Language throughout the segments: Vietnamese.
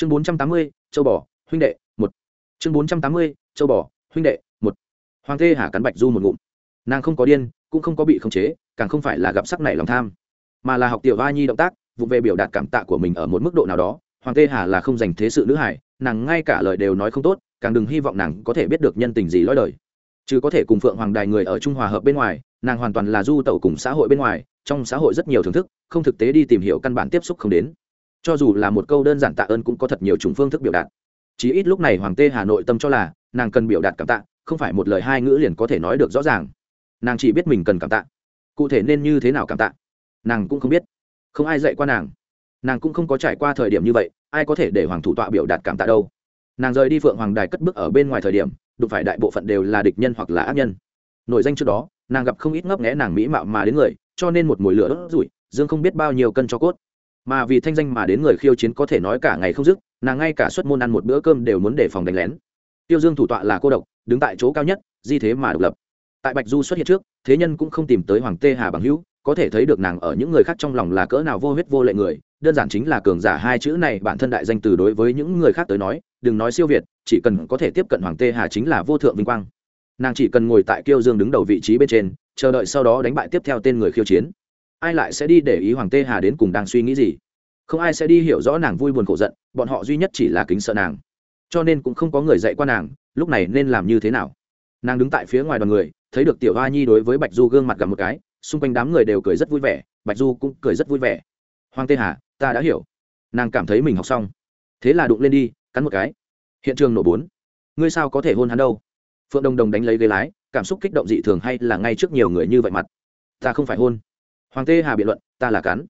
chương bốn trăm tám mươi, châu bò, huynh đệ, một. Chương bốn trăm tám mươi, châu bò, huynh đệ, một. Hoàng thê hà cắn bạch du một ngụm. Nàng không có điên, cũng không có bị khống chế, càng không phải là gặp sắc này lòng tham, mà là học tiểu va nhi động tác, vụ về biểu đạt cảm tạ của mình ở một mức độ nào đó. Hoàng tê hà là không dành thế sự nữ hải nàng ngay cả lời đều nói không tốt, càng đừng hy vọng nàng có thể biết được nhân tình gì lõi đời. Chứ có thể cùng phượng hoàng đài người ở trung hòa hợp bên ngoài, nàng hoàn toàn là du tẩu cùng xã hội bên ngoài, trong xã hội rất nhiều thưởng thức, không thực tế đi tìm hiểu căn bản tiếp xúc không đến cho dù là một câu đơn giản tạ ơn cũng có thật nhiều chủng phương thức biểu đạt. Chí ít lúc này hoàng tê hà nội tâm cho là, nàng cần biểu đạt cảm tạ, không phải một lời hai ngữ liền có thể nói được rõ ràng. Nàng chỉ biết mình cần cảm tạ. Cụ thể nên như thế nào cảm tạ? Nàng cũng không biết. Không ai dạy qua nàng. Nàng cũng không có trải qua thời điểm như vậy, ai có thể để hoàng thủ tọa biểu đạt cảm tạ đâu? Nàng rời đi phượng hoàng đài cất bước ở bên ngoài thời điểm, đụng phải đại bộ phận đều là địch nhân hoặc là ác nhân. Nội danh trước đó, nàng gặp không ít ngấp nghẽ nàng mỹ mạo mà đến người, cho nên một mùi lửa đốt rủi, dương không biết bao nhiêu cân cho cốt mà vì thanh danh mà đến người khiêu chiến có thể nói cả ngày không dứt, nàng ngay cả suất môn ăn một bữa cơm đều muốn đề phòng đánh lén. Tiêu dương thủ tọa là cô độc, đứng tại chỗ cao nhất, di thế mà độc lập. Tại bạch du xuất hiện trước, thế nhân cũng không tìm tới hoàng tê hà bằng hữu, có thể thấy được nàng ở những người khác trong lòng là cỡ nào vô huyết vô lệ người, đơn giản chính là cường giả hai chữ này bản thân đại danh từ đối với những người khác tới nói, đừng nói siêu việt, chỉ cần có thể tiếp cận hoàng tê hà chính là vô thượng vinh quang. Nàng chỉ cần ngồi tại kiêu dương đứng đầu vị trí bên trên, chờ đợi sau đó đánh bại tiếp theo tên người khiêu chiến ai lại sẽ đi để ý hoàng tê hà đến cùng đang suy nghĩ gì? Không ai sẽ đi hiểu rõ nàng vui buồn khổ giận, bọn họ duy nhất chỉ là kính sợ nàng. Cho nên cũng không có người dạy qua nàng, lúc này nên làm như thế nào? Nàng đứng tại phía ngoài đoàn người, thấy được tiểu hoa nhi đối với bạch du gương mặt gặp một cái, xung quanh đám người đều cười rất vui vẻ, bạch du cũng cười rất vui vẻ. Hoàng tê hà, ta đã hiểu. Nàng cảm thấy mình học xong. Thế là đụng lên đi, cắn một cái. Hiện trường nổ bốn. Ngươi sao có thể hôn hắn đâu? Phượng đồng đồng đánh lấy ghế lái, cảm xúc kích động dị thường hay là ngay trước nhiều người như vậy mặt? Ta không phải hôn hoàng tê hà biện luận, ta là cắn.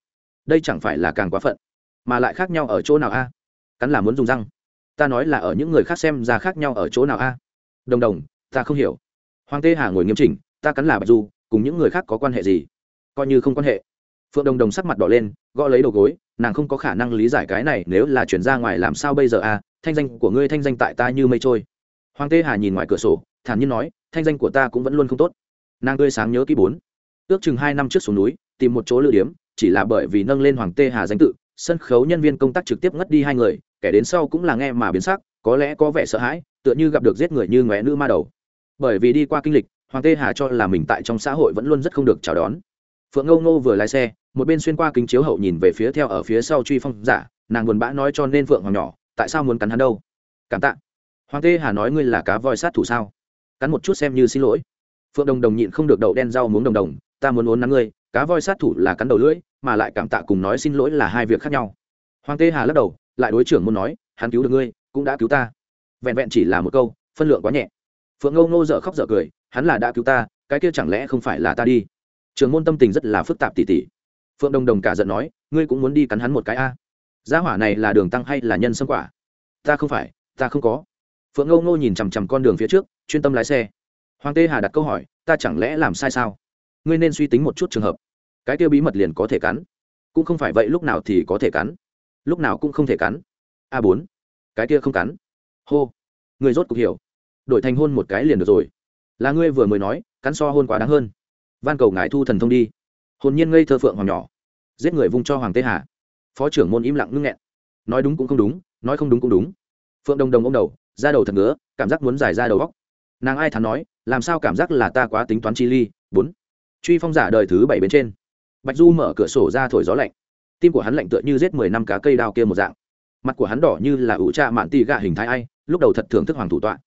Đây chẳng phải là càng quá phận, mà lại khác nhau ở chỗ nào a? Cắn là muốn dùng răng. Ta nói là ở những người khác xem ra khác nhau ở chỗ nào a? Đồng đồng, ta không hiểu. Hoàng tê hà ngồi nghiêm chỉnh, ta cắn là bạch du, cùng những người khác có quan hệ gì? Coi như không quan hệ. Phượng đồng đồng sắc mặt đỏ lên, gõ lấy đầu gối, nàng không có khả năng lý giải cái này nếu là chuyển ra ngoài làm sao bây giờ a? Thanh danh của ngươi thanh danh tại ta như mây trôi. Hoàng tê hà nhìn ngoài cửa sổ, thản nhiên nói, thanh danh của ta cũng vẫn luôn không tốt. Nàng tươi sáng nhớ kỹ bốn. Ước chừng hai năm trước xuống núi tìm một chỗ lựa điếm, chỉ là bởi vì nâng lên hoàng tê hà danh tự, sân khấu nhân viên công tác trực tiếp ngất đi hai người, kẻ đến sau cũng là nghe mà biến sắc, có lẽ có vẻ sợ hãi, tựa như gặp được giết người như ngóe nữ ma đầu. Bởi vì đi qua kinh lịch, hoàng tê hà cho là mình tại trong xã hội vẫn luôn rất không được chào đón. Phượng ngâu ngô vừa lái xe, một bên xuyên qua kính chiếu hậu nhìn về phía theo ở phía sau truy phong giả, nàng buồn bã nói cho nên phượng hoàng nhỏ, tại sao muốn cắn hắn đâu? Cảm tạ. Hoàng tê hà nói ngươi là cá voi sát thủ sao? Cắn một chút xem như xin lỗi. Phượng đồng đồng nhịn không được đậu đen rau muống đồng đồng, ta muốn uốn nắn ngươi cá voi sát thủ là cắn đầu lưỡi, mà lại cảm tạ cùng nói xin lỗi là hai việc khác nhau. Hoàng tê hà lắc đầu, lại đối trưởng muốn nói, hắn cứu được ngươi, cũng đã cứu ta. Vẹn vẹn chỉ là một câu, phân lượng quá nhẹ. Phượng ngâu ngô dở khóc dở cười, hắn là đã cứu ta, cái kia chẳng lẽ không phải là ta đi? Trường môn tâm tình rất là phức tạp tỉ tỉ. Phượng đồng đồng cả giận nói, ngươi cũng muốn đi cắn hắn một cái a? À. gia hỏa này là đường tăng hay là nhân sâm quả? Ta không phải, ta không có. Phượng ngâu ngô nhìn chằm chằm con đường phía trước, chuyên tâm lái xe. Hoàng tê hà đặt câu hỏi, ta chẳng lẽ làm sai sao? Ngươi nên suy tính một chút trường hợp. Cái kia bí mật liền có thể cắn. Cũng không phải vậy, lúc nào thì có thể cắn. Lúc nào cũng không thể cắn. A bốn. Cái kia không cắn. Hô. Người rốt cuộc hiểu. Đổi thành hôn một cái liền được rồi. Là ngươi vừa mới nói, cắn so hôn quá đáng hơn. Van cầu ngài thu thần thông đi. Hồn nhiên ngây thơ phượng hoàng nhỏ. Giết người vung cho hoàng tê hà. Phó trưởng môn im lặng ngưng nghẹn. Nói đúng cũng không đúng, nói không đúng cũng đúng. Phượng đồng đồng ô m đầu ra đầu thật ngứa, cảm giác muốn giải ra đầu góc. Nàng ai thắn nói, làm sao cảm giác là ta quá tính toán chi ly? Bốn truy phong giả đời thứ bảy bên trên. Bạch du mở cửa sổ ra thổi gió lạnh. Tim của hắn lạnh tựa như giết mười năm cá cây đao kia một dạng. Mặt của hắn đỏ như là ủ cha mạn tì gạ hình thái ai, lúc đầu thật thưởng thức hoàng thủ tọa.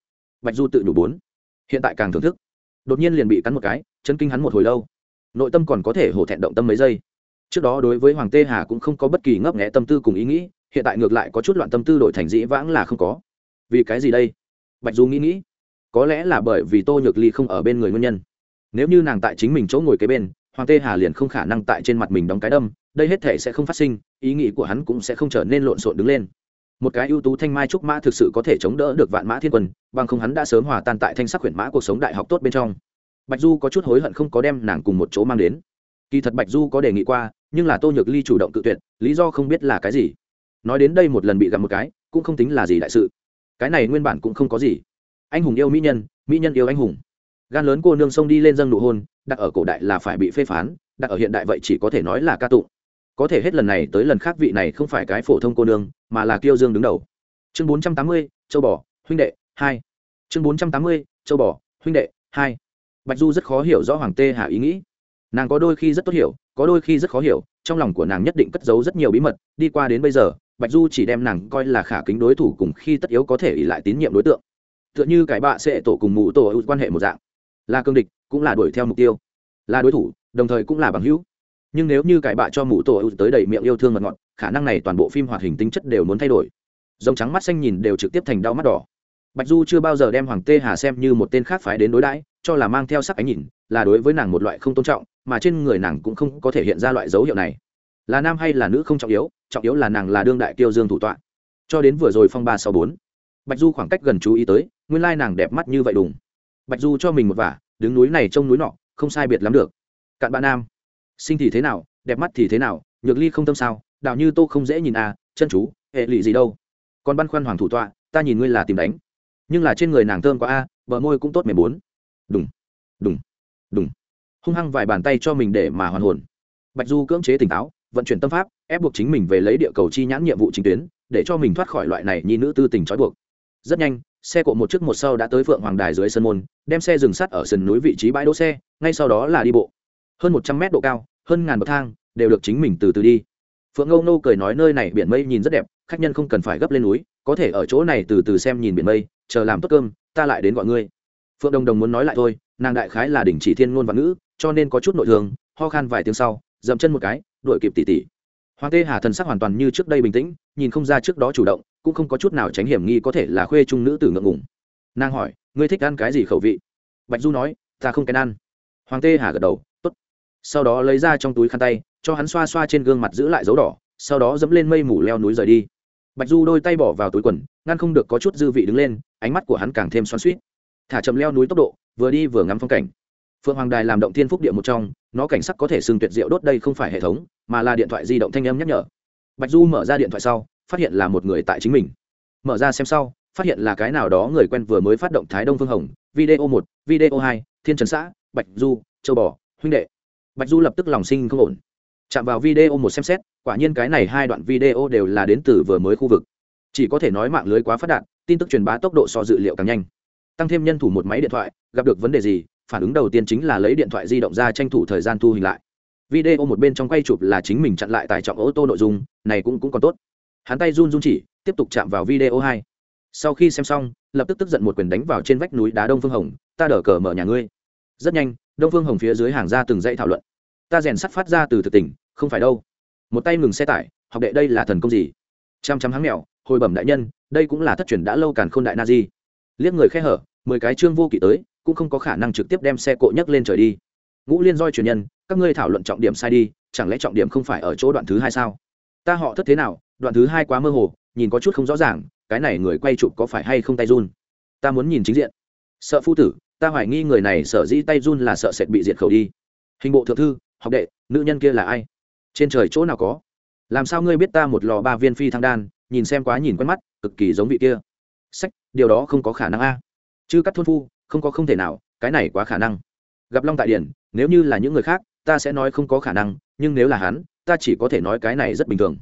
Bạch du tự nhủ bốn. Hiện tại càng thưởng thức. Đột nhiên liền bị cắn một cái chân kinh hắn một hồi lâu. Nội tâm còn có thể hổ thẹn động tâm mấy giây. Trước đó đối với hoàng tê hà cũng không có bất kỳ ngấp nghẽ tâm tư cùng ý nghĩ, hiện tại ngược lại có chút loạn tâm tư đổi thành dĩ vãng là không có. Vì cái gì đây? Bạch du nghĩ nghĩ. Có lẽ là bởi vì tô nhược ly không ở bên người nguyên nhân nếu như nàng tại chính mình chỗ ngồi kế bên, hoàng tê hà liền không khả năng tại trên mặt mình đóng cái đâm, đây hết thể sẽ không phát sinh, ý nghĩ của hắn cũng sẽ không trở nên lộn xộn đứng lên. Một cái ưu tú thanh mai trúc mã thực sự có thể chống đỡ được vạn mã thiên quân, bằng không hắn đã sớm hòa tan tại thanh sắc huyền mã cuộc sống đại học tốt bên trong. Bạch du có chút hối hận không có đem nàng cùng một chỗ mang đến. Kỳ thật bạch du có đề nghị qua, nhưng là tô nhược ly chủ động tự tuyệt, lý do không biết là cái gì. Nói đến đây một lần bị gặp một cái, cũng không tính là gì đại sự. Cái này nguyên bản cũng không có gì. Anh hùng yêu mỹ nhân mỹ nhân yêu anh hùng gan lớn cô nương sông đi lên dâng nụ hôn, đặt ở cổ đại là phải bị phê phán, đặt ở hiện đại vậy chỉ có thể nói là ca tụng. Có thể hết lần này tới lần khác vị này không phải cái phổ thông cô nương, mà là kiêu dương đứng đầu. Chương bốn trăm tám mươi, châu bò, huynh đệ, hai. Chương bốn trăm tám mươi, châu bò, huynh đệ, hai. Bạch du rất khó hiểu rõ hoàng tê hà ý nghĩ. Nàng có đôi khi rất tốt hiểu, có đôi khi rất khó hiểu, trong lòng của nàng nhất định cất giấu rất nhiều bí mật, đi qua đến bây giờ, bạch du chỉ đem nàng coi là khả kính đối thủ cùng khi tất yếu có thể ỉ lại tín nhiệm đối tượng. Tựa như cái bạ sẽ tổ cùng mụ tổ quan hệ một dạng là cương địch, cũng là đuổi theo mục tiêu, là đối thủ, đồng thời cũng là bằng hữu. Nhưng nếu như cải bạ cho mụ tổ tới đầy miệng yêu thương mật ngọt, khả năng này toàn bộ phim hoạt hình tính chất đều muốn thay đổi. Dòng trắng mắt xanh nhìn đều trực tiếp thành đau mắt đỏ. Bạch du chưa bao giờ đem hoàng tê hà xem như một tên khác phái đến đối đãi, cho là mang theo sắc ánh nhìn, là đối với nàng một loại không tôn trọng, mà trên người nàng cũng không có thể hiện ra loại dấu hiệu này. Là nam hay là nữ không trọng yếu trọng yếu là nàng là đương đại tiêu dương thủ tọa. Cho đến vừa rồi phong ba sáu bốn, bạch du khoảng cách gần chú ý tới, nguyên lai nàng đẹp mắt như vậy đùng bạch du cho mình một vả, đứng núi này trông núi nọ, không sai biệt lắm được. Cạn bạn nam, sinh thì thế nào, đẹp mắt thì thế nào, nhược ly không tâm sao, đạo như tô không dễ nhìn à chân chú, hệ lụy gì đâu. Còn băn khoăn hoàng thủ tọa, ta nhìn ngươi là tìm đánh. Nhưng là trên người nàng thơm quá a, bờ môi cũng tốt mười bốn. Đúng đúng đúng hung hăng vài bàn tay cho mình để mà hoàn hồn. Bạch du cưỡng chế tỉnh táo, vận chuyển tâm pháp, ép buộc chính mình về lấy địa cầu chi nhãn nhiệm vụ chính tuyến, để cho mình thoát khỏi loại này nhi nữ tư tình trói buộc. Rất nhanh xe cộ một trước một sau đã tới phượng hoàng đài dưới sân môn, đem xe dừng sắt ở sườn núi vị trí bãi đỗ xe, ngay sau đó là đi bộ. Hơn một trăm mét độ cao, hơn ngàn bậc thang đều được chính mình từ từ đi. Phượng âu nô cười nói nơi này biển mây nhìn rất đẹp, khách nhân không cần phải gấp lên núi, có thể ở chỗ này từ từ xem nhìn biển mây, chờ làm tốt cơm, ta lại đến gọi ngươi. Phượng đồng đồng muốn nói lại thôi, nàng đại khái là đỉnh chỉ thiên ngôn và ngữ, cho nên có chút nội thương, ho khan vài tiếng sau, dậm chân một cái, đuổi kịp tỉ tỉ. Hoàng tê hà thần sắc hoàn toàn như trước đây bình tĩnh, nhìn không ra trước đó chủ động cũng không có chút nào tránh hiểm nghi có thể là khuê trung nữ tử ngượng ngùng. Nàng hỏi, ngươi thích ăn cái gì khẩu vị? Bạch du nói, ta không kén ăn. Hoàng tê hà gật đầu, tốt. Sau đó lấy ra trong túi khăn tay, cho hắn xoa xoa trên gương mặt giữ lại dấu đỏ, sau đó dẫm lên mây mù leo núi rời đi. Bạch du đôi tay bỏ vào túi quần, ngăn không được có chút dư vị đứng lên, ánh mắt của hắn càng thêm xoắn suýt thả chậm leo núi tốc độ, vừa đi vừa ngắm phong cảnh. Phượng hoàng đài làm động thiên phúc địa một trong, nó cảnh sắc có thể sừng tuyệt diệu đốt đây không phải hệ thống, mà là điện thoại di động thanh âm nhắc nhở. Bạch du mở ra điện thoại sau phát hiện là một người tại chính mình. Mở ra xem sau, phát hiện là cái nào đó người quen vừa mới phát động thái đông phương hồng, video một, video hai, thiên trần xã, bạch du, châu bò, huynh đệ. Bạch du lập tức lòng sinh không ổn. Chạm vào video một xem xét, quả nhiên cái này hai đoạn video đều là đến từ vừa mới khu vực. Chỉ có thể nói mạng lưới quá phát đạt, tin tức truyền bá tốc độ so dự liệu càng nhanh. Tăng thêm nhân thủ một máy điện thoại, gặp được vấn đề gì, phản ứng đầu tiên chính là lấy điện thoại di động ra tranh thủ thời gian thu hình lại. Video một bên trong quay chụp là chính mình chặn lại tải trọng ô tô nội dung, này cũng cũng còn tốt hắn tay run run chỉ, tiếp tục chạm vào video hai. Sau khi xem xong, lập tức tức giận một quyền đánh vào trên vách núi đá đông phương hồng, ta đỡ cờ mở nhà ngươi. Rất nhanh, đông phương hồng phía dưới hàng ra từng dãy thảo luận. Ta rèn sắt phát ra từ thực tình, không phải đâu. Một tay ngừng xe tải, học đệ, đây là thần công gì? Chăm chăm háng mèo, hồi bẩm đại nhân, đây cũng là thất truyền đã lâu càn k h ô n đại na di liếc người khe hở, mười cái trương vô kỵ tới, cũng không có khả năng trực tiếp đem xe cộ nhấc lên trời đi. Ngũ liên roi truyền nhân, các ngươi thảo luận trọng điểm sai đi, chẳng lẽ trọng điểm không phải ở chỗ đoạn thứ hai sao? Ta họ thất thế nào đoạn thứ hai quá mơ hồ, nhìn có chút không rõ ràng, cái này người quay chụp có phải hay không tay run? Ta muốn nhìn chính diện. Sợ phu tử, ta hoài nghi người này sợ dĩ tay run là sợ sệt bị diệt khẩu đi. Hình bộ thượng thư, học đệ, nữ nhân kia là ai? Trên trời chỗ nào có? Làm sao ngươi biết ta một lò ba viên phi thăng đan, nhìn xem quá nhìn quen mắt, cực kỳ giống vị kia. Sách, điều đó không có khả năng a. Chứ cắt thôn phu, không có không thể nào, cái này quá khả năng. Gặp long tại điển, nếu như là những người khác, ta sẽ nói không có khả năng, nhưng nếu là hắn, ta chỉ có thể nói cái này rất bình thường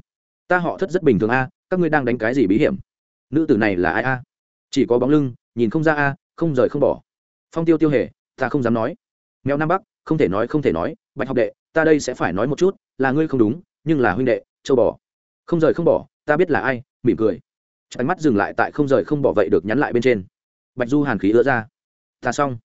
ta họ thất rất bình thường a, các ngươi đang đánh cái gì bí hiểm? Nữ tử này là ai a? Chỉ có bóng lưng, nhìn không ra a, không rời không bỏ. Phong tiêu tiêu hề, ta không dám nói. Mèo nam bắc, không thể nói, không thể nói. Bạch học đệ, ta đây sẽ phải nói một chút, là ngươi không đúng, nhưng là huynh đệ, châu bò. Không rời không bỏ, ta biết là ai, mỉm cười. Ánh mắt dừng lại tại không rời không bỏ vậy được nhắn lại bên trên. Bạch du hàn khí ứa ra. Ta xong.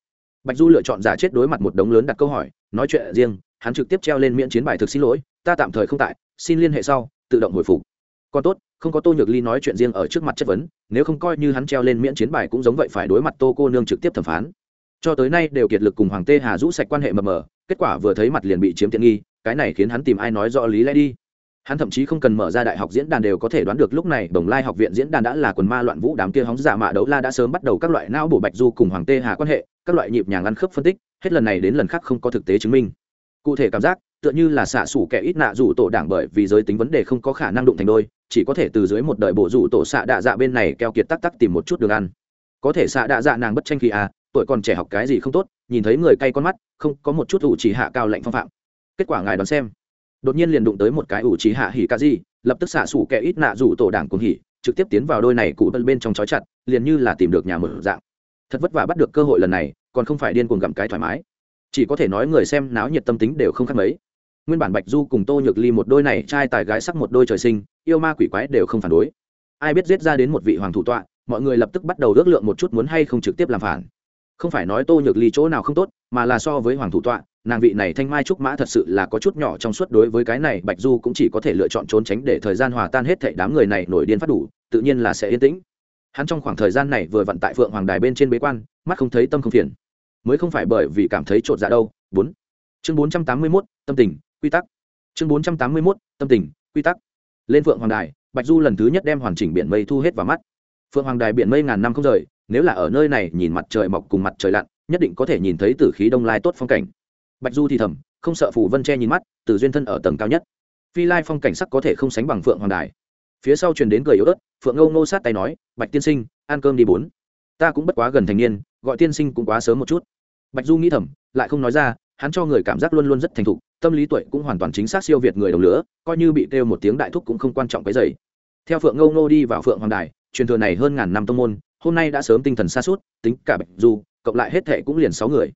Bạch du lựa chọn giả chết đối mặt một đống lớn đặt câu hỏi, nói chuyện riêng, hắn trực tiếp treo lên miễn chiến bài thực xin lỗi, ta tạm thời không tại, xin liên hệ sau tự động hồi phục. Còn tốt, không có tô nhược ly nói chuyện riêng ở trước mặt chất vấn, nếu không coi như hắn treo lên miễn chiến bài cũng giống vậy phải đối mặt tô cô nương trực tiếp thẩm phán. Cho tới nay đều kiệt lực cùng hoàng tê hà rũ sạch quan hệ mờ mờ, kết quả vừa thấy mặt liền bị chiếm tiện nghi, cái này khiến hắn tìm ai nói rõ lý lẽ đi. Hắn thậm chí không cần mở ra đại học diễn đàn đều có thể đoán được lúc này đồng lai học viện diễn đàn đã là quần ma loạn vũ đám kia hóng giả mạ đấu la đã sớm bắt đầu các loại não bổ bạch du cùng hoàng tê hà quan hệ, các loại nhịp nhàng ăn khớp phân tích, hết lần này đến lần khác không có thực tế chứng minh. Cụ thể cảm giác tựa như là xạ xủ kẻ ít nạ rủ tổ đảng bởi vì giới tính vấn đề không có khả năng đụng thành đôi chỉ có thể từ dưới một đời bộ rủ tổ xạ đạ dạ bên này keo kiệt tắc tắc tìm một chút đường ăn. Có thể xạ đạ dạ nàng bất tranh khi à tuổi còn trẻ học cái gì không tốt nhìn thấy người cay con mắt không có một chút ủ chỉ hạ cao lạnh phong phạm. Kết quả ngài đón xem. Đột nhiên liền đụng tới một cái ủ trí hạ hỉ ca gì, lập tức xạ xủ kẻ ít nạ rủ tổ đảng cùng hỉ trực tiếp tiến vào đôi này cụ bên trong chói chặt liền như là tìm được nhà mở dạng. Thật vất vả bắt được cơ hội lần này còn không phải điên cuồng gặm cái thoải mái. Chỉ có thể nói người xem náo nhiệt tâm tính đều không khác mấy nguyên bản bạch du cùng tô nhược ly một đôi này trai tài gái sắc một đôi trời sinh, yêu ma quỷ quái đều không phản đối. Ai biết giết ra đến một vị hoàng thủ tọa, mọi người lập tức bắt đầu ước lượng một chút muốn hay không trực tiếp làm phản. Không phải nói tô nhược ly chỗ nào không tốt, mà là so với hoàng thủ tọa, nàng vị này thanh mai trúc mã thật sự là có chút nhỏ trong suốt đối với cái này, bạch du cũng chỉ có thể lựa chọn trốn tránh để thời gian hòa tan hết thảy đám người này nổi điên phát đủ, tự nhiên là sẽ yên tĩnh. Hắn trong khoảng thời gian này vừa vận tại phượng hoàng đài bên trên bế quan, mắt không thấy tâm không phiền. Mới không phải bởi vì cảm thấy trột dạ đâu. Bốn. Chương bốn trăm tám mươi mốt, tâm tình quy tắc. Chương bốn trăm tám mươi mốt, tâm tình, quy tắc. Lên phượng hoàng đài, bạch du lần thứ nhất đem hoàn chỉnh biển mây thu hết vào mắt. Phượng hoàng đài biển mây ngàn năm không rời, nếu là ở nơi này nhìn mặt trời mọc cùng mặt trời lặn, nhất định có thể nhìn thấy từ khí đông lai tốt phong cảnh. Bạch du thì thầm, không sợ phủ vân che nhìn mắt từ duyên thân ở tầng cao nhất. Phi lai phong cảnh sắc có thể không sánh bằng phượng hoàng đài. Phía sau truyền đến cười yếu ớt, phượng âu nô sát tay nói, bạch tiên sinh, ăn cơm đi bốn. Ta cũng bất quá gần thành niên, gọi tiên sinh cũng quá sớm một chút. Bạch du nghĩ thầm, lại không nói ra, hắn cho người cảm giác luôn luôn rất thành thục tâm lý tuổi cũng hoàn toàn chính xác siêu việt người đồng lửa, coi như bị kêu một tiếng đại thúc cũng không quan trọng cái dày theo phượng ngâu nô đi vào phượng hoàng đài, truyền thừa này hơn ngàn năm tông môn, hôm nay đã sớm tinh thần xa suốt tính cả bạch du cộng lại hết thệ cũng liền sáu người.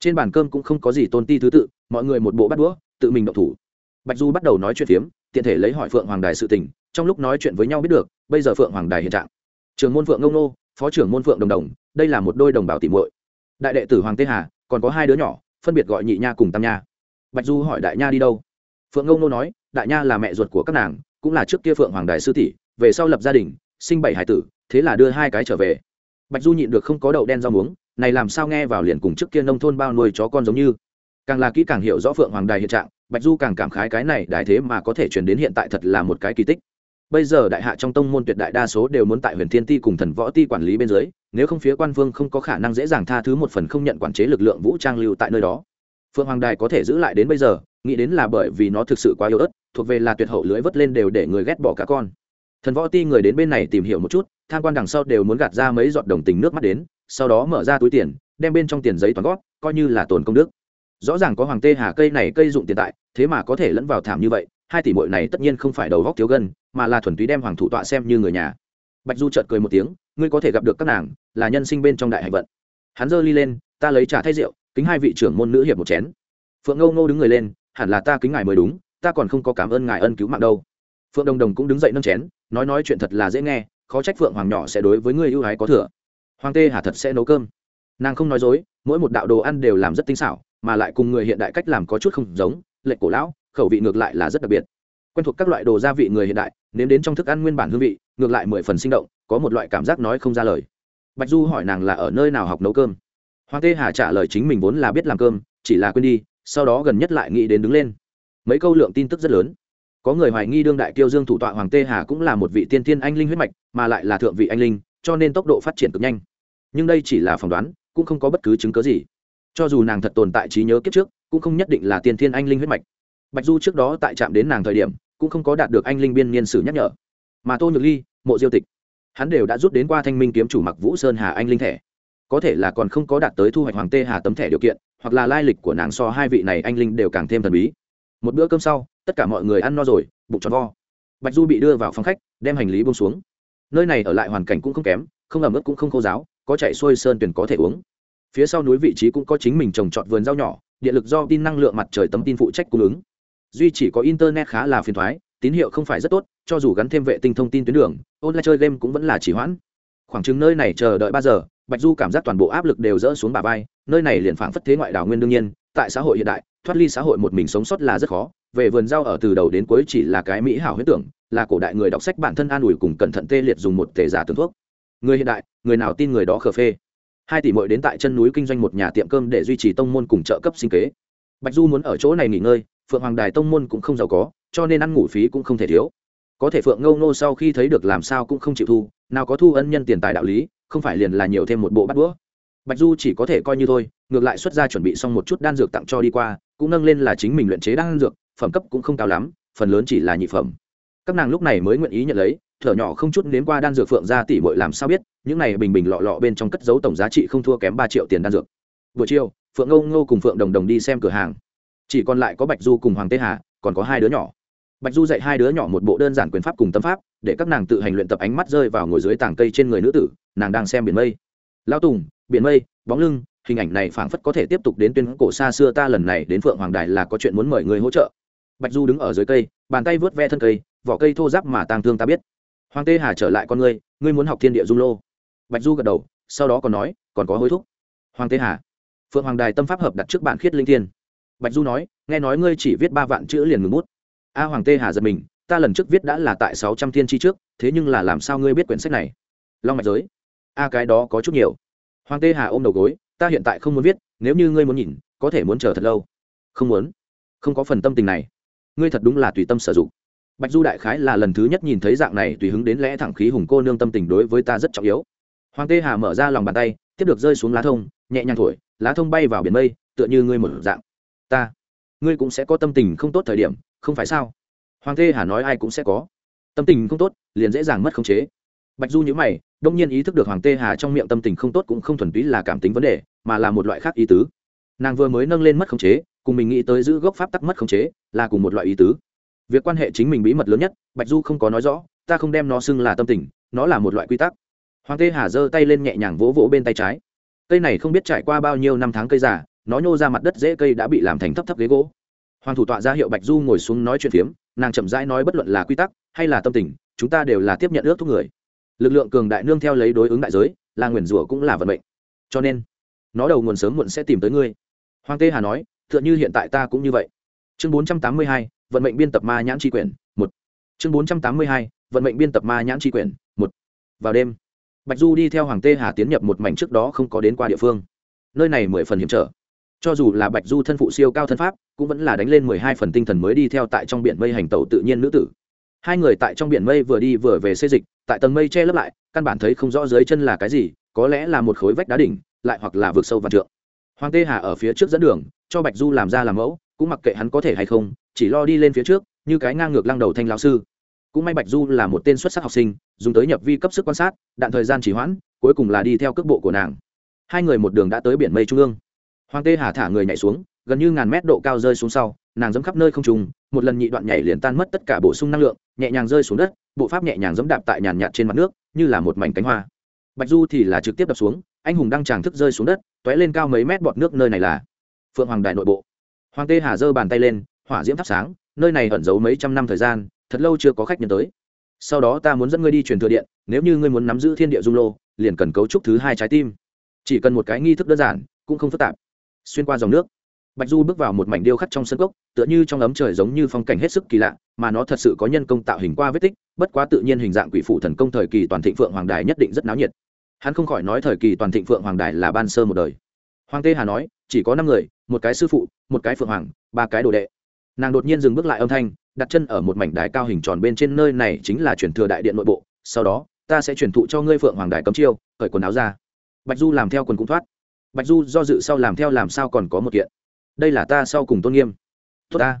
Trên bàn cơm cũng không có gì tôn ti thứ tự, mọi người một bộ bắt đũa, tự mình động thủ. Bạch du bắt đầu nói chuyện phiếm, tiện thể lấy hỏi phượng hoàng đài sự tình, trong lúc nói chuyện với nhau biết được, bây giờ phượng hoàng đài hiện trạng. Trường môn phượng ngông nô phó trưởng môn phượng đồng đồng, đây là một đôi đồng bào tìm muội. Đại đệ tử hoàng tê hà, còn có hai đứa nhỏ, phân biệt gọi nhị nha cùng tam nha bạch du hỏi đại nha đi đâu? Phượng ngông nô nói, đại nha là mẹ ruột của các nàng, cũng là trước kia phượng hoàng đài sư tỷ, về sau lập gia đình, sinh bảy hải tử, thế là đưa hai cái trở về. Bạch du nhịn được không có đậu đen rau muống, này làm sao nghe vào liền cùng trước kia nông thôn bao nuôi chó con giống như. Càng là kỹ càng hiểu rõ phượng hoàng đài hiện trạng, bạch du càng cảm khái cái này đại thế mà có thể chuyển đến hiện tại thật là một cái kỳ tích. Bây giờ đại hạ trong tông môn tuyệt đại đa số đều muốn tại huyền thiên ti cùng thần võ ti quản lý bên dưới, nếu không phía quan vương không có khả năng dễ dàng tha thứ một phần không nhận quản chế lực lượng vũ trang lưu tại nơi đó phượng hoàng đài có thể giữ lại đến bây giờ, nghĩ đến là bởi vì nó thực sự quá yếu ớt, thuộc về là tuyệt hậu lưới vớt lên đều để người ghét bỏ cả con. Thần võ ti người đến bên này tìm hiểu một chút, tham quan đằng sau đều muốn gạt ra mấy giọt đồng tình nước mắt đến, sau đó mở ra túi tiền, đem bên trong tiền giấy toàn gót coi như là tồn công đức. Rõ ràng có hoàng tê hà cây này cây dụng tiền tại, thế mà có thể lẫn vào thảm như vậy, hai tỷ bội này tất nhiên không phải đầu góc thiếu gân, mà là thuần túy đem hoàng thủ tọa xem như người nhà. Bạch du chợt cười một tiếng, ngươi có thể gặp được các nàng, là nhân sinh bên trong đại hạnh vận. Hắn giơ ly lên, ta lấy trà thay rượu kính hai vị trưởng môn nữ hiệp một chén. Phượng ngâu ngô đứng người lên, hẳn là ta kính ngài mới đúng, ta còn không có cảm ơn ngài ân cứu mạng đâu. Phượng đồng đồng cũng đứng dậy nâng chén, nói nói chuyện thật là dễ nghe, khó trách phượng hoàng nhỏ sẽ đối với người ưu ái có thừa. Hoàng tê hà thật sẽ nấu cơm. Nàng không nói dối, mỗi một đạo đồ ăn đều làm rất tinh xảo, mà lại cùng người hiện đại cách làm có chút không giống lệnh cổ lão, khẩu vị ngược lại là rất đặc biệt. Quen thuộc các loại đồ gia vị người hiện đại, nếm đến trong thức ăn nguyên bản hương vị, ngược lại mười phần sinh động, có một loại cảm giác nói không ra lời. Bạch du hỏi nàng là ở nơi nào học nấu cơm? Hoàng tê hà trả lời chính mình vốn là biết làm cơm, chỉ là quên đi, sau đó gần nhất lại nghĩ đến đứng lên. Mấy câu lượng tin tức rất lớn. Có người hoài nghi đương đại kiêu dương thủ tọa hoàng tê hà cũng là một vị tiên thiên anh linh huyết mạch, mà lại là thượng vị anh linh, cho nên tốc độ phát triển cực nhanh. Nhưng đây chỉ là phỏng đoán, cũng không có bất cứ chứng cớ gì. Cho dù nàng thật tồn tại trí nhớ kiếp trước, cũng không nhất định là tiên thiên anh linh huyết mạch. Bạch du trước đó tại trạm đến nàng thời điểm, cũng không có đạt được anh linh biên niên sử nhắc nhở. Mà tô nhược ly, mộ diêu tịch, hắn đều đã rút đến qua thanh minh kiếm chủ mặc vũ sơn hà anh linh thẻ có thể là còn không có đạt tới thu hoạch hoàng tê hà tấm thẻ điều kiện, hoặc là lai lịch của nàng so hai vị này anh linh đều càng thêm thần bí. Một bữa cơm sau, tất cả mọi người ăn no rồi, bụng tròn vo. Bạch du bị đưa vào phòng khách, đem hành lý bông xuống. Nơi này ở lại hoàn cảnh cũng không kém, không ẩm ướt cũng không khô giáo có chạy xuôi sơn tuyển có thể uống. Phía sau núi vị trí cũng có chính mình trồng trọt vườn rau nhỏ điện lực do tin năng lượng mặt trời tấm tin phụ trách cung ứng. Duy chỉ có internet khá là phiền thoái tín hiệu không phải rất tốt, cho dù gắn thêm vệ tinh thông tin tuyến đường, online chơi game cũng vẫn là chỉ hoãn. Khoảng chừng nơi này chờ đợi ba giờ bạch du cảm giác toàn bộ áp lực đều dỡ xuống bà vai, nơi này liền phảng phất thế ngoại đảo nguyên đương nhiên, tại xã hội hiện đại, thoát ly xã hội một mình sống sót là rất khó, về vườn rau ở từ đầu đến cuối chỉ là cái mỹ hảo huyết tưởng, là cổ đại người đọc sách bản thân an ủi cùng cẩn thận tê liệt dùng một tể giả tương thuốc. Người hiện đại, người nào tin người đó khờ phê. Hai tỷ mội đến tại chân núi kinh doanh một nhà tiệm cơm để duy trì tông môn cùng trợ cấp sinh kế. Bạch du muốn ở chỗ này nghỉ ngơi, phượng hoàng đài tông môn cũng không giàu có, cho nên ăn ngủ phí cũng không thể thiếu. Có thể phượng ngâu nô sau khi thấy được làm sao cũng không chịu thu, nào có thu ân nhân tiền tài đạo lý không phải liền là nhiều thêm một bộ bắt đũa. Bạch du chỉ có thể coi như thôi, ngược lại xuất ra chuẩn bị xong một chút đan dược tặng cho đi qua, cũng nâng lên là chính mình luyện chế đan dược, phẩm cấp cũng không cao lắm, phần lớn chỉ là nhị phẩm. Các nàng lúc này mới nguyện ý nhận lấy, thở nhỏ không chút nếm qua đan dược phượng ra tỷ bội làm sao biết, những này bình bình lọ lọ bên trong cất dấu tổng giá trị không thua kém ba triệu tiền đan dược. Buổi chiều, phượng ngô ngô cùng phượng đồng đồng đi xem cửa hàng. Chỉ còn lại có bạch du cùng hoàng tê hà, còn có hai đứa nhỏ bạch du dạy hai đứa nhỏ một bộ đơn giản quyền pháp cùng tâm pháp, để các nàng tự hành luyện tập ánh mắt rơi vào ngồi dưới tảng cây trên người nữ tử, nàng đang xem biển mây. Lao tùng, biển mây, bóng lưng, hình ảnh này phảng phất có thể tiếp tục đến tuyên cổ xa xưa ta lần này đến phượng hoàng đài là có chuyện muốn mời người hỗ trợ. Bạch du đứng ở dưới cây, bàn tay vớt ve thân cây, vỏ cây thô giáp mà tang thương ta biết. Hoàng tê hà trở lại con ngươi ngươi muốn học thiên địa dung lô. Bạch du gật đầu, sau đó còn nói, còn có hối thúc. Hoàng tê hà, phượng hoàng đài tâm pháp hợp đặt trước bạn khiết linh thiên. Bạch du nói, nghe nói ngươi chỉ viết ba vạn chữ liền ngừng bút a hoàng tê hà giật mình, ta lần trước viết đã là tại sáu trăm thiên tri trước, thế nhưng là làm sao ngươi biết quyển sách này? Long mạch giới. A cái đó có chút nhiều. Hoàng tê hà ôm đầu gối, ta hiện tại không muốn viết, nếu như ngươi muốn nhìn, có thể muốn chờ thật lâu. Không muốn. Không có phần tâm tình này. Ngươi thật đúng là tùy tâm sử dụng. Bạch du đại khái là lần thứ nhất nhìn thấy dạng này tùy hứng đến lẽ thẳng khí hùng cô nương tâm tình đối với ta rất trọng yếu. Hoàng tê hà mở ra lòng bàn tay, tiếp được rơi xuống lá thông, nhẹ nhàng thổi, lá thông bay vào biển mây, tựa như ngươi một dạng. Ta, ngươi cũng sẽ có tâm tình không tốt thời điểm không phải sao? Hoàng tê hà nói ai cũng sẽ có. Tâm tình không tốt, liền dễ dàng mất khống chế. Bạch du nhữ mày, đông nhiên ý thức được hoàng tê hà trong miệng tâm tình không tốt cũng không thuần túy là cảm tính vấn đề, mà là một loại khác ý tứ. Nàng vừa mới nâng lên mất khống chế, cùng mình nghĩ tới giữ gốc pháp tắc mất khống chế, là cùng một loại ý tứ. Việc quan hệ chính mình bí mật lớn nhất, bạch du không có nói rõ, ta không đem nó xưng là tâm tình, nó là một loại quy tắc. Hoàng tê hà giơ tay lên nhẹ nhàng vỗ vỗ bên tay trái. Cây này không biết trải qua bao nhiêu năm tháng cây già, nó nhô ra mặt đất dễ cây đã bị làm thành thấp thấp ghế gỗ hoàng thủ tọa ra hiệu bạch du ngồi xuống nói chuyện phiếm, nàng chậm rãi nói bất luận là quy tắc hay là tâm tình, chúng ta đều là tiếp nhận ước thúc người. Lực lượng cường đại nương theo lấy đối ứng đại giới, là nguyền rủa cũng là vận mệnh. Cho nên, nó đầu nguồn sớm muộn sẽ tìm tới ngươi. Hoàng tê hà nói, tựa như hiện tại ta cũng như vậy. Chương bốn trăm tám mươi hai, vận mệnh biên tập ma nhãn tri quyển, một. Chương bốn trăm tám mươi hai, vận mệnh biên tập ma nhãn tri quyển, một. Vào đêm, bạch du đi theo hoàng tê hà tiến nhập một mảnh trước đó không có đến qua địa phương. Nơi này mười phần hiểm trở cho dù là bạch du thân phụ siêu cao thân pháp, cũng vẫn là đánh lên mười hai phần tinh thần mới đi theo tại trong biển mây hành tẩu tự nhiên nữ tử. Hai người tại trong biển mây vừa đi vừa về xê dịch, tại tầng mây che lấp lại, căn bản thấy không rõ dưới chân là cái gì, có lẽ là một khối vách đá đỉnh, lại hoặc là vượt sâu và trượng. Hoàng tê hà ở phía trước dẫn đường, cho bạch du làm ra làm mẫu, cũng mặc kệ hắn có thể hay không, chỉ lo đi lên phía trước, như cái ngang ngược lăng đầu thanh lão sư. Cũng may bạch du là một tên xuất sắc học sinh, dùng tới nhập vi cấp sức quan sát, đạn thời gian chỉ hoãn, cuối cùng là đi theo cước bộ của nàng. Hai người một đường đã tới biển mây trung ương hoàng tê hà thả người nhảy xuống, gần như ngàn mét độ cao rơi xuống sau, nàng dẫm khắp nơi không trùng một lần nhị đoạn nhảy liền tan mất tất cả bổ sung năng lượng, nhẹ nhàng rơi xuống đất, bộ pháp nhẹ nhàng dẫm đạp tại nhàn nhạt trên mặt nước, như là một mảnh cánh hoa. Bạch du thì là trực tiếp đập xuống, anh hùng đang tràng thức rơi xuống đất t ó é lên cao mấy mét bọt nước nơi này là phượng hoàng đại nội bộ. Hoàng tê hà giơ bàn tay lên, hỏa diễm thắp sáng, nơi này ẩn giấu mấy trăm năm thời gian, thật lâu chưa có khách nhân tới. Sau đó ta muốn dẫn ngươi đi truyền thừa điện, nếu như ngươi muốn nắm giữ thiên địa dung lô, liền cần cấu trúc thứ hai trái tim. Chỉ cần một cái nghi thức đơn giản, cũng không phức tạp xuyên qua dòng nước. Bạch du bước vào một mảnh điêu khắc trong sân cốc, tựa như trong ấm trời giống như phong cảnh hết sức kỳ lạ, mà nó thật sự có nhân công tạo hình qua vết tích, bất quá tự nhiên hình dạng quỷ phụ thần công thời kỳ toàn thịnh phượng hoàng đài nhất định rất náo nhiệt. Hắn không khỏi nói thời kỳ toàn thịnh phượng hoàng đài là ban sơ một đời. Hoàng tê hà nói, chỉ có năm người, một cái sư phụ, một cái phượng hoàng, ba cái đồ đệ. Nàng đột nhiên dừng bước lại âm thanh, đặt chân ở một mảnh đài cao hình tròn bên trên nơi này chính là truyền thừa đại điện nội bộ, sau đó, ta sẽ truyền thụ cho ngươi phượng hoàng đài cấm chiêu, cởi quần áo ra. Bạch du làm theo quần cũng thoát bạch du do dự sau làm theo làm sao còn có một kiện. Đây là ta sau cùng tôn nghiêm. Tốt ta.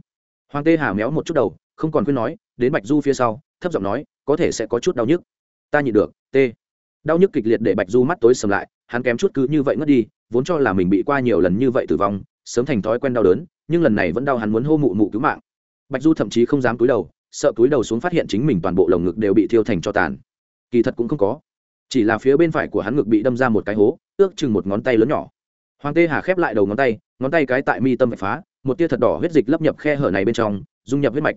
Hoàng tê hà méo một chút đầu, không còn khuyên nói, đến bạch du phía sau, thấp giọng nói, có thể sẽ có chút đau nhức. Ta nhịn được, t. Đau nhức kịch liệt để bạch du mắt tối sầm lại, hắn kém chút cứ như vậy ngất đi, vốn cho là mình bị qua nhiều lần như vậy tử vong, sớm thành thói quen đau đớn, nhưng lần này vẫn đau hắn muốn hô mụ mụ cứu mạng. Bạch du thậm chí không dám cúi đầu, sợ cúi đầu xuống phát hiện chính mình toàn bộ lồng ngực đều bị thiêu thành cho tàn. Kỳ thật cũng không có chỉ là phía bên phải của hắn ngực bị đâm ra một cái hố, ước chừng một ngón tay lớn nhỏ. Hoàng tê hà khép lại đầu ngón tay ngón tay cái tại mi tâm phá, một tia thật đỏ huyết dịch lấp nhập khe hở này bên trong, dung nhập huyết mạch.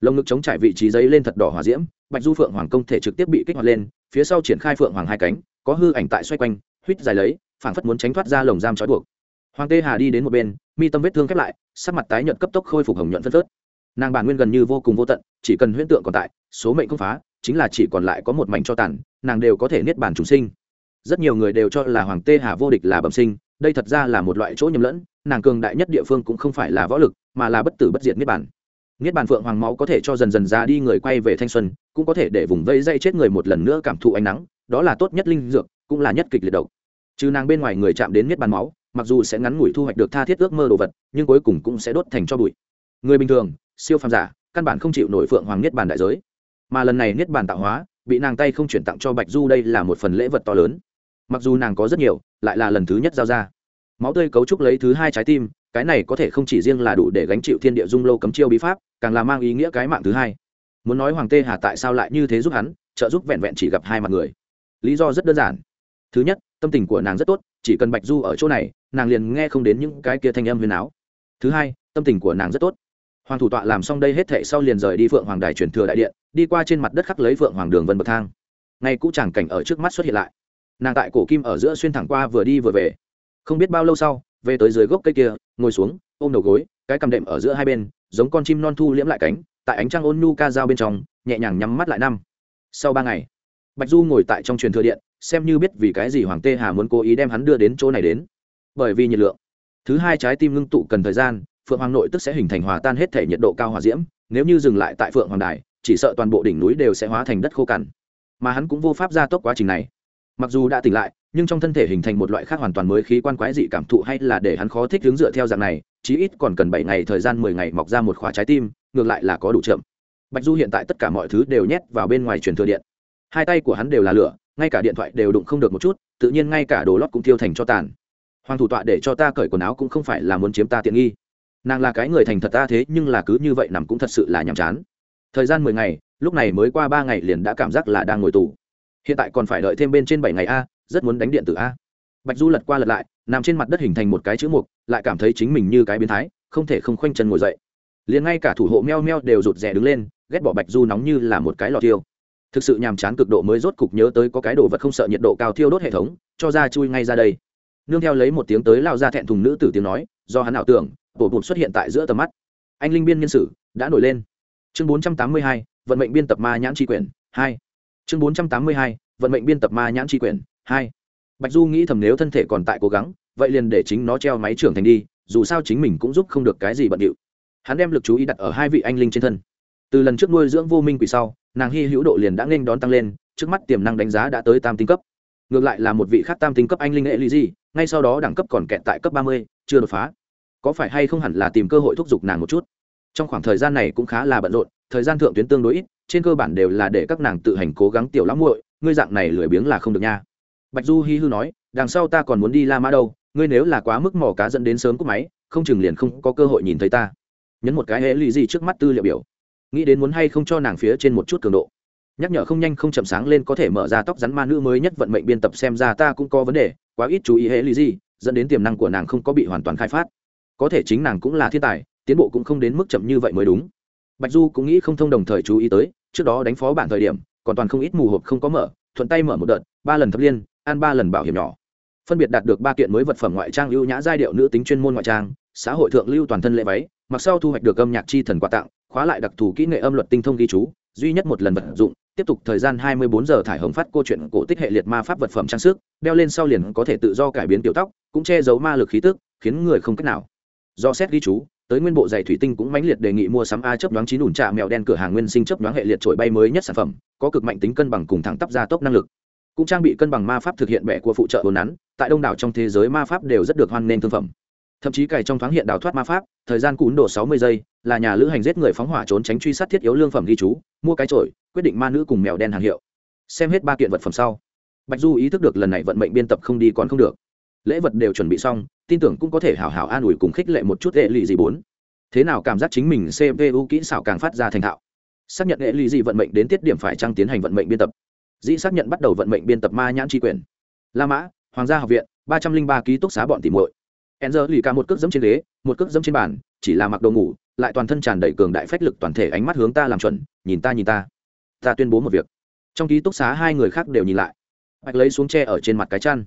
Lồng ngực chống trải vị trí giấy lên thật đỏ hỏa diễm, bạch du phượng hoàng công thể trực tiếp bị kích hoạt lên, phía sau triển khai phượng hoàng hai cánh, có hư ảnh tại xoay quanh huýt dài lấy, phảng phất muốn tránh thoát ra lồng giam trói buộc. Hoàng tê hà đi đến một bên, mi tâm vết thương khép lại, sắc mặt tái nhợt cấp tốc khôi phục hồng nhuận phân phớt. Nàng bản nguyên gần như vô cùng vô tận, chỉ cần huyễn tượng còn tại, số mệnh không phá chính là chỉ còn lại có một mảnh cho tàn, nàng đều có thể niết bản chúng sinh. Rất nhiều người đều cho là hoàng tê hà vô địch là bẩm sinh, đây thật ra là một loại chỗ nhầm lẫn, nàng cường đại nhất địa phương cũng không phải là võ lực, mà là bất tử bất diệt niết bản niết bàn phượng hoàng máu có thể cho dần dần ra đi người quay về thanh xuân, cũng có thể để vùng vây dây chết người một lần nữa cảm thụ ánh nắng, đó là tốt nhất linh dược, cũng là nhất kịch liệt độc. Chứ nàng bên ngoài người chạm đến niết bàn máu, mặc dù sẽ ngắn ngủi thu hoạch được tha thiết ước mơ đồ vật, nhưng cuối cùng cũng sẽ đốt thành cho bụi. Người bình thường, siêu phàm giả, căn bản không chịu nổi phượng hoàng niết bàn đại giới mà lần này niết bàn tạo hóa, bị nàng tay không chuyển tặng cho bạch du đây là một phần lễ vật to lớn. Mặc dù nàng có rất nhiều, lại là lần thứ nhất giao ra. Máu tươi cấu trúc lấy thứ hai trái tim, cái này có thể không chỉ riêng là đủ để gánh chịu thiên địa dung lâu cấm chiêu bí pháp, càng là mang ý nghĩa cái mạng thứ hai. Muốn nói hoàng tê hà tại sao lại như thế giúp hắn, trợ giúp vẹn vẹn chỉ gặp hai mặt người. Lý do rất đơn giản. Thứ nhất, tâm tình của nàng rất tốt, chỉ cần bạch du ở chỗ này, nàng liền nghe không đến những cái kia thanh âm huyền áo. Thứ hai, tâm tình của nàng rất tốt. Hoàng thủ tọa làm xong đây hết thệ sau liền rời đi phượng hoàng đài truyền thừa đại điện đi qua trên mặt đất khắc lấy vượng hoàng đường vân bậc thang. Ngay cũ tràng cảnh ở trước mắt xuất hiện lại. Nàng tại cổ kim ở giữa xuyên thẳng qua vừa đi vừa về. Không biết bao lâu sau, về tới dưới gốc cây kia, ngồi xuống, ôm đầu gối, cái cầm đệm ở giữa hai bên, giống con chim non thu liễm lại cánh, tại ánh trăng ôn nu ca dao bên trong, nhẹ nhàng nhắm mắt lại năm. Sau ba ngày, bạch du ngồi tại trong truyền thừa điện, xem như biết vì cái gì hoàng tê hà muốn cố ý đem hắn đưa đến chỗ này đến. Bởi vì nhiệt lượng. Thứ hai trái tim ngưng tụ cần thời gian, phượng hoàng nội tức sẽ hình thành hòa tan hết thể nhiệt độ cao hòa diễm, nếu như dừng lại tại phượng hoàng đài chỉ sợ toàn bộ đỉnh núi đều sẽ hóa thành đất khô cằn. Mà hắn cũng vô pháp gia tốc quá trình này. Mặc dù đã tỉnh lại, nhưng trong thân thể hình thành một loại khác hoàn toàn mới khí quan quái dị cảm thụ hay là để hắn khó thích hướng dựa theo dạng này, chí ít còn cần bảy ngày thời gian mười ngày mọc ra một khóa trái tim, ngược lại là có đủ chậm. Bạch du hiện tại tất cả mọi thứ đều nhét vào bên ngoài truyền thừa điện. Hai tay của hắn đều là lửa, ngay cả điện thoại đều đụng không được một chút, tự nhiên ngay cả đồ lót cũng thiêu thành cho tàn. Hoàng thủ tọa để cho ta cởi quần áo cũng không phải là muốn chiếm ta tiện nghi. Nàng là cái người thành thật ta thế nhưng là cứ như vậy nằm cũng thật sự là nhàm chán thời gian mười ngày, lúc này mới qua ba ngày liền đã cảm giác là đang ngồi tù. Hiện tại còn phải đợi thêm bên trên bảy ngày a, rất muốn đánh điện tử a. Bạch du lật qua lật lại, nằm trên mặt đất hình thành một cái chữ mục, lại cảm thấy chính mình như cái biến thái, không thể không khoanh chân ngồi dậy. Liền ngay cả thủ hộ meo meo đều rụt rè đứng lên, ghét bỏ bạch du nóng như là một cái lò tiêu thực sự nhàm chán cực độ mới rốt cục nhớ tới có cái đồ vật không sợ nhiệt độ cao thiêu đốt hệ thống, cho ra chui ngay ra đây. Nương theo lấy một tiếng tới lao ra thẹn thùng nữ tử tiếng nói, do hắn ảo tưởng bổ bụt xuất hiện tại giữa tầm mắt. Anh linh biên nhân sử, đã nổi lên chương bốn trăm tám mươi hai, vận mệnh biên tập ma nhãn tri quyển, hai. Chương bốn trăm tám mươi hai, vận mệnh biên tập ma nhãn tri quyển, hai. Bạch du nghĩ thầm nếu thân thể còn tại cố gắng, vậy liền để chính nó treo máy trưởng thành đi, dù sao chính mình cũng giúp không được cái gì bận điệu. Hắn đem lực chú ý đặt ở hai vị anh linh trên thân. Từ lần trước nuôi dưỡng vô minh quỷ sau, nàng hy hữu độ liền đã nghênh đón tăng lên, trước mắt tiềm năng đánh giá đã tới tam tinh cấp. Ngược lại là một vị khác tam tinh cấp anh linh hệ lý di ngay sau đó đẳng cấp còn kẹt tại cấp ba mươi, chưa đột phá. Có phải hay không hẳn là tìm cơ hội thúc giục nàng một chút? Trong khoảng thời gian này cũng khá là bận rộn, thời gian thượng tuyến tương đối ít, trên cơ bản đều là để các nàng tự hành cố gắng tiểu lắm muội, ngươi dạng này lười biếng là không được nha. Bạch du hi hư nói, đằng sau ta còn muốn đi la mã đâu, ngươi nếu là quá mức mỏ cá dẫn đến sớm cúp máy, không chừng liền không có cơ hội nhìn thấy ta. Nhấn một cái hệ lì gì trước mắt tư liệu biểu. Nghĩ đến muốn hay không cho nàng phía trên một chút cường độ. Nhắc nhở không nhanh không chậm sáng lên có thể mở ra tóc rắn ma nữ mới nhất vận mệnh biên tập xem ra ta cũng có vấn đề, quá ít chú ý hệ lì gì, dẫn đến tiềm năng của nàng không có bị hoàn toàn khai phát. Có thể chính nàng cũng là thiên tài tiến bộ cũng không đến mức chậm như vậy mới đúng. Bạch du cũng nghĩ không thông đồng thời chú ý tới, trước đó đánh phó bản thời điểm, còn toàn không ít mù hộp không có mở, thuận tay mở một đợt, ba lần thập liên, ăn ba lần bảo hiểm nhỏ. Phân biệt đạt được ba kiện mới vật phẩm ngoại trang ưu nhã giai điệu nữ tính chuyên môn ngoại trang, xã hội thượng lưu toàn thân lễ váy, mặc sau thu hoạch được âm nhạc chi thần quà tặng, khóa lại đặc thù kỹ nghệ âm luật tinh thông ghi chú, duy nhất một lần vật dụng, tiếp tục thời gian 24 giờ thải hồng phát câu chuyện cổ tích hệ liệt ma pháp vật phẩm trang sức, đeo lên sau liền có thể tự do cải biến tiểu tóc, cũng che giấu ma lực khí tức, khiến người không cách nào. Do xét ghi chú tới nguyên bộ giày thủy tinh cũng mãnh liệt đề nghị mua sắm a chấp nhoáng chín ủn trà mèo đen cửa hàng nguyên sinh chấp nhoáng hệ liệt trổi bay mới nhất sản phẩm, có cực mạnh tính cân bằng cùng thẳng tắp gia tốc năng lực. Cũng trang bị cân bằng ma pháp thực hiện bẻ của phụ trợ hồn nắn, tại đông đảo trong thế giới ma pháp đều rất được hoan nghênh thương phẩm. Thậm chí cày trong thoáng hiện đào thoát ma pháp, thời gian cún độ sáu mươi giây, là nhà lữ hành giết người phóng hỏa trốn tránh truy sát thiết yếu lương phẩm ghi chú, mua cái trội, quyết định ma nữ cùng mèo đen hàng hiệu. Xem hết ba kiện vật phẩm sau. Bạch du ý thức được lần này vận mệnh biên tập không đi còn không được lễ vật đều chuẩn bị xong, tin tưởng cũng có thể hào hào an ủi cùng khích lệ một chút hệ lụy gì bốn. Thế nào cảm giác chính mình cpu kỹ xảo càng phát ra thành thạo? Xác nhận hệ lụy gì vận mệnh đến tiết điểm phải trăng tiến hành vận mệnh biên tập? Dĩ xác nhận bắt đầu vận mệnh biên tập ma nhãn tri quyền. La mã, hoàng gia học viện, ba trăm linh ba ký túc xá bọn tìm muội. Enzer lì cả một cước dẫm trên ghế, một cước dẫm trên bàn, chỉ là mặc đồ ngủ, lại toàn thân tràn đầy cường đại phách lực toàn thể ánh mắt hướng ta làm chuẩn, nhìn ta nhìn ta. Ta tuyên bố một việc. Trong ký túc xá hai người khác đều nhìn lại. Bạch lấy xuống tre ở trên mặt cái chăn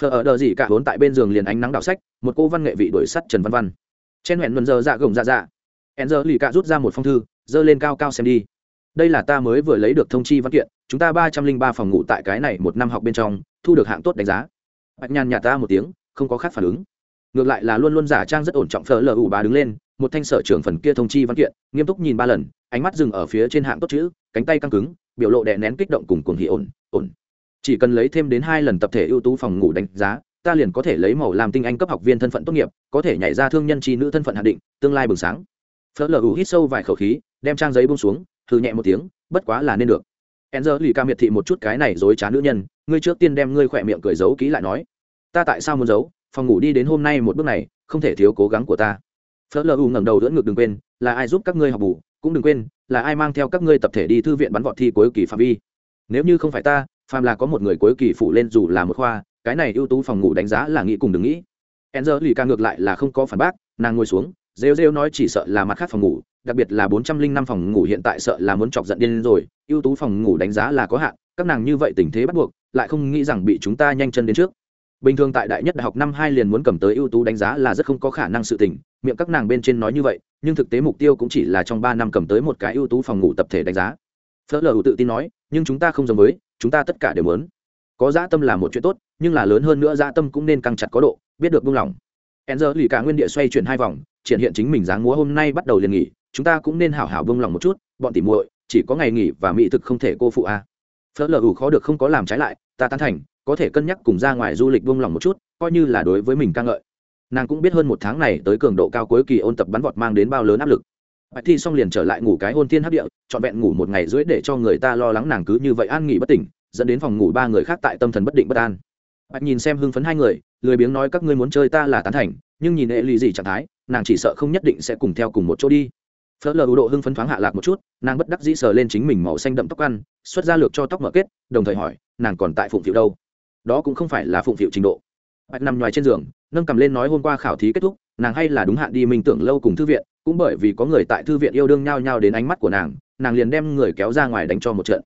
phờ ở đờ gì cả vốn tại bên giường liền ánh nắng đảo sách, một cô văn nghệ vị đổi sắt trần văn văn. Chen hẹn luận giờ dạ gồng dạ dạ. Hẹn giờ lì cả rút ra một phong thư giơ lên cao cao xem đi. Đây là ta mới vừa lấy được thông chi văn kiện, chúng ta ba trăm linh ba phòng ngủ tại cái này một năm học bên trong, thu được hạng tốt đánh giá. Bạch nhàn nhà ta một tiếng, không có khác phản ứng. Ngược lại là luôn luôn giả trang rất ổn trọng phở lờ ủ bà đứng lên, một thanh sở trưởng phần kia thông chi văn kiện, nghiêm túc nhìn ba lần, ánh mắt dừng ở phía trên hạng tốt chữ, cánh tay căng cứng, biểu lộ đè nén kích động cùng cuồng hỉ ổn ổn chỉ cần lấy thêm đến hai lần tập thể ưu tú phòng ngủ đánh giá, ta liền có thể lấy màu làm tinh anh cấp học viên thân phận tốt nghiệp, có thể nhảy ra thương nhân tri nữ thân phận hạ định, tương lai bừng sáng. Phớt lờ ủ hít sâu vài khẩu khí, đem trang giấy bông xuống thử nhẹ một tiếng, bất quá là nên được. Enzer lì ca miệt thị một chút cái này dối trá nữ nhân, ngươi trước tiên đem ngươi khỏe miệng cười giấu kỹ lại nói. Ta tại sao muốn giấu? Phòng ngủ đi đến hôm nay một bước này, không thể thiếu cố gắng của ta. Phớt lờ u ngẩng đầu đỡ ngực đừng quên, là ai giúp các ngươi học bù? Cũng đừng quên, là ai mang theo các ngươi tập thể đi thư viện bắn vọt thi cuối kỳ phạm vi. Nếu như không phải ta phàm là có một người cuối kỳ phụ lên dù là một khoa, cái này ưu tú phòng ngủ đánh giá là nghĩ cùng đừng nghĩ. Enzer lì ca ngược lại là không có phản bác, nàng ngồi xuống, rêu rêu nói chỉ sợ là mặt khác phòng ngủ, đặc biệt là bốn trăm linh năm phòng ngủ hiện tại sợ là muốn chọc giận điên rồi, ưu tú phòng ngủ đánh giá là có hạn, các nàng như vậy tình thế bắt buộc, lại không nghĩ rằng bị chúng ta nhanh chân đến trước. Bình thường tại đại nhất đại học năm hai liền muốn cầm tới ưu tú đánh giá là rất không có khả năng sự tình, miệng các nàng bên trên nói như vậy, nhưng thực tế mục tiêu cũng chỉ là trong ba năm cầm tới một cái ưu tú phòng ngủ tập thể đánh giá. Phớt lờ tự tin nói, nhưng chúng ta không giống với chúng ta tất cả đều muốn. Có dã tâm là một chuyện tốt, nhưng là lớn hơn nữa dã tâm cũng nên căng chặt có độ, biết được buông lỏng. Enzer lì cả nguyên địa xoay chuyển hai vòng, triển hiện chính mình dáng múa hôm nay bắt đầu liền nghỉ, chúng ta cũng nên hảo hảo buông lỏng một chút, bọn tỉ muội, chỉ có ngày nghỉ và mỹ thực không thể cô phụ a. À. phớt lờ khó được không có làm trái lại, ta tán thành, có thể cân nhắc cùng ra ngoài du lịch buông lỏng một chút, coi như là đối với mình ca ngợi. Nàng cũng biết hơn một tháng này tới cường độ cao cuối kỳ ôn tập bắn vọt mang đến bao lớn áp lực bạch thi xong liền trở lại ngủ cái hôn thiên hấp địa, trọn vẹn ngủ một ngày rưỡi để cho người ta lo lắng nàng cứ như vậy an nghỉ bất tỉnh, dẫn đến phòng ngủ ba người khác tại tâm thần bất định bất an. Bạch nhìn xem hưng phấn hai người, lười biếng nói các ngươi muốn chơi ta là tán thành, nhưng nhìn hệ lì gì trạng thái, nàng chỉ sợ không nhất định sẽ cùng theo cùng một chỗ đi. Phớt lờ ưu độ hưng phấn thoáng hạ lạc một chút, nàng bất đắc dĩ sờ lên chính mình màu xanh đậm tóc ăn, xuất ra lược cho tóc mở kết, đồng thời hỏi, nàng còn tại phụng phịu đâu? Đó cũng không phải là phụng phịu trình độ. Bạch nằm ngoài trên giường nâng cầm lên nói hôm qua khảo thí kết thúc, nàng hay là đúng hạn đi minh tưởng lâu cùng thư viện, cũng bởi vì có người tại thư viện yêu đương nhao nhao đến ánh mắt của nàng nàng liền đem người kéo ra ngoài đánh cho một trận.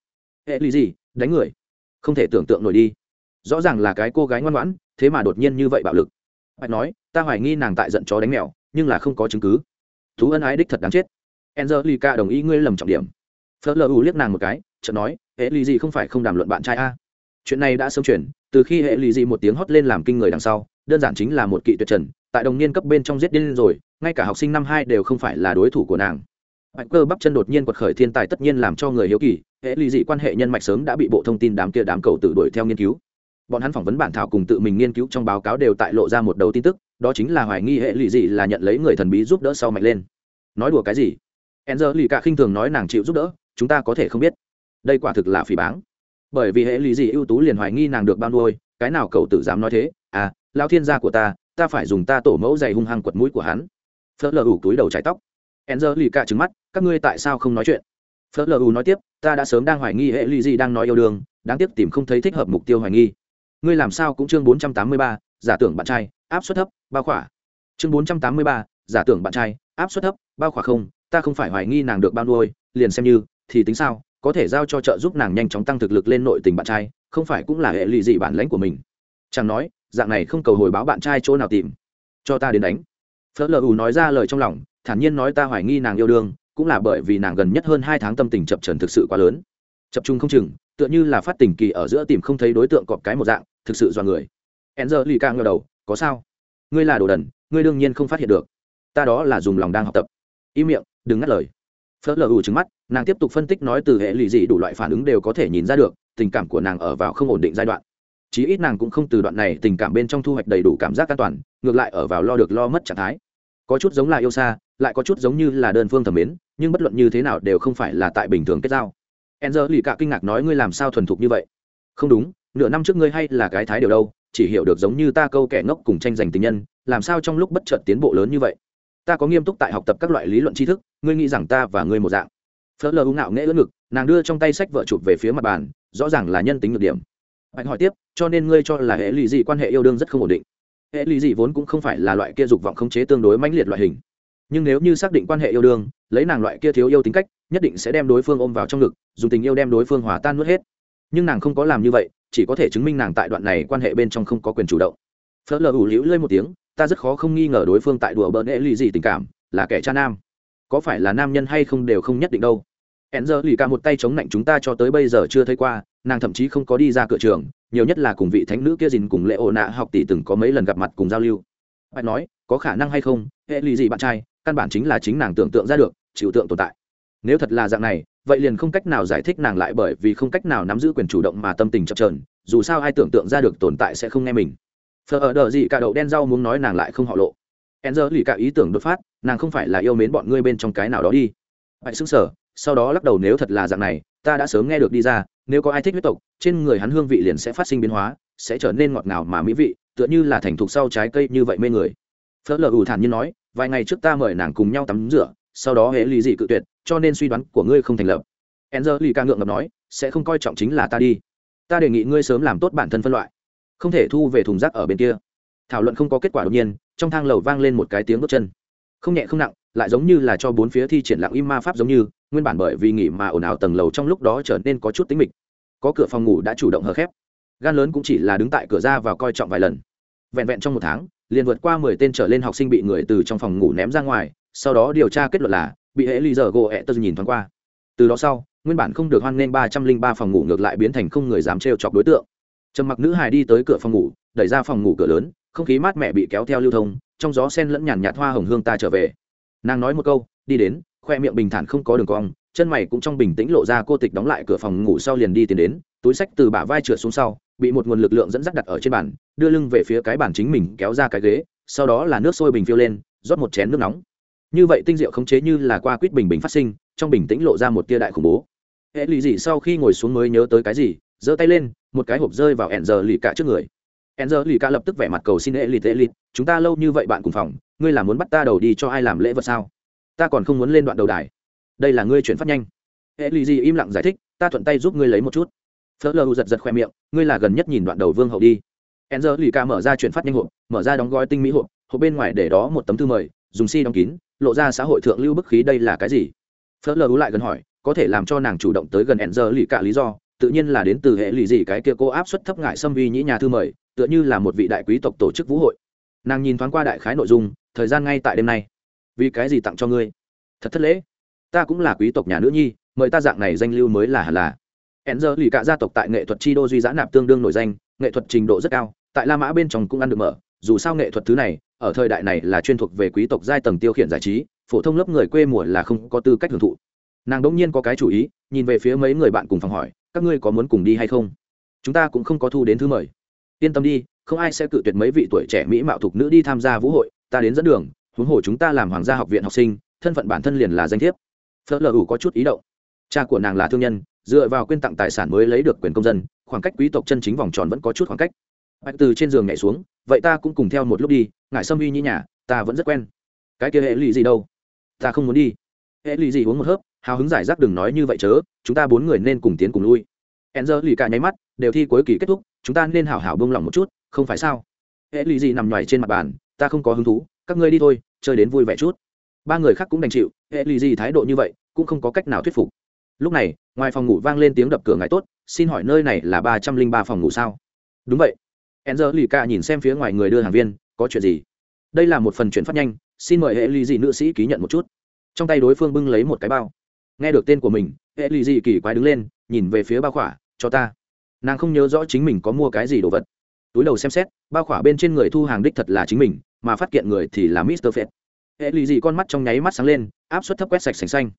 Hệ lý gì? Đánh người? Không thể tưởng tượng nổi đi. Rõ ràng là cái cô gái ngoan ngoãn, thế mà đột nhiên như vậy bạo lực. Bạch nói, ta hoài nghi nàng tại giận chó đánh mèo, nhưng là không có chứng cứ. Thú ân ái đích thật đáng chết. Angelica đồng ý ngươi lầm trọng điểm. Phớt lờ u liếc nàng một cái, chợt nói, hệ lý gì không phải không đàm luận bạn trai a? Chuyện này đã sớm chuyển, từ khi hệ lý gì một tiếng hót lên làm kinh người đằng sau đơn giản chính là một kỵ tuyệt trần, tại đồng niên cấp bên trong giết điên rồi, ngay cả học sinh năm hai đều không phải là đối thủ của nàng. Mạch cơ bắp chân đột nhiên quật khởi thiên tài tất nhiên làm cho người hiếu kỳ, hệ ly dị quan hệ nhân mạch sớm đã bị bộ thông tin đám kia đám cầu tự đuổi theo nghiên cứu. Bọn hắn phỏng vấn bản thảo cùng tự mình nghiên cứu trong báo cáo đều tại lộ ra một đầu tin tức, đó chính là hoài nghi hệ lì dị là nhận lấy người thần bí giúp đỡ sau mạnh lên. Nói đùa cái gì? Enzer lì cả khinh thường nói nàng chịu giúp đỡ, chúng ta có thể không biết. Đây quả thực là phỉ báng. Bởi vì hệ lì dị ưu tú liền hoài nghi nàng được bao nuôi, cái nào cậu tự dám nói thế? À lao thiên gia của ta ta phải dùng ta tổ mẫu dày hung hăng quật mũi của hắn. Phớt lờ ủ túi đầu trái tóc. Enzer lì cả trứng mắt, các ngươi tại sao không nói chuyện? Phớt lờ ủ nói tiếp, ta đã sớm đang hoài nghi hệ lì gì đang nói yêu đương, đáng tiếc tìm không thấy thích hợp mục tiêu hoài nghi. Ngươi làm sao cũng chương bốn trăm tám mươi ba, giả tưởng bạn trai, áp suất thấp, bao khỏa. Chương bốn trăm tám mươi ba, giả tưởng bạn trai, áp suất thấp, bao khỏa không, ta không phải hoài nghi nàng được bao nuôi, liền xem như, thì tính sao, có thể giao cho trợ giúp nàng nhanh chóng tăng thực lực lên nội tình bạn trai, không phải cũng là hệ lụy dị bản lãnh của mình. Chẳng nói dạng này không cầu hồi báo bạn trai chỗ nào tìm. Cho ta đến đánh. Phớt lờ ù nói ra lời trong lòng, thản nhiên nói ta hoài nghi nàng yêu đương, cũng là bởi vì nàng gần nhất hơn hai tháng tâm tình chập trần thực sự quá lớn. Chập trung không chừng, tựa như là phát tình kỳ ở giữa tìm không thấy đối tượng cọp cái một dạng, thực sự do người. Enzer lì ca ngờ đầu, có sao? Ngươi là đồ đần, ngươi đương nhiên không phát hiện được. Ta đó là dùng lòng đang học tập. Im miệng, đừng ngắt lời. Phớt lờ ù trứng mắt, nàng tiếp tục phân tích nói từ hệ lụy dị đủ loại phản ứng đều có thể nhìn ra được, tình cảm của nàng ở vào không ổn định giai đoạn chí ít nàng cũng không từ đoạn này tình cảm bên trong thu hoạch đầy đủ cảm giác an toàn, ngược lại ở vào lo được lo mất trạng thái. Có chút giống là yêu xa, lại có chút giống như là đơn phương thẩm mến, nhưng bất luận như thế nào đều không phải là tại bình thường kết giao. Enzer lì cả kinh ngạc nói ngươi làm sao thuần thục như vậy? Không đúng, nửa năm trước ngươi hay là cái thái điều đâu, chỉ hiểu được giống như ta câu kẻ ngốc cùng tranh giành tình nhân, làm sao trong lúc bất chợt tiến bộ lớn như vậy? Ta có nghiêm túc tại học tập các loại lý luận tri thức, ngươi nghĩ rằng ta và ngươi một dạng. Phớt lờ u ngạo nghễ ớt ngực, nàng đưa trong tay sách vợ chụp về phía mặt bàn, rõ ràng là nhân tính ngược điểm mạnh hỏi tiếp cho nên ngươi cho là hệ lụy dị quan hệ yêu đương rất không ổn định. Hệ lụy dị vốn cũng không phải là loại kia dục vọng khống chế tương đối mãnh liệt loại hình. Nhưng nếu như xác định quan hệ yêu đương lấy nàng loại kia thiếu yêu tính cách nhất định sẽ đem đối phương ôm vào trong ngực dùng tình yêu đem đối phương hòa tan nuốt hết. Nhưng nàng không có làm như vậy chỉ có thể chứng minh nàng tại đoạn này quan hệ bên trong không có quyền chủ động. Phớt lờ ủ liễu lơi một tiếng ta rất khó không nghi ngờ đối phương tại đùa bỡn hệ lụy dị tình cảm là kẻ cha nam. Có phải là nam nhân hay không đều không nhất định đâu. Enzer lì cả một tay chống lạnh chúng ta cho tới bây giờ chưa thấy qua, nàng thậm chí không có đi ra cửa trường, nhiều nhất là cùng vị thánh nữ kia dìn cùng lệ ổ nạ học tỷ từng có mấy lần gặp mặt cùng giao lưu. bạn nói, có khả năng hay không, hệ lì gì bạn trai, căn bản chính là chính nàng tưởng tượng ra được, chịu tượng tồn tại. Nếu thật là dạng này, vậy liền không cách nào giải thích nàng lại bởi vì không cách nào nắm giữ quyền chủ động mà tâm tình chập trờn. dù sao ai tưởng tượng ra được tồn tại sẽ không nghe mình. Phở ở đờ gì cả đậu đen rau muốn nói nàng lại không họ lộ. Enzer lì cả ý tưởng đột phát, nàng không phải là yêu mến bọn ngươi bên trong cái nào đó đi. bạn sững sở, sau đó lắc đầu nếu thật là dạng này ta đã sớm nghe được đi ra, nếu có ai thích huyết tộc, trên người hắn hương vị liền sẽ phát sinh biến hóa, sẽ trở nên ngọt ngào mà mỹ vị, tựa như là thành thục sau trái cây như vậy mê người. Phớt lờ ủ thản nhiên nói, vài ngày trước ta mời nàng cùng nhau tắm rửa, sau đó hễ lý dị cự tuyệt, cho nên suy đoán của ngươi không thành lập. Enzer lì ca ngượng ngập nói, sẽ không coi trọng chính là ta đi. Ta đề nghị ngươi sớm làm tốt bản thân phân loại, không thể thu về thùng rác ở bên kia. Thảo luận không có kết quả đột nhiên, trong thang lầu vang lên một cái tiếng bước chân. Không nhẹ không nặng, lại giống như là cho bốn phía thi triển lặng im ma pháp giống như nguyên bản bởi vì nghỉ mà ồn ào tầng lầu trong lúc đó trở nên có chút tính mịch. Có cửa phòng ngủ đã chủ động hờ khép. Gan lớn cũng chỉ là đứng tại cửa ra và coi trọng vài lần. Vẹn vẹn trong một tháng, liền vượt qua mười tên trở lên học sinh bị người từ trong phòng ngủ ném ra ngoài, sau đó điều tra kết luận là bị hệ lý giờ gỗ ẹ tơ nhìn thoáng qua. Từ đó sau, nguyên bản không được hoan nghênh ba trăm linh ba phòng ngủ ngược lại biến thành không người dám trêu chọc đối tượng. Trầm mặc nữ hài đi tới cửa phòng ngủ, đẩy ra phòng ngủ cửa lớn, không khí mát mẻ bị kéo theo lưu thông, trong gió sen lẫn nhàn nhạt hoa hồng hương ta trở về. Nàng nói một câu, đi đến khoe miệng bình thản không có đường cong, chân mày cũng trong bình tĩnh lộ ra cô tịch đóng lại cửa phòng ngủ sau liền đi tiến đến, túi sách từ bả vai trượt xuống sau, bị một nguồn lực lượng dẫn dắt đặt ở trên bàn, đưa lưng về phía cái bàn chính mình kéo ra cái ghế, sau đó là nước sôi bình phiêu lên, rót một chén nước nóng. Như vậy tinh diệu khống chế như là qua quýt bình bình phát sinh, trong bình tĩnh lộ ra một tia đại khủng bố. Hệ lì dị sau khi ngồi xuống mới nhớ tới cái gì, giơ tay lên, một cái hộp rơi vào ẻn giờ lì cả trước người. Ẻn giờ lì cả lập tức vẻ mặt cầu xin hệ lì tệ lì chúng ta lâu như vậy bạn cùng phòng, ngươi là muốn bắt ta đầu đi cho ai làm lễ vật sao? Ta còn không muốn lên đoạn đầu đài. Đây là ngươi chuyển phát nhanh. Hệ lì gì im lặng giải thích, ta thuận tay giúp ngươi lấy một chút. Phớt lờ giật giật khoe miệng, ngươi là gần nhất nhìn đoạn đầu vương hậu đi. Ẻn giờ lì ca mở ra chuyển phát nhanh hộp, mở ra đóng gói tinh mỹ hộp hộp bên ngoài để đó một tấm thư mời, dùng si đóng kín, lộ ra xã hội thượng lưu bức khí đây là cái gì? Phớt lờ lại gần hỏi, có thể làm cho nàng chủ động tới gần ẻn giờ lì cả lý do, tự nhiên là đến từ hệ lì gì cái kia cô áp suất thấp ngại xâm vi nhĩ nhà thư mời, tựa như là một vị đại quý tộc tổ chức vũ hội. Nàng nhìn thoáng qua đại khái nội dung, thời gian ngay tại đêm nay vì cái gì tặng cho ngươi? Thật thất lễ. Ta cũng là quý tộc nhà nữ nhi, mời ta dạng này danh lưu mới là hẳn là. Hẹn giờ lì cả gia tộc tại nghệ thuật chi đô duy giã nạp tương đương nổi danh, nghệ thuật trình độ rất cao, tại la mã bên trong cũng ăn được mở. Dù sao nghệ thuật thứ này, ở thời đại này là chuyên thuộc về quý tộc giai tầng tiêu khiển giải trí, phổ thông lớp người quê mùa là không có tư cách hưởng thụ. Nàng đỗng nhiên có cái chủ ý, nhìn về phía mấy người bạn cùng phòng hỏi, các ngươi có muốn cùng đi hay không? Chúng ta cũng không có thu đến thứ mời. Yên tâm đi, không ai sẽ cự tuyệt mấy vị tuổi trẻ mỹ mạo thục nữ đi tham gia vũ hội, ta đến dẫn đường huống hồ chúng ta làm hoàng gia học viện học sinh, thân phận bản thân liền là danh thiếp. Phớt lờ ủ có chút ý động. Cha của nàng là thương nhân, dựa vào quyên tặng tài sản mới lấy được quyền công dân, khoảng cách quý tộc chân chính vòng tròn vẫn có chút khoảng cách. Bạch từ trên giường nhảy xuống, vậy ta cũng cùng theo một lúc đi ngại sâm uy như nhà, ta vẫn rất quen. Cái kia hệ lụy gì đâu? Ta không muốn đi. Hệ lụy gì uống một hớp, hào hứng giải rác đừng nói như vậy chớ, chúng ta bốn người nên cùng tiến cùng lui. E n z lì cả nháy mắt, đều thi cuối kỳ kết thúc, chúng ta nên hảo hảo bông lòng một chút, không phải sao? Hệ lụy gì nằm nhoài trên mặt bàn, ta không có hứng thú, các ngươi đi thôi chơi đến vui vẻ chút. Ba người khác cũng đành chịu, hệ lì gì thái độ như vậy, cũng không có cách nào thuyết phục. Lúc này, ngoài phòng ngủ vang lên tiếng đập cửa ngài tốt, xin hỏi nơi này là ba trăm linh ba phòng ngủ sao? Đúng vậy. E n z lì ca nhìn xem phía ngoài người đưa hàng viên, có chuyện gì? Đây là một phần chuyển phát nhanh, xin mời hệ lì gì nữ sĩ ký nhận một chút. Trong tay đối phương bưng lấy một cái bao. Nghe được tên của mình, hệ lì gì kỳ quái đứng lên, nhìn về phía bao khỏa, cho ta. Nàng không nhớ rõ chính mình có mua cái gì đồ vật. Túi đầu xem xét, bao khỏa bên trên người thu hàng đích thật là chính mình mà phát kiện người thì là mister Fett. hệ lụy gì con mắt trong nháy mắt sáng lên áp suất thấp quét sạch sành xanh.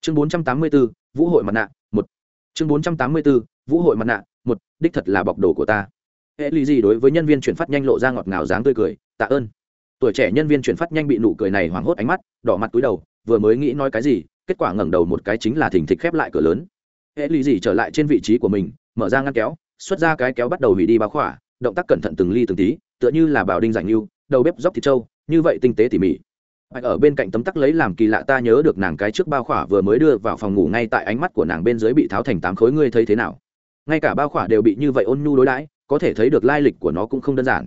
Chương 484, vũ hội mặt nạ một. Chương 484, vũ hội mặt nạ một. Đích thật là bọc đồ của ta. Hệ lụy gì đối với nhân viên chuyển phát nhanh lộ ra ngọt ngào dáng tươi cười tạ ơn. Tuổi trẻ nhân viên chuyển phát nhanh bị nụ cười này hoảng hốt ánh mắt đỏ mặt túi đầu vừa mới nghĩ nói cái gì kết quả ngẩng đầu một cái chính là thình thịch khép lại cửa lớn. Hệ lụy gì trở lại trên vị trí của mình mở ra ngăn kéo xuất ra cái kéo bắt đầu hủy đi bao khỏa động tác cẩn thận từng ly từng tí tựa như là bảo đinh rảnh yêu đầu bếp dốc thịt trâu, như vậy tinh tế tỉ mỉ. Bạch ở bên cạnh tấm tắc lấy làm kỳ lạ ta nhớ được nàng cái trước bao khỏa vừa mới đưa vào phòng ngủ ngay tại ánh mắt của nàng bên dưới bị tháo thành tám khối, ngươi thấy thế nào? Ngay cả bao khỏa đều bị như vậy ôn nhu đối đãi, có thể thấy được lai lịch của nó cũng không đơn giản.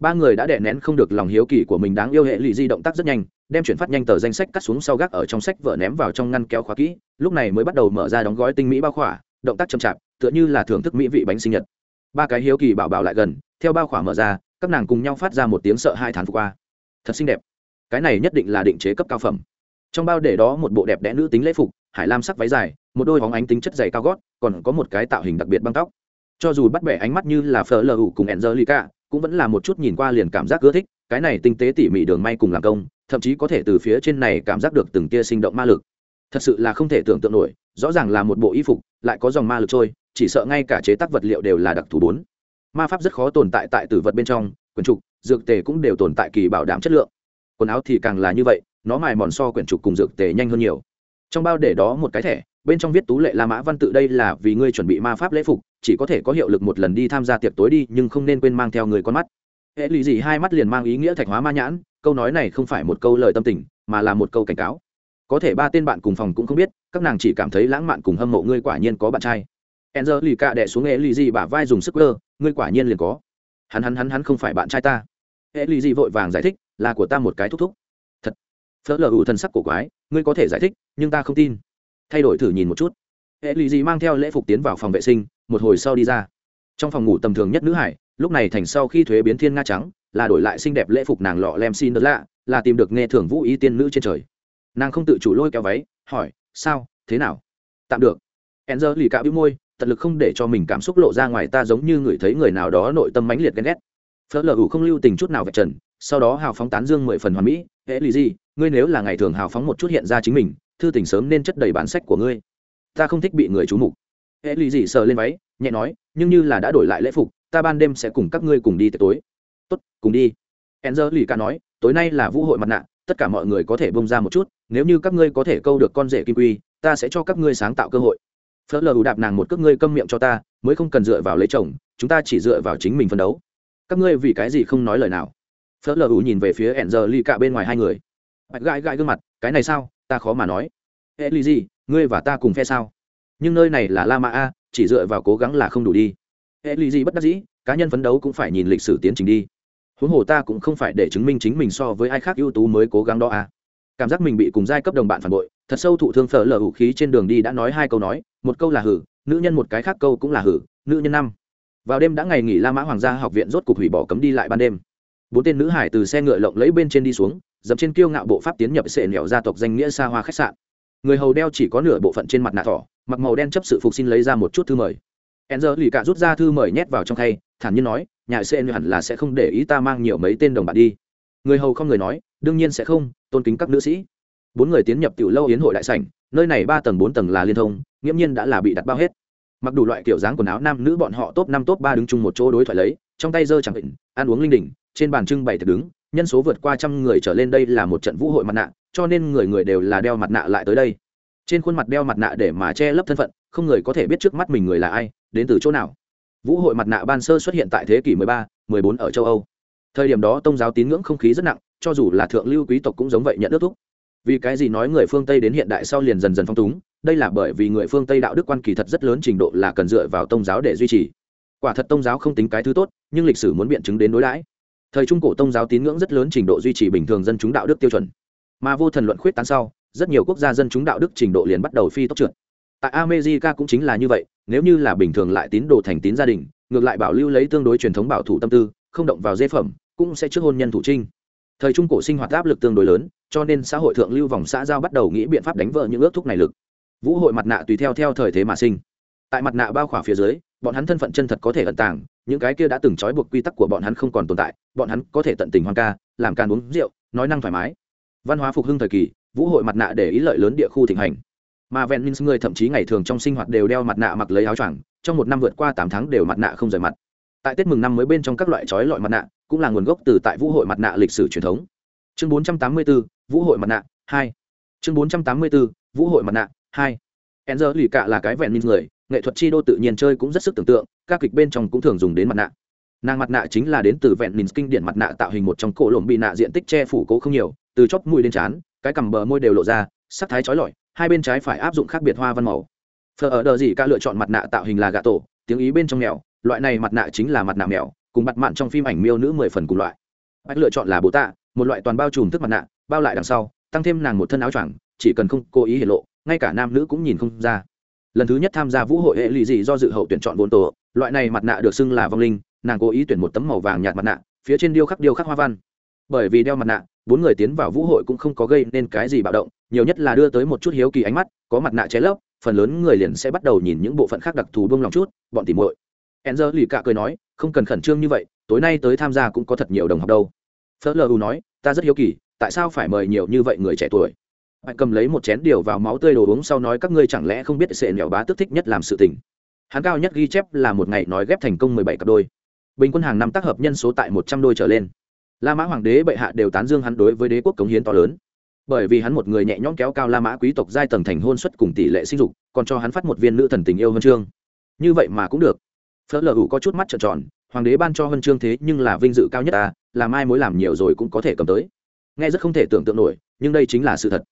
Ba người đã đè nén không được lòng hiếu kỳ của mình đáng yêu hệ lụy di động tác rất nhanh, đem chuyển phát nhanh tờ danh sách cắt xuống sau gác ở trong sách vợ ném vào trong ngăn kéo khóa kỹ, lúc này mới bắt đầu mở ra đóng gói tinh mỹ bao khỏa, động tác chậm chạp, tựa như là thưởng thức mỹ vị bánh sinh nhật. Ba cái hiếu kỳ bảo bảo lại gần, theo bao khỏa mở ra các nàng cùng nhau phát ra một tiếng sợ hai thán phục qua. Thật xinh đẹp. Cái này nhất định là định chế cấp cao phẩm. Trong bao để đó một bộ đẹp đẽ nữ tính lễ phục hải lam sắc váy dài một đôi hóng ánh tính chất dày cao gót còn có một cái tạo hình đặc biệt băng tóc. Cho dù bắt bẻ ánh mắt như là phở lờ ủ cùng Angelica, cũng vẫn là một chút nhìn qua liền cảm giác ưa thích cái này tinh tế tỉ mỉ đường may cùng làm công thậm chí có thể từ phía trên này cảm giác được từng tia sinh động ma lực. Thật sự là không thể tưởng tượng nổi rõ ràng là một bộ y phục lại có dòng ma lực trôi chỉ sợ ngay cả chế tác vật liệu đều là đặc thù bốn ma pháp rất khó tồn tại tại tử vật bên trong, quyển trục, dược tề cũng đều tồn tại kỳ bảo đảm chất lượng. Quần áo thì càng là như vậy, nó mài mòn so quyển trục cùng dược tề nhanh hơn nhiều. Trong bao để đó một cái thẻ, bên trong viết tú lệ la mã văn tự đây là vì ngươi chuẩn bị ma pháp lễ phục, chỉ có thể có hiệu lực một lần đi tham gia tiệc tối đi, nhưng không nên quên mang theo người con mắt. Hệ lụy gì hai mắt liền mang ý nghĩa thạch hóa ma nhãn, câu nói này không phải một câu lời tâm tình, mà là một câu cảnh cáo. Có thể ba tên bạn cùng phòng cũng không biết, các nàng chỉ cảm thấy lãng mạn cùng hâm mộ ngươi quả nhiên có bạn trai enzer lì cạ đẻ xuống hệ lụy gì bả vai dùng sức cơ ngươi quả nhiên liền có. Hắn hắn hắn hắn không phải bạn trai ta. Hệ gì vội vàng giải thích, là của ta một cái thúc thúc. Thật. Phớt lờ ủ thân sắc cổ quái, ngươi có thể giải thích, nhưng ta không tin. Thay đổi thử nhìn một chút. Hệ gì mang theo lễ phục tiến vào phòng vệ sinh, một hồi sau đi ra. Trong phòng ngủ tầm thường nhất nữ hải, lúc này thành sau khi thuế biến thiên nga trắng, là đổi lại xinh đẹp lễ phục nàng lọ lem xin đỡ lạ, là tìm được nghe thưởng vũ ý tiên nữ trên trời. Nàng không tự chủ lôi kéo váy, hỏi, sao? Thế nào? Tạm được. E n z lì cạ bĩu môi tận lực không để cho mình cảm xúc lộ ra ngoài ta giống như người thấy người nào đó nội tâm mãnh liệt ghen ghét. Phớt lờ ủ không lưu tình chút nào vạch trần, sau đó hào phóng tán dương mười phần hoàn mỹ. Hễ lì gì ngươi nếu là ngày thường hào phóng một chút hiện ra chính mình, thư tình sớm nên chất đầy bản sách của ngươi. Ta không thích bị người trú mục. Hễ lì gì sờ lên váy, nhẹ nói, nhưng như là đã đổi lại lễ phục, ta ban đêm sẽ cùng các ngươi cùng đi tới tối. Tốt, cùng đi. Enzer lì ca nói, tối nay là vũ hội mặt nạ, tất cả mọi người có thể bông ra một chút, nếu như các ngươi có thể câu được con rể kim quy, ta sẽ cho các ngươi sáng tạo cơ hội phớt lờ đạp nàng một cước, ngươi câm miệng cho ta, mới không cần dựa vào lấy chồng, chúng ta chỉ dựa vào chính mình phân đấu. Các ngươi vì cái gì không nói lời nào? Phớt lờ nhìn về phía ẻn giờ ly cạ bên ngoài hai người. Bạch gãi gãi gương mặt, cái này sao? Ta khó mà nói. Ê ly gì ngươi và ta cùng phe sao? Nhưng nơi này là la mã a, chỉ dựa vào cố gắng là không đủ đi. Ê ly gì bất đắc dĩ, cá nhân phấn đấu cũng phải nhìn lịch sử tiến trình đi. Huống hồ ta cũng không phải để chứng minh chính mình so với ai khác ưu tú mới cố gắng đó a cảm giác mình bị cùng giai cấp đồng bạn phản bội, thật sâu thụ thương phở lờ hữu khí trên đường đi đã nói hai câu nói một câu là hử, nữ nhân một cái khác câu cũng là hử, nữ nhân năm. Vào đêm đã ngày nghỉ la mã hoàng gia học viện rốt cục hủy bỏ cấm đi lại ban đêm. Bốn tên nữ hải từ xe ngựa lộng lấy bên trên đi xuống dập trên kiêu ngạo bộ pháp tiến nhập sệ nẻo gia tộc danh nghĩa xa hoa khách sạn. Người hầu đeo chỉ có nửa bộ phận trên mặt nạ thỏ, mặc màu đen chấp sự phục xin lấy ra một chút thư mời. Enzer lì cả rút ra thư mời nhét vào trong khay, thản nhiên nói, nhà sệ hẳn là sẽ không để ý ta mang nhiều mấy tên đồng bạn đi. Người hầu không người nói, đương nhiên sẽ không, tôn kính các nữ sĩ. Bốn người tiến nhập tiểu lâu yến hội đại sảnh, nơi này ba tầng bốn tầng là liên thông nghiễm nhiên đã là bị đặt bao hết. Mặc đủ loại kiểu dáng quần áo nam nữ bọn họ top năm top ba đứng chung một chỗ đối thoại lấy trong tay dơ chẳng định ăn uống linh đình trên bàn trưng bày thật đứng nhân số vượt qua trăm người trở lên đây là một trận vũ hội mặt nạ cho nên người người đều là đeo mặt nạ lại tới đây. Trên khuôn mặt đeo mặt nạ để mà che lấp thân phận không người có thể biết trước mắt mình người là ai đến từ chỗ nào. Vũ hội mặt nạ ban sơ xuất hiện tại thế kỷ 13, 14 ở châu âu. Thời điểm đó tôn giáo tín ngưỡng không khí rất nặng cho dù là thượng lưu quý tộc cũng giống vậy nhận ước thúc. Vì cái gì nói người phương tây đến hiện đại sau liền dần dần phong túng đây là bởi vì người phương tây đạo đức quan kỳ thật rất lớn trình độ là cần dựa vào tôn giáo để duy trì. Quả thật tôn giáo không tính cái thứ tốt, nhưng lịch sử muốn biện chứng đến đối đãi. Thời trung cổ tôn giáo tín ngưỡng rất lớn trình độ duy trì bình thường dân chúng đạo đức tiêu chuẩn. Mà vô thần luận khuyết tán sau, rất nhiều quốc gia dân chúng đạo đức trình độ liền bắt đầu phi tốc trượt. Tại america cũng chính là như vậy, nếu như là bình thường lại tín đồ thành tín gia đình, ngược lại bảo lưu lấy tương đối truyền thống bảo thủ tâm tư, không động vào dê phẩm, cũng sẽ trước hôn nhân thủ trinh. Thời trung cổ sinh hoạt áp lực tương đối lớn, cho nên xã hội thượng lưu vòng xã giao bắt đầu nghĩ biện pháp đánh vỡ những ước thúc này lực vũ hội mặt nạ tùy theo theo thời thế mà sinh. Tại mặt nạ bao khỏa phía dưới bọn hắn thân phận chân thật có thể ẩn tàng những cái kia đã từng trói buộc quy tắc của bọn hắn không còn tồn tại bọn hắn có thể tận tình hoang ca làm can uống rượu nói năng thoải mái. Văn hóa phục hưng thời kỳ vũ hội mặt nạ để ý lợi lớn địa khu thịnh hành. Mà vẹn minh người thậm chí ngày thường trong sinh hoạt đều đeo mặt nạ mặc lấy áo choàng trong một năm vượt qua tám tháng đều mặt nạ không rời mặt. Tại tết mừng năm mới bên trong các loại trói lọi mặt nạ cũng là nguồn gốc từ tại vũ hội mặt nạ lịch sử truyền thống. Chương 484, vũ hội mặt nạ hai. Chương 484, vũ hội mặt nạ hai. Enzer lì cạ là cái vẹn minh người, nghệ thuật chi đô tự nhiên chơi cũng rất sức tưởng tượng, các kịch bên trong cũng thường dùng đến mặt nạ. Nàng mặt nạ chính là đến từ vẹn minh kinh điển mặt nạ tạo hình một trong cổ lồng bị nạ diện tích che phủ cố không nhiều, từ chóp mũi đến trán cái cằm bờ môi đều lộ ra, sắc thái trói lọi, hai bên trái phải áp dụng khác biệt hoa văn màu. Phở ở đờ gì ca lựa chọn mặt nạ tạo hình là gà tổ, tiếng ý bên trong mèo, loại này mặt nạ chính là mặt nạ mèo, cùng mặt mạn trong phim ảnh miêu nữ mười phần cùng loại. Bách lựa chọn là bố tạ, một loại toàn bao trùm thức mặt nạ, bao lại đằng sau, tăng thêm nàng một thân áo choàng, chỉ cần không cố ý hiển lộ ngay cả nam nữ cũng nhìn không ra. Lần thứ nhất tham gia vũ hội hệ lụy dị do dự hậu tuyển chọn vốn tổ, loại này mặt nạ được xưng là vong linh, nàng cố ý tuyển một tấm màu vàng nhạt mặt nạ, phía trên điêu khắc điêu khắc hoa văn. Bởi vì đeo mặt nạ, bốn người tiến vào vũ hội cũng không có gây nên cái gì bạo động, nhiều nhất là đưa tới một chút hiếu kỳ ánh mắt, có mặt nạ cháy lấp, phần lớn người liền sẽ bắt đầu nhìn những bộ phận khác đặc thù bông lòng chút, bọn tìm muội. Enzer lì cạ cười nói, không cần khẩn trương như vậy, tối nay tới tham gia cũng có thật nhiều đồng học đâu. Phớt lờ nói, ta rất hiếu kỳ, tại sao phải mời nhiều như vậy người trẻ tuổi? Bạch cầm lấy một chén điều vào máu tươi đồ uống sau nói các ngươi chẳng lẽ không biết sệ nẻo bá tức thích nhất làm sự tình. Hắn cao nhất ghi chép là một ngày nói ghép thành công mười bảy cặp đôi. Bình quân hàng năm tác hợp nhân số tại một trăm đôi trở lên. La mã hoàng đế bệ hạ đều tán dương hắn đối với đế quốc cống hiến to lớn. Bởi vì hắn một người nhẹ nhõm kéo cao la mã quý tộc giai tầng thành hôn suất cùng tỷ lệ sinh dục, còn cho hắn phát một viên nữ thần tình yêu huân chương. Như vậy mà cũng được. Phớt lờ hữu có chút mắt trợn tròn, hoàng đế ban cho huân chương thế nhưng là vinh dự cao nhất à, ta làm ai mối làm nhiều rồi cũng có thể cầm tới. Nghe rất không thể tưởng tượng nổi, nhưng đây chính là sự thật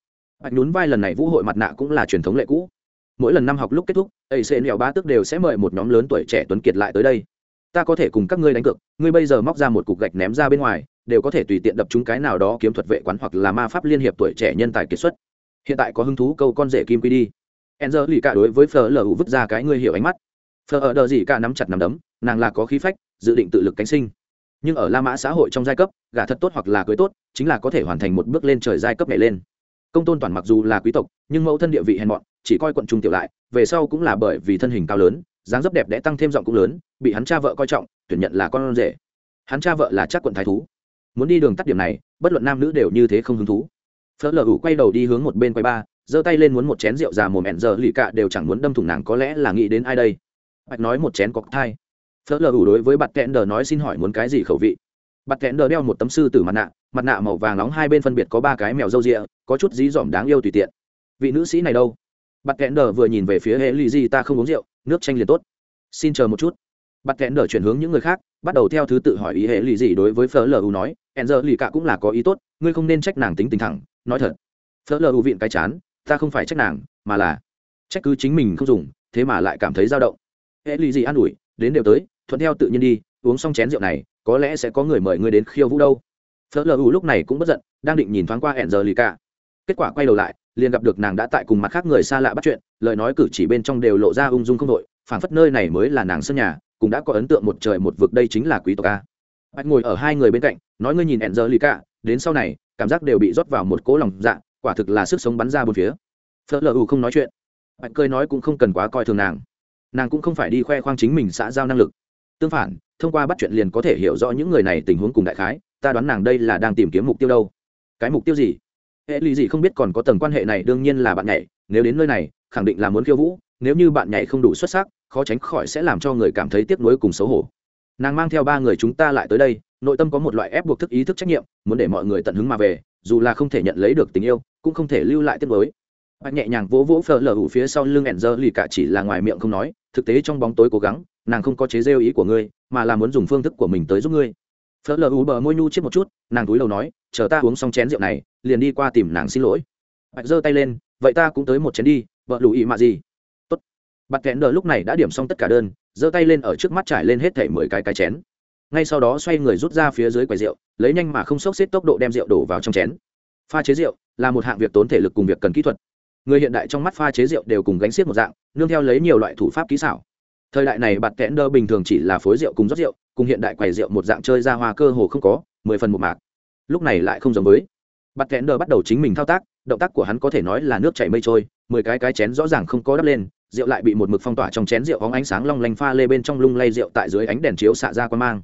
bạch nhún vai lần này vũ hội mặt nạ cũng là truyền thống lệ cũ. Mỗi lần năm học lúc kết thúc ấy sẽ nèo ba tức đều sẽ mời một nhóm lớn tuổi trẻ tuấn kiệt lại tới đây. Ta có thể cùng các ngươi đánh cược, ngươi bây giờ móc ra một cục gạch ném ra bên ngoài, đều có thể tùy tiện đập chúng cái nào đó kiếm thuật vệ quán hoặc là ma pháp liên hiệp tuổi trẻ nhân tài kiệt xuất. Hiện tại có hứng thú câu con rể kim quy đi. Enzer lì cả đối với phờ lờ vứt ra cái ngươi hiểu ánh mắt. Phờ ở đờ gì cả nắm chặt nắm đấm, nàng là có khí phách, dự định tự lực cánh sinh. Nhưng ở la mã xã hội trong giai cấp, gả thật tốt hoặc là cưới tốt, chính là có thể hoàn thành một bước lên trời giai cấp nhảy lên công tôn toàn mặc dù là quý tộc, nhưng mẫu thân địa vị hèn mọn, chỉ coi quận trung tiểu lại, về sau cũng là bởi vì thân hình cao lớn, dáng dấp đẹp đẽ tăng thêm giọng cũng lớn, bị hắn cha vợ coi trọng, tuyển nhận là con rể. Hắn cha vợ là chắc quận thái thú. Muốn đi đường tắt điểm này, bất luận nam nữ đều như thế không hứng thú. Phớt lờ ủ quay đầu đi hướng một bên quay ba, giơ tay lên muốn một chén rượu già mồm ẹn giờ lì cạ đều chẳng muốn đâm thủng nàng có lẽ là nghĩ đến ai đây. Bạch nói một chén cọc thai. Phớt lờ ủ đối với bạt kẽn đờ nói xin hỏi muốn cái gì khẩu vị. Bạt kẽn đờ đeo một tấm sư tử mặt nạ mặt nạ màu vàng nóng hai bên phân biệt có ba cái mèo râu rịa, có chút dí dỏm đáng yêu tùy tiện. Vị nữ sĩ này đâu? Bạt kẽn đờ vừa nhìn về phía hệ lì gì, ta không uống rượu, nước chanh liền tốt. Xin chờ một chút. Bạt kẽn đờ chuyển hướng những người khác, bắt đầu theo thứ tự hỏi ý hệ lì gì đối với phở lu nói. Hẹn giờ lì cả cũng là có ý tốt, ngươi không nên trách nàng tính tình thẳng, nói thật. Phở lu viện cái chán, ta không phải trách nàng, mà là trách cứ chính mình không dùng, thế mà lại cảm thấy dao động. Hệ lì gì an ủi, đến đều tới, thuận theo tự nhiên đi, uống xong chén rượu này, có lẽ sẽ có người mời ngươi đến khiêu vũ đâu phở u lúc này cũng bất giận, đang định nhìn thoáng qua hẹn giờ lì cả kết quả quay đầu lại, liền gặp được nàng đã tại cùng mặt khác người xa lạ bắt chuyện, lời nói cử chỉ bên trong đều lộ ra ung dung không đội phảng phất nơi này mới là nàng sân nhà, cũng đã có ấn tượng một trời một vực đây chính là quý tộc a. Bạch ngồi ở hai người bên cạnh, nói ngươi nhìn ẹn giờ lì cả đến sau này, cảm giác đều bị rót vào một cỗ lòng dạ quả thực là sức sống bắn ra bốn phía. Phớt lờ u không nói chuyện. Bạch cười nói cũng không cần quá coi thường nàng. Nàng cũng không phải đi khoe khoang chính mình xã giao năng lực. Tương phản, thông qua bắt chuyện liền có thể hiểu rõ những người này tình huống cùng đại khái ta đoán nàng đây là đang tìm kiếm mục tiêu đâu. Cái mục tiêu gì? Hệ lụy gì không biết còn có tầng quan hệ này đương nhiên là bạn nhảy. Nếu đến nơi này, khẳng định là muốn khiêu vũ. Nếu như bạn nhảy không đủ xuất sắc, khó tránh khỏi sẽ làm cho người cảm thấy tiếc nuối cùng xấu hổ. Nàng mang theo ba người chúng ta lại tới đây, nội tâm có một loại ép buộc thức ý thức trách nhiệm, muốn để mọi người tận hứng mà về, dù là không thể nhận lấy được tình yêu, cũng không thể lưu lại tiếc nuối. Bạn nhẹ nhàng vỗ vỗ phờ lờ hủ phía sau lưng ẻn dơ lì cả chỉ là ngoài miệng không nói, thực tế trong bóng tối cố gắng, nàng không có chế rêu ý của ngươi, mà là muốn dùng phương thức của mình tới giúp ngươi. Phớt lờ u bờ môi nhu chết một chút, nàng túi đầu nói, chờ ta uống xong chén rượu này, liền đi qua tìm nàng xin lỗi. Bạch giơ tay lên, vậy ta cũng tới một chén đi, vợ lù ý mà gì? Tốt. Bạch kẽn đờ lúc này đã điểm xong tất cả đơn, giơ tay lên ở trước mắt trải lên hết thảy mười cái cái chén. Ngay sau đó xoay người rút ra phía dưới quầy rượu, lấy nhanh mà không sốc xếp tốc độ đem rượu đổ vào trong chén. Pha chế rượu là một hạng việc tốn thể lực cùng việc cần kỹ thuật. Người hiện đại trong mắt pha chế rượu đều cùng gánh xiết một dạng, nương theo lấy nhiều loại thủ pháp kỹ xảo. Thời đại này bạt kẽn đơ bình thường chỉ là phối rượu cùng rót rượu cùng hiện đại quầy rượu một dạng chơi ra hoa cơ hồ không có, mười phần một mạc. Lúc này lại không giống với. Bắt kẽn đờ bắt đầu chính mình thao tác, động tác của hắn có thể nói là nước chảy mây trôi, mười cái cái chén rõ ràng không có đắp lên, rượu lại bị một mực phong tỏa trong chén rượu hóng ánh sáng long lanh pha lê bên trong lung lay rượu tại dưới ánh đèn chiếu xạ ra quan mang.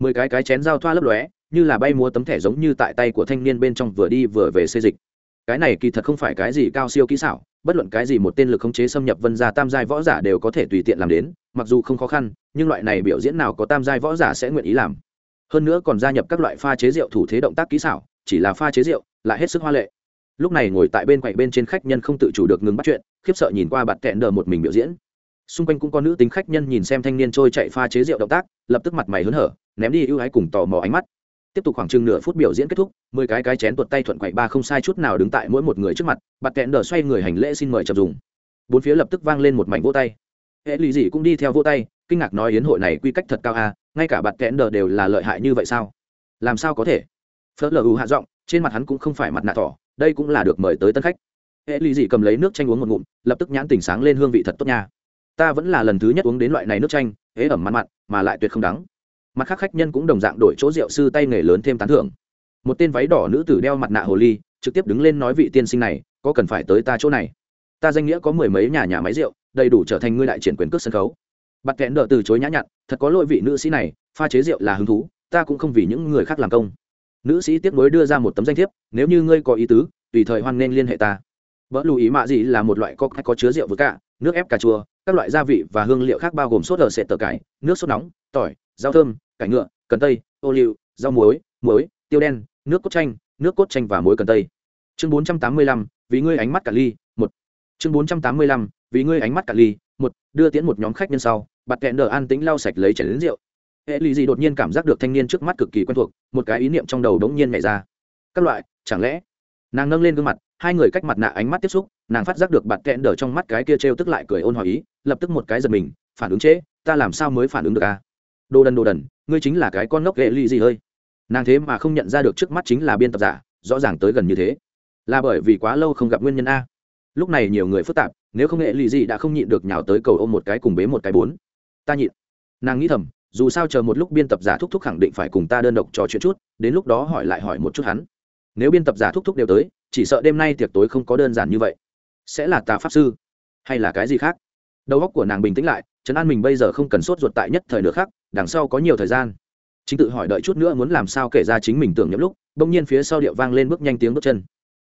Mười cái cái chén giao thoa lấp lóe, như là bay múa tấm thẻ giống như tại tay của thanh niên bên trong vừa đi vừa về xê dịch. Cái này kỳ thật không phải cái gì cao siêu kỹ xảo, bất luận cái gì một tên lực khống chế xâm nhập vân gia tam giai võ giả đều có thể tùy tiện làm đến mặc dù không khó khăn, nhưng loại này biểu diễn nào có tam giai võ giả sẽ nguyện ý làm. Hơn nữa còn gia nhập các loại pha chế rượu thủ thế động tác kỹ xảo, chỉ là pha chế rượu, lại hết sức hoa lệ. Lúc này ngồi tại bên quầy bên trên khách nhân không tự chủ được ngừng bắt chuyện, khiếp sợ nhìn qua bạt kẹn đờ một mình biểu diễn. Xung quanh cũng có nữ tính khách nhân nhìn xem thanh niên trôi chạy pha chế rượu động tác, lập tức mặt mày hớn hở, ném đi ưu ái cùng tò mò ánh mắt. Tiếp tục khoảng chừng nửa phút biểu diễn kết thúc, mười cái cái chén tuột tay thuận quậy ba không sai chút nào đứng tại mỗi một người trước mặt bạt kẹn đờ xoay người hành lễ xin mời chập dùng. Bốn phía lập tức vang lên một mảnh vỗ tay hệ lì dị cũng đi theo vô tay, kinh ngạc nói yến hội này quy cách thật cao à ngay cả bạt kẹn đờ đều là lợi hại như vậy sao? Làm sao có thể? Phớt lờ u hạ giọng, trên mặt hắn cũng không phải mặt nạ thỏ, đây cũng là được mời tới tân khách. Hệ lì dị cầm lấy nước chanh uống một ngụm, lập tức nhãn tỉnh sáng lên hương vị thật tốt nha. Ta vẫn là lần thứ nhất uống đến loại này nước chanh hễ ẩm mặn mặn, mà lại tuyệt không đắng. Mặt khác khách nhân cũng đồng dạng đổi chỗ rượu sư tay nghề lớn thêm tán thưởng. Một tên váy đỏ nữ tử đeo mặt nạ hồ ly, trực tiếp đứng lên nói vị tiên sinh này, có cần phải tới ta chỗ này? Ta danh nghĩa có mười mấy nhà nhà máy rượu đầy đủ trở thành ngươi đại triển quyền cước sân khấu. Bặt kẽn đỡ từ chối nhã nhặn, thật có lỗi vị nữ sĩ này, pha chế rượu là hứng thú, ta cũng không vì những người khác làm công. Nữ sĩ tiếp nối đưa ra một tấm danh thiếp, nếu như ngươi có ý tứ, tùy thời hoan nên liên hệ ta. Vỡ lưu ý mạ gì là một loại có có chứa rượu với cả, nước ép cà chua, các loại gia vị và hương liệu khác bao gồm sốt ở sệt tờ cải, nước sốt nóng, tỏi, rau thơm, cải ngựa, cần tây, ô liu, rau muối muối, tiêu đen, nước cốt chanh, nước cốt chanh và muối cần tây. Chương bốn trăm tám mươi lăm, vì ngươi ánh mắt cả ly, một. Chương bốn trăm tám mươi lăm vì ngươi ánh mắt cả ly, một, đưa tiễn một nhóm khách nhân sau, bạt kẹn đờ an tính lau sạch lấy chảy đến rượu. Hệ lì gì đột nhiên cảm giác được thanh niên trước mắt cực kỳ quen thuộc, một cái ý niệm trong đầu đống nhiên nhảy ra. Các loại, chẳng lẽ? Nàng nâng lên gương mặt, hai người cách mặt nạ ánh mắt tiếp xúc, nàng phát giác được bạt kẹn đờ trong mắt cái kia trêu tức lại cười ôn hòa ý, lập tức một cái giật mình, phản ứng trễ, ta làm sao mới phản ứng được a à? đồ đần đồ đần, ngươi chính là cái con ngốc hệ ly gì hơi nàng thế mà không nhận ra được trước mắt chính là biên tập giả, rõ ràng tới gần như thế. Là bởi vì quá lâu không gặp nguyên nhân a lúc này nhiều người phức tạp, nếu không nghệ lì gì đã không nhịn được nhào tới cầu ôm một cái cùng bế một cái bốn. Ta nhịn. Nàng nghĩ thầm, dù sao chờ một lúc biên tập giả thúc thúc khẳng định phải cùng ta đơn độc trò chuyện chút, đến lúc đó hỏi lại hỏi một chút hắn. Nếu biên tập giả thúc thúc đều tới, chỉ sợ đêm nay tiệc tối không có đơn giản như vậy. Sẽ là tà pháp sư, hay là cái gì khác? Đầu óc của nàng bình tĩnh lại trấn an mình bây giờ không cần sốt ruột tại nhất thời nữa khác đằng sau có nhiều thời gian. Chính tự hỏi đợi chút nữa muốn làm sao kể ra chính mình tưởng nhậm lúc, bỗng nhiên phía sau điệu vang lên bước nhanh tiếng bước chân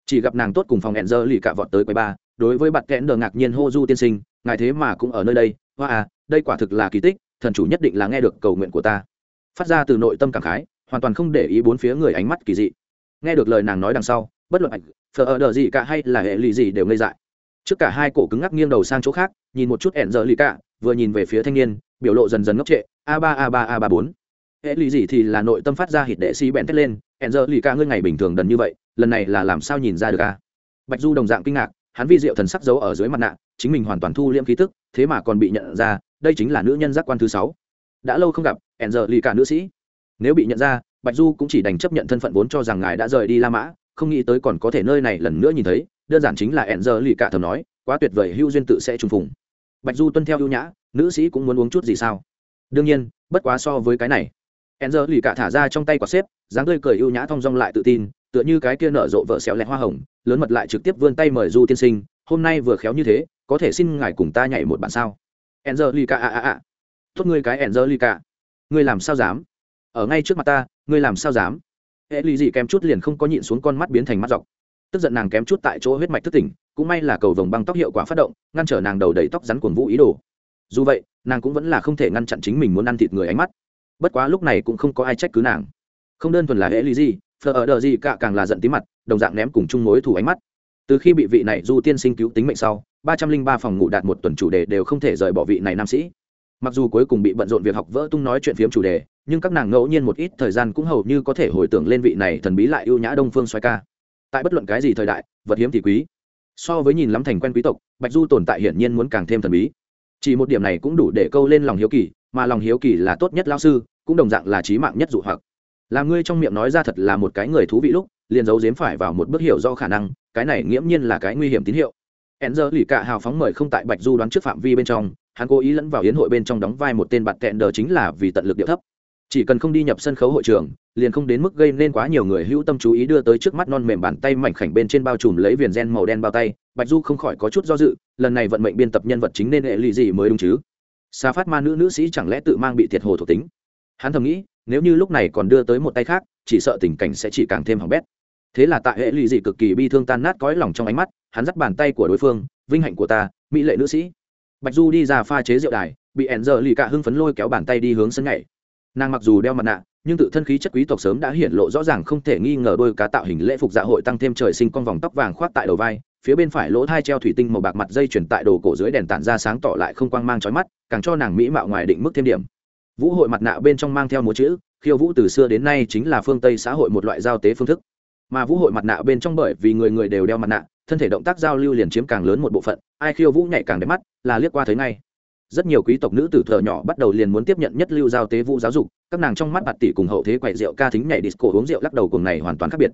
chỉ gặp nàng tốt cùng phòng hẹn giờ lì cả vọt tới quầy ba đối với bạn kẽn đờ ngạc nhiên hô du tiên sinh, ngài thế mà cũng ở nơi đây, hoa à đây quả thực là kỳ tích, thần chủ nhất định là nghe được cầu nguyện của ta. Phát ra từ nội tâm cảm khái, hoàn toàn không để ý bốn phía người ánh mắt kỳ dị. Nghe được lời nàng nói đằng sau, bất luận ảnh, phờ ở đờ gì cả hay là hệ lì gì đều ngây dại. Trước cả hai cổ cứng ngắc nghiêng đầu sang chỗ khác, nhìn một chút hẹn giờ lì cả, vừa nhìn về phía thanh niên, biểu lộ dần dần ngốc trệ, a ba a ba a ba bốn. Hệ lì gì thì là nội tâm phát ra hít đệ xi bẹn thét lên, hẹn giờ lì cả ngươi ngày bình thường đần như vậy lần này là làm sao nhìn ra được a bạch du đồng dạng kinh ngạc, hắn vi diệu thần sắc giấu ở dưới mặt nạ, chính mình hoàn toàn thu liễm khí tức, thế mà còn bị nhận ra, đây chính là nữ nhân giác quan thứ sáu. Đã lâu không gặp hẹn giờ lì cả nữ sĩ. Nếu bị nhận ra, bạch du cũng chỉ đành chấp nhận thân phận vốn cho rằng ngài đã rời đi la mã, không nghĩ tới còn có thể nơi này lần nữa nhìn thấy, đơn giản chính là hẹn giờ lì cả thầm nói, quá tuyệt vời hưu duyên tự sẽ trùng phùng. Bạch du tuân theo ưu nhã, nữ sĩ cũng muốn uống chút gì sao? Đương nhiên, bất quá so với cái này. Hẹn giờ lì cả thả ra trong tay quả xếp, dáng tươi cười ưu nhã thong dong lại tự tin tựa như cái kia nở rộ vợ xéo lẹ hoa hồng lớn mật lại trực tiếp vươn tay mời du tiên sinh hôm nay vừa khéo như thế có thể xin ngài cùng ta nhảy một bản sao Angelica a a a. Tốt ngươi cái Angelica. Ngươi làm sao dám? Ở ngay trước mặt ta, ngươi làm sao dám? Hệ lý gì kém chút liền không có nhịn xuống con mắt biến thành mắt dọc. Tức giận nàng kém chút tại chỗ huyết mạch thức tỉnh, cũng may là cầu vồng băng tóc hiệu quả phát động, ngăn trở nàng đầu đầy tóc rắn cuồng vũ ý đồ. Dù vậy, nàng cũng vẫn là không thể ngăn chặn chính mình muốn ăn thịt người ánh mắt. Bất quá lúc này cũng không có ai trách cứ nàng. Không đơn thuần là hệ lý gì, phờ ở đờ gì cả càng là giận tí mặt, đồng dạng ném cùng chung mối thủ ánh mắt. Từ khi bị vị này Du tiên sinh cứu tính mệnh sau, ba trăm linh ba phòng ngủ đạt một tuần chủ đề đều không thể rời bỏ vị này nam sĩ. Mặc dù cuối cùng bị bận rộn việc học vỡ tung nói chuyện phiếm chủ đề nhưng các nàng ngẫu nhiên một ít thời gian cũng hầu như có thể hồi tưởng lên vị này thần bí lại ưu nhã đông phương xoay ca. Tại bất luận cái gì thời đại vật hiếm thì quý. So với nhìn lắm thành quen quý tộc bạch du tồn tại hiển nhiên muốn càng thêm thần bí. Chỉ một điểm này cũng đủ để câu lên lòng hiếu kỳ mà lòng hiếu kỳ là tốt nhất lao sư cũng đồng dạng là trí mạng nhất dụ hoặc là ngươi trong miệng nói ra thật là một cái người thú vị lúc, liền giấu giếm phải vào một bước hiểu do khả năng, cái này nghiễm nhiên là cái nguy hiểm tín hiệu. Hẹn giờ lì cả hào phóng mời không tại bạch du đoán trước phạm vi bên trong, hắn cố ý lẫn vào hiến hội bên trong đóng vai một tên bạn tẹn đờ chính là vì tận lực điệu thấp. Chỉ cần không đi nhập sân khấu hội trường, liền không đến mức gây nên quá nhiều người hữu tâm chú ý đưa tới trước mắt non mềm bàn tay mảnh khảnh bên trên bao trùm lấy viền gen màu đen bao tay. Bạch du không khỏi có chút do dự, lần này vận mệnh biên tập nhân vật chính nên hệ lụy gì mới đúng chứ? Xa phát ma nữ nữ sĩ chẳng lẽ tự mang bị thiệt hồ thuộc tính? Hắn thầm nghĩ nếu như lúc này còn đưa tới một tay khác, chỉ sợ tình cảnh sẽ chỉ càng thêm hỏng bét. Thế là tại hệ lụy dị cực kỳ bi thương tan nát cõi lòng trong ánh mắt, hắn dắt bàn tay của đối phương, vinh hạnh của ta, mỹ lệ nữ sĩ. Bạch du đi ra pha chế rượu đài, bị ẻn giờ lì cả hưng phấn lôi kéo bàn tay đi hướng sân nhảy. Nàng mặc dù đeo mặt nạ, nhưng tự thân khí chất quý tộc sớm đã hiển lộ rõ ràng không thể nghi ngờ đôi cá tạo hình lễ phục dạ hội tăng thêm trời sinh con vòng tóc vàng khoác tại đầu vai, phía bên phải lỗ thai treo thủy tinh màu bạc mặt dây chuyển tại đồ cổ dưới đèn tản ra sáng tỏ lại không quang mang trói mắt, càng cho nàng mỹ mạo ngoài định mức thêm điểm vũ hội mặt nạ bên trong mang theo múa chữ, khiêu vũ từ xưa đến nay chính là phương tây xã hội một loại giao tế phương thức. Mà vũ hội mặt nạ bên trong bởi vì người người đều đeo mặt nạ, thân thể động tác giao lưu liền chiếm càng lớn một bộ phận, ai khiêu vũ nhạy càng đẹp mắt, là liếc qua thấy ngay. Rất nhiều quý tộc nữ tử thợ nhỏ bắt đầu liền muốn tiếp nhận nhất lưu giao tế vũ giáo dục, các nàng trong mắt bạt tỷ cùng hậu thế quậy rượu ca thính nhảy disco uống rượu lắc đầu cùng này hoàn toàn khác biệt.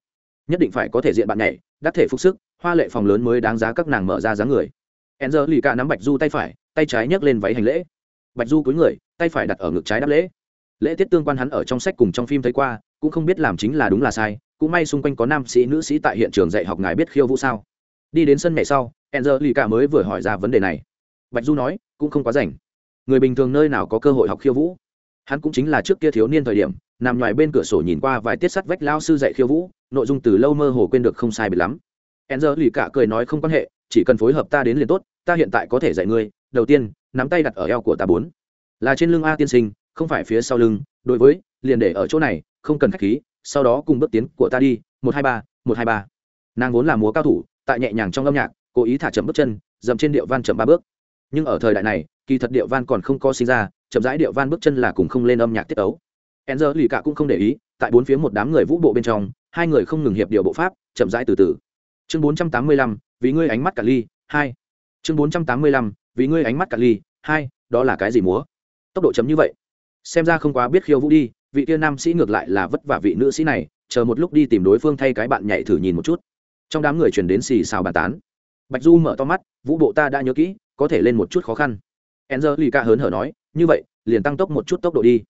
Nhất định phải có thể diện bạn nhảy, đắc thể phục sức, hoa lệ phòng lớn mới đáng giá các nàng mở ra dáng người. Enzer lì ca nắm bạch du tay phải, tay trái nhấc lên váy hành lễ bạch du cúi người, tay phải đặt ở ngực trái đáp lễ. Lễ tiết tương quan hắn ở trong sách cùng trong phim thấy qua, cũng không biết làm chính là đúng là sai, cũng may xung quanh có nam sĩ, nữ sĩ tại hiện trường dạy học ngài biết khiêu vũ sao. Đi đến sân mẹ sau, enzer lì cả mới vừa hỏi ra vấn đề này. Bạch du nói, cũng không quá rảnh. Người bình thường nơi nào có cơ hội học khiêu vũ? Hắn cũng chính là trước kia thiếu niên thời điểm, nằm ngoài bên cửa sổ nhìn qua vài tiết sắt vách lao sư dạy khiêu vũ, nội dung từ lâu mơ hồ quên được không sai biệt lắm. Enzer lì cả cười nói không quan hệ, chỉ cần phối hợp ta đến liền tốt, ta hiện tại có thể dạy ngươi. Đầu tiên nắm tay đặt ở eo của ta bốn. Là trên lưng a tiên sinh, không phải phía sau lưng, đối với, liền để ở chỗ này, không cần khách khí, sau đó cùng bước tiến của ta đi, một hai ba, một hai ba. Nàng vốn là múa cao thủ, tại nhẹ nhàng trong âm nhạc, cố ý thả chậm bước chân, dậm trên điệu van chậm ba bước. Nhưng ở thời đại này, kỳ thật điệu van còn không có sinh ra, chậm rãi điệu van bước chân là cùng không lên âm nhạc tiết ấu. E giờ lì cả cũng không để ý, tại bốn phía một đám người vũ bộ bên trong, hai người không ngừng hiệp điệu bộ pháp, chậm rãi từ từ. Chương bốn trăm tám mươi lăm, vì ngươi ánh mắt cả ly, hai. Chương bốn trăm tám mươi lăm vì ngươi ánh mắt cạn ly, hai, đó là cái gì múa? Tốc độ chấm như vậy. Xem ra không quá biết khiêu vũ đi, vị kia nam sĩ ngược lại là vất vả vị nữ sĩ này, chờ một lúc đi tìm đối phương thay cái bạn nhảy thử nhìn một chút. Trong đám người truyền đến xì xào bàn tán. Bạch du mở to mắt, vũ bộ ta đã nhớ kỹ, có thể lên một chút khó khăn. Enzer lì ca hớn hở nói, như vậy, liền tăng tốc một chút tốc độ đi.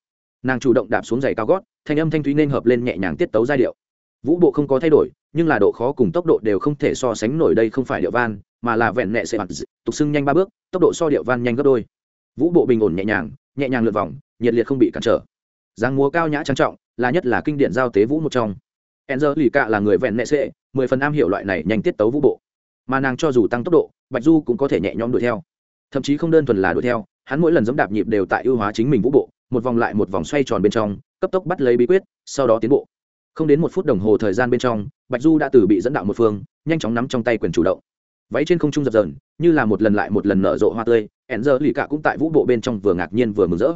Nàng chủ động đạp xuống giày cao gót, thanh âm thanh thúy nên hợp lên nhẹ nhàng tiết tấu giai điệu. Vũ bộ không có thay đổi nhưng là độ khó cùng tốc độ đều không thể so sánh nổi đây không phải điệu van, mà là vẹn nẹ sẽ mặt tục xưng nhanh ba bước, tốc độ so điệu van nhanh gấp đôi. Vũ bộ bình ổn nhẹ nhàng nhẹ nhàng lượt vòng, nhiệt liệt không bị cản trở. Giang múa cao nhã trang trọng, là nhất là kinh điển giao tế vũ một trong. Enzer lì cạ là người vẹn nẹ sẽ mười phần am hiểu loại này nhanh tiết tấu vũ bộ. Mà nàng cho dù tăng tốc độ, bạch du cũng có thể nhẹ nhõm đuổi theo. Thậm chí không đơn thuần là đuổi theo, hắn mỗi lần giấm đạp nhịp đều tại ưu hóa chính mình vũ bộ, một vòng lại một vòng xoay tròn bên trong, cấp tốc bắt lấy bí quyết, sau đó tiến bộ không đến một phút đồng hồ thời gian bên trong, bạch du đã từ bị dẫn đạo một phương, nhanh chóng nắm trong tay quyền chủ động. Váy trên không trung dập dờn, như là một lần lại một lần nở rộ hoa tươi, ẻn giờ lì cả cũng tại vũ bộ bên trong vừa ngạc nhiên vừa mừng rỡ.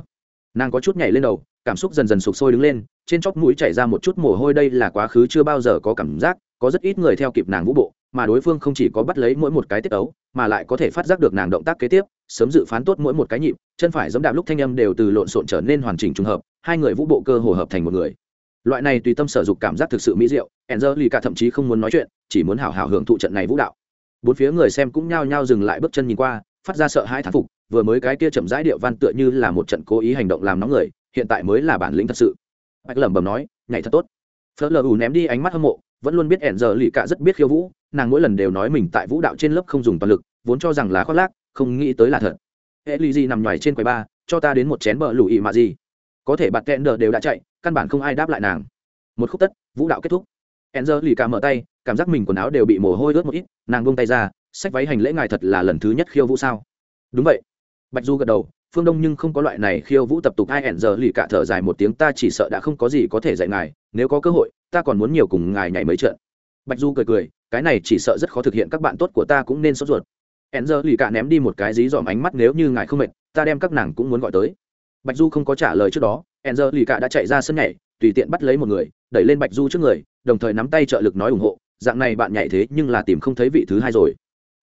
Nàng có chút nhảy lên đầu, cảm xúc dần dần sụp sôi đứng lên, trên chóp mũi chảy ra một chút mồ hôi đây là quá khứ chưa bao giờ có cảm giác, có rất ít người theo kịp nàng vũ bộ, mà đối phương không chỉ có bắt lấy mỗi một cái tiết ấu, mà lại có thể phát giác được nàng động tác kế tiếp, sớm dự phán tốt mỗi một cái nhịp, chân phải giống đạp lúc thanh âm đều từ lộn xộn trở nên hoàn chỉnh trùng hợp, hai người vũ bộ cơ hồ hợp thành một người loại này tùy tâm sở dục cảm giác thực sự mỹ diệu enzer lì cả thậm chí không muốn nói chuyện, chỉ muốn hào hào hưởng thụ trận này vũ đạo. Bốn phía người xem cũng nhao nhao dừng lại bước chân nhìn qua, phát ra sợ hãi thán phục, vừa mới cái kia chậm rãi điệu văn tựa như là một trận cố ý hành động làm nóng người, hiện tại mới là bản lĩnh thật sự. Bạch lẩm bẩm nói, nhảy thật tốt. Phớt lờ ù ném đi ánh mắt hâm mộ, vẫn luôn biết ẻn giờ lì cả rất biết khiêu vũ, nàng mỗi lần đều nói mình tại vũ đạo trên lớp không dùng toàn lực, vốn cho rằng là khoác lác, không nghĩ tới là thật. E lì gì nằm ngoài trên quầy ba cho ta đến một chén bờ lùi mà gì. Có thể bạt kẹn đờ đều đã chạy căn bản không ai đáp lại nàng. Một khúc tất, vũ đạo kết thúc. Ẻn giờ lì cả mở tay, cảm giác mình quần áo đều bị mồ hôi ướt một ít, nàng buông tay ra, sách váy hành lễ ngài thật là lần thứ nhất khiêu vũ sao? Đúng vậy. Bạch du gật đầu, phương đông nhưng không có loại này khiêu vũ tập tục, ai ẻn giờ lì cả thở dài một tiếng, ta chỉ sợ đã không có gì có thể dạy ngài, nếu có cơ hội, ta còn muốn nhiều cùng ngài nhảy mấy trận. Bạch du cười cười, cái này chỉ sợ rất khó thực hiện, các bạn tốt của ta cũng nên sốt ruột. Ẻn giờ lì cả ném đi một cái dí dòm ánh mắt, nếu như ngài không mệt, ta đem các nàng cũng muốn gọi tới. Bạch du không có trả lời trước đó ẻn giờ lì cả đã chạy ra sân nhảy, tùy tiện bắt lấy một người, đẩy lên bạch du trước người, đồng thời nắm tay trợ lực nói ủng hộ, dạng này bạn nhảy thế nhưng là tìm không thấy vị thứ hai rồi.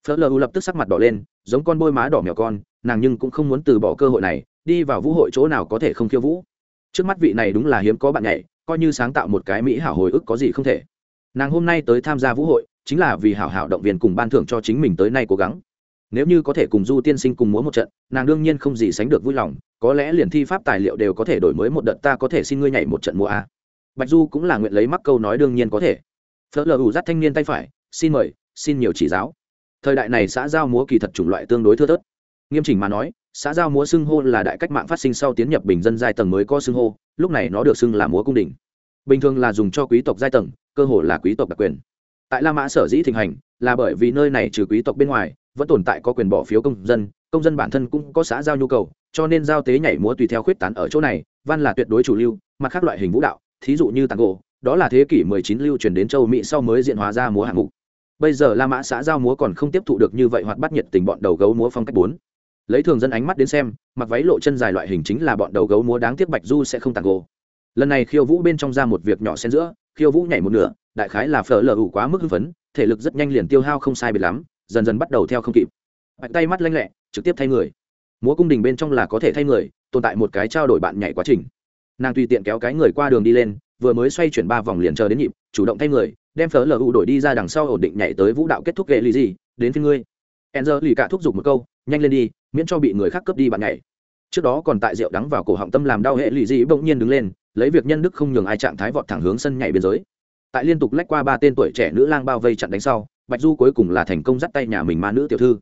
Phớt lờ lập tức sắc mặt đỏ lên, giống con bôi má đỏ mèo con, nàng nhưng cũng không muốn từ bỏ cơ hội này, đi vào vũ hội chỗ nào có thể không khiêu vũ. Trước mắt vị này đúng là hiếm có bạn nhảy, coi như sáng tạo một cái mỹ hảo hồi ức có gì không thể. Nàng hôm nay tới tham gia vũ hội, chính là vì hảo hảo động viên cùng ban thưởng cho chính mình tới nay cố gắng nếu như có thể cùng du tiên sinh cùng múa một trận, nàng đương nhiên không gì sánh được vui lòng, có lẽ liền thi pháp tài liệu đều có thể đổi mới một đợt, ta có thể xin ngươi nhảy một trận múa a. Bạch du cũng là nguyện lấy mắc câu nói đương nhiên có thể. Phớt lờ ủ dắt thanh niên tay phải, xin mời, xin nhiều chỉ giáo. Thời đại này xã giao múa kỳ thật chủng loại tương đối thưa thớt. Nghiêm chỉnh mà nói, xã giao múa xưng hô là đại cách mạng phát sinh sau tiến nhập bình dân giai tầng mới có xưng hô, lúc này nó được xưng là múa cung đình. Bình thường là dùng cho quý tộc giai tầng, cơ hồ là quý tộc đặc quyền. Tại la mã sở dĩ thịnh hành, là bởi vì nơi này trừ quý tộc bên ngoài vẫn tồn tại có quyền bỏ phiếu công dân công dân bản thân cũng có xã giao nhu cầu, cho nên giao tế nhảy múa tùy theo khuyết tán ở chỗ này, văn là tuyệt đối chủ lưu, mặt khác loại hình vũ đạo, thí dụ như tàng gỗ, đó là thế kỷ 19 lưu truyền đến châu mỹ sau mới diện hóa ra múa hạng mục. Bây giờ la mã xã giao múa còn không tiếp thụ được như vậy hoặc bắt nhiệt tình bọn đầu gấu múa phong cách bốn. Lấy thường dân ánh mắt đến xem, mặc váy lộ chân dài loại hình chính là bọn đầu gấu múa đáng tiếc bạch du sẽ không tàng gỗ. Lần này khiêu vũ bên trong ra một việc nhỏ xen giữa, khiêu vũ nhảy một nửa, đại khái là phở lờ ủ quá mức hưng phấn, thể lực rất nhanh liền tiêu hao không sai biệt lắm dần dần bắt đầu theo không kịp. Bạch tay mắt lanh lẹ, trực tiếp thay người. Múa cung đình bên trong là có thể thay người, tồn tại một cái trao đổi bạn nhảy quá trình. Nàng tùy tiện kéo cái người qua đường đi lên, vừa mới xoay chuyển ba vòng liền chờ đến nhịp, chủ động thay người, đem phở lu đổi đi ra đằng sau ổn định nhảy tới vũ đạo kết thúc ghệ lì gì, đến phía ngươi. Enzer lì cả thúc giục một câu, nhanh lên đi, miễn cho bị người khác cướp đi bạn nhảy. Trước đó còn tại rượu đắng vào cổ họng tâm làm đau hệ lì gì bỗng nhiên đứng lên, lấy việc nhân đức không nhường ai trạng thái vọt thẳng hướng sân nhảy biên giới. Tại liên tục lách qua ba tên tuổi trẻ nữ lang bao vây chặn đánh sau bạch du cuối cùng là thành công dắt tay nhà mình ma nữ tiểu thư.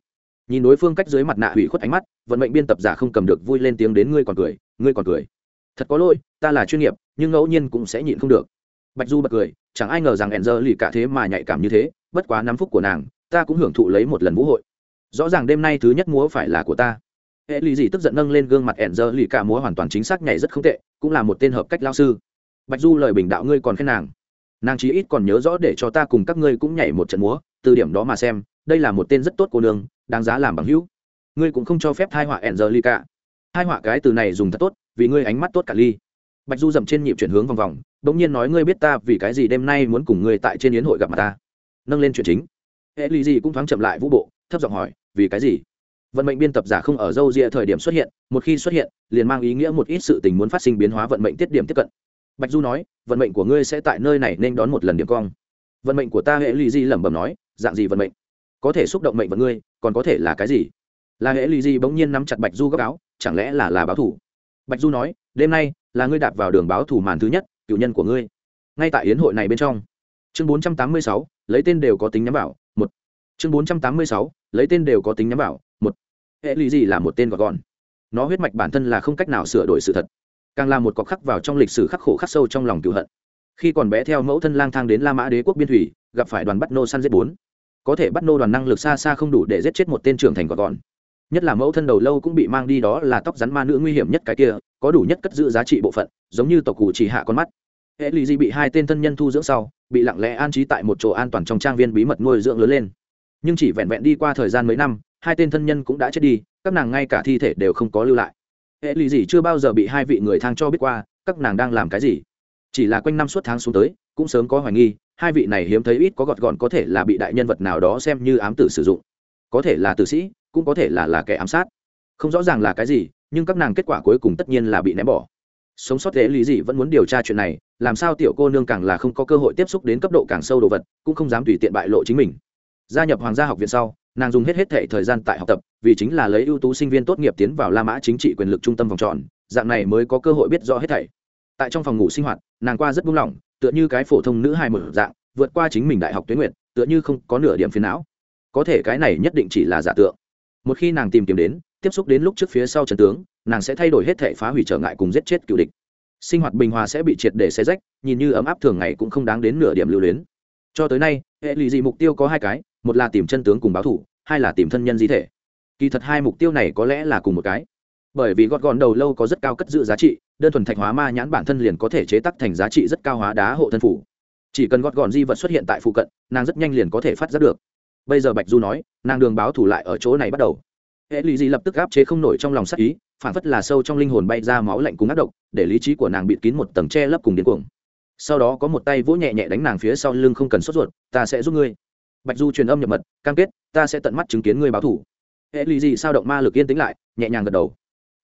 Nhìn đối phương cách dưới mặt nạ hủy khuất ánh mắt, vận mệnh biên tập giả không cầm được vui lên tiếng đến ngươi còn cười, ngươi còn cười. Thật có lỗi, ta là chuyên nghiệp, nhưng ngẫu nhiên cũng sẽ nhịn không được. Bạch du bật cười, chẳng ai ngờ rằng hẹn giờ lì cả thế mà nhạy cảm như thế, bất quá năm phút của nàng, ta cũng hưởng thụ lấy một lần vũ hội. Rõ ràng đêm nay thứ nhất múa phải là của ta. Hệ lì gì tức giận nâng lên gương mặt hẹn giờ lì cả múa hoàn toàn chính xác nhảy rất không tệ, cũng là một tên hợp cách lao sư. Bạch du lời bình đạo ngươi còn khen nàng. Nàng chí ít còn nhớ rõ để cho ta cùng các ngươi cũng nhảy một trận múa từ điểm đó mà xem, đây là một tên rất tốt cô nương, đáng giá làm bằng hữu. Ngươi cũng không cho phép thai họa ẻn giờ ly cả hai họa cái từ này dùng thật tốt, vì ngươi ánh mắt tốt cả ly. Bạch du dậm trên nhịp chuyển hướng vòng vòng đ ỗ n g nhiên nói, ngươi biết ta vì cái gì đêm nay muốn cùng ngươi tại trên yến hội gặp mặt ta? Nâng lên chuyện chính. Hệ ly gì cũng thoáng chậm lại vũ bộ, thấp giọng hỏi, vì cái gì? Vận mệnh biên tập giả không ở dâu rịa thời điểm xuất hiện, một khi xuất hiện, liền mang ý nghĩa một ít sự tình muốn phát sinh biến hóa vận mệnh tiết điểm tiếp cận. Bạch du nói, vận mệnh của ngươi sẽ tại nơi này nên đón một lần điểm cong. Vận mệnh của ta hệ ly di lẩm bẩm nói dạng gì vận mệnh? Có thể xúc động mệnh vận ngươi, còn có thể là cái gì? Là hệ lì di bỗng nhiên nắm chặt bạch du góc áo, chẳng lẽ là là báo thủ bạch du nói, đêm nay là ngươi đạp vào đường báo thủ màn thứ nhất, cựu nhân của ngươi. Ngay tại yến hội này bên trong. Chương bốn trăm tám mươi sáu, lấy tên đều có tính nhắm vào, một. Chương bốn trăm tám mươi sáu, lấy tên đều có tính nhắm vào, một. Hệ lụy gì là một tên gọt gọn. Nó huyết mạch bản thân là không cách nào sửa đổi sự thật. Càng là một cọc khắc vào trong lịch sử khắc khổ khắc sâu trong lòng cựu hận. Khi còn bé theo mẫu thân lang thang đến la mã đế quốc biên thủy, gặp phải đoàn bắt nô săn giết bốn có thể bắt nô đoàn năng lực xa xa không đủ để giết chết một tên trưởng thành gọn gọn. Nhất là mẫu thân đầu lâu cũng bị mang đi đó là tóc rắn ma nữ nguy hiểm nhất cái kia, có đủ nhất cất giữ giá trị bộ phận, giống như tộc cụ chỉ hạ con mắt. Hệ lì di bị hai tên thân nhân thu dưỡng sau, bị lặng lẽ an trí tại một chỗ an toàn trong trang viên bí mật nuôi dưỡng lớn lên. Nhưng chỉ vẹn vẹn đi qua thời gian mấy năm, hai tên thân nhân cũng đã chết đi, các nàng ngay cả thi thể đều không có lưu lại. Hệ lì dị chưa bao giờ bị hai vị người thang cho biết qua, các nàng đang làm cái gì. Chỉ là quanh năm suốt tháng xuống tới, cũng sớm có hoài nghi hai vị này hiếm thấy ít có gọt gọn có thể là bị đại nhân vật nào đó xem như ám tử sử dụng. Có thể là tử sĩ, cũng có thể là là kẻ ám sát. Không rõ ràng là cái gì, nhưng các nàng kết quả cuối cùng tất nhiên là bị ném bỏ. Sống sót dễ lý gì vẫn muốn điều tra chuyện này, làm sao tiểu cô nương càng là không có cơ hội tiếp xúc đến cấp độ càng sâu đồ vật, cũng không dám tùy tiện bại lộ chính mình. Gia nhập hoàng gia học viện sau, nàng dùng hết hết thệ thời gian tại học tập, vì chính là lấy ưu tú sinh viên tốt nghiệp tiến vào la mã chính trị quyền lực trung tâm vòng tròn, dạng này mới có cơ hội biết rõ hết thảy. Tại trong phòng ngủ sinh hoạt, nàng qua rất buông lỏng tựa như cái phổ thông nữ hài mở dạng, vượt qua chính mình đại học tuyến nguyện tựa như không có nửa điểm phiền não. Có thể cái này nhất định chỉ là giả tượng. Một khi nàng tìm kiếm đến, tiếp xúc đến lúc trước phía sau trần tướng, nàng sẽ thay đổi hết thể phá hủy trở ngại cùng giết chết cựu địch. Sinh hoạt bình hòa sẽ bị triệt để xe rách, nhìn như ấm áp thường ngày cũng không đáng đến nửa điểm lưu luyến. Cho tới nay, hệ lụy dị mục tiêu có hai cái, một là tìm chân tướng cùng báo thủ, hai là tìm thân nhân di thể. Kỳ thật hai mục tiêu này có lẽ là cùng một cái bởi vì gọt gọn đầu lâu có rất cao cất giữ giá trị, đơn thuần thạch hóa ma nhãn bản thân liền có thể chế tắc thành giá trị rất cao hóa đá hộ thân phủ. Chỉ cần gọt gọn di vật xuất hiện tại phụ cận, nàng rất nhanh liền có thể phát giác được. Bây giờ bạch du nói, nàng đường báo thủ lại ở chỗ này bắt đầu. Hệ lụy dị lập tức áp chế không nổi trong lòng sắc ý, phản phất là sâu trong linh hồn bay ra máu lạnh cùng ác độc, để lý trí của nàng bịt kín một tầng tre lấp cùng điên cuồng. Sau đó có một tay vỗ nhẹ nhẹ đánh nàng phía sau lưng không cần sốt ruột, ta sẽ giúp ngươi. Bạch du truyền âm nhập mật, cam kết, ta sẽ tận mắt chứng kiến ngươi báo thủ. Hệ lụy dị sao động ma lực yên tĩnh lại, nhẹ nhàng gật đầu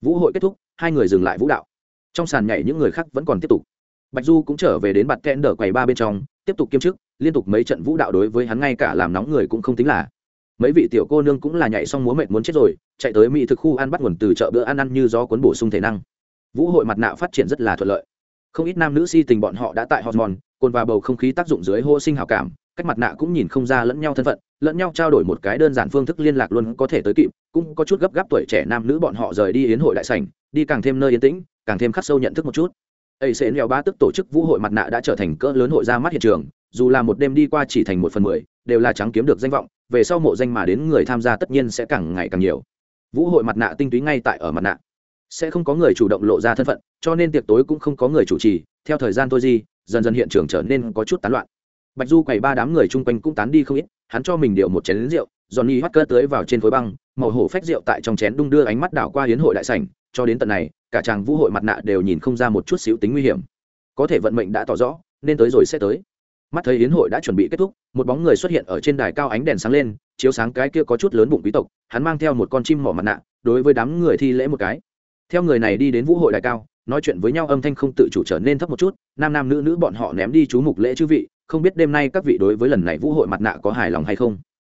vũ hội kết thúc, hai người dừng lại vũ đạo. Trong sàn nhảy những người khác vẫn còn tiếp tục. Bạch du cũng trở về đến bạt kẽn đỡ quầy ba bên trong, tiếp tục kiêm chức, liên tục mấy trận vũ đạo đối với hắn ngay cả làm nóng người cũng không tính là. Mấy vị tiểu cô nương cũng là nhảy xong múa mệt muốn chết rồi, chạy tới mỹ thực khu ăn bắt nguồn từ chợ bữa ăn ăn như gió cuốn bổ sung thể năng. Vũ hội mặt nạ phát triển rất là thuận lợi. Không ít nam nữ si tình bọn họ đã tại hormone cồn và bầu không khí tác dụng dưới hô sinh hào cảm, cách mặt nạ cũng nhìn không ra lẫn nhau thân phận, lẫn nhau trao đổi một cái đơn giản phương thức liên lạc luôn có thể tới kịp, cũng có chút gấp gáp tuổi trẻ nam nữ bọn họ rời đi yến hội đại sảnh, đi càng thêm nơi yên tĩnh, càng thêm khắc sâu nhận thức một chút. Ấy sẽ neo ba tức tổ chức vũ hội mặt nạ đã trở thành cỡ lớn hội ra mắt hiện trường, dù là một đêm đi qua chỉ thành một phần mười, đều là trắng kiếm được danh vọng, về sau mộ danh mà đến người tham gia tất nhiên sẽ càng ngày càng nhiều. Vũ hội mặt nạ tinh túy ngay tại ở mặt nạ. Sẽ không có người chủ động lộ ra thân phận, cho nên tiệc tối cũng không có người chủ trì, theo thời gian tôi gì dần dần hiện trường trở nên có chút tán loạn. Bạch du quầy ba đám người chung quanh cũng tán đi không ít, hắn cho mình điệu một chén rượu, johnny hoắt cơ tới vào trên khối băng, màu hổ phách rượu tại trong chén đung đưa ánh mắt đảo qua hiến hội đại sảnh, cho đến tận này, cả chàng vũ hội mặt nạ đều nhìn không ra một chút xíu tính nguy hiểm. Có thể vận mệnh đã tỏ rõ, nên tới rồi sẽ tới. Mắt thấy hiến hội đã chuẩn bị kết thúc, một bóng người xuất hiện ở trên đài cao ánh đèn sáng lên, chiếu sáng cái kia có chút lớn bụng quý tộc, hắn mang theo một con chim mỏ mặt nạ, đối với đám người thi lễ một cái. Theo người này đi đến vũ hội đài cao nói chuyện với nhau âm thanh không tự chủ trở nên thấp một chút, nam nam nữ nữ bọn họ ném đi chú mục lễ chư vị, không biết đêm nay các vị đối với lần này vũ hội mặt nạ có hài lòng hay không.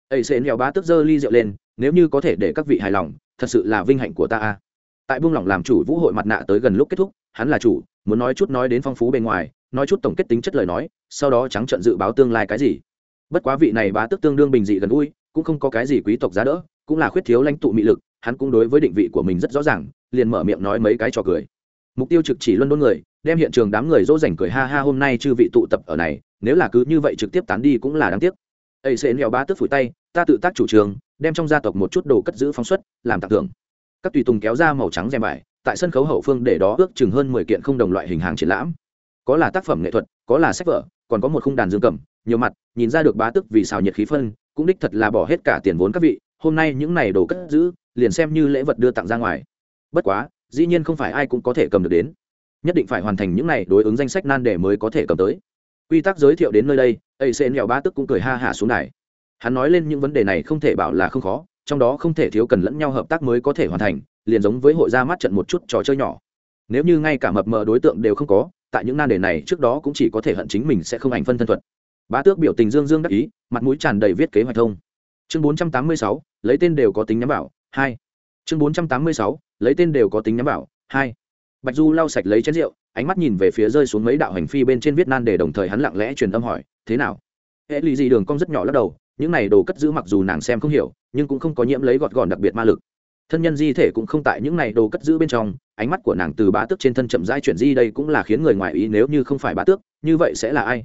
Ấy sẽ nghèo bá tức giơ ly rượu lên, nếu như có thể để các vị hài lòng, thật sự là vinh hạnh của ta a. Tại buông lỏng làm chủ vũ hội mặt nạ tới gần lúc kết thúc, hắn là chủ, muốn nói chút nói đến phong phú bên ngoài, nói chút tổng kết tính chất lời nói, sau đó trắng trận dự báo tương lai cái gì. Bất quá vị này bá tức tương đương bình dị gần gũi, cũng không có cái gì quý tộc giá đỡ, cũng là khuyết thiếu lãnh tụ mị lực, hắn cũng đối với định vị của mình rất rõ ràng, liền mở miệng nói mấy cái trò cười mục tiêu trực chỉ luân đôn người, đem hiện trường đám người dỗ dành cười ha ha hôm nay chư vị tụ tập ở này, nếu là cứ như vậy trực tiếp tán đi cũng là đáng tiếc. Ấy sẽ nẹo bá tức phủi tay, ta tự tác chủ trường, đem trong gia tộc một chút đồ cất giữ phóng xuất, làm tặng thưởng. Các tùy tùng kéo ra màu trắng rèm vải, tại sân khấu hậu phương để đó ước chừng hơn mười kiện không đồng loại hình hàng triển lãm. Có là tác phẩm nghệ thuật, có là sách vở, còn có một khung đàn dương cầm, nhiều mặt, nhìn ra được bá tức vì xào nhiệt khí phân, cũng đích thật là bỏ hết cả tiền vốn các vị, hôm nay những này đồ cất giữ, liền xem như lễ vật đưa tặng ra ngoài. Bất quá dĩ nhiên không phải ai cũng có thể cầm được đến. Nhất định phải hoàn thành những này đối ứng danh sách nan đề mới có thể cầm tới. Quy tắc giới thiệu đến nơi đây ấy sẽ nghèo ba tức cũng cười ha hả xuống này hắn nói lên những vấn đề này không thể bảo là không khó trong đó không thể thiếu cần lẫn nhau hợp tác mới có thể hoàn thành liền giống với hội ra mắt trận một chút trò chơi nhỏ. Nếu như ngay cả mập mờ đối tượng đều không có tại những nan đề này trước đó cũng chỉ có thể hận chính mình sẽ không ảnh phân thân thuật. Bá tước biểu tình dương dương đắc ý mặt mũi tràn đầy viết kế hoạch thông. Chương 486, lấy tên đều có tính nhắm bảo. hai. Chương 486, lấy tên đều có tính nhắm vào. Hai, bạch du lau sạch lấy chén rượu, ánh mắt nhìn về phía rơi xuống mấy đạo hành phi bên trên viết nan để đồng thời hắn lặng lẽ truyền âm hỏi, thế nào? Hệ lụy gì đường cong rất nhỏ lắc đầu, những này đồ cất giữ mặc dù nàng xem không hiểu, nhưng cũng không có nhiễm lấy gọt gọn đặc biệt ma lực. Thân nhân di thể cũng không tại những này đồ cất giữ bên trong, ánh mắt của nàng từ bá tước trên thân chậm rãi chuyển di đây cũng là khiến người ngoài ý nếu như không phải bá tước, như vậy sẽ là ai?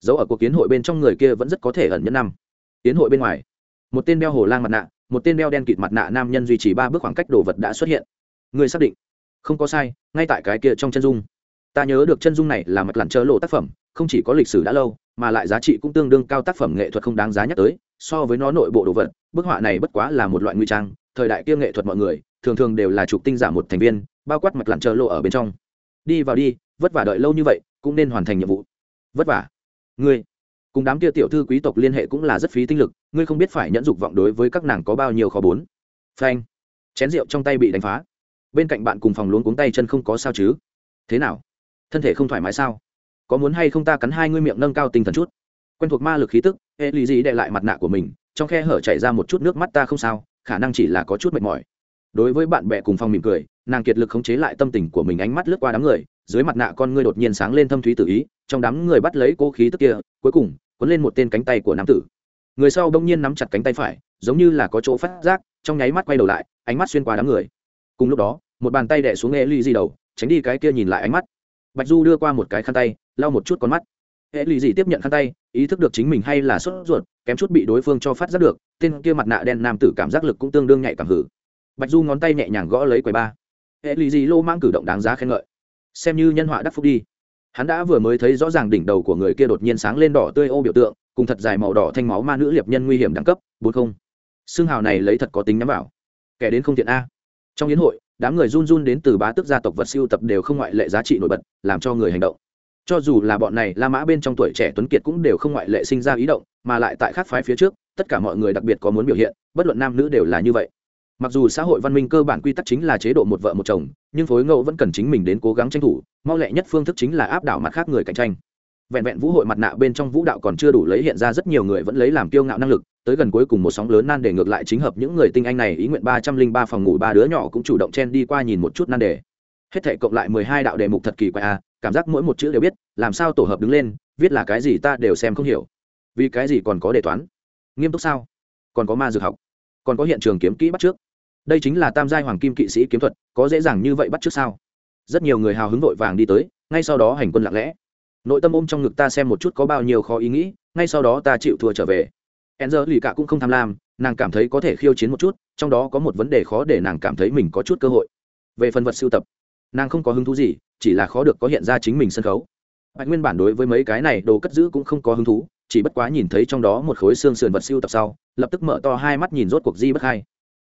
Dấu ở cuộc kiến hội bên trong người kia vẫn rất có thể ẩn nhẫn năm. Kiến hội bên ngoài, một tên đeo hồ lang mặt nạ, một tên đeo đen kịt mặt nạ nam nhân duy trì ba bước khoảng cách đồ vật đã xuất hiện. Ngươi xác định. Không có sai, ngay tại cái kia trong chân dung. Ta nhớ được chân dung này là mặt lặn chớ lộ tác phẩm, không chỉ có lịch sử đã lâu, mà lại giá trị cũng tương đương cao tác phẩm nghệ thuật không đáng giá nhắc tới, so với nó nội bộ đồ vật, bức họa này bất quá là một loại nguy trang, thời đại kia nghệ thuật mọi người, thường thường đều là trục tinh giả một thành viên, bao quát mặt lặn chớ lộ ở bên trong. Đi vào đi, vất vả đợi lâu như vậy, cũng nên hoàn thành nhiệm vụ. Vất vả. Ngươi, cùng đám kia tiểu thư quý tộc liên hệ cũng là rất phí tinh lực, ngươi không biết phải nhẫn dục vọng đối với các nàng có bao nhiêu khó bốn. Phanh. Chén rượu trong tay bị đánh phá bên cạnh bạn cùng phòng luống cuống tay chân không có sao chứ? Thế nào? Thân thể không thoải mái sao? Có muốn hay không ta cắn hai ngươi miệng nâng cao tinh thần chút? Quen thuộc ma lực khí tức, hệ lì dị đệ lại mặt nạ của mình, trong khe hở chảy ra một chút nước mắt ta không sao, khả năng chỉ là có chút mệt mỏi. Đối với bạn bè cùng phòng mỉm cười, nàng kiệt lực khống chế lại tâm tình của mình ánh mắt lướt qua đám người, dưới mặt nạ con ngươi đột nhiên sáng lên thâm thúy tự ý, trong đám người bắt lấy cô khí tức kia, cuối cùng, cuốn lên một tên cánh tay của nam tử. Người sau bỗng nhiên nắm chặt cánh tay phải, giống như là có chỗ phát giác, trong nháy mắt quay đầu lại, ánh mắt xuyên qua đám người cùng lúc đó, một bàn tay đẻ xuống hệ ly di đầu, tránh đi cái kia nhìn lại ánh mắt. Bạch du đưa qua một cái khăn tay, lau một chút con mắt. Hệ ly di tiếp nhận khăn tay, ý thức được chính mình hay là sốt ruột, kém chút bị đối phương cho phát giác được, tên kia mặt nạ đen nam tử cảm giác lực cũng tương đương nhạy cảm hử. Bạch du ngón tay nhẹ nhàng gõ lấy quầy ba. Hệ lì gì lô mang cử động đáng giá khen ngợi. Xem như nhân họa đắc phúc đi. Hắn đã vừa mới thấy rõ ràng đỉnh đầu của người kia đột nhiên sáng lên đỏ tươi ô biểu tượng, cùng thật dài màu đỏ thanh máu ma nữ liệp nhân nguy hiểm đẳng cấp, bốn không. Xương hào này lấy thật có tính nhắm vào. Kẻ đến không tiện a trong yến hội, đám người run run đến từ bá tước gia tộc vật siêu tập đều không ngoại lệ giá trị nổi bật, làm cho người hành động. Cho dù là bọn này la mã bên trong tuổi trẻ tuấn kiệt cũng đều không ngoại lệ sinh ra ý động, mà lại tại khác phái phía trước, tất cả mọi người đặc biệt có muốn biểu hiện, bất luận nam nữ đều là như vậy. Mặc dù xã hội văn minh cơ bản quy tắc chính là chế độ một vợ một chồng, nhưng phối ngẫu vẫn cần chính mình đến cố gắng tranh thủ, mau lẹ nhất phương thức chính là áp đảo mặt khác người cạnh tranh vẹn vẹn vũ hội mặt nạ bên trong vũ đạo còn chưa đủ lấy hiện ra rất nhiều người vẫn lấy làm kiêu ngạo năng lực, tới gần cuối cùng một sóng lớn nan đề ngược lại chính hợp những người tinh anh này, ý nguyện ba trăm linh ba phòng ngủ ba đứa nhỏ cũng chủ động chen đi qua nhìn một chút nan đề. Hết thể cộng lại mười hai đạo đề mục thật kỳ quái à cảm giác mỗi một chữ đều biết, làm sao tổ hợp đứng lên, viết là cái gì ta đều xem không hiểu. Vì cái gì còn có đề toán? Nghiêm túc sao? Còn có ma dược học? Còn có hiện trường kiếm kỹ bắt trước? Đây chính là tam giai hoàng kim kỵ sĩ kiếm thuật, có dễ dàng như vậy bắt trước sao? Rất nhiều người hào hứng vội vàng đi tới, ngay sau đó hành quân lặng lẽ nội tâm ôm trong ngực ta xem một chút có bao nhiêu khó ý nghĩ, ngay sau đó ta chịu thua trở về. E n lì cả cũng không tham lam, nàng cảm thấy có thể khiêu chiến một chút, trong đó có một vấn đề khó để nàng cảm thấy mình có chút cơ hội. Về phần vật sưu tập, nàng không có hứng thú gì, chỉ là khó được có hiện ra chính mình sân khấu. Bạch nguyên bản đối với mấy cái này đồ cất giữ cũng không có hứng thú, chỉ bất quá nhìn thấy trong đó một khối xương sườn vật sưu tập sau, lập tức mở to hai mắt nhìn rốt cuộc di bất hai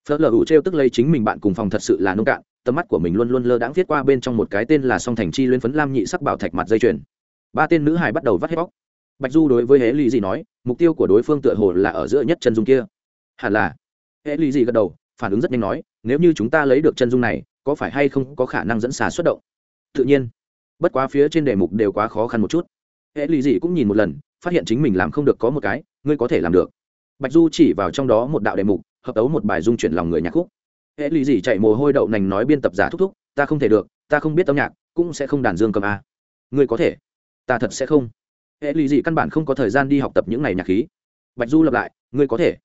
phớt lờ ủ t tức lấy chính mình bạn cùng phòng thật sự là nông cạn, tầm mắt của mình luôn luôn lơ đãng viết qua bên trong một cái tên là song thành chi luyến phấn lam nhị sắc bảo thạch mặt dây chuyền ba tên nữ hải bắt đầu vắt hết bóc. Bạch du đối với hễ lì gì nói, mục tiêu của đối phương tựa hồ là ở giữa nhất chân dung kia. Hẳn là. Hễ lì gì gật đầu, phản ứng rất nhanh nói, nếu như chúng ta lấy được chân dung này, có phải hay không có khả năng dẫn xà xuất động? Tự nhiên. Bất quá phía trên đề mục đều quá khó khăn một chút. Hễ lì gì cũng nhìn một lần, phát hiện chính mình làm không được có một cái, ngươi có thể làm được. Bạch du chỉ vào trong đó một đạo đề mục, hợp tấu một bài dung chuyển lòng người nhạc khúc. Hệ lì gì chạy mồ hôi đậu nành nói biên tập giả thúc thúc, ta không thể được, ta không biết âm nhạc, cũng sẽ không đàn dương cầm a. Ngươi có thể ta thật sẽ không. Hệ lì dị căn bản không có thời gian đi học tập những ngày nhạc khí. Bạch du lập lại, ngươi có thể.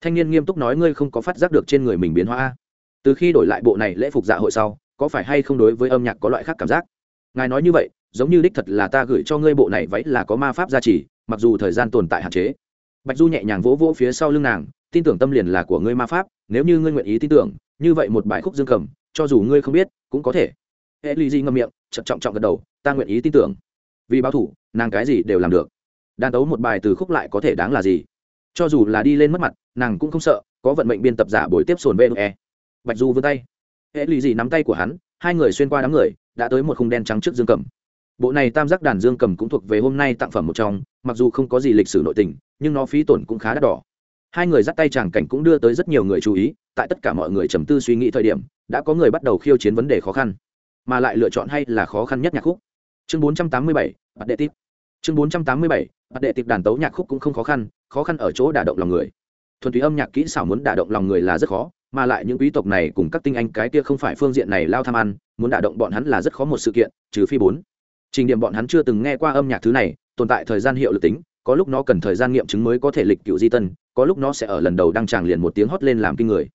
Thanh niên nghiêm túc nói ngươi không có phát giác được trên người mình biến hóa a. Từ khi đổi lại bộ này lễ phục dạ hội sau, có phải hay không đối với âm nhạc có loại khác cảm giác? Ngài nói như vậy, giống như đích thật là ta gửi cho ngươi bộ này vẫy là có ma pháp gia trì, mặc dù thời gian tồn tại hạn chế. Bạch du nhẹ nhàng vỗ vỗ phía sau lưng nàng, tin tưởng tâm liền là của ngươi ma pháp, nếu như ngươi nguyện ý tin tưởng, như vậy một bài khúc dương cầm, cho dù ngươi không biết, cũng có thể. Hệ lì dị ngâm miệng, chậm trọng trọng gật đầu, ta nguyện ý tin tưởng vì báo thủ, nàng cái gì đều làm được. Đàn tấu một bài từ khúc lại có thể đáng là gì? Cho dù là đi lên mất mặt, nàng cũng không sợ, có vận mệnh biên tập giả buổi tiếp sồn vê e bạch du vươn tay. Hệ lì gì nắm tay của hắn, hai người xuyên qua đám người, đã tới một khung đen trắng trước dương cầm. Bộ này tam giác đàn dương cầm cũng thuộc về hôm nay tặng phẩm một trong, mặc dù không có gì lịch sử nội tình, nhưng nó phí tổn cũng khá đắt đỏ. Hai người dắt tay tràng cảnh cũng đưa tới rất nhiều người chú ý, tại tất cả mọi người trầm tư suy nghĩ thời điểm, đã có người bắt đầu khiêu chiến vấn đề khó khăn. Mà lại lựa chọn hay là khó khăn nhất nhạc khúc chương 487, bắt đệ tiếp chương 487, bắt đệ tiếp đàn tấu nhạc khúc cũng không khó khăn khó khăn ở chỗ đả động lòng người. Thuần túy âm nhạc kỹ xảo muốn đả động lòng người là rất khó mà lại những quý tộc này cùng các tinh anh cái kia không phải phương diện này lao tham ăn muốn đả động bọn hắn là rất khó một sự kiện trừ phi bốn. Trình điểm bọn hắn chưa từng nghe qua âm nhạc thứ này tồn tại thời gian hiệu lực tính có lúc nó cần thời gian nghiệm chứng mới có thể lịch cựu di tân có lúc nó sẽ ở lần đầu đăng tràng liền một tiếng hót lên làm kinh người.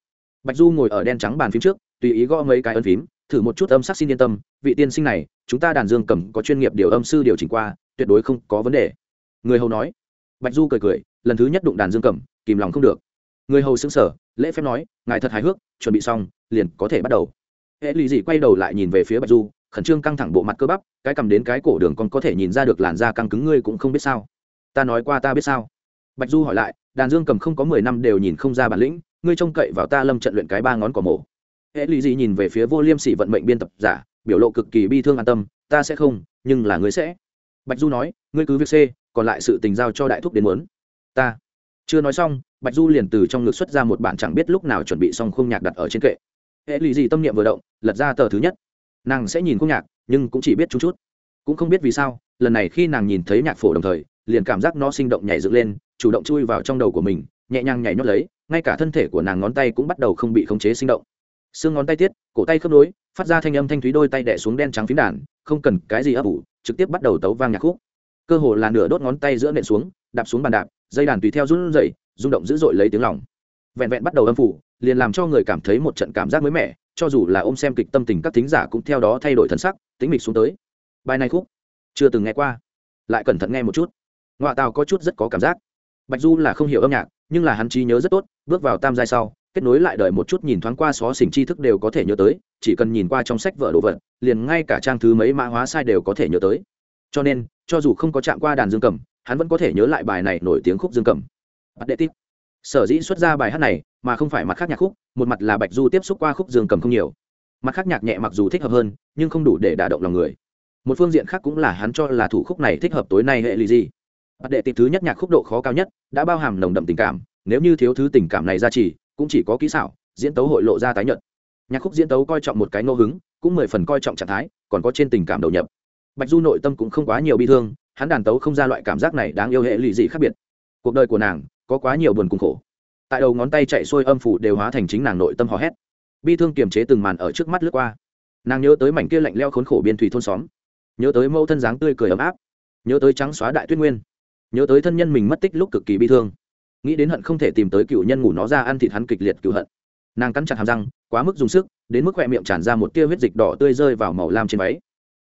Bạch du ngồi ở đen trắng bàn phím trước tùy ý gõ mấy cái ấn phím thử một chút âm sắc xin yên tâm, vị tiên sinh này, chúng ta đàn dương cầm có chuyên nghiệp điều âm sư điều chỉnh qua, tuyệt đối không có vấn đề. Người hầu nói. Bạch du cười cười, lần thứ nhất đụng đàn dương cầm, kìm lòng không được. Người hầu xứng sở lễ phép nói, ngài thật hài hước, chuẩn bị xong, liền có thể bắt đầu. Hệ lụy dị quay đầu lại nhìn về phía bạch du, khẩn trương căng thẳng bộ mặt cơ bắp, cái cầm đến cái cổ đường còn có thể nhìn ra được làn da căng cứng ngươi cũng không biết sao. Ta nói qua ta biết sao. Bạch du hỏi lại, đàn dương cầm không có mười năm đều nhìn không ra bản lĩnh, ngươi trông cậy vào ta lâm trận luyện cái ba ngón cỏ mổ hệ lụy dị nhìn về phía vô liêm sỉ vận mệnh biên tập giả, biểu lộ cực kỳ bi thương an tâm, ta sẽ không, nhưng là ngươi sẽ. Bạch du nói, ngươi cứ việc c còn lại sự tình giao cho đại thúc đến muốn. Ta. Chưa nói xong, bạch du liền từ trong ngực xuất ra một bản chẳng biết lúc nào chuẩn bị xong khung nhạc đặt ở trên kệ. Hệ lụy gì tâm niệm vừa động, lật ra tờ thứ nhất. Nàng sẽ nhìn khung nhạc, nhưng cũng chỉ biết chút chút. Cũng không biết vì sao, lần này khi nàng nhìn thấy nhạc phổ đồng thời, liền cảm giác nó sinh động nhảy dựng lên, chủ động chui vào trong đầu của mình, nhẹ nhàng nhảy nhót lấy, ngay cả thân thể của nàng ngón tay cũng bắt đầu không bị khống chế sinh động xương ngón tay tiết, cổ tay khớp nối, phát ra thanh âm thanh thúy đôi tay đẻ xuống đen trắng phím đàn, không cần cái gì ấp ủ, trực tiếp bắt đầu tấu vang nhạc khúc. Cơ hồ là nửa đốt ngón tay giữa nện xuống, đạp xuống bàn đạp, dây đàn tùy theo run rẩy, rung động dữ dội lấy tiếng lòng. Vẹn vẹn bắt đầu âm phủ, liền làm cho người cảm thấy một trận cảm giác mới mẻ, cho dù là ôm xem kịch tâm tình các thính giả cũng theo đó thay đổi thân sắc tính mịch xuống tới. Bài này khúc, chưa từng nghe qua. Lại cẩn thận nghe một chút. Ngoại tàu có chút rất có cảm giác. Bạch du là không hiểu âm nhạc, nhưng là hắn trí nhớ rất tốt, bước vào tam giai sau kết nối lại đợi một chút nhìn thoáng qua xó xỉnh tri thức đều có thể nhớ tới, chỉ cần nhìn qua trong sách vở đồ vật, liền ngay cả trang thứ mấy mã hóa sai đều có thể nhớ tới. Cho nên, cho dù không có chạm qua đàn dương cầm, hắn vẫn có thể nhớ lại bài này nổi tiếng khúc dương cầm. Bắt đệ tiếp sở dĩ xuất ra bài hát này, mà không phải mặt khác nhạc khúc, một mặt là bạch du tiếp xúc qua khúc dương cầm không nhiều. Mặt khác nhạc nhẹ mặc dù thích hợp hơn, nhưng không đủ để đả động lòng người. Một phương diện khác cũng là hắn cho là thủ khúc này thích hợp tối nay hệ lì gì. Bắt đệ tiếp thứ nhất nhạc khúc độ khó cao nhất, đã bao hàm nồng đậm tình cảm, nếu như thiếu thứ tình cảm này ra chỉ cũng chỉ có kỹ xảo, diễn tấu hội lộ ra tái nhận nhạc khúc diễn tấu coi trọng một cái ngô hứng, cũng mười phần coi trọng trạng thái, còn có trên tình cảm đầu nhập. Bạch du nội tâm cũng không quá nhiều bi thương, hắn đàn tấu không ra loại cảm giác này đáng yêu hệ lụy gì khác biệt. Cuộc đời của nàng, có quá nhiều buồn cùng khổ. Tại đầu ngón tay chạy xuôi âm phủ đều hóa thành chính nàng nội tâm hò hét. Bi thương kiềm chế từng màn ở trước mắt lướt qua. Nàng nhớ tới mảnh kia lạnh leo khốn khổ biên thủy thôn xóm. Nhớ tới mẫu thân dáng tươi cười ấm áp. Nhớ tới trắng xóa đại tuyết nguyên. Nhớ tới thân nhân mình mất tích lúc cực kỳ bi thương nghĩ đến hận không thể tìm tới cựu nhân ngủ nó ra ăn thịt hắn kịch liệt cựu hận. Nàng cắn chặt hàm răng, quá mức dùng sức, đến mức khoe miệng tràn ra một tia huyết dịch đỏ tươi rơi vào màu lam trên váy.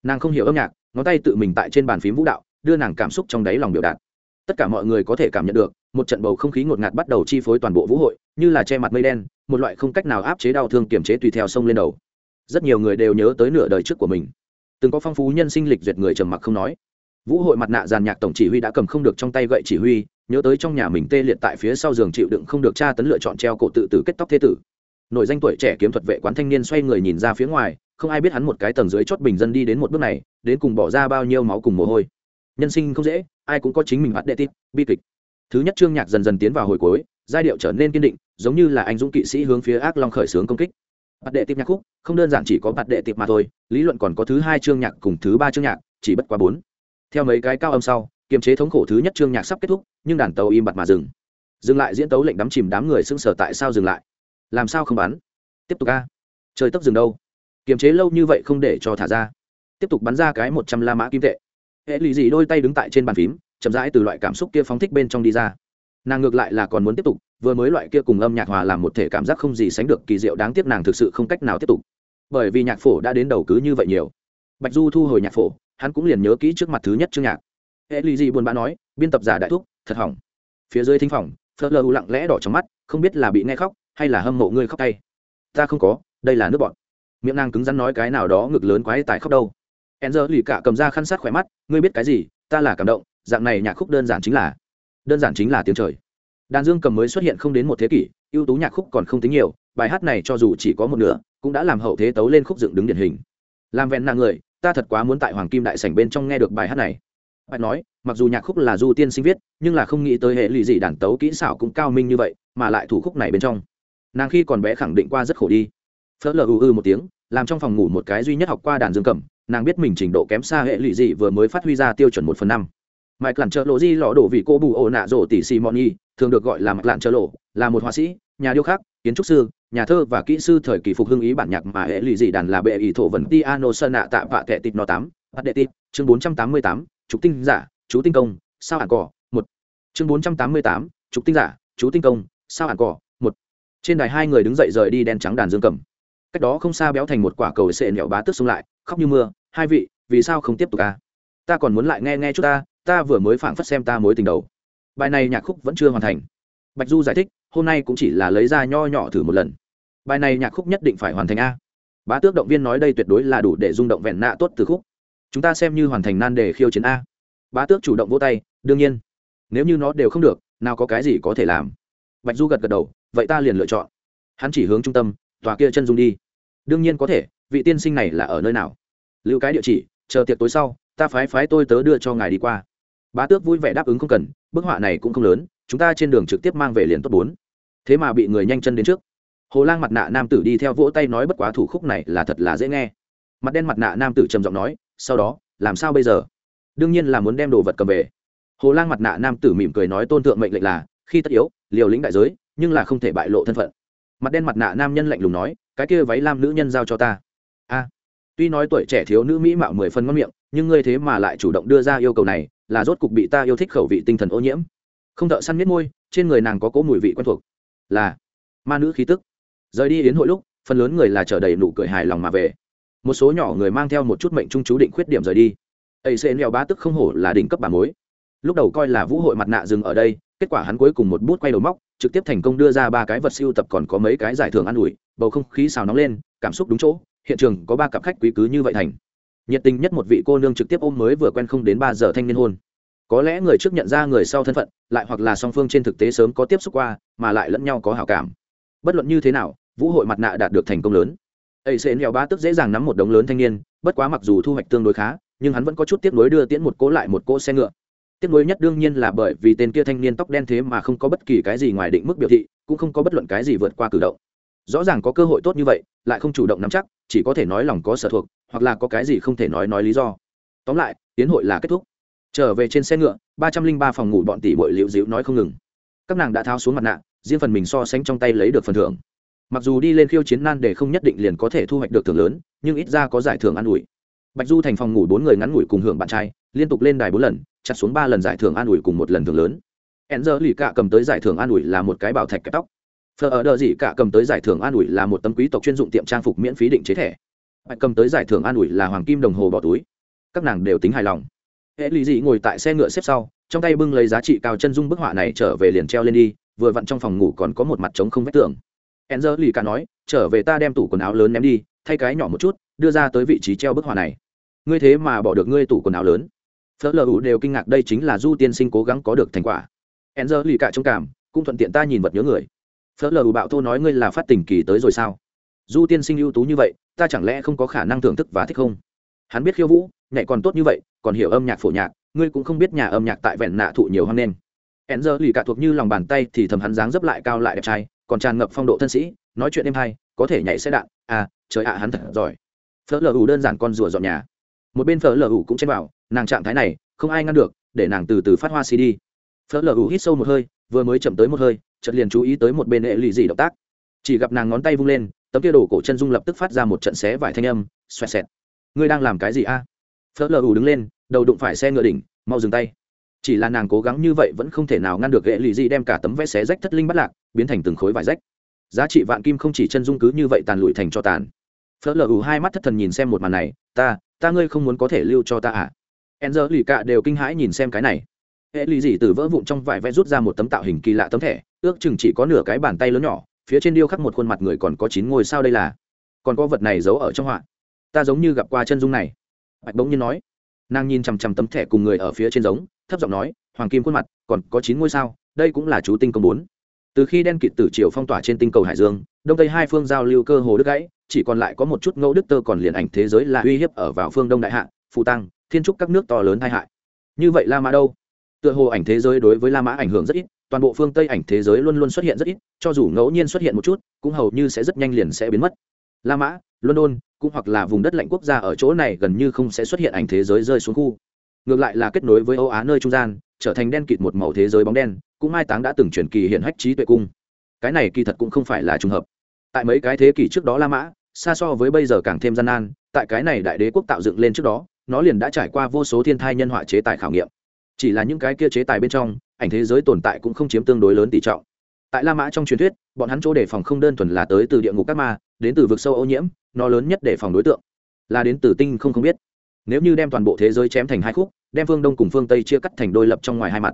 Nàng không hiểu âm nhạc, ngón tay tự mình tại trên bàn phím vũ đạo, đưa nàng cảm xúc trong đáy lòng biểu đạt. Tất cả mọi người có thể cảm nhận được, một trận bầu không khí ngột ngạt bắt đầu chi phối toàn bộ vũ hội, như là che mặt mây đen, một loại không cách nào áp chế đau thương kiềm chế tùy theo sông lên đầu. Rất nhiều người đều nhớ tới nửa đời trước của mình. Từng có phong phú nhân sinh lịch duyệt người trầm mặc không nói vũ hội mặt nạ giàn nhạc tổng chỉ huy đã cầm không được trong tay gậy chỉ huy, nhớ tới trong nhà mình tê liệt tại phía sau giường chịu đựng không được tra tấn lựa chọn treo cổ tự tử kết tóc thế tử. Nội danh tuổi trẻ kiếm thuật vệ quán thanh niên xoay người nhìn ra phía ngoài, không ai biết hắn một cái tầng dưới chót bình dân đi đến một bước này, đến cùng bỏ ra bao nhiêu máu cùng mồ hôi. Nhân sinh không dễ, ai cũng có chính mình bắt đệ tít, bi kịch. Thứ nhất chương nhạc dần dần tiến vào hồi cuối, giai điệu trở nên kiên định, giống như là anh dũng kỵ sĩ hướng phía ác long khởi xướng công kích. Bắt đệ tịp nhạc khúc, không đơn giản chỉ có bắt đệ tịp mà thôi, lý luận còn có thứ hai chương nhạc cùng thứ ba chương nhạc, chỉ bất quá bốn theo mấy cái cao âm sau, kiềm chế thống khổ thứ nhất chương nhạc sắp kết thúc, nhưng đàn tàu im bặt mà dừng. Dừng lại diễn tấu lệnh đắm chìm đám người sững sờ tại sao dừng lại? Làm sao không bắn? Tiếp tục a. Chơi tấp dừng đâu? Kiềm chế lâu như vậy không để cho thả ra. Tiếp tục bắn ra cái một trăm la mã kim tệ. Hệ lì dị đôi tay đứng tại trên bàn phím, chậm rãi từ loại cảm xúc kia phóng thích bên trong đi ra. Nàng ngược lại là còn muốn tiếp tục, vừa mới loại kia cùng âm nhạc hòa làm một thể cảm giác không gì sánh được kỳ diệu đáng tiếc nàng thực sự không cách nào tiếp tục. Bởi vì nhạc phổ đã đến đầu cứ như vậy nhiều. Bạch du thu hồi nhạc phổ hắn cũng liền nhớ kỹ trước mặt thứ nhất chương nhạc. Hệ lì dị buồn bã nói, biên tập giả đại thúc, thật hỏng. Phía dưới thính phòng, phớt lơ lặng lẽ đỏ trong mắt, không biết là bị nghe khóc, hay là hâm mộ ngươi khóc tay. Ta không có, đây là nước bọn. Miệng nàng cứng rắn nói cái nào đó ngực lớn quái tài khóc đâu. E giờ lì cả cầm ra khăn sát khỏe mắt, ngươi biết cái gì, ta là cảm động, dạng này nhạc khúc đơn giản chính là, đơn giản chính là tiếng trời. Đàn dương cầm mới xuất hiện không đến một thế kỷ, ưu tú nhạc khúc còn không tính nhiều, bài hát này cho dù chỉ có một nửa, cũng đã làm hậu thế tấu lên khúc dựng đứng điển hình. Làm vẹn nàng người ta thật quá muốn tại hoàng kim đại sảnh bên trong nghe được bài hát này. Bạch nói, mặc dù nhạc khúc là du tiên sinh viết, nhưng là không nghĩ tới hệ lụy gì đàn tấu kỹ xảo cũng cao minh như vậy, mà lại thủ khúc này bên trong. Nàng khi còn bé khẳng định qua rất khổ đi. Phớt lờ ư ư một tiếng, làm trong phòng ngủ một cái duy nhất học qua đàn dương cầm, nàng biết mình trình độ kém xa hệ lụy gì vừa mới phát huy ra tiêu chuẩn một phần năm. Mạch lặn trợ lộ di lọ đổ vì cô bù ổ nạ rổ tỷ simoni, thường được gọi là mạch lặn trợ lộ là một họa sĩ, nhà điêu khắc, kiến trúc sư nhà thơ và kỹ sư thời kỳ phục hưng ý bản nhạc mà hệ lụy dị đàn là bệ ý thổ vần piano sơn nạ tạ vạ kệ tịt no tám, bắt đệ tịt, chương bốn trăm tám mươi tám, trục tinh giả, chú tinh công, sao hẳn cỏ một. Chương bốn trăm tám mươi tám, trục tinh giả, chú tinh công, sao hẳn cỏ một. Trên đài hai người đứng dậy rời đi đen trắng đàn dương cầm. Cách đó không xa béo thành một quả cầu sệ nẹo bá tức xông lại, khóc như mưa, hai vị, vì sao không tiếp tục à? ta còn muốn lại nghe nghe chút ta ta vừa mới phảng phất xem ta mối tình đầu. Bài này nhạc khúc vẫn chưa hoàn thành bạch du giải thích, hôm nay cũng chỉ là lấy ra nho nhỏ thử một lần. Bài này nhạc khúc nhất định phải hoàn thành a. Bá tước động viên nói đây tuyệt đối là đủ để rung động vẹn nạ tốt từ khúc. Chúng ta xem như hoàn thành nan đề khiêu chiến a. Bá tước chủ động vô tay, đương nhiên. Nếu như nó đều không được, nào có cái gì có thể làm. Bạch du gật gật đầu, vậy ta liền lựa chọn. Hắn chỉ hướng trung tâm, tòa kia chân dung đi. Đương nhiên có thể, vị tiên sinh này là ở nơi nào? Lưu cái địa chỉ, chờ tiệc tối sau, ta phái phái tôi tớ đưa cho ngài đi qua. Bá tước vui vẻ đáp ứng không cần, bức họa này cũng không lớn chúng ta trên đường trực tiếp mang về liền tốt bốn. Thế mà bị người nhanh chân đến trước. Hồ lang mặt nạ nam tử đi theo vỗ tay nói bất quá thủ khúc này là thật là dễ nghe. Mặt đen mặt nạ nam tử trầm giọng nói, sau đó, làm sao bây giờ? Đương nhiên là muốn đem đồ vật cầm về. Hồ lang mặt nạ nam tử mỉm cười nói tôn thượng mệnh lệnh là, khi tất yếu, liều lĩnh đại giới, nhưng là không thể bại lộ thân phận. Mặt đen mặt nạ nam nhân lạnh lùng nói, cái kia váy lam nữ nhân giao cho ta. A. Tuy nói tuổi trẻ thiếu nữ mỹ mạo mười phân ngon miệng, nhưng ngươi thế mà lại chủ động đưa ra yêu cầu này, là rốt cục bị ta yêu thích khẩu vị tinh thần ô nhiễm không thợ săn miết môi, trên người nàng có cố mùi vị quen thuộc. Là ma nữ khí tức. Rời đi đến hội lúc, phần lớn người là chờ đầy nụ cười hài lòng mà về. Một số nhỏ người mang theo một chút mệnh trung chú định khuyết điểm rời đi. Ây xê neo bá tức không hổ là đỉnh cấp bà mối. Lúc đầu coi là vũ hội mặt nạ dừng ở đây, kết quả hắn cuối cùng một bút quay đầu móc, trực tiếp thành công đưa ra ba cái vật siêu tập còn có mấy cái giải thưởng an ủi, bầu không khí xào nóng lên, cảm xúc đúng chỗ, hiện trường có ba cặp khách quý cứ như vậy thành. Nhiệt tình nhất một vị cô nương trực tiếp ôm mới vừa quen không đến ba giờ thanh niên hôn có lẽ người trước nhận ra người sau thân phận, lại hoặc là song phương trên thực tế sớm có tiếp xúc qua, mà lại lẫn nhau có hảo cảm. Bất luận như thế nào, vũ hội mặt nạ đạt được thành công lớn. Ây xê nghèo ba tức dễ dàng nắm một đống lớn thanh niên, bất quá mặc dù thu hoạch tương đối khá, nhưng hắn vẫn có chút tiếp nối đưa tiễn một cỗ lại một cỗ xe ngựa. Tiếp nối nhất đương nhiên là bởi vì tên kia thanh niên tóc đen thế mà không có bất kỳ cái gì ngoài định mức biểu thị, cũng không có bất luận cái gì vượt qua cử động. Rõ ràng có cơ hội tốt như vậy, lại không chủ động nắm chắc, chỉ có thể nói lòng có sở thuộc, hoặc là có cái gì không thể nói nói lý do. Tóm lại, tiến hội là kết thúc trở về trên xe ngựa, ba trăm linh ba phòng ngủ bọn tỷ bội liễu dĩu nói không ngừng. Các nàng đã tháo xuống mặt nạ, riêng phần mình so sánh trong tay lấy được phần thưởng. Mặc dù đi lên khiêu chiến nan để không nhất định liền có thể thu hoạch được thưởng lớn, nhưng ít ra có giải thưởng an ủi. Bạch du thành phòng ngủ bốn người ngắn ngủi cùng hưởng bạn trai, liên tục lên đài bốn lần, chặt xuống ba lần giải thưởng an ủi cùng một lần thưởng lớn. Hẹn giờ lì cạ cầm tới giải thưởng an ủi là một cái bảo thạch kẹp tóc. Phờ ở đờ gì cả cầm tới giải thưởng an ủi là một tấm quý tộc chuyên dụng tiệm trang phục miễn phí định chế thẻ. Bạch cầm tới giải thưởng an ủi là hoàng kim đồng hồ bỏ túi. Các nàng đều tính hài lòng hệ lì dị ngồi tại xe ngựa xếp sau, trong tay bưng lấy giá trị cao chân dung bức họa này trở về liền treo lên đi, vừa vặn trong phòng ngủ còn có một mặt trống không vách tường. Enzer lì cả nói, trở về ta đem tủ quần áo lớn ném đi, thay cái nhỏ một chút, đưa ra tới vị trí treo bức họa này. Ngươi thế mà bỏ được ngươi tủ quần áo lớn. Phớt lờ ủ đều kinh ngạc, đây chính là du tiên sinh cố gắng có được thành quả. Enzer lì cả trông cảm, cũng thuận tiện ta nhìn vật nhớ người. Phớt lờ ủ bạo thô nói, ngươi là phát tình kỳ tới rồi sao? Du tiên sinh ưu tú như vậy, ta chẳng lẽ không có khả năng thưởng thức và thích không? Hắn biết khiêu vũ nhảy còn tốt như vậy, còn hiểu âm nhạc phổ nhạc, ngươi cũng không biết nhà âm nhạc tại vẹn nạ thụ nhiều hơn nên hẹn giờ lì cả thuộc như lòng bàn tay thì thầm hắn dáng dấp lại cao lại đẹp trai, còn tràn ngập phong độ thân sĩ, nói chuyện êm hay, có thể nhảy xe đạn à trời ạ, hắn thật giỏi. Phở lờ ủ đơn giản con rùa dọn nhà. Một bên phở lờ ủ cũng chen vào nàng trạng thái này, không ai ngăn được, để nàng từ từ phát hoa cd phở lờ ủ hít sâu một hơi, vừa mới chậm tới một hơi, chợt liền chú ý tới một bên hệ lì gì động tác. Chỉ gặp nàng ngón tay vung lên, tấm kia đổ cổ chân dung lập tức phát ra một trận xé vải thanh âm, xoẹt xẹt. Ngươi đang làm cái gì a? à? Phớt lờ ù đứng lên, đầu đụng phải xe ngựa đỉnh, mau dừng tay. Chỉ là nàng cố gắng như vậy vẫn không thể nào ngăn được ghệ lì di đem cả tấm vé xé rách thất linh bắt lạc, biến thành từng khối vải rách. Giá trị vạn kim không chỉ chân dung cứ như vậy tàn lụi thành cho tàn. Phớt lờ ù hai mắt thất thần nhìn xem một màn này, ta ta ngươi không muốn có thể lưu cho ta à? E giờ lì cạ đều kinh hãi nhìn xem cái này. Ghệ lì di từ vỡ vụn trong vải vẽ rút ra một tấm tạo hình kỳ lạ tấm thẻ, ước chừng chỉ có nửa cái bàn tay lớn nhỏ, phía trên điêu khắc một khuôn mặt người còn có chín ngôi sao đây là. Còn có vật này giấu ở trong họa. Ta giống như gặp qua chân dung này bạch bỗng nhiên nói. Nàng nhìn chằm chằm tấm thẻ cùng người ở phía trên giống, thấp giọng nói, hoàng kim khuôn mặt, còn có chín ngôi sao, đây cũng là chú tinh công bốn. Từ khi đen kịt tử triều phong tỏa trên tinh cầu hải dương, đông tây hai phương giao lưu cơ hồ đứt gãy, chỉ còn lại có một chút ngẫu đức tơ còn liền ảnh thế giới là uy hiếp ở vào phương đông đại hạ phụ tăng, thiên trúc các nước to lớn tai hại. Như vậy la mã đâu? Tựa hồ ảnh thế giới đối với la mã ảnh hưởng rất ít, toàn bộ phương tây ảnh thế giới luôn luôn xuất hiện rất ít, cho dù ngẫu nhiên xuất hiện một chút, cũng hầu như sẽ rất nhanh liền sẽ biến mất. La mã, london cũng hoặc là vùng đất lạnh quốc gia ở chỗ này gần như không sẽ xuất hiện ảnh thế giới rơi xuống khu. Ngược lại là kết nối với âu á nơi trung gian, trở thành đen kịt một màu thế giới bóng đen, cũng mai táng đã từng chuyển kỳ hiện hách trí tuệ cung. Cái này kỳ thật cũng không phải là trùng hợp. Tại mấy cái thế kỷ trước đó la mã, xa so với bây giờ càng thêm gian nan, tại cái này đại đế quốc tạo dựng lên trước đó, nó liền đã trải qua vô số thiên thai nhân họa chế tài khảo nghiệm. Chỉ là những cái kia chế tài bên trong, ảnh thế giới tồn tại cũng không chiếm tương đối lớn tỷ trọng tại la mã trong truyền thuyết, bọn hắn chỗ đề phòng không đơn thuần là tới từ địa ngục các ma, đến từ vực sâu ô nhiễm, nó lớn nhất đề phòng đối tượng là đến từ tinh không không biết. Nếu như đem toàn bộ thế giới chém thành hai khúc, đem phương đông cùng phương tây chia cắt thành đôi lập trong ngoài hai mặt.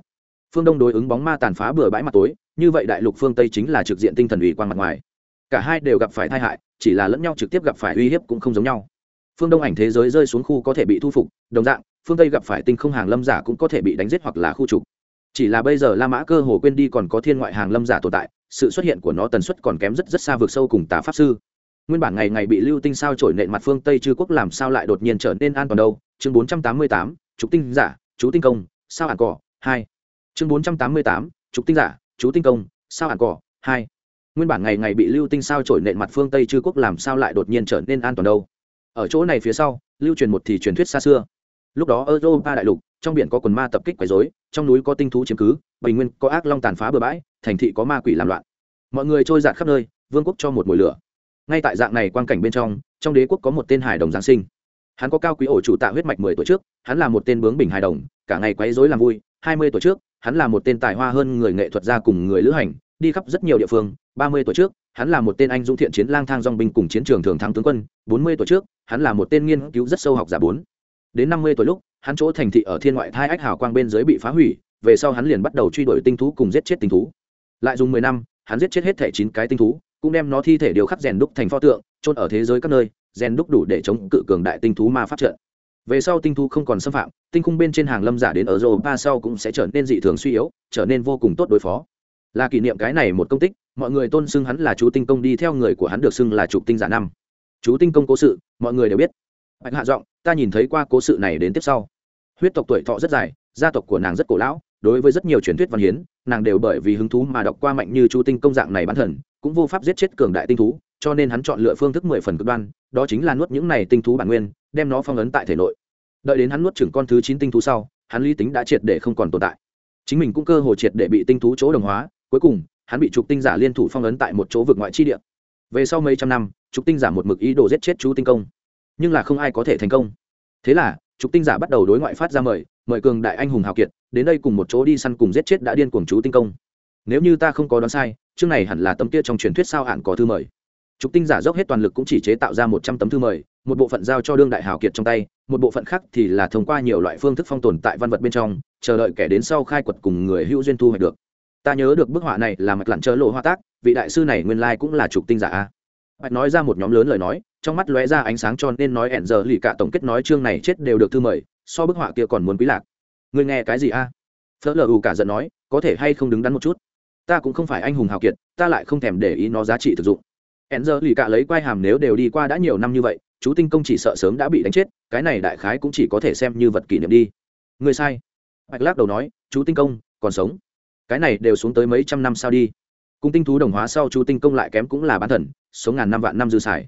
Phương đông đối ứng bóng ma tàn phá bừa bãi mặt tối, như vậy đại lục phương tây chính là trực diện tinh thần ủy quan mặt ngoài. Cả hai đều gặp phải tai hại, chỉ là lẫn nhau trực tiếp gặp phải uy hiếp cũng không giống nhau. Phương đông ảnh thế giới rơi xuống khu có thể bị thu phục, đồng dạng, phương tây gặp phải tinh không hàng lâm giả cũng có thể bị đánh giết hoặc là khu trục chỉ là bây giờ la mã cơ hồ quên đi còn có thiên ngoại hàng lâm giả tồn tại, sự xuất hiện của nó tần suất còn kém rất rất xa vượt sâu cùng tà pháp sư. Nguyên bản ngày ngày bị lưu tinh sao trổi nện mặt phương tây chư quốc làm sao lại đột nhiên trở nên an toàn đâu? Chương bốn trăm tám mươi tám, trục tinh giả chú tinh công, sao hàn cỏ, hai. Chương bốn trăm tám mươi tám, trục tinh giả chú tinh công, sao hàn cỏ, hai. Nguyên bản ngày ngày bị lưu tinh sao trổi nện mặt phương tây chư quốc làm sao lại đột nhiên trở nên an toàn đâu? Ở chỗ này phía sau, lưu truyền một thì truyền thuyết xa xưa lúc đó europa đại lục, trong biển có quần ma tập kích quấy dối trong núi có tinh thú chiếm cứ bình nguyên có ác long tàn phá bừa bãi, thành thị có ma quỷ làm loạn. Mọi người trôi giạt khắp nơi, vương quốc cho một mùi lửa. Ngay tại dạng này quan cảnh bên trong trong đế quốc có một tên hải đồng giáng sinh. Hắn có cao quý ổ chủ tạ huyết mạch mười tuổi trước, hắn là một tên bướng bình hài đồng, cả ngày quấy dối làm vui, hai mươi tuổi trước, hắn là một tên tài hoa hơn người nghệ thuật gia cùng người lữ hành, đi khắp rất nhiều địa phương, ba mươi tuổi trước, hắn là một tên anh dũng thiện chiến lang thang dong binh cùng chiến trường thường thắng tướng quân, bốn mươi tuổi trước, hắn là một tên nghiên cứu rất sâu học giả bốn đến năm mươi tuổi lúc, hắn chỗ thành thị ở thiên ngoại thai ách hào quang bên dưới bị phá hủy, về sau hắn liền bắt đầu truy đuổi tinh thú cùng giết chết tinh thú. Lại dùng mười năm, hắn giết chết hết thẻ chín cái tinh thú, cũng đem nó thi thể điều khắc rèn đúc thành pho tượng trôn ở thế giới các nơi, rèn đúc đủ để chống cự cường đại tinh thú ma phát trợ về sau tinh thú không còn xâm phạm, tinh khung bên trên hàng lâm giả đến ở rồi ba sau cũng sẽ trở nên dị thường suy yếu, trở nên vô cùng tốt đối phó. Là kỷ niệm cái này một công tích, mọi người tôn xưng hắn là chú tinh công đi theo người của hắn được xưng là trục tinh giả năm. Chú tinh công cố sự, mọi người đều biết. Bạch hạ giọng ta nhìn thấy qua cố sự này đến tiếp sau. Huyết tộc tuổi thọ rất dài, gia tộc của nàng rất cổ lão, đối với rất nhiều truyền thuyết văn hiến, nàng đều bởi vì hứng thú mà đọc qua mạnh như chú tinh công dạng này bán thần, cũng vô pháp giết chết cường đại tinh thú, cho nên hắn chọn lựa phương thức mười phần cực đoan, đó chính là nuốt những này tinh thú bản nguyên, đem nó phong ấn tại thể nội. Đợi đến hắn nuốt chừng con thứ chín tinh thú sau, hắn lý tính đã triệt để không còn tồn tại. Chính mình cũng cơ hồ triệt để bị tinh thú chỗ đồng hóa, cuối cùng, hắn bị trục tinh giả liên thủ phong ấn tại một chỗ vực ngoại chi địa. Về sau mấy trăm năm, trục tinh giả một mực ý đồ giết chết chú tinh công nhưng là không ai có thể thành công. Thế là, trục tinh giả bắt đầu đối ngoại phát ra mời mời cường đại anh hùng hào kiệt, đến đây cùng một chỗ đi săn cùng giết chết đã điên cuồng chú tinh công. Nếu như ta không có đoán sai, chương này hẳn là tấm kia trong truyền thuyết sao hạn có thư mời. Trục tinh giả dốc hết toàn lực cũng chỉ chế tạo ra một trăm tấm thư mời, một bộ phận giao cho đương đại hào kiệt trong tay, một bộ phận khác thì là thông qua nhiều loại phương thức phong tồn tại văn vật bên trong, chờ đợi kẻ đến sau khai quật cùng người hữu duyên thu hoạch được. Ta nhớ được bức họa này là mạch lặn chớ lộ hoa tác, vị đại sư này nguyên lai cũng là trục tinh giả a. Bạch nói ra một nhóm lớn lời nói trong mắt lóe ra ánh sáng tròn nên nói ẹn giờ lì cả tổng kết nói chương này chết đều được thư mời, so bức họa kia còn muốn quý lạc. Người nghe cái gì a? À? phớt lờ ù cả giận nói, có thể hay không đứng đắn một chút? Ta cũng không phải anh hùng hào kiệt, ta lại không thèm để ý nó giá trị thực dụng. Ẹn giờ lì cả lấy quai hàm nếu đều đi qua đã nhiều năm như vậy, chú tinh công chỉ sợ sớm đã bị đánh chết, cái này đại khái cũng chỉ có thể xem như vật kỷ niệm đi. Người sai. Bạch lắc đầu nói, chú tinh công, còn sống? Cái này đều xuống tới mấy trăm năm sao đi. Cùng tinh thú đồng hóa sau chú tinh công lại kém cũng là bán thần số ngàn năm vạn năm dư xài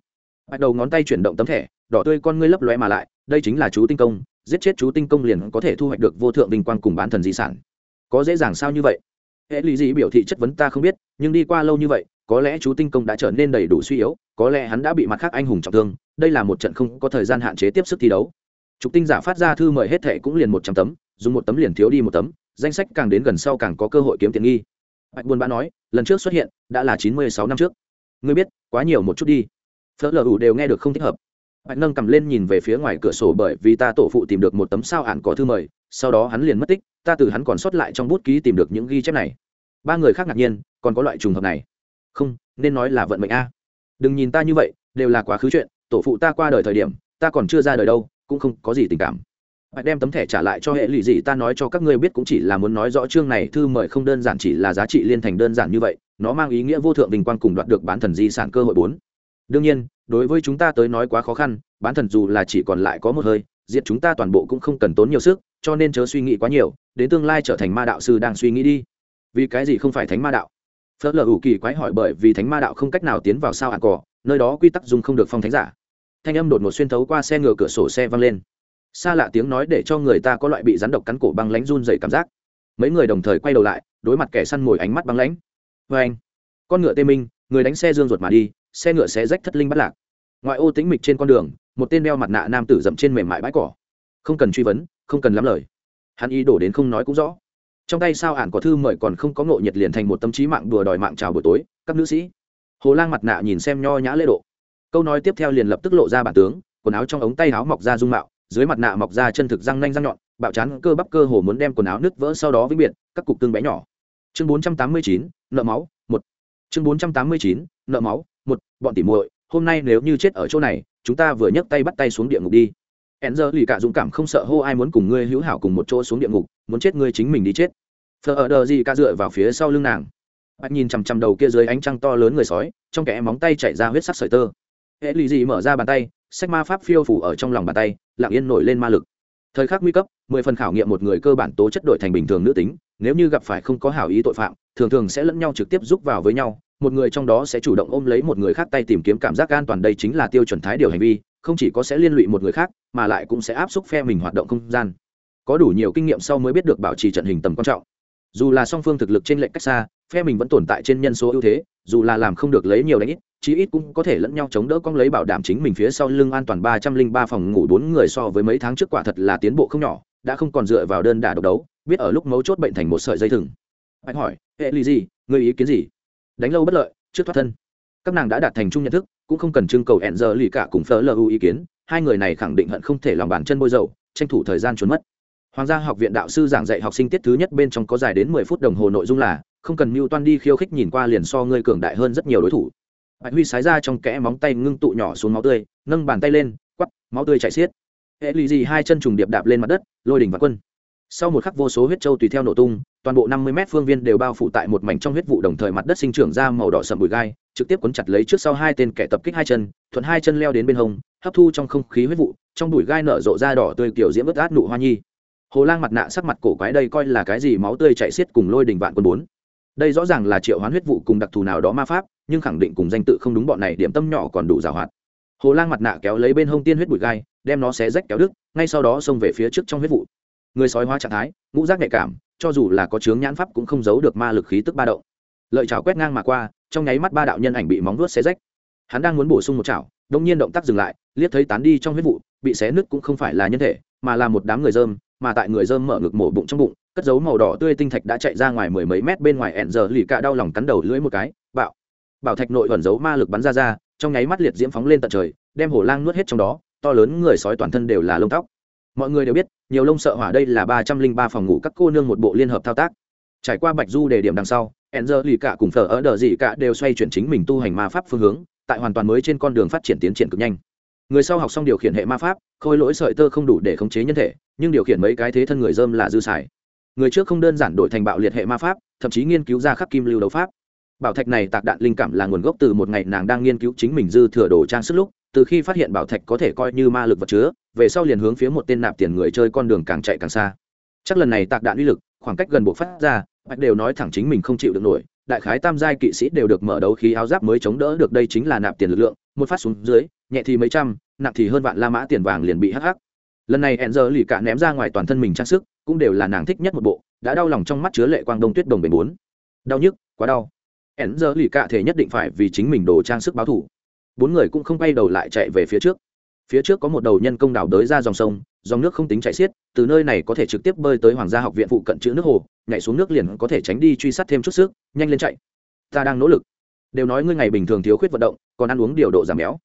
bắt đầu ngón tay chuyển động tấm thẻ, đỏ tươi con ngươi lấp lóe mà lại, đây chính là chú tinh công, giết chết chú tinh công liền có thể thu hoạch được vô thượng vinh quang cùng bán thần di sản. Có dễ dàng sao như vậy? Hệ lý gì biểu thị chất vấn ta không biết, nhưng đi qua lâu như vậy, có lẽ chú tinh công đã trở nên đầy đủ suy yếu, có lẽ hắn đã bị mặt khác anh hùng trọng thương, đây là một trận không có thời gian hạn chế tiếp sức thi đấu. Trục tinh giả phát ra thư mời hết thệ cũng liền một trăm tấm, dùng một tấm liền thiếu đi một tấm, danh sách càng đến gần sau càng có cơ hội kiếm tiền nghi. Bạch buôn bã nói, lần trước xuất hiện, đã là chín mươi sáu năm trước. Ngươi biết, quá nhiều một chút đi. Phở lờ ủ đều nghe được không thích hợp. Bạch nâng cầm lên nhìn về phía ngoài cửa sổ bởi vì ta tổ phụ tìm được một tấm sao ạn có thư mời, sau đó hắn liền mất tích, ta từ hắn còn sót lại trong bút ký tìm được những ghi chép này. Ba người khác ngạc nhiên, còn có loại trùng hợp này. Không, nên nói là vận mệnh a. Đừng nhìn ta như vậy, đều là quá khứ chuyện, tổ phụ ta qua đời thời điểm, ta còn chưa ra đời đâu, cũng không có gì tình cảm. Bạch đem tấm thẻ trả lại cho hệ lụy gì ta nói cho các ngươi biết cũng chỉ là muốn nói rõ chương này thư mời không đơn giản chỉ là giá trị liên thành đơn giản như vậy, nó mang ý nghĩa vô thượng vinh quang cùng đoạt được bán thần di sản cơ hội bốn đương nhiên, đối với chúng ta tới nói quá khó khăn, bán thần dù là chỉ còn lại có một hơi, diệt chúng ta toàn bộ cũng không cần tốn nhiều sức, cho nên chớ suy nghĩ quá nhiều, đến tương lai trở thành ma đạo sư đang suy nghĩ đi. Vì cái gì không phải thánh ma đạo? Phớt lờ ủ kỳ quái hỏi bởi vì thánh ma đạo không cách nào tiến vào sao ạn cỏ, nơi đó quy tắc dùng không được phong thánh giả. Thanh âm đột ngột xuyên thấu qua xe ngựa cửa sổ xe văng lên. Xa lạ tiếng nói để cho người ta có loại bị rắn độc cắn cổ băng lánh run dày cảm giác. Mấy người đồng thời quay đầu lại, đối mặt kẻ săn mồi ánh mắt băng lãnh. Vê anh. Con ngựa tê minh, người đánh xe dương ruột mà đi xe ngựa sẽ rách thất linh bắt lạc. Ngoại ô tĩnh mịch trên con đường một tên đeo mặt nạ nam tử dậm trên mềm mại bãi cỏ. Không cần truy vấn không cần lắm lời. Hắn ý đổ đến không nói cũng rõ. Trong tay sao ản có thư mời còn không có ngộ nhiệt liền thành một tâm trí mạng đùa đòi mạng chào buổi tối các nữ sĩ. Hồ lang mặt nạ nhìn xem nho nhã lễ độ. Câu nói tiếp theo liền lập tức lộ ra bản tướng quần áo trong ống tay áo mọc ra dung mạo dưới mặt nạ mọc ra chân thực răng nanh răng nhọn bạo chán cơ bắp cơ hồ muốn đem quần áo nứt vỡ sau đó vĩnh biệt các cục tương bé nhỏ. Chương 489, nợ máu một. Chương 489, nợ máu một, bọn tỉ muội, hôm nay nếu như chết ở chỗ này, chúng ta vừa nhấc tay bắt tay xuống địa ngục đi. Hẹn giờ lì cả dũng cảm không sợ hô ai muốn cùng ngươi hữu hảo cùng một chỗ xuống địa ngục, muốn chết ngươi chính mình đi chết. Thờ ở đờ gì ca dựa vào phía sau lưng nàng. Bạch nhìn chằm chằm đầu kia dưới ánh trăng to lớn người sói, trong kẽ móng tay chảy ra huyết sắc sợi tơ. Hệ lì gì mở ra bàn tay, sách ma pháp phiêu phủ ở trong lòng bàn tay, lặng yên nổi lên ma lực. Thời khắc nguy cấp, mười phần khảo nghiệm một người cơ bản tố chất đổi thành bình thường nữ tính, nếu như gặp phải không có hảo ý tội phạm, thường thường sẽ lẫn nhau trực tiếp giúp vào với nhau một người trong đó sẽ chủ động ôm lấy một người khác tay tìm kiếm cảm giác an toàn đây chính là tiêu chuẩn thái điều hành vi, không chỉ có sẽ liên lụy một người khác, mà lại cũng sẽ áp xúc phe mình hoạt động không gian. Có đủ nhiều kinh nghiệm sau mới biết được bảo trì trận hình tầm quan trọng. Dù là song phương thực lực trên lệnh cách xa, phe mình vẫn tồn tại trên nhân số ưu thế, dù là làm không được lấy nhiều đánh ít, chí ít cũng có thể lẫn nhau chống đỡ con lấy bảo đảm chính mình phía sau lưng an toàn ba trăm linh ba phòng ngủ bốn người so với mấy tháng trước quả thật là tiến bộ không nhỏ, đã không còn dựa vào đơn đả độc đấu, biết ở lúc mấu chốt bệnh thành một sợi dây thừng. Anh hỏi, hệ ly gì? Người ý kiến gì? Đánh lâu bất lợi, trước thoát thân. Các nàng đã đạt thành chung nhận thức, cũng không cần trưng cầu hẹn giờ lì cả cùng phở lu ý kiến, hai người này khẳng định hận không thể lòng bàn chân bôi dầu, tranh thủ thời gian trốn mất. Hoàng gia học viện đạo sư giảng dạy học sinh tiết thứ nhất bên trong có dài đến mười phút đồng hồ nội dung là, không cần mưu toan đi khiêu khích nhìn qua liền so ngươi cường đại hơn rất nhiều đối thủ. Bạch huy sái ra trong kẽ móng tay ngưng tụ nhỏ xuống máu tươi, nâng bàn tay lên, quắp, máu tươi chảy xiết. Hệ lì gì hai chân trùng điệp đạp lên mặt đất, lôi đỉnh và quân sau một khắc vô số huyết trâu tùy theo nổ tung, toàn bộ năm mươi m phương viên đều bao phủ tại một mảnh trong huyết vụ đồng thời mặt đất sinh trưởng ra màu đỏ sậm bụi gai, trực tiếp cuốn chặt lấy trước sau hai tên kẻ tập kích hai chân, thuận hai chân leo đến bên hông, hấp thu trong không khí huyết vụ, trong bụi gai nở rộ ra đỏ tươi kiểu diễm ướt át nụ hoa nhi. Hồ lang mặt nạ sắc mặt cổ quái đây coi là cái gì máu tươi chạy xiết cùng lôi đình vạn quân bốn. Đây rõ ràng là triệu hoán huyết vụ cùng đặc thù nào đó ma pháp, nhưng khẳng định cùng danh tự không đúng bọn này điểm tâm nhỏ còn đủ giảo hoạt. Hồ lang mặt nạ kéo lấy bên hông tiên huyết bụi gai, đem nó xé rách kéo đứt, ngay sau đó xông về phía trước trong huyết vụ người sói hóa trạng thái, ngũ giác nhạy cảm, cho dù là có chướng nhãn pháp cũng không giấu được ma lực khí tức ba động. Lợi chảo quét ngang mà qua, trong nháy mắt ba đạo nhân ảnh bị móng vuốt xé rách. Hắn đang muốn bổ sung một chảo đông nhiên động tác dừng lại, liếc thấy tán đi trong huyết vụ, bị xé nứt cũng không phải là nhân thể, mà là một đám người dơm mà tại người dơm mở ngực mổ bụng trong bụng, cất dấu màu đỏ tươi tinh thạch đã chạy ra ngoài mười mấy mét bên ngoài ẹn giờ lì cạ đau lòng cắn đầu lưỡi một cái, bạo. Bảo thạch nội ẩn giấu ma lực bắn ra ra, trong nháy mắt liệt diễm phóng lên tận trời, đem hổ lang nuốt hết trong đó, to lớn người sói toàn thân đều là lông tóc mọi người đều biết, nhiều lông sợ hỏa đây là ba trăm linh ba phòng ngủ các cô nương một bộ liên hợp thao tác. Trải qua bạch du đề điểm đằng sau, enzer lì cả cùng thờ ở đờ dị cả đều xoay chuyển chính mình tu hành ma pháp phương hướng, tại hoàn toàn mới trên con đường phát triển tiến triển cực nhanh. Người sau học xong điều khiển hệ ma pháp, khôi lỗi sợi tơ không đủ để khống chế nhân thể, nhưng điều khiển mấy cái thế thân người dơm là dư xài. Người trước không đơn giản đổi thành bạo liệt hệ ma pháp, thậm chí nghiên cứu ra khắc kim lưu đấu pháp. Bảo thạch này tạc đạn linh cảm là nguồn gốc từ một ngày nàng đang nghiên cứu chính mình dư thừa đồ trang sức lúc từ khi phát hiện bảo thạch có thể coi như ma lực vật chứa, về sau liền hướng phía một tên nạp tiền người chơi con đường càng chạy càng xa. Chắc lần này tạc đạn uy lực, khoảng cách gần buộc phát ra, bạch đều nói thẳng chính mình không chịu được nổi, đại khái tam giai kỵ sĩ đều được mở đấu khí áo giáp mới chống đỡ được, đây chính là nạp tiền lực lượng, một phát xuống dưới, nhẹ thì mấy trăm, nặng thì hơn vạn la mã tiền vàng liền bị hắc hắc. Lần này hẹn giờ lì cả ném ra ngoài toàn thân mình trang sức, cũng đều là nàng thích nhất một bộ, đã đau lòng trong mắt chứa lệ quang đông tuyết đồng bền bốn. Đau nhức, quá đau. Hẹn giờ lì cả thể nhất định phải vì chính mình đồ trang sức báo thủ bốn người cũng không quay đầu lại chạy về phía trước. Phía trước có một đầu nhân công đào đới ra dòng sông, dòng nước không tính chạy xiết, từ nơi này có thể trực tiếp bơi tới hoàng gia học viện phụ cận chữ nước hồ, nhảy xuống nước liền có thể tránh đi truy sát thêm chút sức, nhanh lên chạy. Ta đang nỗ lực. Đều nói ngươi ngày bình thường thiếu khuyết vận động, còn ăn uống điều độ giảm béo.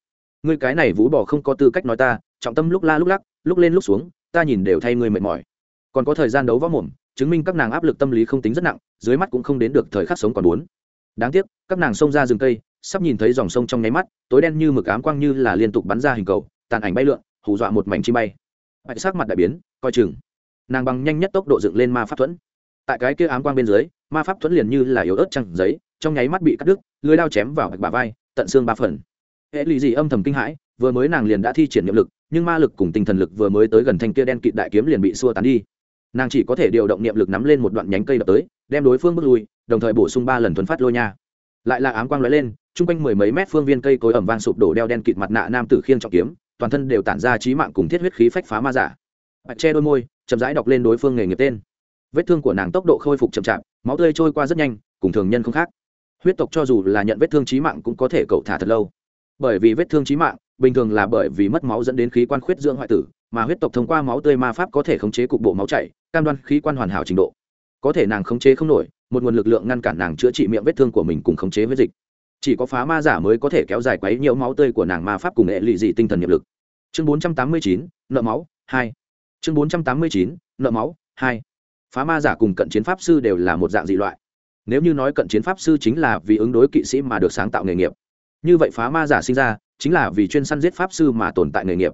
Ngươi cái này vú bỏ không có tư cách nói ta, trọng tâm lúc la lúc lắc, lúc lên lúc xuống, ta nhìn đều thay ngươi mệt mỏi. Còn có thời gian đấu võ mồm, chứng minh các nàng áp lực tâm lý không tính rất nặng, dưới mắt cũng không đến được thời khắc sống còn muốn. Đáng tiếc, các nàng xông ra rừng cây sắp nhìn thấy dòng sông trong nháy mắt, tối đen như mực ám quang như là liên tục bắn ra hình cầu, tàn ảnh bay lượn, hù dọa một mảnh chi bay. Bạch sắc mặt đại biến, coi chừng. Nàng bằng nhanh nhất tốc độ dựng lên ma pháp thuẫn. Tại cái kia ám quang bên dưới, ma pháp thuẫn liền như là yếu ớt trăng giấy, trong nháy mắt bị cắt đứt, lưới đao chém vào bạch bà vai, tận xương ba phần. Hệ lụy gì âm thầm kinh hãi, vừa mới nàng liền đã thi triển niệm lực, nhưng ma lực cùng tinh thần lực vừa mới tới gần thanh kia đen kịt đại kiếm liền bị xua tán đi. Nàng chỉ có thể điều động niệm lực nắm lên một đoạn nhánh cây đập tới, đem đối phương bước lui, đồng thời bổ sung ba lần thuấn phát lôi nha lại là ám quang lóe lên, chung quanh mười mấy mét phương viên cây cối ẩm vang sụp đổ đeo đen kịt mặt nạ nam tử khiêng trọng kiếm, toàn thân đều tản ra trí mạng cùng thiết huyết khí phách phá ma giả. Bạch che đôi môi, chậm rãi đọc lên đối phương nghề nghiệp tên. Vết thương của nàng tốc độ khôi phục chậm chạp, máu tươi trôi qua rất nhanh, cùng thường nhân không khác. Huyết tộc cho dù là nhận vết thương trí mạng cũng có thể cậu thả thật lâu. Bởi vì vết thương trí mạng, bình thường là bởi vì mất máu dẫn đến khí quan khuyết dưỡng hoại tử, mà huyết tộc thông qua máu tươi ma pháp có thể khống chế cục bộ máu chảy, cam đoan khí quan hoàn hảo trình độ. Có thể nàng khống chế không nổi một nguồn lực lượng ngăn cản nàng chữa trị miệng vết thương của mình cùng khống chế huyết dịch. Chỉ có phá ma giả mới có thể kéo dài quấy nhiễu máu tươi của nàng ma pháp cùng nghệ lụy dị tinh thần nhiệm lực. Chương 489, nợ máu hai. Chương 489, nợ máu hai. Phá ma giả cùng cận chiến pháp sư đều là một dạng dị loại. Nếu như nói cận chiến pháp sư chính là vì ứng đối kỵ sĩ mà được sáng tạo nghề nghiệp như vậy phá ma giả sinh ra chính là vì chuyên săn giết pháp sư mà tồn tại nghề nghiệp.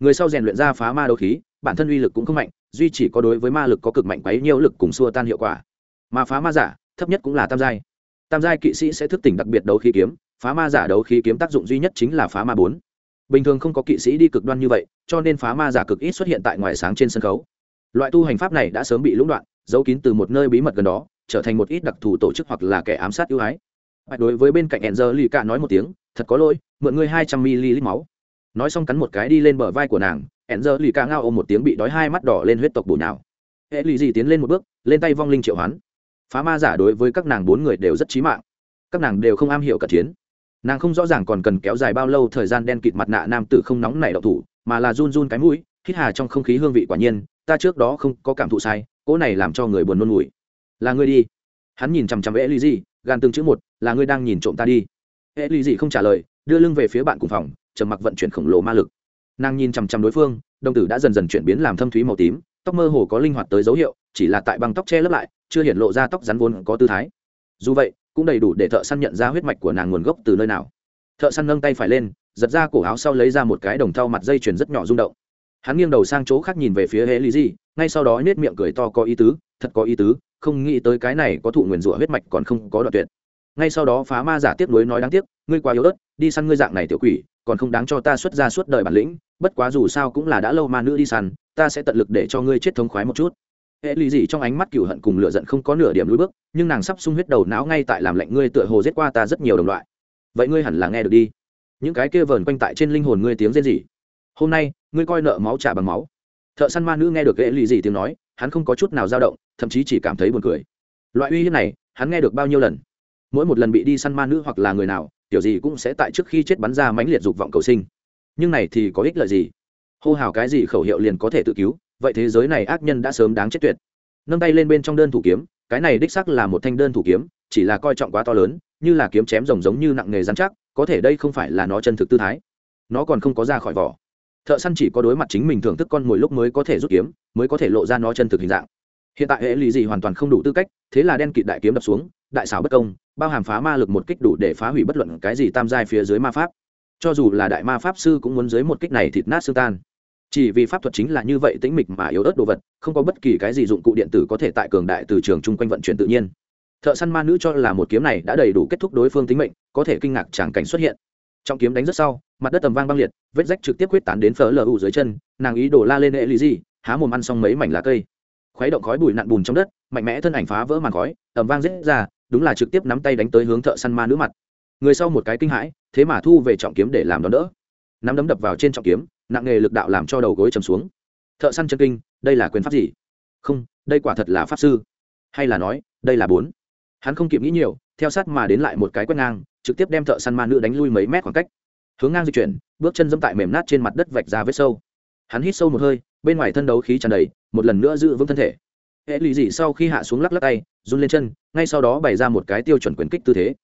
Người sau rèn luyện ra phá ma đấu khí bản thân uy lực cũng không mạnh duy chỉ có đối với ma lực có cực mạnh quấy nhiễu lực cùng xua tan hiệu quả mà phá ma giả, thấp nhất cũng là tam giai. Tam giai kỵ sĩ sẽ thức tỉnh đặc biệt đấu khí kiếm, phá ma giả đấu khí kiếm tác dụng duy nhất chính là phá ma bốn. Bình thường không có kỵ sĩ đi cực đoan như vậy, cho nên phá ma giả cực ít xuất hiện tại ngoài sáng trên sân khấu. Loại tu hành pháp này đã sớm bị lũng đoạn, giấu kín từ một nơi bí mật gần đó, trở thành một ít đặc thù tổ chức hoặc là kẻ ám sát ưu ái. Đối với bên cạnh enzer lì cả nói một tiếng, thật có lỗi, mượn ngươi hai trăm ml máu. Nói xong cắn một cái đi lên bờ vai của nàng enzer lì cả ngao ôm một tiếng bị đói hai mắt đỏ lên huyết tộc bổ nào hệ lì gì tiến lên một bước, lên tay vong linh triệu hoán phá ma giả đối với các nàng bốn người đều rất trí mạng. Các nàng đều không am hiểu cả chiến. Nàng không rõ ràng còn cần kéo dài bao lâu thời gian đen kịt mặt nạ nam tử không nóng nảy đậu thủ, mà là run run cái mũi, hít hà trong không khí hương vị quả nhiên, ta trước đó không có cảm thụ sai, cỗ này làm cho người buồn nôn mùi là ngươi đi. Hắn nhìn chằm chằm e l gì gan từng chữ một, là ngươi đang nhìn trộm ta đi. E l y không trả lời, đưa lưng về phía bạn cùng phòng, trầm mặc vận chuyển khổng lồ ma lực. Nàng nhìn chằm chằm đối phương, đồng tử đã dần dần chuyển biến làm thâm thúy màu tím, tóc mơ hồ có linh hoạt tới dấu hiệu, chỉ là tại băng tóc che lấp lại chưa hiện lộ ra tóc rắn vốn có tư thái. Dù vậy, cũng đầy đủ để thợ săn nhận ra huyết mạch của nàng nguồn gốc từ nơi nào. Thợ săn nâng tay phải lên, giật ra cổ áo sau lấy ra một cái đồng thau mặt dây chuyền rất nhỏ rung động. Hắn nghiêng đầu sang chỗ khác nhìn về phía hệ lý gì ngay sau đó nết miệng cười to có ý tứ, thật có ý tứ, không nghĩ tới cái này có thụ nguyền rủa huyết mạch còn không có đoạn tuyệt. Ngay sau đó phá ma giả tiếp nối nói đáng tiếc, ngươi quá yếu ớt, đi săn ngươi dạng này tiểu quỷ, còn không đáng cho ta xuất ra suốt đời bản lĩnh, bất quá dù sao cũng là đã lâu ma nữ đi săn, ta sẽ tận lực để cho ngươi chết thống khoái một chút hệ lì gì trong ánh mắt cựu hận cùng lựa giận không có nửa điểm lùi bước, nhưng nàng sắp sung huyết đầu não ngay tại làm lệnh ngươi tựa hồ giết qua ta rất nhiều đồng loại. Vậy ngươi hẳn là nghe được đi. Những cái kia vờn quanh tại trên linh hồn ngươi tiếng rên gì hôm nay, ngươi coi nợ máu trả bằng máu. Thợ săn ma nữ nghe được hệ lì gì tiếng nói, hắn không có chút nào dao động, thậm chí chỉ cảm thấy buồn cười. Loại uy hiếp này, hắn nghe được bao nhiêu lần? Mỗi một lần bị đi săn ma nữ hoặc là người nào tiểu gì cũng sẽ tại trước khi chết bắn ra mãnh liệt dục vọng cầu sinh. Nhưng này thì có ích lợi gì? Hô hào cái gì khẩu hiệu liền có thể tự cứu vậy thế giới này ác nhân đã sớm đáng chết tuyệt. Nâng tay lên bên trong đơn thủ kiếm, cái này đích sắc là một thanh đơn thủ kiếm, chỉ là coi trọng quá to lớn, như là kiếm chém rồng giống như nặng nghề dán chắc, có thể đây không phải là nó chân thực tư thái. Nó còn không có ra khỏi vỏ. Thợ săn chỉ có đối mặt chính mình thưởng thức con mồi lúc mới có thể rút kiếm, mới có thể lộ ra nó chân thực hình dạng. Hiện tại hệ lụy gì hoàn toàn không đủ tư cách, thế là đen kịt đại kiếm đập xuống, đại xảo bất công, bao hàm phá ma lực một kích đủ để phá hủy bất luận cái gì tam giai phía dưới ma pháp. Cho dù là đại ma pháp sư cũng muốn dưới một kích này thịt nát xương tan chỉ vì pháp thuật chính là như vậy tĩnh mịch mà yếu ớt đồ vật, không có bất kỳ cái gì dụng cụ điện tử có thể tại cường đại từ trường chung quanh vận chuyển tự nhiên. Thợ săn ma nữ cho là một kiếm này đã đầy đủ kết thúc đối phương tính mệnh, có thể kinh ngạc tràng cảnh xuất hiện. Trong kiếm đánh rất sau, mặt đất tầm vang băng liệt, vết rách trực tiếp quyết tán đến phở lờ u dưới chân, nàng ý đổ la lên hệ lý gì, há mồm ăn xong mấy mảnh lá cây. Khuấy động khói bụi nặn bùn trong đất, mạnh mẽ thân ảnh phá vỡ màn khói tầm vang rết ra, đúng là trực tiếp nắm tay đánh tới hướng thợ săn ma nữ mặt. Người sau một cái kinh hãi, thế mà thu về trọng kiếm để làm đón đỡ. Nắm đấm đập vào trên trọng kiếm nặng nghề lực đạo làm cho đầu gối chầm xuống. Thợ săn chân kinh, đây là quyền pháp gì? Không, đây quả thật là pháp sư. Hay là nói, đây là bốn. Hắn không kịp nghĩ nhiều, theo sát mà đến lại một cái quét ngang, trực tiếp đem thợ săn ma nữ đánh lui mấy mét khoảng cách. Hướng ngang di chuyển, bước chân dẫm tại mềm nát trên mặt đất vạch ra vết sâu. Hắn hít sâu một hơi, bên ngoài thân đấu khí tràn đầy, một lần nữa giữ vững thân thể. Hệ lụy dị sau khi hạ xuống lắc lắc tay, run lên chân, ngay sau đó bày ra một cái tiêu chuẩn quyền kích tư thế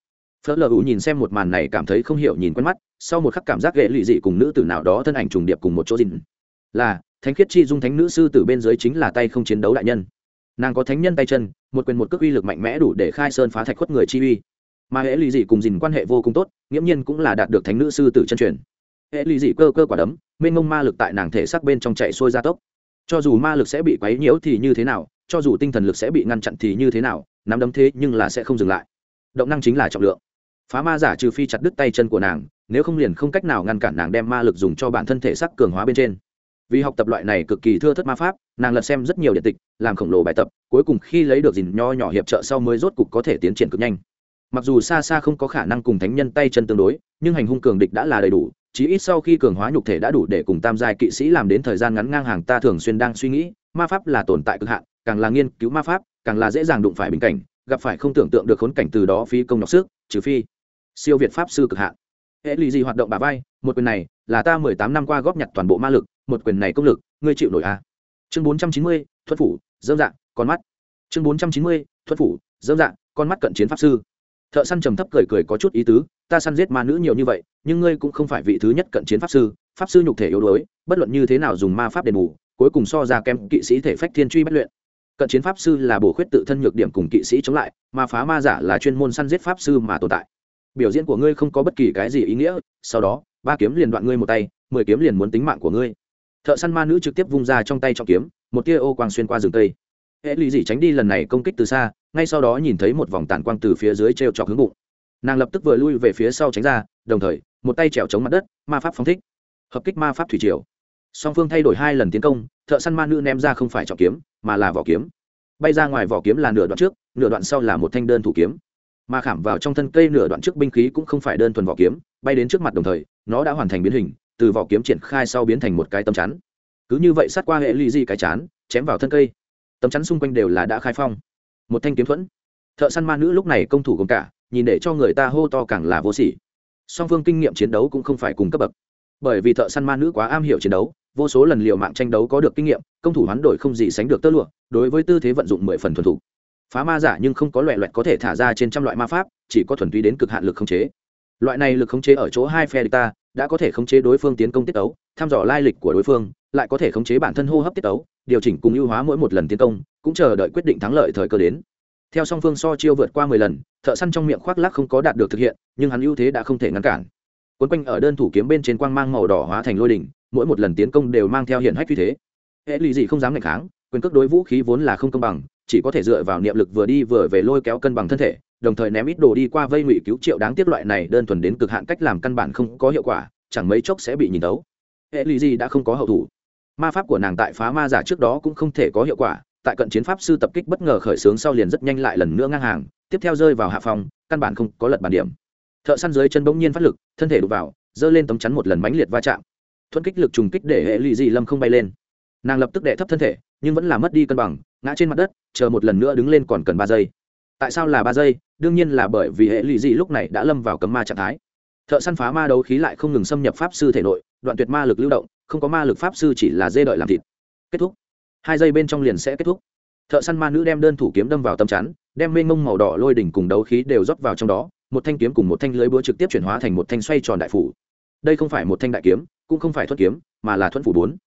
phớt lờ ủ nhìn xem một màn này cảm thấy không hiểu nhìn quen mắt, sau một khắc cảm giác ghệ lụy dị cùng nữ tử nào đó thân ảnh trùng điệp cùng một chỗ dịn. Là, thánh khiết chi dung thánh nữ sư tử bên dưới chính là tay không chiến đấu đại nhân. Nàng có thánh nhân tay chân, một quyền một cước uy lực mạnh mẽ đủ để khai sơn phá thạch khuất người chi uy. Mà hệ lụy dị cùng dìn quan hệ vô cùng tốt, nghiễm nhiên cũng là đạt được thánh nữ sư tử chân truyền. Hệ lụy dị cơ cơ quả đấm, mênh mông ma lực tại nàng thể xác bên trong chạy xuôi ra tốc. Cho dù ma lực sẽ bị quấy nhiễu thì như thế nào, cho dù tinh thần lực sẽ bị ngăn chặn thì như thế nào, nắm đấm thế nhưng là sẽ không dừng lại. Động năng chính là trọng lượng phá ma giả trừ phi chặt đứt tay chân của nàng, nếu không liền không cách nào ngăn cản nàng đem ma lực dùng cho bản thân thể sắc cường hóa bên trên. Vì học tập loại này cực kỳ thưa thất ma pháp, nàng lật xem rất nhiều điện tịch, làm khổng lồ bài tập, cuối cùng khi lấy được dìn nho nhỏ hiệp trợ sau mới rốt cục có thể tiến triển cực nhanh. Mặc dù xa xa không có khả năng cùng thánh nhân tay chân tương đối, nhưng hành hung cường địch đã là đầy đủ, chí ít sau khi cường hóa nhục thể đã đủ để cùng tam giai kỵ sĩ làm đến thời gian ngắn ngang hàng ta thường xuyên đang suy nghĩ, ma pháp là tồn tại cực hạn, càng là nghiên cứu ma pháp, càng là dễ dàng đụng phải bình cảnh, gặp phải không tưởng tượng được khốn cảnh từ đó phi công nhọc sức, trừ phi siêu việt pháp sư cực hạn. Hệ lụy gì hoạt động bà vai, một quyền này là ta mười tám năm qua góp nhặt toàn bộ ma lực, một quyền này công lực, ngươi chịu nổi à. chương bốn trăm chín mươi thuật phủ, dơm dạng con mắt. Chương bốn trăm chín mươi thuật phủ, dơm dạng con mắt cận chiến pháp sư. Thợ săn trầm thấp cười cười có chút ý tứ, ta săn giết ma nữ nhiều như vậy, nhưng ngươi cũng không phải vị thứ nhất cận chiến pháp sư pháp sư nhục thể yếu đuối, bất luận như thế nào dùng ma pháp đền bù, cuối cùng so ra kem kỵ sĩ thể phách thiên truy bất luyện. Cận chiến pháp sư là bổ khuyết tự thân nhược điểm cùng kỵ sĩ chống lại, mà phá ma giả là chuyên môn săn giết pháp sư mà tồn tại biểu diễn của ngươi không có bất kỳ cái gì ý nghĩa, sau đó, ba kiếm liền đoạn ngươi một tay, mười kiếm liền muốn tính mạng của ngươi. Thợ săn ma nữ trực tiếp vung ra trong tay trọng kiếm, một tia ô quang xuyên qua rừng tây. Hệ lụy dị tránh đi lần này công kích từ xa, ngay sau đó nhìn thấy một vòng tàn quang từ phía dưới t r e o hướng bụng. Nàng lập tức vừa lui về phía sau tránh ra, đồng thời, một tay trèo chống mặt đất, ma pháp phóng thích. Hợp kích ma pháp thủy triều. Song phương thay đổi hai lần tiến công, thợ săn ma nữ ném ra không phải trọng kiếm, mà là vỏ kiếm. Bay ra ngoài vỏ kiếm là nửa đoạn trước, nửa đoạn sau là một thanh đơn thủ kiếm mà khảm vào trong thân cây nửa đoạn trước binh khí cũng không phải đơn thuần vỏ kiếm, bay đến trước mặt đồng thời, nó đã hoàn thành biến hình, từ vỏ kiếm triển khai sau biến thành một cái tấm chắn. Cứ như vậy sát qua hệ ly di cái chán, chém vào thân cây. Tấm chắn xung quanh đều là đã khai phong. Một thanh kiếm thuẫn. Thợ săn ma nữ lúc này công thủ gồm cả, nhìn để cho người ta hô to càng là vô sỉ. Song phương kinh nghiệm chiến đấu cũng không phải cùng cấp bậc. Bởi vì thợ săn ma nữ quá am hiểu chiến đấu, vô số lần liệu mạng tranh đấu có được kinh nghiệm, công thủ hoán đổi không gì sánh được tơ lụa, đối với tư thế vận dụng mười phần thuần thủ phá ma giả nhưng không có loại loại có thể thả ra trên trăm loại ma pháp, chỉ có thuần túy đến cực hạn lực khống chế. Loại này lực khống chế ở chỗ hai phe địch ta, đã có thể khống chế đối phương tiến công tiết tấu thăm dò lai lịch của đối phương, lại có thể khống chế bản thân hô hấp tiết tấu, điều chỉnh cùng ưu hóa mỗi một lần tiến công, cũng chờ đợi quyết định thắng lợi thời cơ đến. Theo song phương so chiêu vượt qua mười lần, thợ săn trong miệng khoác lắc không có đạt được thực hiện, nhưng hắn ưu thế đã không thể ngăn cản. Quấn quanh ở đơn thủ kiếm bên trên quang mang màu đỏ hóa thành lôi đỉnh, mỗi một lần tiến công đều mang theo hiện hách như thế. Hệ lì gì không dám ngày kháng, quyền cước đối vũ khí vốn là không công bằng chỉ có thể dựa vào niệm lực vừa đi vừa về lôi kéo cân bằng thân thể, đồng thời ném ít đồ đi qua vây ngụy cứu triệu đáng tiếc loại này đơn thuần đến cực hạn cách làm căn bản không có hiệu quả, chẳng mấy chốc sẽ bị nhìn tấu. Hệ lụy gì đã không có hậu thủ. Ma pháp của nàng tại phá ma giả trước đó cũng không thể có hiệu quả, tại cận chiến pháp sư tập kích bất ngờ khởi xướng sau liền rất nhanh lại lần nữa ngang hàng, tiếp theo rơi vào hạ phòng, căn bản không có lật bản điểm. Thợ săn dưới chân bỗng nhiên phát lực, thân thể đụt vào, giơ lên tấm chắn một lần mãnh liệt va chạm. Thuận kích lực trùng kích để hệ lụy dị lâm không bay lên. Nàng lập tức đệ thấp thân thể, nhưng vẫn là mất đi cân bằng ngã trên mặt đất, chờ một lần nữa đứng lên còn cần ba giây. Tại sao là ba giây? Đương nhiên là bởi vì hệ lụy dị lúc này đã lâm vào cấm ma trạng thái. Thợ săn phá ma đấu khí lại không ngừng xâm nhập pháp sư thể nội, đoạn tuyệt ma lực lưu động, không có ma lực pháp sư chỉ là dê đợi làm thịt. Kết thúc. Hai giây bên trong liền sẽ kết thúc. Thợ săn ma nữ đem đơn thủ kiếm đâm vào tâm chắn, đem mênh mông màu đỏ lôi đỉnh cùng đấu khí đều rót vào trong đó, một thanh kiếm cùng một thanh lưới búa trực tiếp chuyển hóa thành một thanh xoay tròn đại phủ. Đây không phải một thanh đại kiếm, cũng không phải thuất kiếm, mà là thuẫn phủ bốn.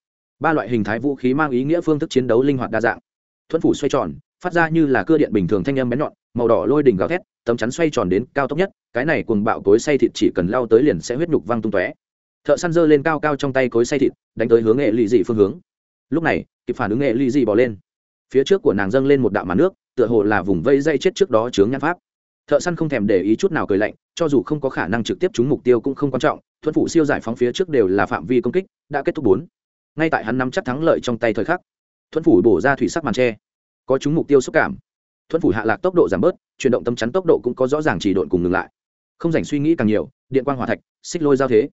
Ba loại hình thái vũ khí mang ý nghĩa phương thức chiến đấu linh hoạt đa dạng thuẫn phủ xoay tròn, phát ra như là cơ điện bình thường thanh âm bén nhọn, màu đỏ lôi đỉnh gào thét, tấm chắn xoay tròn đến cao tốc nhất, cái này cuồng bạo cối say thịt chỉ cần lao tới liền sẽ huyết nhục văng tung tóe. Thợ săn dơ lên cao cao trong tay cối say thịt, đánh tới hướng nghệ lì dị phương hướng. Lúc này, kịp phản ứng nghệ lì dị bỏ lên. Phía trước của nàng dâng lên một đạo màn nước, tựa hồ là vùng vây dây chết trước đó chướng nhãn pháp. Thợ săn không thèm để ý chút nào cười lạnh, cho dù không có khả năng trực tiếp trúng mục tiêu cũng không quan trọng, thuẫn phủ siêu giải phóng phía trước đều là phạm vi công kích, đã kết thúc bốn. Ngay tại hắn nắm chắc thắng lợi trong tay thời khắc thuẫn phủ bổ ra thủy sắc màn tre. Có chúng mục tiêu xúc cảm. Thuẫn phủ hạ lạc tốc độ giảm bớt, chuyển động tâm chắn tốc độ cũng có rõ ràng chỉ độn cùng ngừng lại. Không dành suy nghĩ càng nhiều, điện quang hỏa thạch, xích lôi giao thế.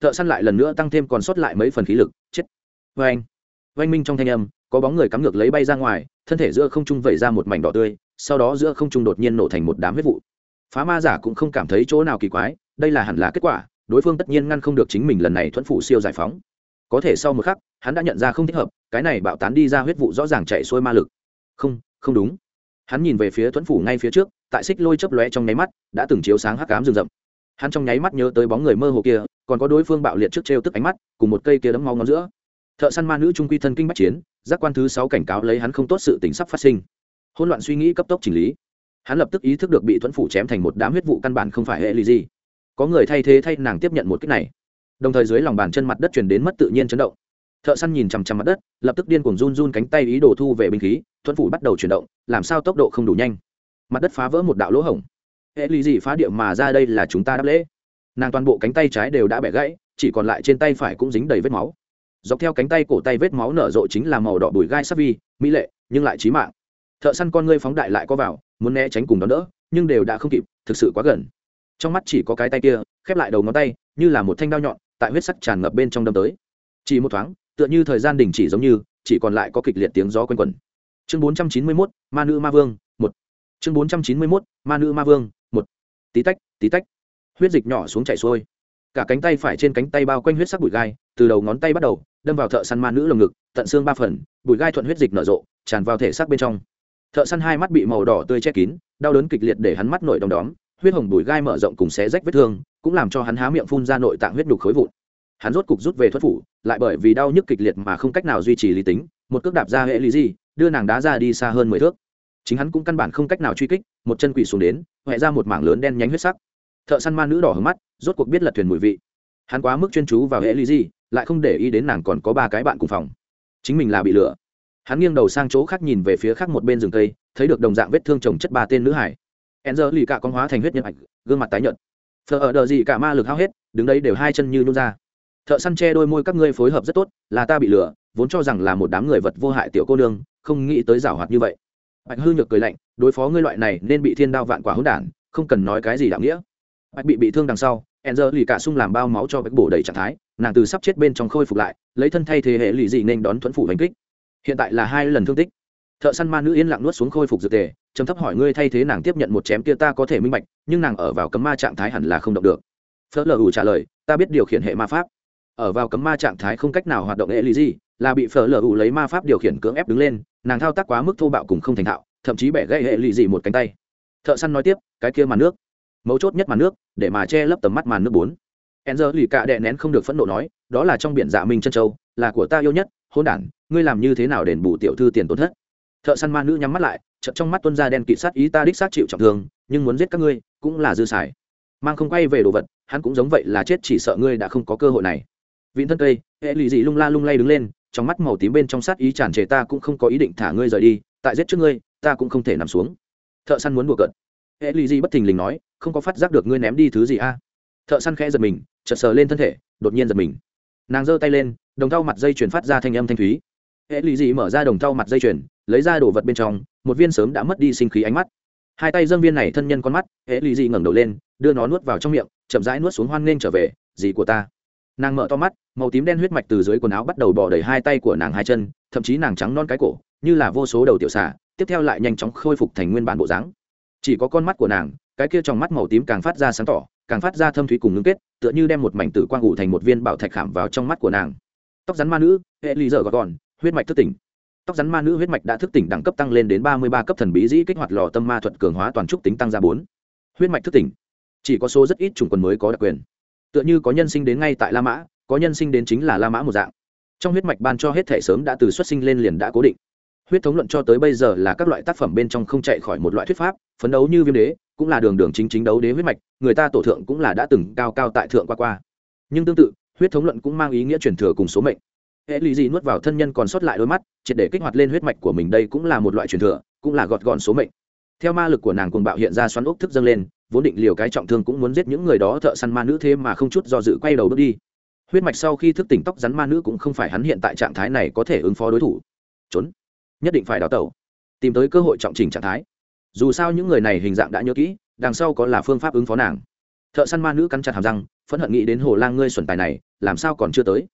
Thợ săn lại lần nữa tăng thêm còn sót lại mấy phần khí lực, chết. Vê anh vanh minh trong thanh âm, có bóng người cắm ngược lấy bay ra ngoài, thân thể giữa không trung vẩy ra một mảnh đỏ tươi, sau đó giữa không trung đột nhiên nổ thành một đám huyết vụ. Phá ma giả cũng không cảm thấy chỗ nào kỳ quái, đây là hẳn là kết quả, đối phương tất nhiên ngăn không được chính mình lần này thuẫn phủ siêu giải phóng có thể sau một khắc, hắn đã nhận ra không thích hợp, cái này bạo tán đi ra huyết vụ rõ ràng chạy xuôi ma lực. Không không đúng. Hắn nhìn về phía thuẫn phủ ngay phía trước, tại xích lôi chấp lóe trong nháy mắt, đã từng chiếu sáng hắc cám rừng rậm. Hắn trong nháy mắt nhớ tới bóng người mơ hồ kia, còn có đối phương bạo liệt trước t r e o tức ánh mắt, cùng một cây kia đấm mau ngón giữa. Thợ săn ma nữ trung quy thân kinh bắc chiến, giác quan thứ sáu cảnh cáo lấy hắn không tốt sự tính sắp phát sinh. Hôn loạn suy nghĩ cấp tốc chỉnh lý. Hắn lập tức ý thức được bị thuẫn phủ chém thành một đám huyết vụ căn bản không phải hệ lì gì. Có người thay thế thay nàng tiếp nhận một cách này đồng thời dưới lòng bàn chân mặt đất chuyển đến mất tự nhiên chấn động. Thợ săn nhìn chằm chằm mặt đất, lập tức điên cuồng run run cánh tay ý đồ thu về binh khí, thuận phủ bắt đầu chuyển động, làm sao tốc độ không đủ nhanh. Mặt đất phá vỡ một đạo lỗ hổng. Hệ lý gì phá địa mà ra đây là chúng ta đáp lễ. Nàng toàn bộ cánh tay trái đều đã bẻ gãy, chỉ còn lại trên tay phải cũng dính đầy vết máu. Dọc theo cánh tay cổ tay vết máu nở rộ chính là màu đỏ bùi gai sắc vi, mỹ lệ, nhưng lại trí mạng. Thợ săn con ngươi phóng đại lại có vào, muốn né tránh cùng đón đỡ, nhưng đều đã không kịp, thực sự quá gần. Trong mắt chỉ có cái tay kia, khép lại đầu ngón tay, như là một thanh đao nhọn tại huyết sắc tràn ngập bên trong đâm tới. Chỉ một thoáng, tựa như thời gian đình chỉ giống như, chỉ còn lại có kịch liệt tiếng gió quanh quẩn. Chương bốn trăm chín mươi mốt, ma nữ ma vương, một. Chương bốn trăm chín mươi mốt, ma nữ ma vương, một. Tí tách tí tách. Huyết dịch nhỏ xuống chảy xuôi. Cả cánh tay phải trên cánh tay bao quanh huyết sắc bụi gai, từ đầu ngón tay bắt đầu, đâm vào thợ săn ma nữ lồng ngực, tận xương ba phần, bụi gai thuận huyết dịch nở rộ, tràn vào thể xác bên trong. Thợ săn hai mắt bị màu đỏ tươi che kín, đau đớn kịch liệt để hắn mắt nổi đom đóm, huyết hồng bụi gai mở rộng cùng xé rách vết thương cũng làm cho hắn há miệng phun ra nội tạng huyết đục khối vụn. Hắn rốt cục rút về thuất phủ, lại bởi vì đau nhức kịch liệt mà không cách nào duy trì lý tính, một cước đạp ra hệ lý gì đưa nàng đá ra đi xa hơn mười thước. Chính hắn cũng căn bản không cách nào truy kích, một chân quỳ xuống đến huệ ra một mảng lớn đen nhánh huyết sắc. Thợ săn ma nữ đỏ hướng mắt, rốt cuộc biết lật thuyền mùi vị. Hắn quá mức chuyên chú vào hệ lý gì lại không để ý đến nàng còn có ba cái bạn cùng phòng. Chính mình là bị lừa. Hắn nghiêng đầu sang chỗ khác nhìn về phía khác một bên rừng cây, thấy được đồng dạng vết thương chồng chất ba tên nữ hải. Enzer lì cả con hóa thành huyết nhân ảnh, gương mặt tái nhợt thợ ở đờ gì cả ma lực hao hết, đứng đấy đều hai chân như nhún ra. Thợ săn che đôi môi các ngươi phối hợp rất tốt, là ta bị lừa, vốn cho rằng là một đám người vật vô hại tiểu cô nương, không nghĩ tới giảo hoạt như vậy. Bạch hư nhược cười lạnh, đối phó ngươi loại này nên bị thiên đao vạn quả hỗn đản, không cần nói cái gì đạo nghĩa. Bạch bị bị thương đằng sau, Enzer lì cả sung làm bao máu cho bạch bổ đầy trạng thái, nàng từ sắp chết bên trong khôi phục lại, lấy thân thay thế hệ lì dị nên đón thuẫn phủ hành kích. Hiện tại là hai lần thương tích thợ săn ma nữ yên lặng nuốt xuống khôi phục dược tề, trầm thấp hỏi ngươi thay thế nàng tiếp nhận một chém kia ta có thể minh bạch, nhưng nàng ở vào cấm ma trạng thái hẳn là không động được. Phớt lờ ủ trả lời, ta biết điều khiển hệ ma pháp. Ở vào cấm ma trạng thái không cách nào hoạt động hệ lý gì, là bị phở lờ ủ lấy ma pháp điều khiển cưỡng ép đứng lên, nàng thao tác quá mức thô bạo cùng không thành thạo, thậm chí bẻ gãy hệ lì gì một cánh tay. Thợ săn nói tiếp, cái kia màn nước. Mấu chốt nhất màn nước, để mà che lấp tầm mắt màn nước bốn. Enzer lì cạ đệ nén không được phẫn nộ nói, đó là trong biển dạ minh chân châu, là của ta yêu nhất, hôn đản, ngươi làm như thế nào đền bù tiểu thư tiền tổn thất? Thợ săn ma nữ nhắm mắt lại, chợt trong mắt tuân ra đen kịt sát ý, ta đích sát chịu trọng thương, nhưng muốn giết các ngươi cũng là dư xài. Mang không quay về đồ vật, hắn cũng giống vậy là chết, chỉ sợ ngươi đã không có cơ hội này. Vịn thân cây, hệ lụy dị lung la lung lay đứng lên, trong mắt màu tím bên trong sát ý tràn trề, ta cũng không có ý định thả ngươi rời đi, tại giết trước ngươi, ta cũng không thể nằm xuống. Thợ săn muốn đùa cợt. Hệ lụy dị bất thình lình nói, không có phát giác được ngươi ném đi thứ gì a? Thợ săn khẽ giật mình, chợt sờ lên thân thể, đột nhiên giật mình. Nàng giơ tay lên, đồng thau mặt dây chuyển phát ra thanh âm thanh thúy. Hệ lụy dị mở ra đồng thau mặt dây chuyển lấy ra đồ vật bên trong, một viên sớm đã mất đi sinh khí ánh mắt. Hai tay dâng viên này thân nhân con mắt hệ lì dị ngẩng đầu lên, đưa nó nuốt vào trong miệng, chậm rãi nuốt xuống hoan nghênh trở về gì của ta. Nàng mở to mắt, màu tím đen huyết mạch từ dưới quần áo bắt đầu bỏ đầy hai tay của nàng hai chân, thậm chí nàng trắng non cái cổ, như là vô số đầu tiểu xả tiếp theo lại nhanh chóng khôi phục thành nguyên bản bộ dáng. Chỉ có con mắt của nàng, cái kia trong mắt màu tím càng phát ra sáng tỏ, càng phát ra thâm thúy cùng ngưng kết, tựa như đem một mảnh tử quang ngủ thành một viên bảo thạch khảm vào trong mắt của nàng. Tóc rắn ma nữ hệ ly dở gọt gòn huyết mạch thức tỉnh tóc rắn ma nữ huyết mạch đã thức tỉnh đẳng cấp tăng lên đến ba mươi ba cấp thần bí dĩ kích hoạt lò tâm ma thuật cường hóa toàn trúc tính tăng ra bốn. Huyết mạch thức tỉnh. Chỉ có số rất ít chủng quần mới có đặc quyền. Tựa như có nhân sinh đến ngay tại la mã, có nhân sinh đến chính là la mã một dạng. Trong huyết mạch ban cho hết thể sớm đã từ xuất sinh lên liền đã cố định. Huyết thống luận cho tới bây giờ là các loại tác phẩm bên trong không chạy khỏi một loại thuyết pháp, phấn đấu như viêm đế, cũng là đường đường chính chính đấu đế huyết mạch, người ta tổ thượng cũng là đã từng cao cao tại thượng qua qua. Nhưng tương tự, huyết thống luận cũng mang ý nghĩa truyền thừa cùng số mệnh hệ lì gì nuốt vào thân nhân còn sót lại đôi mắt, triệt để kích hoạt lên huyết mạch của mình đây cũng là một loại truyền thừa, cũng là gọt gọn số mệnh. Theo ma lực của nàng cuồng bạo hiện ra xoắn ốc thức dâng lên, vốn định liều cái trọng thương cũng muốn giết những người đó thợ săn ma nữ thế mà không chút do dự quay đầu bước đi. Huyết mạch sau khi thức tỉnh tóc rắn ma nữ cũng không phải hắn hiện tại trạng thái này có thể ứng phó đối thủ. Trốn. Nhất định phải đào tẩu. Tìm tới cơ hội trọng trình trạng thái. Dù sao những người này hình dạng đã nhớ kỹ, đằng sau có là phương pháp ứng phó nàng. Thợ săn ma nữ cắn chặt hàm răng, phẫn hận nghĩ đến hồ lang ngươi xuẩn tài này, làm sao còn chưa tới?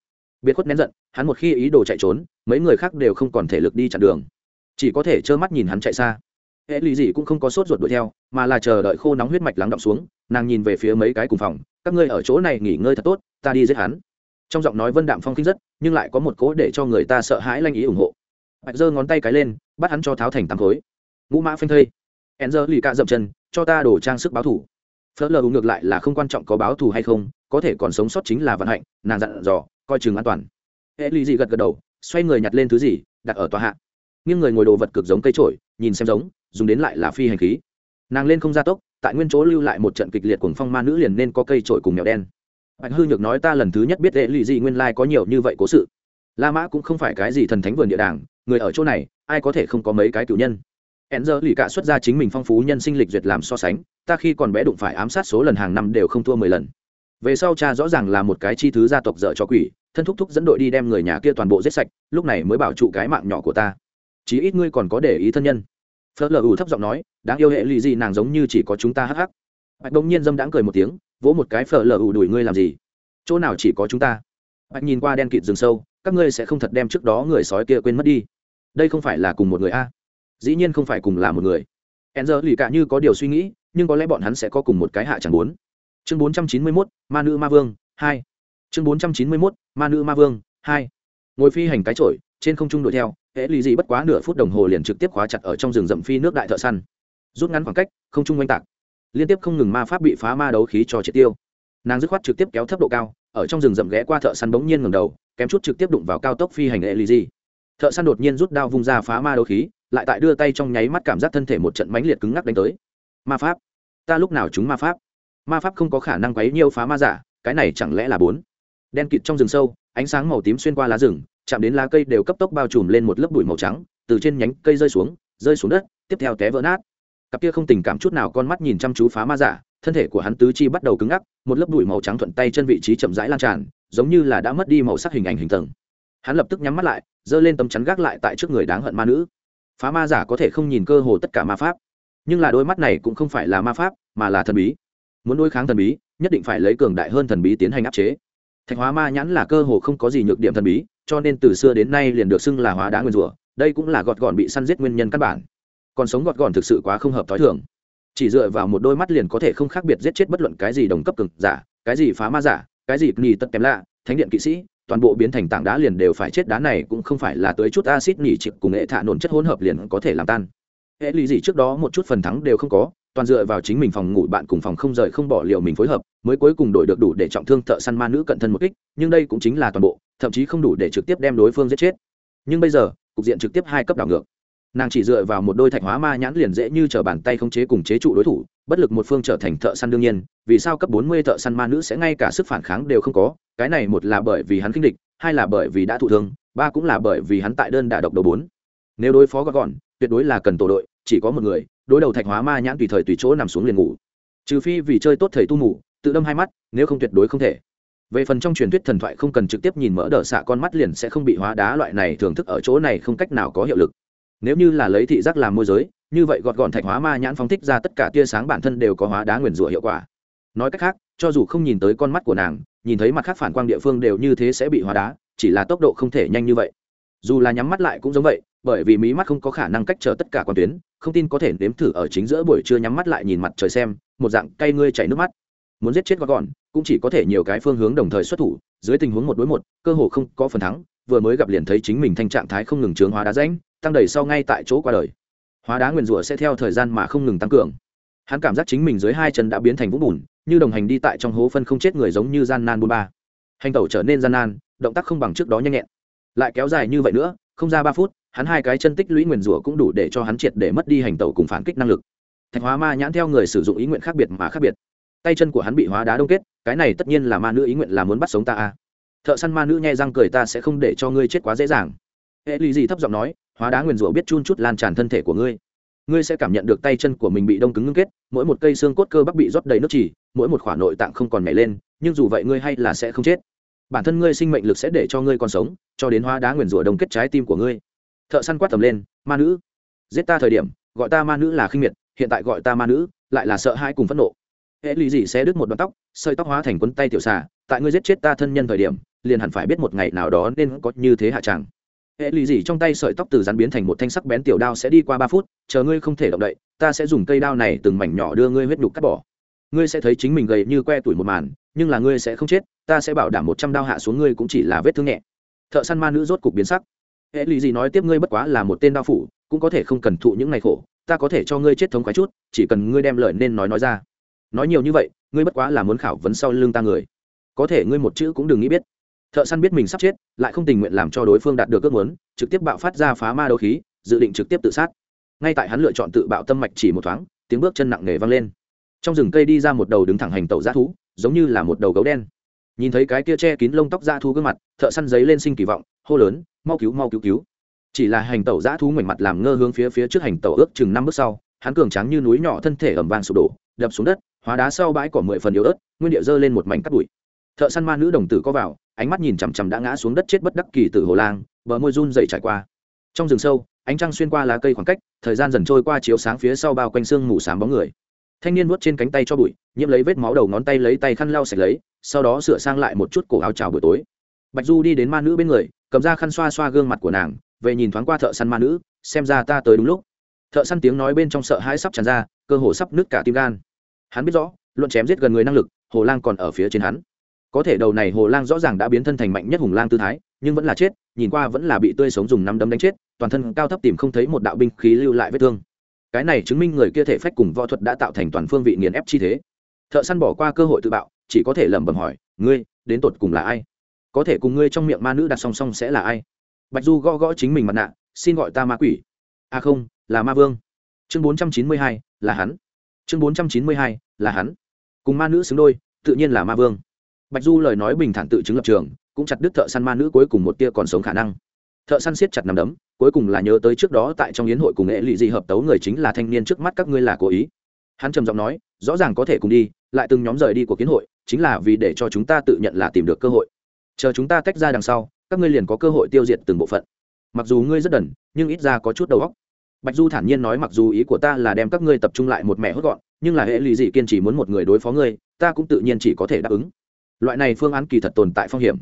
Biệt khuất nén giận, hắn một khi ý đồ chạy trốn, mấy người khác đều không còn thể lực đi chặn đường. Chỉ có thể trơ mắt nhìn hắn chạy xa. Hệ lụy gì cũng không có sốt ruột đuổi theo, mà là chờ đợi khô nóng huyết mạch lắng động xuống, nàng nhìn về phía mấy cái cùng phòng, các ngươi ở chỗ này nghỉ ngơi thật tốt, ta đi giết hắn. Trong giọng nói vân đạm phong khinh rất, nhưng lại có một cố để cho người ta sợ hãi lanh ý ủng hộ. Bạch giơ ngón tay cái lên, bắt hắn cho tháo thành tám khối. Ngũ mã phanh thây. Hẹn giờ lì cạ dậm chân, cho ta đổ trang sức báo thủ. Phớt lờ ngược lại là không quan trọng có báo thù hay không, có thể còn sống sót chính là vận hạnh, nàng dặn dò coi chừng an toàn. Hệ lụy dị gật gật đầu, xoay người nhặt lên thứ gì, đặt ở tòa hạ. Nghiêng người ngồi đồ vật cực giống cây trổi nhìn xem giống, dùng đến lại là phi hành khí. Nàng lên không gia tốc, tại nguyên chỗ lưu lại một trận kịch liệt cùng phong ma nữ liền nên có cây trổi cùng mèo đen. Bạch hư nhược nói ta lần thứ nhất biết hệ lụy dị nguyên lai có nhiều như vậy cố sự. La mã cũng không phải cái gì thần thánh vườn địa đàng, người ở chỗ này, ai có thể không có mấy cái cựu nhân. Hẹn giờ lì cả xuất ra chính mình phong phú nhân sinh lịch duyệt làm so sánh, ta khi còn bé đụng phải ám sát số lần hàng năm đều không thua mười lần về sau cha rõ ràng là một cái chi thứ gia tộc dở cho quỷ, thân thúc thúc dẫn đội đi đem người nhà kia toàn bộ giết sạch, lúc này mới bảo trụ cái mạng nhỏ của ta. Chí ít ngươi còn có để ý thân nhân. Phớt lờ ủ thấp giọng nói, đáng yêu hệ lụy gì, nàng giống như chỉ có chúng ta hắc hắc. Bạch đông nhiên dâm đãng cười một tiếng, vỗ một cái phở lờ ủ đuổi ngươi làm gì? Chỗ nào chỉ có chúng ta? Bạch nhìn qua đen kịt rừng sâu, các ngươi sẽ không thật đem trước đó người sói kia quên mất đi. Đây không phải là cùng một người a? Dĩ nhiên không phải cùng là một người. E n z lì cả như có điều suy nghĩ, nhưng có lẽ bọn hắn sẽ có cùng một cái hạ chẳng muốn chương bốn trăm chín mươi mốt, ma nữ ma vương, hai. Chương bốn trăm chín mươi mốt, ma nữ ma vương, hai. Ngồi phi hành cái trội trên không trung đuổi theo, hễ lì gì bất quá nửa phút đồng hồ liền trực tiếp khóa chặt ở trong rừng rậm phi nước đại thợ săn. Rút ngắn khoảng cách, không trung oanh tạc. Liên tiếp không ngừng ma pháp bị phá ma đấu khí cho triệt tiêu. Nàng dứt khoát trực tiếp kéo thấp độ cao, ở trong rừng rậm ghé qua thợ săn bỗng nhiên ngầm đầu, kém chút trực tiếp đụng vào cao tốc phi hành hệ lì gì. Thợ săn đột nhiên rút đao vung ra phá ma đấu khí, lại tại đưa tay trong nháy mắt cảm giác thân thể một trận mãnh liệt cứng ngắc đánh tới. Ma pháp. Ta lúc nào chúng ma pháp? Ma pháp không có khả năng quấy nhiêu phá ma giả, cái này chẳng lẽ là bốn? Đen kịt trong rừng sâu, ánh sáng màu tím xuyên qua lá rừng, chạm đến lá cây đều cấp tốc bao trùm lên một lớp bụi màu trắng, từ trên nhánh cây rơi xuống rơi xuống đất, tiếp theo té vỡ nát. Cặp kia không tình cảm chút nào con mắt nhìn chăm chú phá ma giả, thân thể của hắn tứ chi bắt đầu cứng ngắc, một lớp bụi màu trắng thuận tay chân vị trí chậm rãi lan tràn, giống như là đã mất đi màu sắc hình ảnh hình tầng hắn lập tức nhắm mắt lại, giơ lên tấm chắn gác lại tại trước người đáng hận ma nữ. Phá ma giả có thể không nhìn cơ hồ tất cả ma pháp, nhưng là đôi mắt này cũng không phải là ma pháp, mà là thần bí muốn đối kháng thần bí, nhất định phải lấy cường đại hơn thần bí tiến hành áp chế. Thạch hóa ma nhãn là cơ hồ không có gì nhược điểm thần bí, cho nên từ xưa đến nay liền được xưng là hóa đá nguyên rủa, đây cũng là gọt gọn bị săn giết nguyên nhân căn bản. Còn sống gọt gọn thực sự quá không hợp t h o i thường. Chỉ dựa vào một đôi mắt liền có thể không khác biệt giết chết bất luận cái gì đồng cấp cực giả, cái gì phá ma giả, cái gì nghỉ tất kém lạ, thánh điện kỵ sĩ, toàn bộ biến thành tảng đá liền đều phải chết đá này cũng không phải là tới chút acid nỉ chịp cùng hệ thạ nổn chất hỗn hợp liền có thể làm tan. Hệ lụy gì trước đó một chút phần thắng đều không có toàn dựa vào chính mình phòng ngủ bạn cùng phòng không rời không bỏ liệu mình phối hợp, mới cuối cùng đổi được đủ để trọng thương thợ săn ma nữ cận thân một kích, nhưng đây cũng chính là toàn bộ, thậm chí không đủ để trực tiếp đem đối phương giết chết. Nhưng bây giờ, cục diện trực tiếp hai cấp đảo ngược. Nàng chỉ dựa vào một đôi thạch hóa ma nhãn liền dễ như t bàn tay không chế cùng chế trụ đối thủ, bất lực một phương trở thành thợ săn đương nhiên, vì sao cấp bốn mươi thợ săn ma nữ sẽ ngay cả sức phản kháng đều không có, cái này một là bởi vì hắn kinh địch, hai là bởi vì đã thụ thương, ba cũng là bởi vì hắn tại đơn đã độc đầu bốn. Nếu đối phó gọn gọn, tuyệt đối là cần tổ đội, chỉ có một người đối đầu thạch hóa ma nhãn tùy thời tùy chỗ nằm xuống liền ngủ. Trừ phi vì chơi tốt thầy tu ngủ tự đâm hai mắt, nếu không tuyệt đối không thể. Về phần trong truyền thuyết thần thoại không cần trực tiếp nhìn mỡ đỡ xạ con mắt liền sẽ không bị hóa đá loại này thưởng thức ở chỗ này không cách nào có hiệu lực. Nếu như là lấy thị giác làm môi giới, như vậy gọt gọn thạch hóa ma nhãn phóng thích ra tất cả tia sáng bản thân đều có hóa đá nguyền rủa hiệu quả. Nói cách khác, cho dù không nhìn tới con mắt của nàng, nhìn thấy mặt khác phản quang địa phương đều như thế sẽ bị hóa đá, chỉ là tốc độ không thể nhanh như vậy dù là nhắm mắt lại cũng giống vậy, bởi vì mí mắt không có khả năng cách trở tất cả quan tuyến, không tin có thể nếm thử ở chính giữa buổi trưa nhắm mắt lại nhìn mặt trời xem, một dạng cay ngươi chảy nước mắt. Muốn giết chết gọn gọn, cũng chỉ có thể nhiều cái phương hướng đồng thời xuất thủ, dưới tình huống một đối một, cơ hồ không có phần thắng, vừa mới gặp liền thấy chính mình thanh trạng thái không ngừng chướng hóa đá rãnh, tăng đầy sau ngay tại chỗ qua đời. Hóa đá nguyền rủa sẽ theo thời gian mà không ngừng tăng cường. Hắn cảm giác chính mình dưới hai chân đã biến thành vũng bùn, như đồng hành đi tại trong hố phân không chết người giống như gian nan bôn ba. Hành tẩu trở nên gian nan, động tác không bằng trước đó nhanh nhẹn lại kéo dài như vậy nữa, không ra ba phút, hắn hai cái chân tích lũy nguyền rủa cũng đủ để cho hắn triệt để mất đi hành tẩu cùng phản kích năng lực. Thạch hóa ma nhãn theo người sử dụng ý nguyện khác biệt mà khác biệt. Tay chân của hắn bị hóa đá đông kết, cái này tất nhiên là ma nữ ý nguyện là muốn bắt sống ta à? thợ săn ma nữ nhẹ răng cười ta sẽ không để cho ngươi chết quá dễ dàng. Hệ lì gì thấp giọng nói, hóa đá nguyền rủa biết chun chút lan tràn thân thể của ngươi. Ngươi sẽ cảm nhận được tay chân của mình bị đông cứng ngưng kết, mỗi một cây xương cốt cơ bắp bị rót đầy nước chỉ, mỗi một khoả nội tạng không còn nhảy lên, nhưng dù vậy ngươi hay là sẽ không chết bản thân ngươi sinh mệnh lực sẽ để cho ngươi còn sống, cho đến hóa đá nguyền rủa đồng kết trái tim của ngươi. Thợ săn quát tầm lên, ma nữ, giết ta thời điểm, gọi ta ma nữ là khinh miệt, hiện tại gọi ta ma nữ, lại là sợ hãi cùng phẫn nộ. Hệ lụy gì sẽ đứt một đoạn tóc, sợi tóc hóa thành quấn tay tiểu xà, tại ngươi giết chết ta thân nhân thời điểm, liền hẳn phải biết một ngày nào đó nên có như thế hạ tràng hệ lụy gì trong tay sợi tóc từ rắn biến thành một thanh sắc bén tiểu đao sẽ đi qua ba phút, chờ ngươi không thể động đậy, ta sẽ dùng cây đao này từng mảnh nhỏ đưa ngươi huyết nhục cắt bỏ. Ngươi sẽ thấy chính mình gầy như que tuổi một màn, nhưng là ngươi sẽ không chết ta sẽ bảo đảm một trăm đao hạ xuống ngươi cũng chỉ là vết thương nhẹ. Thợ săn ma nữ rốt cục biến sắc. Hệ lụy gì nói tiếp ngươi bất quá là một tên đao phủ, cũng có thể không cần thụ những ngày khổ, ta có thể cho ngươi chết thống khoái chút, chỉ cần ngươi đem lời nên nói nói ra. Nói nhiều như vậy, ngươi bất quá là muốn khảo vấn sau lưng ta người. Có thể ngươi một chữ cũng đừng nghĩ biết. Thợ săn biết mình sắp chết, lại không tình nguyện làm cho đối phương đạt được ước muốn, trực tiếp bạo phát ra phá ma đấu khí, dự định trực tiếp tự sát. Ngay tại hắn lựa chọn tự bạo tâm mạch chỉ một thoáng, tiếng bước chân nặng nề vang lên. Trong rừng cây đi ra một đầu đứng thẳng hành tẩu g thú, giống như là một đầu gấu đen nhìn thấy cái kia che kín lông tóc dã thú gương mặt, thợ săn giấy lên sinh kỳ vọng, hô lớn, mau cứu mau cứu cứu. Chỉ là hành tẩu dã thú ngoảnh mặt làm ngơ hướng phía phía trước hành tẩu ước chừng năm bước sau, hắn cường tráng như núi nhỏ thân thể ẩm vàng sụp đổ, đập xuống đất, hóa đá sau bãi cỏ mười phần yếu ớt, nguyên địa dơ lên một mảnh cắt bụi. Thợ săn ma nữ đồng tử có vào, ánh mắt nhìn chằm chằm đã ngã xuống đất chết bất đắc kỳ tử hồ lang, bờ môi run dậy trải qua. Trong rừng sâu, ánh trăng xuyên qua lá cây khoảng cách, thời gian dần trôi qua chiếu sáng phía sau bao quanh xương mù sáng bóng người. Thanh niên vuốt trên cánh tay cho bụi, nhiễm lấy vết máu đầu ngón tay lấy tay khăn lau sạch lấy sau đó sửa sang lại một chút cổ áo trào buổi tối. Bạch du đi đến ma nữ bên người, cầm ra khăn xoa xoa gương mặt của nàng, về nhìn thoáng qua thợ săn ma nữ, xem ra ta tới đúng lúc. Thợ săn tiếng nói bên trong sợ hãi sắp tràn ra, cơ hồ sắp nứt cả tim gan. Hắn biết rõ, luận chém giết gần người năng lực, hồ lang còn ở phía trên hắn. Có thể đầu này hồ lang rõ ràng đã biến thân thành mạnh nhất hùng lang tư thái, nhưng vẫn là chết, nhìn qua vẫn là bị tươi sống dùng năm đấm đánh chết, toàn thân cao thấp tìm không thấy một đạo binh khí lưu lại vết thương. Cái này chứng minh người kia thể phách cùng võ thuật đã tạo thành toàn phương vị nghiền ép chi thế. Thợ săn bỏ qua cơ hội tự bạo chỉ có thể lẩm bẩm hỏi, ngươi, đến tột cùng là ai? Có thể cùng ngươi trong miệng ma nữ đặt song song sẽ là ai? Bạch du gõ gõ chính mình mặt nạ, xin gọi ta ma quỷ. A à không, là ma vương. Chương bốn trăm chín mươi hai, là hắn. Chương bốn trăm chín mươi hai, là hắn. Cùng ma nữ xứng đôi, tự nhiên là ma vương. Bạch du lời nói bình thản tự chứng lập trường, cũng chặt đứt thợ săn ma nữ cuối cùng một tia còn sống khả năng. Thợ săn siết chặt nằm đấm, cuối cùng là nhớ tới trước đó tại trong yến hội cùng nghệ lụy di hợp tấu người chính là thanh niên trước mắt các ngươi là cố ý. Hắn trầm giọng nói, rõ ràng có thể cùng đi, lại từng nhóm rời đi của kiến hội chính là vì để cho chúng ta tự nhận là tìm được cơ hội. Chờ chúng ta tách ra đằng sau, các ngươi liền có cơ hội tiêu diệt từng bộ phận. Mặc dù ngươi rất đần, nhưng ít ra có chút đầu óc. Bạch du thản nhiên nói mặc dù ý của ta là đem các ngươi tập trung lại một mẹ hốt gọn, nhưng là hệ lụy dị kiên trì muốn một người đối phó ngươi, ta cũng tự nhiên chỉ có thể đáp ứng. Loại này phương án kỳ thật tồn tại phong hiểm.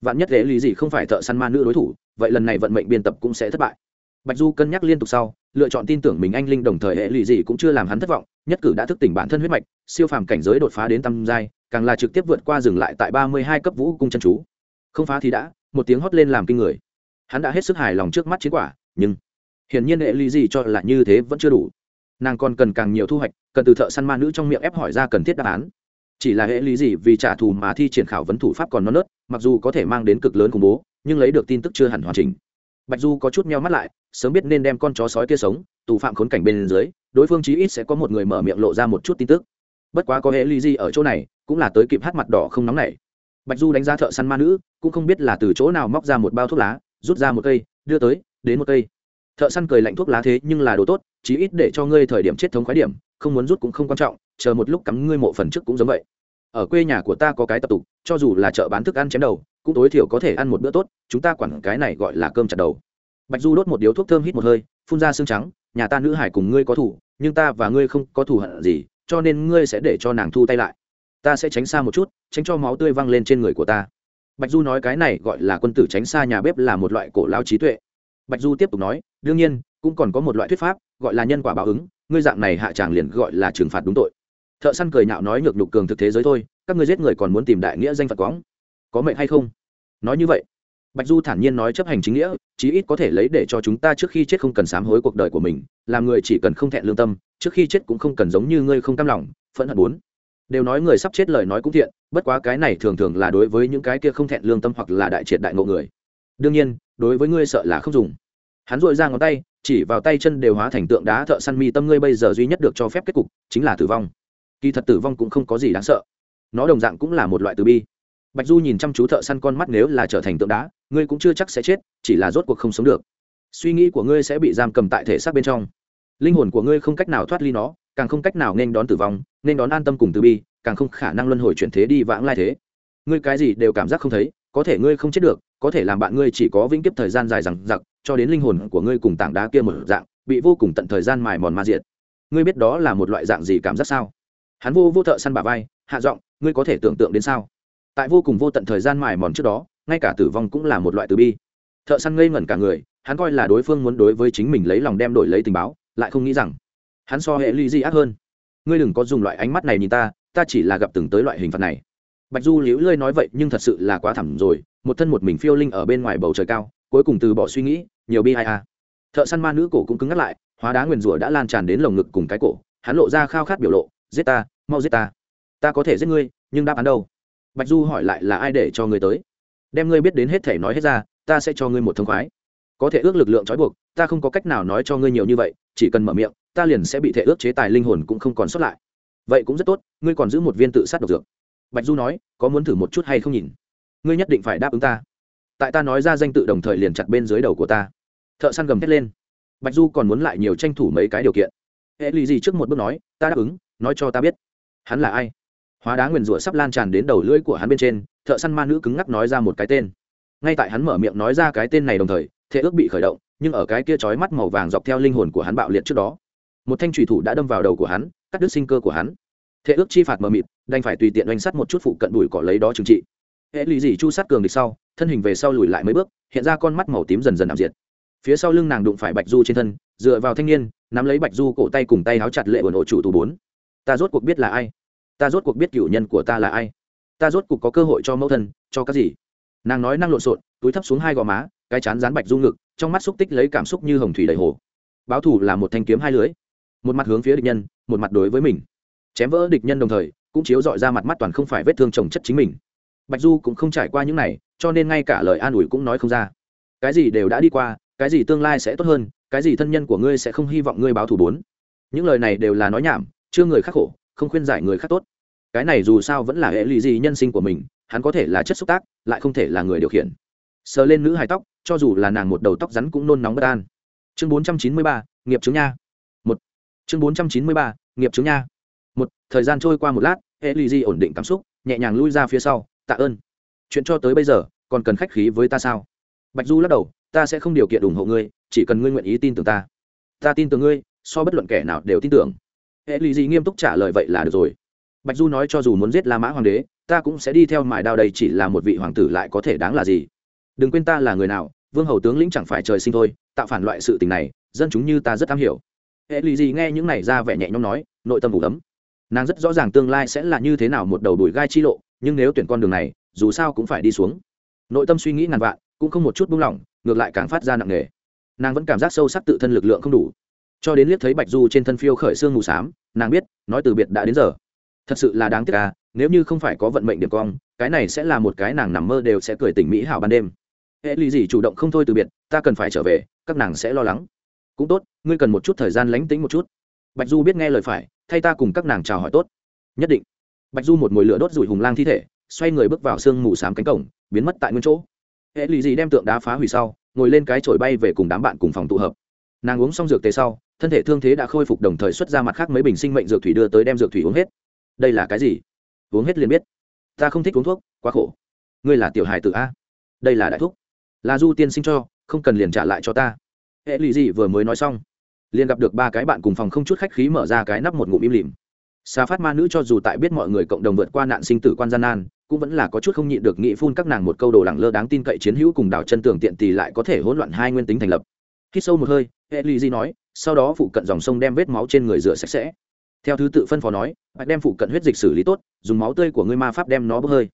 Vạn nhất hệ lụy dị không phải thợ săn ma nữ đối thủ, vậy lần này vận mệnh biên tập cũng sẽ thất bại. Bạch du cân nhắc liên tục sau, lựa chọn tin tưởng mình anh linh đồng thời hệ lụy dị cũng chưa làm hắn thất vọng, nhất cử đã thức tỉnh bản thân huyết mạch, siêu phàm cảnh giới đột phá đến tăm giai càng là trực tiếp vượt qua dừng lại tại ba mươi hai cấp vũ cung chân chú. Không phá thì đã, một tiếng hót lên làm kinh người. Hắn đã hết sức hài lòng trước mắt chiến quả, nhưng hiển nhiên hệ ly gì cho là như thế vẫn chưa đủ. Nàng còn cần càng nhiều thu hoạch, cần từ thợ săn ma nữ trong miệng ép hỏi ra cần thiết đáp án. Chỉ là hệ lý gì vì trả thù mà thi triển khảo vấn thủ pháp còn non nớt, mặc dù có thể mang đến cực lớn khủng bố, nhưng lấy được tin tức chưa hẳn hoàn chỉnh. Bạch du có chút meo mắt lại, sớm biết nên đem con chó sói kia sống, tù phạm khốn cảnh bên dưới, đối phương chí ít sẽ có một người mở miệng lộ ra một chút tin tức. Bất quá có hệ lý gì ở chỗ này cũng là tới kịp hát mặt đỏ không nóng nảy bạch du đánh giá thợ săn ma nữ, cũng không biết là từ chỗ nào móc ra một bao thuốc lá, rút ra một cây, đưa tới, đến một cây. Thợ săn cười lạnh thuốc lá thế nhưng là đồ tốt, chí ít để cho ngươi thời điểm chết thống khoái điểm, không muốn rút cũng không quan trọng, chờ một lúc cắm ngươi mộ phần trước cũng giống vậy. Ở quê nhà của ta có cái tập tục, cho dù là chợ bán thức ăn chém đầu, cũng tối thiểu có thể ăn một bữa tốt, chúng ta quản cái này gọi là cơm chặt đầu. Bạch du đốt một điếu thuốc thơm hít một hơi, phun ra xương trắng, nhà ta nữ hải cùng ngươi có thủ nhưng ta và ngươi không có thù hận gì, cho nên ngươi sẽ để cho nàng thu tay lại ta sẽ tránh xa một chút, tránh cho máu tươi văng lên trên người của ta. Bạch du nói cái này gọi là quân tử tránh xa nhà bếp là một loại cổ lao trí tuệ. Bạch du tiếp tục nói, đương nhiên, cũng còn có một loại thuyết pháp, gọi là nhân quả báo ứng, ngươi dạng này hạ tràng liền gọi là trừng phạt đúng tội. Thợ săn cười nhạo nói nhược nhục cường thực thế giới thôi, các ngươi giết người còn muốn tìm đại nghĩa danh phật quõng. Có mệnh hay không? Nói như vậy, bạch du thản nhiên nói chấp hành chính nghĩa, chí ít có thể lấy để cho chúng ta trước khi chết không cần sám hối cuộc đời của mình, làm người chỉ cần không thẹn lương tâm, trước khi chết cũng không cần giống như ngươi không cam lòng, phẫn hận bốn đều nói người sắp chết lời nói cũng thiện, bất quá cái này thường thường là đối với những cái kia không thẹn lương tâm hoặc là đại triệt đại ngộ người. Đương nhiên, đối với ngươi sợ là không dùng. Hắn dội ra ngón tay, chỉ vào tay chân đều hóa thành tượng đá thợ săn mi tâm ngươi bây giờ duy nhất được cho phép kết cục, chính là tử vong. Kỳ thật tử vong cũng không có gì đáng sợ. Nó đồng dạng cũng là một loại từ bi. Bạch du nhìn chăm chú thợ săn con mắt nếu là trở thành tượng đá, ngươi cũng chưa chắc sẽ chết, chỉ là rốt cuộc không sống được. Suy nghĩ của ngươi sẽ bị giam cầm tại thể xác bên trong. Linh hồn của ngươi không cách nào thoát ly nó càng không cách nào nên đón tử vong, nên đón an tâm cùng từ bi, càng không khả năng luân hồi chuyển thế đi vãng lai thế. Ngươi cái gì đều cảm giác không thấy, có thể ngươi không chết được, có thể làm bạn ngươi chỉ có vĩnh kiếp thời gian dài rằng giặc cho đến linh hồn của ngươi cùng tảng đá kia một dạng, bị vô cùng tận thời gian mài mòn ma diệt. Ngươi biết đó là một loại dạng gì cảm giác sao? Hắn vô vô thợ săn bà vai, hạ giọng, ngươi có thể tưởng tượng đến sao? Tại vô cùng vô tận thời gian mài mòn trước đó, ngay cả tử vong cũng là một loại từ bi. Thợ săn ngây ngẩn cả người, hắn coi là đối phương muốn đối với chính mình lấy lòng đem đổi lấy tình báo, lại không nghĩ rằng hắn so hệ ly di ác hơn. Ngươi đừng có dùng loại ánh mắt này nhìn ta ta chỉ là gặp từng tới loại hình phạt này. Bạch du liễu lơi nói vậy, nhưng thật sự là quá thẳm rồi, một thân một mình phiêu linh ở bên ngoài bầu trời cao, cuối cùng từ bỏ suy nghĩ, nhiều bi ai a. Thợ săn ma nữ cổ cũng cứng ngắt lại, hóa đá nguyền rủa đã lan tràn đến lồng ngực cùng cái cổ, hắn lộ ra khao khát biểu lộ, giết ta, mau giết ta. Ta có thể giết ngươi, nhưng đáp án đâu? Bạch du hỏi lại là ai để cho ngươi tới. Đem ngươi biết đến hết thể nói hết ra, ta sẽ cho ngươi một thông khoái có thể ước lực lượng trói buộc, ta không có cách nào nói cho ngươi nhiều như vậy, chỉ cần mở miệng, ta liền sẽ bị thể ước chế tài linh hồn cũng không còn sót lại. Vậy cũng rất tốt, ngươi còn giữ một viên tự sát độc dược. Bạch du nói, có muốn thử một chút hay không nhìn? Ngươi nhất định phải đáp ứng ta. Tại ta nói ra danh tự đồng thời liền chặt bên dưới đầu của ta. Thợ săn gầm thét lên. Bạch du còn muốn lại nhiều tranh thủ mấy cái điều kiện. Hệ lì gì trước một bước nói, ta đáp ứng, nói cho ta biết. Hắn là ai? Hóa đá nguyền rủa sắp lan tràn đến đầu lưỡi của hắn bên trên, thợ săn ma nữ cứng ngắc nói ra một cái tên ngay tại hắn mở miệng nói ra cái tên này đồng thời thế ước bị khởi động, nhưng ở cái kia chói mắt màu vàng dọc theo linh hồn của hắn bạo liệt trước đó. Một thanh trùy thủ đã đâm vào đầu của hắn, cắt đứt sinh cơ của hắn. Thế ước chi phạt mờ mịt, đành phải tùy tiện oanh sắt một chút phụ cận đùi cỏ lấy đó trừng trị. Hệ lụy dị chu sát cường địch sau, thân hình về sau lùi lại mấy bước, hiện ra con mắt màu tím dần dần ảm diệt. Phía sau lưng nàng đụng phải bạch du trên thân, dựa vào thanh niên, nắm lấy bạch du cổ tay cùng tay áo chặt lệ ổn ổ chủ tù bốn. Ta rốt cuộc biết là ai? Ta rốt cuộc biết cựu nhân của ta là ai? Ta rốt cuộc có cơ hội cho mẫu thân, cho cái gì? Nàng nói năng lộn xộn, túi thấp xuống hai gò má, cái chán rán bạch du ngực, trong mắt xúc tích lấy cảm xúc như hồng thủy đầy hồ. Báo thủ là một thanh kiếm hai lưới. Một mặt hướng phía địch nhân, một mặt đối với mình. Chém vỡ địch nhân đồng thời, cũng chiếu dọi ra mặt mắt toàn không phải vết thương trồng chất chính mình. Bạch du cũng không trải qua những này, cho nên ngay cả lời an ủi cũng nói không ra. Cái gì đều đã đi qua, cái gì tương lai sẽ tốt hơn, cái gì thân nhân của ngươi sẽ không hy vọng ngươi báo thù bốn. Những lời này đều là nói nhảm, chưa người khác khổ, không khuyên giải người khác tốt cái này dù sao vẫn là hệ lụy gì nhân sinh của mình, hắn có thể là chất xúc tác, lại không thể là người điều khiển. Sờ lên nữ hài tóc, cho dù là nàng một đầu tóc rắn cũng nôn nóng bất an. Chương bốn trăm chín mươi ba, nghiệp chứng nha. Một. Chương bốn trăm chín mươi ba, nghiệp chứng nha. Một, thời gian trôi qua một lát, hệ lụy gì ổn định cảm xúc, nhẹ nhàng lui ra phía sau, tạ ơn. Chuyện cho tới bây giờ, còn cần khách khí với ta sao? Bạch du lắc đầu, ta sẽ không điều kiện ủng hộ ngươi, chỉ cần ngươi nguyện ý tin tưởng ta. Ta tin tưởng ngươi, so bất luận kẻ nào đều tin tưởng. Hệ lụy gì nghiêm túc trả lời, vậy là được rồi bạch du nói cho dù muốn giết la mã hoàng đế, ta cũng sẽ đi theo mài đao đây chỉ là một vị hoàng tử lại có thể đáng là gì. Đừng quên ta là người nào, vương hầu tướng lĩnh chẳng phải trời sinh thôi, tạo phản loại sự tình này, dân chúng như ta rất am hiểu. Hệ lụy gì nghe những này ra vẻ nhẹ nhõm nói, nội tâm ủ ấm. Nàng rất rõ ràng tương lai sẽ là như thế nào một đầu đùi gai chi lộ, nhưng nếu tuyển con đường này, dù sao cũng phải đi xuống. Nội tâm suy nghĩ ngàn vạn, cũng không một chút buông lỏng, ngược lại càng phát ra nặng nề. Nàng vẫn cảm giác sâu sắc tự thân lực lượng không đủ. Cho đến liếc thấy bạch du trên thân phiêu khởi xương mù s á m nàng biết, nói từ biệt đã đến giờ thật sự là đáng tiếc à nếu như không phải có vận mệnh điểm cong, cái này sẽ là một cái nàng nằm mơ đều sẽ cười tỉnh mỹ hảo ban đêm. Hệ lì gì chủ động không thôi từ biệt, ta cần phải trở về, các nàng sẽ lo lắng. Cũng tốt, ngươi cần một chút thời gian lánh tính một chút. Bạch du biết nghe lời phải, thay ta cùng các nàng chào hỏi tốt. Nhất định. Bạch du một mồi lửa đốt rủi hùng lang thi thể, xoay người bước vào sương mù s á m cánh cổng, biến mất tại nguyên chỗ. Hệ lụy gì đem tượng đá phá hủy sau, ngồi lên cái chổi bay về cùng đám bạn cùng phòng tụ hợp. Nàng uống xong dược tề sau, thân thể thương thế đã khôi phục đồng thời xuất ra mặt khác mấy bình sinh mệnh dược thủy đưa tới đem dược thủy uống hết đây là cái gì? Uống hết liền biết. Ta không thích uống thuốc, quá khổ. Ngươi là tiểu hài tử a. Đây là đại thuốc là du tiên sinh cho, không cần liền trả lại cho ta. Hệ lụy gì vừa mới nói xong, liền gặp được ba cái bạn cùng phòng không chút khách khí mở ra cái nắp một ngụm im lìm. Xà phát ma nữ cho dù tại biết mọi người cộng đồng vượt qua nạn sinh tử quan gian nan, cũng vẫn là có chút không nhịn được nghĩ phun các nàng một câu đồ lẳng lơ đáng tin cậy chiến hữu cùng đảo chân tường tiện thì lại có thể hỗn loạn hai nguyên tính thành lập. Khi sâu một hơi, hệ lụy gì nói, sau đó phụ cận dòng sông đem vết máu trên người rửa sạch sẽ theo thứ tự phân phó nói, bạch đem phụ cận huyết dịch xử lý tốt, dùng máu tươi của ngươi ma pháp đem nó bốc hơi.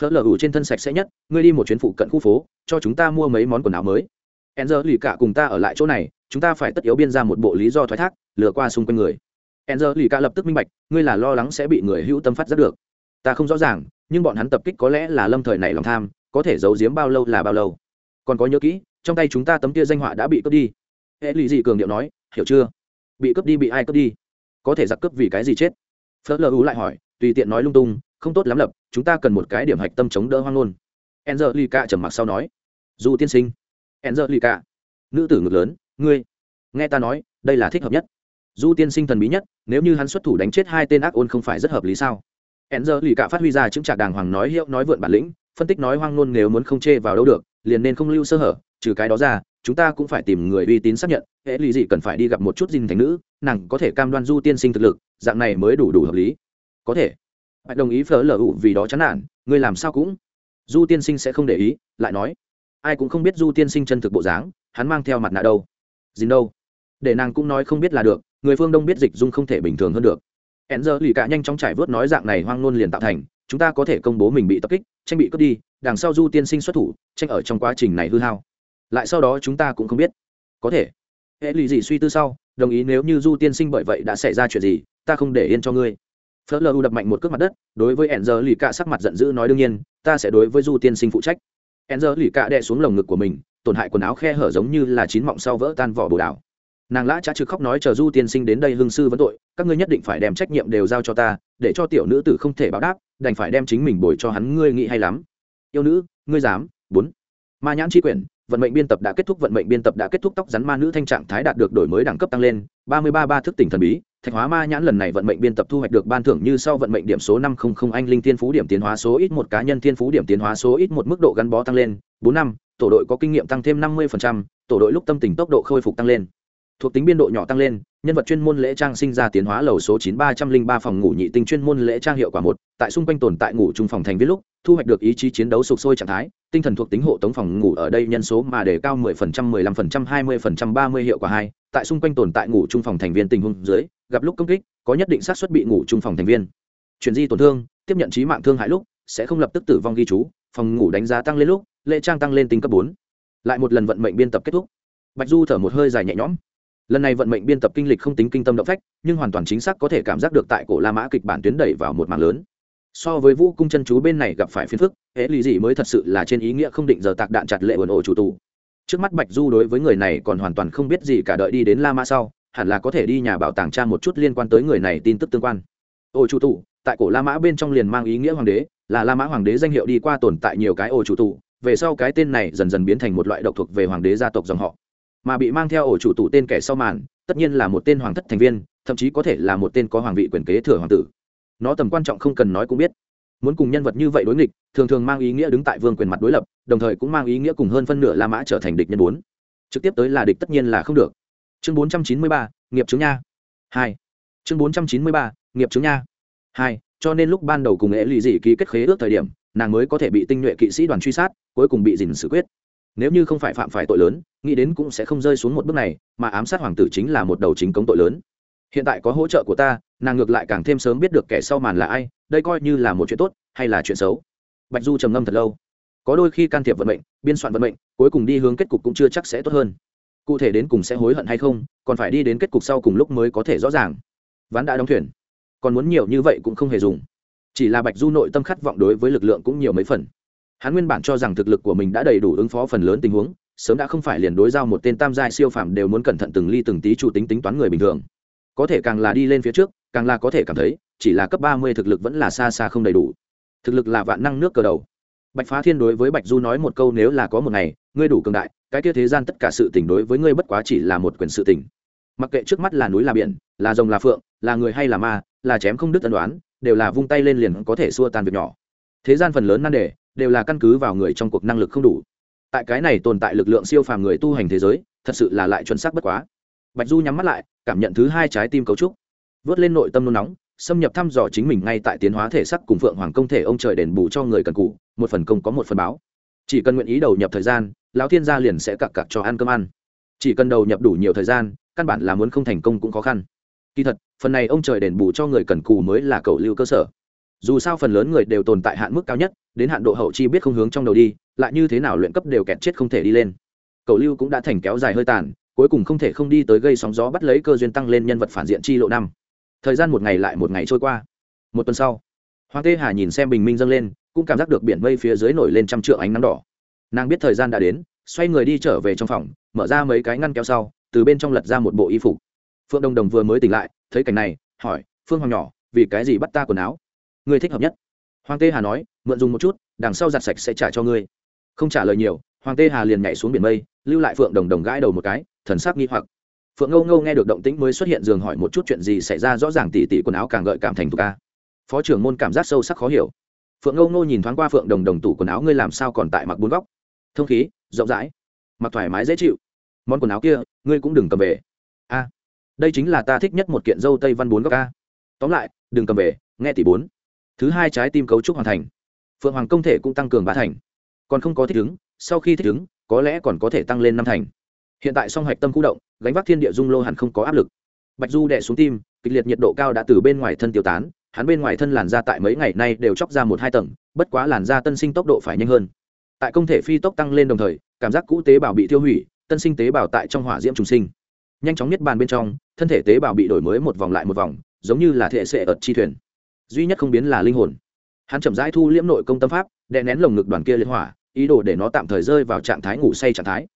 Phớt lờ ủ trên thân sạch sẽ nhất, ngươi đi một chuyến phụ cận khu phố, cho chúng ta mua mấy món quần áo mới. E n z lì cả cùng ta ở lại chỗ này, chúng ta phải tất yếu biên ra một bộ lý do thoái thác, lừa qua xung quanh người. E n z lì cả lập tức minh bạch, ngươi là lo lắng sẽ bị người hữu tâm phát rất được. Ta không rõ ràng, nhưng bọn hắn tập kích có lẽ là lâm thời này lòng tham, có thể giấu giếm bao lâu là bao lâu. Còn có nhớ kỹ, trong tay chúng ta tấm kia danh họa đã bị cướp đi. Hệ lụy dị cường điệu nói, hiểu chưa? Bị cướp đi bị ai cướp đi? Có thể giặc cướp vì cái gì chết? Phớt lờ u lại hỏi tùy tiện nói lung tung không tốt lắm lập chúng ta cần một cái điểm hạch tâm chống đỡ hoang ngôn. Angelica trầm mặc sau nói dù tiên sinh. Angelica, nữ tử ngực lớn ngươi nghe ta nói đây là thích hợp nhất. Du tiên sinh thần bí nhất nếu như hắn xuất thủ đánh chết hai tên ác ôn không phải rất hợp lý sao? Angelica phát huy ra chứng trạc đàng hoàng nói hiệu nói vượn bản lĩnh phân tích nói hoang ngôn nếu muốn không chê vào đâu được liền nên không lưu sơ hở trừ cái đó ra chúng ta cũng phải tìm người uy tín xác nhận, hệ lụy dị cần phải đi gặp một chút dinh thành nữ, nàng có thể cam đoan du tiên sinh thực lực, dạng này mới đủ đủ hợp lý. Có thể. Hãy đồng ý phở lờ ụ vì đó chán nản, ngươi làm sao cũng. Du tiên sinh sẽ không để ý, lại nói. Ai cũng không biết du tiên sinh chân thực bộ dáng, hắn mang theo mặt nạ đâu. Dính đâu? Để nàng cũng nói không biết là được, người phương đông biết dịch dung không thể bình thường hơn được. Hẹn giờ lì cả nhanh chóng trải vớt nói dạng này hoang nôn liền tạo thành, chúng ta có thể công bố mình bị tập kích, tranh bị cướp đi, đằng sau du tiên sinh xuất thủ, tranh ở trong quá trình này hư hao lại sau đó chúng ta cũng không biết. Có thể. Hệ lụy gì suy tư sau, đồng ý nếu như du tiên sinh bởi vậy đã xảy ra chuyện gì, ta không để yên cho ngươi. Phớt lờ u đập mạnh một cước mặt đất, đối với ẻn giờ lì cạ sắc mặt giận dữ nói đương nhiên, ta sẽ đối với du tiên sinh phụ trách. Ẻn giờ lì cạ đè xuống lồng ngực của mình, tổn hại quần áo khe hở giống như là chín mọng sau vỡ tan vỏ bồ đảo nàng lã trá trực khóc nói chờ du tiên sinh đến đây hương sư vấn tội, các ngươi nhất định phải đem trách nhiệm đều giao cho ta, để cho tiểu nữ tử không thể báo đáp, đành phải đem chính mình bồi cho hắn, ngươi nghĩ hay lắm. Yêu nữ, ngươi dám, bốn. Ma nhãn chi quyển vận mệnh biên tập đã kết thúc, vận mệnh biên tập đã kết thúc, tóc rắn ma nữ thanh trạng thái đạt được đổi mới đẳng cấp tăng lên, ba mươi ba ba thức tỉnh thần bí, thạch hóa ma nhãn lần này vận mệnh biên tập thu hoạch được ban thưởng như sau, vận mệnh điểm số năm trăm linh anh, linh thiên phú điểm tiến hóa số ít một, cá nhân thiên phú điểm tiến hóa số ít một, mức độ gắn bó tăng lên, bốn năm, tổ đội có kinh nghiệm tăng thêm năm mươi tổ đội lúc tâm tình tốc độ khôi phục tăng lên, thuộc tính biên độ nhỏ tăng lên nhân vật chuyên môn lễ trang sinh ra tiến hóa lầu số chín ba trăm linh ba phòng ngủ nhị tinh chuyên môn lễ trang hiệu quả một, tại xung quanh tồn tại ngủ chung phòng thành viết lúc, thu hoạch được ý chí chiến đấu sục sôi trạng thái, tinh thần thuộc tính hộ tống phòng ngủ ở đây nhân số mà đề cao mười phần trăm, mười lăm phần trăm, hai mươi phần trăm, ba mươi hiệu quả hai, tại xung quanh tồn tại ngủ chung phòng thành viên tình huống dưới, gặp lúc công kích, có nhất định xác suất bị ngủ chung phòng thành viên. Chuyển di tổn thương, tiếp nhận trí mạng thương hại lúc, sẽ không lập tức tử vong ghi chú, phòng ngủ đánh giá tăng lên lúc, lễ trang tăng lên tính cấp bốn. Lại một lần vận mệnh biên tập kết thúc. Bạch du thở một hơi dài nhẹ nhõm lần này vận mệnh biên tập kinh lịch không tính kinh tâm động phách, nhưng hoàn toàn chính xác có thể cảm giác được tại cổ la mã kịch bản tuyến đẩy vào một mảng lớn. So với vũ cung chân chú bên này gặp phải phiền phức hễ lì gì mới thật sự là trên ý nghĩa không định giờ tạc đạn chặt lệ ồn ổ chủ tù. Trước mắt bạch du đối với người này còn hoàn toàn không biết gì cả đợi đi đến la mã sau, hẳn là có thể đi nhà bảo tàng tra một chút liên quan tới người này tin tức tương quan. Ổ chủ tù, tại cổ la mã bên trong liền mang ý nghĩa hoàng đế, là la mã hoàng đế danh hiệu đi qua tồn tại nhiều cái ổ chủ tù, về sau cái tên này dần dần biến thành một loại độc thuộc về hoàng đế gia tộc dòng họ mà bị mang theo ổ chủ tù tên kẻ sau màn, tất nhiên là một tên hoàng thất thành viên, thậm chí có thể là một tên có hoàng vị quyền kế thừa hoàng tử. Nó tầm quan trọng không cần nói cũng biết. Muốn cùng nhân vật như vậy đối nghịch, thường thường mang ý nghĩa đứng tại vương quyền mặt đối lập, đồng thời cũng mang ý nghĩa cùng hơn phân nửa la mã trở thành địch nhân bốn. Trực tiếp tới là địch tất nhiên là không được. Chương bốn trăm chín mươi ba, nghiệp chứng nha. Hai. Chương bốn trăm chín mươi ba, nghiệp chứng nha. Hai, cho nên lúc ban đầu cùng ế lì dị ký kết khế ước thời điểm, nàng mới có thể bị tinh nhuệ kỵ sĩ đoàn truy sát, cuối cùng bị dình xử quyết nếu như không phải phạm phải tội lớn, nghĩ đến cũng sẽ không rơi xuống một bước này, mà ám sát hoàng tử chính là một đầu chính cống tội lớn. Hiện tại có hỗ trợ của ta, nàng ngược lại càng thêm sớm biết được kẻ sau màn là ai, đây coi như là một chuyện tốt hay là chuyện xấu. Bạch du trầm ngâm thật lâu. Có đôi khi can thiệp vận mệnh, biên soạn vận mệnh, cuối cùng đi hướng kết cục cũng chưa chắc sẽ tốt hơn. Cụ thể đến cùng sẽ hối hận hay không, còn phải đi đến kết cục sau cùng lúc mới có thể rõ ràng. Ván đã đóng thuyền. Còn muốn nhiều như vậy cũng không hề dùng. Chỉ là bạch du nội tâm khát vọng đối với lực lượng cũng nhiều mấy phần hắn nguyên bản cho rằng thực lực của mình đã đầy đủ ứng phó phần lớn tình huống, sớm đã không phải liền đối giao một tên tam giai siêu phàm đều muốn cẩn thận từng ly từng tí chủ tính tính toán người bình thường. Có thể càng là đi lên phía trước, càng là có thể cảm thấy, chỉ là cấp ba mươi thực lực vẫn là xa xa không đầy đủ. Thực lực là vạn năng nước cờ đầu. Bạch phá thiên đối với bạch du nói một câu nếu là có một ngày, ngươi đủ cường đại, cái kia thế gian tất cả sự tình đối với ngươi bất quá chỉ là một quyền sự tình. Mặc kệ trước mắt là núi là biển, là rồng là phượng, là người hay là ma, là chém không đứt tân đoán đều là vung tay lên liền có thể xua tan việc nhỏ. Thế gian phần lớn nan đề đều là căn cứ vào người trong cuộc năng lực không đủ. Tại cái này tồn tại lực lượng siêu phàm người tu hành thế giới, thật sự là lại chuẩn xác bất quá. Bạch du nhắm mắt lại, cảm nhận thứ hai trái tim cấu trúc. Vớt lên nội tâm nôn nóng, xâm nhập thăm dò chính mình ngay tại tiến hóa thể sắc cùng phượng hoàng công thể ông trời đền bù cho người cần cụ một phần công có một phần báo. Chỉ cần nguyện ý đầu nhập thời gian, lão thiên gia liền sẽ cặc cặc cho ăn cơm ăn. Chỉ cần đầu nhập đủ nhiều thời gian, căn bản là muốn không thành công cũng khó khăn. Kỳ thật, phần này ông trời đền bù cho người cần cù mới là cầu lưu cơ sở dù sao phần lớn người đều tồn tại hạn mức cao nhất, đến hạn độ hậu chi biết không hướng trong đầu đi, lại như thế nào luyện cấp đều kẹt chết không thể đi lên. Cầu lưu cũng đã thành kéo dài hơi tàn, cuối cùng không thể không đi tới gây sóng gió bắt lấy cơ duyên tăng lên nhân vật phản diện chi lộ năm. Thời gian một ngày lại một ngày trôi qua. Một tuần sau, hoàng tê hà nhìn xem bình minh dâng lên, cũng cảm giác được biển mây phía dưới nổi lên trăm trượng ánh nắng đỏ. Nàng biết thời gian đã đến, xoay người đi trở về trong phòng, mở ra mấy cái ngăn kéo sau, từ bên trong lật ra một bộ y phục. Phượng đồng đồng vừa mới tỉnh lại, thấy cảnh này, hỏi, phương hoàng nhỏ, vì cái gì bắt ta quần áo? Ngươi thích hợp nhất. Hoàng tê hà nói, mượn dùng một chút, đằng sau giặt sạch sẽ trả cho ngươi. Không trả lời nhiều, hoàng tê hà liền nhảy xuống biển mây, lưu lại phượng đồng đồng gãi đầu một cái, thần sắc nghi hoặc. Phượng ngâu ngâu nghe được động tĩnh mới xuất hiện giường hỏi một chút chuyện gì xảy ra, rõ ràng tỉ tỉ quần áo càng gợi cảm thành thục ca. Phó trưởng môn cảm giác sâu sắc khó hiểu. Phượng ngâu ngô nhìn thoáng qua phượng đồng đồng tủ quần áo, ngươi làm sao còn tại mặc bốn góc? Thông khí, rộng rãi, mặc thoải mái dễ chịu. Món quần áo kia, ngươi cũng đừng cầm về. A, đây chính là ta thích nhất một kiện dâu tây văn bốn góc ca tóm lại, đừng cầm về, nghe tỷ bốn thứ hai trái tim cấu trúc hoàn thành. Phượng hoàng công thể cũng tăng cường ba thành. Còn không có thích ứng, sau khi thích ứng, có lẽ còn có thể tăng lên năm thành. Hiện tại song hạch tâm khu động, gánh vác thiên địa dung lô hẳn không có áp lực. Bạch du đẻ xuống tim, kịch liệt nhiệt độ cao đã từ bên ngoài thân tiêu tán, hắn bên ngoài thân làn da tại mấy ngày nay đều chóc ra một hai tầng, bất quá làn da tân sinh tốc độ phải nhanh hơn. Tại công thể phi tốc tăng lên đồng thời, cảm giác cũ tế bào bị tiêu hủy, tân sinh tế bào tại trong hỏa diễm trùng sinh. Nhanh chóng nhất bàn bên trong, thân thể tế bào bị đổi mới một vòng lại một vòng, giống như là thể sệ ợt chi thuyền duy nhất không biến là linh hồn. Hắn chậm rãi thu liễm nội công tâm pháp, đè nén lồng ngực đoàn kia liên hỏa, ý đồ để nó tạm thời rơi vào trạng thái ngủ say trạng thái.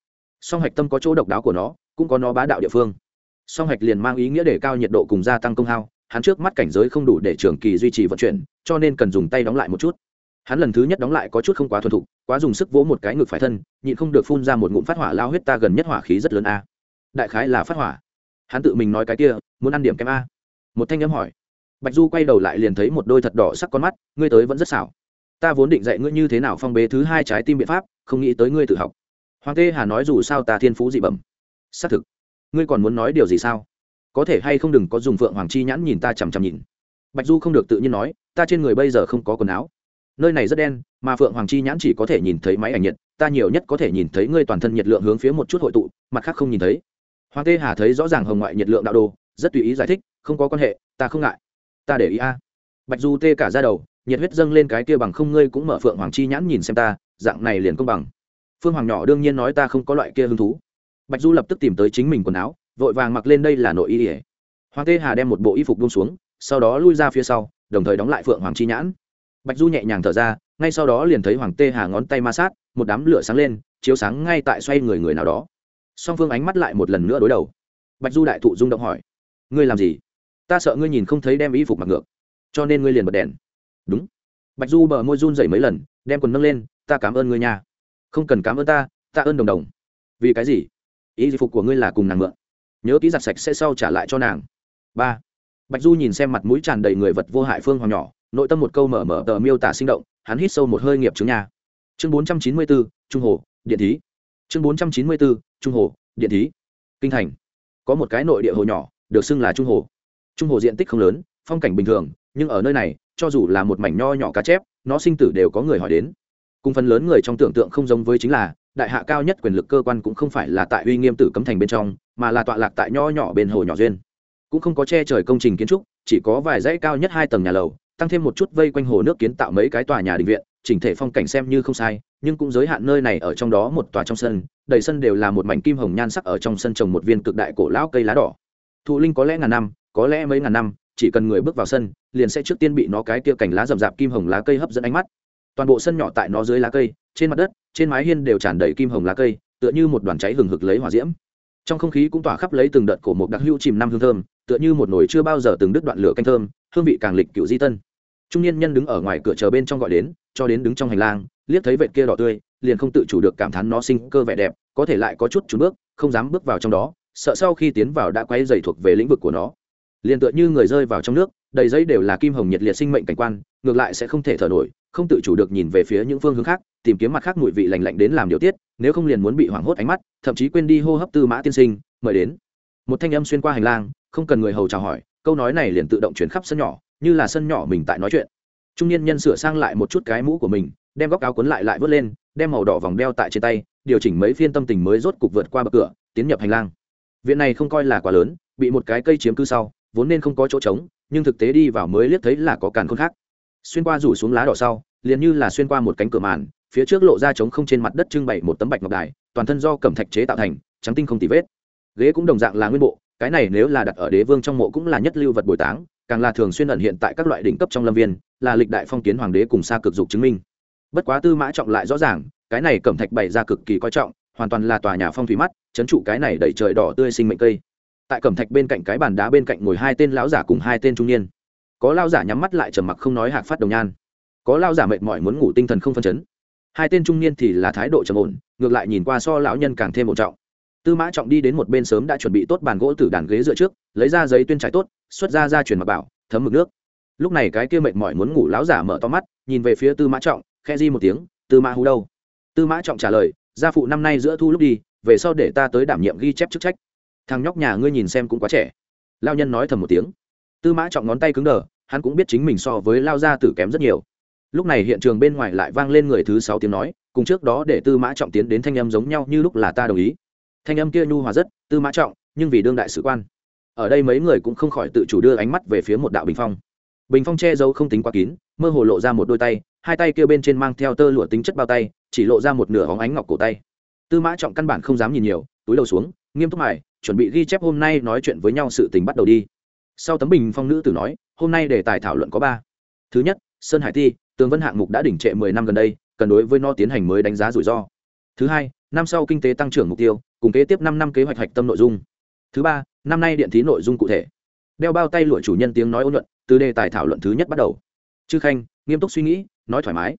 Song hạch tâm có chỗ độc đáo của nó, cũng có nó bá đạo địa phương. Song hạch liền mang ý nghĩa để cao nhiệt độ cùng gia tăng công hao, hắn trước mắt cảnh giới không đủ để trường kỳ duy trì vận chuyển, cho nên cần dùng tay đóng lại một chút. Hắn lần thứ nhất đóng lại có chút không quá thuần thục, quá dùng sức vỗ một cái ngực phải thân, nhịn không được phun ra một ngụm phát hỏa lao huyết ta gần nhất hỏa khí rất lớn a. Đại khái là phát hỏa. Hắn tự mình nói cái kia, muốn ăn điểm kem a? Một thanh n hỏi bạch du quay đầu lại liền thấy một đôi thật đỏ sắc con mắt, ngươi tới vẫn rất xảo. Ta vốn định dạy ngươi như thế nào phong bế thứ hai trái tim biện pháp, không nghĩ tới ngươi tự học. Hoàng tê hà nói dù sao ta thiên phú dị bẩm. Xác thực. Ngươi còn muốn nói điều gì sao? Có thể hay không đừng có dùng phượng hoàng chi nhãn nhìn ta chằm chằm nhìn. Bạch du không được tự nhiên nói, ta trên người bây giờ không có quần áo. Nơi này rất đen, mà phượng hoàng chi nhãn chỉ có thể nhìn thấy máy ảnh nhiệt, ta nhiều nhất có thể nhìn thấy ngươi toàn thân nhiệt lượng hướng phía một chút hội tụ, mặt khác không nhìn thấy. Hoàng tê hà thấy rõ ràng hồng ngoại nhiệt lượng đạo đồ, rất tùy ý giải thích, không có quan hệ, ta không ngại ta để ý a. Bạch du tê cả ra đầu, nhiệt huyết dâng lên cái kia bằng không ngươi cũng mở phượng hoàng chi nhãn nhìn xem ta, dạng này liền công bằng. Phương hoàng nhỏ đương nhiên nói ta không có loại kia hứng thú. Bạch du lập tức tìm tới chính mình quần áo, vội vàng mặc lên đây là nội y ỉa hoàng tê hà đem một bộ y phục buông xuống, sau đó lui ra phía sau, đồng thời đóng lại phượng hoàng chi nhãn. Bạch du nhẹ nhàng thở ra, ngay sau đó liền thấy hoàng tê hà ngón tay ma sát, một đám lửa sáng lên, chiếu sáng ngay tại xoay người người nào đó. Song phương ánh mắt lại một lần nữa đối đầu. Bạch du đại thụ rung động hỏi, ngươi làm gì? Ta sợ ngươi nhìn không thấy đem y phục mặc ngược, cho nên ngươi liền bật đèn. Đúng. Bạch du bờ môi run dậy mấy lần, đem quần nâng lên, ta cảm ơn ngươi nhà. không cần cảm ơn ta ta ơn đồng đồng. Vì cái gì? Y phục của ngươi là cùng nàng mượn. Nhớ ký giặt sạch sẽ sau trả lại cho nàng. Ba. Bạch du nhìn xem mặt mũi tràn đầy người vật vô hại phương hoàng nhỏ, nội tâm một câu mở mở tờ miêu tả sinh động, hắn hít sâu một hơi nghiệp chứng nhà chương bốn trăm chín mươi bốn trung hồ, điện thí. Chương bốn trăm chín mươi bốn trung hồ, điện thí. Kinh thành. Có một cái nội địa hồ nhỏ, được xưng là trung hồ trung hồ diện tích không lớn, phong cảnh bình thường, nhưng ở nơi này, cho dù là một mảnh nho nhỏ cá chép, nó sinh tử đều có người hỏi đến. Cùng phần lớn người trong tưởng tượng không giống với chính là, đại hạ cao nhất quyền lực cơ quan cũng không phải là tại uy nghiêm tử cấm thành bên trong, mà là tọa lạc tại nho nhỏ bên hồ nhỏ duyên. Cũng không có che trời công trình kiến trúc, chỉ có vài dãy cao nhất hai tầng nhà lầu, tăng thêm một chút vây quanh hồ nước kiến tạo mấy cái tòa nhà định viện, chỉnh thể phong cảnh xem như không sai, nhưng cũng giới hạn nơi này ở trong đó một tòa trong sân, đầy sân đều là một mảnh kim hồng nhan sắc ở trong sân trồng một viên cực đại cổ lão cây lá đỏ. Thụ linh có lẽ ngàn năm có lẽ mấy ngàn năm, chỉ cần người bước vào sân, liền sẽ trước tiên bị nó cái kia cành lá rậm rạp kim hồng lá cây hấp dẫn ánh mắt. Toàn bộ sân nhỏ tại nó dưới lá cây, trên mặt đất, trên mái hiên đều tràn đầy kim hồng lá cây, tựa như một đoàn cháy hừng hực lấy hỏa diễm. Trong không khí cũng tỏa khắp lấy từng đợt cổ một đặc hữu chìm năm hương thơm, tựa như một nồi chưa bao giờ từng đứt đoạn lửa canh thơm, hương vị càng lịch cựu di tân. Trung niên nhân đứng ở ngoài cửa chờ bên trong gọi đến, cho đến đứng trong hành lang, liếc thấy vệt kia đỏ tươi, liền không tự chủ được cảm thán nó sinh cơ vẻ đẹp, có thể lại có chút trùn bước, không dám bước vào trong đó, sợ sau khi tiến vào đã quay dày thuộc về lĩnh vực của nó liền tựa như người rơi vào trong nước, đầy giấy đều là kim hồng nhiệt liệt sinh mệnh cảnh quan, ngược lại sẽ không thể thở nổi, không tự chủ được nhìn về phía những phương hướng khác, tìm kiếm mặt khác mùi vị lành lạnh đến làm điều tiết, nếu không liền muốn bị hoảng hốt ánh mắt, thậm chí quên đi hô hấp tư mã tiên sinh, mời đến. Một thanh âm xuyên qua hành lang, không cần người hầu chào hỏi, câu nói này liền tự động chuyển khắp sân nhỏ, như là sân nhỏ mình tại nói chuyện. Trung niên nhân sửa sang lại một chút cái mũ của mình, đem góc áo cuốn lại lại vớt lên, đem màu đỏ vòng đeo tại trên tay, điều chỉnh mấy phiên tâm tình mới rốt cục vượt qua bậc cửa, tiến nhập hành lang. Viện này không coi là quá lớn, bị một cái cây chiếm cư sau vốn nên không có chỗ trống, nhưng thực tế đi vào mới liếc thấy là có càn khôn khác. Xuyên qua rủ xuống lá đỏ sau, liền như là xuyên qua một cánh cửa màn, phía trước lộ ra trống không trên mặt đất trưng bày một tấm bạch ngọc đài, toàn thân do cẩm thạch chế tạo thành, trắng tinh không tì vết. Ghế cũng đồng dạng là nguyên bộ, cái này nếu là đặt ở đế vương trong mộ cũng là nhất lưu vật bồi táng, càng là thường xuyên ẩn hiện tại các loại đỉnh cấp trong lâm viên, là lịch đại phong kiến hoàng đế cùng xa cực dục chứng minh. Bất quá tư mã trọng lại rõ ràng, cái này cẩm thạch bày ra cực kỳ coi trọng, hoàn toàn là tòa nhà phong thủy mắt, trấn trụ cái này đẩy trời đỏ tươi sinh mệnh cây tại cẩm thạch bên cạnh cái bàn đá bên cạnh ngồi hai tên lão giả cùng hai tên trung niên. Có lao giả nhắm mắt lại trầm mặc không nói hạc phát đồng nhan. Có lao giả mệt mỏi muốn ngủ tinh thần không phân chấn. Hai tên trung niên thì là thái độ trầm ổn, ngược lại nhìn qua so lão nhân càng thêm một trọng. Tư mã trọng đi đến một bên sớm đã chuẩn bị tốt bàn gỗ từ đàn ghế dựa trước, lấy ra giấy tuyên trải tốt, xuất ra ra truyền mặc bảo, thấm mực nước. Lúc này cái kia mệt mỏi muốn ngủ lão giả mở to mắt, nhìn về phía tư mã trọng khe di một tiếng, tư mã hú đâu? Tư mã trọng trả lời, gia phụ năm nay giữa thu lúc đi, về sau để ta tới đảm nhiệm ghi chép chức trách thằng nhóc nhà ngươi nhìn xem cũng quá trẻ. Lao nhân nói thầm một tiếng. Tư mã trọng ngón tay cứng đờ, hắn cũng biết chính mình so với lao gia tử kém rất nhiều. Lúc này hiện trường bên ngoài lại vang lên người thứ sáu tiếng nói, cùng trước đó để tư mã trọng tiến đến thanh âm giống nhau như lúc là ta đồng ý. Thanh âm kia nhu hòa rất, tư mã trọng, nhưng vì đương đại sử quan. Ở đây mấy người cũng không khỏi tự chủ đưa ánh mắt về phía một đạo bình phong. Bình phong che giấu không tính quá kín, mơ hồ lộ ra một đôi tay, hai tay kia bên trên mang theo tơ lụa tính chất bao tay, chỉ lộ ra một nửa hóng ánh ngọc cổ tay. Tư mã trọng căn bản không dám nhìn nhiều, túi đầu xuống, nghiêm túc mải chuẩn bị ghi chép hôm nay nói chuyện với nhau sự tình bắt đầu đi. Sau tấm bình phong nữ tử nói, hôm nay đề tài thảo luận có ba. Thứ nhất, sơn hải ti, tường vân hạng mục đã đỉnh trệ mười năm gần đây, cần đối với nó tiến hành mới đánh giá rủi ro. Thứ hai, năm sau kinh tế tăng trưởng mục tiêu, cùng kế tiếp năm năm kế hoạch hạch tâm nội dung. Thứ ba, năm nay điện thí nội dung cụ thể. Đeo bao tay lụa chủ nhân tiếng nói ôn luận từ đề tài thảo luận thứ nhất bắt đầu. Chư khanh, nghiêm túc suy nghĩ, nói thoải mái.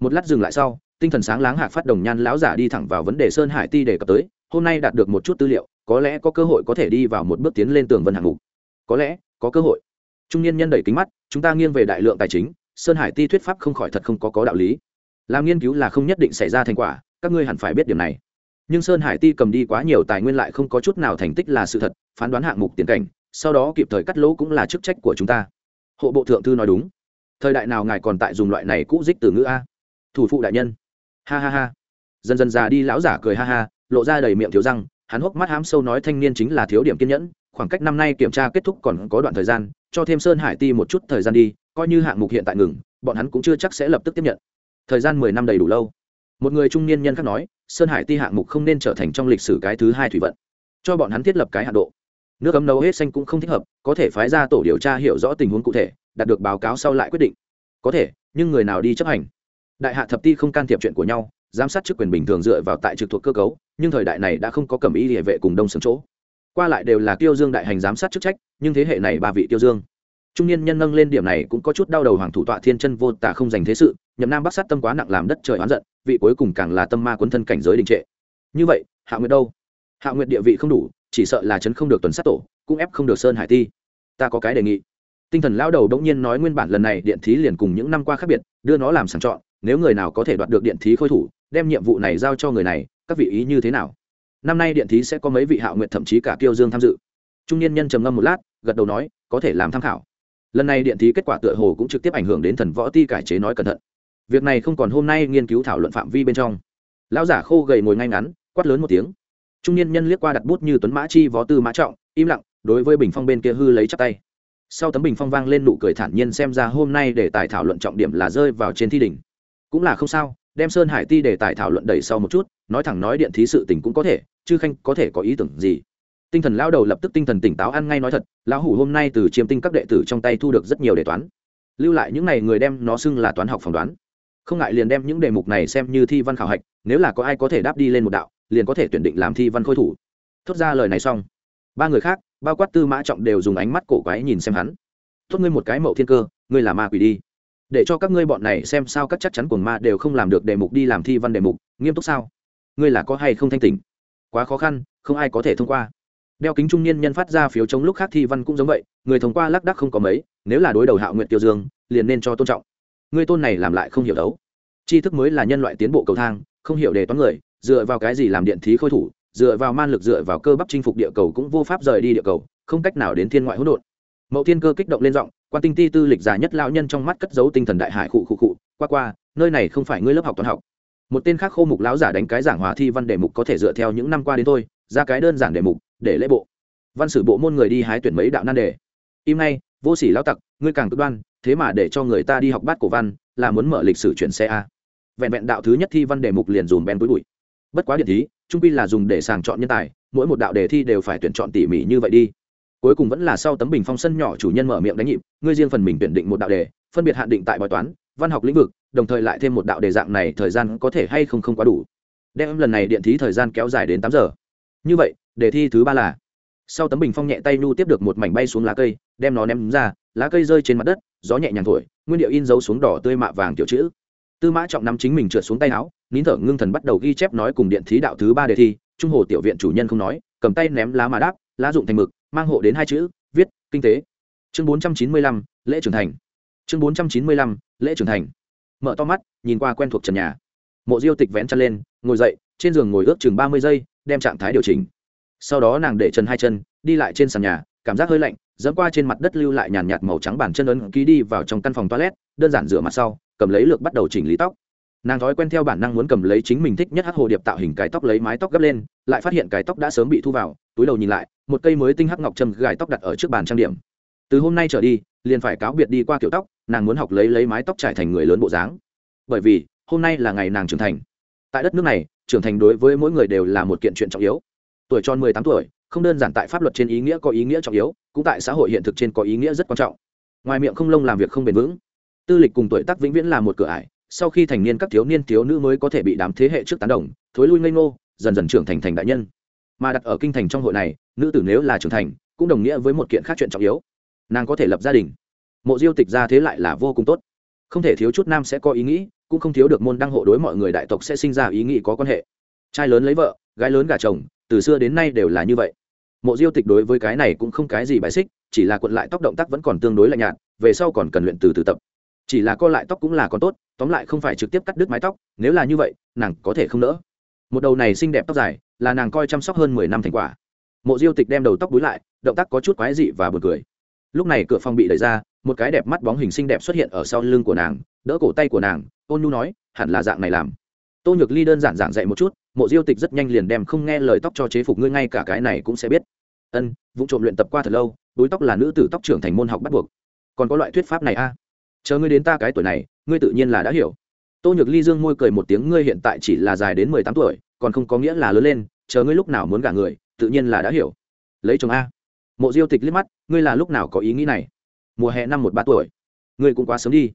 Một lát dừng lại sau, tinh thần sáng láng hạc phát đồng nhan lão giả đi thẳng vào vấn đề sơn hải ti đề cập tới, hôm nay đạt được một chút tư liệu có lẽ có cơ hội có thể đi vào một bước tiến lên tường vân hạng mục. Có lẽ có cơ hội. Trung niên nhân đẩy kính mắt, chúng ta nghiêng về đại lượng tài chính, sơn hải ti thuyết pháp không khỏi thật không có có đạo lý. Làm nghiên cứu là không nhất định xảy ra thành quả, các ngươi hẳn phải biết điểm này. Nhưng sơn hải ti cầm đi quá nhiều tài nguyên lại không có chút nào thành tích là sự thật, phán đoán hạng mục tiền cảnh, sau đó kịp thời cắt lỗ cũng là chức trách của chúng ta. Hộ bộ thượng thư nói đúng. Thời đại nào ngài còn tại dùng loại này cũ dích từ ngữ a? Thủ phụ đại nhân. Ha ha ha. Dần dần già đi, lão giả cười ha ha, lộ ra đầy miệng thiếu răng hắn hốc mắt hám sâu nói thanh niên chính là thiếu điểm kiên nhẫn, khoảng cách năm nay kiểm tra kết thúc còn có đoạn thời gian, cho thêm sơn hải ti một chút thời gian đi, coi như hạng mục hiện tại ngừng, bọn hắn cũng chưa chắc sẽ lập tức tiếp nhận. Thời gian mười năm đầy đủ lâu. Một người trung niên nhân khác nói, sơn hải ti hạng mục không nên trở thành trong lịch sử cái thứ hai thủy vận. Cho bọn hắn thiết lập cái hạ độ. Nước ấm nấu hết xanh cũng không thích hợp, có thể phái ra tổ điều tra hiểu rõ tình huống cụ thể, đạt được báo cáo sau lại quyết định. Có thể, nhưng người nào đi chấp hành? Đại hạ thập ti không can thiệp chuyện của nhau giám sát chức quyền bình thường dựa vào tại trực thuộc cơ cấu, nhưng thời đại này đã không có cầm ý địa vệ cùng đông sướng chỗ. Qua lại đều là tiêu dương đại hành giám sát chức trách, nhưng thế hệ này ba vị tiêu dương. Trung niên nhân nâng lên điểm này cũng có chút đau đầu hoàng thủ tọa thiên chân vô tả không dành thế sự, nhậm nam bắc sát tâm quá nặng làm đất trời oán giận, vị cuối cùng càng là tâm ma quấn thân cảnh giới đình trệ. Như vậy, hạ nguyệt đâu? Hạ nguyệt địa vị không đủ, chỉ sợ là chấn không được tuần sát tổ, cũng ép không được sơn hải ti. Ta có cái đề nghị. Tinh thần lão đầu đống nhiên nói nguyên bản lần này điện thí liền cùng những năm qua khác biệt, đưa nó làm sàng chọn nếu người nào có thể đoạt được điện thí khôi thủ, đem nhiệm vụ này giao cho người này, các vị ý như thế nào? Năm nay điện thí sẽ có mấy vị hạo nguyện thậm chí cả kiêu dương tham dự. Trung niên nhân trầm ngâm một lát, gật đầu nói, có thể làm tham khảo. Lần này điện thí kết quả tựa hồ cũng trực tiếp ảnh hưởng đến thần võ ti cải chế nói cẩn thận. Việc này không còn hôm nay nghiên cứu thảo luận phạm vi bên trong. Lão giả khô gầy ngồi ngay ngắn, quát lớn một tiếng. Trung niên nhân liếc qua đặt bút như tuấn mã chi võ tư mã trọng, im lặng, đối với bình phong bên kia hư lấy chắp tay. Sau tấm bình phong vang lên nụ cười thản nhiên xem ra hôm nay để tài thảo luận trọng điểm là rơi vào trên thi đỉnh cũng là không sao, đem sơn hải ti để tài thảo luận đẩy sau một chút, nói thẳng nói điện thí sự tình cũng có thể, chứ khanh có thể có ý tưởng gì. Tinh thần lao đầu lập tức tinh thần tỉnh táo ăn ngay nói thật, lão hủ hôm nay từ chiêm tinh các đệ tử trong tay thu được rất nhiều đề toán. Lưu lại những n à y người đem nó xưng là toán học phỏng đoán. Không ngại liền đem những đề mục này xem như thi văn khảo hạch, nếu là có ai có thể đáp đi lên một đạo, liền có thể tuyển định làm thi văn khôi thủ. Thốt ra lời này xong, ba người khác, bao quát tư mã trọng đều dùng ánh mắt cổ quái nhìn xem hắn. Thốt ngươi một cái mậu thiên cơ, ngươi là ma quỷ đi để cho các ngươi bọn này xem sao các chắc chắn của ma đều không làm được đề mục đi làm thi văn đề mục, nghiêm túc sao? Ngươi là có hay không thanh tỉnh? Quá khó khăn, không ai có thể thông qua. Đeo kính trung niên nhân phát ra phiếu chống lúc khác thi văn cũng giống vậy, người thông qua lác đắc không có mấy, nếu là đối đầu hạo nguyện tiêu dương, liền nên cho tôn trọng. Ngươi tôn này làm lại không hiểu đấu. Tri thức mới là nhân loại tiến bộ cầu thang, không hiểu đề toán người, dựa vào cái gì làm điện thí khôi thủ, dựa vào man lực dựa vào cơ bắp chinh phục địa cầu cũng vô pháp rời đi địa cầu, không cách nào đến thiên ngoại hỗn độn. Mậu thiên cơ kích động lên giọng quan tinh ti tư lịch già nhất lão nhân trong mắt cất giấu tinh thần đại hải khụ khụ khụ, qua qua, nơi này không phải ngươi lớp học toán học. Một tên khác khô mục lão giả đánh cái giảng hòa thi văn đề mục có thể dựa theo những năm qua đến thôi, ra cái đơn giản đề mục, để lễ bộ. Văn sử bộ môn người đi hái tuyển mấy đạo nan đề. Im nay vô sỉ lão tặc, ngươi càng cực đoan, thế mà để cho người ta đi học bát cổ văn, là muốn mở lịch sử chuyển xe a. Vẹn vẹn đạo thứ nhất thi văn đề mục liền dùm bèn bối bụi. Bất quá điện thí, trung pin là dùng để sàng chọn nhân tài, mỗi một đạo đề thi đều phải tuyển chọn tỉ mỉ như vậy đi cuối cùng vẫn là sau tấm bình phong sân nhỏ chủ nhân mở miệng đánh nhịp, ngươi riêng phần mình tuyển định một đạo đề, phân biệt hạn định tại bài toán, văn học lĩnh vực, đồng thời lại thêm một đạo đề dạng này, thời gian có thể hay không không quá đủ. Đem lần này điện thí thời gian kéo dài đến tám giờ. Như vậy, đề thi thứ ba là, sau tấm bình phong nhẹ tay nhu tiếp được một mảnh bay xuống lá cây, đem nó ném ra, lá cây rơi trên mặt đất, gió nhẹ nhàng thổi, nguyên điệu in dấu xuống đỏ tươi mạ vàng kiểu chữ. Tư mã trọng nắm chính mình trượt xuống tay áo, nín thở ngưng thần bắt đầu ghi chép nói cùng điện thí đạo thứ ba đề thi, trung hồ tiểu viện chủ nhân không nói, cầm tay ném lá mà đáp, lá dụng thành mực mang hộ đến hai chữ, viết, kinh tế. Chương bốn trăm chín mươi lăm, lễ trưởng thành. Chương bốn trăm chín mươi lăm, lễ trưởng thành. Mở to mắt, nhìn qua quen thuộc trần nhà. Mộ diêu tịch vén chân lên, ngồi dậy, trên giường ngồi ước chừng ba mươi giây, đem trạng thái điều chỉnh. Sau đó nàng để chân hai chân, đi lại trên sàn nhà, cảm giác hơi lạnh, dẫm qua trên mặt đất lưu lại nhàn nhạt màu trắng bản chân ấn ký đi vào trong căn phòng toilet, đơn giản rửa mặt sau, cầm lấy lược bắt đầu chỉnh lý tóc. Nàng thói quen theo bản năng muốn cầm lấy chính mình thích nhất hát hồ điệp tạo hình cái tóc lấy mái tóc gấp lên, lại phát hiện cái tóc đã sớm bị thu vào, túi đầu nhìn lại một cây mới tinh hắc ngọc trâm gài tóc đặt ở trước bàn trang điểm. Từ hôm nay trở đi, liền phải cáo biệt đi qua kiểu tóc, nàng muốn học lấy lấy mái tóc trải thành người lớn bộ dáng. Bởi vì, hôm nay là ngày nàng trưởng thành. Tại đất nước này, trưởng thành đối với mỗi người đều là một kiện chuyện trọng yếu. Tuổi tròn mười tám tuổi, không đơn giản tại pháp luật trên ý nghĩa có ý nghĩa trọng yếu, cũng tại xã hội hiện thực trên có ý nghĩa rất quan trọng. Ngoài miệng không lông làm việc không bền vững. Tư lịch cùng tuổi tác vĩnh viễn là một cửa ải, sau khi thành niên các thiếu niên thiếu nữ mới có thể bị đám thế hệ trước tán đồng, thối lui ngây ngô, dần dần trưởng thành thành đại nhân mà đặt ở kinh thành trong hội này, nữ tử nếu là trưởng thành, cũng đồng nghĩa với một kiện khác chuyện trọng yếu. Nàng có thể lập gia đình. Mộ diêu tịch ra thế lại là vô cùng tốt. Không thể thiếu chút nam sẽ có ý nghĩ, cũng không thiếu được môn đăng hộ đối mọi người đại tộc sẽ sinh ra ý nghĩ có quan hệ. Trai lớn lấy vợ, gái lớn gả chồng, từ xưa đến nay đều là như vậy. Mộ diêu tịch đối với cái này cũng không cái gì bài xích, chỉ là quận lại tóc động tác vẫn còn tương đối lạnh nhạt, về sau còn cần luyện từ từ tập. Chỉ là co lại tóc cũng là còn tốt, tóm lại không phải trực tiếp cắt đứt mái tóc, nếu là như vậy, nàng có thể không nỡ. Một đầu này xinh đẹp tóc dài là nàng coi chăm sóc hơn mười năm thành quả. Mộ diêu tịch đem đầu tóc búi lại, động tác có chút quái dị và buồn cười. Lúc này cửa phòng bị đẩy ra, một cái đẹp mắt bóng hình xinh đẹp xuất hiện ở sau lưng của nàng, đỡ cổ tay của nàng, ôn nhu nói, hẳn là dạng này làm. Tô nhược ly đơn giản giảng dạy một chút, mộ diêu tịch rất nhanh liền đem không nghe lời tóc cho chế phục ngươi ngay cả cái này cũng sẽ biết. Ân, vụ trộm luyện tập qua thật lâu, búi tóc là nữ tử tóc trưởng thành môn học bắt buộc. Còn có loại thuyết pháp này a à? chờ ngươi đến ta cái tuổi này, ngươi tự nhiên là đã hiểu. Tô nhược ly dương môi cười một tiếng, ngươi hiện tại chỉ là dài đến mười tám tuổi còn không có nghĩa là lớn lên, chờ ngươi lúc nào muốn gả người, tự nhiên là đã hiểu. Lấy chồng a. Mộ diêu tịch liếc mắt, ngươi là lúc nào có ý nghĩ này? Mùa hè năm một ba tuổi. Ngươi cũng quá sớm đi.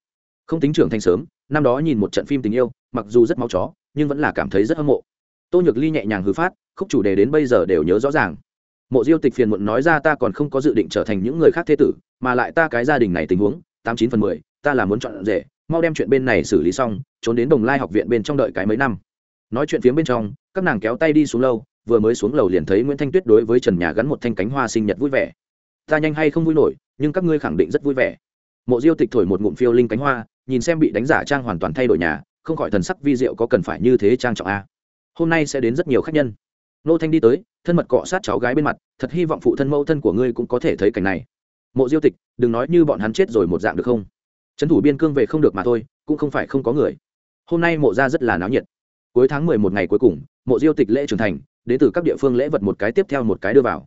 Không tính trưởng thành sớm, năm đó nhìn một trận phim tình yêu, mặc dù rất máu chó, nhưng vẫn là cảm thấy rất hâm mộ. Tô nhược ly nhẹ nhàng hư phát, khúc chủ đề đến bây giờ đều nhớ rõ ràng. Mộ diêu tịch phiền muộn nói ra ta còn không có dự định trở thành những người khác thế tử, mà lại ta cái gia đình này tình huống, tám chín phần mười, ta là muốn chọn rể, mau đem chuyện bên này xử lý xong, trốn đến đồng lai học viện bên trong đợi cái mấy năm nói chuyện phía bên trong, các nàng kéo tay đi xuống lâu, vừa mới xuống lầu liền thấy nguyễn thanh tuyết đối với trần nhà gắn một thanh cánh hoa sinh nhật vui vẻ. Ta nhanh hay không vui nổi, nhưng các ngươi khẳng định rất vui vẻ. Mộ diêu tịch thổi một ngụm phiêu linh cánh hoa, nhìn xem bị đánh giả trang hoàn toàn thay đổi nhà, không khỏi thần sắc vi diệu có cần phải như thế trang trọng a. Hôm nay sẽ đến rất nhiều khách nhân. Nô thanh đi tới, thân mật cọ sát cháu gái bên mặt, thật hy vọng phụ thân mẫu thân của ngươi cũng có thể thấy cảnh này. Mộ diêu tịch, đừng nói như bọn hắn chết rồi một dạng được không? Trấn thủ biên cương về không được mà thôi, cũng không phải không có người. Hôm nay mộ ra rất là náo nhiệt cuối tháng mười một ngày cuối cùng, mộ diêu tịch lễ trưởng thành, đến từ các địa phương lễ vật một cái tiếp theo một cái đưa vào.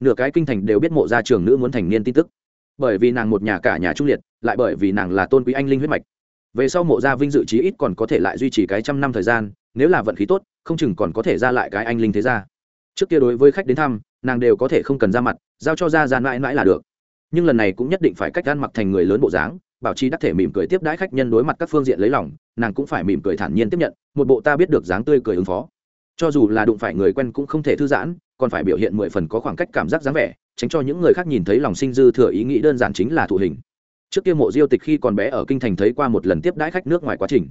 Nửa cái kinh thành đều biết mộ gia trường nữ muốn thành niên tin tức. Bởi vì nàng một nhà cả nhà trung liệt, lại bởi vì nàng là tôn quý anh linh huyết mạch. Về sau mộ gia vinh dự chí ít còn có thể lại duy trì cái trăm năm thời gian, nếu là vận khí tốt, không chừng còn có thể ra lại cái anh linh thế gia. Trước kia đối với khách đến thăm, nàng đều có thể không cần ra mặt, giao cho ra ra mãi mãi là được. Nhưng lần này cũng nhất định phải cách ăn mặc thành người lớn bộ dáng bảo chi đắc thể mỉm cười tiếp đãi khách nhân đối mặt các phương diện lấy lòng, nàng cũng phải mỉm cười thản nhiên tiếp nhận, một bộ ta biết được dáng tươi cười ứng phó. Cho dù là đụng phải người quen cũng không thể thư giãn, còn phải biểu hiện mười phần có khoảng cách cảm giác dáng vẻ, tránh cho những người khác nhìn thấy lòng sinh dư thừa ý nghĩ đơn giản chính là thụ hình. Trước kia mộ diêu tịch khi còn bé ở kinh thành thấy qua một lần tiếp đãi khách nước ngoài quá trình.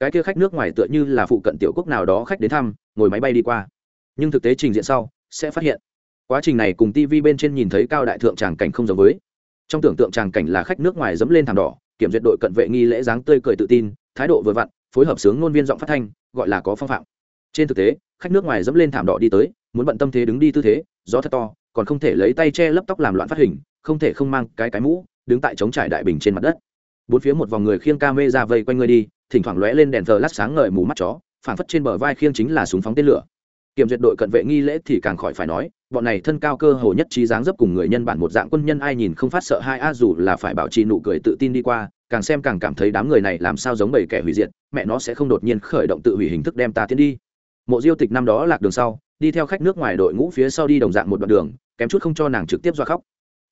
Cái kia khách nước ngoài tựa như là phụ cận tiểu quốc nào đó khách đến thăm, ngồi máy bay đi qua. Nhưng thực tế trình diện sau, sẽ phát hiện. Quá trình này cùng tv bên trên nhìn thấy cao đại thượng tràng cảnh không giống với trong tưởng tượng tràng cảnh là khách nước ngoài dẫm lên thảm đỏ, kiểm duyệt đội cận vệ nghi lễ dáng tươi cười tự tin, thái độ vừa vặn, phối hợp sướng ngôn viên giọng phát thanh, gọi là có phong phạm. Trên thực tế, khách nước ngoài dẫm lên thảm đỏ đi tới, muốn bận tâm thế đứng đi tư thế, gió thật to, còn không thể lấy tay che lấp tóc làm loạn phát hình, không thể không mang cái cái mũ, đứng tại chống trải đại bình trên mặt đất. Bốn phía một vòng người khiêng ca mê ra vây quanh người đi, thỉnh thoảng lóe lên đèn thờ lát sáng ngời mù mắt chó phản phất trên bờ vai khiêng chính là súng phóng tên lửa kiểm duyệt đội cận vệ nghi lễ thì càng khỏi phải nói, bọn này thân cao cơ hồ nhất trí dáng dấp cùng người nhân bản một dạng quân nhân ai nhìn không phát sợ hai a dù là phải bảo trì nụ cười tự tin đi qua, càng xem càng cảm thấy đám người này làm sao giống bầy kẻ hủy diệt, mẹ nó sẽ không đột nhiên khởi động tự hủy hình thức đem ta tiến đi. Mộ diêu tịch năm đó lạc đường sau, đi theo khách nước ngoài đội ngũ phía sau đi đồng dạng một đoạn đường, kém chút không cho nàng trực tiếp do khóc.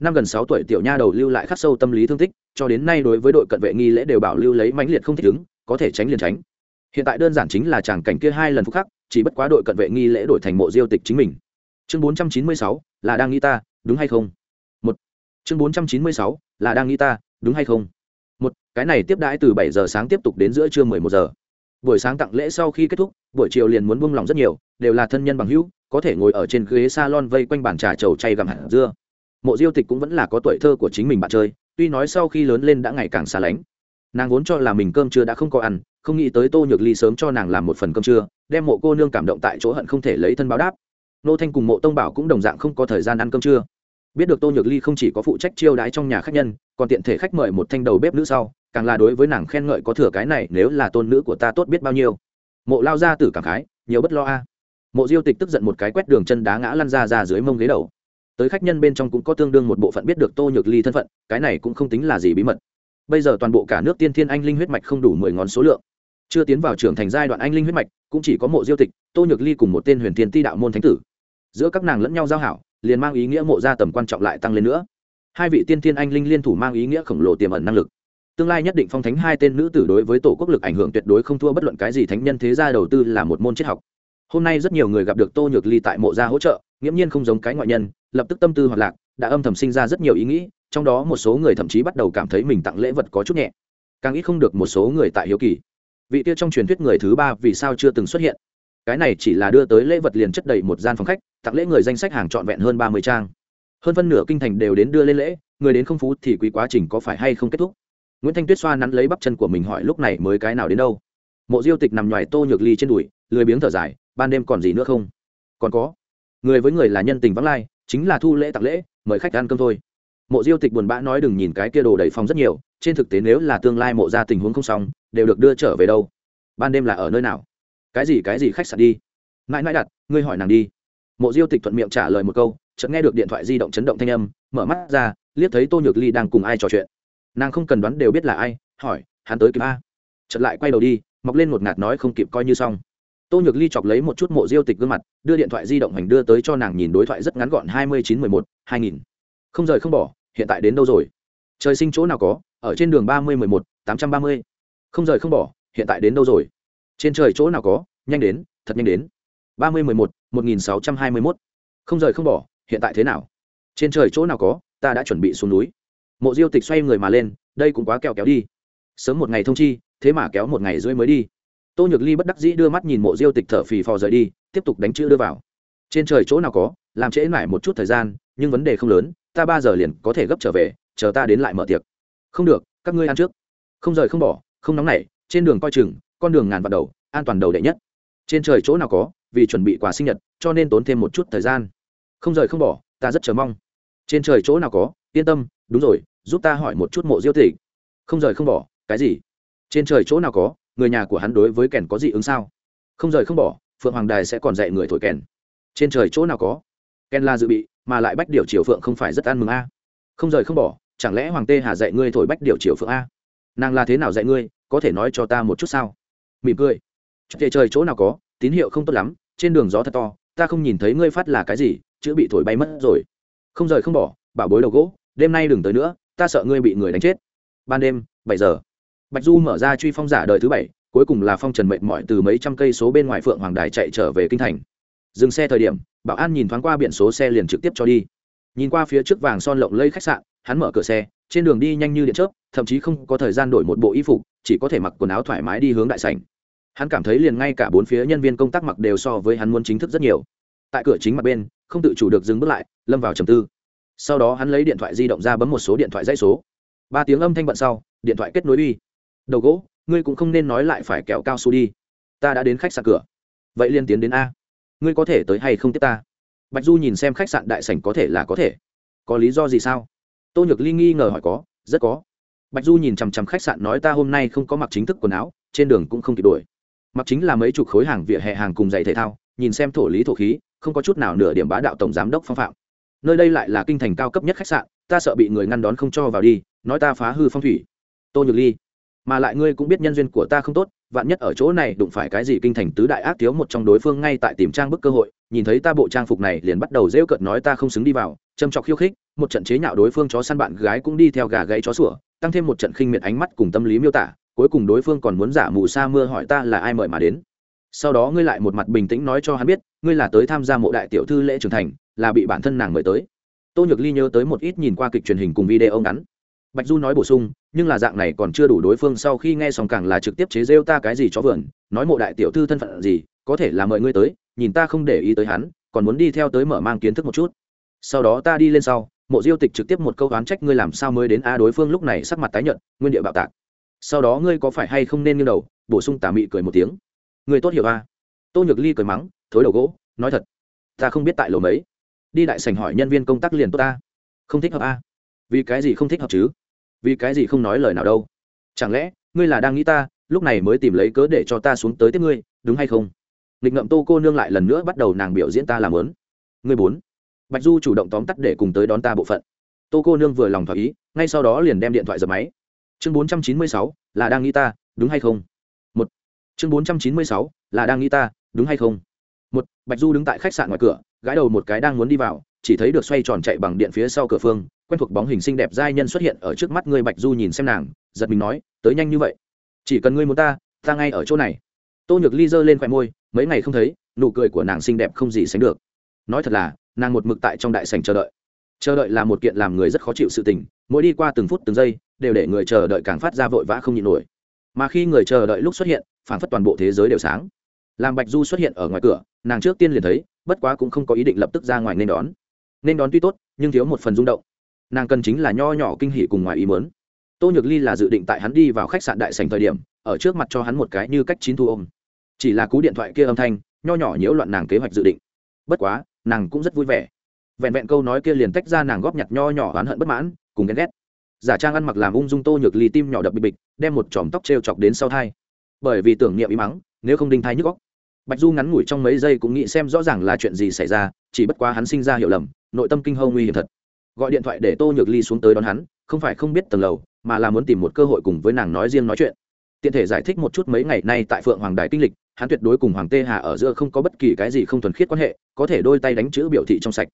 Năm gần sáu tuổi tiểu nha đầu lưu lại khắc sâu tâm lý thương tích, cho đến nay đối với đội cận vệ nghi lễ đều bảo lưu lấy mãnh liệt không thích ứng, có thể tránh liền tránh. Hiện tại đơn giản chính là chàng cảnh kia hai lần phúc khắc chỉ bất quá đội cận vệ nghi lễ đổi thành mộ diêu tịch chính mình. Chương bốn trăm chín mươi sáu, là đang nghĩ ta, đúng hay không? Một. Chương bốn trăm chín mươi sáu, là đang nghĩ ta, đúng hay không? Một, cái này tiếp đãi từ bảy giờ sáng tiếp tục đến giữa trưa mười một giờ. Buổi sáng tặng lễ sau khi kết thúc, buổi chiều liền muốn buông lòng rất nhiều, đều là thân nhân bằng hữu, có thể ngồi ở trên ghế salon vây quanh bàn trà trầu chay gặm hạt dưa. Mộ diêu tịch cũng vẫn là có tuổi thơ của chính mình bạn chơi, tuy nói sau khi lớn lên đã ngày càng xa lánh. Nàng vốn cho là mình cơm trưa đã không có ăn không nghĩ tới tô nhược ly sớm cho nàng làm một phần cơm trưa, đem mộ cô nương cảm động tại chỗ hận không thể lấy thân báo đáp. Nô thanh cùng mộ tông bảo cũng đồng dạng không có thời gian ăn cơm trưa. Biết được tô nhược ly không chỉ có phụ trách chiêu đái trong nhà khách nhân, còn tiện thể khách mời một thanh đầu bếp nữ sau, càng là đối với nàng khen ngợi có thừa cái này, nếu là tôn nữ của ta tốt biết bao nhiêu. Mộ lao ra tử cảm khái, nhiều bất lo a. Mộ diêu tịch tức giận một cái quét đường chân đá ngã lăn ra ra dưới mông ghế đầu. Tới khách nhân bên trong cũng có tương đương một bộ phận biết được tô nhược ly thân phận, cái này cũng không tính là gì bí mật. Bây giờ toàn bộ cả nước tiên thiên anh linh huyết mạch không đủ mười ngón số lượng chưa tiến vào trưởng thành giai đoạn anh linh huyết mạch, cũng chỉ có mộ diêu tịch, tô nhược ly cùng một tên huyền thiên ti đạo môn thánh tử. Giữa các nàng lẫn nhau giao hảo, liền mang ý nghĩa mộ gia tầm quan trọng lại tăng lên nữa. Hai vị tiên thiên anh linh liên thủ mang ý nghĩa khổng lồ tiềm ẩn năng lực. Tương lai nhất định phong thánh hai tên nữ tử đối với tổ quốc lực ảnh hưởng tuyệt đối không thua bất luận cái gì thánh nhân thế gia đầu tư là một môn triết học. Hôm nay rất nhiều người gặp được tô nhược ly tại mộ gia hỗ trợ, nghiễm nhiên không giống cái ngoại nhân, lập tức tâm tư hoạt lạc, đã âm thầm sinh ra rất nhiều ý nghĩ, trong đó một số người thậm chí bắt đầu cảm thấy mình tặng lễ vật có chút nhẹ, càng ít không được một số người tại hiếu kỳ vị kia trong truyền thuyết người thứ ba vì sao chưa từng xuất hiện. Cái này chỉ là đưa tới lễ vật liền chất đầy một gian phòng khách, tặng lễ người danh sách hàng trọn vẹn hơn ba mươi trang. Hơn phân nửa kinh thành đều đến đưa lên lễ, người đến không phú thì quý quá trình có phải hay không kết thúc? Nguyễn thanh tuyết xoa nắn lấy bắp chân của mình hỏi lúc này mới cái nào đến đâu? Mộ diêu tịch nằm ngoài tô nhược ly trên đùi, lười biếng thở dài, ban đêm còn gì nữa không? Còn có, người với người là nhân tình vắng lai, chính là thu lễ tặng lễ, mời khách ăn cơm thôi mộ diêu tịch buồn bã nói đừng nhìn cái kia đồ đầy phòng rất nhiều, trên thực tế nếu là tương lai mộ ra tình huống không xong, đều được đưa trở về đâu. Ban đêm là ở nơi nào? Cái gì cái gì khách sạn đi? Mãi mãi đặt, ngươi hỏi nàng đi. Mộ diêu tịch thuận miệng trả lời một câu, chợt nghe được điện thoại di động chấn động thanh âm, mở mắt ra, liếc thấy tô nhược ly đang cùng ai trò chuyện. Nàng không cần đoán đều biết là ai, hỏi, hắn tới kịp a. Chợt lại quay đầu đi, mọc lên một ngạt nói không kịp coi như xong. Tô nhược ly chọc lấy một chút mộ diêu tịch gương mặt, đưa điện thoại di động hành đưa tới cho nàng nhìn đối thoại rất ngắn gọn hai mươi chín mười một, hai nghìn. Không rời không bỏ hiện tại đến đâu rồi? Trời sinh chỗ nào có? Ở trên đường ba mươi mười một, tám trăm ba mươi. Không rời không bỏ, hiện tại đến đâu rồi? Trên trời chỗ nào có? Nhanh đến, thật nhanh đến. Ba mươi mười một một nghìn sáu trăm hai mươi mốt. Không rời không bỏ, hiện tại thế nào? Trên trời chỗ nào có? Ta đã chuẩn bị xuống núi. Mộ diêu tịch xoay người mà lên, đây cũng quá kẹo kéo đi. Sớm một ngày thông chi, thế mà kéo một ngày rưỡi mới đi. Tô nhược ly bất đắc dĩ đưa mắt nhìn mộ diêu tịch thở phì phò rời đi, tiếp tục đánh chữ đưa vào. Trên trời chỗ nào có? Làm trễ mãi một chút thời gian, nhưng vấn đề không lớn ta ba giờ liền có thể gấp trở về, chờ ta đến lại mở tiệc. Không được, các ngươi ăn trước. Không rời không bỏ, không nóng nảy, trên đường coi chừng, con đường ngàn vạn đầu, an toàn đầu đệ nhất. Trên trời chỗ nào có, vì chuẩn bị quà sinh nhật, cho nên tốn thêm một chút thời gian. Không rời không bỏ, ta rất chờ mong. Trên trời chỗ nào có, yên tâm, đúng rồi, giúp ta hỏi một chút mộ diêu tịch. Không rời không bỏ, cái gì? Trên trời chỗ nào có, người nhà của hắn đối với kèn có gì ứng sao? Không rời không bỏ, phượng hoàng đài sẽ còn dạy người thổi kèn. Trên trời chỗ nào có ken là dự bị, mà lại bách điều triều phượng không phải rất ăn mừng a. Không rời không bỏ, chẳng lẽ hoàng tê hà dạy ngươi thổi bách điều triều phượng a? Nàng là thế nào dạy ngươi, có thể nói cho ta một chút sao? Mỉm cười. Trời trời chỗ nào có, tín hiệu không tốt lắm, trên đường gió thật to, ta không nhìn thấy ngươi phát là cái gì, chữ bị thổi bay mất rồi. Không rời không bỏ, bảo bối đầu gỗ, đêm nay đừng tới nữa, ta sợ ngươi bị người đánh chết. Ban đêm, bảy giờ. Bạch du mở ra truy phong giả đời thứ bảy, cuối cùng là phong trần mệnh mọi từ mấy trăm cây số bên ngoài phượng hoàng đài chạy trở về kinh thành. Dừng xe thời điểm bảo an nhìn thoáng qua biển số xe liền trực tiếp cho đi. Nhìn qua phía trước vàng son lộng lây khách sạn, hắn mở cửa xe, trên đường đi nhanh như điện chớp, thậm chí không có thời gian đổi một bộ y phục, chỉ có thể mặc quần áo thoải mái đi hướng đại sảnh. Hắn cảm thấy liền ngay cả bốn phía nhân viên công tác mặc đều so với hắn muốn chính thức rất nhiều. Tại cửa chính mặt bên, không tự chủ được dừng bước lại, lâm vào trầm tư. Sau đó hắn lấy điện thoại di động ra bấm một số điện thoại dãy số. Ba tiếng âm thanh bận sau, điện thoại kết nối uy. Đầu gỗ, ngươi cũng không nên nói lại phải kẹo cao su đi. Ta đã đến khách sạn cửa. Vậy liền tiến đến a ngươi có thể tới hay không tiếp ta? Bạch du nhìn xem khách sạn đại sảnh có thể là có thể. Có lý do gì sao? Tô nhược ly nghi ngờ hỏi có, rất có. Bạch du nhìn chằm chằm khách sạn nói ta hôm nay không có mặc chính thức quần áo, trên đường cũng không kịp đuổi mặc chính là mấy chục khối hàng vỉa hè hàng cùng giày thể thao, nhìn xem thổ lý thổ khí, không có chút nào nửa điểm bá đạo tổng giám đốc phong phạm. Nơi đây lại là kinh thành cao cấp nhất khách sạn, ta sợ bị người ngăn đón không cho vào đi, nói ta phá hư phong thủy. Tô nhược ly, mà lại ngươi cũng biết nhân duyên của ta không tốt vạn nhất ở chỗ này đụng phải cái gì kinh thành tứ đại ác thiếu một trong đối phương ngay tại tìm trang bức cơ hội, nhìn thấy ta bộ trang phục này liền bắt đầu rêu cợt nói ta không xứng đi vào, châm trọc khiêu khích, một trận chế nhạo đối phương chó săn bạn gái cũng đi theo gà gáy chó sủa, tăng thêm một trận khinh miệt ánh mắt cùng tâm lý miêu tả, cuối cùng đối phương còn muốn giả mù sa mưa hỏi ta là ai mời mà đến. Sau đó ngươi lại một mặt bình tĩnh nói cho hắn biết, ngươi là tới tham gia mộ đại tiểu thư lễ trưởng thành, là bị bản thân nàng mời tới. Tô nhược ly nhớ tới một ít nhìn qua kịch truyền hình cùng video ngắn bạch du nói bổ sung, nhưng là dạng này còn chưa đủ đối phương sau khi nghe xong càng là trực tiếp chế rêu ta cái gì chó vườn, nói mộ đại tiểu thư thân phận gì, có thể là mời ngươi tới, nhìn ta không để ý tới hắn, còn muốn đi theo tới mở mang kiến thức một chút. Sau đó ta đi lên sau, mộ diêu tịch trực tiếp một câu oán trách ngươi làm sao mới đến a, đối phương lúc này sắc mặt tái nhợt, nguyên địa bạo tạc. Sau đó ngươi có phải hay không nên nghiêng đầu, bổ sung tà mị cười một tiếng. Người tốt hiểu a. Tô nhược ly cười mắng, thối đầu gỗ, nói thật, ta không biết tại lầu mấy. Đi đại sành hỏi nhân viên công tác liền tốt ta không thích hợp a. Vì cái gì không thích hợp chứ? Vì cái gì không nói lời nào đâu? Chẳng lẽ, ngươi là đang nghĩ ta, lúc này mới tìm lấy cớ để cho ta xuống tới tiếp ngươi, đúng hay không? Nghịch ngậm tô cô nương lại lần nữa bắt đầu nàng biểu diễn ta làm lớn ngươi bốn. Bạch du chủ động tóm tắt để cùng tới đón ta bộ phận. Tô cô nương vừa lòng thỏa ý, ngay sau đó liền đem điện thoại dập máy. Chương bốn trăm chín mươi sáu, là đang nghĩ ta, đúng hay không? Một. Chương bốn trăm chín mươi sáu, là đang nghĩ ta, đúng hay không? Một. Bạch du đứng tại khách sạn ngoài cửa gái đầu một cái đang muốn đi vào, chỉ thấy được xoay tròn chạy bằng điện phía sau cửa phương quen thuộc bóng hình xinh đẹp giai nhân xuất hiện ở trước mắt ngươi bạch du nhìn xem nàng, giật mình nói, tới nhanh như vậy? Chỉ cần ngươi muốn ta ta ngay ở chỗ này. Tô nhược ly giơ lên khoe môi, mấy ngày không thấy, nụ cười của nàng xinh đẹp không gì sánh được. Nói thật là, nàng một mực tại trong đại sành chờ đợi. Chờ đợi là một kiện làm người rất khó chịu sự tình, mỗi đi qua từng phút từng giây, đều để người chờ đợi càng phát ra vội vã không nhịn nổi. Mà khi người chờ đợi lúc xuất hiện phản phất toàn bộ thế giới đều sáng. Làm bạch du xuất hiện ở ngoài cửa, nàng trước tiên liền thấy, bất quá cũng không có ý định lập tức ra ngoài nên đón. Nên đón tuy tốt, nhưng thiếu một phần rung động nàng cần chính là nho nhỏ kinh hỉ cùng ngoài ý mớn tô nhược ly là dự định tại hắn đi vào khách sạn đại sành thời điểm, ở trước mặt cho hắn một cái như cách chín thu ôm. Chỉ là cú điện thoại kia âm thanh, nho nhỏ nhiễu loạn nàng kế hoạch dự định. Bất quá, nàng cũng rất vui vẻ. Vẹn vẹn câu nói kia liền tách ra nàng góp nhặt nho nhỏ oán hận bất mãn, cùng ghen ghét. Giả trang ăn mặc làm ung dung tô nhược ly tim nhỏ đập bịch bịch, đem một chòm tóc t chọc đến sau thai. Bởi vì tưởng niệm ý mắng, nếu không đinh thai nhức góc bạch du ngắn ngủi trong mấy giây cũng nghĩ xem rõ ràng là chuyện gì xảy ra, chỉ bất quá hắn sinh ra hiểu lầm, nội tâm kinh hâu nguy hiểm thật gọi điện thoại để tô nhược ly xuống tới đón hắn, không phải không biết tầng lầu, mà là muốn tìm một cơ hội cùng với nàng nói riêng nói chuyện. Tiện thể giải thích một chút mấy ngày nay tại phượng hoàng đài kinh lịch, hắn tuyệt đối cùng hoàng tê hà ở giữa không có bất kỳ cái gì không thuần khiết quan hệ, có thể đôi tay đánh chữ biểu thị trong sạch.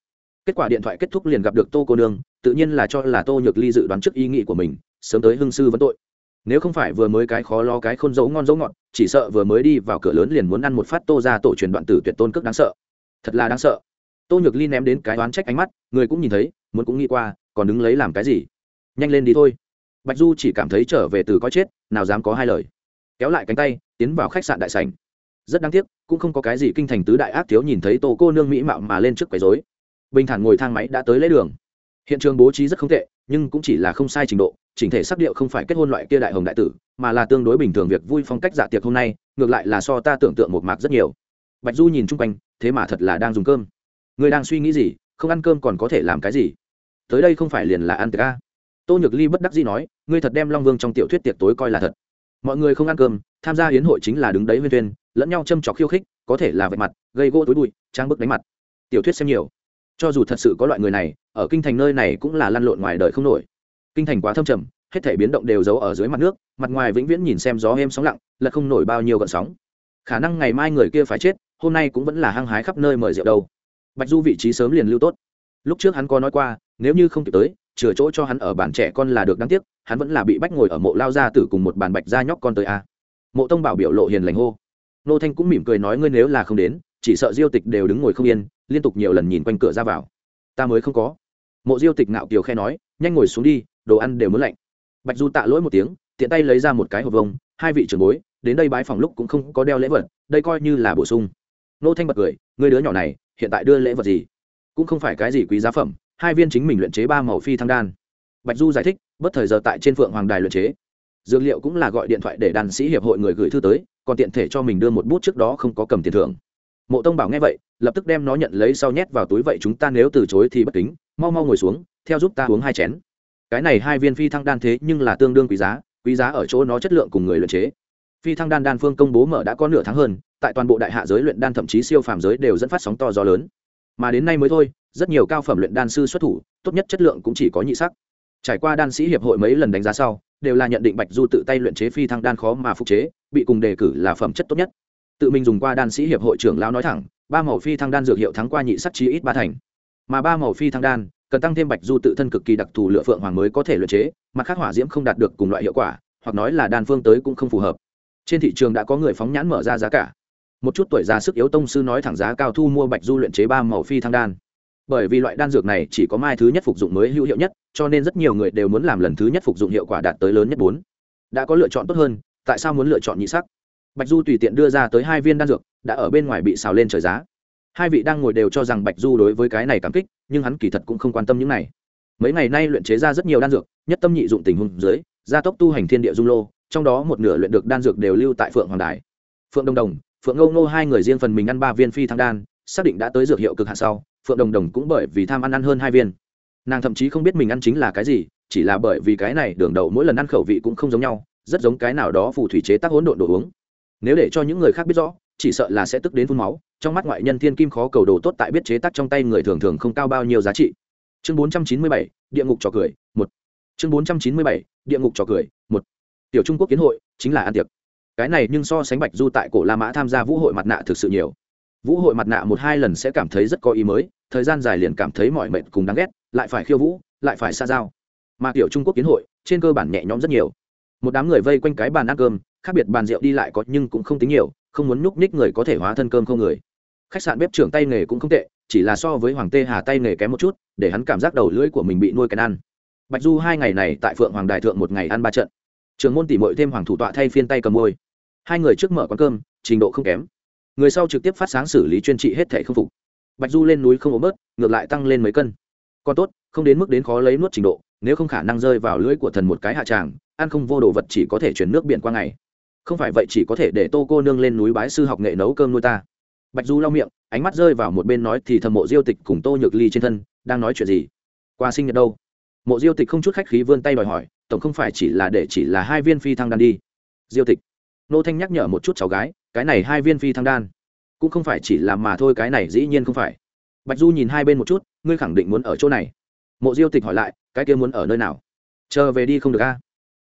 Kết quả điện thoại kết thúc liền gặp được tô cô nương, tự nhiên là cho là tô nhược ly dự đoán trước ý nghĩ của mình, sớm tới hưng sư vấn tội. Nếu không phải vừa mới cái khó lo cái khôn dấu ngon dấu ngọt, chỉ sợ vừa mới đi vào cửa lớn liền muốn ăn một phát tô ra tổ truyền đoạn tử tuyệt tôn cước đáng sợ. Thật là đáng sợ. Tô nhược ly ném đến cái oán trách ánh mắt, người cũng nhìn thấy muốn cũng nghĩ qua, còn đứng lấy làm cái gì? Nhanh lên đi thôi. Bạch du chỉ cảm thấy trở về từ có chết, nào dám có hai lời. Kéo lại cánh tay, tiến vào khách sạn đại sảnh. Rất đáng tiếc, cũng không có cái gì kinh thành tứ đại ác thiếu nhìn thấy tô cô nương mỹ mạo mà lên trước quấy rối. Bình thản ngồi thang máy đã tới lấy đường. Hiện trường bố trí rất không tệ, nhưng cũng chỉ là không sai trình độ, chỉnh thể sắc điệu không phải kết hôn loại kia đại hồng đại tử, mà là tương đối bình thường việc vui phong cách dạ tiệc hôm nay, ngược lại là so ta tưởng tượng một mạc rất nhiều. Bạch du nhìn chung quanh, thế mà thật là đang dùng cơm. Người đang suy nghĩ gì, không ăn cơm còn có thể làm cái gì? Tới đây không phải liền là ăn tiệc a? Tô nhược ly bất đắc dĩ nói, ngươi thật đem long vương trong tiểu thuyết tiệc tối coi là thật. Mọi người không ăn cơm, tham gia hiến hội chính là đứng đấy huyên tuyên lẫn nhau châm trọc khiêu khích, có thể là vạch mặt, gây gỗ tối bụi, trang bức đánh mặt. Tiểu thuyết xem nhiều. Cho dù thật sự có loại người này, ở kinh thành nơi này cũng là lăn lộn ngoài đời không nổi. Kinh thành quá thâm trầm, hết thể biến động đều giấu ở dưới mặt nước, mặt ngoài vĩnh viễn nhìn xem gió êm sóng lặng, là không nổi bao nhiêu gợn sóng. Khả năng ngày mai người kia phải chết, hôm nay cũng vẫn là hăng hái khắp nơi mời rượu đâu. Bạch du vị trí sớm liền lưu tốt. Lúc trước hắn có nói qua nếu như không kịp tới, chừa chỗ cho hắn ở bàn trẻ con là được đáng tiếc, hắn vẫn là bị bách ngồi ở mộ lao gia tử cùng một bàn bạch gia nhóc con tới a. Mộ tông bảo biểu lộ hiền lành hô. Nô thanh cũng mỉm cười nói ngươi nếu là không đến, chỉ sợ diêu tịch đều đứng ngồi không yên, liên tục nhiều lần nhìn quanh cửa ra vào. Ta mới không có. Mộ diêu tịch ngạo kiều khe nói, nhanh ngồi xuống đi, đồ ăn đều muốn lạnh. Bạch du tạ lỗi một tiếng, tiện tay lấy ra một cái hộp vông, hai vị trưởng bối, đến đây bái phòng lúc cũng không có đeo lễ vật, đây coi như là bổ sung. Nô thanh bật cười người đứa nhỏ này, hiện tại đưa lễ vật gì? Cũng không phải cái gì quý giá phẩm hai viên chính mình luyện chế ba màu phi thăng đan. Bạch du giải thích, bất thời giờ tại trên phượng hoàng đài luyện chế. Dược liệu cũng là gọi điện thoại để đàn sĩ hiệp hội người gửi thư tới, còn tiện thể cho mình đưa một bút trước đó không có cầm tiền thưởng. Mộ tông bảo nghe vậy, lập tức đem nó nhận lấy sau nhét vào túi vậy chúng ta nếu từ chối thì bất kính, mau mau ngồi xuống, theo giúp ta uống hai chén. Cái này hai viên phi thăng đan thế nhưng là tương đương quý giá quý giá ở chỗ nó chất lượng cùng người luyện chế. Phi thăng đan đan phương công bố mở đã có nửa tháng hơn, tại toàn bộ đại hạ giới luyện đan thậm chí siêu phàm giới đều dẫn phát sóng to gió lớn. Mà đến nay mới thôi rất nhiều cao phẩm luyện đan sư xuất thủ, tốt nhất chất lượng cũng chỉ có nhị sắc. Trải qua đan sĩ hiệp hội mấy lần đánh giá sau, đều là nhận định bạch du tự tay luyện chế phi thăng đan khó mà phục chế, bị cùng đề cử là phẩm chất tốt nhất. Tự mình dùng qua đan sĩ hiệp hội trưởng lão nói thẳng, ba màu phi thăng đan dược hiệu thắng qua nhị sắc chi ít ba thành. Mà ba màu phi thăng đan, cần tăng thêm bạch du tự thân cực kỳ đặc thù lựa phượng hoàng mới có thể luyện chế, mặt khác hỏa diễm không đạt được cùng loại hiệu quả, hoặc nói là đan phương tới cũng không phù hợp. Trên thị trường đã có người phóng nhãn mở ra giá cả. Một chút tuổi già sức yếu tông sư nói thẳng giá cao thu mua bạch du luyện chế ba màu phi thăng đan bởi vì loại đan dược này chỉ có mai thứ nhất phục dụng mới hữu hiệu nhất, cho nên rất nhiều người đều muốn làm lần thứ nhất phục dụng hiệu quả đạt tới lớn nhất bốn. Đã có lựa chọn tốt hơn, tại sao muốn lựa chọn nhị sắc? Bạch du tùy tiện đưa ra tới hai viên đan dược, đã ở bên ngoài bị xào lên trời giá. Hai vị đang ngồi đều cho rằng bạch du đối với cái này cảm kích, nhưng hắn kỳ thật cũng không quan tâm những này. Mấy ngày nay luyện chế ra rất nhiều đan dược, nhất tâm nhị dụng tình huống dưới, gia tốc tu hành thiên địa dung lô, trong đó một nửa luyện được đan dược đều lưu tại phượng hoàng đài. Phượng đông đồng, phượng ngô ngô hai người riêng phần mình ăn ba viên phi thăng đan, xác định đã tới dược hiệu cực hạ sau phượng đồng đồng cũng bởi vì tham ăn ăn hơn hai viên. Nàng thậm chí không biết mình ăn chính là cái gì, chỉ là bởi vì cái này đường đầu mỗi lần ăn khẩu vị cũng không giống nhau, rất giống cái nào đó phù thủy chế tác hỗn độn đồ uống. Nếu để cho những người khác biết rõ, chỉ sợ là sẽ tức đến phun máu, trong mắt ngoại nhân thiên kim khó cầu đồ tốt tại biết chế tác trong tay người thường thường không cao bao nhiêu giá trị. Chương bốn trăm chín mươi bảy, địa ngục trò cười, một. Chương bốn trăm chín mươi bảy, địa ngục trò cười, một. Tiểu trung quốc kiến hội, chính là ăn tiệc. Cái này nhưng so sánh bạch du tại cổ la mã tham gia vũ hội mặt nạ thực sự nhiều vũ hội mặt nạ một hai lần sẽ cảm thấy rất có ý mới, thời gian dài liền cảm thấy mọi mệt cùng đáng ghét, lại phải khiêu vũ, lại phải xa giao. Mà kiểu trung quốc kiến hội, trên cơ bản nhẹ nhõm rất nhiều. Một đám người vây quanh cái bàn ăn cơm, khác biệt bàn rượu đi lại có nhưng cũng không tính nhiều, không muốn nhúc ních người có thể hóa thân cơm không người. Khách sạn bếp trưởng tay nghề cũng không tệ, chỉ là so với hoàng tê hà tay nghề kém một chút, để hắn cảm giác đầu lưỡi của mình bị nuôi cái ăn. Bạch du hai ngày này tại phượng hoàng đài thượng một ngày ăn ba trận. Trường môn tỉ mội thêm hoàng thủ tọa thay phiên tay cầm môi. Hai người trước mở quán cơm, trình độ không kém người sau trực tiếp phát sáng xử lý chuyên trị hết thể không phục. Bạch du lên núi không ốm bớt, ngược lại tăng lên mấy cân. Còn tốt, không đến mức đến khó lấy nuốt trình độ, nếu không khả năng rơi vào lưỡi của thần một cái hạ tràng, ăn không vô đồ vật chỉ có thể chuyển nước biển qua ngày. Không phải vậy chỉ có thể để tô cô nương lên núi bái sư học nghệ nấu cơm nuôi ta. Bạch du lau miệng, ánh mắt rơi vào một bên nói thì thầm mộ diêu tịch cùng tô nhược ly trên thân, đang nói chuyện gì? Qua sinh nhật đâu? Mộ diêu tịch không chút khách khí vươn tay đòi hỏi, tổng không phải chỉ là để chỉ là hai viên phi thăng đan đi. Diêu tịch. Nô thanh nhắc nhở một chút cháu gái cái này hai viên phi thăng đan cũng không phải chỉ là mà thôi, cái này dĩ nhiên không phải. Bạch du nhìn hai bên một chút, ngươi khẳng định muốn ở chỗ này. Mộ diêu tịch hỏi lại, cái kia muốn ở nơi nào? Chờ về đi không được a?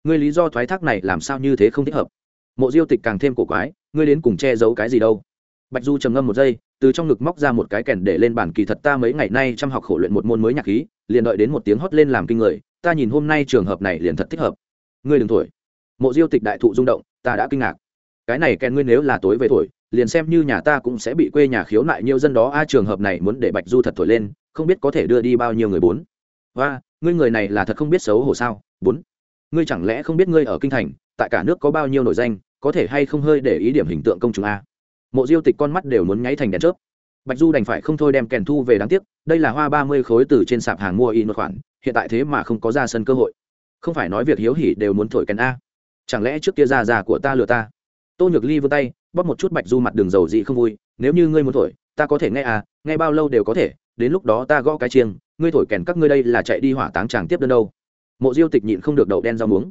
Ngươi lý do thoái thác này làm sao như thế không thích hợp? Mộ diêu tịch càng thêm cổ quái, ngươi đến cùng che giấu cái gì đâu? Bạch du trầm ngâm một giây, từ trong ngực móc ra một cái kèn để lên bản kỳ thật ta mấy ngày nay chăm học khổ luyện một môn mới nhạc khí, liền đợi đến một tiếng hót lên làm kinh người, ta nhìn hôm nay trường hợp này liền thật thích hợp. Ngươi đừng thổi. Mộ diêu tịch đại thụ rung động, ta đã kinh ngạc cái này kèn ngươi nếu là tối về thổi, liền xem như nhà ta cũng sẽ bị quê nhà khiếu nại nhiều dân đó, a, trường hợp này muốn để bạch du thật thổi lên, không biết có thể đưa đi bao nhiêu người bốn. Và, ngươi người này là thật không biết xấu hổ sao? Bốn. Ngươi chẳng lẽ không biết ngươi ở kinh thành, tại cả nước có bao nhiêu nổi danh, có thể hay không hơi để ý điểm hình tượng công chúng a? Mộ diêu tịch con mắt đều muốn nháy thành đèn chớp. Bạch du đành phải không thôi đem kèn thu về đáng tiếc, đây là hoa ba mươi khối từ trên sạp hàng mua in một khoản, hiện tại thế mà không có ra sân cơ hội. Không phải nói việc hiếu hỉ đều muốn thổi kèn a? Chẳng lẽ trước kia ra già của ta lừa ta? Tô nhược ly vươn tay, bóp một chút bạch du mặt đường dầu dị không vui, nếu như ngươi muốn thổi, ta có thể nghe à nghe bao lâu đều có thể, đến lúc đó ta gõ cái chiêng, ngươi thổi kèn các ngươi đây là chạy đi hỏa táng chàng tiếp đơn đâu. Mộ diêu tịch nhịn không được đậu đen rau muống.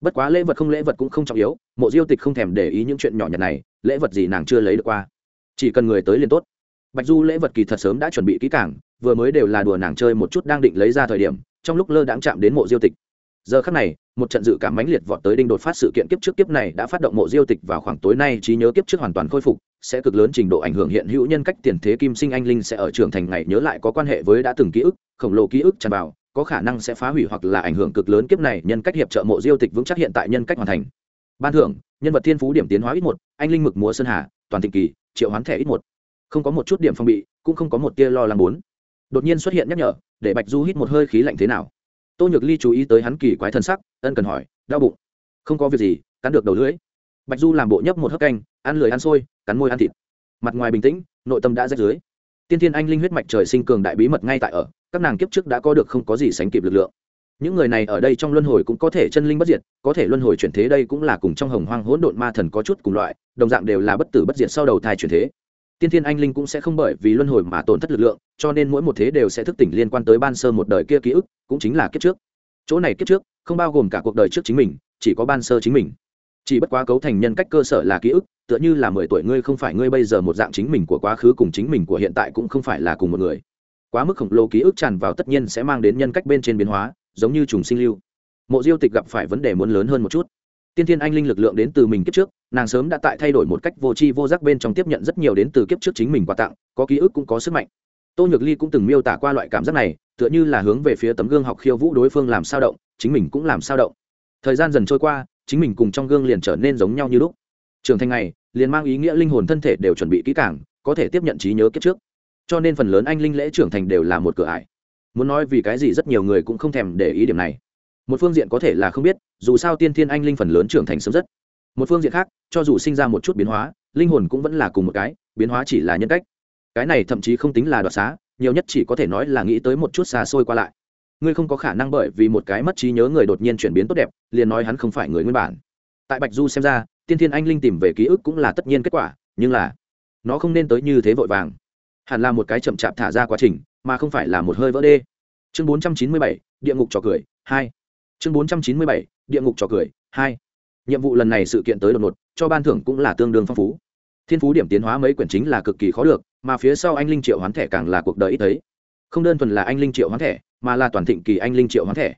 Bất quá lễ vật không lễ vật cũng không trọng yếu, mộ diêu tịch không thèm để ý những chuyện nhỏ nhặt này, lễ vật gì nàng chưa lấy được qua. Chỉ cần người tới liền tốt. Bạch du lễ vật kỳ thật sớm đã chuẩn bị kỹ cảng vừa mới đều là đùa nàng chơi một chút đang định lấy ra thời điểm, trong lúc lơ đãng chạm đến mộ diêu tịch giờ khắc này, một trận dự cảm mãnh liệt vọt tới đinh đột phát sự kiện kiếp trước kiếp này đã phát động mộ diêu tịch vào khoảng tối nay trí nhớ kiếp trước hoàn toàn khôi phục, sẽ cực lớn trình độ ảnh hưởng hiện hữu nhân cách tiền thế kim sinh anh linh sẽ ở trưởng thành ngày nhớ lại có quan hệ với đã từng ký ức, khổng lồ ký ức tràn vào, có khả năng sẽ phá hủy hoặc là ảnh hưởng cực lớn kiếp này, nhân cách hiệp trợ mộ diêu tịch vững chắc hiện tại nhân cách hoàn thành. Ban thưởng, nhân vật thiên phú điểm tiến hóa ít một, anh linh mực múa sơn hà, toàn thịnh kỳ, triệu hoán thẻ ít một. Không có một chút điểm phong bị, cũng không có một tia lo lắng bốn. Đột nhiên xuất hiện nhắc nhở, để bạch du hít một hơi khí lạnh thế nào? Tô nhược ly chú ý tới hắn kỳ quái thân sắc, ân cần hỏi, đau bụng, không có việc gì, cắn được đầu lưỡi. Bạch du làm bộ nhấp một hớp canh, ăn lười ăn sôi cắn môi ăn thịt. Mặt ngoài bình tĩnh, nội tâm đã rách dưới tiên thiên anh linh huyết mạch trời sinh cường đại bí mật ngay tại ở, các nàng kiếp trước đã có được không có gì sánh kịp lực lượng. Những người này ở đây trong luân hồi cũng có thể chân linh bất diệt, có thể luân hồi chuyển thế đây cũng là cùng trong hồng hoang hỗn độn ma thần có chút cùng loại, đồng dạng đều là bất tử bất diệt sau đầu thai chuyển thế tiên thiên anh linh cũng sẽ không bởi vì luân hồi mà tổn thất lực lượng, cho nên mỗi một thế đều sẽ thức tỉnh liên quan tới ban sơ một đời kia ký ức, cũng chính là kiếp trước. Chỗ này kiếp trước, không bao gồm cả cuộc đời trước chính mình, chỉ có ban sơ chính mình. Chỉ bất quá cấu thành nhân cách cơ sở là ký ức, tựa như là mười tuổi ngươi không phải ngươi bây giờ một dạng chính mình của quá khứ cùng chính mình của hiện tại cũng không phải là cùng một người. Quá mức khổng lồ ký ức tràn vào tất nhiên sẽ mang đến nhân cách bên trên biến hóa, giống như trùng sinh lưu. Mộ diêu tịch gặp phải vấn đề muốn lớn hơn một chút tiên thiên anh linh lực lượng đến từ mình kiếp trước, nàng sớm đã tại thay đổi một cách vô tri vô giác bên trong tiếp nhận rất nhiều đến từ kiếp trước chính mình quà tặng, có ký ức cũng có sức mạnh. Tô nhược ly cũng từng miêu tả qua loại cảm giác này, tựa như là hướng về phía tấm gương học khiêu vũ đối phương làm sao động, chính mình cũng làm sao động. Thời gian dần trôi qua, chính mình cùng trong gương liền trở nên giống nhau như lúc. Trưởng thành này liền mang ý nghĩa linh hồn thân thể đều chuẩn bị kỹ càng, có thể tiếp nhận trí nhớ kiếp trước. Cho nên phần lớn anh linh lễ trưởng thành đều là một cửa ải. Muốn nói vì cái gì rất nhiều người cũng không thèm để ý điểm này một phương diện có thể là không biết, dù sao tiên thiên anh linh phần lớn trưởng thành sớm rất. Một phương diện khác, cho dù sinh ra một chút biến hóa, linh hồn cũng vẫn là cùng một cái, biến hóa chỉ là nhân cách. Cái này thậm chí không tính là đoạt xá, nhiều nhất chỉ có thể nói là nghĩ tới một chút xa xôi qua lại. Ngươi không có khả năng bởi vì một cái mất trí nhớ người đột nhiên chuyển biến tốt đẹp, liền nói hắn không phải người nguyên bản. Tại bạch du xem ra, tiên thiên anh linh tìm về ký ức cũng là tất nhiên kết quả, nhưng là nó không nên tới như thế vội vàng. Hẳn là một cái chậm chạp thả ra quá trình, mà không phải là một hơi vỡ đê. Chương bốn trăm chín mươi bảy, địa ngục trò cười, hai chương bốn trăm chín mươi bảy, địa ngục trò cười, hai. Nhiệm vụ lần này sự kiện tới đột ngột, cho ban thưởng cũng là tương đương phong phú. Thiên phú điểm tiến hóa mấy quyển chính là cực kỳ khó được, mà phía sau anh linh triệu hoán thẻ càng là cuộc đời ít thấy. Không đơn thuần là anh linh triệu hoán thẻ, mà là toàn thịnh kỳ anh linh triệu hoán thẻ.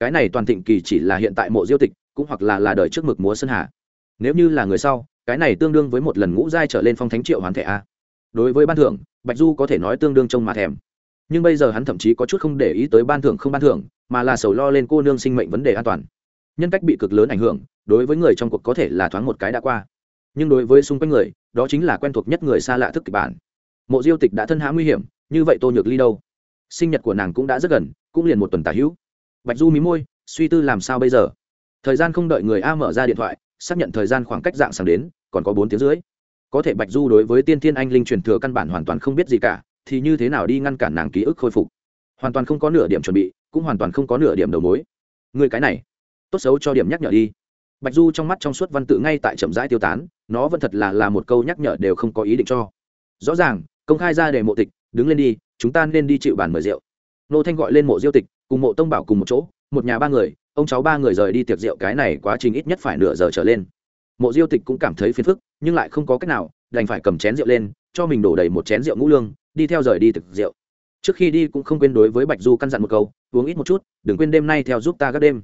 Cái này toàn thịnh kỳ chỉ là hiện tại mộ diêu tịch, cũng hoặc là là đời trước mực múa sơn hà. Nếu như là người sau, cái này tương đương với một lần ngũ giai trở lên phong thánh triệu hoán thẻ a. Đối với ban thưởng, bạch du có thể nói tương đương trông mà thèm nhưng bây giờ hắn thậm chí có chút không để ý tới ban thưởng không ban thưởng, mà là sầu lo lên cô nương sinh mệnh vấn đề an toàn. Nhân cách bị cực lớn ảnh hưởng, đối với người trong cuộc có thể là thoáng một cái đã qua. Nhưng đối với xung quanh người, đó chính là quen thuộc nhất người xa lạ thức kịch bản. Mộ diêu tịch đã thân hã nguy hiểm, như vậy tô nhược ly đâu? Sinh nhật của nàng cũng đã rất gần, cũng liền một tuần tả hữu. Bạch du mí môi, suy tư làm sao bây giờ? Thời gian không đợi người a mở ra điện thoại, xác nhận thời gian khoảng cách dạng sáng đến, còn có bốn tiếng rưỡi. Có thể bạch du đối với tiên thiên anh linh truyền thừa căn bản hoàn toàn không biết gì cả thì như thế nào đi ngăn cản nàng ký ức khôi phục? Hoàn toàn không có nửa điểm chuẩn bị, cũng hoàn toàn không có nửa điểm đầu mối. Người cái này, tốt xấu cho điểm nhắc nhở đi. Bạch du trong mắt trong suốt văn tự ngay tại chậm rãi tiêu tán, nó vẫn thật là là một câu nhắc nhở đều không có ý định cho. Rõ ràng, công khai ra để mộ tịch, đứng lên đi, chúng ta nên đi chịu bàn mời rượu. Nô thanh gọi lên mộ diêu tịch, cùng mộ tông bảo cùng một chỗ, một nhà ba người, ông cháu ba người rời đi tiệc rượu cái này quá trình ít nhất phải nửa giờ trở lên. Mộ diêu tịch cũng cảm thấy phiền phức, nhưng lại không có cách nào, đành phải cầm chén rượu lên cho mình đổ đầy một chén rượu ngũ lương, đi theo rời đi thực rượu. Trước khi đi cũng không quên đối với bạch du căn dặn một câu, uống ít một chút, đừng quên đêm nay theo giúp ta các đêm.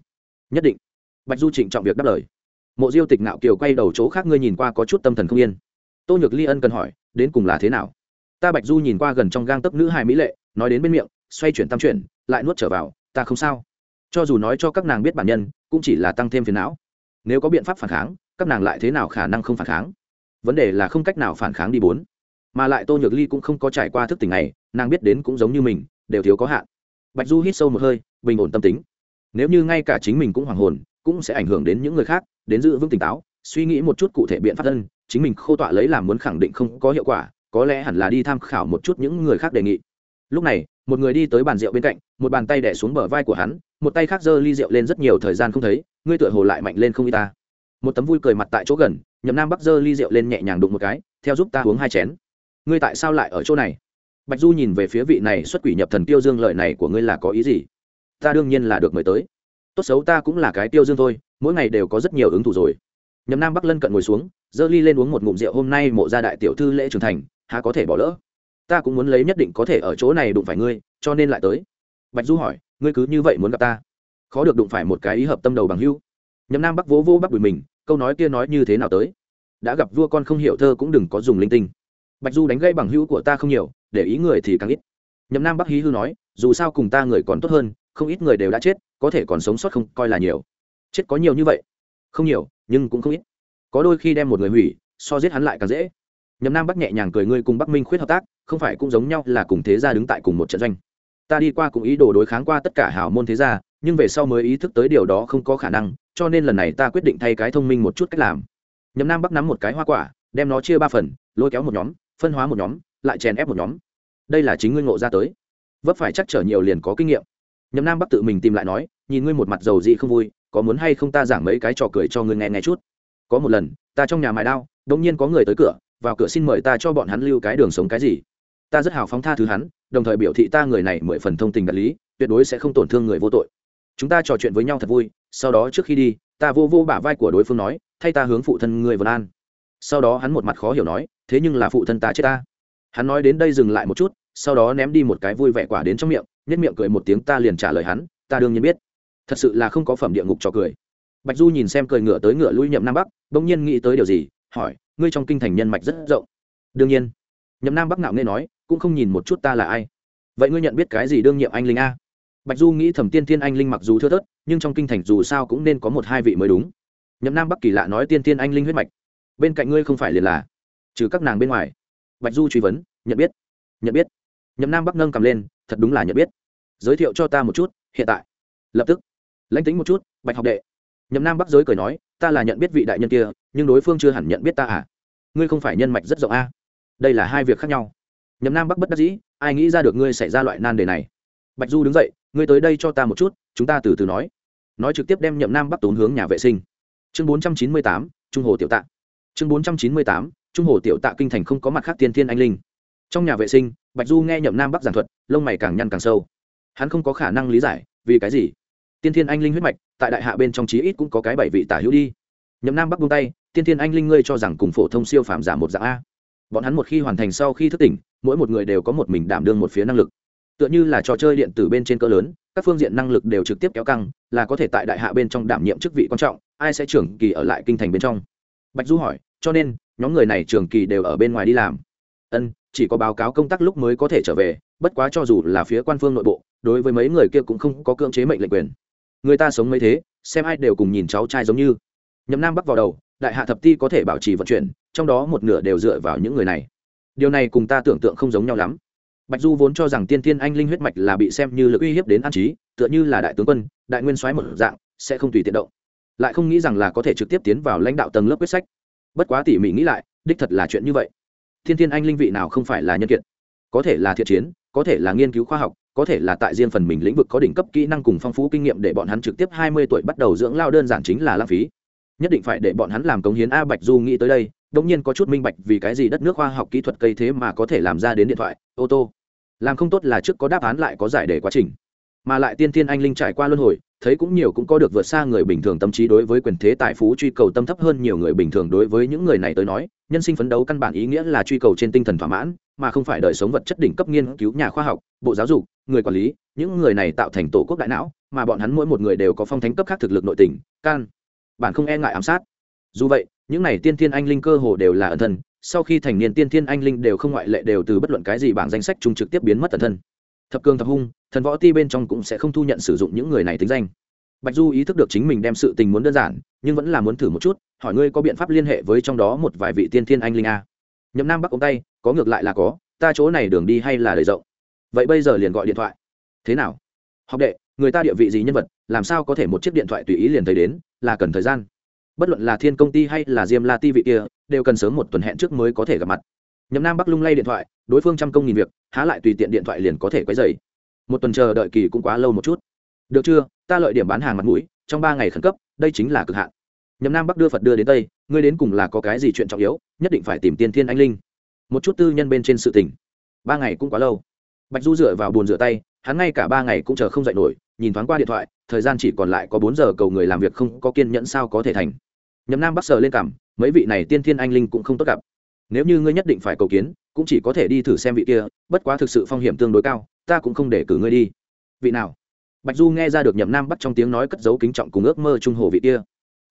Nhất định. Bạch du trịnh trọng việc đáp lời. Mộ diêu tịch nạo kiều quay đầu chỗ khác ngươi nhìn qua có chút tâm thần không yên. Tô nhược ly ân cần hỏi, đến cùng là thế nào? Ta bạch du nhìn qua gần trong gang tấc nữ hài mỹ lệ, nói đến bên miệng, xoay chuyển tam chuyển, lại nuốt trở vào, ta không sao. Cho dù nói cho các nàng biết bản nhân, cũng chỉ là tăng thêm phiền não. Nếu có biện pháp phản kháng, các nàng lại thế nào khả năng không phản kháng? Vấn đề là không cách nào phản kháng đi bốn mà lại tô nhược ly cũng không có trải qua thức tỉnh này, nàng biết đến cũng giống như mình, đều thiếu có hạn. Bạch du hít sâu một hơi, bình ổn tâm tính. Nếu như ngay cả chính mình cũng hoàng hồn, cũng sẽ ảnh hưởng đến những người khác, đến giữ vững tỉnh táo, suy nghĩ một chút cụ thể biện pháp thân, chính mình khô tọa lấy làm muốn khẳng định không có hiệu quả, có lẽ hẳn là đi tham khảo một chút những người khác đề nghị. Lúc này, một người đi tới bàn rượu bên cạnh, một bàn tay đẻ xuống bờ vai của hắn, một tay khác giơ ly rượu lên rất nhiều thời gian không thấy, ngươi tựa hồ lại mạnh lên không y ta. Một tấm vui cười mặt tại chỗ gần, nhậm nam bắc giơ ly rượu lên nhẹ nhàng đụng một cái, theo giúp ta uống hai chén ngươi tại sao lại ở chỗ này? Bạch du nhìn về phía vị này xuất quỷ nhập thần tiêu dương lợi này của ngươi là có ý gì? Ta đương nhiên là được mời tới. Tốt xấu ta cũng là cái tiêu dương thôi, mỗi ngày đều có rất nhiều ứng thủ rồi. Nhầm nam bắc lân cận ngồi xuống dơ ly lên uống một ngụm rượu hôm nay mộ gia đại tiểu thư lễ trưởng thành, há có thể bỏ lỡ? Ta cũng muốn lấy nhất định có thể ở chỗ này đụng phải ngươi, cho nên lại tới. Bạch du hỏi, ngươi cứ như vậy muốn gặp ta? Khó được đụng phải một cái ý hợp tâm đầu bằng hưu nhầm nam bắc vỗ vỗ bắc bùi mình, câu nói kia nói như thế nào tới? Đã gặp vua con không hiểu thơ cũng đừng có dùng linh tinh bạch du đánh gây bằng hữu của ta không nhiều, để ý người thì càng ít. Nhậm nam bắc hí hư nói, dù sao cùng ta người còn tốt hơn, không ít người đều đã chết, có thể còn sống sót không, coi là nhiều. Chết có nhiều như vậy? Không nhiều, nhưng cũng không ít. Có đôi khi đem một người hủy, so giết hắn lại càng dễ. Nhậm nam bắc nhẹ nhàng cười, ngươi cùng bắc minh khuyết hợp tác, không phải cũng giống nhau là cùng thế gia đứng tại cùng một trận doanh. Ta đi qua cùng ý đồ đối kháng qua tất cả hảo môn thế gia, nhưng về sau mới ý thức tới điều đó không có khả năng, cho nên lần này ta quyết định thay cái thông minh một chút cách làm. Nhậm nam bắc nắm một cái hoa quả, đem nó chia ba phần, lôi kéo một nhóm phân hóa một nhóm, lại chèn ép một nhóm. Đây là chính ngươi ngộ ra tới. Vấp phải chắc trở nhiều liền có kinh nghiệm. Nhậm nam bắc tự mình tìm lại nói, nhìn ngươi một mặt dầu dị không vui, có muốn hay không ta giảng mấy cái trò cười cho ngươi nghe nghe chút? Có một lần, ta trong nhà mài đao đông nhiên có người tới cửa, vào cửa xin mời ta cho bọn hắn lưu cái đường sống cái gì. Ta rất hào phóng tha thứ hắn, đồng thời biểu thị ta người này mười phần thông tình đạt lý, tuyệt đối sẽ không tổn thương người vô tội. Chúng ta trò chuyện với nhau thật vui, sau đó trước khi đi, ta vô vô bả vai của đối phương nói, thay ta hướng phụ thân người vân an sau đó hắn một mặt khó hiểu nói, thế nhưng là phụ thân ta chết ta. Hắn nói đến đây dừng lại một chút, sau đó ném đi một cái vui vẻ quả đến trong miệng nhất miệng cười một tiếng ta liền trả lời hắn, ta đương nhiên biết. Thật sự là không có phẩm địa ngục cho cười. Bạch du nhìn xem cười ngựa tới ngựa lui nhậm nam bắc, bỗng nhiên nghĩ tới điều gì, hỏi, ngươi trong kinh thành nhân mạch rất rộng. Đương nhiên. Nhậm nam bắc ngạo nghe nói, cũng không nhìn một chút ta là ai. Vậy ngươi nhận biết cái gì đương nhiệm anh linh a? Bạch du nghĩ thẩm tiên thiên anh linh mặc dù thưa thớt, nhưng trong kinh thành dù sao cũng nên có một hai vị mới đúng. Nhậm nam bắc kỳ lạ nói tiên thiên anh linh huyết mạch bên cạnh ngươi không phải liền là, trừ các nàng bên ngoài. Bạch du truy vấn, nhận biết nhận biết. Nhậm nam bắc nâng cầm lên, thật đúng là nhận biết. Giới thiệu cho ta một chút, hiện tại. Lập tức. Lãnh tính một chút, bạch học đệ. Nhậm nam bắc giới cười nói, ta là nhận biết vị đại nhân kia, nhưng đối phương chưa hẳn nhận biết ta à? Ngươi không phải nhân mạch rất rộng a? Đây là hai việc khác nhau. Nhậm nam bắc bất đắc dĩ, ai nghĩ ra được ngươi xảy ra loại nan đề này? Bạch du đứng dậy, ngươi tới đây cho ta một chút, chúng ta từ từ nói. Nói trực tiếp đem nhậm nam bắc tốn hướng nhà vệ sinh. Chương bốn trăm chín mươi tám, trung hồ tiểu tạng chương bốn trăm chín mươi tám, trung hồ tiểu tạ kinh thành không có mặt khác tiên thiên anh linh. Trong nhà vệ sinh, bạch du nghe nhậm nam bắc giảng thuật, lông mày càng nhăn càng sâu. Hắn không có khả năng lý giải, vì cái gì? Tiên thiên anh linh huyết mạch, tại đại hạ bên trong chí ít cũng có cái bảy vị tả hữu đi. Nhậm nam bắc buông tay, tiên thiên anh linh ngươi cho rằng cùng phổ thông siêu phàm giả một dạng a. Bọn hắn một khi hoàn thành sau khi thức tỉnh, mỗi một người đều có một mình đảm đương một phía năng lực. Tựa như là trò chơi điện tử bên trên cỡ lớn, các phương diện năng lực đều trực tiếp kéo căng, là có thể tại đại hạ bên trong đảm nhiệm chức vị quan trọng, ai sẽ trưởng kỳ ở lại kinh thành bên trong? Bạch du hỏi, cho nên, nhóm người này trường kỳ đều ở bên ngoài đi làm. Ân, chỉ có báo cáo công tác lúc mới có thể trở về, bất quá cho dù là phía quan phương nội bộ, đối với mấy người kia cũng không có cưỡng chế mệnh lệnh quyền. Người ta sống mấy thế, xem ai đều cùng nhìn cháu trai giống như. Nhậm nam bắc vào đầu, đại hạ thập ti có thể bảo trì vận chuyển, trong đó một nửa đều dựa vào những người này. Điều này cùng ta tưởng tượng không giống nhau lắm. Bạch du vốn cho rằng tiên tiên anh linh huyết mạch là bị xem như lực uy hiếp đến an trí, tựa như là đại tướng quân, đại nguyên soái một dạng, sẽ không tùy tiện động lại không nghĩ rằng là có thể trực tiếp tiến vào lãnh đạo tầng lớp quyết sách. Bất quá tỉ mỉ nghĩ lại, đích thật là chuyện như vậy. Thiên thiên anh linh vị nào không phải là nhân kiệt? Có thể là thiện chiến, có thể là nghiên cứu khoa học, có thể là tại riêng phần mình lĩnh vực có đỉnh cấp kỹ năng cùng phong phú kinh nghiệm để bọn hắn trực tiếp hai mươi tuổi bắt đầu dưỡng lao đơn giản chính là lãng phí. Nhất định phải để bọn hắn làm cống hiến a bạch du nghĩ tới đây đông nhiên có chút minh bạch vì cái gì đất nước khoa học kỹ thuật cây thế mà có thể làm ra đến điện thoại, ô tô. Làm không tốt là trước có đáp án lại có giải để quá trình. Mà lại tiên thiên anh linh trải qua luân hồi thấy cũng nhiều cũng có được vượt xa người bình thường tâm trí đối với quyền thế tài phú truy cầu tâm thấp hơn nhiều người bình thường đối với những người này tới nói, nhân sinh phấn đấu căn bản ý nghĩa là truy cầu trên tinh thần thỏa mãn, mà không phải đời sống vật chất đỉnh cấp nghiên cứu nhà khoa học, bộ giáo dục, người quản lý, những người này tạo thành tổ quốc đại não, mà bọn hắn mỗi một người đều có phong thánh cấp khác thực lực nội tình, can. Bản không e ngại ám sát. Dù vậy, những này tiên thiên anh linh cơ hồ đều là ẩn thân, sau khi thành niên tiên thiên anh linh đều không ngoại lệ đều từ bất luận cái gì bảng danh sách chung trực tiếp biến mất ẩn thân thập cường thập hung, thần võ ti bên trong cũng sẽ không thu nhận sử dụng những người này tính danh. Bạch du ý thức được chính mình đem sự tình muốn đơn giản, nhưng vẫn là muốn thử một chút, hỏi ngươi có biện pháp liên hệ với trong đó một vài vị tiên thiên anh linh a. Nhậm nam bắc ống tay, có ngược lại là có, ta chỗ này đường đi hay là đầy rộng? Vậy bây giờ liền gọi điện thoại. Thế nào? Học đệ, người ta địa vị gì nhân vật, làm sao có thể một chiếc điện thoại tùy ý liền thấy đến, là cần thời gian? Bất luận là thiên công ty hay là diêm la ti vị kia, đều cần sớm một tuần hẹn trước mới có thể gặp mặt nhậm nam bắc lung lay điện thoại, đối phương trăm công nghìn việc, há lại tùy tiện điện thoại liền có thể quấy dày một tuần chờ đợi kỳ cũng quá lâu một chút. Được chưa, ta lợi điểm bán hàng mặt mũi, trong ba ngày khẩn cấp, đây chính là cực hạn. Nhậm nam bắc đưa phật đưa đến tây, ngươi đến cùng là có cái gì chuyện trọng yếu, nhất định phải tìm tiên thiên anh linh. Một chút tư nhân bên trên sự tình. Ba ngày cũng quá lâu. Bạch du dựa vào bồn rửa tay, hắn ngay cả ba ngày cũng chờ không dậy nổi, nhìn thoáng qua điện thoại, thời gian chỉ còn lại có bốn giờ cầu người làm việc không có kiên nhẫn sao có thể thành. Nhậm nam bắc sờ lên cảm, mấy vị này tiên thiên anh linh cũng không tốt gặp nếu như ngươi nhất định phải cầu kiến, cũng chỉ có thể đi thử xem vị kia, bất quá thực sự phong hiểm tương đối cao, ta cũng không để cử ngươi đi. Vị nào? Bạch du nghe ra được nhậm nam bắt trong tiếng nói cất giấu kính trọng cùng ước mơ trung hồ vị kia.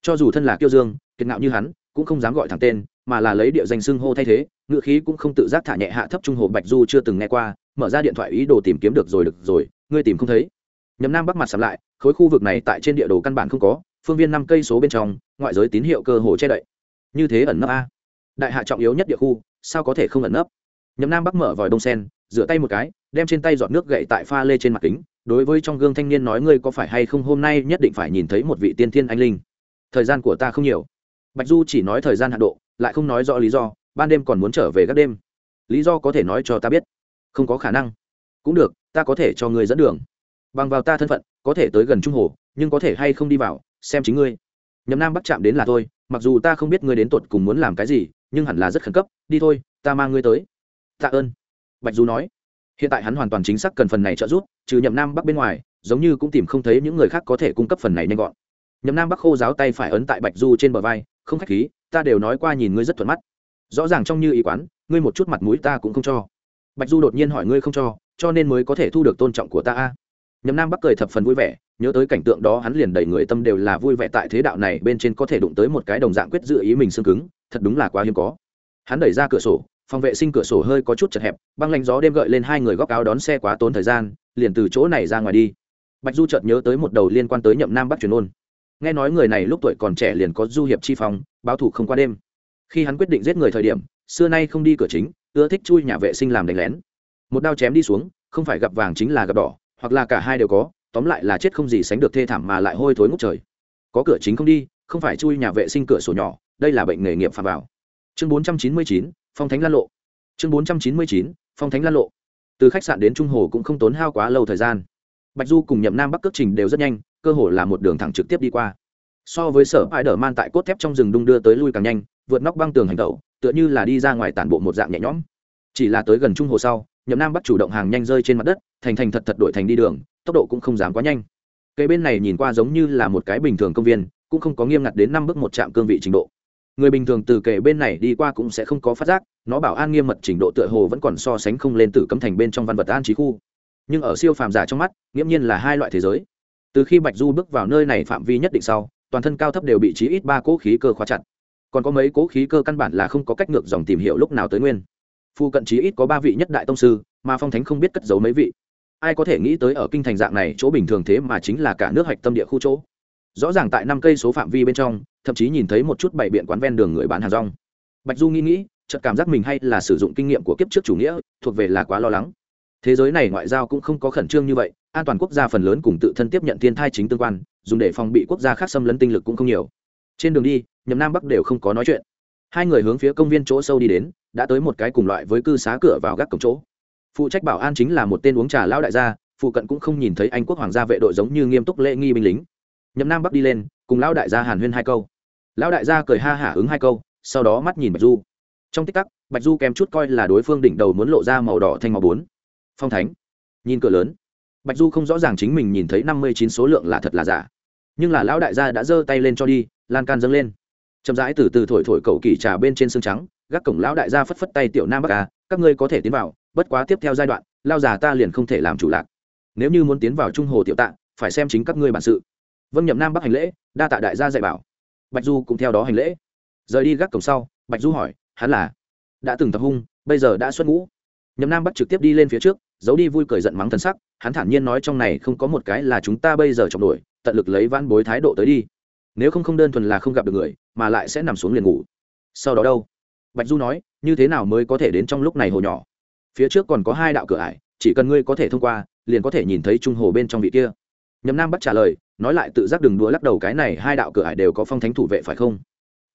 Cho dù thân là kiêu dương, kiệt ngạo như hắn, cũng không dám gọi thẳng tên, mà là lấy địa danh xưng hô thay thế ngựa khí cũng không tự giác thả nhẹ hạ thấp trung hồ bạch du chưa từng nghe qua, mở ra điện thoại ý đồ tìm kiếm được rồi được rồi, ngươi tìm không thấy. Nhậm nam bắc mặt sầm lại, khối khu vực này tại trên địa đồ căn bản không có, phương viên năm cây số bên trong, ngoại giới tín hiệu cơ hồ che đậy. Như thế ẩn nấp a đại hạ trọng yếu nhất địa khu, sao có thể không ẩn nấp? Nhậm nam bắc mở vòi đông sen, rửa tay một cái, đem trên tay giọt nước gậy tại pha lê trên mặt kính, đối với trong gương thanh niên nói, ngươi có phải hay không hôm nay nhất định phải nhìn thấy một vị tiên thiên anh linh? Thời gian của ta không nhiều. Bạch du chỉ nói thời gian hạ độ, lại không nói rõ lý do, ban đêm còn muốn trở về các đêm. Lý do có thể nói cho ta biết? Không có khả năng. Cũng được, ta có thể cho ngươi dẫn đường. Bằng vào ta thân phận, có thể tới gần trung hồ, nhưng có thể hay không đi vào, xem chính ngươi. Nhậm nam bắt chạm đến là thôi, mặc dù ta không biết ngươi đến tột cùng muốn làm cái gì nhưng hẳn là rất khẩn cấp, đi thôi, ta mang ngươi tới. Tạ ơn. Bạch du nói. Hiện tại hắn hoàn toàn chính xác cần phần này trợ giúp, trừ nhậm nam bắc bên ngoài, giống như cũng tìm không thấy những người khác có thể cung cấp phần này nhanh gọn. Nhậm nam bắc khô giáo tay phải ấn tại bạch du trên bờ vai, không khách khí, ta đều nói qua nhìn ngươi rất thuận mắt. Rõ ràng trong như ý quán, ngươi một chút mặt mũi ta cũng không cho. Bạch du đột nhiên hỏi ngươi không cho cho nên mới có thể thu được tôn trọng của ta a. Nhậm nam bắc cười thập phần vui vẻ nhớ tới cảnh tượng đó hắn liền đầy người tâm đều là vui vẻ tại thế đạo này bên trên có thể đụng tới một cái đồng dạng quyết dự ý mình xương cứng, thật đúng là quá hiếm có. Hắn đẩy ra cửa sổ, phòng vệ sinh cửa sổ hơi có chút chật hẹp, băng lạnh gió đêm gợi lên hai người góc áo đón xe quá tốn thời gian, liền từ chỗ này ra ngoài đi. Bạch du chợt nhớ tới một đầu liên quan tới nhậm nam bắc truyền ôn. Nghe nói người này lúc tuổi còn trẻ liền có du hiệp chi phòng báo thủ không qua đêm. Khi hắn quyết định giết người thời điểm, xưa nay không đi cửa chính, ưa thích chui nhà vệ sinh làm đánh lén. Một đao chém đi xuống, không phải gặp vàng chính là gặp đỏ, hoặc là cả hai đều có tóm lại là chết không gì sánh được thê thảm mà lại hôi thối ngút trời. Có cửa chính không đi, không phải chui nhà vệ sinh cửa sổ nhỏ, đây là bệnh nghề nghiệp phạm vào. Chương bốn trăm chín mươi chín, phong thánh lan lộ. Chương bốn trăm chín mươi chín, phong thánh lan lộ. Từ khách sạn đến trung hồ cũng không tốn hao quá lâu thời gian. Bạch du cùng nhậm nam bắc cước trình đều rất nhanh, cơ hồ là một đường thẳng trực tiếp đi qua. So với sở ai đờ man tại cốt thép trong rừng đung đưa tới lui càng nhanh, vượt nóc băng tường hành tẩu, tựa như là đi ra ngoài tản bộ một dạng nhẹ nhõm. Chỉ là tới gần trung hồ sau, nhậm nam bắc chủ động hàng nhanh rơi trên mặt đất, thành thành thật thật đổi thành đi đường tốc độ cũng không dám quá nhanh. Cây bên này nhìn qua giống như là một cái bình thường công viên, cũng không có nghiêm ngặt đến năm bước một trạm cương vị trình độ. Người bình thường từ kề bên này đi qua cũng sẽ không có phát giác, nó bảo an nghiêm mật trình độ tựa hồ vẫn còn so sánh không lên từ cấm thành bên trong văn vật an trí khu. Nhưng ở siêu phàm giả trong mắt, nghiễm nhiên là hai loại thế giới. Từ khi bạch du bước vào nơi này phạm vi nhất định sau, toàn thân cao thấp đều bị chí ít ba cỗ khí cơ khóa chặt. Còn có mấy cỗ khí cơ căn bản là không có cách ngược dòng tìm hiểu lúc nào tới nguyên. Phu cận chí ít có ba vị nhất đại tông sư, mà phong thánh không biết cất giấu mấy vị ai có thể nghĩ tới ở kinh thành dạng này chỗ bình thường thế mà chính là cả nước hạch tâm địa khu chỗ. Rõ ràng tại năm cây số phạm vi bên trong, thậm chí nhìn thấy một chút bảy biện quán ven đường người bán hàng rong. Bạch du nghĩ nghĩ, chợt cảm giác mình hay là sử dụng kinh nghiệm của kiếp trước chủ nghĩa, thuộc về là quá lo lắng. Thế giới này ngoại giao cũng không có khẩn trương như vậy, an toàn quốc gia phần lớn cùng tự thân tiếp nhận thiên thai chính tương quan, dùng để phòng bị quốc gia khác xâm lấn tinh lực cũng không nhiều. Trên đường đi, nhậm nam bắc đều không có nói chuyện. Hai người hướng phía công viên chỗ sâu đi đến, đã tới một cái cùng loại với cư xá cửa vào gác cổng chỗ phụ trách bảo an chính là một tên uống trà lão đại gia, phụ cận cũng không nhìn thấy anh quốc hoàng gia vệ đội giống như nghiêm túc lễ nghi binh lính. Nhậm nam bắc đi lên, cùng lão đại gia hàn huyên hai câu. Lão đại gia cười ha hả ứng hai câu, sau đó mắt nhìn bạch du. Trong tích tắc, bạch du kèm chút coi là đối phương đỉnh đầu muốn lộ ra màu đỏ thanh màu bốn. Phong thánh. Nhìn cửa lớn, bạch du không rõ ràng chính mình nhìn thấy năm mươi chín số lượng là thật là giả. Nhưng là lão đại gia đã giơ tay lên cho đi, lan can dâng lên. Chậm rãi từ từ thổi thổi cầu kỳ trà bên trên xương trắng, gác cổng lão đại gia phất phất tay tiểu nam bắc à các ngươi có thể tiến vào bất quá tiếp theo giai đoạn, lao già ta liền không thể làm chủ lạc. Nếu như muốn tiến vào trung hồ tiểu tạ phải xem chính các ngươi bản sự. Vâng nhậm nam bắc hành lễ, đa tạ đại gia dạy bảo. Bạch du cũng theo đó hành lễ. Rời đi gác cổng sau, bạch du hỏi, hắn là? Đã từng tập hung, bây giờ đã xuất ngũ. Nhậm nam bắc trực tiếp đi lên phía trước, giấu đi vui cười giận mắng thân sắc, hắn thản nhiên nói trong này không có một cái là chúng ta bây giờ trọng đổi tận lực lấy vãn bối thái độ tới đi. Nếu không không đơn thuần là không gặp được người, mà lại sẽ nằm xuống liền ngủ. Sau đó đâu? Bạch du nói, như thế nào mới có thể đến trong lúc này hồ nhỏ? Phía trước còn có hai đạo cửa ải, chỉ cần ngươi có thể thông qua, liền có thể nhìn thấy trung hồ bên trong vị kia. Nhậm nam bắt trả lời, nói lại tự giác đừng đũa lắc đầu, cái này hai đạo cửa ải đều có phong thánh thủ vệ phải không?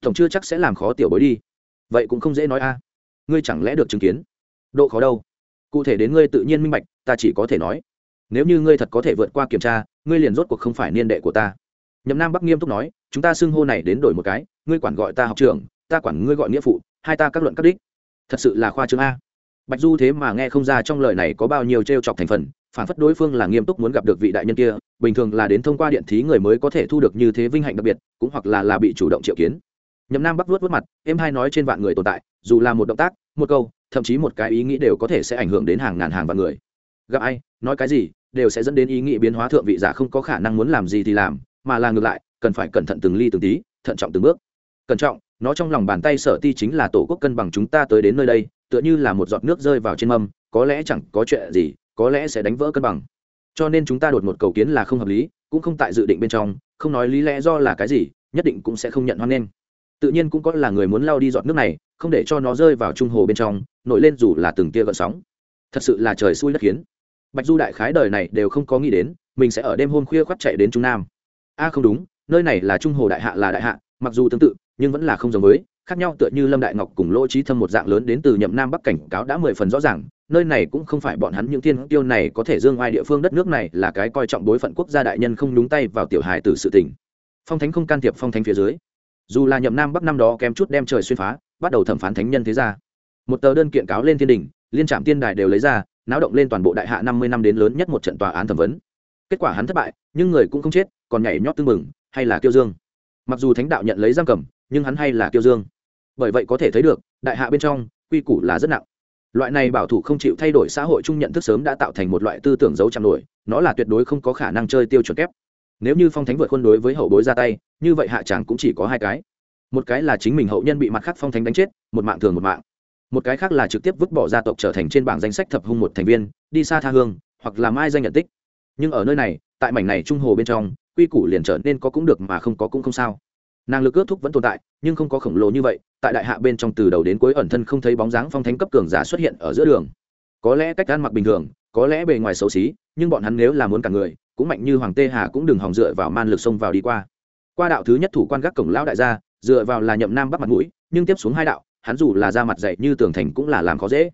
Tổng chưa chắc sẽ làm khó tiểu bối đi. Vậy cũng không dễ nói a. Ngươi chẳng lẽ được chứng kiến? Độ khó đâu. Cụ thể đến ngươi tự nhiên minh bạch, ta chỉ có thể nói. Nếu như ngươi thật có thể vượt qua kiểm tra, ngươi liền rốt cuộc không phải niên đệ của ta. Nhậm nam bắc nghiêm túc nói, chúng ta xưng hô này đến đổi một cái, ngươi quản gọi ta học trường ta quản ngươi gọi nghĩa phụ, hai ta các luận các đích. Thật sự là khoa trương a bạch du thế mà nghe không ra trong lời này có bao nhiêu t r e o chọc thành phần, phản phất đối phương là nghiêm túc muốn gặp được vị đại nhân kia, bình thường là đến thông qua điện thí người mới có thể thu được như thế vinh hạnh đặc biệt, cũng hoặc là là bị chủ động triệu kiến. Nhậm nam bắc vuốt vớt mặt em hai nói trên vạn người tồn tại, dù là một động tác, một câu, thậm chí một cái ý nghĩ đều có thể sẽ ảnh hưởng đến hàng ngàn hàng vạn người. Gặp ai, nói cái gì, đều sẽ dẫn đến ý nghĩ biến hóa thượng vị giả không có khả năng muốn làm gì thì làm, mà là ngược lại, cần phải cẩn thận từng ly từng tí, thận trọng từng bước. Cẩn trọng, nó trong lòng bàn tay sở ti chính là tổ quốc cân bằng chúng ta tới đến nơi đây tựa như là một giọt nước rơi vào trên mâm, có lẽ chẳng có chuyện gì, có lẽ sẽ đánh vỡ cân bằng. Cho nên chúng ta đột một cầu kiến là không hợp lý, cũng không tại dự định bên trong, không nói lý lẽ do là cái gì, nhất định cũng sẽ không nhận hoan nghênh. Tự nhiên cũng có là người muốn lao đi giọt nước này, không để cho nó rơi vào trung hồ bên trong, nổi lên dù là từng tia gợn sóng. Thật sự là trời xui đất khiến. Bạch du đại khái đời này đều không có nghĩ đến, mình sẽ ở đêm hôm khuya khoắt chạy đến trung nam. A, không đúng, nơi này là trung hồ đại hạ là đại hạ, mặc dù tương tự, nhưng vẫn là không giống với khác nhau tựa như lâm đại ngọc cùng lỗ trí thâm một dạng lớn đến từ nhậm nam bắc cảnh cáo đã mười phần rõ ràng, nơi này cũng không phải bọn hắn những thiên tiêu này có thể dương ai địa phương đất nước này là cái coi trọng bối phận quốc gia đại nhân không đúng tay vào tiểu hài từ sự tình. Phong thánh không can thiệp phong thánh phía dưới. Dù là nhậm nam bắc năm đó kém chút đem trời xuyên phá, bắt đầu thẩm phán thánh nhân thế gia. Một tờ đơn kiện cáo lên thiên đình, liên trạm tiên đài đều lấy ra, náo động lên toàn bộ đại hạ năm mươi năm đến lớn nhất một trận tòa án thẩm vấn. Kết quả hắn thất bại, nhưng người cũng không chết, còn nhảy nhót tưng mừng hay là kiêu dương. Mặc dù thánh đạo nhận lấy giam cầm nhưng hắn hay là kiêu dương. Bởi vậy có thể thấy được, đại hạ bên trong, quy củ là rất nặng. Loại này bảo thủ không chịu thay đổi xã hội chung nhận thức sớm đã tạo thành một loại tư tưởng giấu chạm nổi, nó là tuyệt đối không có khả năng chơi tiêu chuẩn kép. Nếu như phong thánh vượt khuôn đối với hậu bối ra tay, như vậy hạ tràng cũng chỉ có hai cái. Một cái là chính mình hậu nhân bị mặt khác phong thánh đánh chết, một mạng thường một mạng. Một cái khác là trực tiếp vứt bỏ gia tộc trở thành trên bảng danh sách thập hung một thành viên, đi xa tha hương, hoặc là mai danh nhận tích. Nhưng ở nơi này, tại mảnh này trung hồ bên trong, quy củ liền trở nên có cũng được mà không có cũng không sao nàng lực ước thúc vẫn tồn tại, nhưng không có khổng lồ như vậy, tại đại hạ bên trong từ đầu đến cuối ẩn thân không thấy bóng dáng phong thánh cấp cường giả xuất hiện ở giữa đường. Có lẽ cách ăn mặc bình thường, có lẽ bề ngoài xấu xí, nhưng bọn hắn nếu là muốn cả người, cũng mạnh như hoàng tê hà cũng đừng hòng dựa vào man lực xông vào đi qua. Qua đạo thứ nhất thủ quan gác cổng lão đại gia, dựa vào là nhậm nam bắt mặt mũi, nhưng tiếp xuống hai đạo, hắn dù là ra mặt dạy như tường thành cũng là làm khó dễ.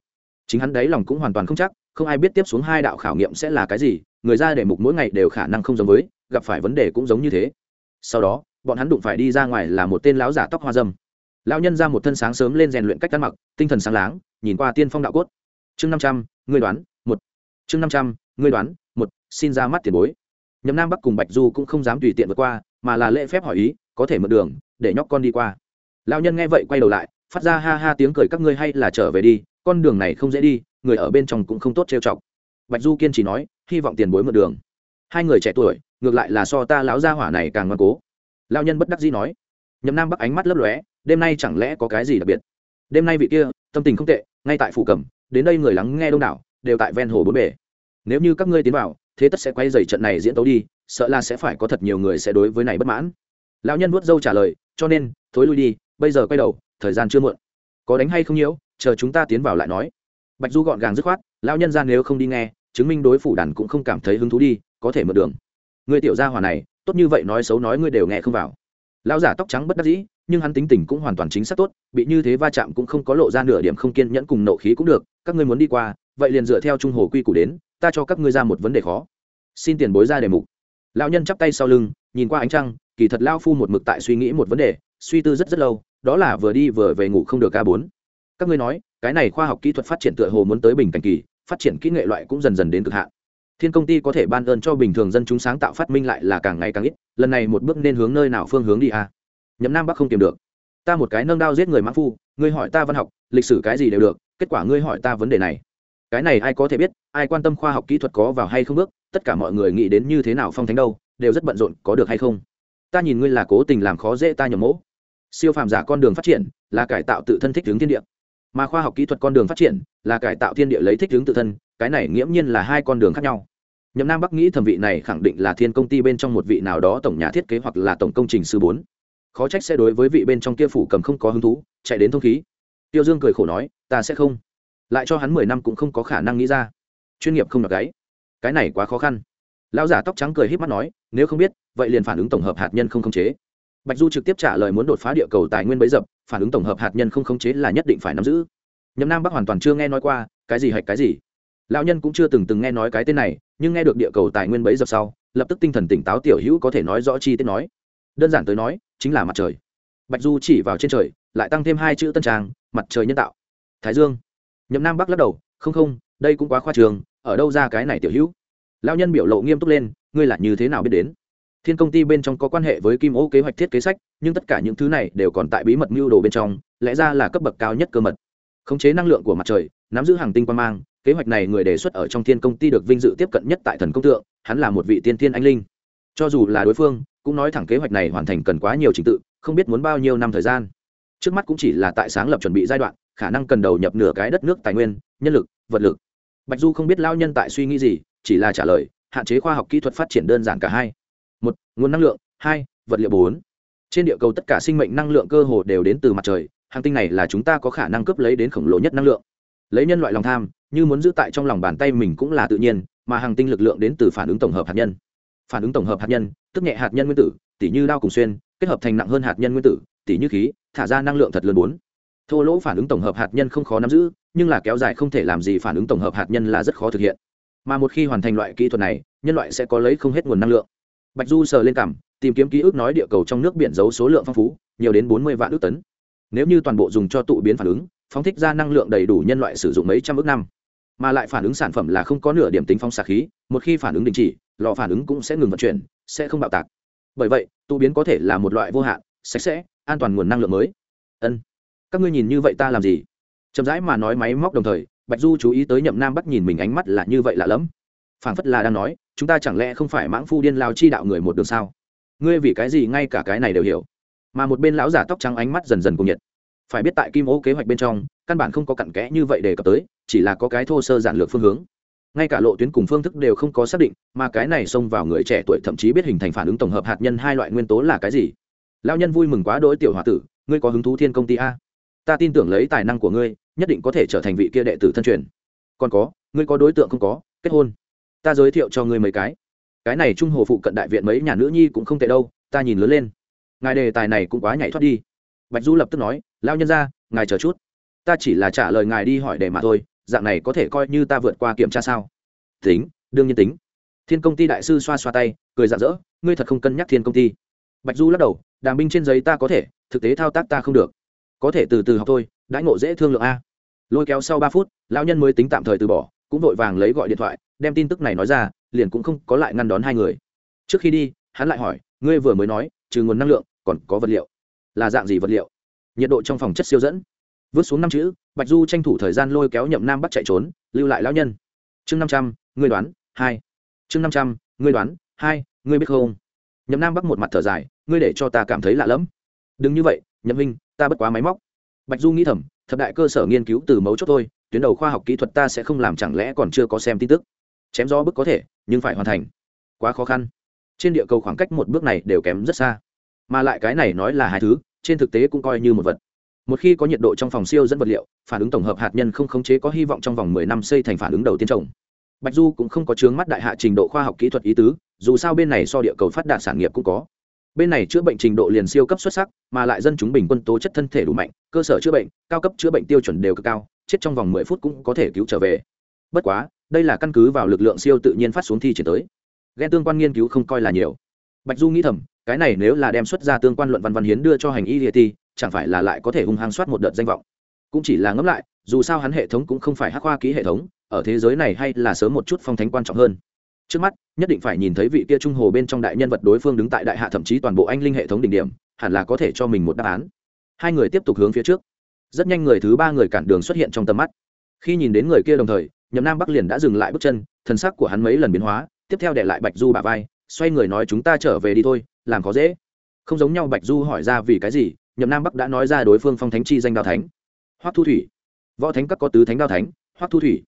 Chính hắn đấy lòng cũng hoàn toàn không chắc, không ai biết tiếp xuống hai đạo khảo nghiệm sẽ là cái gì, người ra để mục mỗi ngày đều khả năng không giống với, gặp phải vấn đề cũng giống như thế. Sau đó bọn hắn đụng phải đi ra ngoài là một tên lão giả tóc hoa dâm. Lão nhân ra một thân sáng sớm lên rèn luyện cách ăn mặc, tinh thần sáng láng, nhìn qua tiên phong đạo cốt. Chương năm trăm, ngươi đoán, một. Chương năm trăm, ngươi đoán, một. Xin ra mắt tiền bối. Nhậm nam bắc cùng bạch du cũng không dám tùy tiện vượt qua, mà là lễ phép hỏi ý, có thể mượn đường, để nhóc con đi qua. Lão nhân nghe vậy quay đầu lại, phát ra ha ha tiếng cười, các ngươi hay là trở về đi, con đường này không dễ đi, người ở bên trong cũng không tốt trêu chọc. Bạch du kiên trì nói, hy vọng tiền bối mượn đường. Hai người trẻ tuổi, ngược lại là so ta lão gia hỏa này càng ngoan cố lao nhân bất đắc dĩ nói, nhậm nam bắc ánh mắt lấp lóe, đêm nay chẳng lẽ có cái gì đặc biệt? Đêm nay vị kia, tâm tình không tệ, ngay tại phủ cẩm, đến đây người lắng nghe đông đảo, đều tại ven hồ bốn bể. Nếu như các ngươi tiến vào, thế tất sẽ quay dày trận này diễn tấu đi, sợ là sẽ phải có thật nhiều người sẽ đối với này bất mãn. Lão nhân vuốt dâu trả lời, cho nên, thối lui đi, bây giờ quay đầu, thời gian chưa muộn. Có đánh hay không nhiễu, chờ chúng ta tiến vào lại nói. Bạch du gọn gàng dứt khoát, lão nhân ra nếu không đi nghe, chứng minh đối phủ đàn cũng không cảm thấy hứng thú đi, có thể mượn đường. Người tiểu gia hỏa này tốt như vậy nói xấu nói ngươi đều nghe không vào. Lão giả tóc trắng bất đắc dĩ, nhưng hắn tính tình cũng hoàn toàn chính xác tốt, bị như thế va chạm cũng không có lộ ra nửa điểm không kiên nhẫn cùng nộ khí cũng được, các ngươi muốn đi qua, vậy liền dựa theo trung hồ quy củ đến, ta cho các ngươi ra một vấn đề khó. Xin tiền bối ra đề mục. Lão nhân chắp tay sau lưng, nhìn qua ánh trăng, kỳ thật lao phu một mực tại suy nghĩ một vấn đề, suy tư rất rất lâu, đó là vừa đi vừa về ngủ không được ca bốn. Các ngươi nói, cái này khoa học kỹ thuật phát triển tựa hồ muốn tới bình cảnh kỳ, phát triển kỹ nghệ loại cũng dần dần đến cực hạn thiên công ty có thể ban ơn cho bình thường dân chúng sáng tạo phát minh lại là càng ngày càng ít, lần này một bước nên hướng nơi nào phương hướng đi à? nhậm nam bắc không tìm được. Ta một cái nâng đao giết người mãn phu, ngươi hỏi ta văn học, lịch sử cái gì đều được, kết quả ngươi hỏi ta vấn đề này. Cái này ai có thể biết, ai quan tâm khoa học kỹ thuật có vào hay không bước, tất cả mọi người nghĩ đến như thế nào phong thánh đâu, đều rất bận rộn, có được hay không? Ta nhìn ngươi là cố tình làm khó dễ ta nhầm mỗ. Siêu phàm giả con đường phát triển, là cải tạo tự thân thích hướng thiên địa. Mà khoa học kỹ thuật con đường phát triển, là cải tạo thiên địa lấy thích hướng tự thân cái này nghiễm nhiên là hai con đường khác nhau. Nhậm nam bắc nghĩ thẩm vị này khẳng định là thiên công ty bên trong một vị nào đó tổng nhà thiết kế hoặc là tổng công trình sư bốn. Khó trách sẽ đối với vị bên trong kia phủ cầm không có hứng thú, chạy đến thông khí. Tiêu dương cười khổ nói, ta sẽ không. Lại cho hắn mười năm cũng không có khả năng nghĩ ra. Chuyên nghiệp không được gáy. Cái này quá khó khăn. Lão giả tóc trắng cười h í p mắt nói, nếu không biết, vậy liền phản ứng tổng hợp hạt nhân không khống chế. Bạch du trực tiếp trả lời muốn đột phá địa cầu tài nguyên bấy dập, phản ứng tổng hợp hạt nhân không khống chế là nhất định phải nắm giữ. Nhậm nam bắc hoàn toàn chưa nghe nói qua, cái gì hạch cái gì? Lão nhân cũng chưa từng từng nghe nói cái tên này, nhưng nghe được địa cầu tài nguyên bấy giờ sau, lập tức tinh thần tỉnh táo tiểu hữu có thể nói rõ chi tiết nói. Đơn giản tới nói, chính là mặt trời. Bạch du chỉ vào trên trời, lại tăng thêm hai chữ tân trang, mặt trời nhân tạo. Thái dương. Nhậm nam bắc lắc đầu, không không, đây cũng quá khoa trường, ở đâu ra cái này tiểu hữu? Lao nhân biểu lộ nghiêm túc lên, ngươi là như thế nào biết đến? Thiên công ty bên trong có quan hệ với kim ô kế hoạch thiết kế sách, nhưng tất cả những thứ này đều còn tại bí mật mưu đồ bên trong, lẽ ra là cấp bậc cao nhất cơ mật. Khống chế năng lượng của mặt trời, nắm giữ hàng tinh quan mang kế hoạch này người đề xuất ở trong thiên công ty được vinh dự tiếp cận nhất tại thần công tượng, hắn là một vị tiên thiên anh linh. Cho dù là đối phương, cũng nói thẳng kế hoạch này hoàn thành cần quá nhiều trình tự, không biết muốn bao nhiêu năm thời gian. Trước mắt cũng chỉ là tại sáng lập chuẩn bị giai đoạn, khả năng cần đầu nhập nửa cái đất nước tài nguyên, nhân lực, vật lực. Bạch du không biết lao nhân tại suy nghĩ gì, chỉ là trả lời, hạn chế khoa học kỹ thuật phát triển đơn giản cả hai. Một, nguồn năng lượng. Hai, vật liệu. Bốn, trên địa cầu tất cả sinh mệnh năng lượng cơ hồ đều đến từ mặt trời hàng tinh này là chúng ta có khả năng cướp lấy đến khổng lồ nhất năng lượng. Lấy nhân loại lòng tham như muốn giữ tại trong lòng bàn tay mình cũng là tự nhiên, mà hàng tinh lực lượng đến từ phản ứng tổng hợp hạt nhân. Phản ứng tổng hợp hạt nhân, tức nhẹ hạt nhân nguyên tử, tỉ như đao cùng xuyên, kết hợp thành nặng hơn hạt nhân nguyên tử, tỉ như khí, thả ra năng lượng thật lớn bốn. Thô lỗ phản ứng tổng hợp hạt nhân không khó nắm giữ, nhưng là kéo dài không thể làm gì phản ứng tổng hợp hạt nhân là rất khó thực hiện. Mà một khi hoàn thành loại kỹ thuật này, nhân loại sẽ có lấy không hết nguồn năng lượng. Bạch du sờ lên cảm, tìm kiếm ký ức nói địa cầu trong nước biển giấu số lượng phong phú, nhiều đến bốn mươi vạn ước tấn. Nếu như toàn bộ dùng cho tụ biến phản ứng, phóng thích ra năng lượng đầy đủ nhân loại sử dụng mấy trăm ước năm mà lại phản ứng sản phẩm là không có nửa điểm tính phong xạ khí, một khi phản ứng đình chỉ, lò phản ứng cũng sẽ ngừng vận chuyển, sẽ không bạo tạc. Bởi vậy, tụ biến có thể là một loại vô hạn, sạch sẽ, an toàn nguồn năng lượng mới. Ân. Các ngươi nhìn như vậy ta làm gì? Chậm rãi mà nói máy móc đồng thời, bạch du chú ý tới nhậm nam bắt nhìn mình ánh mắt là như vậy lạ lẫm. Phảng phất là đang nói, chúng ta chẳng lẽ không phải mãng phu điên lao chi đạo người một đường sao? Ngươi vì cái gì ngay cả cái này đều hiểu? Mà một bên lão giả tóc trắng ánh mắt dần dần cùng nhiệt. Phải biết tại kim ô kế hoạch bên trong, căn bản không có cặn kẽ như vậy để cập tới chỉ là có cái thô sơ giản lược phương hướng. Ngay cả lộ tuyến cùng phương thức đều không có xác định, mà cái này xông vào người trẻ tuổi thậm chí biết hình thành phản ứng tổng hợp hạt nhân hai loại nguyên tố là cái gì. Lao nhân vui mừng quá đỗi tiểu h o a tử, ngươi có hứng thú thiên công ty a? Ta tin tưởng lấy tài năng của ngươi, nhất định có thể trở thành vị kia đệ tử thân truyền. Còn có, ngươi có đối tượng không có, kết hôn. Ta giới thiệu cho ngươi mấy cái. Cái này trung hồ phụ cận đại viện mấy nhà nữ nhi cũng không tệ đâu, ta nhìn lớn lên. Ngài đề tài này cũng quá nhảy thoát đi. Bạch du lập tức nói lao nhân ra ngài chờ chút. Ta chỉ là trả lời ngài đi hỏi đề mà thôi dạng này có thể coi như ta vượt qua kiểm tra sao? Tính, đương nhiên tính. Thiên công ty đại sư xoa xoa tay, cười rạng rỡ, ngươi thật không cân nhắc thiên công ty. Bạch du lắc đầu, đàm binh trên giấy ta có thể, thực tế thao tác ta không được. Có thể từ từ học thôi, đãi ngộ dễ thương lượng a. Lôi kéo sau ba phút, lão nhân mới tính tạm thời từ bỏ, cũng vội vàng lấy gọi điện thoại, đem tin tức này nói ra, liền cũng không có lại ngăn đón hai người. Trước khi đi, hắn lại hỏi, ngươi vừa mới nói, trừ nguồn năng lượng, còn có vật liệu. Là dạng gì vật liệu? Nhiệt độ trong phòng chất siêu dẫn vứt xuống năm chữ, bạch du tranh thủ thời gian lôi kéo nhậm nam bắt chạy trốn, lưu lại lão nhân. Chương năm trăm, ngươi đoán, hai. Chương năm trăm, ngươi đoán, hai, ngươi biết không? Nhậm nam bắc một mặt thở dài, ngươi để cho ta cảm thấy lạ lẫm. Đừng như vậy, nhậm minh ta bất quá máy móc. Bạch du nghĩ thầm, thập đại cơ sở nghiên cứu từ mấu chốt thôi, tuyến đầu khoa học kỹ thuật ta sẽ không làm chẳng lẽ còn chưa có xem tin tức. Chém gió bức có thể, nhưng phải hoàn thành. Quá khó khăn. Trên địa cầu khoảng cách một bước này đều kém rất xa. Mà lại cái này nói là hai thứ, trên thực tế cũng coi như một vật một khi có nhiệt độ trong phòng siêu dẫn vật liệu, phản ứng tổng hợp hạt nhân không khống chế có hy vọng trong vòng mười năm xây thành phản ứng đầu tiên trồng. Bạch du cũng không có chướng mắt đại hạ trình độ khoa học kỹ thuật ý tứ, dù sao bên này so địa cầu phát đạt sản nghiệp cũng có. Bên này chữa bệnh trình độ liền siêu cấp xuất sắc, mà lại dân chúng bình quân tố chất thân thể đủ mạnh, cơ sở chữa bệnh, cao cấp chữa bệnh tiêu chuẩn đều cực cao, chết trong vòng mười phút cũng có thể cứu trở về. Bất quá, đây là căn cứ vào lực lượng siêu tự nhiên phát xuống thi triển tới. Ghen tương quan nghiên cứu không coi là nhiều. Bạch du nghĩ thầm, cái này nếu là đem xuất ra tương quan luận văn văn hiến đưa cho hành y địa ti chẳng phải là lại có thể hung hăng soát một đợt danh vọng. Cũng chỉ là ngẫm lại, dù sao hắn hệ thống cũng không phải hắc khoa ký hệ thống, ở thế giới này hay là sớm một chút phong thánh quan trọng hơn. Trước mắt, nhất định phải nhìn thấy vị kia trung hồ bên trong đại nhân vật đối phương đứng tại đại hạ thậm chí toàn bộ anh linh hệ thống đỉnh điểm, hẳn là có thể cho mình một đáp án. Hai người tiếp tục hướng phía trước. Rất nhanh người thứ ba người cản đường xuất hiện trong tầm mắt. Khi nhìn đến người kia đồng thời, nhậm nam bắc liền đã dừng lại bước chân, thân sắc của hắn mấy lần biến hóa, tiếp theo để lại bạch du bà vai, xoay người nói, chúng ta trở về đi thôi, làm khó dễ. Không giống nhau bạch du hỏi ra vì cái gì nhậm nam bắc đã nói ra đối phương phong thánh chi danh đao thánh hoắc thu thủy võ thánh các có tứ thánh đao thánh hoắc thu thủy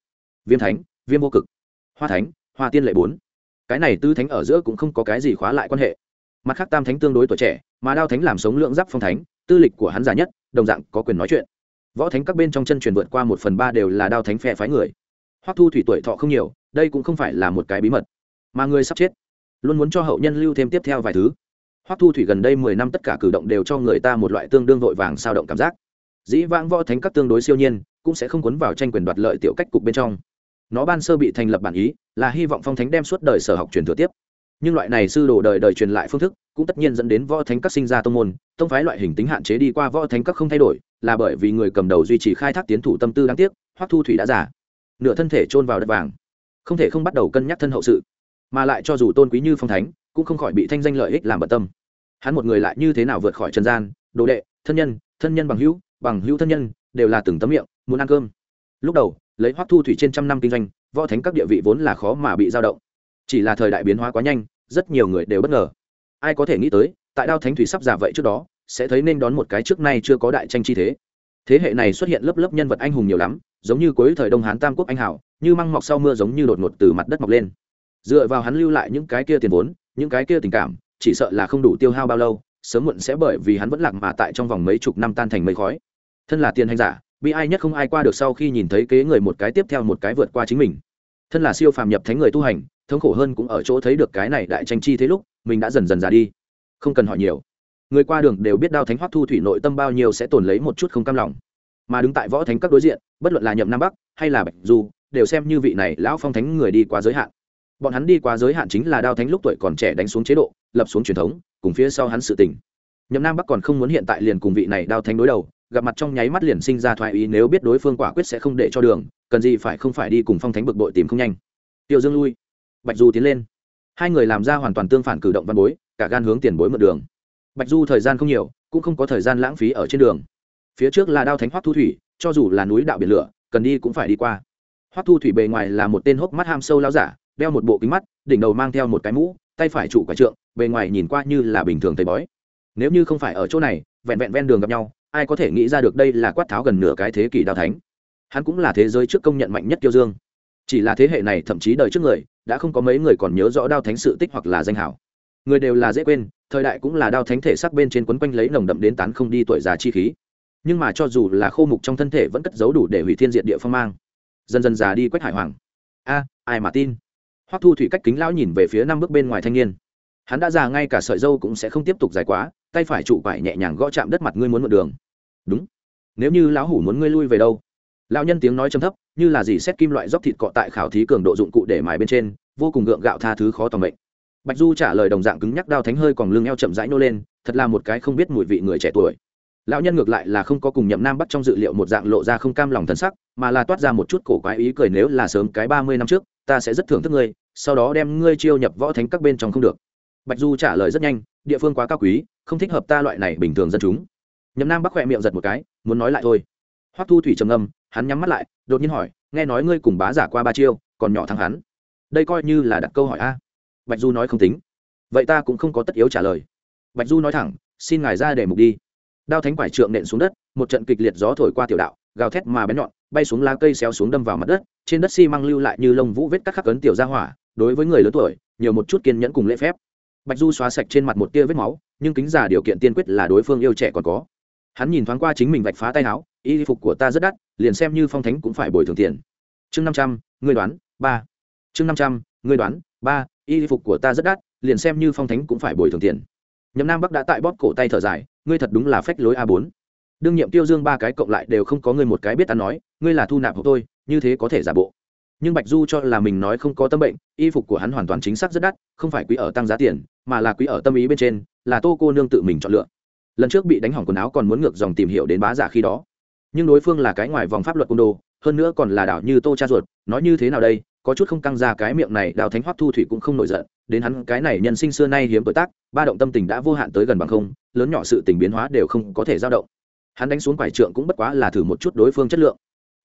viêm thánh viêm vô cực hoa thánh hoa tiên lệ bốn cái này tứ thánh ở giữa cũng không có cái gì khóa lại quan hệ mặt khác tam thánh tương đối tuổi trẻ mà đao thánh làm sống lượng giáp phong thánh tư lịch của hắn già nhất đồng dạng có quyền nói chuyện võ thánh các bên trong chân truyền vượt qua một phần ba đều là đao thánh phe phái người hoắc thu thủy tuổi thọ không nhiều đây cũng không phải là một cái bí mật mà người sắp chết luôn muốn cho hậu nhân lưu thêm tiếp theo vài thứ hoắc thu thủy gần đây mười năm tất cả cử động đều cho người ta một loại tương đương vội vàng sao động cảm giác. Dĩ vãng võ thánh các tương đối siêu nhiên, cũng sẽ không cuốn vào tranh quyền đoạt lợi tiểu cách cục bên trong. Nó ban sơ bị thành lập bản ý, là hy vọng phong thánh đem suốt đời sở học truyền thừa tiếp. Nhưng loại này sư đồ đời đời truyền lại phương thức, cũng tất nhiên dẫn đến võ thánh các sinh ra tông môn, tông phái loại hình tính hạn chế đi qua võ thánh các không thay đổi, là bởi vì người cầm đầu duy trì khai thác tiến thủ tâm tư đáng tiếc, hoắc thu thủy đã giả nửa thân thể chôn vào đất vàng. Không thể không bắt đầu cân nhắc thân hậu sự. Mà lại cho dù tôn quý như phong thánh cũng không khỏi bị thanh danh lợi ích làm bận tâm. Hắn một người lại như thế nào vượt khỏi trần gian, đồ đệ, thân nhân thân nhân bằng hữu bằng hữu thân nhân, đều là từng tấm miệng, muốn ăn cơm. Lúc đầu, lấy hoắc thu thủy trên trăm năm kinh doanh, võ thánh các địa vị vốn là khó mà bị dao động. Chỉ là thời đại biến hóa quá nhanh, rất nhiều người đều bất ngờ. Ai có thể nghĩ tới, tại đao thánh thủy sắp giả vậy trước đó, sẽ thấy nên đón một cái trước nay chưa có đại tranh chi thế. Thế hệ này xuất hiện lớp lớp nhân vật anh hùng nhiều lắm, giống như cuối thời đông hán tam quốc anh hảo như măng mọc sau mưa giống như đột ngột từ mặt đất mọc lên. Dựa vào hắn lưu lại những cái kia tiền vốn những cái kia tình cảm, chỉ sợ là không đủ tiêu hao bao lâu, sớm muộn sẽ bởi vì hắn vẫn lạc mà tại trong vòng mấy chục năm tan thành mây khói. Thân là tiền hành giả, bi ai nhất không ai qua được sau khi nhìn thấy kế người một cái tiếp theo một cái vượt qua chính mình. Thân là siêu phàm nhập thánh người tu hành, thống khổ hơn cũng ở chỗ thấy được cái này đại tranh chi thế lúc, mình đã dần dần già đi. Không cần hỏi nhiều. Người qua đường đều biết đao thánh hoắc thu thủy nội tâm bao nhiêu sẽ tồn lấy một chút không cam lòng. Mà đứng tại võ thánh các đối diện, bất luận là nhậm nam bắc hay là bạch du, đều xem như vị này lão phong thánh người đi qua giới hạn bọn hắn đi qua giới hạn chính là đao thánh lúc tuổi còn trẻ đánh xuống chế độ, lập xuống truyền thống, cùng phía sau hắn sự tình. Nhậm nam bắc còn không muốn hiện tại liền cùng vị này đao thánh đối đầu, gặp mặt trong nháy mắt liền sinh ra thoái ý nếu biết đối phương quả quyết sẽ không để cho đường, cần gì phải không phải đi cùng phong thánh bực bội tìm không nhanh. Tiêu dương lui. Bạch du tiến lên. Hai người làm ra hoàn toàn tương phản cử động văn bối, cả gan hướng tiền bối mượn đường. Bạch du thời gian không nhiều, cũng không có thời gian lãng phí ở trên đường. Phía trước là đao thánh hoắc thu thủy, cho dù là núi đạo biển lửa, cần đi cũng phải đi qua. Hoắc thu thủy bề ngoài là một tên hốc mắt ham sâu lao giả đeo một bộ kính mắt, đỉnh đầu mang theo một cái mũ, tay phải trụ quả trượng, bề ngoài nhìn qua như là bình thường thầy bói. Nếu như không phải ở chỗ này, vẹn vẹn ven đường gặp nhau, ai có thể nghĩ ra được đây là quát tháo gần nửa cái thế kỷ đao thánh. Hắn cũng là thế giới trước công nhận mạnh nhất tiêu dương. Chỉ là thế hệ này thậm chí đời trước người, đã không có mấy người còn nhớ rõ đao thánh sự tích hoặc là danh hảo. Người đều là dễ quên, thời đại cũng là đao thánh thể sắc bên trên quấn quanh lấy nồng đậm đến tán không đi tuổi già chi khí. Nhưng mà cho dù là khô mục trong thân thể vẫn cất giấu đủ để hủy thiên diện địa phong mang. Dần dần già đi quách hải hoàng. A, ai mà tin? Hoắc thu thủy cách kính lão nhìn về phía năm bước bên ngoài thanh niên. Hắn đã già, ngay cả sợi dâu cũng sẽ không tiếp tục dài quá, tay phải trụ quải nhẹ nhàng gõ chạm đất mặt ngươi muốn mượn đường. Đúng. Nếu như lão hủ muốn ngươi lui về đâu? Lão nhân tiếng nói trầm thấp, như là gì xét kim loại dốc thịt cọ tại khảo thí cường độ dụng cụ để mài bên trên, vô cùng gượng gạo tha thứ khó tòng mệnh. Bạch du trả lời đồng dạng cứng nhắc đao thánh hơi còn lưng eo chậm rãi nô lên, thật là một cái không biết mùi vị người trẻ tuổi. Lão nhân ngược lại là không có cùng nhậm nam bắt trong dự liệu một dạng lộ ra không cam lòng thân sắc, mà là toát ra một chút cổ quái ý cười nếu là sớm cái ba mươi năm trước ta sẽ rất thưởng thức ngươi, sau đó đem ngươi chiêu nhập võ thánh các bên trong không được. Bạch du trả lời rất nhanh, địa phương quá cao quý, không thích hợp ta loại này bình thường dân chúng. Nhậm nam bắc khoe miệng giật một cái, muốn nói lại thôi. Hoắc thu thủy trầm ngâm, hắn nhắm mắt lại, đột nhiên hỏi, nghe nói ngươi cùng bá giả qua ba chiêu, còn nhỏ thắng hắn. Đây coi như là đặt câu hỏi a. Bạch du nói không tính. Vậy ta cũng không có tất yếu trả lời. Bạch du nói thẳng, xin ngài ra để mục đi. Đao thánh quải trượng nện xuống đất, một trận kịch liệt gió thổi qua tiểu đạo gào thét mà bén nhọn, bay xuống lá cây xéo xuống đâm vào mặt đất, trên đất xi、si、măng lưu lại như lông vũ vết các khắc ấn tiểu ra hỏa, đối với người lớn tuổi, nhiều một chút kiên nhẫn cùng lễ phép. Bạch du xóa sạch trên mặt một tia vết máu, nhưng kính giả điều kiện tiên quyết là đối phương yêu trẻ còn có. Hắn nhìn thoáng qua chính mình vạch phá tay áo, y phục của ta rất đắt, liền xem như phong thánh cũng phải bồi thường tiền. Chương năm trăm, ngươi đoán, ba. Chương năm trăm, ngươi đoán, ba, y phục của ta rất đắt, liền xem như phong thánh cũng phải bồi thường tiền. Nhậm nam bắc đã tại bóp cổ tay thở dài, ngươi thật đúng là phách lối a bốn đương nhiệm tiêu dương ba cái cộng lại đều không có ngươi một cái biết ăn nói, ngươi là thu nạp hộp tôi, như thế có thể giả bộ. Nhưng bạch du cho là mình nói không có tâm bệnh, y phục của hắn hoàn toàn chính xác rất đắt, không phải quý ở tăng giá tiền, mà là quý ở tâm ý bên trên, là tô cô nương tự mình chọn lựa. Lần trước bị đánh hỏng quần áo còn muốn ngược dòng tìm hiểu đến bá giả khi đó. Nhưng đối phương là cái ngoài vòng pháp luật côn đồ, hơn nữa còn là đảo như tô cha ruột, nói như thế nào đây, có chút không căng ra cái miệng này, đào thánh hoắc thu thủy cũng không nổi giận, đến hắn cái này nhân sinh xưa nay hiếm tuổi tác, ba động tâm tình đã vô hạn tới gần bằng không, lớn nhỏ sự tình biến hóa đều không có thể dao động hắn đánh xuống quải trượng cũng bất quá là thử một chút đối phương chất lượng.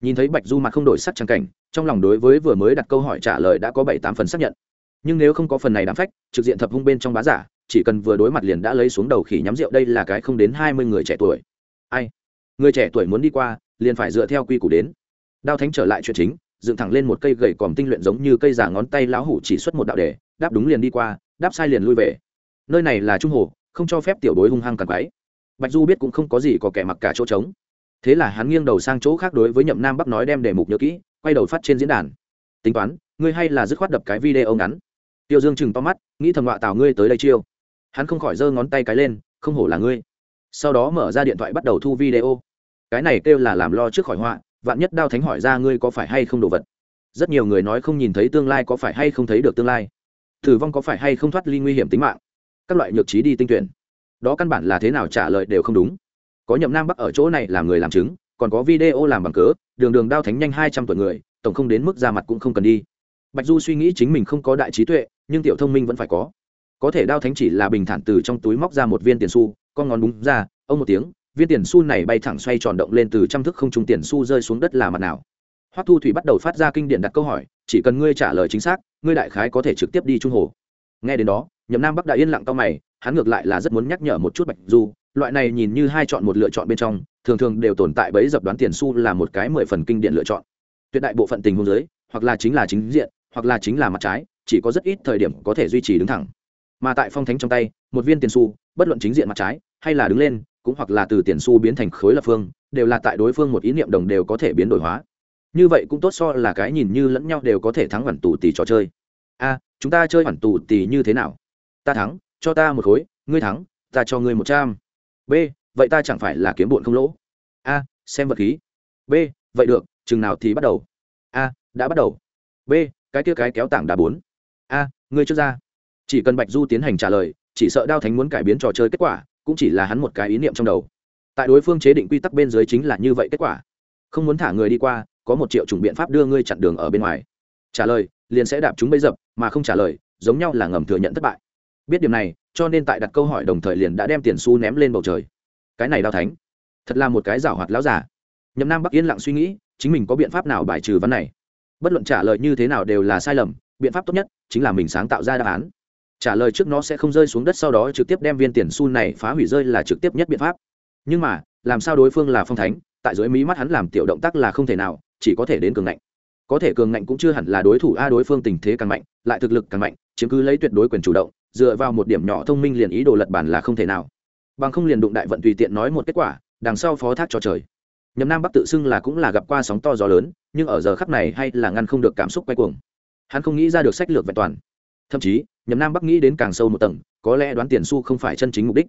Nhìn thấy bạch du mặt không đổi sắc trang cảnh, trong lòng đối với vừa mới đặt câu hỏi trả lời đã có bảy tám phần xác nhận. Nhưng nếu không có phần này đám phách, trực diện thập hung bên trong bá giả, chỉ cần vừa đối mặt liền đã lấy xuống đầu khỉ nhắm rượu, đây là cái không đến hai mươi người trẻ tuổi. Ai? Người trẻ tuổi muốn đi qua, liền phải dựa theo quy củ đến. Đao thánh trở lại chuyện chính, dựng thẳng lên một cây gậy còm tinh luyện giống như cây giả ngón tay lão hủ chỉ xuất một đạo đề đáp đúng liền đi qua, đáp sai liền lui về. Nơi này là trung hồ, không cho phép tiểu đối hung hăng càng quái bạch du biết cũng không có gì có kẻ mặc cả chỗ trống. Thế là hắn nghiêng đầu sang chỗ khác đối với nhậm nam bắc nói đem đề mục nhớ kỹ, quay đầu phát trên diễn đàn. Tính toán, ngươi hay là dứt khoát đập cái video ngắn. Tiêu dương chừng to mắt, nghĩ thầm họa tào ngươi tới đây chiêu. Hắn không khỏi giơ ngón tay cái lên, không hổ là ngươi. Sau đó mở ra điện thoại bắt đầu thu video. Cái này kêu là làm lo trước khỏi họa, vạn nhất đao thánh hỏi ra ngươi có phải hay không đồ vật. Rất nhiều người nói không nhìn thấy tương lai có phải hay không thấy được tương lai. Tử vong có phải hay không thoát ly nguy hiểm tính mạng. Các loại nhược trí đi tinh tuyển đó căn bản là thế nào trả lời đều không đúng. Có nhậm nam bắc ở chỗ này làm người làm chứng, còn có video làm bằng cớ, đường đường đao thánh nhanh hai trăm tuổi người, tổng không đến mức ra mặt cũng không cần đi. Bạch du suy nghĩ chính mình không có đại trí tuệ, nhưng tiểu thông minh vẫn phải có. Có thể đao thánh chỉ là bình thản từ trong túi móc ra một viên tiền xu, con ngón búng ra, ông một tiếng, viên tiền xu này bay thẳng xoay tròn động lên từ trăm thức không trung tiền xu rơi xuống đất là mặt nào. Hoắc thu thủy bắt đầu phát ra kinh điển đặt câu hỏi, chỉ cần ngươi trả lời chính xác, ngươi đại khái có thể trực tiếp đi trung hồ. Nghe đến đó, nhậm nam bắc đại yên lặng to mày hắn ngược lại là rất muốn nhắc nhở một chút bạch du, loại này nhìn như hai chọn một lựa chọn bên trong, thường thường đều tồn tại bấy dập đoán tiền xu là một cái mười phần kinh điển lựa chọn. Tuyệt đại bộ phận tình huống giới hoặc là chính là chính diện, hoặc là chính là mặt trái, chỉ có rất ít thời điểm có thể duy trì đứng thẳng. Mà tại phong thánh trong tay, một viên tiền xu, bất luận chính diện mặt trái, hay là đứng lên, cũng hoặc là từ tiền xu biến thành khối lập phương, đều là tại đối phương một ý niệm đồng đều có thể biến đổi hóa. Như vậy cũng tốt so là cái nhìn như lẫn nhau đều có thể thắng hoàn tù tỷ trò chơi. A, chúng ta chơi hoàn tù tỷ như thế nào? Ta thắng cho ta một khối, ngươi thắng, ta cho ngươi một trăm. B, vậy ta chẳng phải là kiếm bụn không lỗ? A, xem vật khí. B, vậy được, chừng nào thì bắt đầu? A, đã bắt đầu. B, cái kia cái kéo tảng đá bốn. A, ngươi trước ra. Chỉ cần bạch du tiến hành trả lời, chỉ sợ đao thánh muốn cải biến trò chơi kết quả, cũng chỉ là hắn một cái ý niệm trong đầu. Tại đối phương chế định quy tắc bên dưới chính là như vậy kết quả. Không muốn thả người đi qua, có một triệu chủng biện pháp đưa ngươi chặn đường ở bên ngoài. Trả lời, liền sẽ đạp chúng bấy dập, mà không trả lời, giống nhau là ngầm thừa nhận thất bại biết điểm này, cho nên tại đặt câu hỏi đồng thời liền đã đem tiền xu ném lên bầu trời. Cái này đao thánh, thật là một cái giảo hoạt láo giả nhậm nam bắc yên lặng suy nghĩ, chính mình có biện pháp nào bài trừ vấn này? Bất luận trả lời như thế nào đều là sai lầm, biện pháp tốt nhất chính là mình sáng tạo ra đáp án. Trả lời trước nó sẽ không rơi xuống đất sau đó trực tiếp đem viên tiền xu này phá hủy rơi là trực tiếp nhất biện pháp. Nhưng mà, làm sao đối phương là phong thánh, tại dưới mí mắt hắn làm tiểu động tác là không thể nào, chỉ có thể đến cường ngạnh. Có thể cường ngạnh cũng chưa hẳn là đối thủ a đối phương tình thế càng mạnh, lại thực lực càng mạnh, chiếm cứ lấy tuyệt đối quyền chủ động dựa vào một điểm nhỏ thông minh liền ý đồ lật bản là không thể nào. Bằng không liền đụng đại vận tùy tiện nói một kết quả, đằng sau phó thác cho trời. Nhầm nam bắc tự xưng là cũng là gặp qua sóng to gió lớn, nhưng ở giờ khắp này hay là ngăn không được cảm xúc quay cuồng. Hắn không nghĩ ra được sách lược vẹn toàn. Thậm chí nhầm nam bắc nghĩ đến càng sâu một tầng, có lẽ đoán tiền su không phải chân chính mục đích.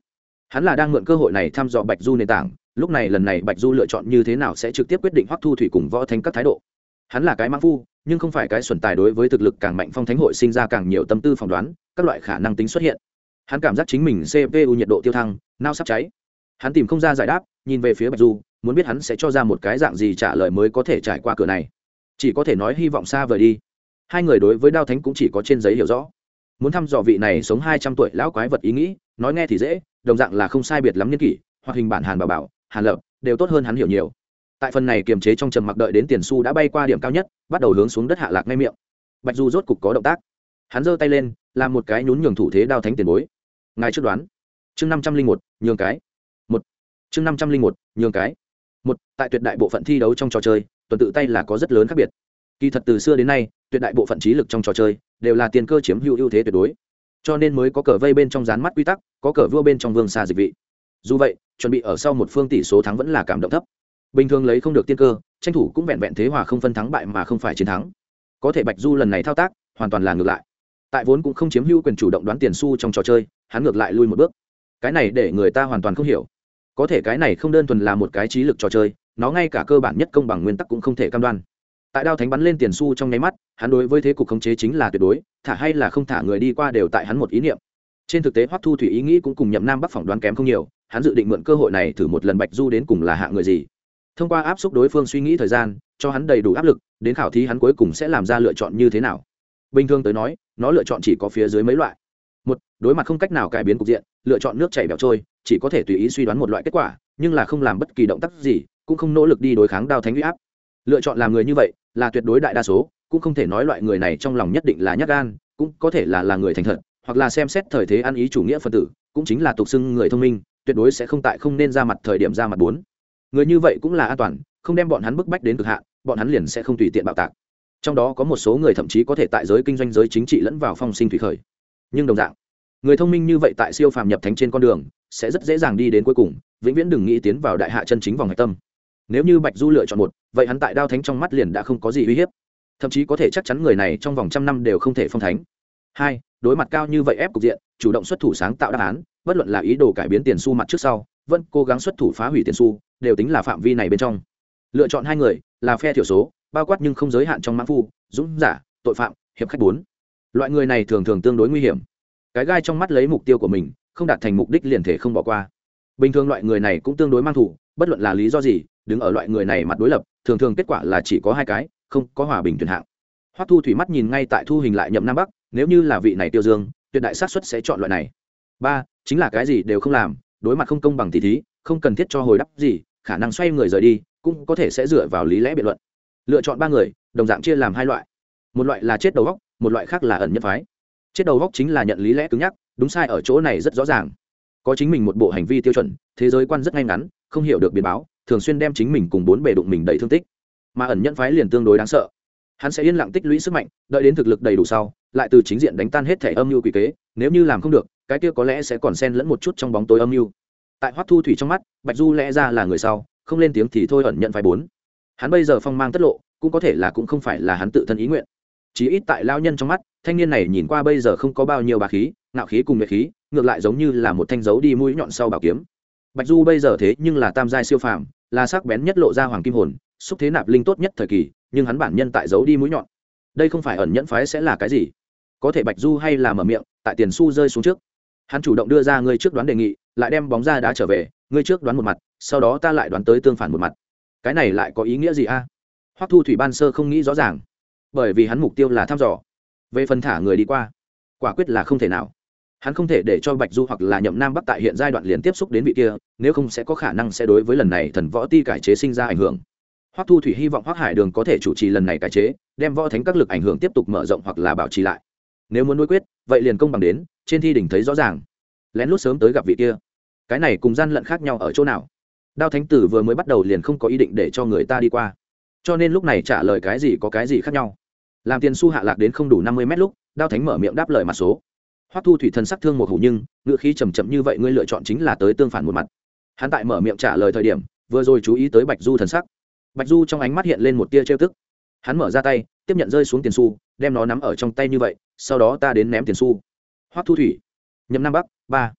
Hắn là đang mượn cơ hội này thăm dò bạch du nền tảng, lúc này lần này bạch du lựa chọn như thế nào sẽ trực tiếp quyết định hoắc thu thủy cùng võ thanh các thái độ hắn là cái mãng phu, nhưng không phải cái xuẩn tài đối với thực lực càng mạnh phong thánh hội sinh ra càng nhiều tâm tư phỏng đoán, các loại khả năng tính xuất hiện. Hắn cảm giác chính mình cpu nhiệt độ tiêu thăng nao sắp cháy. Hắn tìm không ra giải đáp, nhìn về phía bạch du, muốn biết hắn sẽ cho ra một cái dạng gì trả lời mới có thể trải qua cửa này. Chỉ có thể nói hy vọng xa vời đi. Hai người đối với đao thánh cũng chỉ có trên giấy hiểu rõ. Muốn thăm dò vị này sống hai trăm tuổi lão quái vật ý nghĩ, nói nghe thì dễ, đồng dạng là không sai biệt lắm niên kỷ hoặc hình bản hàn bảo bảo, hàn lập, đều tốt hơn hắn hiểu nhiều tại phần này kiềm chế trong trầm mặc đợi đến tiền su đã bay qua điểm cao nhất, bắt đầu hướng xuống đất hạ lạc ngay miệng. Bạch du rốt cục có động tác. Hắn giơ tay lên, làm một cái nhún nhường thủ thế đao thánh tiền bối. Ngài trước đoán. Chương năm trăm linh một, nhường cái. Một. Chương năm trăm linh một, nhường cái. Một, tại tuyệt đại bộ phận thi đấu trong trò chơi, tuần tự tay là có rất lớn khác biệt. Kỳ thật từ xưa đến nay, tuyệt đại bộ phận trí lực trong trò chơi, đều là tiền cơ chiếm hữu ưu thế tuyệt đối. Cho nên mới có cờ vây bên trong rán mắt quy tắc, có cờ vua bên trong vương xa dịch vị. Dù vậy, chuẩn bị ở sau một phương tỷ số thắng vẫn là cảm động thấp bình thường lấy không được tiên cơ, tranh thủ cũng vẹn vẹn thế hòa không phân thắng bại mà không phải chiến thắng. Có thể bạch du lần này thao tác, hoàn toàn là ngược lại. Tại vốn cũng không chiếm hữu quyền chủ động đoán tiền xu trong trò chơi, hắn ngược lại lui một bước. Cái này để người ta hoàn toàn không hiểu. Có thể cái này không đơn thuần là một cái trí lực trò chơi, nó ngay cả cơ bản nhất công bằng nguyên tắc cũng không thể cam đoan. Tại đao thánh bắn lên tiền xu trong nháy mắt, hắn đối với thế cục khống chế chính là tuyệt đối, thả hay là không thả người đi qua đều tại hắn một ý niệm. Trên thực tế hoắc thu thủy ý nghĩ cũng cùng nhậm nam bắc phỏng đoán kém không nhiều, hắn dự định mượn cơ hội này thử một lần bạch du đến cùng là hạ người gì thông qua áp xúc đối phương suy nghĩ thời gian, cho hắn đầy đủ áp lực, đến khảo thí hắn cuối cùng sẽ làm ra lựa chọn như thế nào. Bình thường tới nói, nó lựa chọn chỉ có phía dưới mấy loại. Một, đối mặt không cách nào cải biến cục diện, lựa chọn nước chảy bẹo trôi, chỉ có thể tùy ý suy đoán một loại kết quả, nhưng là không làm bất kỳ động tác gì, cũng không nỗ lực đi đối kháng đao thánh huy áp. Lựa chọn làm người như vậy, là tuyệt đối đại đa số, cũng không thể nói loại người này trong lòng nhất định là nhát gan, cũng có thể là là người thành thật, hoặc là xem xét thời thế ăn ý chủ nghĩa phân tử, cũng chính là tục xưng người thông minh, tuyệt đối sẽ không tại không nên ra mặt thời điểm ra mặt bốn người như vậy cũng là an toàn, không đem bọn hắn bức bách đến cực hạn, bọn hắn liền sẽ không tùy tiện bạo tạc. Trong đó có một số người thậm chí có thể tại giới kinh doanh giới chính trị lẫn vào phong sinh thủy khởi. Nhưng đồng dạng, người thông minh như vậy tại siêu phàm nhập thánh trên con đường, sẽ rất dễ dàng đi đến cuối cùng, vĩnh viễn đừng nghĩ tiến vào đại hạ chân chính vòng hạch tâm. Nếu như bạch du lựa chọn một, vậy hắn tại đao thánh trong mắt liền đã không có gì uy hiếp. Thậm chí có thể chắc chắn người này trong vòng trăm năm đều không thể phong thánh. Hai, đối mặt cao như vậy ép cục diện, chủ động xuất thủ sáng tạo đáp án, bất luận là ý đồ cải biến tiền Su mặt trước sau, vẫn cố gắng xuất thủ phá hủy tiền Su đều tính là phạm vi này bên trong. Lựa chọn hai người là phe thiểu số, bao quát nhưng không giới hạn trong mãn phu, dũng, giả, tội phạm, hiệp khách bốn. Loại người này thường thường tương đối nguy hiểm. Cái gai trong mắt lấy mục tiêu của mình, không đạt thành mục đích liền thể không bỏ qua. Bình thường loại người này cũng tương đối mang thủ, bất luận là lý do gì, đứng ở loại người này mặt đối lập, thường thường kết quả là chỉ có hai cái, không có hòa bình tuyển hạng. Hoắc thu thủy mắt nhìn ngay tại thu hình lại nhậm nam bắc, nếu như là vị này tiêu dương, tuyệt đại sát suất sẽ chọn loại này. Ba, chính là cái gì đều không làm, đối mặt không công bằng tỷ thí, không cần thiết cho hồi đáp gì khả năng xoay người rời đi, cũng có thể sẽ dựa vào lý lẽ biện luận. Lựa chọn ba người, đồng dạng chia làm hai loại. Một loại là chết đầu góc, một loại khác là ẩn nhất phái. Chết đầu góc chính là nhận lý lẽ cứng nhắc, đúng sai ở chỗ này rất rõ ràng. Có chính mình một bộ hành vi tiêu chuẩn, thế giới quan rất ngay ngắn, không hiểu được biến báo, thường xuyên đem chính mình cùng bốn bề đụng mình đầy thương tích. Mà ẩn nhẫn phái liền tương đối đáng sợ. Hắn sẽ yên lặng tích lũy sức mạnh, đợi đến thực lực đầy đủ sau, lại từ chính diện đánh tan hết thẻ âm mưu quỷ kế, nếu như làm không được, cái kia có lẽ sẽ còn xen lẫn một chút trong bóng tối âm mưu tại hoắc thu thủy trong mắt, bạch du lẽ ra là người sau, không lên tiếng thì thôi ẩn nhận phái bốn. Hắn bây giờ phong mang tất lộ, cũng có thể là cũng không phải là hắn tự thân ý nguyện. Chí ít tại lao nhân trong mắt, thanh niên này nhìn qua bây giờ không có bao nhiêu bà khí nạo khí cùng nhiệt khí, ngược lại giống như là một thanh dấu đi mũi nhọn sau bảo kiếm. Bạch du bây giờ thế nhưng là tam giai siêu phàm, là sắc bén nhất lộ ra hoàng kim hồn, xúc thế nạp linh tốt nhất thời kỳ, nhưng hắn bản nhân tại giấu đi mũi nhọn. Đây không phải ẩn nhẫn phái sẽ là cái gì? Có thể bạch du hay là mở miệng, tại tiền su rơi xuống trước hắn chủ động đưa ra ngươi trước đoán đề nghị, lại đem bóng ra đá trở về, ngươi trước đoán một mặt, sau đó ta lại đoán tới tương phản một mặt. Cái này lại có ý nghĩa gì a? À? hoắc thu thủy ban sơ không nghĩ rõ ràng, bởi vì hắn mục tiêu là thăm dò. Về phần thả người đi qua, quả quyết là không thể nào. Hắn không thể để cho bạch du hoặc là nhậm nam bắc tại hiện giai đoạn liền tiếp xúc đến vị kia, nếu không sẽ có khả năng sẽ đối với lần này thần võ ti cải chế sinh ra ảnh hưởng. Hoắc thu thủy hy vọng hoắc hải đường có thể chủ trì lần này cải chế, đem võ thánh các lực ảnh hưởng tiếp tục mở rộng hoặc là bảo trì lại. Nếu muốn nuôi quyết, vậy liền công bằng đến trên thi đỉnh thấy rõ ràng. Lén lút sớm tới gặp vị kia. Cái này cùng gian lận khác nhau ở chỗ nào? Đao thánh tử vừa mới bắt đầu liền không có ý định để cho người ta đi qua. Cho nên lúc này trả lời cái gì có cái gì khác nhau. Làm tiền su hạ lạc đến không đủ năm mươi mét lúc, đao thánh mở miệng đáp lời mặt số. Hoắc thu thủy thần sắc thương một hủ nhưng ngựa khí chầm chậm như vậy ngươi lựa chọn chính là tới tương phản một mặt. Hắn tại mở miệng trả lời thời điểm, vừa rồi chú ý tới bạch du thần sắc. Bạch du trong ánh mắt hiện lên một tia trêu tức. Hắn mở ra tay, tiếp nhận rơi xuống tiền su, đem nó nắm ở trong tay như vậy, sau đó ta đến ném tiền su hoắc thu thủy. Nhậm nam bắc, ba.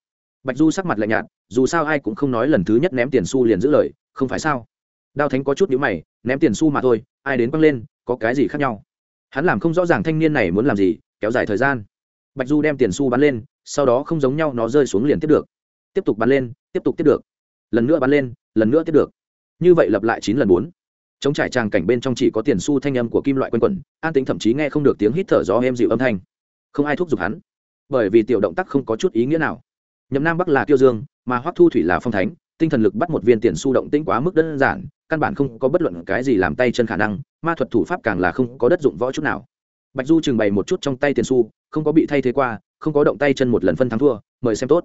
Bạch du sắc mặt lạnh nhạt, dù sao ai cũng không nói lần thứ nhất ném tiền su liền giữ lời, không phải sao? Đao thánh có chút nhữ mày, ném tiền su mà thôi, ai đến quăng lên, có cái gì khác nhau? Hắn làm không rõ ràng thanh niên này muốn làm gì, kéo dài thời gian. Bạch du đem tiền su bắn lên, sau đó không giống nhau nó rơi xuống liền tiếp được. Tiếp tục bắn lên, tiếp tục tiếp được. Lần nữa bắn lên, lần nữa tiếp được. Như vậy lặp lại chín lần bốn. Chống trải tràng cảnh bên trong chỉ có tiền su thanh âm của kim loại quanh quẩn, an tính thậm chí nghe không được tiếng hít thở gió êm dịu âm thanh. Không ai thúc giục hắn bởi vì tiểu động tác không có chút ý nghĩa nào. Nhậm nam bắc là tiêu dương, mà hoắc thu thủy là phong thánh, tinh thần lực bắt một viên tiền su động tĩnh quá mức đơn giản, căn bản không có bất luận cái gì làm tay chân khả năng, ma thuật thủ pháp càng là không có đất dụng võ chút nào. Bạch du trừng bày một chút trong tay tiền su, không có bị thay thế qua, không có động tay chân một lần phân thắng thua, mời xem tốt.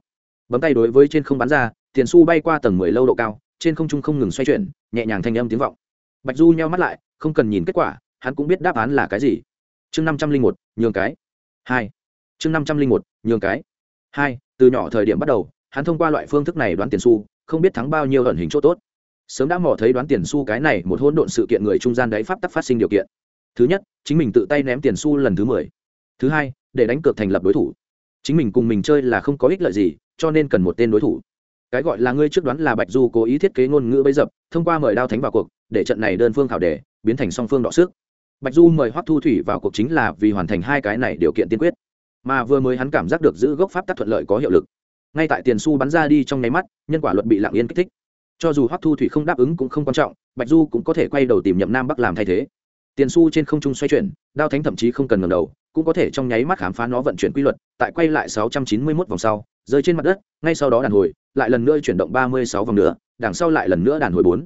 Bấm tay đối với trên không bắn ra, tiền su bay qua tầng mười lâu độ cao, trên không trung không ngừng xoay chuyển, nhẹ nhàng thanh âm tiếng vọng. Bạch du nheo mắt lại, không cần nhìn kết quả, hắn cũng biết đáp án là cái gì. Chương năm trăm linh một, nhường cái. Hai chương năm trăm linh một, nhường cái. Hai, từ nhỏ thời điểm bắt đầu, hắn thông qua loại phương thức này đoán tiền su không biết thắng bao nhiêu ẩn hình chỗ tốt. Sớm đã mò thấy đoán tiền su cái này một hỗn độn sự kiện người trung gian đấy pháp tắc phát sinh điều kiện. Thứ nhất, chính mình tự tay ném tiền su lần thứ mười. Thứ hai, để đánh cược thành lập đối thủ. Chính mình cùng mình chơi là không có ích lợi gì, cho nên cần một tên đối thủ. Cái gọi là ngươi trước đoán là bạch du cố ý thiết kế ngôn ngữ bấy dập, thông qua mời đao thánh vào cuộc, để trận này đơn phương khảo đề, biến thành song phương đọ sức. Bạch du mời hoắc thu thủy vào cuộc chính là vì hoàn thành hai cái này điều kiện tiên quyết mà vừa mới hắn cảm giác được giữ gốc pháp tắc thuận lợi có hiệu lực. Ngay tại tiền su bắn ra đi trong nháy mắt, nhân quả luật bị lặng yên kích thích. Cho dù hoắc thu thủy không đáp ứng cũng không quan trọng, bạch du cũng có thể quay đầu tìm nhậm nam bắc làm thay thế. Tiền su trên không trung xoay chuyển, đao thánh thậm chí không cần ngầm đầu, cũng có thể trong nháy mắt khám phá nó vận chuyển quy luật, tại quay lại 691 vòng sau, rơi trên mặt đất, ngay sau đó đàn hồi, lại lần nữa chuyển động 36 vòng nữa, đằng sau lại lần nữa đàn hồi bốn.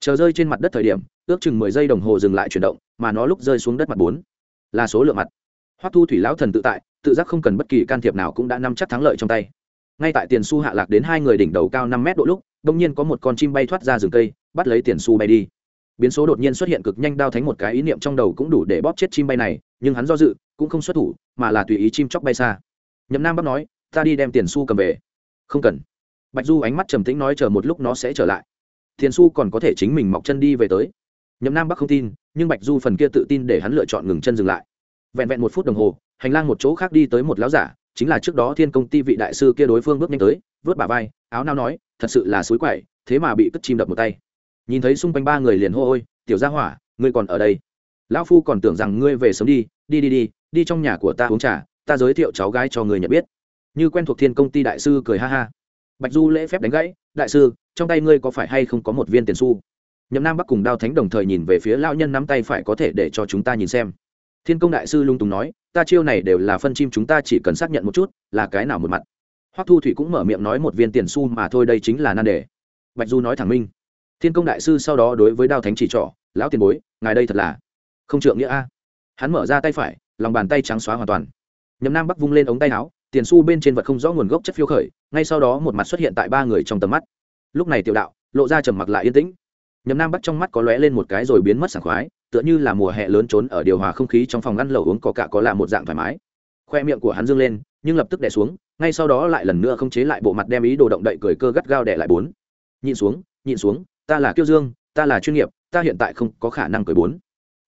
Chờ rơi trên mặt đất thời điểm, ước chừng 10 giây đồng hồ dừng lại chuyển động, mà nó lúc rơi xuống đất mặt bốn. Là số lượng mặt hoắc thu thủy lão thần tự tại, tự giác không cần bất kỳ can thiệp nào cũng đã nắm chắc thắng lợi trong tay. Ngay tại tiền su hạ lạc đến hai người đỉnh đầu cao năm mét độ lúc đông nhiên có một con chim bay thoát ra rừng cây, bắt lấy tiền su bay đi. Biến số đột nhiên xuất hiện cực nhanh đao thánh một cái ý niệm trong đầu cũng đủ để bóp chết chim bay này, nhưng hắn do dự, cũng không xuất thủ, mà là tùy ý chim chóc bay xa. Nhậm nam bắc nói, ta đi đem tiền su cầm về. Không cần. Bạch du ánh mắt trầm tĩnh nói, chờ một lúc nó sẽ trở lại. Tiền su còn có thể chính mình mọc chân đi về tới. Nhậm nam bắc không tin, nhưng bạch du phần kia tự tin để hắn lựa chọn ngừng chân dừng lại vẹn vẹn một phút đồng hồ, hành lang một chỗ khác đi tới một lão giả, chính là trước đó thiên công ty vị đại sư kia đối phương bước nhanh tới, vớt bà vai, áo nao nói, thật sự là suối quậy thế mà bị cất chim đập một tay. Nhìn thấy xung quanh ba người liền hô ôi, tiểu gia hỏa, ngươi còn ở đây? Lão phu còn tưởng rằng ngươi về sớm đi đi đi đi đi trong nhà của ta uống trà, ta giới thiệu cháu gái cho người nhận biết. Như quen thuộc thiên công ty đại sư cười ha ha. Bạch du lễ phép đánh gãy, đại sư, trong tay ngươi có phải hay không có một viên tiền xu? Nhậm nam bắc cùng đao thánh đồng thời nhìn về phía lão nhân nắm tay phải có thể để cho chúng ta nhìn xem thiên công đại sư lung tùng nói, ta chiêu này đều là phân chim, chúng ta chỉ cần xác nhận một chút, là cái nào một mặt. Hoắc thu thủy cũng mở miệng nói một viên tiền xu mà thôi, đây chính là nan đề. Bạch du nói thẳng minh. Thiên công đại sư sau đó đối với đao thánh chỉ trỏ, lão tiền bối, ngài đây thật là không trượng nghĩa a. Hắn mở ra tay phải, lòng bàn tay trắng xóa hoàn toàn. Nhậm nam bắc vung lên ống tay áo, tiền xu bên trên vật không rõ nguồn gốc chất phiêu khởi, ngay sau đó một mặt xuất hiện tại ba người trong tầm mắt. Lúc này tiểu đạo, lộ ra trầm mặc lại yên tĩnh. Nhậm nam bắc trong mắt có lóe lên một cái rồi biến mất sảng khoái tựa như là mùa hè lớn trốn ở điều hòa không khí trong phòng ngăn lẩu uống có cả có là một dạng thoải mái. Khoe miệng của hắn dương lên, nhưng lập tức đè xuống, ngay sau đó lại lần nữa không chế lại bộ mặt đem ý đồ động đậy cười cơ gắt gao đè lại bốn. Nhịn xuống nhịn xuống, ta là kiêu dương, ta là chuyên nghiệp, ta hiện tại không có khả năng cười bốn.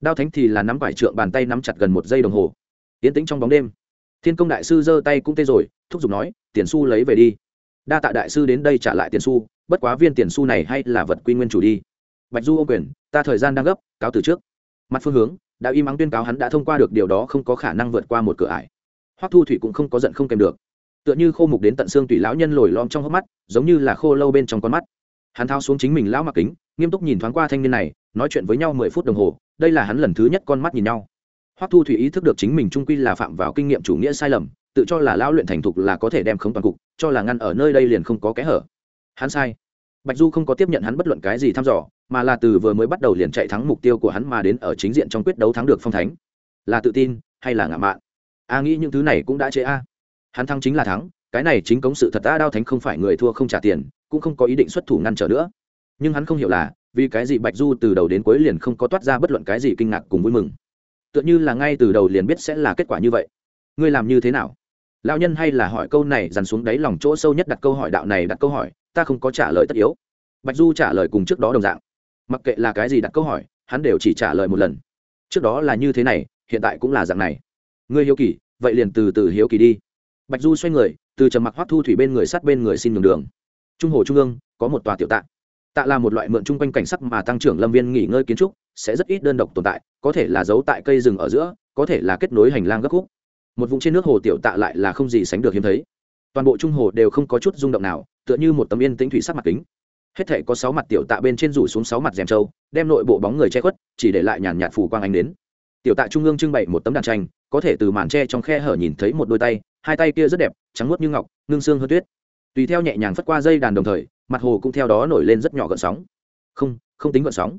Đao thánh thì là nắm vải trượng bàn tay nắm chặt gần một giây đồng hồ. Tiến tĩnh trong bóng đêm, thiên công đại sư giơ tay cũng tê rồi, thúc giục nói, tiền su lấy về đi. Đa tạ đại sư đến đây trả lại tiền su bất quá viên tiền su này hay là vật quy nguyên chủ đi bạch du ô quyền, ta thời gian đang gấp, cáo từ trước. Mặt phương hướng, đã im ắng tuyên cáo hắn đã thông qua được điều đó không có khả năng vượt qua một cửa ải. Hoắc thu thủy cũng không có giận không kèm được. Tựa như khô mục đến tận xương tùy lão nhân lồi lom trong hốc mắt, giống như là khô lâu bên trong con mắt. Hắn thao xuống chính mình lão mặc kính, nghiêm túc nhìn thoáng qua thanh niên này, nói chuyện với nhau mười phút đồng hồ, đây là hắn lần thứ nhất con mắt nhìn nhau. Hoắc thu thủy ý thức được chính mình trung quy là phạm vào kinh nghiệm chủ nghĩa sai lầm, tự cho là lão luyện thành thục là có thể đem khống toàn cục, cho là ngăn ở nơi đây liền không có kẽ hở. Hắn sai. Bạch du không có tiếp nhận hắn bất luận cái gì thăm dò mà là từ vừa mới bắt đầu liền chạy thắng mục tiêu của hắn mà đến ở chính diện trong quyết đấu thắng được phong thánh. Là tự tin hay là ngã mạn? A nghĩ những thứ này cũng đã chế a. Hắn thắng chính là thắng, cái này chính cống sự thật a đao thánh không phải người thua không trả tiền, cũng không có ý định xuất thủ ngăn trở nữa. Nhưng hắn không hiểu là, vì cái gì bạch du từ đầu đến cuối liền không có toát ra bất luận cái gì kinh ngạc cùng vui mừng. Tựa như là ngay từ đầu liền biết sẽ là kết quả như vậy. Ngươi làm như thế nào? Lão nhân hay là hỏi câu này dằn xuống đáy lòng chỗ sâu nhất đặt câu hỏi đạo này đặt câu hỏi, ta không có trả lời tất yếu. Bạch du trả lời cùng trước đó đồng dạng mặc kệ là cái gì đặt câu hỏi, hắn đều chỉ trả lời một lần. Trước đó là như thế này, hiện tại cũng là dạng này. Ngươi hiếu kỳ, vậy liền từ từ hiếu kỳ đi. Bạch du xoay người, từ trầm mặc hoác thu thủy bên người sát bên người xin nhường đường. Trung hồ trung ương, có một tòa tiểu tạ. Tạ là một loại mượn chung quanh cảnh sắc mà tăng trưởng lâm viên nghỉ ngơi kiến trúc, sẽ rất ít đơn độc tồn tại, có thể là giấu tại cây rừng ở giữa, có thể là kết nối hành lang gấp khúc. Một vùng trên nước hồ tiểu tạ lại là không gì sánh được hiếm thấy. Toàn bộ trung hồ đều không có chút rung động nào, tựa như một tấm yên tĩnh thủy sắc mặt kính hết thể có sáu mặt tiểu tạ bên trên rủ xuống sáu mặt rèm trâu, đem nội bộ bóng người che khuất, chỉ để lại nhàn nhạt phủ quang ánh đến tiểu tạ trung ương trưng bày một tấm đàn tranh, có thể từ màn tre trong khe hở nhìn thấy một đôi tay, hai tay kia rất đẹp, trắng nuốt như ngọc, ngưng xương hơn tuyết. Tùy theo nhẹ nhàng phất qua dây đàn đồng thời, mặt hồ cũng theo đó nổi lên rất nhỏ gợn sóng. Không không tính gợn sóng,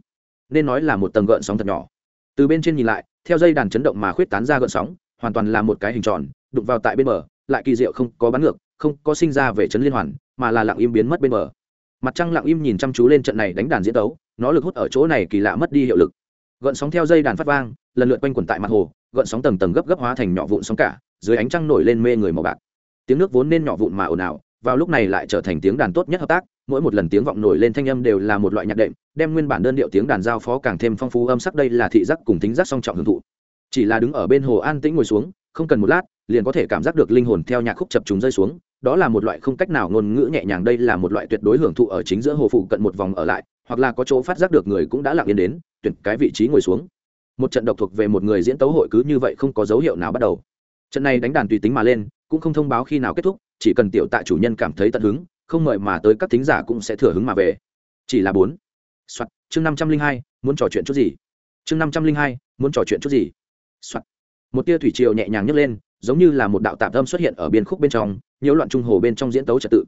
nên nói là một tầng gợn sóng thật nhỏ. Từ bên trên nhìn lại, theo dây đàn chấn động mà khuyết tán ra gợn sóng, hoàn toàn là một cái hình tròn, đụng vào tại bên bờ, lại kỳ diệu không có bắn ngược, không có sinh ra về chấn liên hoàn, mà là lặng im biến mất bên bờ mặt trăng lặng im nhìn chăm chú lên trận này đánh đàn diễn tấu, nó lực hút ở chỗ này kỳ lạ mất đi hiệu lực. Gợn sóng theo dây đàn phát vang, lần lượt quanh quẩn tại mặt hồ, gợn sóng tầng tầng gấp gấp hóa thành nhỏ vụn sóng cả, dưới ánh trăng nổi lên mê người màu bạc. Tiếng nước vốn nên nhỏ vụn mà ồn ào, vào lúc này lại trở thành tiếng đàn tốt nhất hợp tác, mỗi một lần tiếng vọng nổi lên thanh âm đều là một loại nhạc đệm, đem nguyên bản đơn điệu tiếng đàn giao phó càng thêm phong phú âm sắc, đây là thị giác cùng tính giác song trọng hưởng thụ. Chỉ là đứng ở bên hồ an tĩnh ngồi xuống, không cần một lát, liền có thể cảm giác được linh hồn theo nhạc khúc chập chúng rơi xuống đó là một loại không cách nào ngôn ngữ nhẹ nhàng, đây là một loại tuyệt đối hưởng thụ ở chính giữa hồ phụ cận một vòng ở lại, hoặc là có chỗ phát giác được người cũng đã lặng yên đến, tuyển cái vị trí ngồi xuống. Một trận độc thuộc về một người diễn tấu hội cứ như vậy không có dấu hiệu nào bắt đầu. Trận này đánh đàn tùy tính mà lên, cũng không thông báo khi nào kết thúc, chỉ cần tiểu tạ chủ nhân cảm thấy tận hứng, không mời mà tới các thính giả cũng sẽ thừa hứng mà về. Chỉ là bốn. Soạt, chương năm trăm linh hai, muốn trò chuyện chút gì? Chương năm trăm linh hai, muốn trò chuyện chút gì? Soạt. Một tia thủy triều nhẹ nhàng nhấc lên giống như là một đạo tạp âm xuất hiện ở biên khúc bên trong, nhiễu loạn trung hồ bên trong diễn tấu trật tự.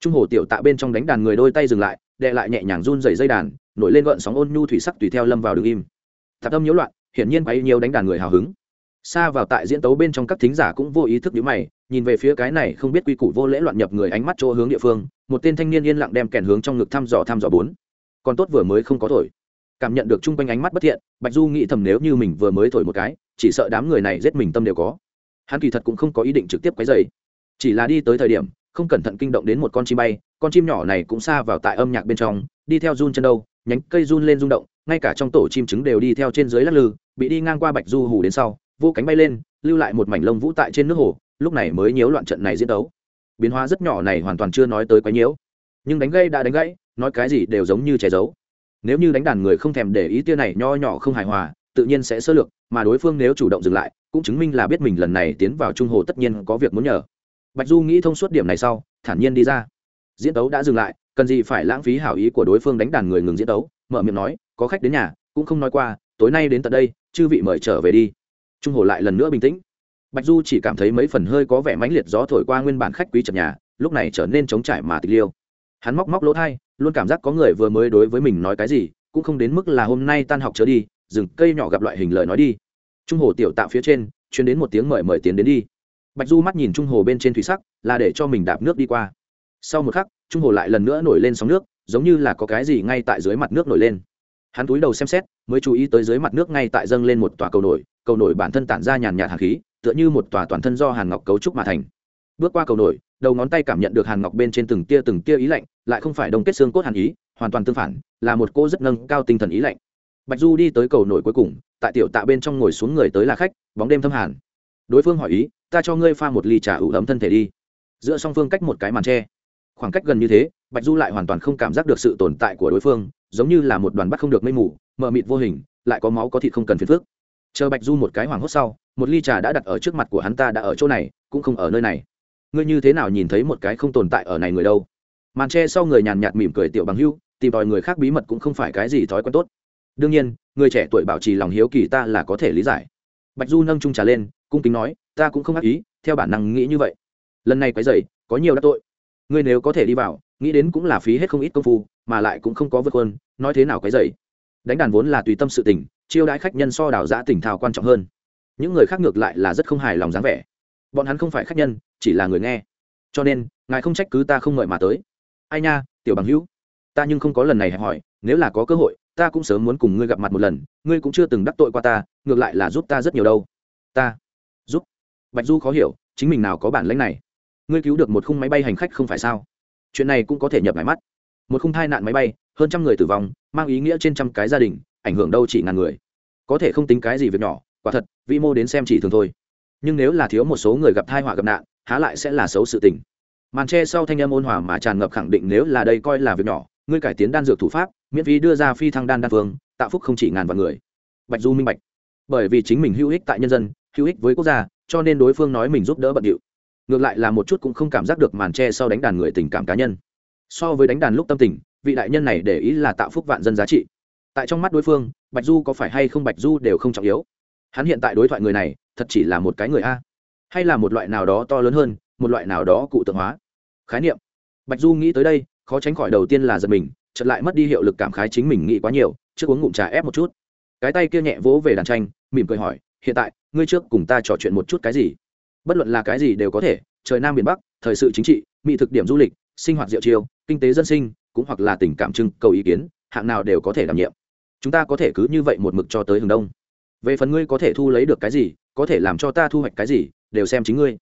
Trung hồ tiểu tạ bên trong đánh đàn người đôi tay dừng lại đệ lại nhẹ nhàng run dày dây đàn, nổi lên gợn sóng ôn nhu thủy sắc tùy theo lâm vào đường im. Tạp âm nhiễu loạn, hiển nhiên bấy nhiều đánh đàn người hào hứng. Xa vào tại diễn tấu bên trong các thính giả cũng vô ý thức nhíu mày, nhìn về phía cái này không biết quy củ vô lễ loạn nhập người ánh mắt chỗ hướng địa phương, một tên thanh niên yên lặng đem kèn hướng trong ngực thăm dò thăm dò bốn. Còn tốt vừa mới không có thổi. Cảm nhận được chung quanh ánh mắt bất thiện, bạch du nghĩ thầm nếu như mình vừa mới thổi một cái, chỉ sợ đám người này giết mình tâm đều có hắn kỳ thật cũng không có ý định trực tiếp quấy dày chỉ là đi tới thời điểm, không cẩn thận kinh động đến một con chim bay, con chim nhỏ này cũng xa vào tại âm nhạc bên trong, đi theo run chân đâu, nhánh cây run lên rung động, ngay cả trong tổ chim trứng đều đi theo trên dưới lắc lư, bị đi ngang qua bạch du hù đến sau, vô cánh bay lên, lưu lại một mảnh lông vũ tại trên nước hồ, lúc này mới nhiễu loạn trận này diễn đấu biến hóa rất nhỏ này hoàn toàn chưa nói tới quấy nhiễu. Nhưng đánh gây đã đánh gãy, nói cái gì đều giống như che giấu. Nếu như đánh đàn người không thèm để ý tia này nho nhỏ không hài hòa tự nhiên sẽ sơ lược, mà đối phương nếu chủ động dừng lại, cũng chứng minh là biết mình lần này tiến vào trung hồ tất nhiên có việc muốn nhờ. Bạch du nghĩ thông suốt điểm này sau, thản nhiên đi ra. Diễn tấu đã dừng lại, cần gì phải lãng phí hảo ý của đối phương đánh đàn người ngừng diễn tấu, mở miệng nói, có khách đến nhà, cũng không nói qua, tối nay đến tận đây, chư vị mời trở về đi. Trung hồ lại lần nữa bình tĩnh. Bạch du chỉ cảm thấy mấy phần hơi có vẻ mãnh liệt gió thổi qua nguyên bản khách quý trần nhà, lúc này trở nên trống trải mà tịch liêu. Hắn móc móc lỗ thai, luôn cảm giác có người vừa mới đối với mình nói cái gì, cũng không đến mức là hôm nay tan học trở đi rừng cây nhỏ gặp loại hình lời nói đi. Trung hồ tiểu tạo phía trên chuyến đến một tiếng mời mời tiến đến đi. Bạch du mắt nhìn trung hồ bên trên thủy sắc, là để cho mình đạp nước đi qua. Sau một khắc, trung hồ lại lần nữa nổi lên sóng nước, giống như là có cái gì ngay tại dưới mặt nước nổi lên. Hắn túi đầu xem xét, mới chú ý tới dưới mặt nước ngay tại dâng lên một tòa cầu nổi cầu nổi bản thân tản ra nhàn nhạt hàn khí, tựa như một tòa toàn thân do hàn ngọc cấu trúc mà thành. Bước qua cầu nổi, đầu ngón tay cảm nhận được hàn ngọc bên trên từng tia từng tia ý lạnh, lại không phải đông kết xương cốt hàn ý, hoàn toàn tương phản, là một cô rất nâng cao tinh thần ý lạnh bạch du đi tới cầu nổi cuối cùng, tại tiểu tạ bên trong ngồi xuống người tới là khách, bóng đêm thâm hàn. Đối phương hỏi ý, ta cho ngươi pha một ly trà ủ ấm thân thể đi. Giữa song phương cách một cái màn tre. Khoảng cách gần như thế, bạch du lại hoàn toàn không cảm giác được sự tồn tại của đối phương, giống như là một đoàn bắt không được mây mù, mờ mịt vô hình, lại có máu có thịt không cần phiền phước chờ bạch du một cái hoảng hốt sau, một ly trà đã đặt ở trước mặt của hắn ta đã ở chỗ này, cũng không ở nơi này. Ngươi như thế nào nhìn thấy một cái không tồn tại ở này người đâu? Màn tre sau người nhàn nhạt mỉm cười tiểu bằng hưu tìm tòi người khác bí mật cũng không phải cái gì thói quen tốt đương nhiên, người trẻ tuổi bảo trì lòng hiếu kỳ ta là có thể lý giải. Bạch du nâng trung trà lên, cung kính nói, ta cũng không ác ý, theo bản năng nghĩ như vậy. Lần này quấy dày có nhiều đắc tội. Ngươi nếu có thể đi vào, nghĩ đến cũng là phí hết không ít công phu, mà lại cũng không có vượt hơn nói thế nào quấy dày đánh đàn vốn là tùy tâm sự tình, chiêu đãi khách nhân so đảo giã tỉnh thao quan trọng hơn. Những người khác ngược lại là rất không hài lòng dáng vẻ. Bọn hắn không phải khách nhân, chỉ là người nghe. Cho nên, ngài không trách cứ ta không ngợi mà tới. Ai nha, tiểu bằng hữu. Ta nhưng không có lần này hẹp hỏi, nếu là có cơ hội ta cũng sớm muốn cùng ngươi gặp mặt một lần, ngươi cũng chưa từng đắc tội qua ta, ngược lại là giúp ta rất nhiều đâu. Ta, giúp. Bạch du khó hiểu, chính mình nào có bản lãnh này? Ngươi cứu được một khung máy bay hành khách không phải sao? Chuyện này cũng có thể nhập máy mắt. Một khung thai nạn máy bay, hơn trăm người tử vong, mang ý nghĩa trên trăm cái gia đình, ảnh hưởng đâu chỉ ngàn người. Có thể không tính cái gì việc nhỏ, quả thật, vi mô đến xem chỉ thường thôi. Nhưng nếu là thiếu một số người gặp thai họa gặp nạn, há lại sẽ là xấu sự tình. Màn tre sau thanh âm ôn hòa mà tràn ngập khẳng định nếu là đây coi là việc nhỏ, ngươi cải tiến đan dược thủ pháp miễn phí đưa ra phi thăng đan đan phương, tạo phúc không chỉ ngàn vạn người. Bạch du minh bạch. Bởi vì chính mình hữu ích tại nhân dân, hữu ích với quốc gia, cho nên đối phương nói mình giúp đỡ bận điệu. Ngược lại là một chút cũng không cảm giác được màn tre sau đánh đàn người tình cảm cá nhân. So với đánh đàn lúc tâm tình, vị đại nhân này để ý là tạo phúc vạn dân giá trị. Tại trong mắt đối phương, bạch du có phải hay không bạch du đều không trọng yếu. Hắn hiện tại đối thoại người này, thật chỉ là một cái người a. Hay là một loại nào đó to lớn hơn, một loại nào đó cụ tượng hóa. Khái niệm. Bạch du nghĩ tới đây, khó tránh khỏi đầu tiên là giật mình chợt lại mất đi hiệu lực cảm khái chính mình nghĩ quá nhiều, trước uống ngụm trà ép một chút. Cái tay kia nhẹ vỗ về đàn tranh, mỉm cười hỏi, hiện tại, ngươi trước cùng ta trò chuyện một chút cái gì? Bất luận là cái gì đều có thể, trời nam biển bắc, thời sự chính trị, mỹ thực điểm du lịch, sinh hoạt diệu chiêu, kinh tế dân sinh, cũng hoặc là tình cảm trưng, cầu ý kiến, hạng nào đều có thể đảm nhiệm. Chúng ta có thể cứ như vậy một mực cho tới hướng đông. Về phần ngươi có thể thu lấy được cái gì, có thể làm cho ta thu hoạch cái gì, đều xem chính ngươi.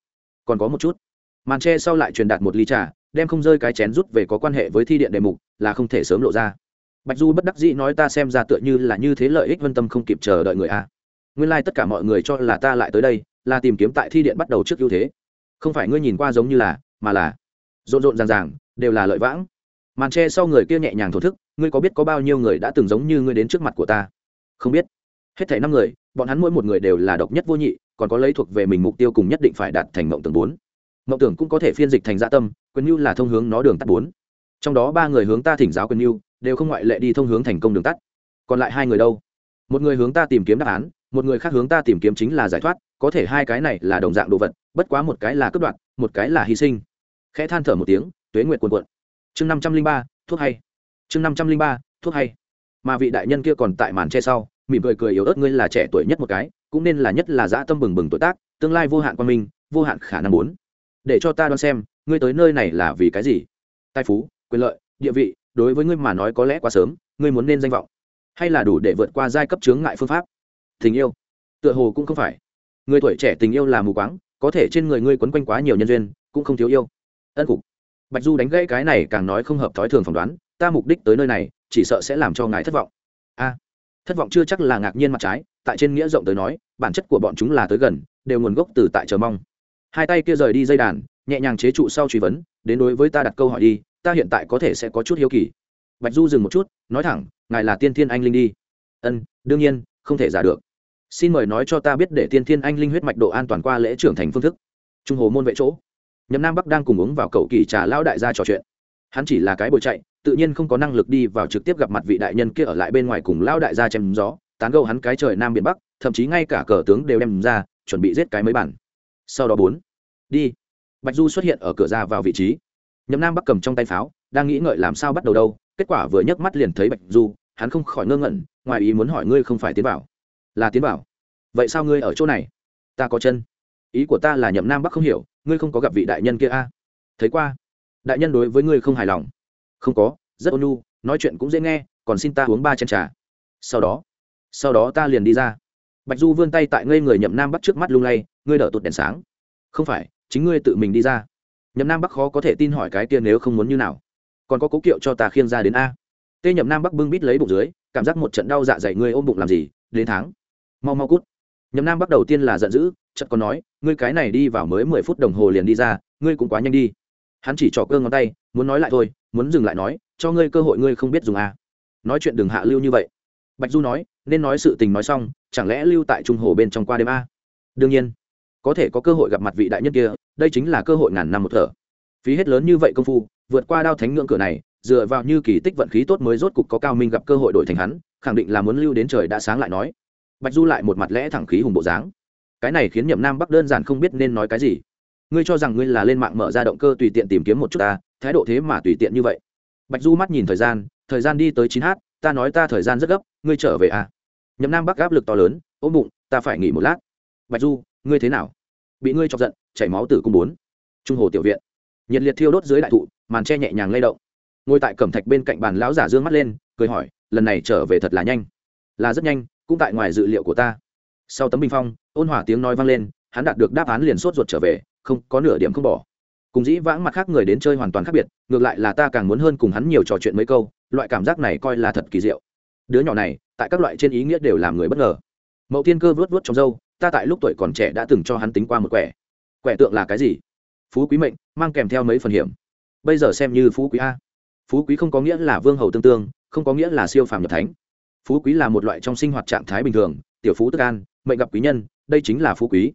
Còn có một chút. Màn tre sau lại truyền đạt một ly trà đem không rơi cái chén rút về có quan hệ với thi điện đề mục, là không thể sớm lộ ra. Bạch du bất đắc dĩ nói ta xem ra tựa như là như thế lợi ích vân tâm không kịp chờ đợi người a. Nguyên lai、like、tất cả mọi người cho là ta lại tới đây, là tìm kiếm tại thi điện bắt đầu trước ưu thế. Không phải ngươi nhìn qua giống như là, mà là, rộn rộn ràng ràng, đều là lợi vãng. Màn tre sau người kia nhẹ nhàng thổ thức, ngươi có biết có bao nhiêu người đã từng giống như ngươi đến trước mặt của ta? Không biết. Hết thảy năm người, bọn hắn mỗi một người đều là độc nhất vô nhị, còn có lấy thuộc về mình mục tiêu cùng nhất định phải đạt thành mộng tưởng bốn mộng tưởng cũng có thể phiên dịch thành dạ tâm, quyền mưu là thông hướng nó đường tắt bốn. Trong đó ba người hướng ta thỉnh giáo quyền mưu, đều không ngoại lệ đi thông hướng thành công đường tắt. Còn lại hai người đâu? Một người hướng ta tìm kiếm đáp án, một người khác hướng ta tìm kiếm chính là giải thoát, có thể hai cái này là đồng dạng đồ vật, bất quá một cái là cướp đoạt, một cái là hy sinh. Khẽ than thở một tiếng, tuế nguyệt cuồn cuộn. Chương năm trăm linh ba, thuốc hay. Chương năm trăm linh ba, thuốc hay. Mà vị đại nhân kia còn tại màn che sau, mỉm cười cười yếu ớt, ngươi là trẻ tuổi nhất một cái, cũng nên là nhất là dã tâm bừng bừng tuổi tác, tương lai vô hạn quan minh, vô hạn khả năng muốn để cho ta đoán xem, ngươi tới nơi này là vì cái gì? Tài phú, quyền lợi, địa vị, đối với ngươi mà nói có lẽ quá sớm, ngươi muốn nên danh vọng. Hay là đủ để vượt qua giai cấp chướng ngại phương pháp? Tình yêu. Tựa hồ cũng không phải. Người tuổi trẻ tình yêu là mù quáng, có thể trên người ngươi quấn quanh quá nhiều nhân duyên, cũng không thiếu yêu. Ân cục. Bạch du đánh gãy cái này càng nói không hợp thói thường phỏng đoán, ta mục đích tới nơi này, chỉ sợ sẽ làm cho ngài thất vọng. A. Thất vọng chưa chắc là ngạc nhiên mặt trái, tại trên nghĩa rộng tới nói, bản chất của bọn chúng là tới gần, đều nguồn gốc từ tại chờ mong hai tay kia rời đi dây đàn, nhẹ nhàng chế trụ sau truy vấn, đến đối với ta đặt câu hỏi đi, ta hiện tại có thể sẽ có chút hiếu kỳ. Bạch du dừng một chút, nói thẳng, ngài là tiên thiên anh linh đi. Ân, đương nhiên, không thể giả được. Xin mời nói cho ta biết để tiên thiên anh linh huyết mạch độ an toàn qua lễ trưởng thành phương thức. Trung hồ môn vệ chỗ. Nhậm nam bắc đang cùng uống vào cậu kỳ trà lão đại gia trò chuyện. Hắn chỉ là cái bồi chạy, tự nhiên không có năng lực đi vào trực tiếp gặp mặt vị đại nhân kia ở lại bên ngoài cùng lão đại gia chém gió, tán gâu hắn cái trời nam biển bắc, thậm chí ngay cả cờ tướng đều đem ra, chuẩn bị giết cái mấy bản sau đó bốn, đi. Bạch du xuất hiện ở cửa ra vào vị trí. Nhậm nam bắc cầm trong tay pháo, đang nghĩ ngợi làm sao bắt đầu đâu, kết quả vừa nhấc mắt liền thấy bạch du, hắn không khỏi ngơ ngẩn, ngoài ý muốn hỏi ngươi không phải tiến bảo. Là tiến bảo. Vậy sao ngươi ở chỗ này? Ta có chân. Ý của ta là nhậm nam bắc không hiểu, ngươi không có gặp vị đại nhân kia a? À? thấy qua. Đại nhân đối với ngươi không hài lòng. Không có, rất ôn nhu, nói chuyện cũng dễ nghe, còn xin ta uống ba chén trà. Sau đó sau đó ta liền đi ra bạch du vươn tay tại ngây người nhậm nam bắc trước mắt lung lay, ngươi đỡ tụt đèn sáng. Không phải, chính ngươi tự mình đi ra. Nhậm nam bắc khó có thể tin hỏi cái kia nếu không muốn như nào. Còn có cố kiệu cho ta khiêng ra đến a. Tê nhậm nam bắc bưng bít lấy bụng dưới, cảm giác một trận đau dạ dày ngươi ôm bụng làm gì, đến tháng. Mau mau cút. Nhậm nam bắc đầu tiên là giận dữ, chợt còn nói, ngươi cái này đi vào mới mười phút đồng hồ liền đi ra, ngươi cũng quá nhanh đi. Hắn chỉ trò cơ ngón tay, muốn nói lại thôi, muốn dừng lại nói, cho ngươi cơ hội ngươi không biết dùng a. Nói chuyện đừng hạ lưu như vậy bạch du nói, nên nói sự tình nói xong, chẳng lẽ lưu tại trung hồ bên trong qua đêm a? Đương nhiên, có thể có cơ hội gặp mặt vị đại nhân kia, đây chính là cơ hội ngàn năm một thở. Phí hết lớn như vậy công phu, vượt qua đao thánh ngưỡng cửa này, dựa vào như kỳ tích vận khí tốt mới rốt cục có cao minh gặp cơ hội đổi thành hắn, khẳng định là muốn lưu đến trời đã sáng lại nói. Bạch du lại một mặt lẽ thẳng khí hùng bộ dáng. Cái này khiến nhậm nam bắc đơn giản không biết nên nói cái gì. Ngươi cho rằng ngươi là lên mạng mở ra động cơ tùy tiện tìm kiếm một chút ta, thái độ thế mà tùy tiện như vậy. Bạch du mắt nhìn thời gian thời gian đi tới chín h ta nói ta thời gian rất gấp, ngươi trở về à? Nhậm nam bắc áp lực to lớn, ôm bụng, ta phải nghỉ một lát. Bạch du, ngươi thế nào? Bị ngươi chọc giận, chảy máu từ cung bốn. Trung hồ tiểu viện. Nhiệt liệt thiêu đốt dưới đại thụ, màn tre nhẹ nhàng lay động. Ngồi tại cẩm thạch bên cạnh bàn lão giả dương mắt lên, cười hỏi, lần này trở về thật là nhanh. Là rất nhanh, cũng tại ngoài dự liệu của ta. Sau tấm bình phong, ôn hỏa tiếng nói vang lên, hắn đạt được đáp án liền sốt ruột trở về, không, có nửa điểm không bỏ. Cùng dĩ vãng mặt khác người đến chơi hoàn toàn khác biệt, ngược lại là ta càng muốn hơn cùng hắn nhiều trò chuyện mấy câu loại cảm giác này coi là thật kỳ diệu. Đứa nhỏ này, tại các loại trên ý nghĩa đều làm người bất ngờ. Mậu thiên cơ vớt vớt trong dâu ta tại lúc tuổi còn trẻ đã từng cho hắn tính qua một quẻ. Quẻ tượng là cái gì? Phú quý mệnh, mang kèm theo mấy phần hiểm. Bây giờ xem như phú quý a. Phú quý không có nghĩa là vương hầu tương tương, không có nghĩa là siêu phàm nhập thánh. Phú quý là một loại trong sinh hoạt trạng thái bình thường, tiểu phú tức an, mệnh gặp quý nhân, đây chính là phú quý.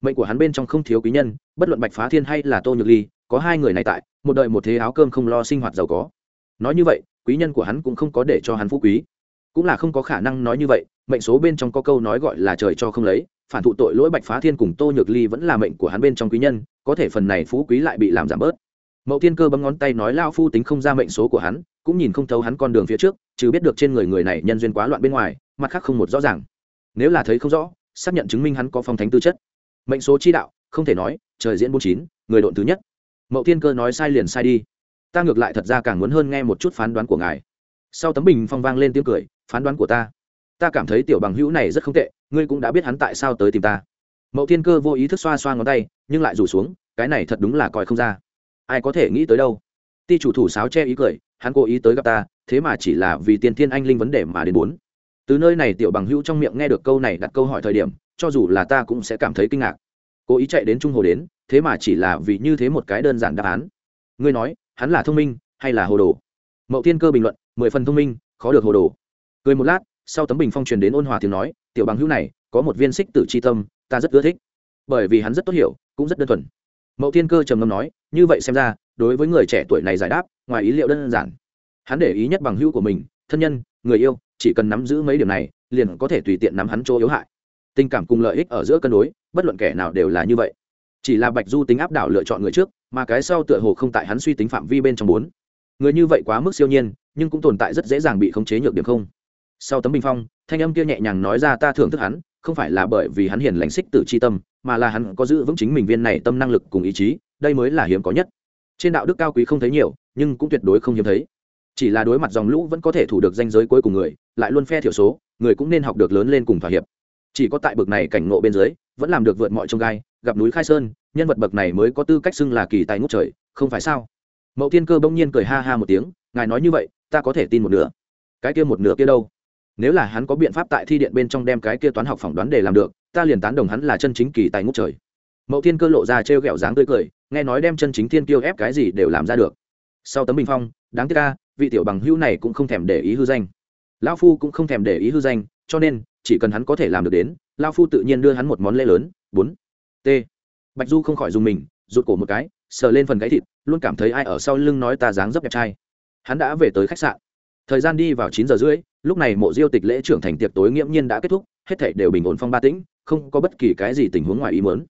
Mệnh của hắn bên trong không thiếu quý nhân, bất luận bạch phá thiên hay là tô nhược ly, có hai người này tại, một đời một thế áo cơm không lo sinh hoạt giàu có. Nói như vậy quý nhân của hắn cũng không có để cho hắn phú quý. Cũng là không có khả năng nói như vậy, mệnh số bên trong có câu nói gọi là trời cho không lấy, phản thụ tội lỗi bạch phá thiên cùng tô nhược ly vẫn là mệnh của hắn bên trong quý nhân, có thể phần này phú quý lại bị làm giảm bớt. Mậu thiên cơ bấm ngón tay nói lao phu tính không ra mệnh số của hắn, cũng nhìn không thấu hắn con đường phía trước, chứ biết được trên người người này nhân duyên quá loạn bên ngoài, mặt khác không một rõ ràng. Nếu là thấy không rõ, xác nhận chứng minh hắn có phong thánh tư chất. Mệnh số chi đạo, không thể nói, trời diễn bốn chín, người độn thứ nhất. Mậu thiên cơ nói sai liền sai đi ta ngược lại thật ra càng muốn hơn nghe một chút phán đoán của ngài. Sau tấm bình phong vang lên tiếng cười, phán đoán của ta. Ta cảm thấy tiểu bằng hữu này rất không tệ, ngươi cũng đã biết hắn tại sao tới tìm ta. Mậu thiên cơ vô ý thức xoa xoa ngón tay, nhưng lại rủ xuống, cái này thật đúng là coi không ra. Ai có thể nghĩ tới đâu. Ti chủ thủ sáo che ý cười, hắn cố ý tới gặp ta, thế mà chỉ là vì tiền thiên anh linh vấn đề mà đến bốn từ nơi này tiểu bằng hữu trong miệng nghe được câu này đặt câu hỏi thời điểm, cho dù là ta cũng sẽ cảm thấy kinh ngạc. Cố ý chạy đến trung hồ đến, thế mà chỉ là vì như thế một cái đơn giản đáp án. Ngươi nói hắn là thông minh hay là hồ đồ? Mậu thiên cơ bình luận, mười phần thông minh, khó được hồ đồ. Cười một lát, sau tấm bình phong truyền đến ôn hòa tiếng nói, tiểu bằng hữu này, có một viên xích tử c h i tâm, ta rất ưa thích. Bởi vì hắn rất tốt hiểu, cũng rất đơn thuần. Mậu thiên cơ trầm ngâm nói, như vậy xem ra, đối với người trẻ tuổi này giải đáp, ngoài ý liệu đơn giản. Hắn để ý nhất bằng hữu của mình, thân nhân, người yêu, chỉ cần nắm giữ mấy điểm này, liền có thể tùy tiện nắm hắn chỗ yếu hại. Tình cảm cùng lợi ích ở giữa cân đối, bất luận kẻ nào đều là như vậy. Chỉ là bạch du tính áp đảo lựa chọn người trước mà cái sau tựa hồ không tại hắn suy tính phạm vi bên trong bốn. Người như vậy quá mức siêu nhiên, nhưng cũng tồn tại rất dễ dàng bị khống chế nhược điểm không. Sau tấm bình phong, thanh âm kia nhẹ nhàng nói ra ta thưởng thức hắn, không phải là bởi vì hắn hiền lành xích tử c h i tâm, mà là hắn có giữ vững chính mình viên này tâm năng lực cùng ý chí, đây mới là hiếm có nhất. Trên đạo đức cao quý không thấy nhiều, nhưng cũng tuyệt đối không hiếm thấy. Chỉ là đối mặt dòng lũ vẫn có thể thủ được danh giới cuối cùng người, lại luôn phe thiểu số, người cũng nên học được lớn lên cùng thỏa hiệp. Chỉ có tại bậc này cảnh ngộ bên dưới, vẫn làm được vượt mọi trông gai, gặp núi khai sơn nhân vật bậc này mới có tư cách xưng là kỳ tài ngút trời, không phải sao? Mậu Thiên cơ bỗng nhiên cười ha ha một tiếng, ngài nói như vậy, ta có thể tin một nửa. Cái kia một nửa kia đâu? Nếu là hắn có biện pháp tại thi điện bên trong đem cái kia toán học phỏng đoán để làm được, ta liền tán đồng hắn là chân chính kỳ tài ngút trời. Mậu thiên cơ lộ ra trêu ghẹo dáng tươi cười, nghe nói đem chân chính thiên kiêu ép cái gì đều làm ra được. Sau tấm bình phong, đáng tiếc ca vị tiểu bằng hữu này cũng không thèm để ý hư danh. Lão phu cũng không thèm để ý hư danh, cho nên, chỉ cần hắn có thể làm được đến, lão phu tự nhiên đưa hắn một món lễ lớn, bốn. T bạch du không khỏi dùng mình, rụt cổ một cái, sờ lên phần gáy thịt, luôn cảm thấy ai ở sau lưng nói ta dáng dấp đẹp trai. Hắn đã về tới khách sạn. Thời gian đi vào chín giờ rưỡi, lúc này mộ diêu tịch lễ trưởng thành tiệc tối nghiễm nhiên đã kết thúc, hết thảy đều bình ổn phong ba tĩnh, không có bất kỳ cái gì tình huống ngoài ý muốn.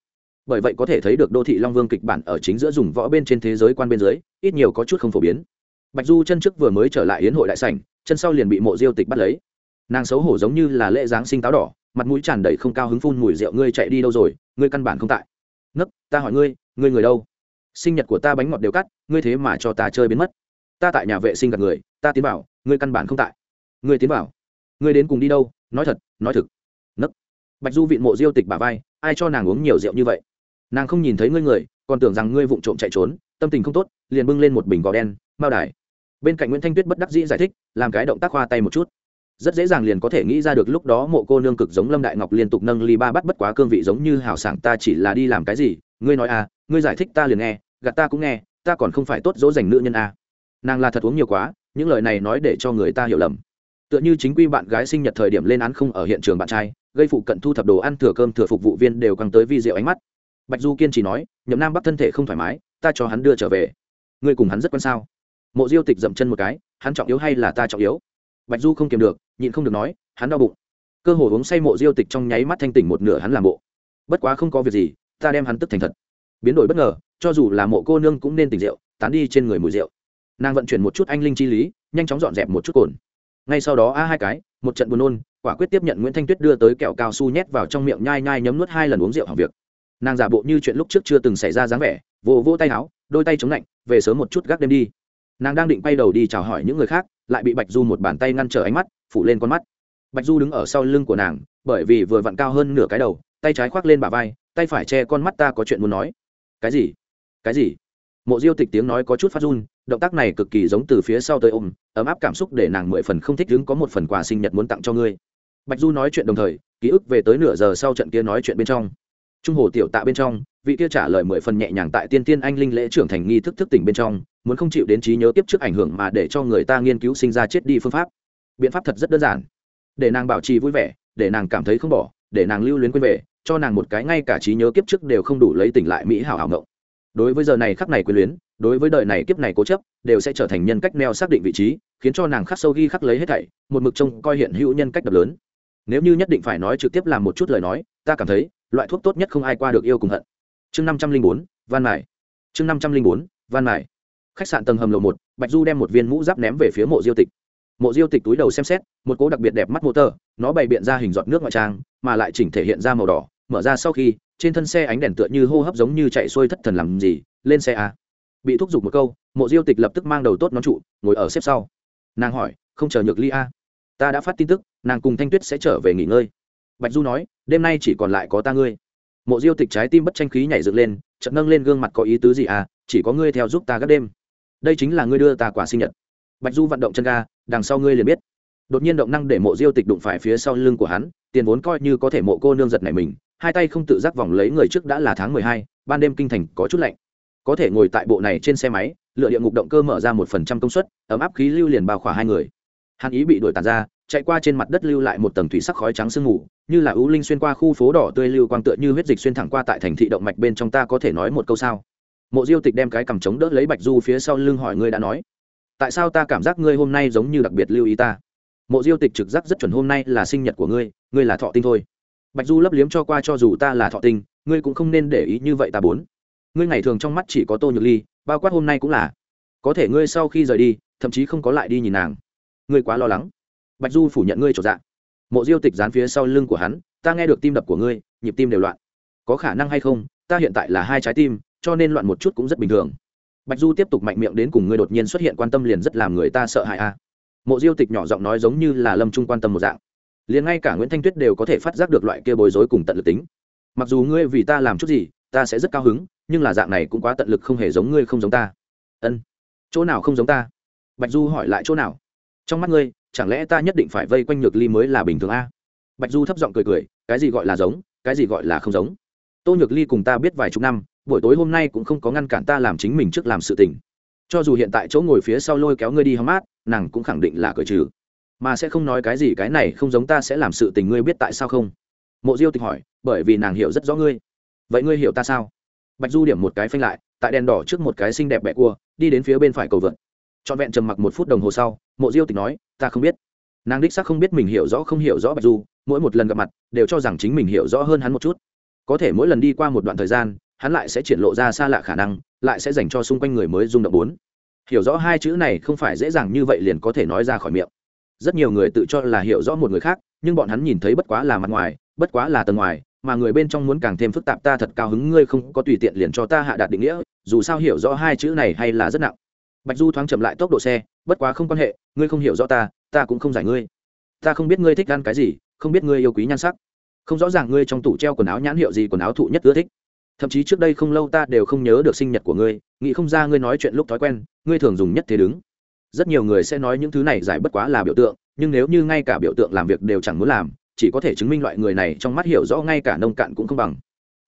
Bởi vậy có thể thấy được đô thị long vương kịch bản ở chính giữa dùng võ bên trên thế giới quan bên dưới, ít nhiều có chút không phổ biến. Bạch du chân trước vừa mới trở lại hiến hội đại sảnh, chân sau liền bị mộ diêu tịch bắt lấy. Nàng xấu hổ giống như là lễ giáng sinh táo đỏ, mặt mũi tràn đầy không cao hứng phun mùi rượu, ngươi chạy đi đâu rồi? Ngươi căn bản không tại nấc, ta hỏi ngươi ngươi người đâu? Sinh nhật của ta bánh ngọt đều cắt, ngươi thế mà cho ta chơi biến mất. Ta tại nhà vệ sinh gặp người, ta tiến bảo, ngươi căn bản không tại. Ngươi tiến bảo. Ngươi đến cùng đi đâu? Nói thật, nói thực. Nấc. Bạch du vịn mộ diêu tịch bà vai, ai cho nàng uống nhiều rượu như vậy? Nàng không nhìn thấy ngươi người, còn tưởng rằng ngươi vụng trộm chạy trốn, tâm tình không tốt, liền bưng lên một bình gò đen, mao đài. Bên cạnh nguyễn thanh tuyết bất đắc dĩ giải thích, làm cái động tác hoa tay một chút rất dễ dàng liền có thể nghĩ ra được lúc đó mộ cô nương cực giống lâm đại ngọc liên tục nâng ly ba bắt bất quá cương vị giống như hào sảng, ta chỉ là đi làm cái gì? Ngươi nói à ngươi giải thích ta liền nghe, gạt ta cũng nghe, ta còn không phải tốt dỗ dành nữ nhân à. nàng là thật uống nhiều quá, những lời này nói để cho người ta hiểu lầm. Tựa như chính quy bạn gái sinh nhật thời điểm lên án không ở hiện trường bạn trai, gây phụ cận thu thập đồ ăn thừa cơm thừa phục vụ viên đều căng tới vi rượu ánh mắt. Bạch du kiên chỉ nói, nhậm nam bắc thân thể không thoải mái, ta cho hắn đưa trở về. Ngươi cùng hắn rất quan sao? Mộ diêu tịch dậm chân một cái, hắn trọng yếu hay là ta trọng yếu? Bạch du không kiềm được, nhịn không được nói, hắn đau bụng. Cơ hồ uống say mộ diêu tịch trong nháy mắt thanh tỉnh một nửa hắn làm bộ. Bất quá không có việc gì, ta đem hắn tức thành thật. Biến đổi bất ngờ, cho dù là mộ cô nương cũng nên tỉnh rượu, tán đi trên người mùi rượu. Nàng vận chuyển một chút anh linh chi lý, nhanh chóng dọn dẹp một chút cồn. Ngay sau đó a hai cái, một trận buồn nôn, quả quyết tiếp nhận nguyễn thanh tuyết đưa tới kẹo cao su nhét vào trong miệng nhai nhai nhấm nuốt hai lần uống rượu hàng việc. Nàng giả bộ như chuyện lúc trước chưa từng xảy ra dáng vẻ, vỗ vỗ tay áo, đôi tay chống lạnh, về sớm một chút gác đêm đi. Nàng đang định quay đầu đi chào hỏi những người khác lại bị bạch du một bàn tay ngăn trở ánh mắt, phủ lên con mắt. Bạch du đứng ở sau lưng của nàng, bởi vì vừa vặn cao hơn nửa cái đầu, tay trái khoác lên bả vai, tay phải che con mắt ta có chuyện muốn nói. Cái gì? Cái gì? Mộ diêu tịch tiếng nói có chút phát run, động tác này cực kỳ giống từ phía sau tới ôm, ấm áp cảm xúc để nàng mười phần không thích đứng có một phần quà sinh nhật muốn tặng cho ngươi. Bạch du nói chuyện đồng thời, ký ức về tới nửa giờ sau trận kia nói chuyện bên trong. Trung hồ tiểu tạ bên trong, vị kia trả lời mười phần nhẹ nhàng tại tiên tiên anh linh lễ trưởng thành nghi thức thức tỉnh bên trong muốn không chịu đến trí nhớ tiếp trước ảnh hưởng mà để cho người ta nghiên cứu sinh ra chết đi phương pháp. Biện pháp thật rất đơn giản. Để nàng bảo trì vui vẻ, để nàng cảm thấy không bỏ, để nàng lưu luyến quên về, cho nàng một cái ngay cả trí nhớ kiếp trước đều không đủ lấy tỉnh lại mỹ hảo hảo ngộng. Đối với giờ này khắc này quyền luyến, đối với đời này kiếp này cố chấp, đều sẽ trở thành nhân cách neo xác định vị trí, khiến cho nàng khắc sâu ghi khắc lấy hết thảy, một mực trông coi hiện hữu nhân cách đập lớn. Nếu như nhất định phải nói trực tiếp làm một chút lời nói, ta cảm thấy, loại thuốc tốt nhất không ai qua được yêu cùng hận. Chương năm trăm linh bốn, van mải chương năm trăm linh bốn, van mải khách sạn tầng hầm lầu một, bạch du đem một viên mũ giáp ném về phía mộ diêu tịch. Mộ diêu tịch túi đầu xem xét, một cố đặc biệt đẹp mắt mô tờ nó bày biện ra hình giọt nước ngoại trang, mà lại chỉnh thể hiện ra màu đỏ, mở ra sau khi, trên thân xe ánh đèn tựa như hô hấp giống như chạy xuôi thất thần làm gì, lên xe à? bị thúc giục một câu, mộ diêu tịch lập tức mang đầu tốt nón trụ, ngồi ở xếp sau. Nàng hỏi, không chờ nhược ly a? Ta đã phát tin tức, nàng cùng thanh tuyết sẽ trở về nghỉ ngơi. Bạch du nói, đêm nay chỉ còn lại có ta ngươi. Mộ diêu tịch trái tim bất tranh khí nhảy dựng lên, chợt nâng lên gương mặt có ý tứ gì à chỉ có ngươi theo giúp ta các đêm đây chính là ngươi đưa ta quả sinh nhật. Bạch du vận động chân ga, đằng sau ngươi liền biết. Đột nhiên động năng để mộ diêu tịch đụng phải phía sau lưng của hắn, tiền vốn coi như có thể mộ cô nương giật này mình, hai tay không tự giác vòng lấy người trước đã là tháng mười hai, ban đêm kinh thành có chút lạnh. Có thể ngồi tại bộ này trên xe máy, lựa địa ngục động cơ mở ra một phần trăm công suất, ấm áp khí lưu liền bao khỏa hai người. Hàn ý bị đuổi tàn ra, chạy qua trên mặt đất lưu lại một tầng thủy sắc khói trắng sương mù, như là ưu linh xuyên qua khu phố đỏ tươi lưu quang tựa như huyết dịch xuyên thẳng qua tại thành thị động mạch bên trong ta có thể nói một câu sao? Mộ diêu tịch đem cái cầm trống đỡ lấy bạch du phía sau lưng hỏi ngươi đã nói. Tại sao ta cảm giác ngươi hôm nay giống như đặc biệt lưu ý ta? Mộ diêu tịch trực giác rất chuẩn hôm nay là sinh nhật của ngươi ngươi là thọ tinh thôi. Bạch du lấp liếm cho qua cho dù ta là thọ tinh, ngươi cũng không nên để ý như vậy ta bốn. Ngươi ngày thường trong mắt chỉ có tô nhược ly, bao quát hôm nay cũng là. Có thể ngươi sau khi rời đi, thậm chí không có lại đi nhìn nàng. Ngươi quá lo lắng. Bạch du phủ nhận ngươi trột dạ. Mộ diêu tịch dán phía sau lưng của hắn, ta nghe được tim đập của ngươi, nhịp tim đều loạn. Có khả năng hay không, ta hiện tại là hai trái tim cho nên loạn một chút cũng rất bình thường. Bạch du tiếp tục mạnh miệng đến cùng ngươi đột nhiên xuất hiện quan tâm liền rất làm người ta sợ hãi a. Mộ diêu tịch nhỏ giọng nói giống như là lâm trung quan tâm một dạng. Liền ngay cả nguyễn thanh tuyết đều có thể phát giác được loại kia bối rối cùng tận lực tính. Mặc dù ngươi vì ta làm chút gì, ta sẽ rất cao hứng, nhưng là dạng này cũng quá tận lực không hề giống ngươi không giống ta. Ân. Chỗ nào không giống ta? Bạch du hỏi lại chỗ nào? Trong mắt ngươi, chẳng lẽ ta nhất định phải vây quanh nhược ly mới là bình thường a? Bạch du thấp giọng cười cười, cái gì gọi là giống, cái gì gọi là không giống? Tô nhược ly cùng ta biết vài chục năm buổi tối hôm nay cũng không có ngăn cản ta làm chính mình trước làm sự tình. Cho dù hiện tại chỗ ngồi phía sau lôi kéo ngươi đi hóng mát, nàng cũng khẳng định là cởi trừ. Mà sẽ không nói cái gì, cái này không giống ta sẽ làm sự tình ngươi biết tại sao không? Mộ diêu tịch hỏi, bởi vì nàng hiểu rất rõ ngươi. Vậy ngươi hiểu ta sao? Bạch du điểm một cái phanh lại, tại đèn đỏ trước một cái xinh đẹp bẹ cua, đi đến phía bên phải cầu vượt trọn vẹn trầm mặc một phút đồng hồ sau, mộ diêu tịch nói, ta không biết. Nàng đích xác không biết mình hiểu rõ không hiểu rõ bạch du, mỗi một lần gặp mặt, đều cho rằng chính mình hiểu rõ hơn hắn một chút. Có thể mỗi lần đi qua một đoạn thời gian hắn lại sẽ triển lộ ra xa lạ khả năng, lại sẽ dành cho xung quanh người mới rung động bốn. Hiểu rõ hai chữ này không phải dễ dàng như vậy liền có thể nói ra khỏi miệng. Rất nhiều người tự cho là hiểu rõ một người khác, nhưng bọn hắn nhìn thấy bất quá là mặt ngoài, bất quá là tầng ngoài, mà người bên trong muốn càng thêm phức tạp ta thật cao hứng ngươi không có tùy tiện liền cho ta hạ đạt định nghĩa, dù sao hiểu rõ hai chữ này hay là rất nặng. Bạch du thoáng chậm lại tốc độ xe, bất quá không quan hệ, ngươi không hiểu rõ ta ta cũng không giải ngươi. Ta không biết ngươi thích ăn cái gì, không biết ngươi yêu quý nhan sắc. Không rõ ràng ngươi trong tủ treo quần áo nhãn hiệu gì quần áo thụ nhất ưa thích thậm chí trước đây không lâu ta đều không nhớ được sinh nhật của ngươi, nghĩ không ra ngươi nói chuyện lúc thói quen, ngươi thường dùng nhất thế đứng. Rất nhiều người sẽ nói những thứ này giải bất quá là biểu tượng, nhưng nếu như ngay cả biểu tượng làm việc đều chẳng muốn làm, chỉ có thể chứng minh loại người này trong mắt hiểu rõ ngay cả nông cạn cũng không bằng.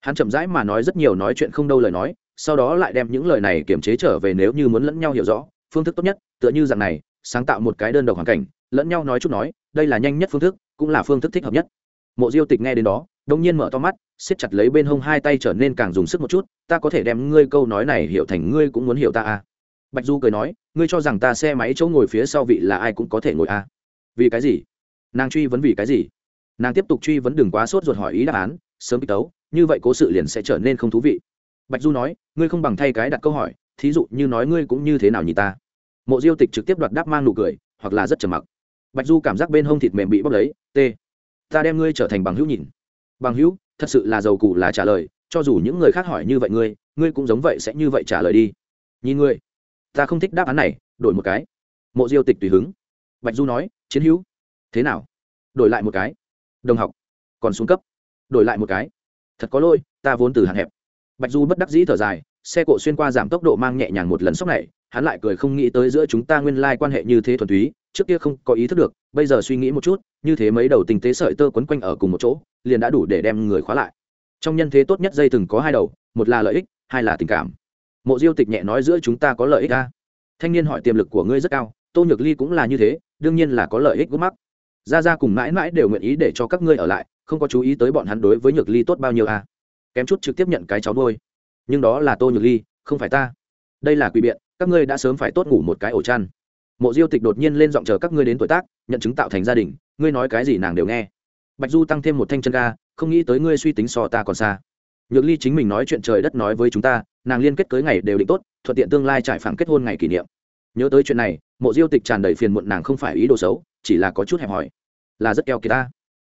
Hắn chậm rãi mà nói rất nhiều nói chuyện không đâu lời nói, sau đó lại đem những lời này kiềm chế trở về nếu như muốn lẫn nhau hiểu rõ. Phương thức tốt nhất, tựa như dạng này, sáng tạo một cái đơn độc hoàn cảnh, lẫn nhau nói chút nói, đây là nhanh nhất phương thức, cũng là phương thức thích hợp nhất mộ diêu tịch nghe đến đó, đông nhiên mở to mắt, siết chặt lấy bên hông hai tay trở nên càng dùng sức một chút, ta có thể đem ngươi câu nói này hiểu thành ngươi cũng muốn hiểu ta à? Bạch du cười nói, ngươi cho rằng ta xe máy chỗ ngồi phía sau vị là ai cũng có thể ngồi à? Vì cái gì? Nàng truy vấn vì cái gì? Nàng tiếp tục truy vấn đừng quá sốt ruột hỏi ý đáp án, sớm bị tấu, như vậy cố sự liền sẽ trở nên không thú vị. Bạch du nói, ngươi không bằng thay cái đặt câu hỏi, thí dụ như nói ngươi cũng như thế nào nhỉ ta? Mộ diêu tịch trực tiếp đoạt đáp mang nụ cười, hoặc là rất trầm mặc. Bạch du cảm giác bên hông thịt mềm bị bóc lấy, t ta đem ngươi trở thành bằng hữu nhìn. Bằng hữu, thật sự là giàu cụ là trả lời, cho dù những người khác hỏi như vậy ngươi ngươi cũng giống vậy sẽ như vậy trả lời đi. Nhìn ngươi, ta không thích đáp án này, đổi một cái. Mộ diêu tịch tùy hứng. Bạch du nói, chiến hữu, thế nào? Đổi lại một cái. Đồng học, còn xuống cấp. Đổi lại một cái. Thật có lỗi, ta vốn từ hạn hẹp. Bạch du bất đắc dĩ thở dài, xe cộ xuyên qua giảm tốc độ mang nhẹ nhàng một lần sốc này, hắn lại cười không nghĩ tới giữa chúng ta nguyên lai quan hệ như thế thuần túy trước kia không có ý thức được, bây giờ suy nghĩ một chút, như thế mấy đầu tình tế sợi tơ quấn quanh ở cùng một chỗ, liền đã đủ để đem người khóa lại. Trong nhân thế tốt nhất dây từng có hai đầu, một là lợi ích, hai là tình cảm. Mộ diêu tịch nhẹ nói giữa chúng ta có lợi ích a. Thanh niên hỏi tiềm lực của ngươi rất cao, tô nhược ly cũng là như thế, đương nhiên là có lợi ích gốc mắc. Ra ra cùng mãi mãi đều nguyện ý để cho các ngươi ở lại, không có chú ý tới bọn hắn đối với nhược ly tốt bao nhiêu à kém chút trực tiếp nhận cái cháu nuôi. Nhưng đó là tô nhược ly, không phải ta. Đây là quỷ biện, các ngươi đã sớm phải tốt ngủ một cái ổ chăn mộ diêu tịch đột nhiên lên giọng chờ các ngươi đến tuổi tác, nhận chứng tạo thành gia đình, ngươi nói cái gì nàng đều nghe. Bạch du tăng thêm một thanh chân ga, không nghĩ tới ngươi suy tính so ta còn xa. Nhược ly chính mình nói chuyện trời đất nói với chúng ta, nàng liên kết cưới ngày đều định tốt, thuận tiện tương lai trải phẳng kết hôn ngày kỷ niệm. Nhớ tới chuyện này, mộ diêu tịch tràn đầy phiền muộn nàng không phải ý đồ xấu, chỉ là có chút hẹp hòi. Là rất keo kỳ ta.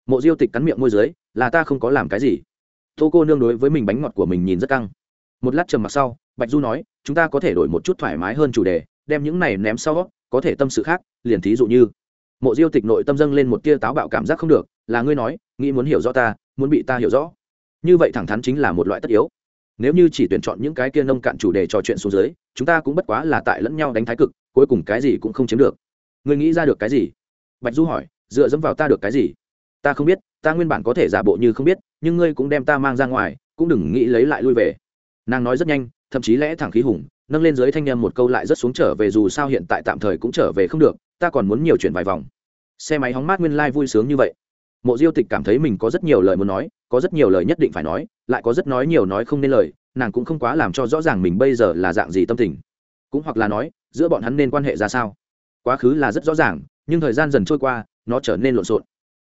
Mộ diêu tịch cắn miệng môi dưới, là ta không có làm cái gì. Tô cô nương đối với mình bánh ngọt của mình nhìn rất căng. Một lát trầm mặc sau, bạch du nói, chúng ta có thể đổi một chút thoải mái hơn chủ đề, đem những này ném sau có thể tâm sự khác, liền thí dụ như, mộ diêu tịch nội tâm dâng lên một tia táo bạo cảm giác không được, là ngươi nói, nghĩ muốn hiểu rõ ta, muốn bị ta hiểu rõ. Như vậy thẳng thắn chính là một loại tất yếu. Nếu như chỉ tuyển chọn những cái kia nông cạn chủ đề trò chuyện xuống dưới, chúng ta cũng bất quá là tại lẫn nhau đánh thái cực, cuối cùng cái gì cũng không chiếm được. Ngươi nghĩ ra được cái gì? Bạch du hỏi, dựa dẫm vào ta được cái gì? Ta không biết, ta nguyên bản có thể giả bộ như không biết, nhưng ngươi cũng đem ta mang ra ngoài, cũng đừng nghĩ lấy lại lui về. Nàng nói rất nhanh, thậm chí lẽ thẳng khí hùng nâng lên dưới thanh em một câu lại rất xuống trở về dù sao hiện tại tạm thời cũng trở về không được, ta còn muốn nhiều chuyện vài vòng. Xe máy hóng mát nguyên lai、like、vui sướng như vậy. Mộ diêu tịch cảm thấy mình có rất nhiều lời muốn nói, có rất nhiều lời nhất định phải nói, lại có rất nói nhiều nói không nên lời, nàng cũng không quá làm cho rõ ràng mình bây giờ là dạng gì tâm tình. Cũng hoặc là nói, giữa bọn hắn nên quan hệ ra sao? Quá khứ là rất rõ ràng, nhưng thời gian dần trôi qua, nó trở nên lộn xộn.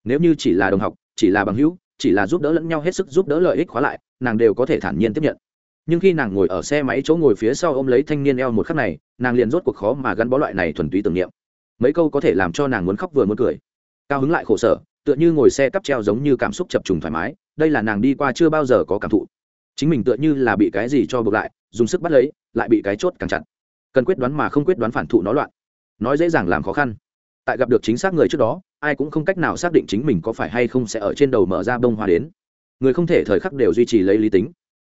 Nếu như chỉ là đồng học, chỉ là bằng hữu, chỉ là giúp đỡ lẫn nhau hết sức giúp đỡ lợi ích khóa lại, nàng đều có thể thản nhiên tiếp nhận nhưng khi nàng ngồi ở xe máy chỗ ngồi phía sau ôm lấy thanh niên eo một khắc này, nàng liền rốt cuộc khó mà gắn bó loại này thuần túy tưởng niệm. Mấy câu có thể làm cho nàng muốn khóc vừa muốn cười. Cao hứng lại khổ sở, tựa như ngồi xe cắp treo giống như cảm xúc chập trùng thoải mái, đây là nàng đi qua chưa bao giờ có cảm thụ. Chính mình tựa như là bị cái gì cho buộc lại, dùng sức bắt lấy, lại bị cái chốt càng chặt. Cần quyết đoán mà không quyết đoán phản thụ nó loạn. Nói dễ dàng làm khó khăn. Tại gặp được chính xác người trước đó, ai cũng không cách nào xác định chính mình có phải hay không sẽ ở trên đầu mở ra bông hoa đến. Người không thể thời khắc đều duy trì lấy lý tính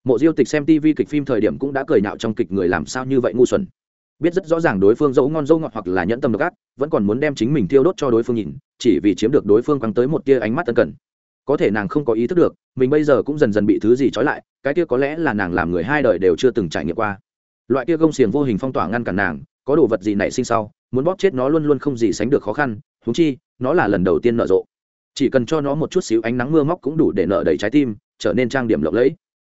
mộ diêu tịch xem tv kịch phim thời điểm cũng đã cười nhạo trong kịch người làm sao như vậy ngu xuẩn. Biết rất rõ ràng đối phương dẫu ngon dâu ngọt hoặc là nhẫn tâm độc ác, vẫn còn muốn đem chính mình thiêu đốt cho đối phương nhìn, chỉ vì chiếm được đối phương quăng tới một tia ánh mắt tân cần. Có thể nàng không có ý thức được, mình bây giờ cũng dần dần bị thứ gì trói lại, cái kia có lẽ là nàng làm người hai đời đều chưa từng trải nghiệm qua. Loại kia gông xiềng vô hình phong tỏa ngăn cản nàng, có đồ vật gì nảy sinh sau, muốn bóp chết nó luôn luôn không gì sánh được khó khăn húng chi, nó là lần đầu tiên nở rộ. Chỉ cần cho nó một chút xíu ánh nắng mưa móc cũng đủ để nở đầy trái tim, trở nên trang điểm lộng lẫy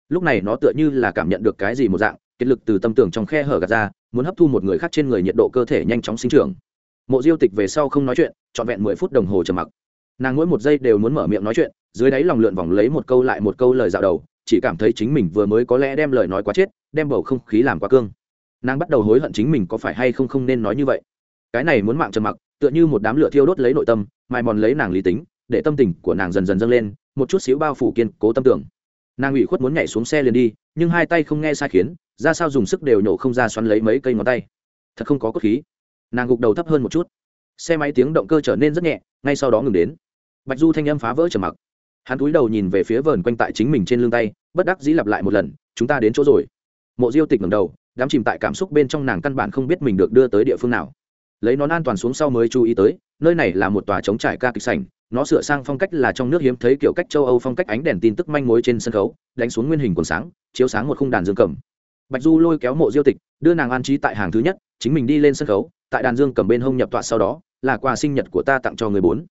lúc này nó tựa như là cảm nhận được cái gì một dạng, kiệt lực từ tâm tưởng trong khe hở gạt ra, muốn hấp thu một người khác trên người nhiệt độ cơ thể nhanh chóng sinh trưởng. Mộ diêu tịch về sau không nói chuyện, trọn vẹn mười phút đồng hồ trầm mặc. Nàng mỗi một giây đều muốn mở miệng nói chuyện, dưới đáy lòng lượn vòng lấy một câu lại một câu lời dạo đầu, chỉ cảm thấy chính mình vừa mới có lẽ đem lời nói quá chết, đem bầu không khí làm quá cương. Nàng bắt đầu hối hận chính mình có phải hay không không nên nói như vậy. Cái này muốn mạng trầm mặc, tựa như một đám lửa thiêu đốt lấy nội tâm, mai mòn lấy nàng lý tính, để tâm tình của nàng dần dần dâng lên, một chút xíu bao phủ kiên cố tâm tưởng nàng ủy khuất muốn nhảy xuống xe liền đi, nhưng hai tay không nghe sai khiến, ra sao dùng sức đều nhổ không ra xoắn lấy mấy cây ngón tay. Thật không có cốt khí. Nàng gục đầu thấp hơn một chút. Xe máy tiếng động cơ trở nên rất nhẹ, ngay sau đó ngừng đến. Bạch du thanh âm phá vỡ trầm mặc. Hắn cúi đầu nhìn về phía vờn quanh tại chính mình trên lưng tay, bất đắc dĩ lặp lại một lần, chúng ta đến chỗ rồi. Mộ diêu tịch ngầm đầu, đám chìm tại cảm xúc bên trong nàng căn bản không biết mình được đưa tới địa phương nào. Lấy nón an toàn xuống sau mới chú ý tới, nơi này là một tòa chống trải ca kịch sành nó sửa sang phong cách là trong nước hiếm thấy kiểu cách châu âu phong cách ánh đèn tin tức manh mối trên sân khấu, đánh xuống nguyên hình quần sáng, chiếu sáng một khung đàn dương cầm. Bạch du lôi kéo mộ diêu tịch, đưa nàng an trí tại hàng thứ nhất, chính mình đi lên sân khấu, tại đàn dương cầm bên hông nhập tọa sau đó, là quà sinh nhật của ta tặng cho người bốn.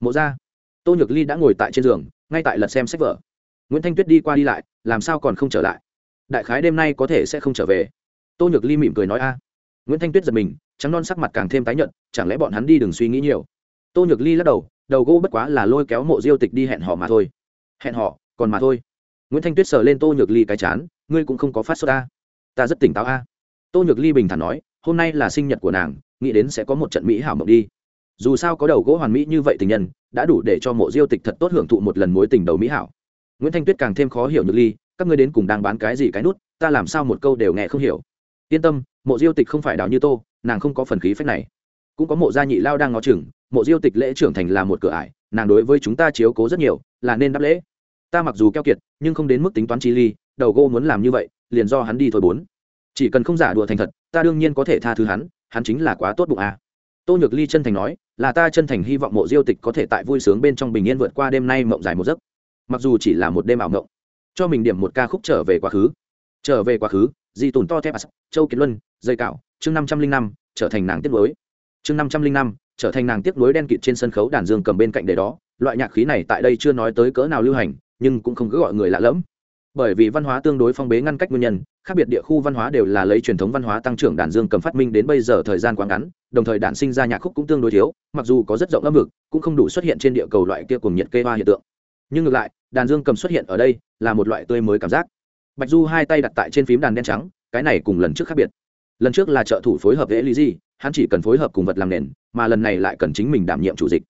Mộ ra, tô nhược ly đã ngồi tại trên giường, ngay tại lật xem sách vở. Nguyễn thanh tuyết đi qua đi lại, làm sao còn không trở lại? Đại khái đêm nay có thể sẽ không trở về. Tô nhược ly mỉm cười nói a. Nguyễn thanh tuyết giật mình, trắng non sắc mặt càng thêm tái nhợt, chẳng lẽ bọn hắn đi đừng suy nghĩ nhiều? Tô nhược ly lắc đầu đầu gỗ bất quá là lôi kéo mộ diêu tịch đi hẹn họ mà thôi. Hẹn họ, còn mà thôi. Nguyễn thanh tuyết sờ lên tô nhược ly cái chán, ngươi cũng không có phát sốt ta. Ta rất tỉnh táo a. Tô nhược ly bình thản nói, hôm nay là sinh nhật của nàng, nghĩ đến sẽ có một trận mỹ hảo mộng đi. Dù sao có đầu gỗ hoàn mỹ như vậy tình nhân, đã đủ để cho mộ diêu tịch thật tốt hưởng thụ một lần mối tình đầu mỹ hảo. Nguyễn thanh tuyết càng thêm khó hiểu nhược ly, các ngươi đến cùng đang bán cái gì cái nút, ta làm sao một câu đều nghe không hiểu. Yên tâm, mộ diêu tịch không phải đào như tô, nàng không có phần khí phách này. Cũng có mộ gia nhị lao đang ngó chừng mộ diêu tịch lễ trưởng thành là một cửa ải, nàng đối với chúng ta chiếu cố rất nhiều, là nên đáp lễ. Ta mặc dù keo kiệt, nhưng không đến mức tính toán chi ly, đầu gô muốn làm như vậy, liền do hắn đi thôi bốn. Chỉ cần không giả đùa thành thật, ta đương nhiên có thể tha thứ hắn hắn chính là quá tốt bụng à. tô nhược ly chân thành nói, là ta chân thành hy vọng mộ diêu tịch có thể tại vui sướng bên trong bình yên vượt qua đêm nay mộng dài một giấc. Mặc dù chỉ là một đêm ảo mộng, cho mình điểm một ca khúc trở về quá khứ. Trở về quá khứ, di tùn to thép châu kiệt luân, dây cạo chương năm trăm linh năm, trở thành nàng tiết mới. Chương năm trăm linh năm trở thành nàng tiếp nối đen kịt trên sân khấu đàn dương cầm bên cạnh để đó. Loại nhạc khí này tại đây chưa nói tới cỡ nào lưu hành, nhưng cũng không cứ gọi người lạ lẫm. Bởi vì văn hóa tương đối phong bế ngăn cách nguyên nhân, khác biệt địa khu văn hóa đều là lấy truyền thống văn hóa tăng trưởng đàn dương cầm phát minh đến bây giờ thời gian quá ngắn, đồng thời đản sinh ra nhạc khúc cũng tương đối thiếu, mặc dù có rất rộng âm vực, cũng không đủ xuất hiện trên địa cầu loại kia cùng nhiệt kê hoa hiện tượng. Nhưng ngược lại, đàn dương cầm xuất hiện ở đây là một loại tươi mới cảm giác. Bạch du hai tay đặt tại trên phím đàn đen trắng, cái này cùng lần trước khác biệt lần trước là trợ thủ phối hợp với lý gì, hắn chỉ cần phối hợp cùng vật làm nền mà lần này lại cần chính mình đảm nhiệm chủ dịch.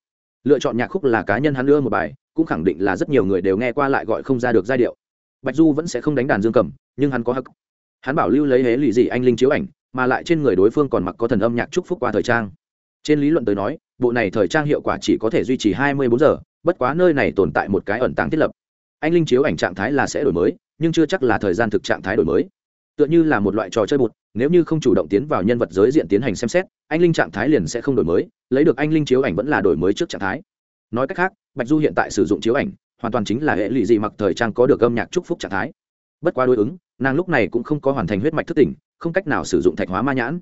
Lựa chọn nhạc khúc là cá nhân hắn đưa một bài cũng khẳng định là rất nhiều người đều nghe qua lại gọi không ra được giai điệu. Bạch du vẫn sẽ không đánh đàn dương cầm nhưng hắn có hắc. Hắn bảo lưu lấy hế lì gì anh linh chiếu ảnh mà lại trên người đối phương còn mặc có thần âm nhạc chúc phúc qua thời trang. Trên lý luận tới nói bộ này thời trang hiệu quả chỉ có thể duy trì hai mươi bốn giờ bất quá nơi này tồn tại một cái ẩn tàng thiết lập. Anh linh chiếu ảnh trạng thái là sẽ đổi mới nhưng chưa chắc là thời gian thực trạng thái đổi mới. Tựa như là một loại trò chơi bụt nếu như không chủ động tiến vào nhân vật giới diện tiến hành xem xét, anh linh trạng thái liền sẽ không đổi mới, lấy được anh linh chiếu ảnh vẫn là đổi mới trước trạng thái. Nói cách khác, bạch du hiện tại sử dụng chiếu ảnh, hoàn toàn chính là hệ lụy gì mặc thời trang có được âm nhạc chúc phúc trạng thái. Bất quá đối ứng, nàng lúc này cũng không có hoàn thành huyết mạch thức tỉnh, không cách nào sử dụng thạch hóa ma nhãn.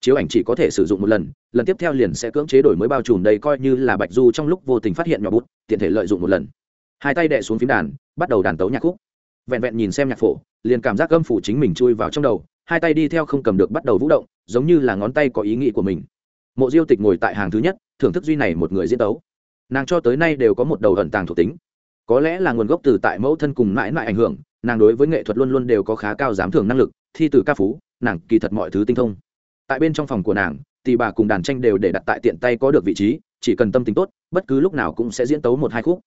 Chiếu ảnh chỉ có thể sử dụng một lần lần tiếp theo liền sẽ cưỡng chế đổi mới bao trùm đây coi như là bạch du trong lúc vô tình phát hiện nhỏ bút, tiện thể lợi dụng một lần. Hai tay đệ xuống phím đàn, bắt đầu đàn tấu nhạc khúc. Vẹn vẹn nhìn xem nhạc phổ, liền cảm giác âm phủ chính mình chui vào trong đầu hai tay đi theo không cầm được bắt đầu vũ động, giống như là ngón tay có ý nghĩ của mình. Mộ diêu tịch ngồi tại hàng thứ nhất, thưởng thức duy này một người diễn tấu. Nàng cho tới nay đều có một đầu ẩn tàng thuộc tính. Có lẽ là nguồn gốc từ tại mẫu thân cùng mãi mãi ảnh hưởng, nàng đối với nghệ thuật luôn luôn đều có khá cao giám thưởng năng lực, thi từ ca phú, nàng kỳ thật mọi thứ tinh thông. Tại bên trong phòng của nàng thì bà cùng đàn tranh đều để đặt tại tiện tay có được vị trí, chỉ cần tâm tính tốt, bất cứ lúc nào cũng sẽ diễn tấu một hai khúc.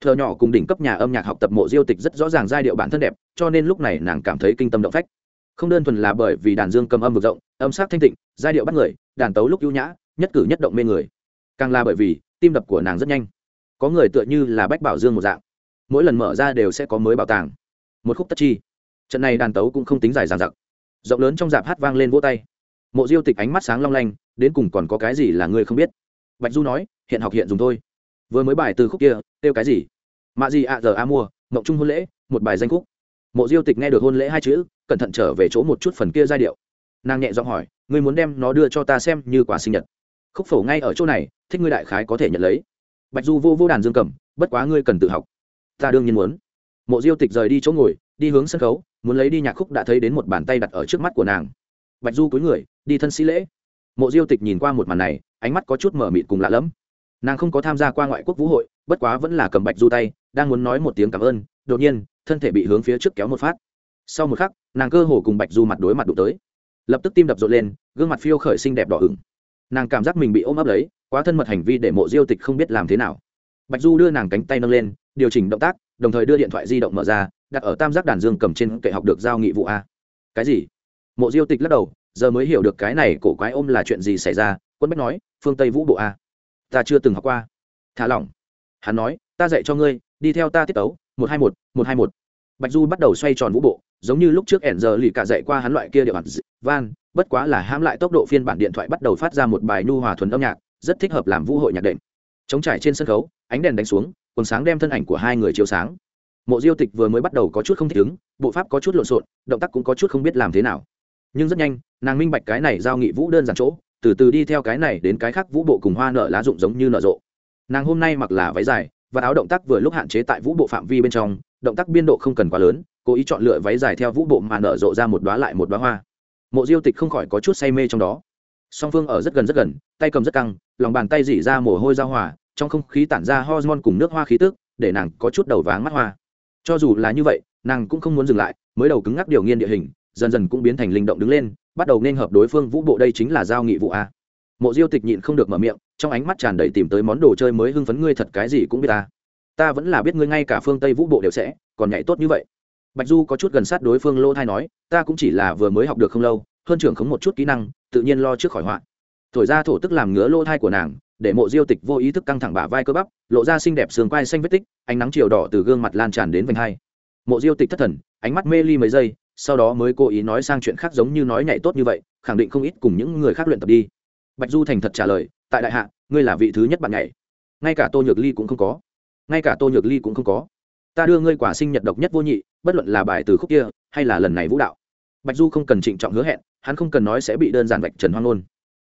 Thợ nhỏ cùng đỉnh cấp nhà âm nhạc học tập mộ diêu tịch rất rõ ràng giai điệu bản thân đẹp, cho nên lúc này nàng cảm thấy kinh tâm động phách không đơn thuần là bởi vì đàn dương cầm âm vực rộng, âm sắc thanh tịnh, giai điệu bắt người, đàn tấu lúc ưu nhã, nhất cử nhất động mê người. Càng là bởi vì, tim đập của nàng rất nhanh. Có người tựa như là bách bảo dương một dạng. Mỗi lần mở ra đều sẽ có mới bảo tàng. Một khúc tất chi. Trận này đàn tấu cũng không tính dài dàn giặc rộng lớn trong dạp hát vang lên vỗ tay. Mộ diêu tịch ánh mắt sáng long lanh, đến cùng còn có cái gì là ngươi không biết? Bạch du nói, hiện học hiện dùng thôi. Vừa mới bài từ khúc kia, kêu cái gì? Mạ gì ạ giờ a mua, mộng trung hôn lễ, một bài danh khúc mộ diêu tịch nghe được hôn lễ hai chữ, cẩn thận trở về chỗ một chút phần kia giai điệu. Nàng nhẹ giọng hỏi, ngươi muốn đem nó đưa cho ta xem như quả sinh nhật? Khúc phổ ngay ở chỗ này, thích ngươi đại khái có thể nhận lấy. Bạch du vô vô đàn dương cầm, bất quá ngươi cần tự học. Ta đương nhiên muốn. Mộ diêu tịch rời đi chỗ ngồi, đi hướng sân khấu, muốn lấy đi nhạc khúc đã thấy đến một bàn tay đặt ở trước mắt của nàng. Bạch du cúi người, đi thân sĩ lễ. Mộ diêu tịch nhìn qua một màn này, ánh mắt có chút mở mịt cùng lạ lẫm. Nàng không có tham gia qua ngoại quốc vũ hội, bất quá vẫn là cầm bạch du tay, đang muốn nói một tiếng cảm ơn, đột nhiên thân thể bị hướng phía trước kéo một phát. Sau một khắc, nàng cơ hồ cùng bạch du mặt đối mặt đụng tới. Lập tức tim đập rộn lên, gương mặt phiêu khởi xinh đẹp đỏ ửng. Nàng cảm giác mình bị ôm ấp lấy, quá thân mật hành vi để mộ diêu tịch không biết làm thế nào. Bạch du đưa nàng cánh tay nâng lên, điều chỉnh động tác, đồng thời đưa điện thoại di động mở ra, đặt ở tam giác đàn dương cầm trên kệ học được giao nghị vụ a. Cái gì? Mộ diêu tịch lắc đầu, giờ mới hiểu được cái này cổ quái ôm là chuyện gì xảy ra, quân bách nói, phương tây vũ bộ a. Ta chưa từng học qua. Thả lỏng. Hắn nói, ta dạy cho ngươi, đi theo ta tiết tấu một hai một một hai một. Bạch du bắt đầu xoay tròn vũ bộ, giống như lúc trước ẻn giờ lì cả dạy qua hắn loại kia địa bàn van, bất quá là hãm lại tốc độ phiên bản điện thoại bắt đầu phát ra một bài nu hòa thuần âm nhạc, rất thích hợp làm vũ hội nhạc đệm. Chống trải trên sân khấu, ánh đèn đánh xuống, quần sáng đem thân ảnh của hai người chiếu sáng. Mộ diêu tịch vừa mới bắt đầu có chút không thích ứng, bộ pháp có chút lộn xộn, động tác cũng có chút không biết làm thế nào. Nhưng rất nhanh, nàng minh bạch cái này giao nghị vũ đơn giản chỗ, từ từ đi theo cái này đến cái khác vũ bộ cùng hoa nợ lá rụng giống như nở rộ. Nàng hôm nay mặc là váy dài và áo động tác vừa lúc hạn chế tại vũ bộ phạm vi bên trong, động tác biên độ không cần quá lớn, cố ý chọn lựa váy dài theo vũ bộ mà nở rộ ra một đoá lại một đoá hoa. Mộ diêu tịch không khỏi có chút say mê trong đó. Song phương ở rất gần rất gần, tay cầm rất căng, lòng bàn tay dỉ ra mồ hôi ra hòa, trong không khí tản ra hormone cùng nước hoa khí tức, để nàng có chút đầu váng mắt hoa. Cho dù là như vậy, nàng cũng không muốn dừng lại, mới đầu cứng ngắc điều nghiên địa hình, dần dần cũng biến thành linh động đứng lên, bắt đầu nên hợp đối phương vũ bộ đây chính là giao nghị vụ a mộ diêu tịch nhịn không được mở miệng, trong ánh mắt tràn đầy tìm tới món đồ chơi mới hưng phấn ngươi thật cái gì cũng biết ta. Ta vẫn là biết ngươi ngay cả phương tây vũ bộ đều sẽ, còn nhảy tốt như vậy. Bạch du có chút gần sát đối phương lô thai nói, ta cũng chỉ là vừa mới học được không lâu, hơn trưởng khống một chút kỹ năng, tự nhiên lo trước khỏi họa. Thổi ra thổ tức làm ngứa lô thai của nàng, để mộ diêu tịch vô ý thức căng thẳng bả vai cơ bắp, lộ ra xinh đẹp sườn quai xanh vết tích, ánh nắng chiều đỏ từ gương mặt lan tràn đến vành hai. Mộ diêu tịch thất thần, ánh mắt mê ly mấy giây, sau đó mới cố ý nói sang chuyện khác giống như nói nhảy tốt như vậy, khẳng định không ít cùng những người khác luyện tập đi bạch du thành thật trả lời, tại đại hạ, ngươi là vị thứ nhất bạn nhảy. Ngay cả tô nhược ly cũng không có. Ngay cả tô nhược ly cũng không có. Ta đưa ngươi quả sinh nhật độc nhất vô nhị, bất luận là bài từ khúc kia, hay là lần này vũ đạo. Bạch du không cần trịnh trọng hứa hẹn, hắn không cần nói sẽ bị đơn giản vạch trần hoang ngôn.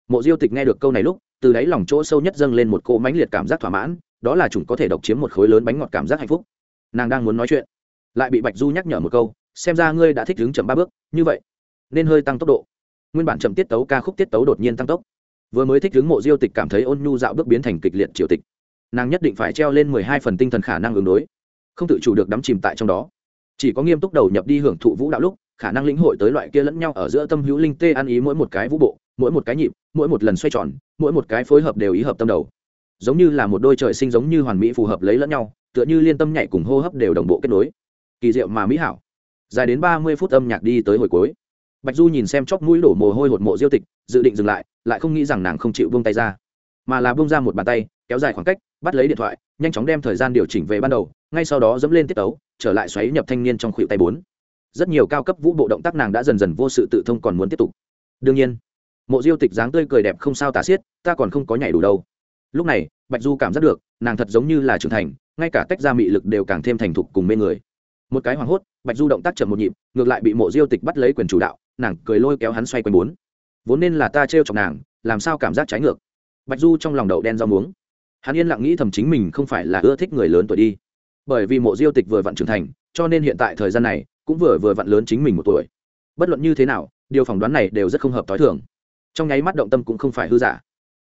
Mộ diêu tịch nghe được câu này lúc, từ đáy lòng chỗ sâu nhất dâng lên một cỗ mãnh liệt cảm giác thỏa mãn, đó là chúng có thể độc chiếm một khối lớn bánh ngọt cảm giác hạnh phúc. Nàng đang muốn nói chuyện, lại bị bạch du nhắc nhở một câu, xem ra ngươi đã thích đứng chậm ba bước, như vậy nên hơi tăng tốc độ. Nguyên bản chậm tiết tấu ca khúc tiết tấu đột nhiên tăng tốc vừa mới thích đứng mộ diêu tịch cảm thấy ôn nhu dạo bước biến thành kịch liệt triều tịch. Nàng nhất định phải treo lên mười hai phần tinh thần khả năng ứng đối. Không tự chủ được đắm chìm tại trong đó. Chỉ có nghiêm túc đầu nhập đi hưởng thụ vũ đạo lúc, khả năng lĩnh hội tới loại kia lẫn nhau ở giữa tâm hữu linh tê ăn ý mỗi một cái vũ bộ, mỗi một cái nhịp, mỗi một lần xoay tròn, mỗi một cái phối hợp đều ý hợp tâm đầu. Giống như là một đôi trời sinh giống như hoàn mỹ phù hợp lấy lẫn nhau, tựa như liên tâm nhảy cùng hô hấp đều đồng bộ kết nối. Kỳ diệu mà mỹ hảo. Dài đến ba mươi phút âm nhạc đi tới hồi cuối bạch du nhìn xem chóp mũi đổ mồ hôi hột mộ diêu tịch, dự định dừng lại lại không nghĩ rằng nàng không chịu buông tay ra, mà là buông ra một bàn tay, kéo dài khoảng cách, bắt lấy điện thoại, nhanh chóng đem thời gian điều chỉnh về ban đầu, ngay sau đó dẫm lên tiết tấu, trở lại xoáy nhập thanh niên trong khuỷu tay bốn. Rất nhiều cao cấp vũ bộ động tác nàng đã dần dần vô sự tự thông còn muốn tiếp tục. Đương nhiên, mộ diêu tịch dáng tươi cười đẹp không sao tả xiết, ta còn không có nhảy đủ đâu. Lúc này, bạch du cảm giác được, nàng thật giống như là trưởng thành, ngay cả tách ra mị lực đều càng thêm thành thục cùng mê người. Một cái hoảng hốt bạch du động tác chậm một nhịp, ngược lại bị mộ diêu tịch bắt lấy quyền chủ đạo, nàng cười lôi kéo hắn xoay quanh bốn. Vốn nên là ta trêu chọc nàng, làm sao cảm giác trái ngược? Bạch du trong lòng đậu đen rau muống hắn yên lặng nghĩ thầm chính mình không phải là ưa thích người lớn tuổi đi. Bởi vì mộ diêu tịch vừa vặn trưởng thành, cho nên hiện tại thời gian này, cũng vừa vừa vặn lớn chính mình một tuổi. Bất luận như thế nào, điều phỏng đoán này đều rất không hợp t h i thường. Trong nháy mắt động tâm cũng không phải hư giả.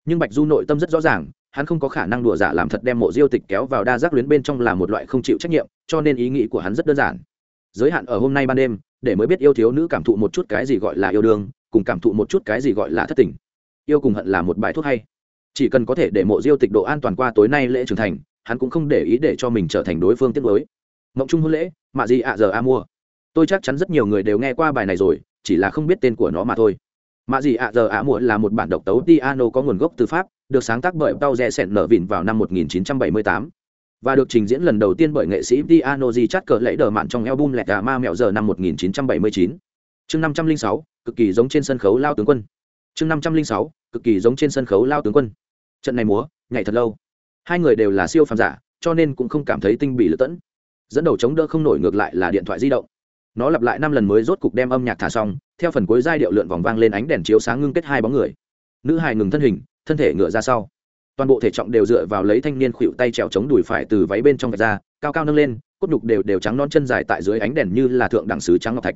Nhưng bạch du nội tâm rất rõ ràng, hắn không có khả năng đùa giả làm thật đem mộ diêu tịch kéo vào đa giác luyến bên trong là một loại không chịu trách nhiệm, cho nên ý nghĩ của hắn rất đơn giản giới hạn ở hôm nay ban đêm, để mới biết yêu thiếu nữ cảm thụ một chút cái gì gọi là yêu đương, cùng cảm thụ một chút cái gì gọi là thất tình. Yêu cùng hận là một bài thuốc hay. Chỉ cần có thể để mộ diêu tịch độ an toàn qua tối nay lễ trưởng thành, hắn cũng không để ý để cho mình trở thành đối phương tiết mới mộng trung hôn lễ mạ gì ạ, giờ a mua. Tôi chắc chắn rất nhiều người đều nghe qua bài này rồi, chỉ là không biết tên của nó mà thôi. Mạ gì ạ, giờ ạ mua là một bản độc tấu piano có nguồn gốc từ pháp, được sáng tác bởi tao rẽ sẹn nở vịn vào năm 1978 và được trình diễn lần đầu tiên bởi nghệ sĩ piano di chát cờ lẫy đờ mạn trong album lẹt gà ma mẹo giờ năm 1979. chương 506, cực kỳ giống trên sân khấu lao tướng quân. Chương 506, cực kỳ giống trên sân khấu lao tướng quân. Trận này múa nhảy thật lâu. Hai người đều là siêu phàm giả cho nên cũng không cảm thấy tinh bị lựa tẫn. Dẫn đầu chống đỡ không nổi ngược lại là điện thoại di động. Nó lặp lại năm lần mới rốt cục đem âm nhạc thả xong theo phần cuối giai điệu lượn vòng vang lên ánh đèn chiếu sáng ngưng kết hai bóng người. Nữ hài ngừng thân hình thân thể ngựa ra sau toàn bộ thể trọng đều dựa vào lấy thanh niên khuỵu tay trèo chống đùi phải từ váy bên trong vạch ra, cao cao nâng lên, cốt nhục đều đều trắng non chân dài tại dưới ánh đèn như là thượng đẳng sứ trắng ngọc thạch.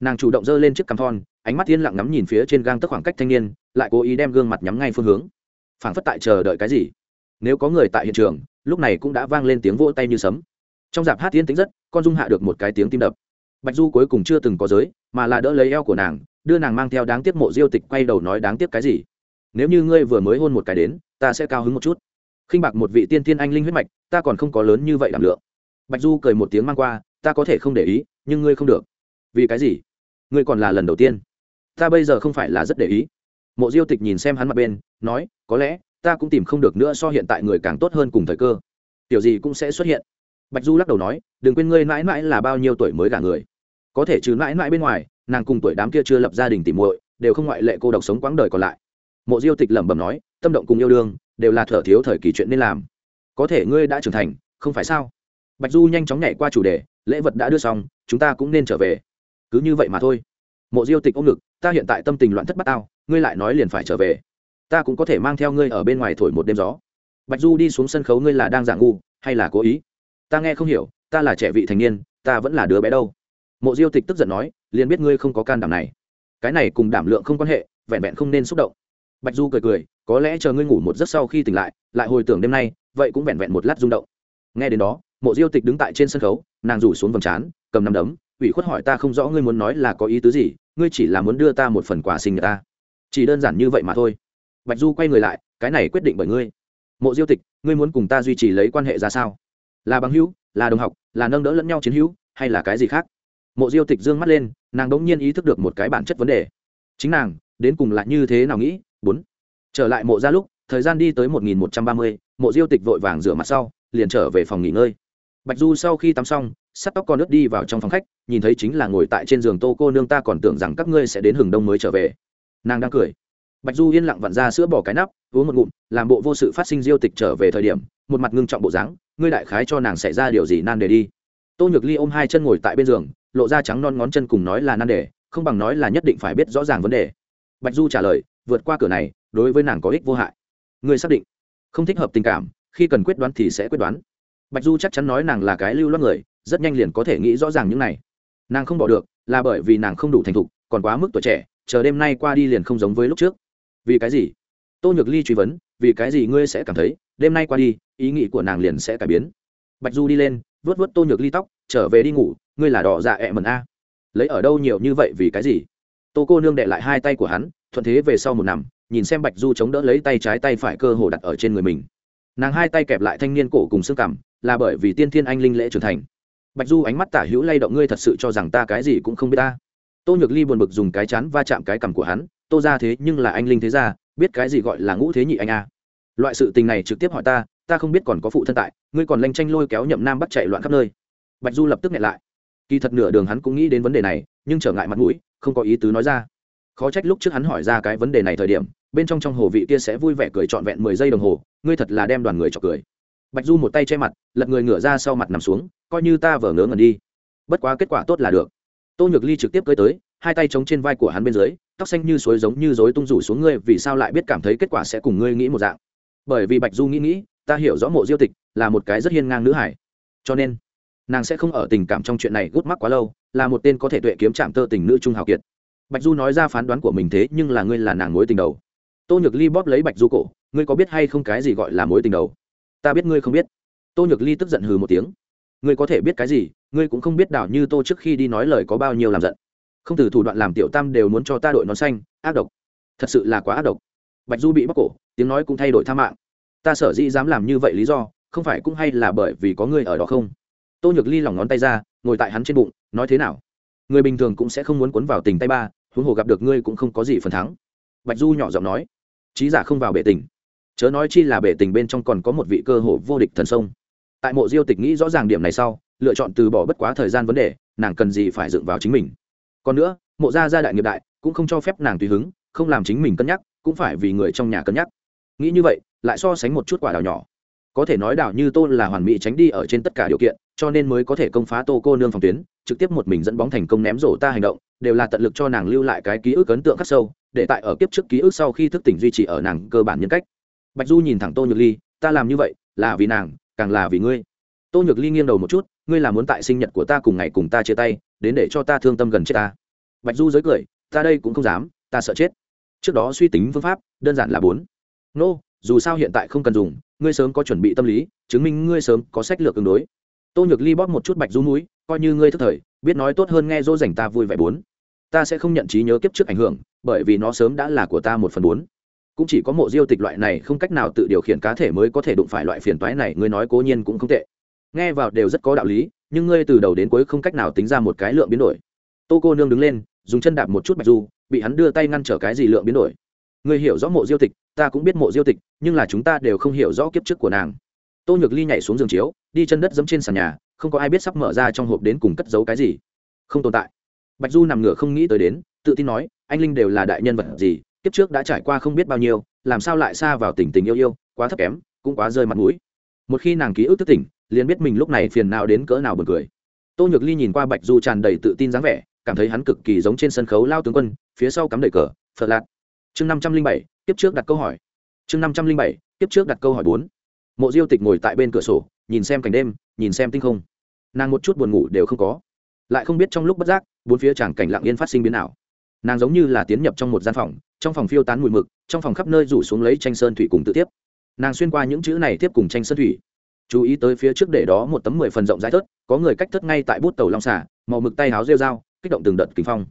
Nàng chủ động giơ lên chiếc cằm thon, ánh mắt yên lặng ngắm nhìn phía trên gang tức khoảng cách thanh niên, lại cố ý đem gương mặt nhắm ngay phương hướng. Phảng phất tại chờ đợi cái gì. Nếu có người tại hiện trường, lúc này cũng đã vang lên tiếng vỗ tay như sấm. Trong dạp hát tiên tính rất, con dung hạ được một cái tiếng tim đập. Bạch du cuối cùng chưa từng có giới, mà là đỡ lấy eo của nàng, đưa nàng mang theo đáng tiếc mộ diêu tịch quay đầu nói đáng tiếc cái gì. Nếu như ngươi vừa mới hôn một cái đến ta sẽ cao hứng một chút. Khinh bạc một vị tiên tiên anh linh huyết mạch, ta còn không có lớn như vậy đảm lượng. Bạch du cười một tiếng mang qua, ta có thể không để ý, nhưng ngươi không được. Vì cái gì? Ngươi còn là lần đầu tiên. Ta bây giờ không phải là rất để ý. Mộ diêu tịch nhìn xem hắn mặt bên, nói, có lẽ, ta cũng tìm không được nữa so hiện tại người càng tốt hơn cùng thời cơ. Tiểu gì cũng sẽ xuất hiện. Bạch du lắc đầu nói, đừng quên ngươi mãi mãi là bao nhiêu tuổi mới gả người. Có thể trừ mãi mãi bên ngoài, nàng cùng tuổi đám kia chưa lập gia đình tìm muội, đều không ngoại lệ cô độc sống quãng đời còn lại. Mộ diêu tịch lẩm bẩm nói tâm động cùng yêu đương đều là thở thiếu thời kỳ chuyện nên làm. Có thể ngươi đã trưởng thành, không phải sao? Bạch du nhanh chóng nhảy qua chủ đề, lễ vật đã đưa xong, chúng ta cũng nên trở về. Cứ như vậy mà thôi. Mộ diêu tịch ôm ngực, ta hiện tại tâm tình loạn thất bát tao, ngươi lại nói liền phải trở về. Ta cũng có thể mang theo ngươi ở bên ngoài thổi một đêm gió. Bạch du đi xuống sân khấu ngươi là đang giả ngu, hay là cố ý? Ta nghe không hiểu, ta là trẻ vị thành niên, ta vẫn là đứa bé đâu? Mộ diêu tịch tức giận nói, liền biết ngươi không có can đảm này. Cái này cùng đảm lượng không quan hệ, vẹn vẹn không nên xúc động. Bạch du cười cười có lẽ chờ ngươi ngủ một giấc sau khi tỉnh lại lại hồi tưởng đêm nay, vậy cũng vẹn vẹn một lát rung động. Nghe đến đó, mộ diêu tịch đứng tại trên sân khấu, nàng rủ xuống vầng trán, cầm nắm đấm, ủy khuất hỏi ta không rõ ngươi muốn nói là có ý tứ gì, ngươi chỉ là muốn đưa ta một phần quà sinh nhật ta. Chỉ đơn giản như vậy mà thôi. Bạch du quay người lại, cái này quyết định bởi ngươi. Mộ diêu tịch, ngươi muốn cùng ta duy trì lấy quan hệ ra sao? Là bằng hữu, là đồng học, là nâng đỡ lẫn nhau chiến hữu, hay là cái gì khác? Mộ diêu tịch dương mắt lên, nàng đống nhiên ý thức được một cái bản chất vấn đề. Chính nàng, đến cùng lại như thế nào nghĩ? Bốn trở lại mộ ra lúc, thời gian đi tới một nghìn một trăm ba mươi, mộ diêu tịch vội vàng rửa mặt sau, liền trở về phòng nghỉ ngơi. Bạch du sau khi tắm xong, sắt tóc con nước đi vào trong phòng khách, nhìn thấy chính là ngồi tại trên giường tô cô nương ta còn tưởng rằng các ngươi sẽ đến hừng đông mới trở về. Nàng đang cười. Bạch du yên lặng vặn ra sữa bỏ cái nắp, uống một ngụm, làm bộ vô sự phát sinh diêu tịch trở về thời điểm, một mặt ngưng trọng bộ dáng, ngươi đại khái cho nàng xảy ra điều gì nan đề đi. Tô nhược ly ôm hai chân ngồi tại bên giường, lộ ra trắng non ngón chân cùng nói là nan đề, không bằng nói là nhất định phải biết rõ ràng vấn đề. Bạch du trả lời vượt qua cửa này, đối với nàng có ích vô hại. Ngươi xác định không thích hợp tình cảm, khi cần quyết đoán thì sẽ quyết đoán. Bạch du chắc chắn nói nàng là cái lưu loát người, rất nhanh liền có thể nghĩ rõ ràng những này. Nàng không bỏ được, là bởi vì nàng không đủ thành thục, còn quá mức tuổi trẻ, chờ đêm nay qua đi liền không giống với lúc trước. Vì cái gì? Tô nhược ly truy vấn, vì cái gì ngươi sẽ cảm thấy, đêm nay qua đi, ý nghĩ của nàng liền sẽ cải biến. Bạch du đi lên vớt vớt tô nhược ly tóc, trở về đi ngủ, ngươi là đỏ dạ ẹ mần a. Lấy ở đâu nhiều như vậy vì cái gì? Tô cô nương đệ lại hai tay của hắn thuận thế về sau một nằm, nhìn xem bạch du chống đỡ lấy tay trái tay phải cơ hồ đặt ở trên người mình. Nàng hai tay kẹp lại thanh niên cổ cùng xương cằm, là bởi vì tiên thiên anh linh lễ trưởng thành. Bạch du ánh mắt tả hữu lay động, ngươi thật sự cho rằng ta cái gì cũng không biết ta? Tô nhược ly buồn bực dùng cái chán va chạm cái cằm của hắn, tô ra thế nhưng là anh linh thế ra biết cái gì gọi là ngũ thế nhị anh a? Loại sự tình này trực tiếp hỏi ta ta không biết còn có phụ thân tại, ngươi còn lanh tranh lôi kéo nhậm nam bắt chạy loạn khắp nơi. Bạch du lập tức nhẹ lại. Kỳ thật nửa đường hắn cũng nghĩ đến vấn đề này, nhưng trở ngại mặt mũi, không có ý tứ nói ra khó trách lúc trước hắn hỏi ra cái vấn đề này thời điểm, bên trong trong hồ vị kia sẽ vui vẻ cười trọn vẹn mười giây đồng hồ, ngươi thật là đem đoàn người trọc cười. Bạch du một tay che mặt, lật người ngửa ra sau mặt nằm xuống, coi như ta vờ ngớ ngẩn đi. Bất quá kết quả tốt là được. Tô nhược ly trực tiếp cưới tới, hai tay chống trên vai của hắn bên dưới, tóc xanh như suối giống như dối tung rủ xuống ngươi, vì sao lại biết cảm thấy kết quả sẽ cùng ngươi nghĩ một dạng? Bởi vì bạch du nghĩ nghĩ, ta hiểu rõ mộ diêu tịch là một cái rất hiên ngang nữ hải. Cho nên, nàng sẽ không ở tình cảm trong chuyện này gút mắc quá lâu, là một tên có thể tuệ kiếm chạm tơ tình nữ trung hào kiệt bạch du nói ra phán đoán của mình thế nhưng là ngươi là nàng mối tình đầu. Tô nhược ly bóp lấy bạch du cổ, ngươi có biết hay không cái gì gọi là mối tình đầu? Ta biết ngươi không biết. Tô nhược ly tức giận hừ một tiếng. Ngươi có thể biết cái gì, ngươi cũng không biết đảo như tô trước khi đi nói lời có bao nhiêu làm giận. Không từ thủ đoạn làm tiểu tam đều muốn cho ta đội nón xanh, ác độc. Thật sự là quá ác độc. Bạch du bị bóc cổ, tiếng nói cũng thay đổi tha mạng. Ta sở dĩ dám làm như vậy lý do, không phải cũng hay là bởi vì có ngươi ở đó không? Tô nhược ly lỏng ngón tay ra, ngồi tại hắn trên bụng, nói thế nào? Người bình thường cũng sẽ không muốn cuốn vào tình tay ba huống hồ gặp được ngươi cũng không có gì phần thắng. Bạch du nhỏ giọng nói trí giả không vào bệ tình. Chớ nói chi là bệ tình bên trong còn có một vị cơ hồ vô địch thần sông. Tại mộ diêu tịch nghĩ rõ ràng điểm này sau, lựa chọn từ bỏ bất quá thời gian vấn đề, nàng cần gì phải dựng vào chính mình. Còn nữa, mộ gia gia đại nghiệp đại, cũng không cho phép nàng tùy hứng, không làm chính mình cân nhắc, cũng phải vì người trong nhà cân nhắc. Nghĩ như vậy, lại so sánh một chút quả đào nhỏ. Có thể nói đào như tô là hoàn mỹ tránh đi ở trên tất cả điều kiện, cho nên mới có thể công phá tô cô nương phòng tuyến, trực tiếp một mình dẫn bóng thành công ném rổ ta hành động đều là tận lực cho nàng lưu lại cái ký ức ấn tượng khắc sâu để tại ở kiếp trước ký ức sau khi thức tỉnh duy trì ở nàng cơ bản nhân cách. Bạch du nhìn thẳng tô nhược ly ta làm như vậy là vì nàng càng là vì ngươi. Tô nhược ly nghiêng đầu một chút ngươi là muốn tại sinh nhật của ta cùng ngày cùng ta chia tay đến để cho ta thương tâm gần chết ta. Bạch du giới cười ta đây cũng không dám ta sợ chết. Trước đó suy tính phương pháp đơn giản là bốn. Nô、no, dù sao hiện tại không cần dùng ngươi sớm có chuẩn bị tâm lý chứng minh ngươi sớm có sách lược ứng đối. Tô nhược ly bóp một chút bạch du núi coi như ngươi thức thời biết nói tốt hơn nghe dỗ dành ta vui vẻ bốn. Ta sẽ không nhận trí nhớ kiếp trước ảnh hưởng, bởi vì nó sớm đã là của ta một phần bốn. Cũng chỉ có mộ diêu tịch loại này không cách nào tự điều khiển cá thể mới có thể đụng phải loại phiền toái này, ngươi nói cố nhiên cũng không tệ. Nghe vào đều rất có đạo lý, nhưng ngươi từ đầu đến cuối không cách nào tính ra một cái lượng biến đổi. Tô cô nương đứng lên, dùng chân đạp một chút bạch du, bị hắn đưa tay ngăn trở cái gì lượng biến đổi. Ngươi hiểu rõ mộ diêu tịch, ta cũng biết mộ diêu tịch, nhưng là chúng ta đều không hiểu rõ kiếp trước của nàng. Tô nhược ly nhảy xuống giường chiếu, đi chân đất dẫm trên sàn nhà không có ai biết sắp mở ra trong hộp đến cùng cất giấu cái gì. Không tồn tại. Bạch du nằm ngửa không nghĩ tới đến, tự tin nói, anh linh đều là đại nhân vật gì, kiếp trước đã trải qua không biết bao nhiêu, làm sao lại xa vào tình tình yêu yêu, quá thấp kém, cũng quá rơi mặt mũi. Một khi nàng ký ức thức tỉnh, liền biết mình lúc này phiền nào đến cỡ nào bật cười. Tô nhược ly nhìn qua bạch du tràn đầy tự tin dáng vẻ, cảm thấy hắn cực kỳ giống trên sân khấu lao tướng quân, phía sau cắm đầy cờ phật lạt. Chương năm trăm linh bảy, kiếp trước đặt câu hỏi. Chương năm trăm linh bảy, kiếp trước đặt câu hỏi bốn. Mộ diêu tịch ngồi tại bên cửa sổ, nhìn xem cảnh đêm nhìn xem tinh không. Nàng một chút buồn ngủ đều không có. Lại không biết trong lúc bất giác, bốn phía tràng cảnh lặng yên phát sinh biến ảo. Nàng giống như là tiến nhập trong một gian phòng, trong phòng phiêu tán mùi mực, trong phòng khắp nơi rủ xuống lấy tranh sơn thủy cùng tự tiếp. Nàng xuyên qua những chữ này tiếp cùng tranh sơn thủy. Chú ý tới phía trước để đó một tấm mười phần rộng rãi thớt, có người cách thớt ngay tại bút tàu long xả màu mực tay háo rêu dao, kích động từng đợt kinh phong.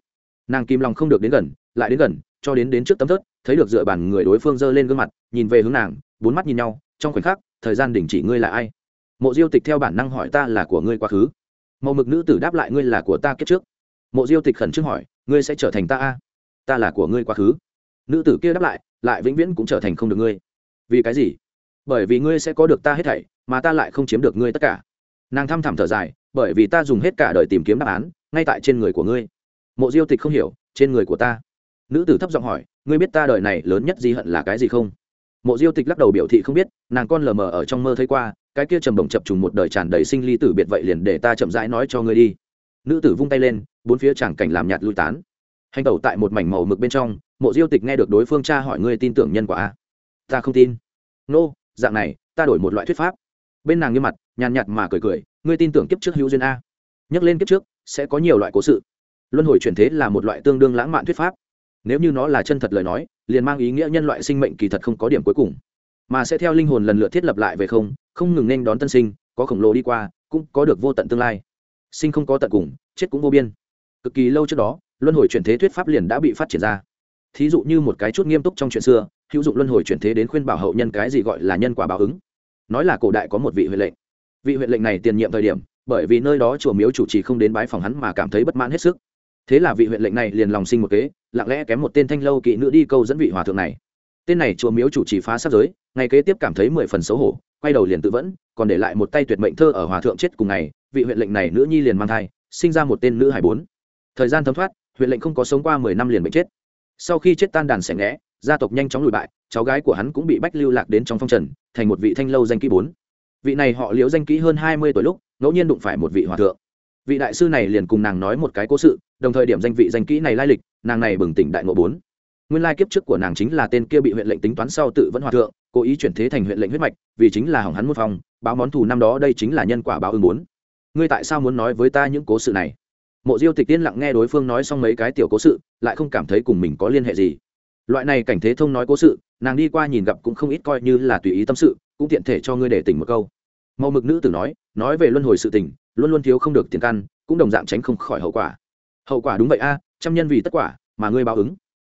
Nàng kim lòng không được đến gần, lại đến gần, cho đến đến trước tấm thớt, thấy được dựa bàn người đối phương giơ lên gương mặt, nhìn về hướng nàng, bốn mắt nhìn nhau, trong khoảnh khắc, thời gian đình chỉ ngươi là ai? Mộ diêu tịch theo bản năng hỏi ta là của ngươi quá khứ. Màu mực nữ tử đáp lại ngươi là của ta kiếp trước. Mộ diêu tịch khẩn trương hỏi, ngươi sẽ trở thành ta a? Ta là của ngươi quá khứ. Nữ tử kia đáp lại lại vĩnh viễn cũng trở thành không được ngươi. Vì cái gì? Bởi vì ngươi sẽ có được ta hết thảy, mà ta lại không chiếm được ngươi tất cả. Nàng thăm thẳm thở dài, bởi vì ta dùng hết cả đời tìm kiếm đáp án, ngay tại trên người của ngươi. Mộ diêu tịch không hiểu, trên người của ta. Nữ tử thấp giọng hỏi, ngươi biết ta đời này lớn nhất di hận là cái gì không? Mộ diêu tịch lắc đầu biểu thị không biết nàng con lờ mờ ở trong mơ thấy qua cái kia trầm bổng chập trùng một đời tràn đầy sinh ly tử biệt vậy liền để ta chậm rãi nói cho ngươi đi. Nữ tử vung tay lên bốn phía chẳng cảnh làm nhạt lui tán. Hành tẩu tại một mảnh màu mực bên trong mộ diêu tịch nghe được đối phương cha hỏi ngươi tin tưởng nhân quả ta không tin. Nô、no, dạng này ta đổi một loại thuyết pháp. Bên nàng nghiêm mặt nhàn nhạt mà cười cười ngươi tin tưởng kiếp trước hữu duyên a. Nhắc lên kiếp trước sẽ có nhiều loại cố sự. Luân hồi chuyển thế là một loại tương đương lãng mạn thuyết pháp. Nếu như nó là chân thật lời nói liền mang ý nghĩa nhân loại sinh mệnh kỳ thật không có điểm cuối cùng. Mà sẽ theo linh hồn lần lượt thiết lập lại về không không ngừng nên đón tân sinh, có khổng lồ đi qua, cũng có được vô tận tương lai. Sinh không có tận cùng, chết cũng vô biên. Cực kỳ lâu trước đó, luân hồi chuyển thế thuyết pháp liền đã bị phát triển ra. Thí dụ như một cái chút nghiêm túc trong chuyện xưa, hữu dụng luân hồi chuyển thế đến khuyên bảo hậu nhân cái gì gọi là nhân quả báo ứng. Nói là cổ đại có một vị huyện lệnh. Vị huyện lệnh này tiền nhiệm thời điểm, bởi vì nơi đó chùa miếu chủ trì không đến bái phòng hắn mà cảm thấy bất mãn hết sức. Thế là vị huyện lệnh này liền lòng sinh một kế lặng lẽ kém một tên thanh lâu kỵ nữ đi câu dẫn vị hòa thượng này. Tên này chùa miếu chủ trì phá sát giới ngày kế tiếp cảm thấy mười phần xấu hổ, quay đầu liền tự vẫn, còn để lại một tay tuyệt mệnh thơ ở hòa thượng chết cùng ngày, vị huyện lệnh này nữ nhi liền mang thai, sinh ra một tên nữ hải bốn. Thời gian thấm thoát, huyện lệnh không có sống qua mười năm liền bệnh chết. Sau khi chết tan đàn sẻ ngẽ, gia tộc nhanh chóng lùi bại, cháu gái của hắn cũng bị bách lưu lạc đến trong phong trần, thành một vị thanh lâu danh kỹ bốn. Vị này họ liễu danh kỹ hơn hai mươi tuổi lúc, ngẫu nhiên đụng phải một vị hòa thượng. Vị đại sư này liền cùng nàng nói một cái cố sự đồng thời điểm danh vị danh kỹ này lai lịch, nàng này bừng tỉnh đại ngộ bốn. Nguyên lai kiếp trước của nàng chính là tên kia bị huyện lệnh tính toán sau tự vẫn hòa thượng, cố ý chuyển thế thành huyện lệnh huyết mạch, vì chính là hỏng hắn một phòng, báo món thù năm đó đây chính là nhân quả báo ứng bốn. Ngươi tại sao muốn nói với ta những cố sự này? Mộ diêu tịch tiên lặng nghe đối phương nói xong mấy cái tiểu cố sự, lại không cảm thấy cùng mình có liên hệ gì. Loại này cảnh thế thông nói cố sự, nàng đi qua nhìn gặp cũng không ít coi như là tùy ý tâm sự, cũng tiện thể cho ngươi để tỉnh một câu. Màu mực nữ tử nói nói về luân hồi sự tình, luôn luôn thiếu không được tiền căn, cũng đồng dạng tránh không khỏi hậu quả hậu quả đúng vậy a, trăm nhân vì tất quả mà ngươi báo ứng.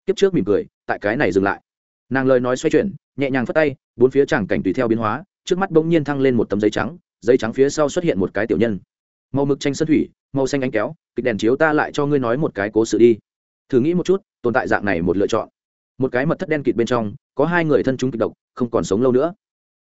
Kiếp trước mỉm cười, tại cái này dừng lại. Nàng lời nói xoay chuyển, nhẹ nhàng phất tay, bốn phía tràng cảnh tùy theo biến hóa, trước mắt bỗng nhiên thăng lên một tấm giấy trắng giấy trắng phía sau xuất hiện một cái tiểu nhân. Màu mực tranh sân thủy, màu xanh ánh kéo, kịch đèn chiếu ta lại cho ngươi nói một cái cố sự đi. Thử nghĩ một chút, tồn tại dạng này một lựa chọn. Một cái mật thất đen kịt bên trong, có hai người thân chúng kịch độc, không còn sống lâu nữa.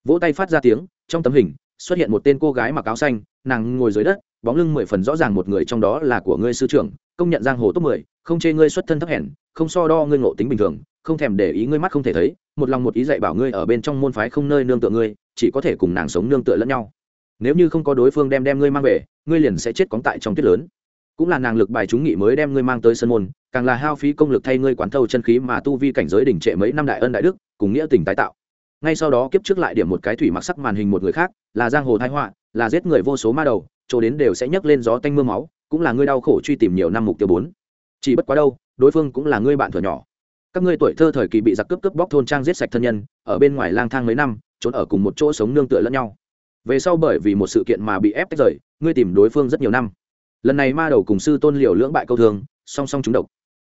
Vỗ tay phát ra tiếng, trong tấm hình, xuất hiện một tên cô gái mặc áo xanh, nàng ngồi dưới đất bóng lưng mười phần rõ ràng một người trong đó là của ngươi sư trưởng, công nhận giang hồ top mười, không chê ngươi xuất thân thấp hèn, không so đo ngươi ngộ tính bình thường, không thèm để ý ngươi mắt không thể thấy, một lòng một ý dạy bảo ngươi ở bên trong môn phái không nơi nương tựa ngươi, chỉ có thể cùng nàng sống nương tựa lẫn nhau. Nếu như không có đối phương đem đem ngươi mang về, ngươi liền sẽ chết cóng tại trong tuyết lớn. Cũng là nàng lực bài chúng nghị mới đem ngươi mang tới sân môn, càng là hao phí công lực thay ngươi quán thâu chân khí mà tu vi cảnh giới đỉnh trệ mấy năm đại ân đại đức, cùng nghĩa tình tái tạo. Ngay sau đó kiếp trước lại điểm một cái thủy mặc sắc màn hình một người khác, là giang hồ thái họa, là giết người vô số ma đầu chỗ đến đều sẽ nhấc lên gió tanh mưa máu, cũng là ngươi đau khổ truy tìm nhiều năm mục tiêu bốn. Chỉ bất quá đâu, đối phương cũng là ngươi bạn thuở nhỏ. Các ngươi tuổi thơ thời kỳ bị giặc cướp cướp bóc thôn trang giết sạch thân nhân, ở bên ngoài lang thang mấy năm, trốn ở cùng một chỗ sống nương tựa lẫn nhau. Về sau bởi vì một sự kiện mà bị ép tách rời, ngươi tìm đối phương rất nhiều năm. Lần này ma đầu cùng sư tôn liều lưỡng bại câu thường song song chúng độc.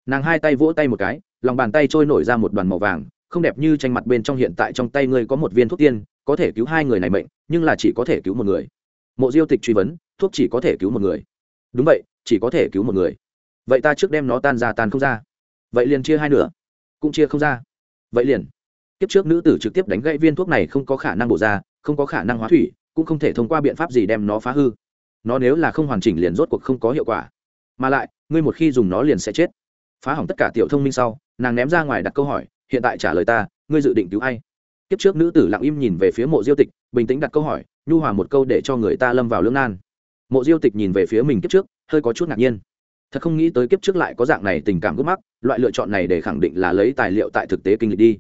Nàng hai tay vỗ tay một cái, lòng bàn tay trôi nổi ra một đoàn màu vàng, không đẹp như tranh mặt bên trong hiện tại trong tay ngươi có một viên thuốc tiên, có thể cứu hai người này mệnh, nhưng là chỉ có thể cứu một người. Mộ diêu tịch truy vấn thuốc chỉ có thể cứu một người. Đúng vậy, chỉ có thể cứu một người. Vậy ta trước đem nó tan ra tan không ra. Vậy liền chia hai nửa. Cũng chia không ra. Vậy liền. Kiếp trước nữ tử trực tiếp đánh gãy viên thuốc này không có khả năng bổ ra, không có khả năng hóa thủy, cũng không thể thông qua biện pháp gì đem nó phá hư. Nó nếu là không hoàn chỉnh liền rốt cuộc không có hiệu quả. Mà lại, ngươi một khi dùng nó liền sẽ chết. Phá hỏng tất cả tiểu thông minh sau, nàng ném ra ngoài đặt câu hỏi, hiện tại trả lời ta, ngươi dự định cứu ai? Kiếp trước nữ tử lặng im nhìn về phía mộ diêu tịch, bình tĩnh đặt câu hỏi, nhu hòa một câu để cho người ta lâm vào lưỡng nan mộ diêu tịch nhìn về phía mình kiếp trước, hơi có chút ngạc nhiên. Thật không nghĩ tới kiếp trước lại có dạng này tình cảm gốc mắc, loại lựa chọn này để khẳng định là lấy tài liệu tại thực tế kinh lịch đi.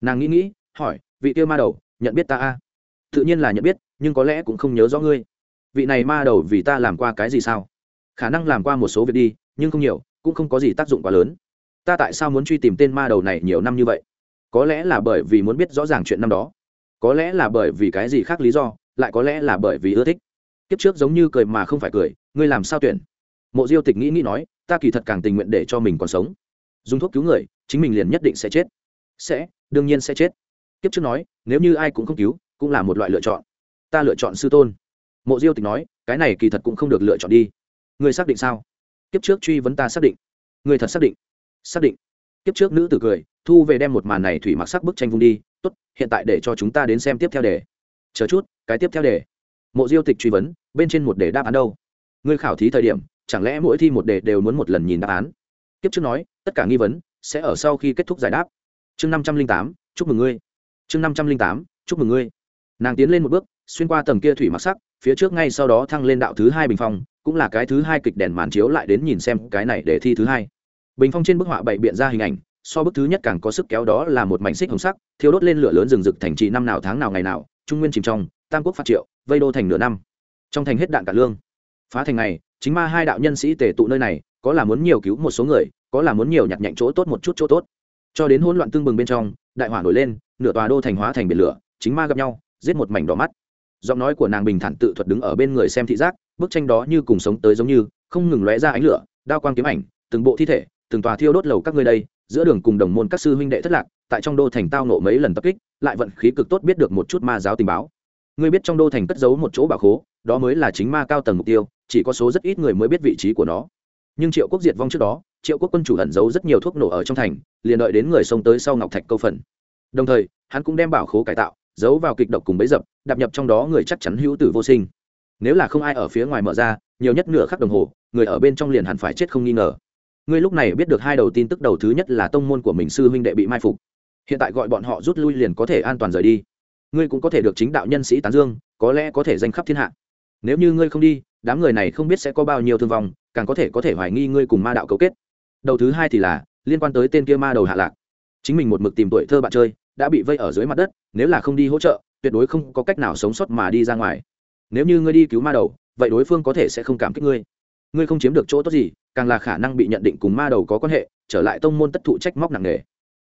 Nàng nghĩ nghĩ, hỏi, vị tiêu ma đầu, nhận biết ta a? Tự nhiên là nhận biết, nhưng có lẽ cũng không nhớ rõ ngươi. Vị này ma đầu vì ta làm qua cái gì sao? Khả năng làm qua một số việc đi, nhưng không nhiều, cũng không có gì tác dụng quá lớn. Ta tại sao muốn truy tìm tên ma đầu này nhiều năm như vậy? Có lẽ là bởi vì muốn biết rõ ràng chuyện năm đó. Có lẽ là bởi vì cái gì khác lý do, lại có lẽ là bởi vì ưa thích kiếp trước giống như cười mà không phải cười, ngươi làm sao tuyển? Mộ diêu tịch nghĩ nghĩ nói, ta kỳ thật càng tình nguyện để cho mình còn sống. Dùng thuốc cứu người, chính mình liền nhất định sẽ chết. Sẽ, đương nhiên sẽ chết. Kiếp trước nói, nếu như ai cũng không cứu, cũng là một loại lựa chọn. Ta lựa chọn sư tôn. Mộ diêu tịch nói, cái này kỳ thật cũng không được lựa chọn đi. Ngươi xác định sao? Kiếp trước truy vấn ta xác định. Ngươi thật xác định? Xác định. Kiếp trước nữ tử cười, thu về đem một màn này thủy mặc sắc bức tranh vung đi, tốt, hiện tại để cho chúng ta đến xem tiếp theo đề. Chờ chút, cái tiếp theo đề mộ diêu tịch truy vấn, bên trên một đề đáp án đâu? Ngươi khảo thí thời điểm, chẳng lẽ mỗi thi một đề đều muốn một lần nhìn đáp án? Kiếp trước nói, tất cả nghi vấn sẽ ở sau khi kết thúc giải đáp. Chương năm trăm linh tám, chúc mừng ngươi. Chương năm trăm linh tám, chúc mừng ngươi. Nàng tiến lên một bước, xuyên qua tầng kia thủy mặc sắc, phía trước ngay sau đó thăng lên đạo thứ hai bình phong, cũng là cái thứ hai kịch đèn màn chiếu lại đến nhìn xem cái này để thi thứ hai. Bình phong trên bức họa bày biện ra hình ảnh, so bức thứ nhất càng có sức kéo đó là một mảnh xích hồng sắc thiếu đốt lên lửa lớn rừng rực thành trì năm nào tháng nào ngày nào, trung nguyên chìm trong tam quốc phát triệu, vây đô thành nửa năm. Trong thành hết đạn cả lương. Phá thành này, chính ma hai đạo nhân sĩ tề tụ nơi này, có là muốn nhiều cứu một số người, có là muốn nhiều nhặt nhạnh chỗ tốt một chút chỗ tốt. Cho đến hỗn loạn tương bừng bên trong, đại hỏa nổi lên, nửa tòa đô thành hóa thành biển lửa, chính ma gặp nhau, giết một mảnh đỏ mắt. Giọng nói của nàng bình thản tự thuật đứng ở bên người xem thị giác, bức tranh đó như cùng sống tới giống như, không ngừng lóe ra ánh lửa, đao quang kiếm ảnh, từng bộ thi thể, từng tòa thiêu đốt lầu các ngươi đây, giữa đường cùng đồng môn các sư huynh đệ thất lạc, tại trong đô thành tao nộ mấy lần tập kích, lại vận khí cực tốt biết được một chút ma giáo tình báo ngươi biết trong đô thành cất giấu một chỗ bảo khố, đó mới là chính ma cao tầng mục tiêu, chỉ có số rất ít người mới biết vị trí của nó. Nhưng triệu quốc diệt vong trước đó, triệu quốc quân chủ ẩn giấu rất nhiều thuốc nổ ở trong thành, liền đợi đến người xông tới sau ngọc thạch câu phần. Đồng thời, hắn cũng đem bảo khố cải tạo, giấu vào kịch độc cùng bấy dập, đạp nhập trong đó người chắc chắn hữu tử vô sinh. Nếu là không ai ở phía ngoài mở ra, nhiều nhất nửa khắc đồng hồ, người ở bên trong liền hẳn phải chết không nghi ngờ. Ngươi lúc này biết được hai đầu tin tức đầu thứ nhất là tông môn của mình sư huynh đệ bị mai phục. Hiện tại gọi bọn họ rút lui liền có thể an toàn rời đi ngươi cũng có thể được chính đạo nhân sĩ tán dương, có lẽ có thể danh khắp thiên hạ. Nếu như ngươi không đi, đám người này không biết sẽ có bao nhiêu thương vong, càng có thể có thể hoài nghi ngươi cùng ma đạo cấu kết. Đầu thứ hai thì là, liên quan tới tên kia ma đầu hạ lạc. Chính mình một mực tìm tuổi thơ bạn chơi, đã bị vây ở dưới mặt đất, nếu là không đi hỗ trợ, tuyệt đối không có cách nào sống sót mà đi ra ngoài. Nếu như ngươi đi cứu ma đầu, vậy đối phương có thể sẽ không cảm kích ngươi. Ngươi không chiếm được chỗ tốt gì, càng là khả năng bị nhận định cùng ma đầu có quan hệ, trở lại tông môn tất thụ trách móc nặng nề.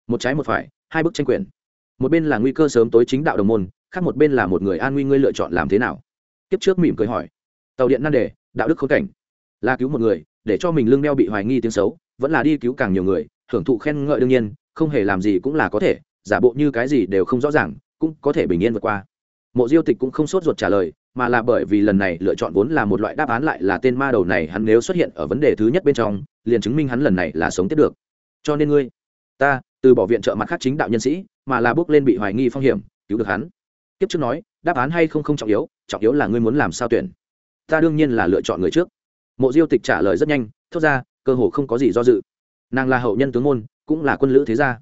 Một trái một phải, hai bức tranh quyền một bên là nguy cơ sớm tối chính đạo đồng môn, khác một bên là một người an nguy ngươi lựa chọn làm thế nào? Kiếp trước mỉm cười hỏi. Tàu điện nan đề, đạo đức khốn cảnh. Là cứu một người, để cho mình lương đeo bị hoài nghi tiếng xấu, vẫn là đi cứu càng nhiều người, hưởng thụ khen ngợi đương nhiên, không hề làm gì cũng là có thể, giả bộ như cái gì đều không rõ ràng, cũng có thể bình yên vượt qua. Mộ diêu tịch cũng không sốt ruột trả lời, mà là bởi vì lần này lựa chọn vốn là một loại đáp án lại là tên ma đầu này hắn nếu xuất hiện ở vấn đề thứ nhất bên trong, liền chứng minh hắn lần này là sống tiếp được. Cho nên ngươi, ta từ bỏ viện trợ mặt khác chính đạo nhân sĩ, mà là bước lên bị hoài nghi phong hiểm, cứu được hắn. Tiếp trước nói, đáp án hay không không trọng yếu trọng yếu là ngươi muốn làm sao tuyển. Ta đương nhiên là lựa chọn người trước. Mộ diêu tịch trả lời rất nhanh, thốt ra, cơ hồ không có gì do dự. Nàng là hậu nhân tướng môn, cũng là quân lữ thế gia.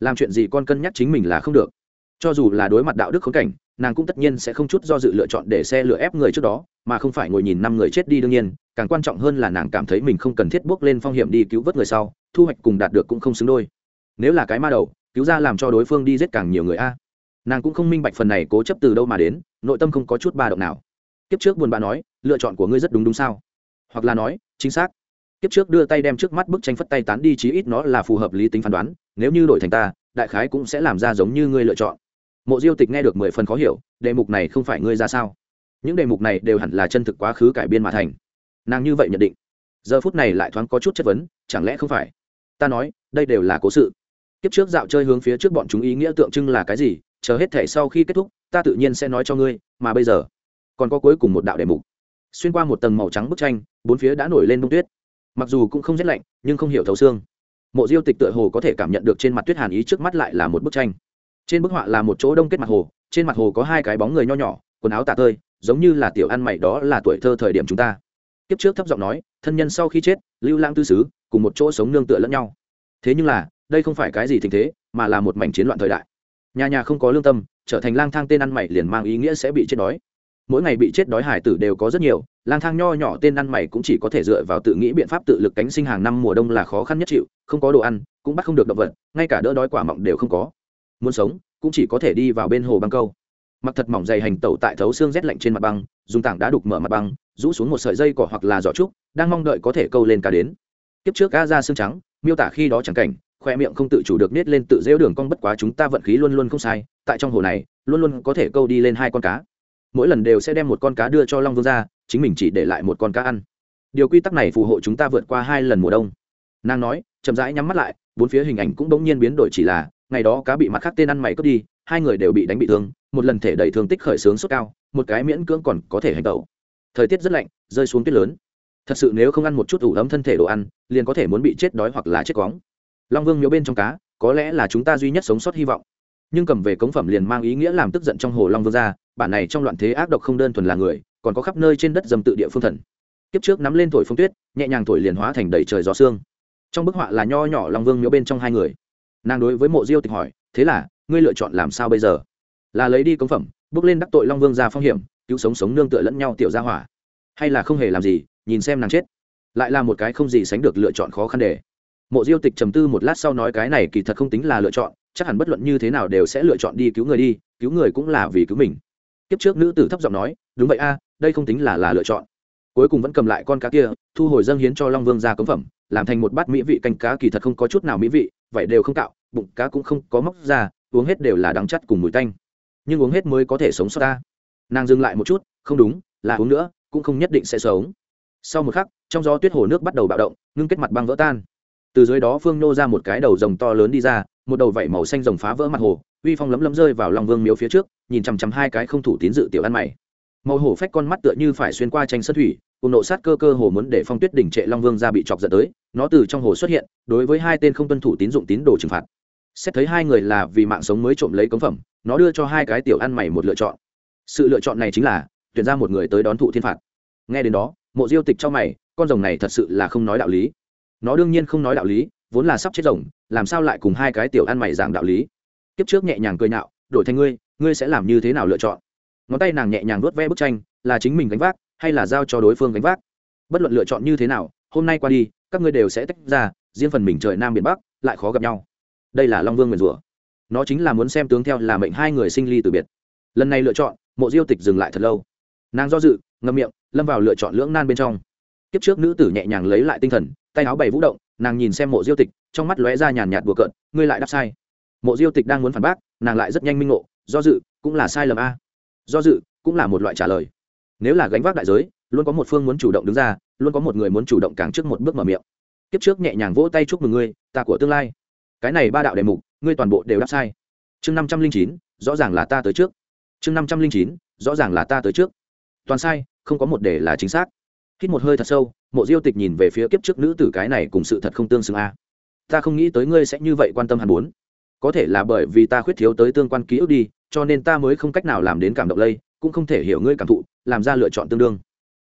Làm chuyện gì con cân nhắc chính mình là không được. Cho dù là đối mặt đạo đức khốn cảnh, nàng cũng tất nhiên sẽ không chút do dự lựa chọn để xe lửa ép người trước đó, mà không phải ngồi nhìn năm người chết đi đương nhiên, càng quan trọng hơn là nàng cảm thấy mình không cần thiết bước lên phong hiểm đi cứu vớt người sau, thu hoạch cùng đạt được cũng không xứng đôi nếu là cái ma đầu, cứu ra làm cho đối phương đi giết càng nhiều người a. Nàng cũng không minh bạch phần này cố chấp từ đâu mà đến, nội tâm không có chút ba động nào. Kiếp trước buồn bã nói, lựa chọn của ngươi rất đúng đúng sao? Hoặc là nói, chính xác. Kiếp trước đưa tay đem trước mắt bức tranh phất tay tán đi chí ít nó là phù hợp lý tính phán đoán, nếu như đổi thành ta, đại khái cũng sẽ làm ra giống như ngươi lựa chọn. Mộ diêu tịch nghe được mười phần khó hiểu, đề mục này không phải ngươi ra sao? Những đề mục này đều hẳn là chân thực quá khứ cải biên mà thành. Nàng như vậy nhận định. Giờ phút này lại thoáng có chút chất vấn, chẳng lẽ không phải? Ta nói, đây đều là cố sự kiếp trước dạo chơi hướng phía trước bọn chúng ý nghĩa tượng trưng là cái gì, chờ hết thể sau khi kết thúc, ta tự nhiên sẽ nói cho ngươi, mà bây giờ, còn có cuối cùng một đạo đề mục. Xuyên qua một tầng màu trắng bức tranh, bốn phía đã nổi lên đông tuyết. Mặc dù cũng không rét lạnh, nhưng không hiểu thấu xương. Mộ diêu tịch tựa hồ có thể cảm nhận được trên mặt tuyết hàn ý trước mắt lại là một bức tranh. Trên bức họa là một chỗ đông kết mặt hồ, trên mặt hồ có hai cái bóng người nho nhỏ, quần áo tạ tơi, giống như là tiểu ăn mày đó là tuổi thơ thời điểm chúng ta. Kiếp trước thấp giọng nói, thân nhân sau khi chết, lưu lãng tư xứ cùng một chỗ sống nương tựa lẫn nhau. Thế nhưng là đây không phải cái gì tình thế, mà là một mảnh chiến loạn thời đại. Nhà nhà không có lương tâm, trở thành lang thang tên ăn mày liền mang ý nghĩa sẽ bị chết đói. Mỗi ngày bị chết đói hải tử đều có rất nhiều, lang thang nho nhỏ tên ăn mày cũng chỉ có thể dựa vào tự nghĩ biện pháp tự lực cánh sinh hàng năm mùa đông là khó khăn nhất chịu, không có đồ ăn, cũng bắt không được động vật, ngay cả đỡ đói quả mọng đều không có. Muốn sống, cũng chỉ có thể đi vào bên hồ băng câu. Mặc thật mỏng dày hành tẩu tại thấu xương rét lạnh trên mặt băng, dùng tảng đá đục mở mặt băng, rũ xuống một sợi dây cỏ hoặc là giỏ trúc, đang mong đợi có thể câu lên cá đến. Kiếp trước ga ra xương trắng, miêu tả khi đó chẳng cảnh khoe miệng không tự chủ được nết lên tự rêu đường cong bất quá chúng ta vận khí luôn luôn không sai, tại trong hồ này, luôn luôn có thể câu đi lên hai con cá. Mỗi lần đều sẽ đem một con cá đưa cho long vương ra, chính mình chỉ để lại một con cá ăn. Điều quy tắc này phù hộ chúng ta vượt qua hai lần mùa đông. Nàng nói, chậm rãi nhắm mắt lại, bốn phía hình ảnh cũng bỗng nhiên biến đổi chỉ là, ngày đó cá bị mặt khác tên ăn mày cướp đi, hai người đều bị đánh bị thương, một lần thể đầy thương tích khởi sướng sốt cao, một cái miễn cưỡng còn có thể hành tẩu. Thời tiết rất lạnh, rơi xuống tuyết lớn. Thật sự nếu không ăn một chút ủ ấm thân thể đồ ăn, liền có thể muốn bị chết đói hoặc là chết quóng long vương miếu bên trong cá, có lẽ là chúng ta duy nhất sống sót hy vọng. Nhưng cầm về cống phẩm liền mang ý nghĩa làm tức giận trong hồ long vương ra, bản này trong loạn thế ác độc không đơn thuần là người, còn có khắp nơi trên đất dầm tự địa phương thần. Kiếp trước nắm lên thổi phong tuyết, nhẹ nhàng thổi liền hóa thành đầy trời gió xương trong bức họa là nho nhỏ long vương miếu bên trong hai người. Nàng đối với mộ diêu tịch hỏi, thế là, ngươi lựa chọn làm sao bây giờ? Là lấy đi cống phẩm, bước lên đắc tội long vương ra phong hiểm, cứu sống sống nương tựa lẫn nhau tiểu gia hỏa. Hay là không hề làm gì, nhìn xem nàng chết. Lại là một cái không gì sánh được lựa chọn khó khăn để mộ diêu tịch trầm tư một lát sau nói cái này kỳ thật không tính là lựa chọn, chắc hẳn bất luận như thế nào đều sẽ lựa chọn đi cứu người đi, cứu người cũng là vì cứu mình. Kiếp trước nữ tử thấp giọng nói, đúng vậy a, đây không tính là là lựa chọn. Cuối cùng vẫn cầm lại con cá kia, thu hồi dâng hiến cho long vương ra cống phẩm, làm thành một bát mỹ vị canh cá kỳ thật không có chút nào mỹ vị vậy đều không cạo, bụng cá cũng không có móc ra, uống hết đều là đắng chắt cùng mùi tanh. Nhưng uống hết mới có thể sống sót ta. Nàng dừng lại một chút, không đúng, là uống nữa, cũng không nhất định sẽ sống. Sau một khắc, trong gió tuyết hồ nước bắt đầu bạo động, ngưng kết mặt băng vỡ tan từ dưới đó phương nô ra một cái đầu rồng to lớn đi ra, một đầu vảy màu xanh rồng phá vỡ mặt hồ, uy phong lấm lấm rơi vào lòng vương miếu phía trước, nhìn chằm chằm hai cái không thủ tín dự tiểu ăn mày. Màu hổ phách con mắt tựa như phải xuyên qua tranh sân thủy, cùng nộ sát cơ cơ hồ muốn để phong tuyết đỉnh trệ long vương ra bị chọc giận tới, nó từ trong hồ xuất hiện, đối với hai tên không tuân thủ tín dụng tín đồ trừng phạt. Xét thấy hai người là vì mạng sống mới trộm lấy cống phẩm, nó đưa cho hai cái tiểu ăn mày một lựa chọn. Sự lựa chọn này chính là, tuyển ra một người tới đón thụ thiên phạt. Nghe đến đó, mộ diêu tịch cho mày, con rồng này thật sự là không nói đạo lý nó đương nhiên không nói đạo lý, vốn là sắp chết rồng, làm sao lại cùng hai cái tiểu ăn mày giảng đạo lý? Kiếp trước nhẹ nhàng cười nhạo, đổi thành ngươi ngươi sẽ làm như thế nào lựa chọn? Ngón tay nàng nhẹ nhàng vuốt ve bức tranh, là chính mình gánh vác, hay là giao cho đối phương gánh vác? Bất luận lựa chọn như thế nào, hôm nay qua đi, các ngươi đều sẽ tách ra, riêng phần mình trời nam biển bắc, lại khó gặp nhau. Đây là long vương nguyền rủa. Nó chính là muốn xem tướng theo là mệnh hai người sinh ly từ biệt. Lần này lựa chọn, mộ diêu tịch dừng lại thật lâu. Nàng do dự ngâm miệng, lâm vào lựa chọn lưỡng nan bên trong kiếp trước nữ tử nhẹ nhàng lấy lại tinh thần, tay áo bày vũ động, nàng nhìn xem mộ diêu tịch, trong mắt lóe ra nhàn nhạt bừa cợt, ngươi lại đáp sai. Mộ diêu tịch đang muốn phản bác, nàng lại rất nhanh minh ngộ, do dự, cũng là sai lầm a. Do dự, cũng là một loại trả lời. Nếu là gánh vác đại giới, luôn có một phương muốn chủ động đứng ra, luôn có một người muốn chủ động càng trước một bước mở miệng. Kiếp trước nhẹ nhàng vỗ tay chúc mừng ngươi, ta của tương lai. Cái này ba đạo đề mục, ngươi toàn bộ đều đáp sai. Chương năm trăm linh chín, rõ ràng là ta tới trước. Chương năm trăm linh chín, rõ ràng là ta tới trước. Toàn sai, không có một đề là chính xác hít một hơi thật sâu, mộ diêu tịch nhìn về phía kiếp trước nữ tử cái này cùng sự thật không tương xứng a. Ta không nghĩ tới ngươi sẽ như vậy quan tâm hắn bốn có thể là bởi vì ta khuyết thiếu tới tương quan ký ức đi, cho nên ta mới không cách nào làm đến cảm động lây, cũng không thể hiểu ngươi cảm thụ, làm ra lựa chọn tương đương.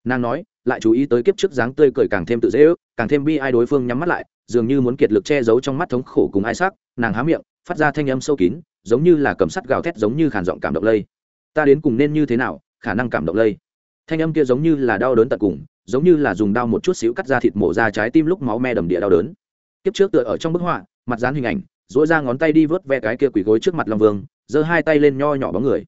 Nàng nói, lại chú ý tới kiếp trước dáng tươi cười càng thêm tự dễ ước, càng thêm bi ai đối phương nhắm mắt lại, dường như muốn kiệt lực che giấu trong mắt thống khổ cùng ai sắc, nàng há miệng, phát ra thanh âm sâu kín, giống như là cầm sắt gào thét giống như khàn giọng cảm động lây. Ta đến cùng nên như thế nào, khả năng cảm động lây? Thanh âm kia giống như là đau đớn tận cùng, giống như là dùng đau một chút xíu cắt ra thịt mổ ra trái tim lúc máu me đầm địa đau đớn. Kiếp trước tựa ở trong bức họa, mặt dán hình ảnh dỗi ra ngón tay đi vớt ve cái kia quỳ gối trước mặt long vương, giơ hai tay lên nho nhỏ bóng người.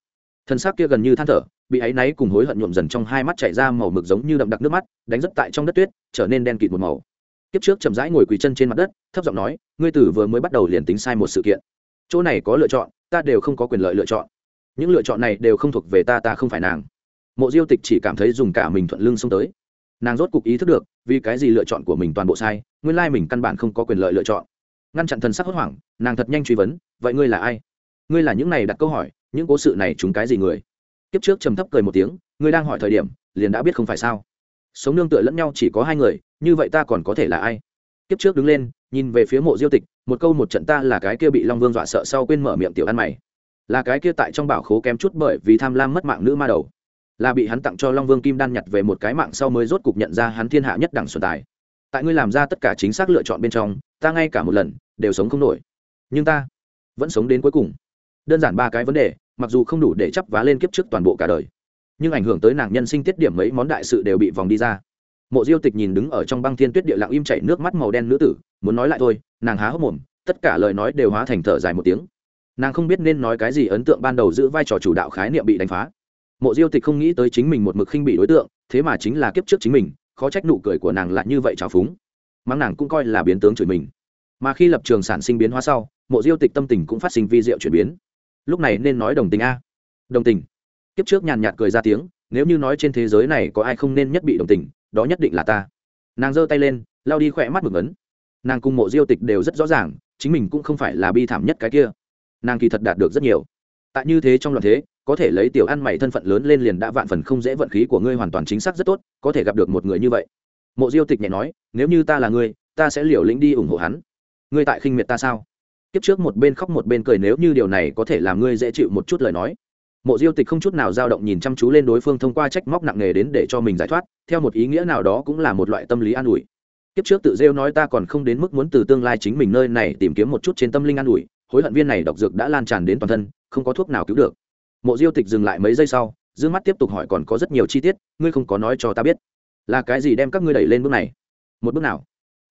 Thân xác kia gần như than thở, bị áy náy cùng hối hận nhuộm dần trong hai mắt chảy ra màu mực giống như đậm đặc nước mắt, đánh rất tại trong đất tuyết, trở nên đen kịt một màu. Kiếp trước chậm rãi ngồi quỳ chân trên mặt đất, thấp giọng nói, ngươi tử vừa mới bắt đầu liền tính sai một sự kiện. Chỗ này có lựa chọn, ta đều không có quyền lợi lựa chọn. Những lựa chọn này đều không thuộc về ta ta không phải nàng mộ diêu tịch chỉ cảm thấy dùng cả mình thuận lưng xông tới. Nàng rốt cục ý thức được, vì cái gì lựa chọn của mình toàn bộ sai, nguyên lai mình căn bản không có quyền lợi lựa chọn. Ngăn chặn thần sắc hốt hoảng, nàng thật nhanh truy vấn, vậy ngươi là ai? Ngươi là những này đặt câu hỏi, những cố sự này chúng cái gì người? Kiếp trước trầm thấp cười một tiếng, ngươi đang hỏi thời điểm, liền đã biết không phải sao? Sống nương tựa lẫn nhau chỉ có hai người, như vậy ta còn có thể là ai? Kiếp trước đứng lên, nhìn về phía mộ diêu tịch, một câu một trận ta là cái kia bị long vương dọa sợ sau quên mở miệng tiểu ăn mày. Là cái kia tại trong bảo khố kém chút bởi vì tham lam mất mạng nữ ma đầu là bị hắn tặng cho long vương kim đan nhặt về một cái mạng sau mới rốt cục nhận ra hắn thiên hạ nhất đẳng xuân tài. Tại ngươi làm ra tất cả chính xác lựa chọn bên trong, ta ngay cả một lần, đều sống không nổi. Nhưng ta vẫn sống đến cuối cùng. Đơn giản ba cái vấn đề, mặc dù không đủ để chấp vá lên kiếp trước toàn bộ cả đời, nhưng ảnh hưởng tới nàng nhân sinh tiết điểm mấy món đại sự đều bị vòng đi ra. Mộ diêu tịch nhìn đứng ở trong băng thiên tuyết địa lặng im chảy nước mắt màu đen nữ tử, muốn nói lại thôi, nàng há hốc mồm, tất cả lời nói đều hóa thành thở dài một tiếng. Nàng không biết nên nói cái gì ấn tượng ban đầu giữ vai trò chủ đạo khái niệm bị đánh phá mộ diêu tịch không nghĩ tới chính mình một mực khinh bị đối tượng, thế mà chính là kiếp trước chính mình, khó trách nụ cười của nàng lại như vậy trào phúng. Mắng nàng cũng coi là biến tướng chửi mình. Mà khi lập trường sản sinh biến hóa sau, mộ diêu tịch tâm tình cũng phát sinh vi diệu chuyển biến. Lúc này nên nói đồng tình a. Đồng tình. Kiếp trước nhàn nhạt cười ra tiếng, nếu như nói trên thế giới này có ai không nên nhất bị đồng tình, đó nhất định là ta. Nàng giơ tay lên lao đi khỏe mắt mực ấn. Nàng cùng mộ diêu tịch đều rất rõ ràng, chính mình cũng không phải là bi thảm nhất cái kia. Nàng kỳ thật đạt được rất nhiều. Tại như thế trong loạn thế có thể lấy tiểu ăn mày thân phận lớn lên liền đã vạn phần không dễ vận khí của ngươi hoàn toàn chính xác rất tốt, có thể gặp được một người như vậy. Mộ diêu tịch nhẹ nói, nếu như ta là ngươi, ta sẽ liều lĩnh đi ủng hộ hắn. Ngươi tại khinh miệt ta sao? Kiếp trước một bên khóc một bên cười nếu như điều này có thể làm ngươi dễ chịu một chút lời nói. Mộ diêu tịch không chút nào dao động nhìn chăm chú lên đối phương thông qua trách móc nặng nề đến để cho mình giải thoát, theo một ý nghĩa nào đó cũng là một loại tâm lý an ủi. Kiếp trước tự rêu nói ta còn không đến mức muốn từ tương lai chính mình nơi này tìm kiếm một chút trên tâm linh an ủi, hối hận viên này độc dược đã lan tràn đến toàn thân, không có thuốc nào cứu được mộ diêu tịch dừng lại mấy giây sau, d ư ơ n g mắt tiếp tục hỏi còn có rất nhiều chi tiết, ngươi không có nói cho ta biết. Là cái gì đem các ngươi đẩy lên bước này? Một bước nào?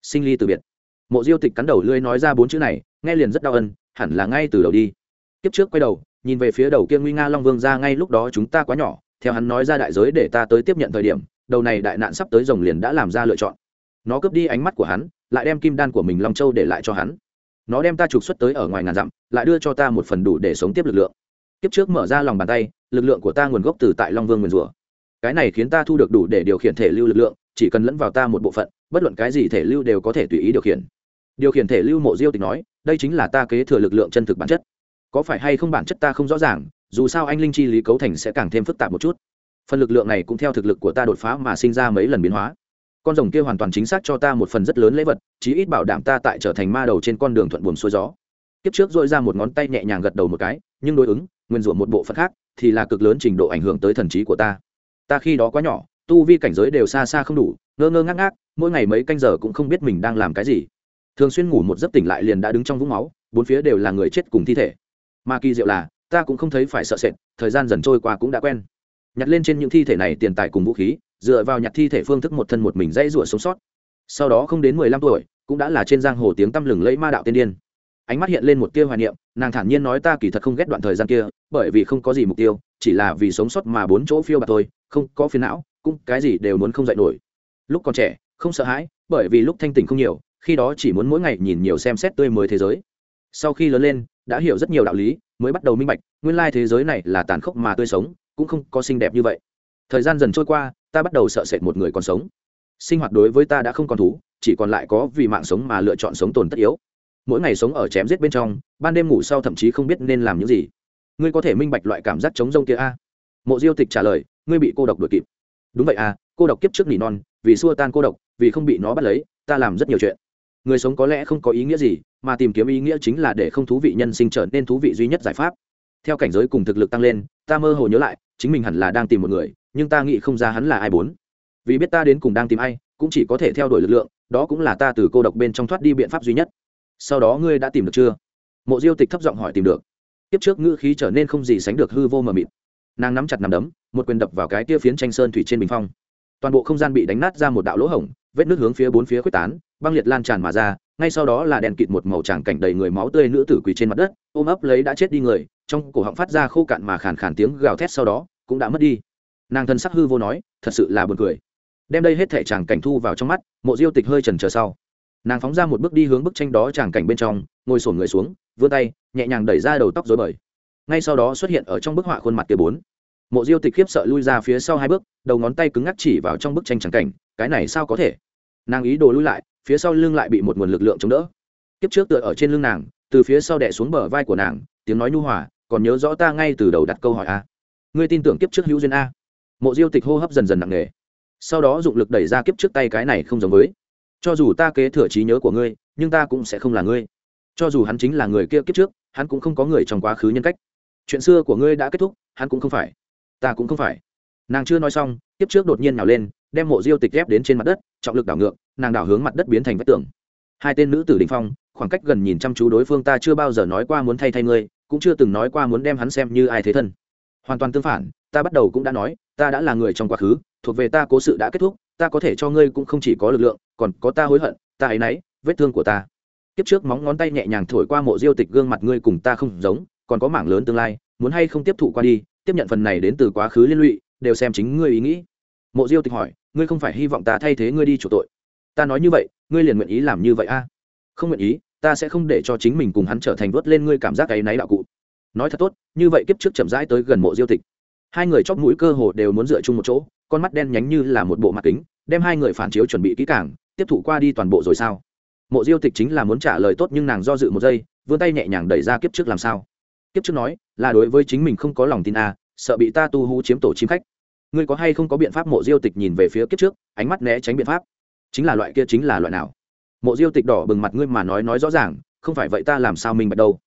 Sinh ly từ biệt. Mộ diêu tịch cắn đầu lưới nói ra bốn chữ này, nghe liền rất đau ân, hẳn là ngay từ đầu đi. Tiếp trước quay đầu, nhìn về phía đầu kia nguy nga long vương ra ngay lúc đó chúng ta quá nhỏ, theo hắn nói ra đại giới để ta tới tiếp nhận thời điểm, đầu này đại nạn sắp tới rồng liền đã làm ra lựa chọn. Nó cướp đi ánh mắt của hắn, lại đem kim đan của mình long châu để lại cho hắn. Nó đem ta trục xuất tới ở ngoài ngàn dặm, lại đưa cho ta một phần đủ để sống tiếp lực lượng kiếp trước mở ra lòng bàn tay, lực lượng của ta nguồn gốc từ tại long vương nguyền rủa cái này khiến ta thu được đủ để điều khiển thể lưu lực lượng, chỉ cần lẫn vào ta một bộ phận, bất luận cái gì thể lưu đều có thể tùy ý điều khiển. Điều khiển thể lưu mộ diêu tịch nói, đây chính là ta kế thừa lực lượng chân thực bản chất. Có phải hay không bản chất ta không rõ ràng, dù sao anh linh chi lý cấu thành sẽ càng thêm phức tạp một chút. Phần lực lượng này cũng theo thực lực của ta đột phá mà sinh ra mấy lần biến hóa. Con rồng kia hoàn toàn chính xác cho ta một phần rất lớn lễ vật, chí ít bảo đảm ta tại trở thành ma đầu trên con đường thuận buồm xuôi gió. Kiếp trước dội ra một ngón tay nhẹ nhàng gật đầu một cái, nhưng đối ứng nguyên rủa một bộ phận khác, thì là cực lớn trình độ ảnh hưởng tới thần trí của ta. Ta khi đó quá nhỏ, tu vi cảnh giới đều xa xa không đủ, ngơ ngơ ngác ngác, mỗi ngày mấy canh giờ cũng không biết mình đang làm cái gì. Thường xuyên ngủ một giấc tỉnh lại liền đã đứng trong vũng máu, bốn phía đều là người chết cùng thi thể. Mà kỳ diệu là, ta cũng không thấy phải sợ sệt, thời gian dần trôi qua cũng đã quen. Nhặt lên trên những thi thể này tiền tài cùng vũ khí, dựa vào nhặt thi thể phương thức một thân một mình dãy rủa sống sót. Sau đó không đến mười lăm tuổi, cũng đã là trên giang hồ tiếng tăm lừng lẫy ma đạo tiên điên ánh mắt hiện lên một tia hoài niệm, nàng thản nhiên nói ta kỳ thật không ghét đoạn thời gian kia, bởi vì không có gì mục tiêu, chỉ là vì sống sót mà bốn chỗ phiêu bạt thôi, không có phiền não, cũng cái gì đều muốn không dạy nổi. Lúc còn trẻ, không sợ hãi, bởi vì lúc thanh tỉnh không nhiều, khi đó chỉ muốn mỗi ngày nhìn nhiều xem xét tươi mới thế giới. Sau khi lớn lên, đã hiểu rất nhiều đạo lý, mới bắt đầu minh bạch, nguyên lai thế giới này là tàn khốc mà tươi sống, cũng không có xinh đẹp như vậy. Thời gian dần trôi qua, ta bắt đầu sợ sệt một người còn sống. Sinh hoạt đối với ta đã không còn thú, chỉ còn lại có vì mạng sống mà lựa chọn sống tồn tất yếu mỗi ngày sống ở chém giết bên trong, ban đêm ngủ sau thậm chí không biết nên làm những gì. Ngươi có thể minh bạch loại cảm giác chống rông kia a? Mộ diêu tịch trả lời, ngươi bị cô độc đuổi kịp. Đúng vậy à cô độc kiếp trước nỉ non, vì xua tan cô độc, vì không bị nó bắt lấy, ta làm rất nhiều chuyện. Người sống có lẽ không có ý nghĩa gì, mà tìm kiếm ý nghĩa chính là để không thú vị nhân sinh trở nên thú vị duy nhất giải pháp. Theo cảnh giới cùng thực lực tăng lên, ta mơ hồ nhớ lại, chính mình hẳn là đang tìm một người, nhưng ta nghĩ không ra hắn là ai bốn. Vì biết ta đến cùng đang tìm ai, cũng chỉ có thể theo đuổi lực lượng, đó cũng là ta từ cô độc bên trong thoát đi biện pháp duy nhất sau đó ngươi đã tìm được chưa? Mộ diêu tịch thấp giọng hỏi tìm được. Tiếp trước ngữ khí trở nên không gì sánh được hư vô mờ mịt. Nàng nắm chặt nằm đấm, một quyền đập vào cái tia phiến tranh sơn thủy trên bình phong. Toàn bộ không gian bị đánh nát ra một đạo lỗ hổng, vết nước hướng phía bốn phía quyết tán, băng liệt lan tràn mà ra, ngay sau đó là đèn kịt một màu tràng cảnh đầy người máu tươi nữ tử quỳ trên mặt đất, ôm ấp lấy đã chết đi người, trong cổ họng phát ra khô cạn mà khàn khàn tiếng gào thét sau đó, cũng đã mất đi. Nàng thân sắc hư vô nói, thật sự là buồn cười. Đem đây hết thể tràng cảnh thu vào trong mắt, mộ diêu tịch hơi trần chờ sau nàng phóng ra một bước đi hướng bức tranh đó tràng cảnh bên trong, ngồi sổn người xuống, vươn tay, nhẹ nhàng đẩy ra đầu tóc dối bời. Ngay sau đó xuất hiện ở trong bức họa khuôn mặt kia bốn. Mộ diêu tịch khiếp sợ lui ra phía sau hai bước, đầu ngón tay cứng ngắc chỉ vào trong bức tranh tràng cảnh, cái này sao có thể? Nàng ý đồ lui lại, phía sau lưng lại bị một nguồn lực lượng chống đỡ. Kiếp trước tựa ở trên lưng nàng, từ phía sau đẻ xuống bờ vai của nàng, tiếng nói nhu hòa, còn nhớ rõ ta ngay từ đầu đặt câu hỏi a. Ngươi tin tưởng kiếp trước hữu duyên a? Mộ diêu tịch hô hấp dần dần nặng nề. Sau đó dụng lực đẩy ra kiếp trước tay cái này không giống với cho dù ta kế thừa trí nhớ của ngươi, nhưng ta cũng sẽ không là ngươi. Cho dù hắn chính là người kia kiếp trước, hắn cũng không có người trong quá khứ nhân cách. Chuyện xưa của ngươi đã kết thúc, hắn cũng không phải. Ta cũng không phải. Nàng chưa nói xong, kiếp trước đột nhiên nào lên, đem mộ diêu tịch ghép đến trên mặt đất, trọng lực đảo ngược, nàng đảo hướng mặt đất biến thành vách tường. Hai tên nữ tử đình phong, khoảng cách gần nhìn chăm chú đối phương ta chưa bao giờ nói qua muốn thay thay ngươi, cũng chưa từng nói qua muốn đem hắn xem như ai thế thân. Hoàn toàn tương phản, ta bắt đầu cũng đã nói, ta đã là người trong quá khứ, thuộc về ta cố sự đã kết thúc, ta có thể cho ngươi cũng không chỉ có lực lượng còn có ta hối hận, ta ấy nấy, vết thương của ta. Kiếp trước móng ngón tay nhẹ nhàng thổi qua mộ diêu tịch gương mặt ngươi cùng ta không giống, còn có mảng lớn tương lai, muốn hay không tiếp thụ qua đi, tiếp nhận phần này đến từ quá khứ liên lụy, đều xem chính ngươi ý nghĩ. Mộ diêu tịch hỏi, ngươi không phải hy vọng ta thay thế ngươi đi chủ tội. Ta nói như vậy, ngươi liền nguyện ý làm như vậy a? Không nguyện ý, ta sẽ không để cho chính mình cùng hắn trở thành vớt lên ngươi cảm giác áy náy đạo cụ. Nói thật tốt, như vậy kiếp trước chậm rãi tới gần mộ diêu tịch. Hai người chóp mũi cơ hồ đều muốn dựa chung một chỗ, con mắt đen nhánh như là một bộ mặt kính, đem hai người phản chiếu chuẩn bị kỹ càng tiếp thụ qua đi toàn bộ rồi sao? Mộ diêu tịch chính là muốn trả lời tốt nhưng nàng do dự một giây, vươn tay nhẹ nhàng đẩy ra kiếp trước làm sao? Kiếp trước nói, là đối với chính mình không có lòng tin à? sợ bị ta tu hú chiếm tổ chim khách. Ngươi có hay không có biện pháp? Mộ diêu tịch nhìn về phía kiếp trước, ánh mắt né tránh biện pháp. Chính là loại kia chính là loại nào? Mộ diêu tịch đỏ bừng mặt ngươi mà nói nói rõ ràng, không phải vậy ta làm sao mình bật đâu?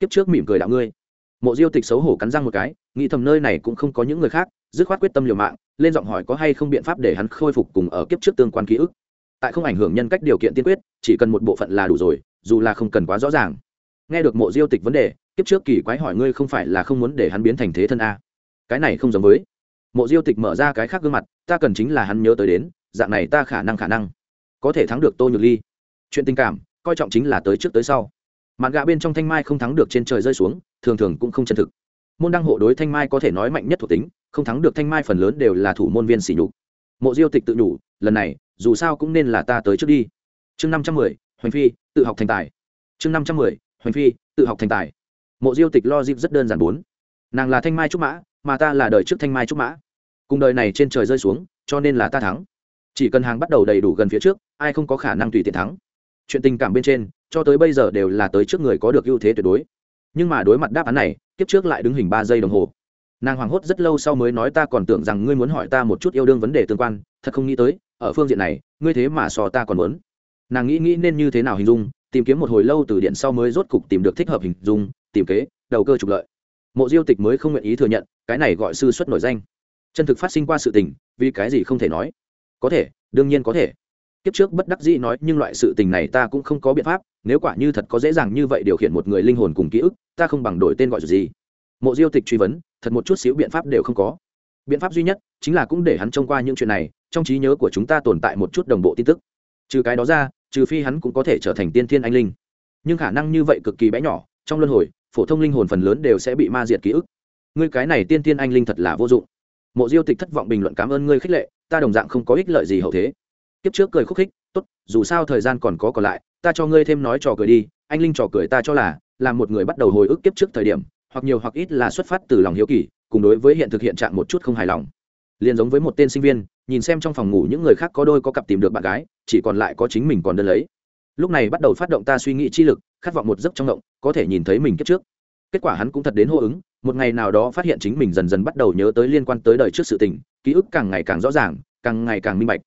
Kiếp trước mỉm cười đạo ngươi. Mộ diêu tịch xấu hổ cắn răng một cái, nghĩ thầm nơi này cũng không có những người khác, dứt khoát quyết tâm liều mạng, lên giọng hỏi có hay không biện pháp để hắn khôi phục cùng ở kiếp trước tương quan ký ức tại không ảnh hưởng nhân cách điều kiện tiên quyết, chỉ cần một bộ phận là đủ rồi, dù là không cần quá rõ ràng. Nghe được mộ diêu tịch vấn đề, kiếp trước kỳ quái hỏi ngươi không phải là không muốn để hắn biến thành thế thân a. Cái này không giống với. Mộ diêu tịch mở ra cái khác gương mặt, ta cần chính là hắn nhớ tới đến, dạng này ta khả năng khả năng có thể thắng được tô nhược ly. Chuyện tình cảm, coi trọng chính là tới trước tới sau. Mạn gạ bên trong thanh mai không thắng được trên trời rơi xuống, thường thường cũng không chân thực. Môn đăng hộ đối thanh mai có thể nói mạnh nhất thuộc tính, không thắng được thanh mai phần lớn đều là thủ môn viên sỉ nhục. Mộ diêu tịch tự nhủ, lần này dù sao cũng nên là ta tới trước đi. Chương năm trăm mười, hoành phi, tự học thành tài. Chương năm trăm mười, hoành phi, tự học thành tài. Mộ diêu tịch lo dịp rất đơn giản bốn. Nàng là thanh mai trúc mã, mà ta là đời trước thanh mai trúc mã. Cùng đời này trên trời rơi xuống, cho nên là ta thắng. Chỉ cần hàng bắt đầu đầy đủ gần phía trước, ai không có khả năng tùy tiện thắng. Chuyện tình cảm bên trên, cho tới bây giờ đều là tới trước người có được ưu thế tuyệt đối. Nhưng mà đối mặt đáp án này, kiếp trước lại đứng hình ba giây đồng hồ. Nàng hoảng hốt rất lâu sau mới nói ta còn tưởng rằng ngươi muốn hỏi ta một chút yêu đương vấn đề tương quan, thật không nghĩ tới ở phương diện này, ngươi thế mà so ta còn muốn. Nàng nghĩ nghĩ nên như thế nào hình dung, tìm kiếm một hồi lâu từ điện sau mới rốt cục tìm được thích hợp hình dung, tìm kế, đầu cơ trục lợi. Mộ diêu tịch mới không nguyện ý thừa nhận, cái này gọi sư xuất nổi danh. Chân thực phát sinh qua sự tình, vì cái gì không thể nói? Có thể, đương nhiên có thể. Kiếp trước bất đắc dĩ nói, nhưng loại sự tình này ta cũng không có biện pháp, nếu quả như thật có dễ dàng như vậy điều khiển một người linh hồn cùng ký ức, ta không bằng đổi tên gọi gì. Mộ diêu tịch truy vấn, thật một chút xíu biện pháp đều không có. Biện pháp duy nhất chính là cũng để hắn trông qua những chuyện này trong trí nhớ của chúng ta tồn tại một chút đồng bộ tin tức. Trừ cái đó ra, trừ phi hắn cũng có thể trở thành tiên thiên anh linh. Nhưng khả năng như vậy cực kỳ bé nhỏ, trong luân hồi, phổ thông linh hồn phần lớn đều sẽ bị ma diệt ký ức. Ngươi cái này tiên thiên anh linh thật là vô dụng. Mộ diêu tịch thất vọng bình luận cảm ơn ngươi khích lệ, ta đồng dạng không có ích lợi gì hậu thế. Kiếp trước cười khúc khích, tốt, dù sao thời gian còn có còn lại, ta cho ngươi thêm nói trò cười đi, anh linh trò cười ta cho là là một người bắt đầu hồi ức kiếp trước thời điểm, hoặc nhiều hoặc ít là xuất phát từ lòng hiếu kỳ, cùng đối với hiện thực hiện trạng một chút không hài lòng liền giống với một tên sinh viên, nhìn xem trong phòng ngủ những người khác có đôi có cặp tìm được bạn gái, chỉ còn lại có chính mình còn đơn lấy. Lúc này bắt đầu phát động ta suy nghĩ chi lực, khát vọng một giấc trong động, có thể nhìn thấy mình kiếp trước. Kết quả hắn cũng thật đến hô ứng, một ngày nào đó phát hiện chính mình dần dần bắt đầu nhớ tới liên quan tới đời trước sự tình, ký ức càng ngày càng rõ ràng, càng ngày càng minh bạch.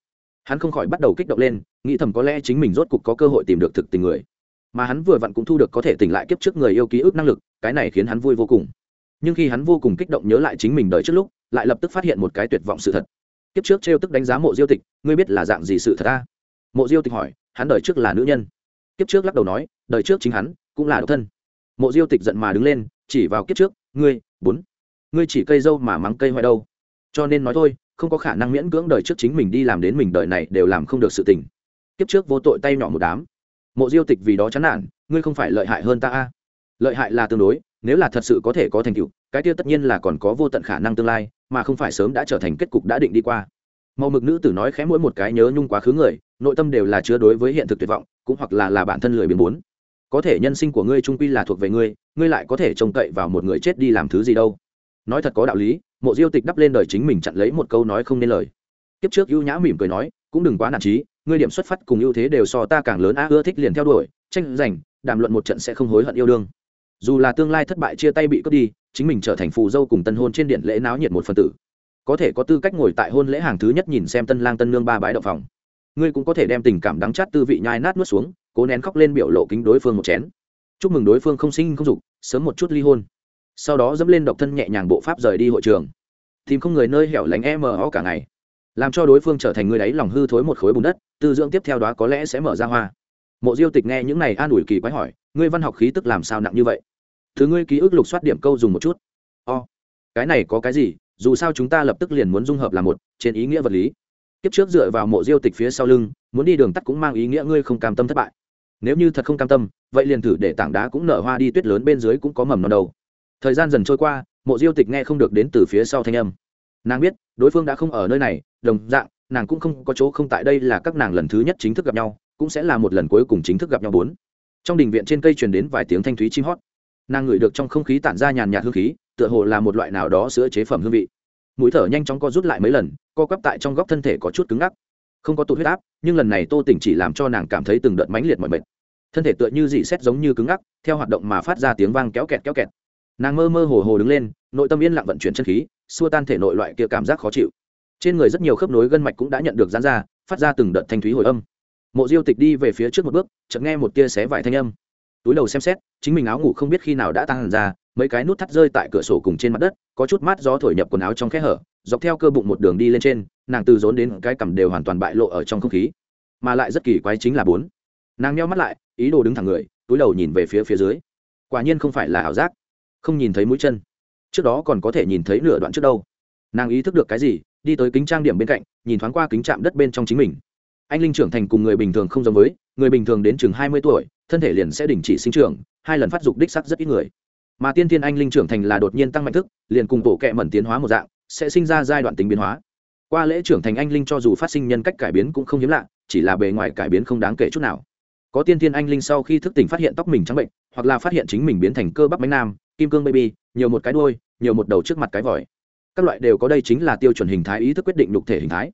Hắn không khỏi bắt đầu kích động lên, nghĩ thầm có lẽ chính mình rốt cục có cơ hội tìm được thực tình người. Mà hắn vừa vặn cũng thu được có thể tỉnh lại kiếp trước người yêu ký ức năng lực, cái này khiến hắn vui vô cùng. Nhưng khi hắn vô cùng kích động nhớ lại chính mình đời trước lúc lại lập tức phát hiện một cái tuyệt vọng sự thật. Kiếp trước trêu tức đánh giá mộ diêu tịch, ngươi biết là dạng gì sự thật ta mộ diêu tịch hỏi, hắn đời trước là nữ nhân. Kiếp trước lắc đầu nói, đời trước chính hắn cũng là độc thân. Mộ diêu tịch giận mà đứng lên, chỉ vào kiếp trước, ngươi, bốn. Ngươi chỉ cây dâu mà mắng cây hoại đâu. Cho nên nói thôi, không có khả năng miễn cưỡng đời trước chính mình đi làm đến mình đời này đều làm không được sự tình. Kiếp trước vô tội tay nhỏ một đám. Mộ diêu tịch vì đó chán nản, ngươi không phải lợi hại hơn ta a? Lợi hại là tương đối, nếu là thật sự có thể có thành tựu, cái tiêu tất nhiên là còn có vô tận khả năng tương lai mà không phải sớm đã trở thành kết cục đã định đi qua. Màu mực nữ tử nói khẽ mỗi một cái nhớ nhung quá khứ người, nội tâm đều là chứa đối với hiện thực tuyệt vọng, cũng hoặc là là bản thân lười biến muốn. Có thể nhân sinh của ngươi trung quy là thuộc về ngươi ngươi lại có thể trông cậy vào một người chết đi làm thứ gì đâu. Nói thật có đạo lý, mộ diêu tịch đắp lên đời chính mình chặn lấy một câu nói không nên lời. Kiếp trước ưu nhã mỉm cười nói, cũng đừng quá nản trí ngươi điểm xuất phát cùng ưu thế đều so ta càng lớn a ưa thích liền theo đuổi, tranh giành, đàm luận một trận sẽ không hối hận yêu đương dù là tương lai thất bại chia tay bị cướp đi, chính mình trở thành phù dâu cùng tân hôn trên điện lễ náo nhiệt một phần tử. Có thể có tư cách ngồi tại hôn lễ hàng thứ nhất nhìn xem tân lang tân nương ba bái động phòng. Ngươi cũng có thể đem tình cảm đắng chát tư vị nhai nát nuốt xuống, cố nén khóc lên biểu lộ kính đối phương một chén. Chúc mừng đối phương không sinh không dục, sớm một chút ly hôn. Sau đó dẫm lên độc thân nhẹ nhàng bộ pháp rời đi hội trường. Tìm không người nơi hẻo lánh e mờ ho cả ngày. Làm cho đối phương trở thành người đáy lòng hư thối một khối bùn đất, tư dưỡng tiếp theo đó có lẽ sẽ mở ra hoa. Mộ diêu tịch nghe những này an ủi kỳ quái hỏi, ngươi văn học khí tức làm sao nặng như vậy? Thứ ngươi ký ức lục soát điểm câu dùng một chút. O、oh, cái này có cái gì? Dù sao chúng ta lập tức liền muốn dung hợp là một trên ý nghĩa vật lý. Kiếp trước dựa vào mộ diêu tịch phía sau lưng muốn đi đường tắt cũng mang ý nghĩa ngươi không cam tâm thất bại. Nếu như thật không cam tâm vậy liền thử để tảng đá cũng nở hoa đi tuyết lớn bên dưới cũng có mầm non đầu thời gian dần trôi qua mộ diêu tịch nghe không được đến từ phía sau thanh âm. Nàng biết đối phương đã không ở nơi này đồng dạng nàng cũng không có chỗ không tại đây là các nàng lần thứ nhất chính thức gặp nhau cũng sẽ là một lần cuối cùng chính thức gặp nhau bốn. Trong đình viện trên cây truyền đến vài tiếng thanh thúy chim hót nàng ngửi được trong không khí tản ra nhàn nhạt hương khí, tựa hồ là một loại nào đó sữa chế phẩm hương vị. Mũi thở nhanh chóng co rút lại mấy lần, co quắp tại trong góc thân thể có chút cứng ngắc. Không có tụ huyết áp, nhưng lần này tô tỉnh chỉ làm cho nàng cảm thấy từng đợt mãnh liệt mọi mệt. Thân thể tựa như dị xét giống như cứng ngắc, theo hoạt động mà phát ra tiếng vang kéo kẹt kéo kẹt. Nàng mơ mơ hồ hồ đứng lên, nội tâm yên lặng vận chuyển chân khí, xua tan thể nội loại kia cảm giác khó chịu. Trên người rất nhiều khớp nối gân mạch cũng đã nhận được dán ra, phát ra từng đợt thanh thúy hồi âm. Mộ diêu tịch đi về phía trước một bước, chợt nghe một tia xé vải thanh âm túi đầu xem xét, chính mình áo ngủ không biết khi nào đã tăng ra, mấy cái nút thắt rơi tại cửa sổ cùng trên mặt đất, có chút mát gió thổi nhập quần áo trong khe hở, dọc theo cơ bụng một đường đi lên trên, nàng từ rốn đến cái cằm đều hoàn toàn bại lộ ở trong không khí. Mà lại rất kỳ quái chính là bốn. Nàng nheo mắt lại, ý đồ đứng thẳng người, túi đầu nhìn về phía phía dưới. Quả nhiên không phải là ảo giác. Không nhìn thấy mũi chân. Trước đó còn có thể nhìn thấy nửa đoạn trước đâu. Nàng ý thức được cái gì, đi tới kính trang điểm bên cạnh, nhìn thoáng qua kính chạm đất bên trong chính mình. Anh linh trưởng thành cùng người bình thường không giống với người bình thường đến chừng hai mươi tuổi, thân thể liền sẽ đình chỉ sinh trưởng, hai lần phát dục đích sắc rất ít người. Mà tiên thiên anh linh trưởng thành là đột nhiên tăng mạnh thức, liền cùng tổ kệ mẩn tiến hóa một dạng, sẽ sinh ra giai đoạn tính biến hóa. Qua lễ trưởng thành anh linh cho dù phát sinh nhân cách cải biến cũng không hiếm lạ, chỉ là bề ngoài cải biến không đáng kể chút nào. Có tiên thiên anh linh sau khi thức tỉnh phát hiện tóc mình trắng bệnh, hoặc là phát hiện chính mình biến thành cơ bắp bánh nam, kim cương baby, nhiều một cái đuôi, nhiều một đầu trước mặt cái vòi. Các loại đều có đây chính là tiêu chuẩn hình thái ý thức quyết định nhục thể hình thái.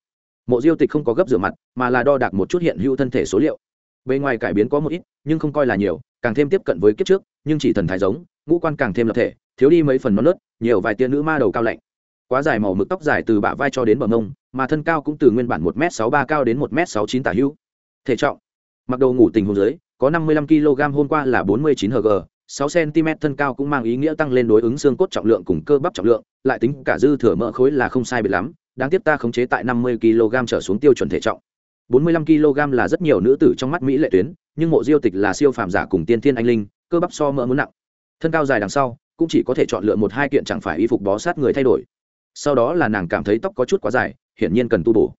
Mộ diêu tịch không có gấp rửa mặt, mà là đo đạc một chút hiện hữu thân thể số liệu bề ngoài cải biến có một ít, nhưng không coi là nhiều, càng thêm tiếp cận với kiếp trước, nhưng chỉ thần thái giống, ngũ quan càng thêm lập thể, thiếu đi mấy phần non nớt, nhiều vài tia nữ ma đầu cao lạnh. Quá dài màu mực tóc dài từ bả vai cho đến bờ mông, mà thân cao cũng từ nguyên bản một m sáu ba cao đến một m sáu chín tả hữu. Thể trọng, mặc đồ ngủ tình hồ dưới, có năm mươi lăm kg hôm qua là bốn mươi chín hg sáu cm thân cao cũng mang ý nghĩa tăng lên đối ứng xương cốt trọng lượng cùng cơ bắp trọng lượng, lại tính cả dư thừa mỡ khối là không sai biệt lắm, đáng tiếc ta khống chế tại năm mươi kg trở xuống tiêu chuẩn thể trọng bốn mươi lăm kg là rất nhiều nữ tử trong mắt mỹ lệ tuyến, nhưng mộ diêu tịch là siêu phàm giả cùng tiên thiên anh linh, cơ bắp so mỡ muốn nặng. Thân cao dài đằng sau, cũng chỉ có thể chọn lựa một hai kiện chẳng phải y phục bó sát người thay đổi. Sau đó là nàng cảm thấy tóc có chút quá dài, hiển nhiên cần tu bổ.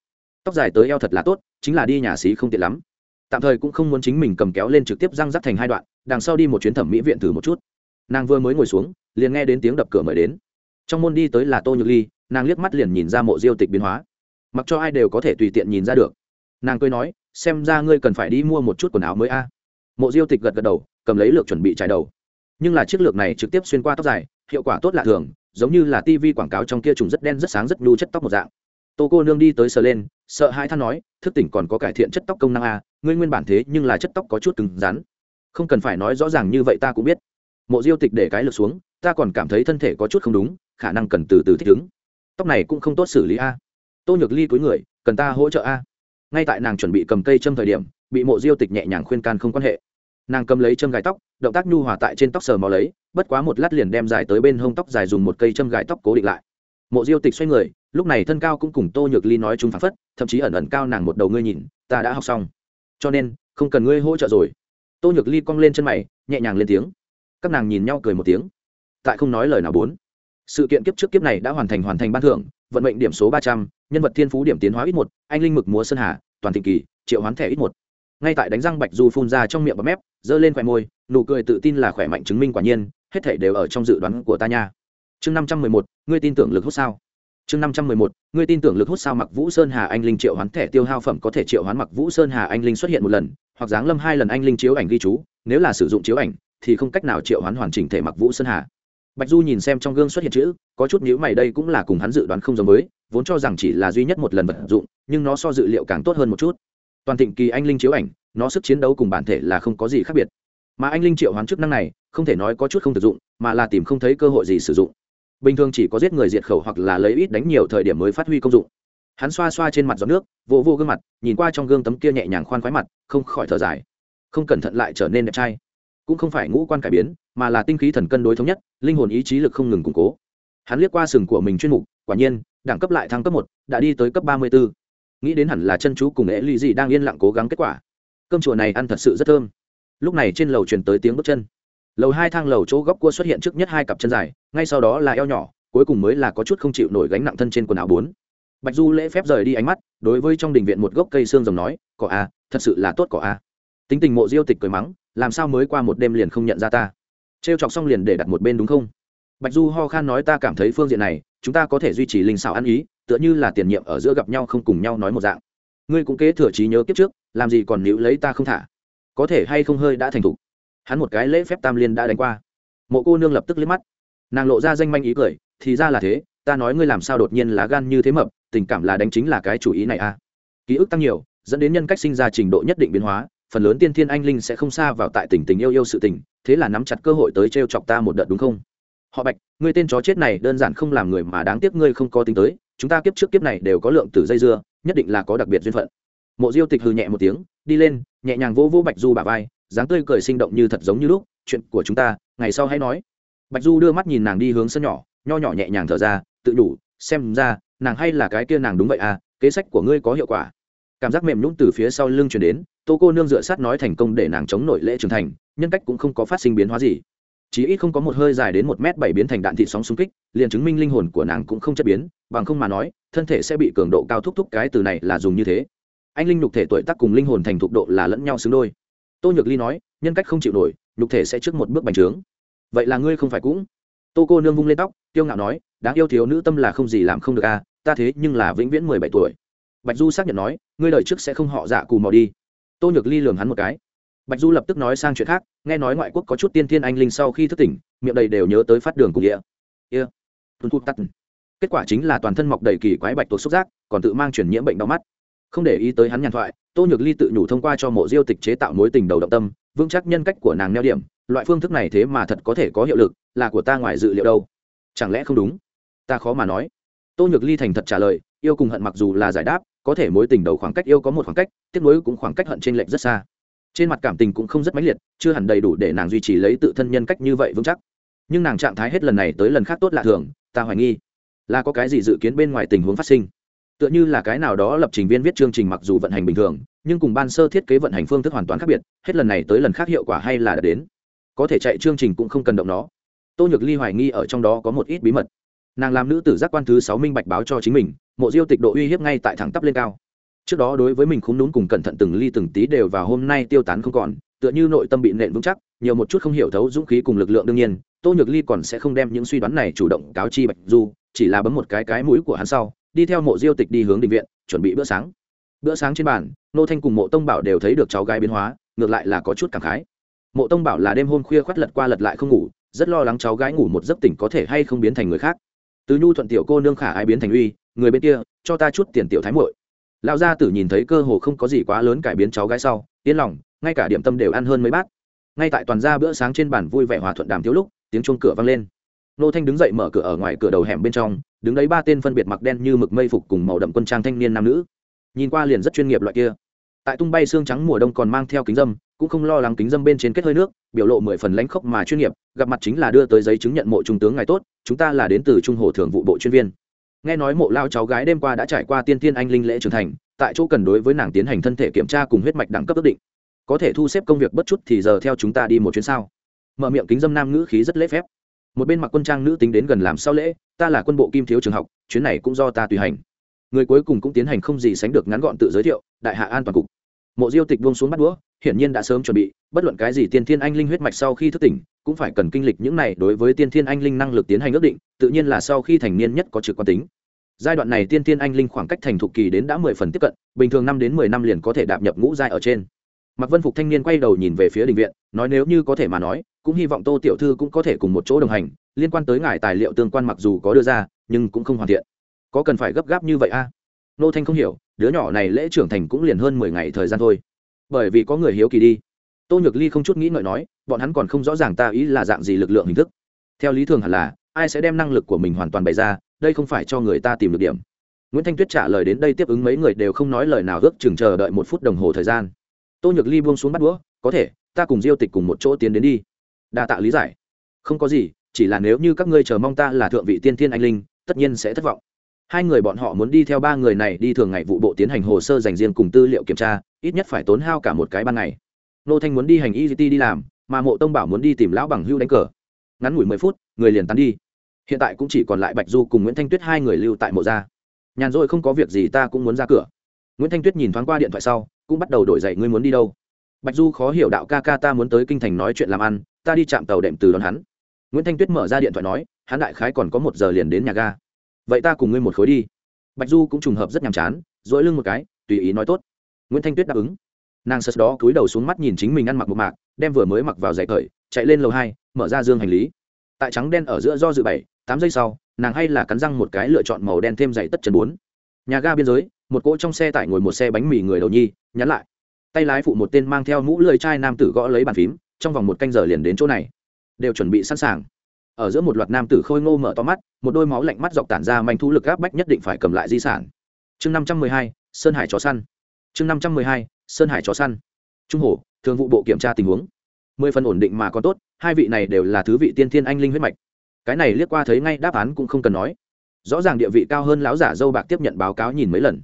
Tóc dài tới eo thật là tốt, chính là đi nhà xí không tiện lắm. Tạm thời cũng không muốn chính mình cầm kéo lên trực tiếp răng rắc thành hai đoạn, đằng sau đi một chuyến thẩm mỹ viện thử một chút. Nàng vừa mới ngồi xuống, liền nghe đến tiếng đập cửa mời đến. Trong môn đi tới là tô nhược ly, nàng liếc mắt liền nhìn ra mộ diêu tịch biến hóa. Mặc cho ai đều có thể tùy tiện nhìn ra được nàng cười nói, xem ra ngươi cần phải đi mua một chút quần áo mới a. Mộ diêu tịch gật gật đầu, cầm lấy lược chuẩn bị trải đầu. Nhưng là chiếc lược này trực tiếp xuyên qua tóc dài, hiệu quả tốt lạ thường, giống như là tivi quảng cáo trong kia trùng rất đen rất sáng rất nhu chất tóc một dạng. Tô cô nương đi tới sờ lên, sợ hai than nói, thức tỉnh còn có cải thiện chất tóc công năng a, ngươi nguyên bản thế nhưng là chất tóc có chút cứng rắn. Không cần phải nói rõ ràng như vậy ta cũng biết. Mộ diêu tịch để cái lược xuống, ta còn cảm thấy thân thể có chút không đúng, khả năng cần từ từ thích ứng. Tóc này cũng không tốt xử lý a. Tô nhược ly cuối người, cần ta hỗ trợ a? Ngay tại nàng chuẩn bị cầm cây châm thời điểm, bị mộ diêu tịch nhẹ nhàng khuyên can không quan hệ. Nàng cầm lấy châm gài tóc, động tác nhu hòa tại trên tóc sờ mò lấy, bất quá một lát liền đem dài tới bên hông tóc dài dùng một cây châm gài tóc cố định lại. Mộ diêu tịch xoay người, lúc này thân cao cũng cùng tô nhược ly nói chúng phản phất, thậm chí ẩn ẩn cao nàng một đầu ngươi nhìn, ta đã học xong. Cho nên, không cần ngươi hỗ trợ rồi. Tô nhược ly cong lên chân mày, nhẹ nhàng lên tiếng. Các nàng nhìn nhau cười một tiếng. Tại không nói lời nào bốn. Sự kiện kiếp trước kiếp này đã hoàn thành hoàn thành ban thưởng vận mệnh điểm số ba trăm, nhân vật thiên phú điểm tiến hóa ít một, anh linh mực múa sơn hà, toàn thịnh kỳ, triệu hoán thẻ ít một. Ngay tại đánh răng bạch du phun ra trong miệng và mép, giơ lên khỏe môi, nụ cười tự tin là khỏe mạnh chứng minh quả nhiên, hết thể đều ở trong dự đoán của ta nha. Chương năm trăm mười một, ngươi tin tưởng lực hút sao? Chương năm trăm mười một, ngươi tin tưởng lực hút sao mặc vũ sơn hà anh linh triệu hoán thẻ tiêu hao phẩm có thể triệu hoán mặc vũ sơn hà anh linh xuất hiện một lần, hoặc giáng lâm hai lần anh linh chiếu ảnh ghi chú, nếu là sử dụng chiếu ảnh, thì không cách nào triệu hoán hoàn chỉnh thể mặc vũ sơn hà bạch du nhìn xem trong gương xuất hiện chữ, có chút nhữ mày, đây cũng là cùng hắn dự đoán không giống với, vốn cho rằng chỉ là duy nhất một lần vật dụng, nhưng nó so dự liệu càng tốt hơn một chút. Toàn thịnh kỳ anh linh chiếu ảnh, nó sức chiến đấu cùng bản thể là không có gì khác biệt. Mà anh linh triệu hoán chức năng này, không thể nói có chút không thực dụng, mà là tìm không thấy cơ hội gì sử dụng. Bình thường chỉ có giết người diệt khẩu hoặc là lấy ít đánh nhiều thời điểm mới phát huy công dụng. Hắn xoa xoa trên mặt giọt nước, vô vô gương mặt, nhìn qua trong gương tấm kia nhẹ nhàng khoan khoái mặt, không khỏi thở dài. Không cẩn thận lại trở nên đẹp trai cũng không phải ngũ quan cải biến, mà là tinh khí thần cân đối thống nhất, linh hồn ý chí lực không ngừng củng cố. Hắn liếc qua sừng của mình chuyên mục, quả nhiên, đẳng cấp lại thăng cấp một, đã đi tới cấp ba mươi bốn nghĩ đến hẳn là chân chú cùng ế ly dị đang yên lặng cố gắng kết quả. Cơm chùa này ăn thật sự rất thơm. Lúc này trên lầu truyền tới tiếng bước chân. Lầu hai thang lầu chỗ góc cua xuất hiện trước nhất hai cặp chân dài, ngay sau đó là eo nhỏ, cuối cùng mới là có chút không chịu nổi gánh nặng thân trên quần áo bốn. Bạch du lễ phép rời đi ánh mắt, đối với trong đình viện một gốc cây xương rồng nói, cỏ a thật sự là tốt cỏ a tính tình mộ diêu tịch cười mắng làm sao mới qua một đêm liền không nhận ra ta? Trêu chọc xong liền để đặt một bên đúng không? Bạch du ho khan nói ta cảm thấy phương diện này, chúng ta có thể duy trì linh xảo ăn ý, tựa như là tiền nhiệm ở giữa gặp nhau không cùng nhau nói một dạng. Ngươi cũng kế thừa trí nhớ kiếp trước, làm gì còn níu lấy ta không thả? Có thể hay không hơi đã thành thục? Hắn một cái lễ phép tam liên đã đánh qua. Mộ cô nương lập tức liếc mắt. Nàng lộ ra danh manh ý cười, thì ra là thế, ta nói ngươi làm sao đột nhiên lá gan như thế mập, tình cảm là đánh chính là cái chủ ý này à? Ký ức tăng nhiều, dẫn đến nhân cách sinh ra trình độ nhất định biến hóa phần lớn tiên thiên anh linh sẽ không xa vào tại tình tình yêu yêu sự tình, thế là nắm chặt cơ hội tới t chọc ta một đợt đúng không? Họ bạch, ngươi tên chó chết này đơn giản không làm người mà đáng tiếc ngươi không có tính tới, chúng ta kiếp trước kiếp này đều có lượng tử dây dưa, nhất định là có đặc biệt duyên phận. Mộ diêu tịch hừ nhẹ một tiếng, đi lên, nhẹ nhàng vô vô bạch du bà vai, dáng tươi cười sinh động như thật giống như lúc, chuyện của chúng ta, ngày sau hãy nói. Bạch du đưa mắt nhìn nàng đi hướng sân nhỏ, nho nhỏ nhẹ nhàng thở ra, tự đủ, xem ra, nàng hay là cái kia nàng đúng vậy à kế sách của ngươi có hiệu quả cảm giác mềm nhũng từ phía sau lưng chuyển đến tô cô nương dựa sát nói thành công để nàng chống nội lễ trưởng thành, nhân cách cũng không có phát sinh biến hóa gì. Chí ít không có một hơi dài đến một m bảy biến thành đạn thị sóng xung kích, liền chứng minh linh hồn của nàng cũng không chất biến, bằng không mà nói, thân thể sẽ bị cường độ cao thúc thúc cái từ này là dùng như thế. Anh linh nhục thể tuổi tác cùng linh hồn thành thục độ là lẫn nhau xứng đôi. Tô nhược ly nói, nhân cách không chịu nổi, nhục thể sẽ trước một bước bành trướng. Vậy là ngươi không phải cũng? Tô cô nương vung lên tóc tiêu ngạo nói, đáng yêu thiếu nữ tâm là không gì làm không được à ta thế nhưng là vĩnh viễn mười bảy tuổi bạch du xác nhận nói, ngươi lời trước sẽ không họ dạ cù mò đi. Tô nhược ly lường hắn một cái. Bạch du lập tức nói sang chuyện khác, nghe nói ngoại quốc có chút tiên thiên anh linh sau khi thức tỉnh, miệng đầy đều nhớ tới phát đường cùng địa ia kết quả chính là toàn thân mọc đầy kỳ quái bạch tuộc xúc giác, còn tự mang chuyển nhiễm bệnh đau mắt. Không để ý tới hắn nhàn thoại, tô nhược ly tự nhủ thông qua cho mộ diêu tịch chế tạo mối tình đầu động tâm, vững chắc nhân cách của nàng neo điểm, loại phương thức này thế mà thật có thể có hiệu lực, là của ta ngoài dự liệu đâu. Chẳng lẽ không đúng? Ta khó mà nói. Tô nhược ly thành thật trả lời, yêu cùng hận mặc dù là giải đáp có thể mối tình đầu khoảng cách yêu có một khoảng cách, tiếc nuối cũng khoảng cách hận trên lệch rất xa. Trên mặt cảm tình cũng không rất mãnh liệt, chưa hẳn đầy đủ để nàng duy trì lấy tự thân nhân cách như vậy vững chắc. Nhưng nàng trạng thái hết lần này tới lần khác tốt lạ thường, ta hoài nghi là có cái gì dự kiến bên ngoài tình huống phát sinh. Tựa như là cái nào đó lập trình viên viết chương trình mặc dù vận hành bình thường, nhưng cùng ban sơ thiết kế vận hành phương thức hoàn toàn khác biệt, hết lần này tới lần khác hiệu quả hay là đã đến. Có thể chạy chương trình cũng không cần động nó. Tô nhược ly hoài nghi ở trong đó có một ít bí mật nàng làm nữ tử giác quan thứ sáu minh bạch báo cho chính mình, mộ diêu tịch độ uy hiếp ngay tại thẳng tắp lên cao. Trước đó đối với mình khúng núm cùng cẩn thận từng ly từng tí đều và hôm nay tiêu tán không còn, tựa như nội tâm bị nện vững chắc, nhiều một chút không hiểu thấu dũng khí cùng lực lượng đương nhiên, tô nhược ly còn sẽ không đem những suy đoán này chủ động cáo chi bạch du, chỉ là bấm một cái cái mũi của hắn sau, đi theo mộ diêu tịch đi hướng định viện, chuẩn bị bữa sáng. Bữa sáng trên bàn, nô thanh cùng mộ tông bảo đều thấy được cháu gái biến hóa, ngược lại là có chút cảm khái. Mộ tông bảo là đêm hôm khuya khoắt lật qua lật lại không ngủ, rất lo lắng cháu gái ngủ một giấc tỉnh có thể hay không biến thành người khác từ nhu thuận tiểu cô nương khả ai biến thành uy, người bên kia, cho ta chút tiền tiểu thái muội. Lão gia tử nhìn thấy cơ hồ không có gì quá lớn cải biến cháu gái sau, yên lòng, ngay cả điểm tâm đều ăn hơn mấy bát. Ngay tại toàn gia bữa sáng trên bàn vui vẻ hòa thuận đàm thiếu lúc, tiếng chuông cửa vang lên. Nô thanh đứng dậy mở cửa ở ngoài cửa đầu hẻm bên trong, đứng đấy ba tên phân biệt mặc đen như mực mây phục cùng màu đậm quân trang thanh niên nam nữ. Nhìn qua liền rất chuyên nghiệp loại kia. Tại tung bay xương trắng mùa đông còn mang theo kính dâm cũng không lo lắng kính dâm bên trên kết hơi nước, biểu lộ mười phần lãnh khốc mà chuyên nghiệp, gặp mặt chính là đưa tới giấy chứng nhận mộ trung tướng ngài tốt, chúng ta là đến từ trung hồ thường vụ bộ chuyên viên. Nghe nói mộ lao cháu gái đêm qua đã trải qua tiên tiên anh linh lễ trưởng thành, tại chỗ cần đối với nàng tiến hành thân thể kiểm tra cùng huyết mạch đẳng cấp ước định. Có thể thu xếp công việc bất chút thì giờ theo chúng ta đi một chuyến sao mở miệng kính dâm nam ngữ khí rất lễ phép. Một bên mặc quân trang nữ tính đến gần làm sau lễ, ta là quân bộ kim thiếu trường học, chuyến này cũng do ta tùy hành. Người cuối cùng cũng tiến hành không gì sánh được ngắn gọn tự giới thiệu, đại hạ an toàn cục mộ diêu tịch buông xuống bắt đũa hiển nhiên đã sớm chuẩn bị bất luận cái gì tiên thiên anh linh huyết mạch sau khi thức tỉnh cũng phải cần kinh lịch những này đối với tiên thiên anh linh năng lực tiến hành ước định tự nhiên là sau khi thành niên nhất có trực quan tính giai đoạn này tiên thiên anh linh khoảng cách thành thục kỳ đến đã mười phần tiếp cận bình thường năm đến mười năm liền có thể đạp nhập ngũ giai ở trên mặc Vân Phục thanh niên quay đầu nhìn về phía đình viện, nói nếu như có thể mà nói, cũng hy vọng Tô tiểu thư cũng có thể cùng một chỗ đồng hành, liên quan tới ngài tài liệu tương quan mặc dù có đưa ra, nhưng cũng không hoàn thiện. Có cần phải gấp gáp như vậy a? À? Nô Thanh không hiểu, đứa nhỏ này lễ trưởng thành cũng liền hơn mười ngày thời gian thôi. Bởi vì có người hiếu kỳ đi. Tô Nhược Ly không chút nghĩ ngợi nói, bọn hắn còn không rõ ràng ta ý là dạng gì lực lượng hình thức. Theo lý thường hẳn là, ai sẽ đem năng lực của mình hoàn toàn bày ra, đây không phải cho người ta tìm được điểm. Nguyễn Thanh Tuyết trả lời đến đây tiếp ứng mấy người đều không nói lời nào ước chừng chờ đợi một phút đồng hồ thời gian tô nhược ly buông xuống bắt đũa có thể ta cùng diêu tịch cùng một chỗ tiến đến đi đa tạ lý giải không có gì chỉ là nếu như các ngươi chờ mong ta là thượng vị tiên thiên anh linh tất nhiên sẽ thất vọng hai người bọn họ muốn đi theo ba người này đi thường ngày vụ bộ tiến hành hồ sơ dành riêng cùng tư liệu kiểm tra, ít nhất phải tốn hao cả một cái ban ngày. Nô thanh muốn đi hành y đi làm, mà mộ tông bảo muốn đi tìm lão bằng hưu đánh cờ. Ngắn ngủi mười phút, người liền tán đi. Hiện tại cũng chỉ còn lại bạch du cùng nguyễn thanh tuyết hai người lưu tại mộ gia. Nhàn rỗi không có việc gì ta cũng muốn ra cửa. Nguyễn thanh tuyết nhìn thoáng qua điện thoại sau, cũng bắt đầu đổi dậy ngươi muốn đi đâu? Bạch du khó hiểu đạo, ca ca ta muốn tới kinh thành nói chuyện làm ăn, ta đi chạm tàu đệm từ đón hắn. Nguyễn thanh tuyết mở ra điện thoại nói, hắn đại khái còn có một giờ liền đến nhà ga vậy ta cùng ngươi một khối đi. Bạch du cũng trùng hợp rất nhàm chán dỗi lưng một cái, tùy ý nói tốt. Nguyễn thanh tuyết đáp ứng. Nàng sật đó cúi đầu xuống mắt nhìn chính mình ăn mặc một mạc, đem vừa mới mặc vào giày cởi, chạy lên lầu hai, mở ra dương hành lý. Tại trắng đen ở giữa do dự bảy, tám giây sau, nàng hay là cắn răng một cái lựa chọn màu đen thêm giày tất chân bốn. Nhà ga biên giới, một cỗ trong xe tải ngồi một xe bánh mì người đầu nhi, nhắn lại. Tay lái phụ một tên mang theo mũ lưỡi chai nam tử gõ lấy bàn phím, trong vòng một canh giờ liền đến chỗ này. Đều chuẩn bị sẵn sàng ở giữa một loạt nam tử khôi ngô mở to mắt, một đôi máu lạnh mắt dọc tản ra manh thu lực áp bách nhất định phải cầm lại di sản. Chương năm trăm mười hai, sơn hải chó săn. Chương năm trăm mười hai, sơn hải chó săn. Trung hồ thường vụ bộ kiểm tra tình huống. Mười phần ổn định mà còn tốt, hai vị này đều là thứ vị tiên thiên anh linh huyết mạch. Cái này liếc qua thấy ngay đáp án cũng không cần nói. Rõ ràng địa vị cao hơn lão giả dâu bạc tiếp nhận báo cáo nhìn mấy lần.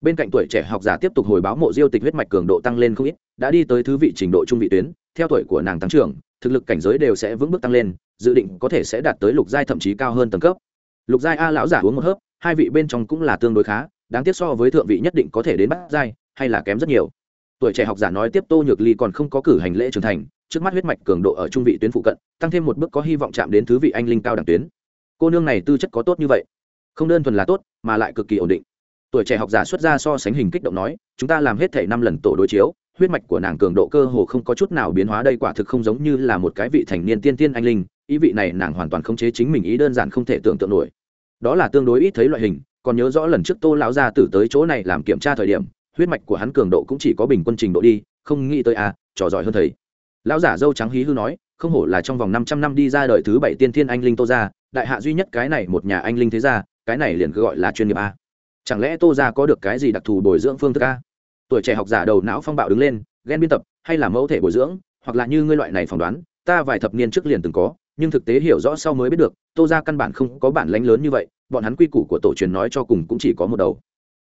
Bên cạnh tuổi trẻ học giả tiếp tục hồi báo mộ diêu tịch huyết mạch cường độ tăng lên không ít, đã đi tới thứ vị trình độ trung vị tuyến, theo tuổi của nàng tăng trưởng, thực lực cảnh giới đều sẽ vững bước tăng lên dự định có thể sẽ đạt tới lục giai thậm chí cao hơn tầng cấp. Lục giai a lão giả uống một hớp, hai vị bên trong cũng là tương đối khá, đáng tiếc so với thượng vị nhất định có thể đến bát giai, hay là kém rất nhiều. Tuổi trẻ học giả nói tiếp tô nhược ly còn không có cử hành lễ trưởng thành, trước mắt huyết mạch cường độ ở trung vị tuyến phụ cận, tăng thêm một bước có hy vọng chạm đến thứ vị anh linh cao đẳng tuyến. Cô nương này tư chất có tốt như vậy, không đơn thuần là tốt, mà lại cực kỳ ổn định. Tuổi trẻ học giả xuất ra so sánh hình kích động nói, chúng ta làm hết thể năm lần tổ đối chiếu, huyết mạch của nàng cường độ cơ hồ không có chút nào biến hóa, đây quả thực không giống như là một cái vị thành niên tiên tiên anh linh ý vị này nàng hoàn toàn không chế chính mình ý đơn giản không thể tưởng tượng nổi. Đó là tương đối ít thấy loại hình, còn nhớ rõ lần trước tô lão gia tử tới chỗ này làm kiểm tra thời điểm, huyết mạch của hắn cường độ cũng chỉ có bình quân trình độ đi, không nghĩ tới à trò giỏi hơn thầy. Lão giả dâu trắng hí hư nói, không hổ là trong vòng 500 năm đi ra đời thứ bảy tiên thiên anh linh tô gia, đại hạ duy nhất cái này một nhà anh linh thế gia, cái này liền cứ gọi là chuyên nghiệp a. Chẳng lẽ tô gia có được cái gì đặc thù bồi dưỡng phương thức a? Tuổi trẻ học giả đầu não phong bạo đứng lên ghen biên tập, hay là mẫu thể bồi dưỡng, hoặc là như ngươi loại này phỏng đoán, ta vài thập niên trước liền từng có nhưng thực tế hiểu rõ sau mới biết được, tô ra căn bản không có bản lánh lớn như vậy, bọn hắn quy củ của tổ truyền nói cho cùng cũng chỉ có một đầu.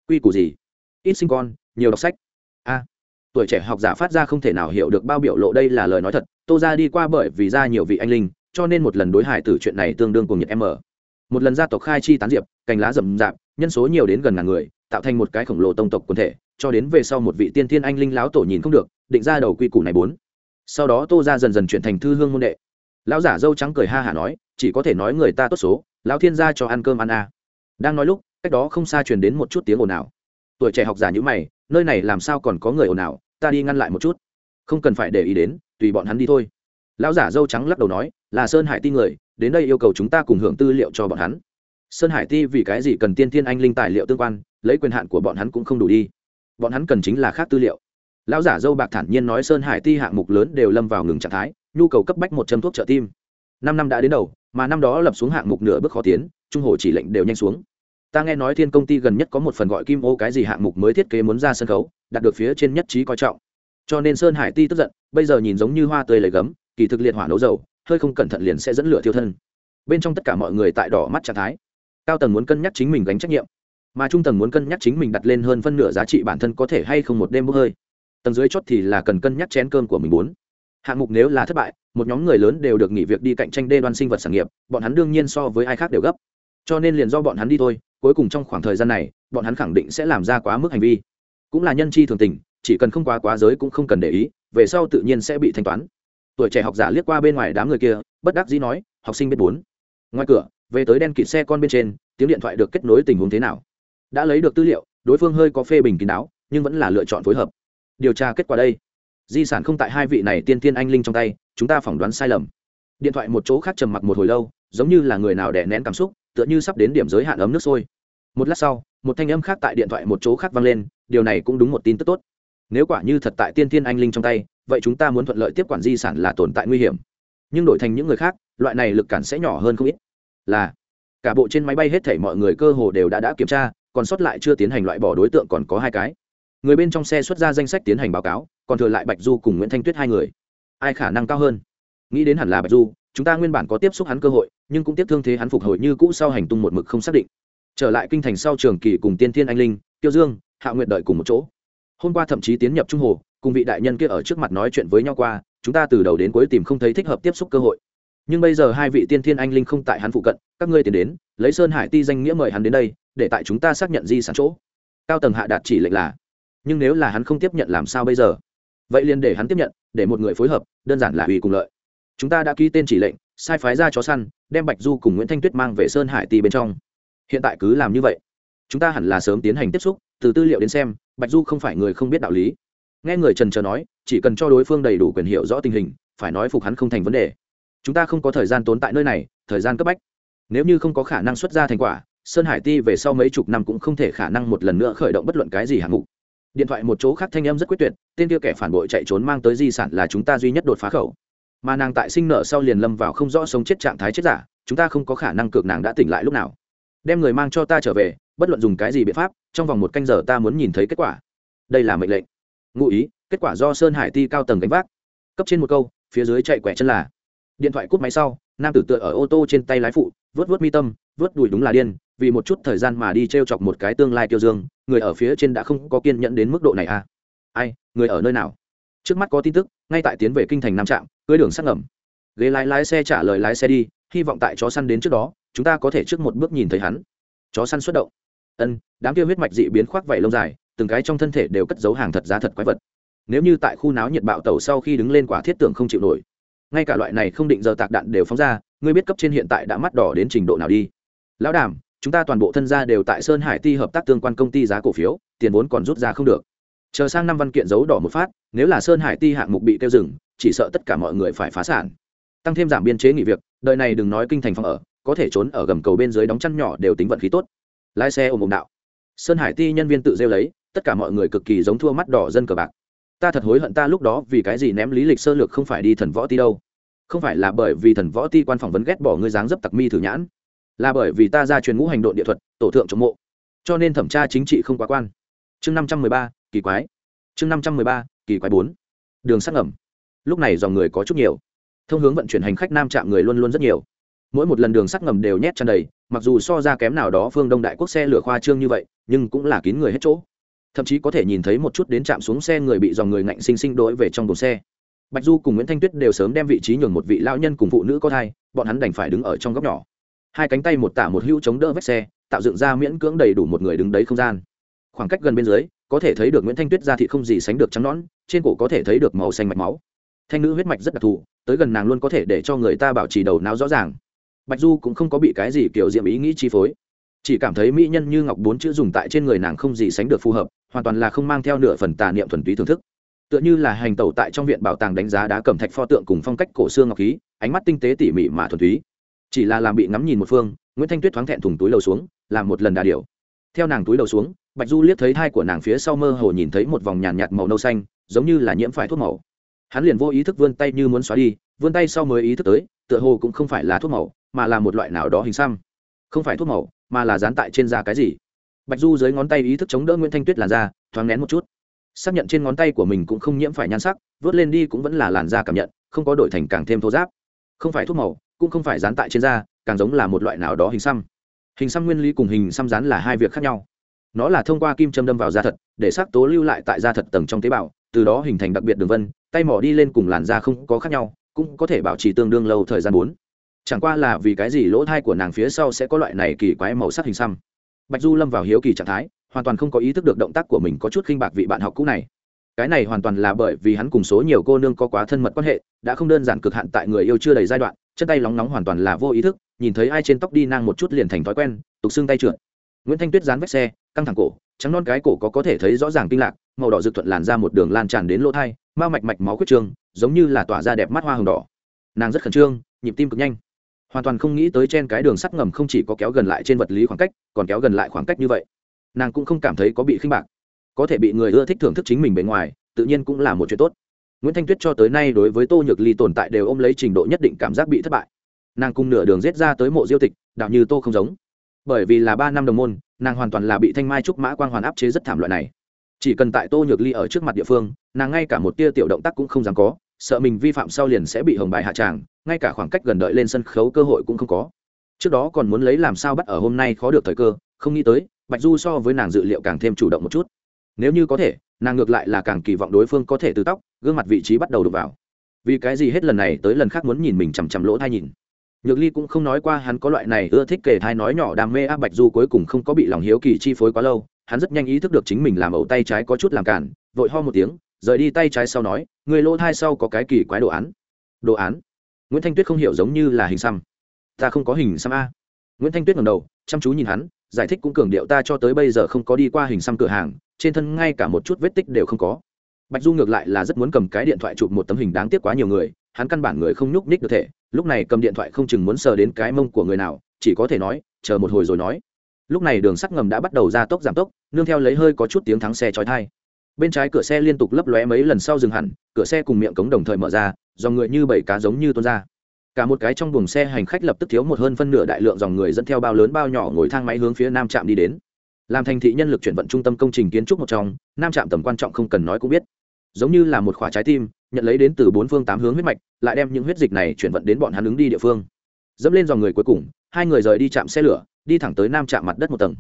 Quy củ gì? Ít sinh con, nhiều đọc sách. A. Tuổi trẻ học giả phát ra không thể nào hiểu được bao biểu lộ đây là lời nói thật, tô ra đi qua bởi vì ra nhiều vị anh linh, cho nên một lần đối hải tử chuyện này tương đương cùng nhật m một lần gia tộc khai chi tán diệp, cành lá rậm rạp, nhân số nhiều đến gần ngàn người, tạo thành một cái khổng lồ tông tộc quần thể, cho đến về sau một vị tiên thiên anh linh láo tổ nhìn không được, định ra đầu quy củ này bốn. Sau đó tô ra dần dần chuyển thành thư hương môn đệ lão giả dâu trắng cười ha hả nói, chỉ có thể nói người ta tốt số, lão thiên gia cho ăn cơm ăn à. đang nói lúc, cách đó không xa truyền đến một chút tiếng ồn ào. Tuổi trẻ học giả như mày, nơi này làm sao còn có người ồn ào, ta đi ngăn lại một chút. Không cần phải để ý đến, tùy bọn hắn đi thôi. Lão giả dâu trắng lắc đầu nói, là sơn hải ti người, đến đây yêu cầu chúng ta cùng hưởng tư liệu cho bọn hắn. Sơn hải ti vì cái gì cần tiên thiên anh linh tài liệu tương quan, lấy quyền hạn của bọn hắn cũng không đủ đi. Bọn hắn cần chính là khác tư liệu. Lão giả dâu bạc thản nhiên nói sơn hải ti hạng mục lớn đều lâm vào ngừng trạng thái nhu cầu cấp bách một châm thuốc trợ tim. Năm năm đã đến đầu, mà năm đó lập xuống hạng mục nửa bước khó tiến, trung hồ chỉ lệnh đều nhanh xuống. Ta nghe nói thiên công ty gần nhất có một phần gọi kim ô cái gì hạng mục mới thiết kế muốn ra sân khấu, đạt được phía trên nhất trí coi trọng. Cho nên sơn hải ti tức giận, bây giờ nhìn giống như hoa tươi lấy gấm, kỳ thực liệt hỏa nấu dầu, hơi không cẩn thận liền sẽ dẫn lửa thiêu thân. Bên trong tất cả mọi người tại đỏ mắt trạng thái. Cao tầng muốn cân nhắc chính mình gánh trách nhiệm, mà trung tầng muốn cân nhắc chính mình đặt lên hơn phân nửa giá trị bản thân có thể hay không một đêm bốc hơi. Tầng dưới chót thì là cần cân nhắc chén cơm của mình muốn hạng mục nếu là thất bại, một nhóm người lớn đều được nghỉ việc đi cạnh tranh đê đoan sinh vật sản nghiệp, bọn hắn đương nhiên so với ai khác đều gấp. Cho nên liền do bọn hắn đi thôi, cuối cùng trong khoảng thời gian này, bọn hắn khẳng định sẽ làm ra quá mức hành vi. Cũng là nhân chi thường tình, chỉ cần không quá quá giới cũng không cần để ý, về sau tự nhiên sẽ bị thanh toán. Tuổi trẻ học giả liếc qua bên ngoài đám người kia, bất đắc dĩ nói, học sinh biết bốn. Ngoài cửa, về tới đen kịt xe con bên trên, tiếng điện thoại được kết nối tình huống thế nào? Đã lấy được tư liệu, đối phương hơi có phê bình kín đáo, nhưng vẫn là lựa chọn phối hợp. Điều tra kết quả đây di sản không tại hai vị này tiên tiên anh linh trong tay, chúng ta phỏng đoán sai lầm. Điện thoại một chỗ khác trầm mặc một hồi lâu, giống như là người nào đè nén cảm xúc, tựa như sắp đến điểm giới hạn ấm nước sôi. Một lát sau, một thanh âm khác tại điện thoại một chỗ khác vang lên, điều này cũng đúng một tin tức tốt. Nếu quả như thật tại tiên tiên anh linh trong tay, vậy chúng ta muốn thuận lợi tiếp quản di sản là tồn tại nguy hiểm. Nhưng đổi thành những người khác, loại này lực cản sẽ nhỏ hơn không ít. Là, cả bộ trên máy bay hết thảy mọi người cơ hồ đều đã đã kiểm tra, còn sót lại chưa tiến hành loại bỏ đối tượng còn có hai cái. Người bên trong xe xuất ra danh sách tiến hành báo cáo còn thừa lại bạch du cùng nguyễn thanh tuyết hai người ai khả năng cao hơn nghĩ đến hẳn là bạch du chúng ta nguyên bản có tiếp xúc hắn cơ hội nhưng cũng tiếp thương thế hắn phục hồi như cũ sau hành tung một mực không xác định trở lại kinh thành sau trường kỳ cùng tiên thiên anh linh tiêu dương hạ nguyện đợi cùng một chỗ hôm qua thậm chí tiến nhập trung hồ cùng vị đại nhân kia ở trước mặt nói chuyện với nhau qua chúng ta từ đầu đến cuối tìm không thấy thích hợp tiếp xúc cơ hội nhưng bây giờ hai vị tiên thiên anh linh không tại hắn phụ cận các ngươi tiến đến lấy sơn hải ti danh nghĩa mời hắn đến đây để tại chúng ta xác nhận di sản chỗ cao tầng hạ đạt chỉ lệnh là nhưng nếu là hắn không tiếp nhận làm sao bây giờ vậy liền để hắn tiếp nhận, để một người phối hợp, đơn giản là ủy cùng lợi. Chúng ta đã ký tên chỉ lệnh, sai phái ra chó săn, đem bạch du cùng nguyễn thanh tuyết mang về sơn hải ti bên trong. Hiện tại cứ làm như vậy. Chúng ta hẳn là sớm tiến hành tiếp xúc, từ tư liệu đến xem, bạch du không phải người không biết đạo lý. Nghe người trần trờ nói, chỉ cần cho đối phương đầy đủ quyền hiểu rõ tình hình, phải nói phục hắn không thành vấn đề. Chúng ta không có thời gian tốn tại nơi này, thời gian cấp bách. Nếu như không có khả năng xuất ra thành quả, sơn hải ti về sau mấy chục năm cũng không thể khả năng một lần nữa khởi động bất luận cái gì hạng mục điện thoại một chỗ khác thanh em rất quyết tuyệt, tên kia kẻ phản bội chạy trốn mang tới di sản là chúng ta duy nhất đột phá khẩu. Mà nàng tại sinh nợ sau liền lâm vào không rõ sống chết trạng thái chết giả, chúng ta không có khả năng cược nàng đã tỉnh lại lúc nào. Đem người mang cho ta trở về, bất luận dùng cái gì biện pháp, trong vòng một canh giờ ta muốn nhìn thấy kết quả. Đây là mệnh lệnh. Ngụ ý, kết quả do sơn hải ti cao tầng gánh vác. Cấp trên một câu, phía dưới chạy quẻ chân là. Điện thoại cút máy sau, nam tử tựa ở ô tô trên tay lái phụ vớt vớt mi tâm vớt đùi đúng là điên vì một chút thời gian mà đi t r e o chọc một cái tương lai kiêu dương, người ở phía trên đã không có kiên nhẫn đến mức độ này à? Ai, người ở nơi nào? Trước mắt có tin tức, ngay tại tiến về kinh thành nam trạm, cưới đường sắt ngầm. Ghế lái lái xe trả lời lái xe đi, hy vọng tại chó săn đến trước đó, chúng ta có thể trước một bước nhìn thấy hắn. Chó săn xuất động. Ân, đám kia huyết mạch dị biến khoác vảy lông dài, từng cái trong thân thể đều cất giấu hàng thật giá thật quái vật. Nếu như tại khu náo nhiệt bạo tàu sau khi đứng lên quả thiết tưởng không chịu nổi. Ngay cả loại này không định giờ tạc đạn đều phóng ra, ngươi biết cấp trên hiện tại đã mắt đỏ đến trình độ nào đi. Lão đàm chúng ta toàn bộ thân gia đều tại sơn hải ti hợp tác tương quan công ty giá cổ phiếu, tiền vốn còn rút ra không được. Chờ sang năm văn kiện giấu đỏ một phát, nếu là sơn hải ti hạng mục bị tiêu dừng, chỉ sợ tất cả mọi người phải phá sản. Tăng thêm giảm biên chế nghỉ việc, đời này đừng nói kinh thành phòng ở, có thể trốn ở gầm cầu bên dưới đóng chăn nhỏ đều tính vận khí tốt. Lái xe ôm ôm đạo. Sơn hải ti nhân viên tự rêu lấy, tất cả mọi người cực kỳ giống thua mắt đỏ dân cờ bạc. Ta thật hối hận ta lúc đó vì cái gì ném lý lịch sơ lược không phải đi thần võ ti đâu. Không phải là bởi vì thần võ ti quan phỏng vấn ghét bỏ ngươi dáng dấp tặc mi thử nhãn là bởi vì ta ra truyền ngũ hành độ địa thuật, tổ thượng chống mộ. Cho nên thẩm tra chính trị không quá quan. Chương năm trăm mười ba, kỳ quái. Chương năm trăm mười ba, kỳ quái bốn. Đường sắt ngầm. Lúc này dòng người có chút nhiều. Thông hướng vận chuyển hành khách nam trạm người luôn luôn rất nhiều. Mỗi một lần đường sắt ngầm đều nhét tràn đầy, mặc dù so ra kém nào đó phương đông đại quốc xe lửa khoa trương như vậy, nhưng cũng là kín người hết chỗ. Thậm chí có thể nhìn thấy một chút đến chạm xuống xe người bị dòng người ngạnh sinh sinh đổi về trong buồng xe. Bạch du cùng nguyễn thanh tuyết đều sớm đem vị trí nhường một vị lão nhân cùng phụ nữ có thai, bọn hắn đành phải đứng ở trong góc nhỏ hai cánh tay một tả một hữu chống đỡ vách xe, tạo dựng ra miễn cưỡng đầy đủ một người đứng đấy không gian. Khoảng cách gần bên dưới, có thể thấy được nguyễn thanh tuyết ra thị không gì sánh được trắng nõn, trên cổ có thể thấy được màu xanh mạch máu. Thanh nữ huyết mạch rất đặc thù, tới gần nàng luôn có thể để cho người ta bảo trì đầu não rõ ràng. Bạch du cũng không có bị cái gì kiểu diệm ý nghĩ chi phối. Chỉ cảm thấy mỹ nhân như ngọc bốn chữ dùng tại trên người nàng không gì sánh được phù hợp, hoàn toàn là không mang theo nửa phần tà niệm thuần túy thưởng thức. Tựa như là hành tẩu tại trong viện bảo tàng đánh giá đá cẩm thạch pho tượng cùng phong cách cổ xương ngọc khí, ánh mắt tinh tế tỉ mỉ mà thuần túy chỉ là làm bị ngắm nhìn một phương, nguyễn thanh tuyết thoáng thẹn thùng túi lầu xuống, làm một lần đà điều theo nàng túi lầu xuống, bạch du liếc thấy hai của nàng phía sau mơ hồ nhìn thấy một vòng nhàn nhạt màu nâu xanh, giống như là nhiễm phải thuốc màu. Hắn liền vô ý thức vươn tay như muốn xóa đi, vươn tay sau mới ý thức tới, tựa hồ cũng không phải là thuốc màu, mà là một loại nào đó hình xăm. Không phải thuốc màu, mà là dán tại trên da cái gì. Bạch du dưới ngón tay ý thức chống đỡ nguyễn thanh tuyết làn da, thoáng nén một chút. Xác nhận trên ngón tay của mình cũng không nhiễm phải nhan sắc, vớt lên đi cũng vẫn là làn da cảm nhận, không có đổi thành càng thêm thô giáp không phải thuốc màu cũng không phải dán tại trên da, càng giống là một loại nào đó hình xăm. Hình xăm nguyên lý cùng hình xăm dán là hai việc khác nhau. Nó là thông qua kim châm đâm vào da thật, để sắc tố lưu lại tại da thật tầng trong tế bào, từ đó hình thành đặc biệt đường vân, tay mỏ đi lên cùng làn da không có khác nhau, cũng có thể bảo trì tương đương lâu thời gian bốn. Chẳng qua là vì cái gì lỗ thai của nàng phía sau sẽ có loại này kỳ quái màu sắc hình xăm. Bạch du lâm vào hiếu kỳ trạng thái, hoàn toàn không có ý thức được động tác của mình có chút khinh bạc vị bạn học cũ này. Cái này hoàn toàn là bởi vì hắn cùng số nhiều cô nương có quá thân mật quan hệ, đã không đơn giản cực hạn tại người yêu chưa đầy giai đoạn chân tay lóng nóng hoàn toàn là vô ý thức, nhìn thấy ai trên tóc đi nang một chút liền thành thói quen, tục xương tay trượt. Nguyễn thanh tuyết dán vách xe, căng thẳng cổ, trắng non cái cổ có có thể thấy rõ ràng kinh lạc, màu đỏ rực thuận làn ra một đường lan tràn đến lỗ thai mao mạch mạch máu khuyết trương giống như là tỏa ra đẹp mắt hoa hồng đỏ. Nàng rất khẩn trương, nhịp tim cực nhanh. Hoàn toàn không nghĩ tới trên cái đường sắt ngầm không chỉ có kéo gần lại trên vật lý khoảng cách, còn kéo gần lại khoảng cách như vậy. Nàng cũng không cảm thấy có bị khinh bạc. Có thể bị người ưa thích thưởng thức chính mình bề ngoài, tự nhiên cũng là một chuyện tốt nguyễn thanh tuyết cho tới nay đối với tô nhược ly tồn tại đều ôm lấy trình độ nhất định cảm giác bị thất bại. Nàng cùng nửa đường rết ra tới mộ diêu tịch, đạo như tô không giống. Bởi vì là ba năm đồng môn, nàng hoàn toàn là bị thanh mai trúc mã quang hoàn áp chế rất thảm loại này. Chỉ cần tại tô nhược ly ở trước mặt địa phương, nàng ngay cả một tia tiểu động tác cũng không dám có, sợ mình vi phạm sau liền sẽ bị hồng bài hạ tràng, ngay cả khoảng cách gần đợi lên sân khấu cơ hội cũng không có. Trước đó còn muốn lấy làm sao bắt ở hôm nay khó được thời cơ, không nghĩ tới, bạch du so với nàng dự liệu càng thêm chủ động một chút. Nếu như có thể nàng ngược lại là càng kỳ vọng đối phương có thể từ tóc, gương mặt vị trí bắt đầu đục vào. Vì cái gì hết lần này tới lần khác muốn nhìn mình chằm chằm lỗ thai nhìn. Nhược ly cũng không nói qua hắn có loại này ưa thích kể thai nói nhỏ đam mê áp bạch du cuối cùng không có bị lòng hiếu kỳ chi phối quá lâu, hắn rất nhanh ý thức được chính mình làm ẩu tay trái có chút làm cản, vội ho một tiếng, rời đi tay trái sau nói, người lỗ thai sau có cái kỳ quái đồ án. Đồ án? Nguyễn thanh tuyết không hiểu giống như là hình xăm. Ta không có hình xăm a. Nguyễn thanh tuyết ngầm đầu, chăm chú nhìn hắn, giải thích cũng cường điệu ta cho tới bây giờ không có đi qua hình xăm cửa hàng trên thân ngay cả một chút vết tích đều không có. Bạch du ngược lại là rất muốn cầm cái điện thoại chụp một tấm hình đáng tiếc quá nhiều người, hắn căn bản người không nhúc nhích được thể, lúc này cầm điện thoại không chừng muốn sờ đến cái mông của người nào, chỉ có thể nói, chờ một hồi rồi nói. Lúc này đường sắt ngầm đã bắt đầu ra tốc giảm tốc, nương theo lấy hơi có chút tiếng thắng xe trói thai bên trái cửa xe liên tục lấp lóe mấy lần sau dừng hẳn, cửa xe cùng miệng cống đồng thời mở ra, dòng người như bảy cá giống như tuôn ra. Cả một cái trong buồng xe hành khách lập tức thiếu một hơn phân nửa đại lượng dòng người dẫn theo bao lớn bao nhỏ ngồi thang máy hướng phía nam trạm đi đến làm thành thị nhân lực chuyển vận trung tâm công trình kiến trúc một trong, nam trạm tầm quan trọng không cần nói cũng biết. Giống như là một khỏa trái tim, nhận lấy đến từ bốn phương tám hướng huyết mạch, lại đem những huyết dịch này chuyển vận đến bọn hắn ứng đi địa phương. Dẫm lên dòng người cuối cùng, hai người rời đi trạm xe lửa, đi thẳng tới nam trạm mặt đất một tầng.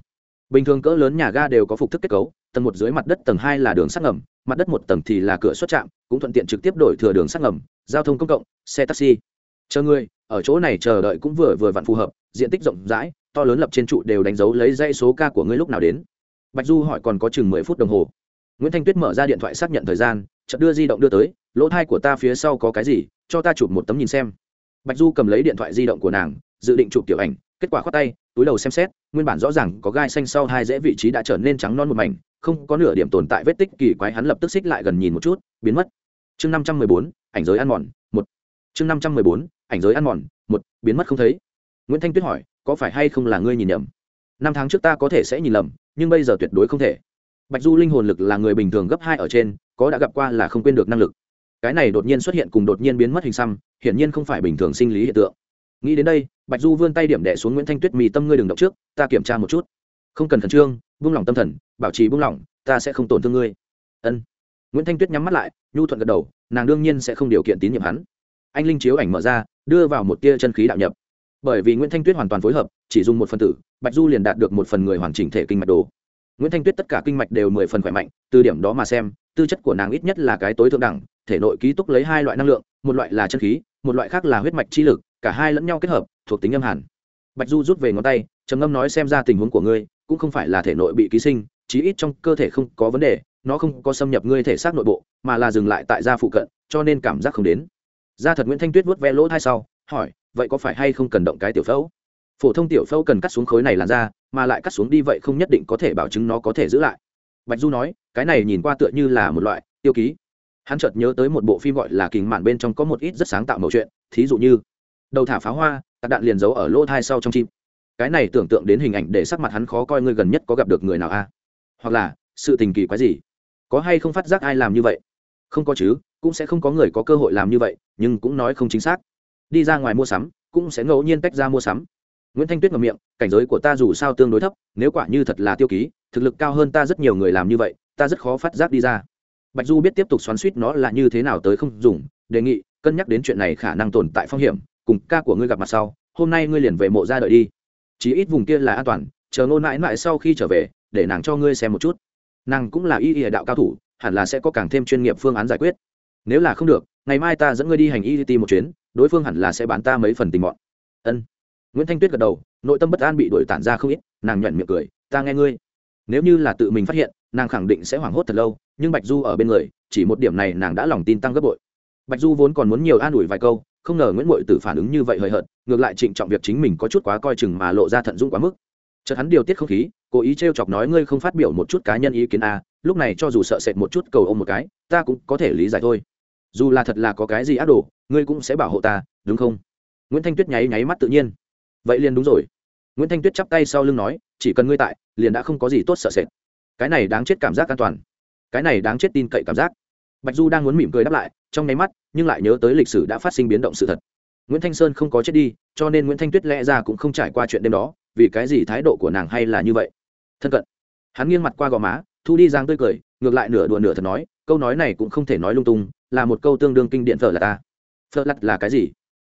Bình thường cỡ lớn nhà ga đều có phục thức kết cấu, tầng một dưới mặt đất, tầng hai là đường sắt ngầm, mặt đất một tầng thì là cửa xuất trạm, cũng thuận tiện trực tiếp đổi thừa đường sắt ngầm, giao thông công cộng, xe taxi. Chờ người, ở chỗ này chờ đợi cũng vừa vừa vặn phù hợp, diện tích rộng rãi to lớn lập trên trụ đều đánh dấu lấy dãy số ca của ngươi lúc nào đến. Bạch du hỏi còn có chừng mười phút đồng hồ. Nguyễn thanh tuyết mở ra điện thoại xác nhận thời gian, chợt đưa di động đưa tới, lỗ thai của ta phía sau có cái gì, cho ta chụp một tấm nhìn xem. Bạch du cầm lấy điện thoại di động của nàng, dự định chụp tiểu ảnh, kết quả khoát tay, túi đầu xem xét, nguyên bản rõ ràng có gai xanh sau hai dễ vị trí đã trở nên trắng non một mảnh, không có nửa điểm tồn tại vết tích kỳ quái, hắn lập tức xích lại gần nhìn một chút, biến mất. Chương năm trăm mười bốn, ảnh giới ăn mòn, một. Chương năm trăm mười bốn, ảnh giới ăn mòn, một, biến mất không thấy. Nguyễn thanh tuyết hỏi có phải hay không là ngươi nhìn nhầm? Năm tháng trước ta có thể sẽ nhìn lầm, nhưng bây giờ tuyệt đối không thể. Bạch du linh hồn lực là người bình thường gấp hai ở trên, có đã gặp qua là không quên được năng lực. Cái này đột nhiên xuất hiện cùng đột nhiên biến mất hình xăm, hiển nhiên không phải bình thường sinh lý hiện tượng. Nghĩ đến đây, bạch du vươn tay điểm đẻ xuống nguyễn thanh tuyết mì tâm ngươi đừng động trước, ta kiểm tra một chút. Không cần khẩn trương, buông lỏng tâm thần, bảo trì buông lỏng, ta sẽ không tổn thương ngươi. Ân. Nguyễn thanh tuyết nhắm mắt lại, nhu thuận gật đầu, nàng đương nhiên sẽ không điều kiện tín nhiệm hắn. Anh linh chiếu ảnh mở ra, đưa vào một tia chân khí đạo nhập bởi vì nguyễn thanh tuyết hoàn toàn phối hợp, chỉ dùng một phần tử, bạch du liền đạt được một phần người hoàn chỉnh thể kinh mạch đồ. Nguyễn thanh tuyết tất cả kinh mạch đều mười phần khỏe mạnh, từ điểm đó mà xem, tư chất của nàng ít nhất là cái tối thượng đẳng, thể nội ký túc lấy hai loại năng lượng, một loại là chân khí, một loại khác là huyết mạch chi lực, cả hai lẫn nhau kết hợp, thuộc tính âm hàn. Bạch du rút về ngón tay, trầm ngâm nói xem ra tình huống của ngươi, cũng không phải là thể nội bị ký sinh, chí ít trong cơ thể không có vấn đề, nó không có xâm nhập ngươi thể xác nội bộ, mà là dừng lại tại da phụ cận, cho nên cảm giác không đến. Da thật nguyễn thanh tuyết vuốt ve lỗ thai sau, hỏi vậy có phải hay không cần động cái tiểu phẫu? Phổ thông tiểu phẫu cần cắt xuống khối này làn da, mà lại cắt xuống đi vậy không nhất định có thể bảo chứng nó có thể giữ lại. Bạch du nói, cái này nhìn qua tựa như là một loại tiêu ký. Hắn chợt nhớ tới một bộ phim gọi là kình mạn bên trong có một ít rất sáng tạo mẫu chuyện, thí dụ như, đầu thả pháo hoa tạc đạn liền giấu ở lỗ thai sau trong chim. Cái này tưởng tượng đến hình ảnh để sắc mặt hắn khó coi, ngươi gần nhất có gặp được người nào a? Hoặc là, sự tình kỳ quái gì? Có hay không phát giác ai làm như vậy? Không có chứ, cũng sẽ không có người có cơ hội làm như vậy, nhưng cũng nói không chính xác đi ra ngoài mua sắm, cũng sẽ ngẫu nhiên tách ra mua sắm. Nguyễn thanh tuyết ngậm miệng, cảnh giới của ta dù sao tương đối thấp, nếu quả như thật là tiêu ký, thực lực cao hơn ta rất nhiều người làm như vậy, ta rất khó phát giác đi ra. Bạch du biết tiếp tục xoắn suýt nó là như thế nào tới không dùng, đề nghị, cân nhắc đến chuyện này khả năng tồn tại phong hiểm, cùng ca của ngươi gặp mặt sau, hôm nay ngươi liền về mộ ra đợi đi. Chỉ ít vùng kia là an toàn, chờ ngôn mãi mãi sau khi trở về, để nàng cho ngươi xem một chút. Nàng cũng là y y đạo cao thủ, hẳn là sẽ có càng thêm chuyên nghiệp phương án giải quyết. Nếu là không được, ngày mai ta dẫn ngươi đi hành y t một chuyến đối phương hẳn là sẽ bán ta mấy phần tình mọn. ân. Nguyễn thanh tuyết gật đầu nội tâm bất an bị đổi tản ra không ít nàng nhuận miệng cười ta nghe ngươi. Nếu như là tự mình phát hiện nàng khẳng định sẽ hoảng hốt thật lâu nhưng bạch du ở bên người chỉ một điểm này nàng đã lòng tin tăng gấp bội. Bạch du vốn còn muốn nhiều an ủi vài câu không ngờ nguyễn mội tử phản ứng như vậy hời hợt ngược lại trịnh trọng việc chính mình có chút quá coi chừng mà lộ ra thận dung quá mức. Chợt hắn điều tiết không khí cố ý t r e o chọc nói ngươi không phát biểu một chút cá nhân ý kiến a à, lúc này cho dù sợ sệt một chút cầu ôm một cái ta cũng có thể lý giải thôi dù là thật là có cái gì ác đồ, ngươi cũng sẽ bảo hộ ta, đúng không? Nguyễn thanh tuyết nháy nháy mắt tự nhiên. Vậy liền đúng rồi. Nguyễn thanh tuyết chắp tay sau lưng nói, chỉ cần ngươi tại, liền đã không có gì tốt sợ sệt. Cái này đáng chết cảm giác an toàn. Cái này đáng chết tin cậy cảm giác. Bạch du đang muốn mỉm cười đáp lại, trong nháy mắt, nhưng lại nhớ tới lịch sử đã phát sinh biến động sự thật. Nguyễn thanh sơn không có chết đi, cho nên nguyễn thanh tuyết lẽ ra cũng không trải qua chuyện đêm đó, vì cái gì thái độ của nàng hay là như vậy? Thân cận. Hắn nghiêng mặt qua gò má, thu đi giang tươi cười, ngược lại nửa đùa nửa thật nói, câu nói này cũng không thể nói lung tung là một câu tương đương kinh điện phở là ta. Phở lặt là cái gì?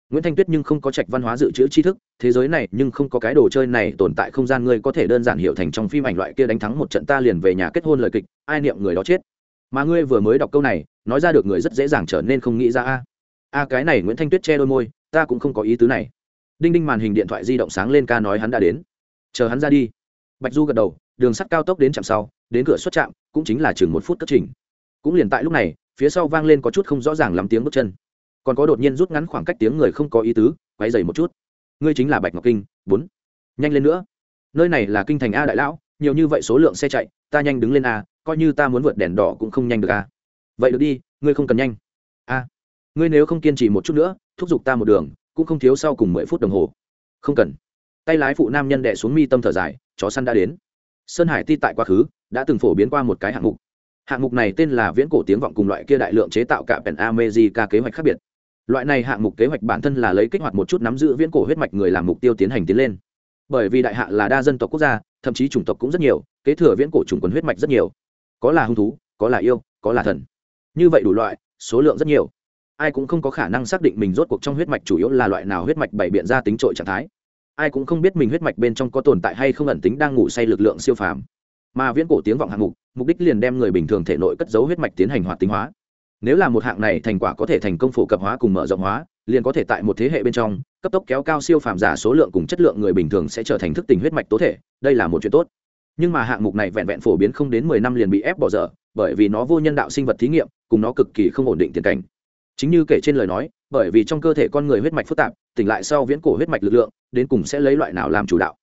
Nguyễn thanh tuyết nhưng không có trạch văn hóa dự trữ tri thức, thế giới này nhưng không có cái đồ chơi này tồn tại không gian ngươi có thể đơn giản hiểu thành trong phim ảnh loại kia đánh thắng một trận ta liền về nhà kết hôn lời kịch, ai niệm người đó chết. Mà ngươi vừa mới đọc câu này, nói ra được người rất dễ dàng trở nên không nghĩ ra a. A, cái này nguyễn thanh tuyết che đôi môi, ta cũng không có ý tứ này. Đinh đinh màn hình điện thoại di động sáng lên ca nói hắn đã đến. Chờ hắn ra đi. Bạch du gật đầu, đường sắt cao tốc đến trạm sau, đến cửa xuất trạm, cũng chính là chừng một phút cất trình. Cũng liền tại lúc này phía sau vang lên có chút không rõ ràng lắm tiếng bước chân. Còn có đột nhiên rút ngắn khoảng cách tiếng người không có ý tứ, quay dày một chút. Ngươi chính là bạch ngọc kinh, bốn. Nhanh lên nữa. Nơi này là kinh thành a đại lão, nhiều như vậy số lượng xe chạy, ta nhanh đứng lên a, coi như ta muốn vượt đèn đỏ cũng không nhanh được a. Vậy được đi, ngươi không cần nhanh. A. Ngươi nếu không kiên trì một chút nữa, thúc giục ta một đường, cũng không thiếu sau cùng mười phút đồng hồ. Không cần. Tay lái phụ nam nhân đệ xuống mi tâm thở dài, chó săn đã đến. Sơn hải ti tại quá khứ, đã từng phổ biến qua một cái hạng mục hạng mục này tên là viễn cổ tiếng vọng cùng loại kia đại lượng chế tạo cả pèn amejica kế hoạch khác biệt. Loại này hạng mục kế hoạch bản thân là lấy kích hoạt một chút nắm giữ viễn cổ huyết mạch người làm mục tiêu tiến hành tiến lên. Bởi vì đại hạ là đa dân tộc quốc gia, thậm chí chủng tộc cũng rất nhiều, kế thừa viễn cổ chủng quần huyết mạch rất nhiều. Có là hung thú, có là yêu, có là thần. Như vậy đủ loại, số lượng rất nhiều. Ai cũng không có khả năng xác định mình rốt cuộc trong huyết mạch chủ yếu là loại nào huyết mạch bày biện ra tính trội trạng thái. Ai cũng không biết mình huyết mạch bên trong có tồn tại hay không ẩn tính đang ngủ say lực lượng siêu phàm mà viễn cổ tiếng vọng hạng mục mục đích liền đem người bình thường thể nội cất dấu huyết mạch tiến hành hoạt tính hóa. Nếu là một hạng này thành quả có thể thành công phổ cập hóa cùng mở rộng hóa, liền có thể tại một thế hệ bên trong, cấp tốc kéo cao siêu phàm giả số lượng cùng chất lượng người bình thường sẽ trở thành thức tình huyết mạch tố thể, đây là một chuyện tốt. Nhưng mà hạng mục này vẹn vẹn phổ biến không đến mười năm liền bị ép bỏ dở, bởi vì nó vô nhân đạo sinh vật thí nghiệm, cùng nó cực kỳ không ổn định tiền cảnh. Chính như kể trên lời nói, bởi vì trong cơ thể con người huyết mạch phức tạp, tỉnh lại sau viễn cổ huyết mạch lực lượng, đến cùng sẽ lấy loại nào làm chủ đạo?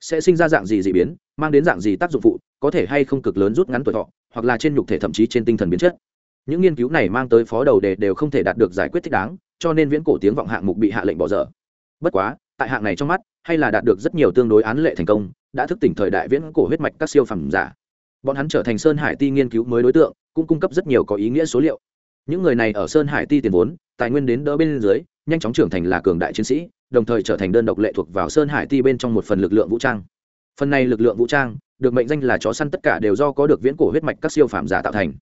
Sẽ sinh ra dạng gì dị biến? Mang đến dạng gì tác dụng phụ, có thể hay không cực lớn rút ngắn tuổi thọ, hoặc là trên nhục thể thậm chí trên tinh thần biến chất. Những nghiên cứu này mang tới phó đầu đề đều không thể đạt được giải quyết thích đáng, cho nên viễn cổ tiếng vọng hạng mục bị hạ lệnh bỏ dở. Bất quá, tại hạng này trong mắt, hay là đạt được rất nhiều tương đối án lệ thành công, đã thức tỉnh thời đại viễn cổ huyết mạch các siêu phẩm giả. Bọn hắn trở thành sơn hải ti nghiên cứu mới đối tượng, cũng cung cấp rất nhiều có ý nghĩa số liệu. Những người này ở sơn hải ti tiền vốn, tài nguyên đến đỡ bên dưới, nhanh chóng trưởng thành là cường đại chiến sĩ, đồng thời trở thành đơn độc lệ thuộc vào sơn hải ti bên trong một phần lực lượng vũ trang phần này lực lượng vũ trang, được mệnh danh là chó săn tất cả đều do có được viễn cổ huyết mạch các siêu phàm giả tạo thành.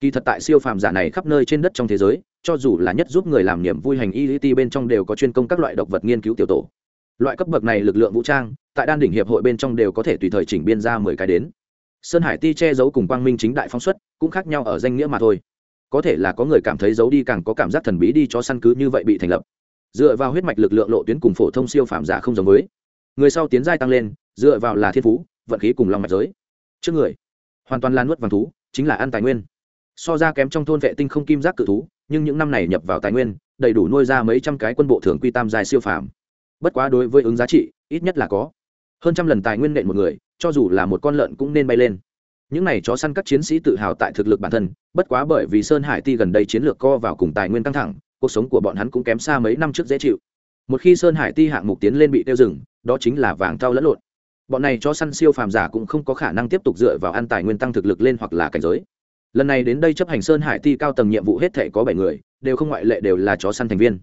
Kỳ thật tại siêu phàm giả này khắp nơi trên đất trong thế giới, cho dù là nhất giúp người làm niềm vui hành y e bên trong đều có chuyên công các loại độc vật nghiên cứu tiểu tổ. Loại cấp bậc này lực lượng vũ trang, tại đan đỉnh hiệp hội bên trong đều có thể tùy thời chỉnh biên ra mười cái đến. Sơn hải ti che giấu cùng quang minh chính đại phóng xuất, cũng khác nhau ở danh nghĩa mà thôi. Có thể là có người cảm thấy giấu đi càng có cảm giác thần bí đi cho săn cứ như vậy bị thành lập. Dựa vào huyết mạch lực lượng lộ tuyến cùng phổ thông siêu phàm giả không giống với. Người sau tiến giai tăng lên dựa vào là thiên phú, vận khí cùng lòng mạch giới. Trước người, hoàn toàn lan nuốt vàng thú, chính là ăn tài nguyên. So ra kém trong thôn vệ tinh không kim giác cự thú, nhưng những năm này nhập vào tài nguyên, đầy đủ nuôi ra mấy trăm cái quân bộ thường quy tam dài siêu phàm. Bất quá đối với ứng giá trị, ít nhất là có. Hơn trăm lần tài nguyên nện một người, cho dù là một con lợn cũng nên bay lên. Những này chó săn các chiến sĩ tự hào tại thực lực bản thân, bất quá bởi vì sơn hải ti gần đây chiến lược co vào cùng tài nguyên căng thẳng, cuộc sống của bọn hắn cũng kém xa mấy năm trước dễ chịu. Một khi sơn hải ti hạng mục tiến lên bị tiêu dừng, đó chính là vàng thau lẫn lộn bọn này cho săn siêu phàm giả cũng không có khả năng tiếp tục dựa vào ăn tài nguyên tăng thực lực lên hoặc là cảnh giới. Lần này đến đây chấp hành sơn hải ti cao tầng nhiệm vụ hết thể có bảy người, đều không ngoại lệ đều là chó săn thành viên.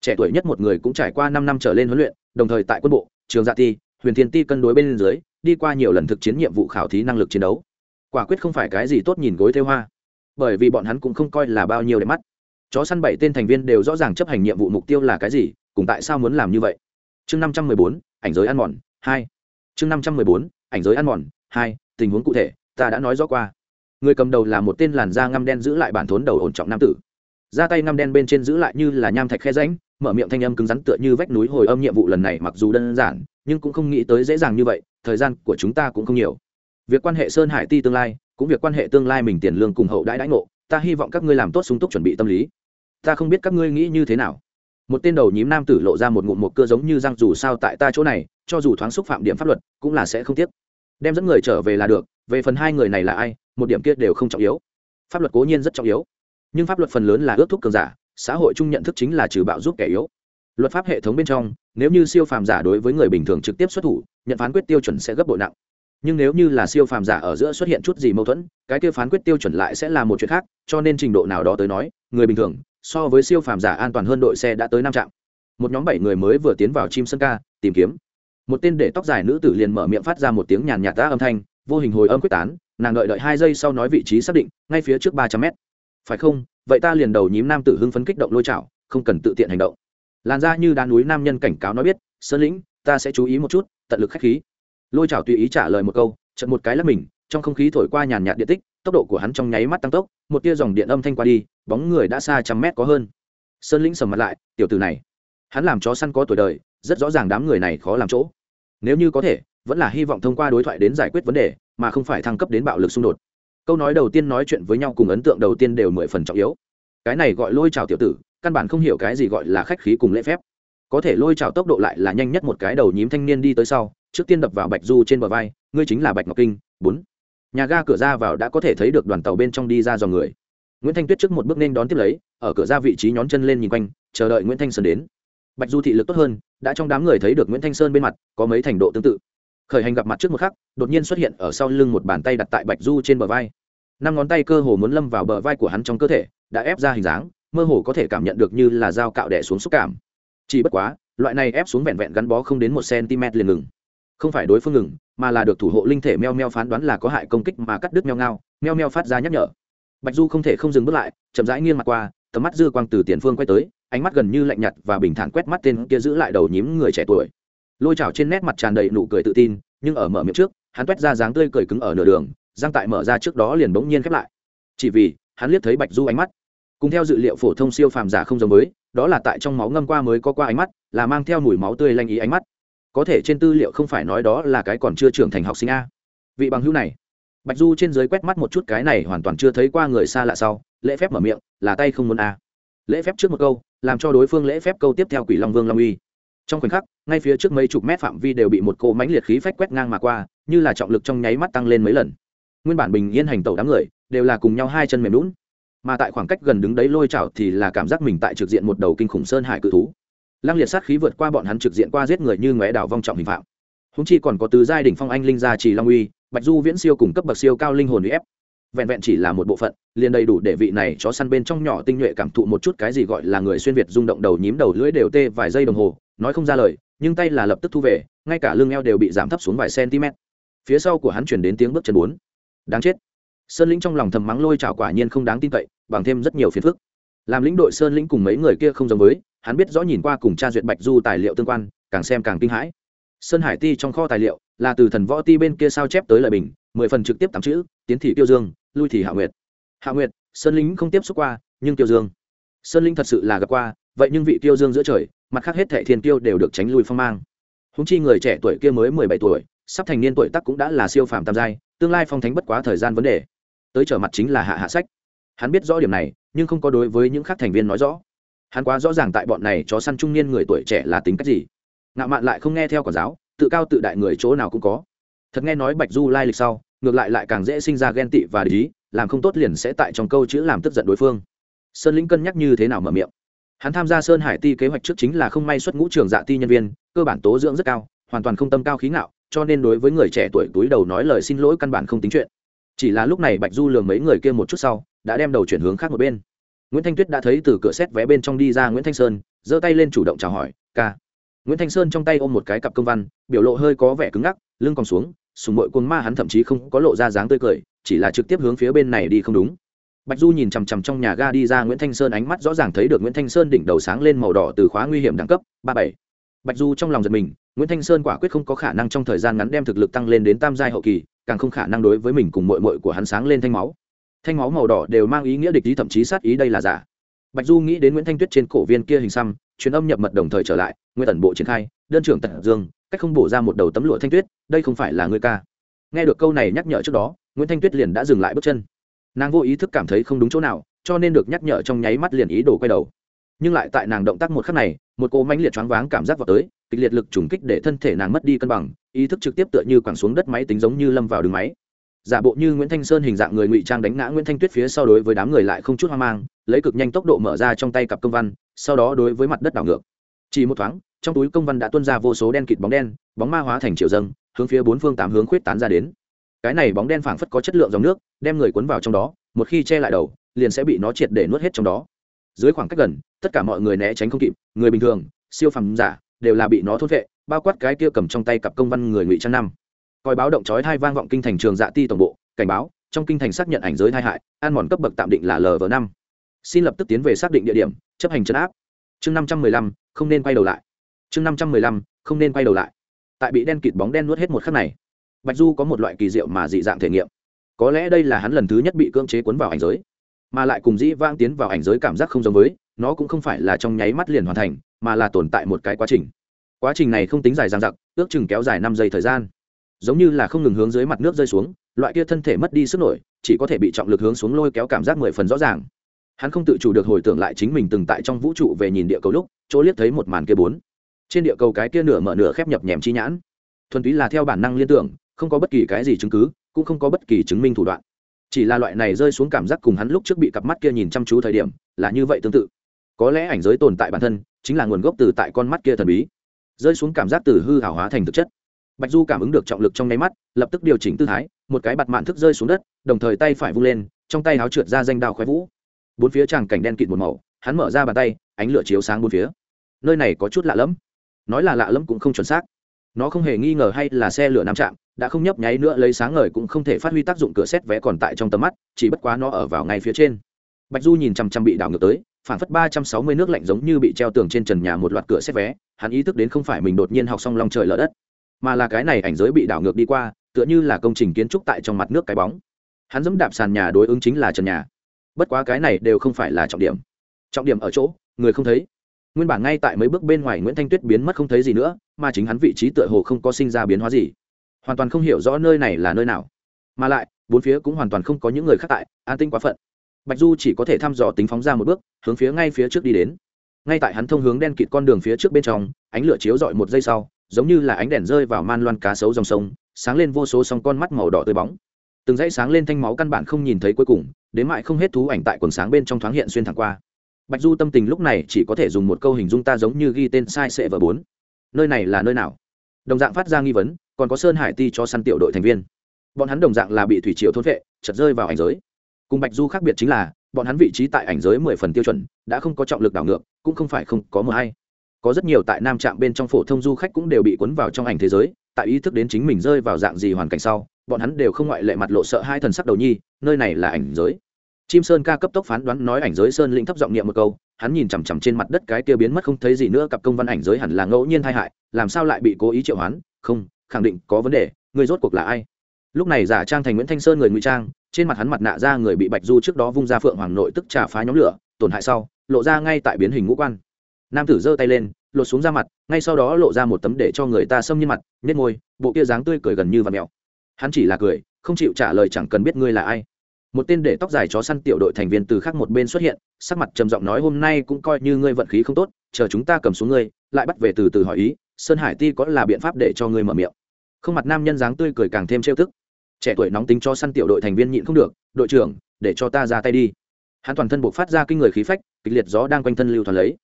Trẻ tuổi nhất một người cũng trải qua năm năm trở lên huấn luyện, đồng thời tại quân bộ, trường dạ ti, huyền thiên ti cân đối bên dưới, đi qua nhiều lần thực chiến nhiệm vụ khảo thí năng lực chiến đấu. Quả quyết không phải cái gì tốt nhìn gối theo hoa, bởi vì bọn hắn cũng không coi là bao nhiêu để mắt. Chó săn bảy tên thành viên đều rõ ràng chấp hành nhiệm vụ mục tiêu là cái gì, cùng tại sao muốn làm như vậy. Chương năm trăm mười bốn, ảnh giới ăn mòn, hai chương năm trăm mười bốn, ảnh giới ăn mòn, hai, tình huống cụ thể, ta đã nói rõ qua. Người cầm đầu là một tên làn da ngăm đen giữ lại bản thốn đầu ổn trọng nam tử. Ra tay ngăm đen bên trên giữ lại như là nham thạch khe ránh mở miệng thanh âm cứng rắn tựa như vách núi hồi âm nhiệm vụ lần này mặc dù đơn giản, nhưng cũng không nghĩ tới dễ dàng như vậy, thời gian của chúng ta cũng không nhiều. Việc quan hệ sơn hải ti tương lai, cũng việc quan hệ tương lai mình tiền lương cùng hậu đãi đãi ngộ, ta hy vọng các ngươi làm tốt sung túc chuẩn bị tâm lý. Ta không biết các ngươi nghĩ như thế nào một tên đầu nhím nam tử lộ ra một ngụm một cơ giống như răng, dù sao tại ta chỗ này, cho dù thoáng xúc phạm điểm pháp luật, cũng là sẽ không tiếc. Đem dẫn người trở về là được, về phần hai người này là ai, một điểm kia đều không trọng yếu. Pháp luật cố nhiên rất trọng yếu. Nhưng pháp luật phần lớn là ước thúc cường giả, xã hội chung nhận thức chính là trừ bạo giúp kẻ yếu. Luật pháp hệ thống bên trong, nếu như siêu phàm giả đối với người bình thường trực tiếp xuất thủ, nhận phán quyết tiêu chuẩn sẽ gấp bội nặng. Nhưng nếu như là siêu phàm giả ở giữa xuất hiện chút gì mâu thuẫn, cái kia phán quyết tiêu chuẩn lại sẽ là một chuyện khác, cho nên trình độ nào đó tới nói, người bình thường so với siêu phàm giả an toàn hơn đội xe đã tới năm trạm. Một nhóm bảy người mới vừa tiến vào chim sân ca, tìm kiếm. Một tên để tóc dài nữ tử liền mở miệng phát ra một tiếng nhàn nhạt đã âm thanh, vô hình hồi âm quyết tán, nàng đợi đợi hai giây sau nói vị trí xác định, ngay phía trước ba trăm mét. Phải không? Vậy ta liền đầu nhím nam tử hưng phấn kích động lôi chảo, không cần tự tiện hành động. Làn ra như đá núi nam nhân cảnh cáo nói biết, sơn lĩnh, ta sẽ chú ý một chút, tận lực khách khí. Lôi chảo tùy ý trả lời một câu chật một cái lắp mình, trong không khí thổi qua nhàn nhạt điện tích, tốc độ của hắn trong nháy mắt tăng tốc một tia dòng điện âm thanh qua đi, bóng người đã xa trăm mét có hơn. Sơn lĩnh sầm mặt lại, tiểu tử này, hắn làm chó săn có tuổi đời, rất rõ ràng đám người này khó làm chỗ. Nếu như có thể, vẫn là hy vọng thông qua đối thoại đến giải quyết vấn đề, mà không phải thăng cấp đến bạo lực xung đột. Câu nói đầu tiên nói chuyện với nhau cùng ấn tượng đầu tiên đều mười phần trọng yếu. Cái này gọi lôi trào tiểu tử, căn bản không hiểu cái gì gọi là khách khí cùng lễ phép. Có thể lôi trào tốc độ lại là nhanh nhất một cái đầu nhím thanh niên đi tới sau, trước tiên đập vào bạch du trên bờ vai, ngươi chính là bạch ngọc kinh, bốn nhà ga cửa ra vào đã có thể thấy được đoàn tàu bên trong đi ra dòng người. Nguyễn thanh tuyết trước một bước nên đón tiếp lấy, ở cửa ra vị trí nhón chân lên nhìn quanh, chờ đợi nguyễn thanh sơn đến. Bạch du thị lực tốt hơn, đã trong đám người thấy được nguyễn thanh sơn bên mặt, có mấy thành độ tương tự. Khởi hành gặp mặt trước một khắc, đột nhiên xuất hiện ở sau lưng một bàn tay đặt tại bạch du trên bờ vai. Năm ngón tay cơ hồ muốn lâm vào bờ vai của hắn trong cơ thể, đã ép ra hình dáng, mơ hồ có thể cảm nhận được như là dao cạo đẻ xuống xúc cảm. Chỉ bất quá, loại này ép xuống vẹn vẹn gắn bó không đến một cm liền ngừng không phải đối phương ngừng, mà là được thủ hộ linh thể meo meo phán đoán là có hại công kích mà cắt đứt meo ngao, meo meo phát ra nhắc nhở. Bạch du không thể không dừng bước lại, chậm rãi nghiêng mặt qua, tầm mắt dư quang từ tiền phương quay tới, ánh mắt gần như lạnh nhạt và bình thản quét mắt tên kia giữ lại đầu nhím người trẻ tuổi. Lôi chảo trên nét mặt tràn đầy nụ cười tự tin, nhưng ở mở miệng trước, hắn toét ra dáng tươi cười cứng ở nửa đường, giang tại mở ra trước đó liền bỗng nhiên khép lại. Chỉ vì, hắn liếc thấy bạch du ánh mắt. Cùng theo dự liệu phổ thông siêu phàm giả không giống với, đó là tại trong máu ngâm qua mới có qua ánh mắt, là mang theo mùi máu tươi lanh ý ánh mắt có thể trên tư liệu không phải nói đó là cái còn chưa trưởng thành học sinh a. Vị bằng hữu này, bạch du trên giới quét mắt một chút cái này hoàn toàn chưa thấy qua người xa lạ sau, lễ phép mở miệng, là tay không muốn a. Lễ phép trước một câu, làm cho đối phương lễ phép câu tiếp theo quỷ long vương long uy. Trong khoảnh khắc, ngay phía trước mấy chục mét phạm vi đều bị một cỗ mánh liệt khí phách quét ngang mà qua, như là trọng lực trong nháy mắt tăng lên mấy lần. Nguyên bản bình yên hành tẩu đám người, đều là cùng nhau hai chân mềm lún mà tại khoảng cách gần đứng đấy lôi chảo thì là cảm giác mình tại trực diện một đầu kinh khủng sơn hải cự thú lăng liệt sát khí vượt qua bọn hắn trực diện qua giết người như ngóe đảo vong trọng hình phạm. Húng chi còn có tứ giai đỉnh phong anh linh gia trì long uy, bạch du viễn siêu cùng cấp bậc siêu cao linh hồn uy ép. Vẹn vẹn chỉ là một bộ phận, liền đầy đủ để vị này chó săn bên trong nhỏ tinh nhuệ cảm thụ một chút cái gì gọi là người xuyên việt rung động đầu nhím đầu lưỡi đều tê vài giây đồng hồ, nói không ra lời, nhưng tay là lập tức thu về, ngay cả lưng eo đều bị giảm thấp xuống vài cm phía sau của hắn chuyển đến tiếng bước chân bốn. Đáng chết. Sơn lĩnh trong lòng thầm mắng lôi trào quả nhiên không đáng tin cậy, bằng thêm rất nhiều phiền phức. Làm lĩnh đội sơn lĩnh cùng mấy người kia không giống với hắn biết rõ nhìn qua cùng cha duyệt bạch du tài liệu tương quan, càng xem càng kinh hãi. Sơn hải ti trong kho tài liệu là từ thần võ ti bên kia sao chép tới lời bình, mười phần trực tiếp tám chữ, tiến thị tiêu dương, lui thì hạ nguyệt. Hạ nguyệt, sơn lính không tiếp xúc qua, nhưng tiêu dương. Sơn linh thật sự là gặp qua, vậy nhưng vị tiêu dương giữa trời, mặt khác hết thệ thiên tiêu đều được tránh lui phong mang. Húng chi người trẻ tuổi kia mới mười bảy tuổi, sắp thành niên tuổi tắc cũng đã là siêu phàm tam giai, tương lai phong thánh bất quá thời gian vấn đề. Tới trở mặt chính là hạ hạ sách. Hắn biết rõ điểm này, nhưng không có đối với những khác thành viên nói rõ hắn quá rõ ràng tại bọn này chó săn trung niên người tuổi trẻ là tính cách gì. Ngạo mạn lại không nghe theo quản giáo, tự cao tự đại người chỗ nào cũng có. Thật nghe nói bạch du lai lịch sau, ngược lại lại càng dễ sinh ra ghen tị và lý làm không tốt liền sẽ tại trong câu chữ làm tức giận đối phương. Sơn lĩnh cân nhắc như thế nào mở miệng. Hắn tham gia sơn hải ti kế hoạch trước chính là không may xuất ngũ trường dạ ti nhân viên, cơ bản tố dưỡng rất cao, hoàn toàn không tâm cao khí ngạo, cho nên đối với người trẻ tuổi túi đầu nói lời xin lỗi căn bản không tính chuyện. Chỉ là lúc này bạch du lường mấy người kia một chút sau, đã đem đầu chuyển hướng khác một bên nguyễn thanh tuyết đã thấy từ cửa xét vé bên trong đi ra nguyễn thanh sơn, giơ tay lên chủ động chào hỏi, ca. Nguyễn thanh sơn trong tay ôm một cái cặp công văn, biểu lộ hơi có vẻ cứng ngắc, lưng còn xuống, sùng mội côn ma hắn thậm chí không có lộ ra dáng tươi cười, chỉ là trực tiếp hướng phía bên này đi không đúng. Bạch du nhìn chằm chằm trong nhà ga đi ra nguyễn thanh sơn ánh mắt rõ ràng thấy được nguyễn thanh sơn đỉnh đầu sáng lên màu đỏ từ khóa nguy hiểm đẳng cấp, ba bảy. Bạch du trong lòng giật mình, nguyễn thanh sơn quả quyết không có khả năng trong thời gian ngắn đem thực lực tăng lên đến tam giai hậu kỳ, càng không khả năng đối với mình cùng mội mội của hắn sáng lên thanh máu thanh máu màu đỏ đều mang ý nghĩa địch ý, thậm chí sát ý đây là giả. Bạch du nghĩ đến nguyễn thanh tuyết trên cổ viên kia hình xăm, truyền âm nhập mật đồng thời trở lại nguyên tần bộ triển khai, đơn trưởng tận dương, cách không bổ ra một đầu tấm lụa thanh tuyết, đây không phải là người ca. Nghe được câu này nhắc nhở trước đó, nguyễn thanh tuyết liền đã dừng lại bước chân. Nàng vô ý thức cảm thấy không đúng chỗ nào, cho nên được nhắc nhở trong nháy mắt liền ý đồ quay đầu. Nhưng lại tại nàng động tác một khắc này, một cô mãnh liệt choáng váng cảm giác vào tới, kịch liệt lực trùng kích để thân thể nàng mất đi cân bằng, ý thức trực tiếp tựa như quẳng xuống đất máy tính giống như lâm vào đường máy giả bộ như nguyễn thanh sơn hình dạng người ngụy trang đánh ngã nguyễn thanh tuyết phía sau đối với đám người lại không chút hoang mang, lấy cực nhanh tốc độ mở ra trong tay cặp công văn, sau đó đối với mặt đất đảo ngược. Chỉ một thoáng, trong túi công văn đã tuôn ra vô số đen kịt bóng đen, bóng ma hóa thành triệu dâng, hướng phía bốn phương tám hướng khuyết tán ra đến. Cái này bóng đen phảng phất có chất lượng dòng nước, đem người cuốn vào trong đó, một khi che lại đầu, liền sẽ bị nó triệt để nuốt hết trong đó. Dưới khoảng cách gần, tất cả mọi người né tránh không kịp, người bình thường, siêu phẩm giả, đều là bị nó thốt vệ bao quát cái kia cầm trong tay cặp công văn người ngụy trang năm coi báo động chói thai vang vọng kinh thành trường dạ ti tổng bộ, cảnh báo, trong kinh thành xác nhận ảnh giới tai hại an mòn cấp bậc tạm định là lv năm. Xin lập tức tiến về xác định địa điểm, chấp hành chấn áp. Chương năm trăm mười lăm, không nên quay đầu lại. Chương năm trăm mười lăm, không nên quay đầu lại. Tại bị đen kịt bóng đen nuốt hết một khắc này, bạch du có một loại kỳ diệu mà dị dạng thể nghiệm. Có lẽ đây là hắn lần thứ nhất bị cưỡng chế cuốn vào ảnh giới, mà lại cùng dĩ vang tiến vào ảnh giới cảm giác không giống với, nó cũng không phải là trong nháy mắt liền hoàn thành, mà là tồn tại một cái quá trình. Quá trình này không tính dài dằng dặc, ước chừng kéo dài năm giây thời gian giống như là không ngừng hướng dưới mặt nước rơi xuống, loại kia thân thể mất đi sức nổi, chỉ có thể bị trọng lực hướng xuống lôi kéo cảm giác mười phần rõ ràng. Hắn không tự chủ được hồi tưởng lại chính mình từng tại trong vũ trụ về nhìn địa cầu lúc, chỗ liếc thấy một màn kia bốn. Trên địa cầu cái kia nửa mở nửa khép nhập nhèm chi nhãn. Thuần túy là theo bản năng liên tưởng, không có bất kỳ cái gì chứng cứ, cũng không có bất kỳ chứng minh thủ đoạn. Chỉ là loại này rơi xuống cảm giác cùng hắn lúc trước bị cặp mắt kia nhìn chăm chú thời điểm, là như vậy tương tự. Có lẽ ảnh giới tồn tại bản thân, chính là nguồn gốc từ tại con mắt kia thần bí. Rơi xuống cảm giác từ hư hảo hóa thành thực chất bạch du cảm ứng được trọng lực trong nháy mắt, lập tức điều chỉnh tư thái, một cái bặt mạn thức rơi xuống đất, đồng thời tay phải vung lên, trong tay háo trượt ra danh đao khoái vũ. Bốn phía tràng cảnh đen kịt một màu, hắn mở ra bàn tay, ánh lửa chiếu sáng bốn phía. Nơi này có chút lạ lẫm. Nói là lạ lẫm cũng không chuẩn xác. Nó không hề nghi ngờ hay là xe lửa nam trạm đã không nhấp nháy nữa lấy sáng ngời cũng không thể phát huy tác dụng cửa xét vé còn tại trong tầm mắt, chỉ bất quá nó ở vào ngay phía trên. Bạch du nhìn chằm chằm bị đảo ngược tới phản phất ba trăm sáu mươi nước lạnh giống như bị treo tường trên trần nhà một loạt cửa xét vé, hắn ý thức đến không phải mình đột nhiên học xong lòng trời lở đất mà là cái này ảnh giới bị đảo ngược đi qua, tựa như là công trình kiến trúc tại trong mặt nước cái bóng. Hắn dẫm đạp sàn nhà đối ứng chính là trần nhà. Bất quá cái này đều không phải là trọng điểm. Trọng điểm ở chỗ, người không thấy. Nguyên bản ngay tại mấy bước bên ngoài nguyễn thanh tuyết biến mất không thấy gì nữa, mà chính hắn vị trí tựa hồ không có sinh ra biến hóa gì. Hoàn toàn không hiểu rõ nơi này là nơi nào. Mà lại, bốn phía cũng hoàn toàn không có những người khác tại, an tinh quá phận. Bạch du chỉ có thể thăm dò tính phóng ra một bước, hướng phía ngay phía trước đi đến. Ngay tại hắn thông hướng đen kịt con đường phía trước bên trong, ánh lửa chiếu dọi một giây sau giống như là ánh đèn rơi vào man loan cá sấu dòng sông, sáng lên vô số sóng con mắt màu đỏ tươi bóng. Từng dãy sáng lên thanh máu căn bản không nhìn thấy cuối cùng, đến mại không hết thú ảnh tại quần sáng bên trong thoáng hiện xuyên thẳng qua. Bạch du tâm tình lúc này chỉ có thể dùng một câu hình dung ta giống như ghi tên sai sệ vợ bốn. Nơi này là nơi nào? Đồng dạng phát ra nghi vấn, còn có sơn hải ti cho săn tiểu đội thành viên. Bọn hắn đồng dạng là bị thủy triều thôn vệ chật rơi vào ảnh giới. Cùng bạch du khác biệt chính là, bọn hắn vị trí tại ảnh giới mười phần tiêu chuẩn, đã không có trọng lực đảo ngược, cũng không phải không có mờ hay có rất nhiều tại nam trạm bên trong phổ thông du khách cũng đều bị cuốn vào trong ảnh thế giới, tại ý thức đến chính mình rơi vào dạng gì hoàn cảnh sau, bọn hắn đều không ngoại lệ mặt lộ sợ hai thần sắc đầu nhi, nơi này là ảnh giới. Chim sơn ca cấp tốc phán đoán nói ảnh giới sơn lĩnh thấp giọng niệm một câu, hắn nhìn chằm chằm trên mặt đất cái kia biến mất không thấy gì nữa cặp công văn ảnh giới hẳn là ngẫu nhiên tai hại, làm sao lại bị cố ý triệu hoán? Không, khẳng định có vấn đề, người rốt cuộc là ai? Lúc này giả trang thành nguyễn thanh sơn người ngụy trang, trên mặt hắn mặt nạ ra người bị bạch du trước đó vung ra phượng hoàng nội tức trà phá nhóm lửa, tổn hại sau, lộ ra ngay tại biến hình ngũ quan nam tử giơ tay lên, lột xuống ra mặt, ngay sau đó lộ ra một tấm để cho người ta xâm nhiên mặt nhét môi, bộ kia dáng tươi cười gần như và mèo. Hắn chỉ là cười, không chịu trả lời chẳng cần biết ngươi là ai. Một tên để tóc dài chó săn tiểu đội thành viên từ khác một bên xuất hiện, sắc mặt trầm giọng nói hôm nay cũng coi như ngươi vận khí không tốt, chờ chúng ta cầm xuống ngươi, lại bắt về từ từ hỏi ý, sơn hải ti có là biện pháp để cho ngươi mở miệng? Không mặt nam nhân dáng tươi cười càng thêm trêu tức. Trẻ tuổi nóng tính cho săn tiểu đội thành viên nhịn không được, đội trưởng, để cho ta ra tay đi. Hắn toàn thân buộc phát ra kinh người khí phách, kịch liệt gió đang quanh thân lưu thoáng lấy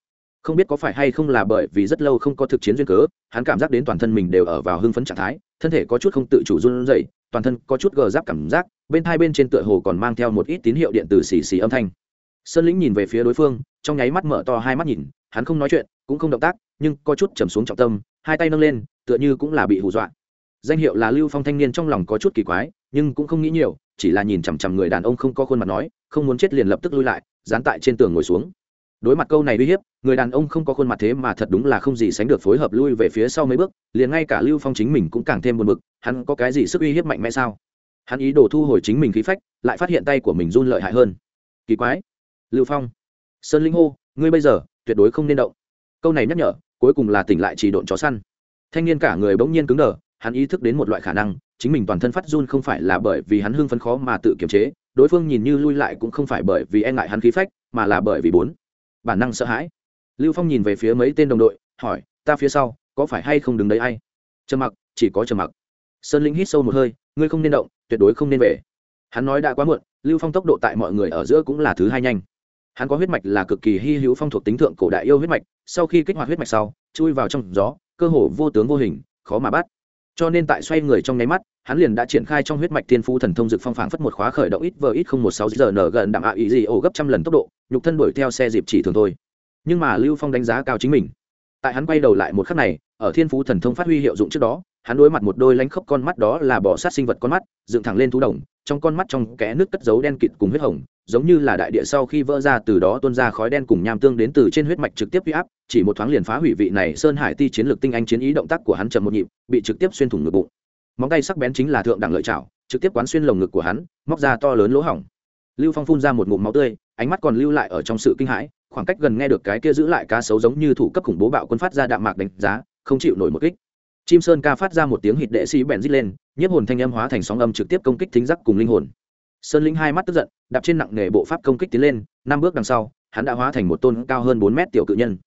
không biết có phải hay không là bởi vì rất lâu không có thực chiến duyên cớ, hắn cảm giác đến toàn thân mình đều ở vào hưng phấn trạng thái, thân thể có chút không tự chủ run rẩy, toàn thân có chút gờ giáp cảm giác, bên hai bên trên tựa hồ còn mang theo một ít tín hiệu điện từ xì xì âm thanh. Sơn lĩnh nhìn về phía đối phương, trong nháy mắt mở to hai mắt nhìn, hắn không nói chuyện, cũng không động tác, nhưng có chút trầm xuống trọng tâm, hai tay nâng lên, tựa như cũng là bị hù dọa. Danh hiệu là lưu phong thanh niên trong lòng có chút kỳ quái, nhưng cũng không nghĩ nhiều, chỉ là nhìn chằm chằm người đàn ông không có khuôn mặt nói, không muốn chết liền lập tức lui lại, dán tại trên tường ngồi xuống đối mặt câu này uy hiếp, người đàn ông không có khuôn mặt thế mà thật đúng là không gì sánh được phối hợp lui về phía sau mấy bước, liền ngay cả lưu phong chính mình cũng càng thêm buồn bực, hắn có cái gì sức uy hiếp mạnh mẽ sao? Hắn ý đồ thu hồi chính mình khí phách, lại phát hiện tay của mình run lợi hại hơn. Kỳ quái. Lưu phong. Sơn linh hô, ngươi bây giờ, tuyệt đối không nên động. Câu này nhắc nhở, cuối cùng là tỉnh lại chỉ độn chó săn. Thanh niên cả người bỗng nhiên cứng đờ, hắn ý thức đến một loại khả năng, chính mình toàn thân phát run không phải là bởi vì hắn hưng phấn khó mà tự kiềm chế, đối phương nhìn như lui lại cũng không phải bởi vì e ngại hắn khí phách, mà là bởi vì bốn bản năng sợ hãi. Lưu phong nhìn về phía mấy tên đồng đội, hỏi, ta phía sau, có phải hay không đứng đấy ai? Trầm mặc, chỉ có trầm mặc. Sơn linh hít sâu một hơi, ngươi không nên động, tuyệt đối không nên về. Hắn nói đã quá muộn, lưu phong tốc độ tại mọi người ở giữa cũng là thứ hai nhanh. Hắn có huyết mạch là cực kỳ hy hữu phong thuộc tính thượng cổ đại yêu huyết mạch, sau khi kích hoạt huyết mạch sau, chui vào trong gió, cơ hồ vô tướng vô hình, khó mà bắt cho nên tại xoay người trong nháy mắt, hắn liền đã triển khai trong huyết mạch thiên phú thần thông dực phong phảng phất một khóa khởi động ít vờ ít không một sáu giờ nở gần đạm ạ ý gì ổ gấp trăm lần tốc độ, nhục thân đuổi theo xe dịp chỉ thường thôi. Nhưng mà lưu phong đánh giá cao chính mình. Tại hắn quay đầu lại một khắc này, ở thiên phú thần thông phát huy hiệu dụng trước đó, hắn đối mặt một đôi lánh khốc con mắt đó là bỏ sát sinh vật con mắt, dựng thẳng lên thú đồng trong con mắt trong kẽ nước cất dấu đen kịt cùng huyết hồng, giống như là đại địa sau khi vỡ ra từ đó tuôn ra khói đen cùng nham tương đến từ trên huyết mạch trực tiếp huy áp, chỉ một thoáng liền phá hủy vị này sơn hải ti chiến lược tinh anh chiến ý động tác của hắn chậm một nhịp, bị trực tiếp xuyên thủng ngực bụng. Móng tay sắc bén chính là thượng đẳng lợi chảo trực tiếp quán xuyên lồng ngực của hắn, móc ra to lớn lỗ hỏng. Lưu phong phun ra một ngụm máu tươi, ánh mắt còn lưu lại ở trong sự kinh hãi, khoảng cách gần nghe được cái kia giữ lại cá sấu giống như thủ cấp khủng bố bạo quân phát ra đạm mạc đánh giá, không chịu nổi một kích chim sơn ca phát ra một tiếng hít đệ sĩ bèn rít lên, nhiếp hồn thanh âm hóa thành sóng âm trực tiếp công kích thính giác cùng linh hồn. Sơn linh hai mắt tức giận, đạp trên nặng nghề bộ pháp công kích tiến lên, năm bước đằng sau, hắn đã hóa thành một tôn cao hơn bốn mét tiểu cự nhân.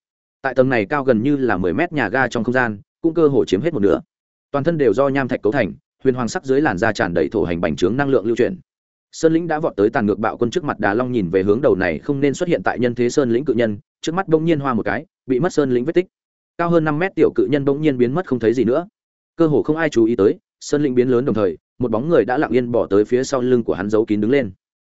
Tại tầng này cao gần như là mười mét nhà ga trong không gian, cũng cơ hồ chiếm hết một nửa. Toàn thân đều do nham thạch cấu thành, huyền hoàng sắc dưới làn da tràn đầy thổ hành bành trướng năng lượng lưu chuyển. Sơn lĩnh đã vọt tới tàn ngược bạo quân trước mặt đà long nhìn về hướng đầu này không nên xuất hiện tại nhân thế sơn lĩnh cự nhân, trước mắt bỗng nhiên hoa một cái, bị mất sơn lĩnh vết tích cao hơn năm mét tiểu cự nhân bỗng nhiên biến mất không thấy gì nữa. Cơ hồ không ai chú ý tới, sơn lĩnh biến lớn đồng thời, một bóng người đã lặng yên bỏ tới phía sau lưng của hắn giấu kín đứng lên.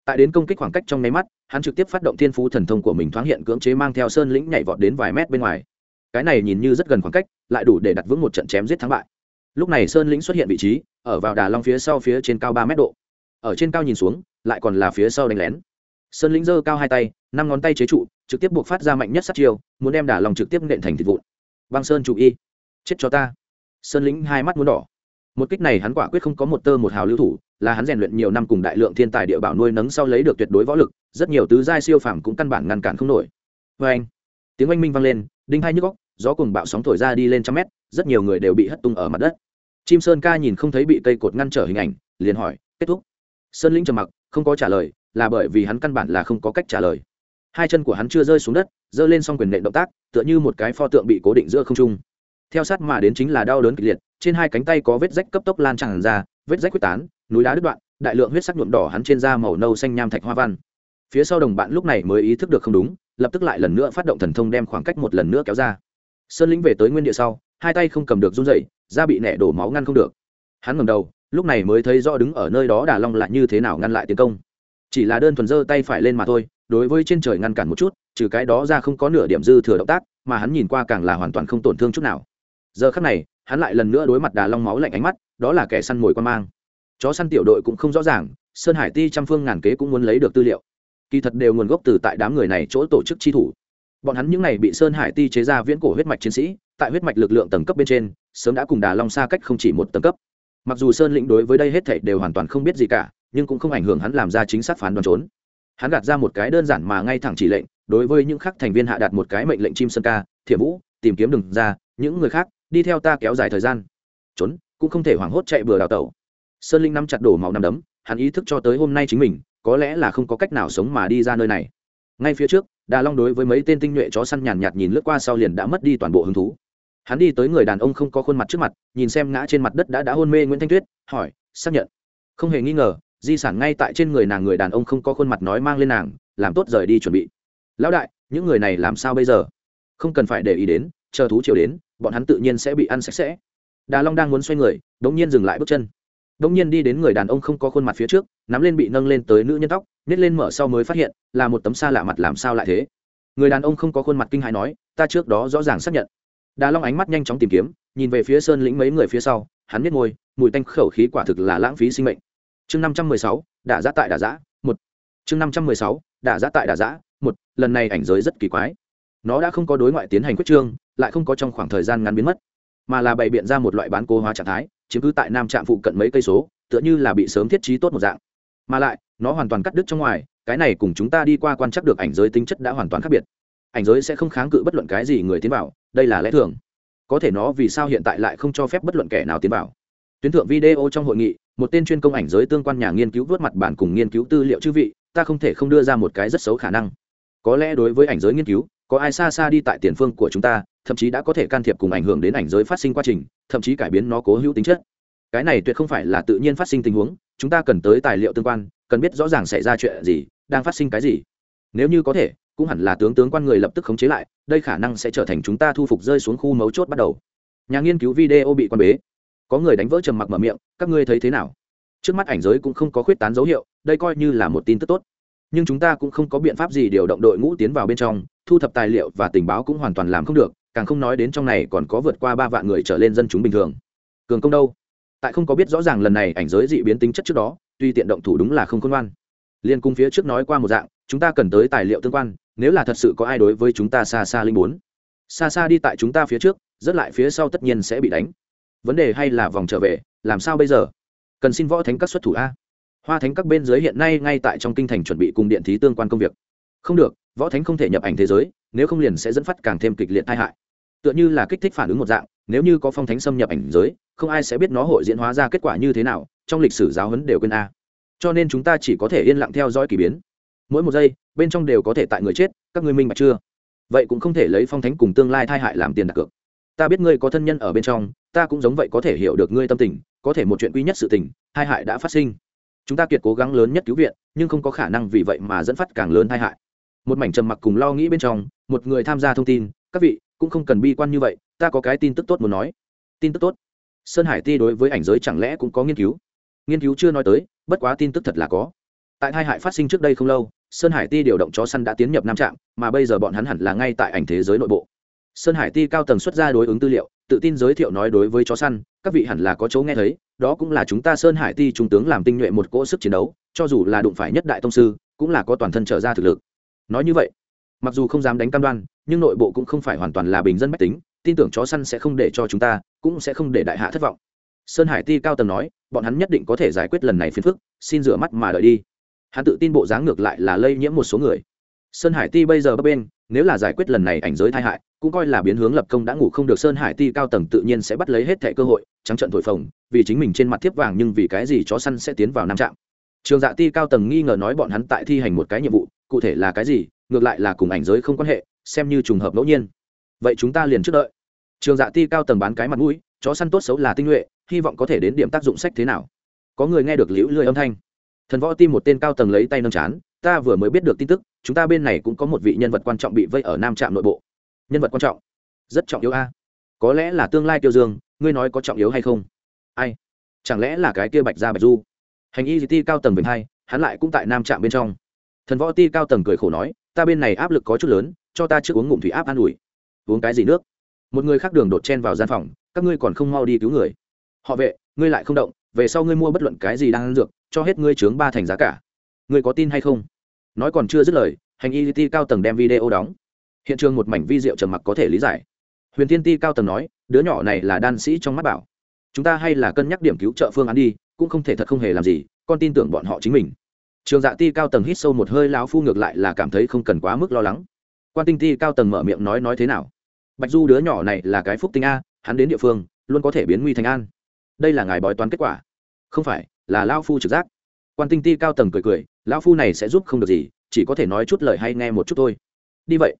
Tại đến công kích khoảng cách trong nháy mắt, hắn trực tiếp phát động thiên phú thần thông của mình thoáng hiện cưỡng chế mang theo sơn lĩnh nhảy vọt đến vài mét bên ngoài. Cái này nhìn như rất gần khoảng cách, lại đủ để đặt vững một trận chém giết thắng bại. Lúc này sơn lĩnh xuất hiện vị trí, ở vào đà long phía sau phía trên cao ba mét độ. Ở trên cao nhìn xuống, lại còn là phía sau đánh lén. Sơn lĩnh giơ cao hai tay, năm ngón tay chế trụ, trực tiếp buộc phát ra mạnh nhất sát chiêu, muốn đem đà long trực tiếp nện thành thịt vụn băng sơn chủ y. Chết cho ta. Sơn lĩnh hai mắt muốn đỏ. Một kích này hắn quả quyết không có một tơ một hào lưu thủ, là hắn rèn luyện nhiều năm cùng đại lượng thiên tài địa bảo nuôi nấng sau lấy được tuyệt đối võ lực, rất nhiều tứ giai siêu phàm cũng căn bản ngăn cản không nổi. Vê anh, tiếng oanh minh vang lên, đinh hai nhức góc gió cùng bạo sóng thổi ra đi lên trăm mét, rất nhiều người đều bị hất tung ở mặt đất. Chim sơn ca nhìn không thấy bị cây cột ngăn trở hình ảnh, liền hỏi, kết thúc? Sơn lĩnh trầm mặc, không có trả lời, là bởi vì hắn căn bản là không có cách trả lời hai chân của hắn chưa rơi xuống đất giơ lên xong quyền nện động tác, tựa như một cái pho tượng bị cố định giữa không trung. Theo sát mà đến chính là đau đớn kịch liệt, trên hai cánh tay có vết rách cấp tốc lan tràn ra, vết rách quyết tán, núi đá đứt đoạn, đại lượng huyết sắc nhuộm đỏ hắn trên da màu nâu xanh nham thạch hoa văn. Phía sau đồng bạn lúc này mới ý thức được không đúng, lập tức lại lần nữa phát động thần thông đem khoảng cách một lần nữa kéo ra. Sơn lĩnh về tới nguyên địa sau, hai tay không cầm được run dậy da bị nẻ đổ máu ngăn không được. Hắn ngầm đầu, lúc này mới thấy rõ đứng ở nơi đó đà long lại như thế nào ngăn lại tiến công. Chỉ là đơn thuần giơ tay phải lên mà thôi đối với trên trời ngăn cản một chút, trừ cái đó ra không có nửa điểm dư thừa động tác, mà hắn nhìn qua càng là hoàn toàn không tổn thương chút nào. Giờ khắc này, hắn lại lần nữa đối mặt đà long máu lạnh ánh mắt, đó là kẻ săn mồi quan mang. Chó săn tiểu đội cũng không rõ ràng, sơn hải ti trăm phương ngàn kế cũng muốn lấy được tư liệu. Kỳ thật đều nguồn gốc từ tại đám người này chỗ tổ chức chi thủ. Bọn hắn những n à y bị sơn hải ti chế ra viễn cổ huyết mạch chiến sĩ, tại huyết mạch lực lượng tầng cấp bên trên, sớm đã cùng đà long xa cách không chỉ một tầng cấp. Mặc dù sơn lĩnh đối với đây hết thảy đều hoàn toàn không biết gì cả, nhưng cũng không ảnh hưởng hắn làm ra chính xác phán đoán trốn hắn gạt ra một cái đơn giản mà ngay thẳng chỉ lệnh, đối với những khác thành viên hạ đặt một cái mệnh lệnh chim sơn ca thiệp vũ, tìm kiếm đừng ra, những người khác, đi theo ta kéo dài thời gian. Trốn, cũng không thể hoảng hốt chạy bừa đào tẩu. Sơn linh nắm chặt đổ màu nằm đấm, hắn ý thức cho tới hôm nay chính mình, có lẽ là không có cách nào sống mà đi ra nơi này. Ngay phía trước, đà long đối với mấy tên tinh nhuệ chó săn nhàn nhạt nhìn lướt qua sau liền đã mất đi toàn bộ hứng thú. Hắn đi tới người đàn ông không có khuôn mặt trước mặt, nhìn xem ngã trên mặt đất đã đã hôn mê nguyễn thanh tuyết, hỏi, xác nhận. Không hề nghi ngờ di sản ngay tại trên người nàng người đàn ông không có khuôn mặt nói mang lên nàng, làm tốt rời đi chuẩn bị. Lão đại, những người này làm sao bây giờ? Không cần phải để ý đến, chờ thú chiều đến, bọn hắn tự nhiên sẽ bị ăn sạch sẽ. Đà long đang muốn xoay người đ ỗ n g nhiên dừng lại bước chân. Đ ỗ n g nhiên đi đến người đàn ông không có khuôn mặt phía trước, nắm lên bị nâng lên tới nữ nhân tóc, nhét lên mở sau mới phát hiện, là một tấm xa lạ mặt làm sao lại thế? Người đàn ông không có khuôn mặt kinh hãi nói, ta trước đó rõ ràng xác nhận. Đà long ánh mắt nhanh chóng tìm kiếm, nhìn về phía sơn lĩnh mấy người phía sau, hắn biết ngôi mùi tanh khẩu khí quả thực là lãng phí sinh mệnh chương năm trăm mười sáu, đả giã tại đả giã, một. Chương năm trăm mười sáu, đả giã tại đả giã, một. Lần này ảnh giới rất kỳ quái. Nó đã không có đối ngoại tiến hành quyết trương, lại không có trong khoảng thời gian ngắn biến mất, mà là bày biện ra một loại bán cố hóa trạng thái, chiếm cứ tại nam trạm phụ cận mấy cây số, tựa như là bị sớm thiết trí tốt một dạng. Mà lại, nó hoàn toàn cắt đứt trong ngoài, cái này cùng chúng ta đi qua quan trắc được ảnh giới tính chất đã hoàn toàn khác biệt. Ảnh giới sẽ không kháng cự bất luận cái gì người tiến vào, đây là lẽ thường. Có thể nó vì sao hiện tại lại không cho phép bất luận kẻ nào tiến vào? Tuyến thượng video trong hội nghị, một tên chuyên công ảnh giới tương quan nhà nghiên cứu vớt mặt bản cùng nghiên cứu tư liệu chư vị, ta không thể không đưa ra một cái rất xấu khả năng. Có lẽ đối với ảnh giới nghiên cứu, có ai xa xa đi tại tiền phương của chúng ta, thậm chí đã có thể can thiệp cùng ảnh hưởng đến ảnh giới phát sinh quá trình, thậm chí cải biến nó cố hữu tính chất. Cái này tuyệt không phải là tự nhiên phát sinh tình huống, chúng ta cần tới tài liệu tương quan, cần biết rõ ràng xảy ra chuyện gì, đang phát sinh cái gì. Nếu như có thể, cũng hẳn là tướng tướng quan người lập tức khống chế lại, đây khả năng sẽ trở thành chúng ta thu phục rơi xuống khu mấu chốt bắt đầu. Nhà nghiên cứu video bị quan bế có người đánh vỡ trầm mặc mở miệng, các ngươi thấy thế nào? Trước mắt ảnh giới cũng không có khuyết tán dấu hiệu, đây coi như là một tin tức tốt. Nhưng chúng ta cũng không có biện pháp gì điều động đội ngũ tiến vào bên trong, thu thập tài liệu và tình báo cũng hoàn toàn làm không được, càng không nói đến trong này còn có vượt qua ba vạn người trở lên dân chúng bình thường. Cường công đâu? Tại không có biết rõ ràng lần này ảnh giới dị biến tính chất trước đó, tuy tiện động thủ đúng là không khôn ngoan. Liên cung phía trước nói qua một dạng, chúng ta cần tới tài liệu tương quan, nếu là thật sự có ai đối với chúng ta xa xa linh bốn xa xa đi tại chúng ta phía trước, rất lại phía sau tất nhiên sẽ bị đánh vấn đề hay là vòng trở về, làm sao bây giờ? Cần xin võ thánh các xuất thủ a. Hoa thánh các bên dưới hiện nay ngay tại trong kinh thành chuẩn bị cùng điện thí tương quan công việc. Không được, võ thánh không thể nhập ảnh thế giới, nếu không liền sẽ dẫn phát càng thêm kịch liệt tai hại. Tựa như là kích thích phản ứng một dạng, nếu như có phong thánh xâm nhập ảnh giới, không ai sẽ biết nó hội diễn hóa ra kết quả như thế nào, trong lịch sử giáo huấn đều quên a. Cho nên chúng ta chỉ có thể yên lặng theo dõi k ỳ biến. Mỗi một giây, bên trong đều có thể tại người chết, các ngươi minh bạch chưa? Vậy cũng không thể lấy phong thánh cùng tương lai tai hại làm tiền đặt cược ta biết ngươi có thân nhân ở bên trong, ta cũng giống vậy có thể hiểu được ngươi tâm tình, có thể một chuyện quý nhất sự tình, hai hại đã phát sinh. Chúng ta kiệt cố gắng lớn nhất cứu viện, nhưng không có khả năng vì vậy mà dẫn phát càng lớn tai hại. Một mảnh trầm mặc cùng lo nghĩ bên trong, một người tham gia thông tin, các vị, cũng không cần bi quan như vậy, ta có cái tin tức tốt muốn nói. Tin tức tốt? Sơn hải ti đối với ảnh giới chẳng lẽ cũng có nghiên cứu? Nghiên cứu chưa nói tới, bất quá tin tức thật là có. Tại hai hại phát sinh trước đây không lâu, sơn hải ti điều động chó săn đã tiến nhập nam trạm, mà bây giờ bọn hắn hẳn là ngay tại ảnh thế giới nội bộ sơn hải ti cao tầng xuất ra đối ứng tư liệu, tự tin giới thiệu nói đối với chó săn, các vị hẳn là có chỗ nghe thấy, đó cũng là chúng ta sơn hải ti trung tướng làm tinh nhuệ một cỗ sức chiến đấu, cho dù là đụng phải nhất đại tông sư, cũng là có toàn thân trở ra thực lực. Nói như vậy, mặc dù không dám đánh cam đoan, nhưng nội bộ cũng không phải hoàn toàn là bình dân mách tính, tin tưởng chó săn sẽ không để cho chúng ta, cũng sẽ không để đại hạ thất vọng. Sơn hải ti cao tầng nói, bọn hắn nhất định có thể giải quyết lần này phiền phức, xin rửa mắt mà đợi đi. Hắn tự tin bộ dáng ngược lại là lây nhiễm một số người. Sơn hải ti bây giờ bấp bên nếu là giải quyết lần này ảnh giới tai hại cũng coi là biến hướng lập công đã ngủ không được sơn hải ti cao tầng tự nhiên sẽ bắt lấy hết thẻ cơ hội, trắng trận thổi phồng, vì chính mình trên mặt thiếp vàng nhưng vì cái gì chó săn sẽ tiến vào nam trạm. Trường dạ ti cao tầng nghi ngờ nói bọn hắn tại thi hành một cái nhiệm vụ, cụ thể là cái gì, ngược lại là cùng ảnh giới không quan hệ, xem như trùng hợp ngẫu nhiên. Vậy chúng ta liền trước đợi. Trường dạ ti cao tầng bán cái mặt mũi, chó săn tốt xấu là tinh nhuệ, hy vọng có thể đến điểm tác dụng sách thế nào. Có người nghe được liễu lười âm thanh. Thần võ ti một tên cao tầng lấy tay nâng chán, ta vừa mới biết được tin tức, chúng ta bên này cũng có một vị nhân vật quan trọng bị vây ở nam trạm nội bộ nhân vật quan trọng, rất trọng yếu a. Có lẽ là tương lai tiêu dương, ngươi nói có trọng yếu hay không? Ai? Chẳng lẽ là cái kia bạch gia bạch du? Hành y ti cao tầng bình hai, hắn lại cũng tại nam trạm bên trong. Thần võ ti cao tầng cười khổ nói, ta bên này áp lực có chút lớn, cho ta trước uống ngụm thủy áp an ủi. Uống cái gì nước? Một người khác đường đột chen vào gian phòng, các ngươi còn không mau đi cứu người. Họ vệ, ngươi lại không động, về sau ngươi mua bất luận cái gì đang ăn dược, cho hết ngươi chướng ba thành giá cả. Ngươi có tin hay không? Nói còn chưa dứt lời, hành y ti cao tầng đem video đóng hiện trường một mảnh vi rượu trầm mặc có thể lý giải. Huyền Thiên ti cao tầng nói, đứa nhỏ này là đan sĩ trong mắt bảo. Chúng ta hay là cân nhắc điểm cứu trợ phương án đi, cũng không thể thật không hề làm gì, con tin tưởng bọn họ chính mình. Trường dạ ti cao tầng hít sâu một hơi, lão phu ngược lại là cảm thấy không cần quá mức lo lắng. Quan tinh ti cao tầng mở miệng nói nói thế nào? Bạch du đứa nhỏ này là cái phúc tinh a, hắn đến địa phương, luôn có thể biến nguy thành an. Đây là ngài bói toán kết quả. Không phải, là lao phu trực giác. Quan tinh ti cao tầng cười cười, lão phu này sẽ giúp không được gì, chỉ có thể nói chút lời hay nghe một chút thôi. Đi vậy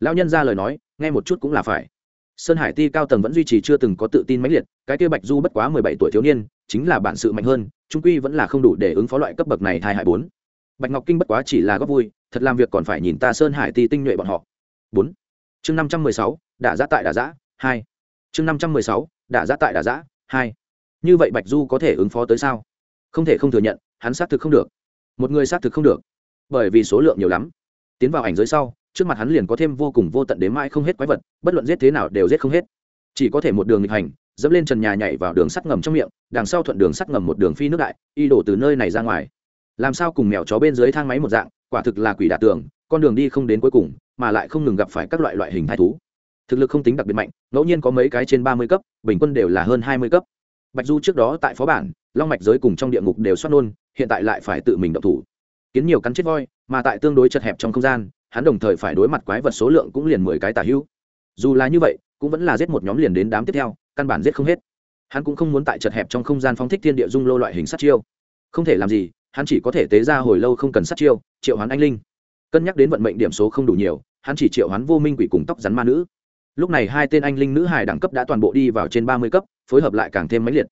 lão nhân ra lời nói, nghe một chút cũng là phải. Sơn hải ti cao tầng vẫn duy trì chưa từng có tự tin mãnh liệt, cái kia bạch du bất quá mười bảy tuổi thiếu niên, chính là bản sự mạnh hơn, trung quy vẫn là không đủ để ứng phó loại cấp bậc này hai hại bốn. Bạch ngọc kinh bất quá chỉ là góp vui, thật làm việc còn phải nhìn ta sơn hải ti tinh nhuệ bọn họ. Bốn. Chương năm trăm mười sáu đã giã tại đà giã hai. Chương năm trăm mười sáu đã giã tại đà giã hai. Như vậy bạch du có thể ứng phó tới sao? Không thể không thừa nhận, hắn xác thực không được. Một người xác thực không được. Bởi vì số lượng nhiều lắm tiến vào ảnh giới sau, trước mặt hắn liền có thêm vô cùng vô tận đến mãi không hết quái vật, bất luận giết thế nào đều giết không hết. Chỉ có thể một đường nghịch hành, dẫm lên trần nhà nhảy vào đường sắt ngầm trong miệng, đằng sau thuận đường sắt ngầm một đường phi nước đại, y đổ từ nơi này ra ngoài. Làm sao cùng mèo chó bên dưới thang máy một dạng, quả thực là quỷ đả tường, con đường đi không đến cuối cùng, mà lại không ngừng gặp phải các loại loại hình thai thú. Thực lực không tính đặc biệt mạnh, ngẫu nhiên có mấy cái trên ba mươi cấp, bình quân đều là hơn hai mươi cấp. Bạch du trước đó tại phó bản, long mạch giới cùng trong địa ngục đều xoát nôn hiện tại lại phải tự mình động thủ kiến nhiều cắn chết voi, mà tại tương đối chật hẹp trong không gian, hắn đồng thời phải đối mặt quái vật số lượng cũng liền mười cái tả hữu. Dù là như vậy, cũng vẫn là giết một nhóm liền đến đám tiếp theo, căn bản giết không hết. Hắn cũng không muốn tại chật hẹp trong không gian phóng thích thiên địa dung lô loại hình sát chiêu. Không thể làm gì, hắn chỉ có thể tế ra hồi lâu không cần sát chiêu, triệu hoán anh linh. Cân nhắc đến vận mệnh điểm số không đủ nhiều, hắn chỉ triệu hoán vô minh quỷ cùng tóc rắn ma nữ. Lúc này hai tên anh linh nữ hài đẳng cấp đã toàn bộ đi vào trên ba mươi cấp, phối hợp lại càng thêm mãnh liệt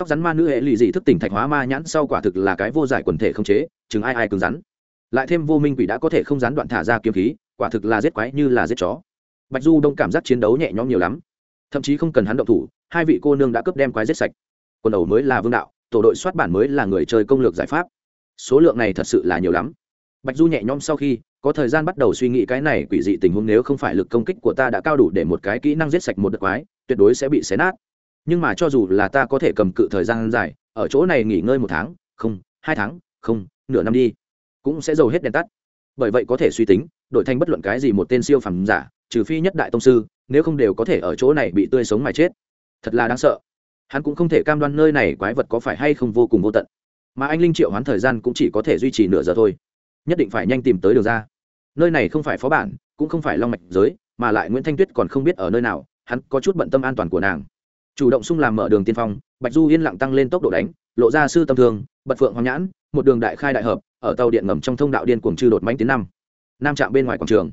tóc rắn ma nữ hệ lụy dị thức tỉnh thạch hóa ma nhãn sau quả thực là cái vô giải quần thể không chế, chừng ai ai cứng rắn. Lại thêm vô minh quỷ đã có thể không gián đoạn thả ra kiếm khí, quả thực là giết quái như là giết chó. Bạch du đông cảm giác chiến đấu nhẹ nhõm nhiều lắm. Thậm chí không cần hắn động thủ, hai vị cô nương đã cướp đem quái giết sạch. Quần ẩu mới là vương đạo, tổ đội soát bản mới là người chơi công lược giải pháp. Số lượng này thật sự là nhiều lắm. Bạch du nhẹ nhõm sau khi, có thời gian bắt đầu suy nghĩ cái này quỷ dị tình huống nếu không phải lực công kích của ta đã cao đủ để một cái kỹ năng giết sạch một đợt quái, tuyệt đối sẽ bị xé nát nhưng mà cho dù là ta có thể cầm cự thời gian dài, ở chỗ này nghỉ ngơi một tháng, không, hai tháng, không, nửa năm đi, cũng sẽ dầu hết đèn tắt. Bởi vậy có thể suy tính, đổi thành bất luận cái gì một tên siêu phẩm giả, trừ phi nhất đại tông sư, nếu không đều có thể ở chỗ này bị tươi sống mà chết. Thật là đáng sợ. Hắn cũng không thể cam đoan nơi này quái vật có phải hay không vô cùng vô tận. Mà anh linh triệu hoán thời gian cũng chỉ có thể duy trì nửa giờ thôi. Nhất định phải nhanh tìm tới đường ra. Nơi này không phải phó bản, cũng không phải long mạch giới, mà lại nguyễn thanh tuyết còn không biết ở nơi nào, hắn có chút bận tâm an toàn của nàng chủ động xung làm mở đường tiên phong, bạch du yên lặng tăng lên tốc độ đánh, lộ ra sư tâm thương, bật phượng hoàng nhãn, một đường đại khai đại hợp, ở tàu điện ngầm trong thông đạo điên cuồng chư đột manh tiến năm. Nam trạm bên ngoài quảng trường.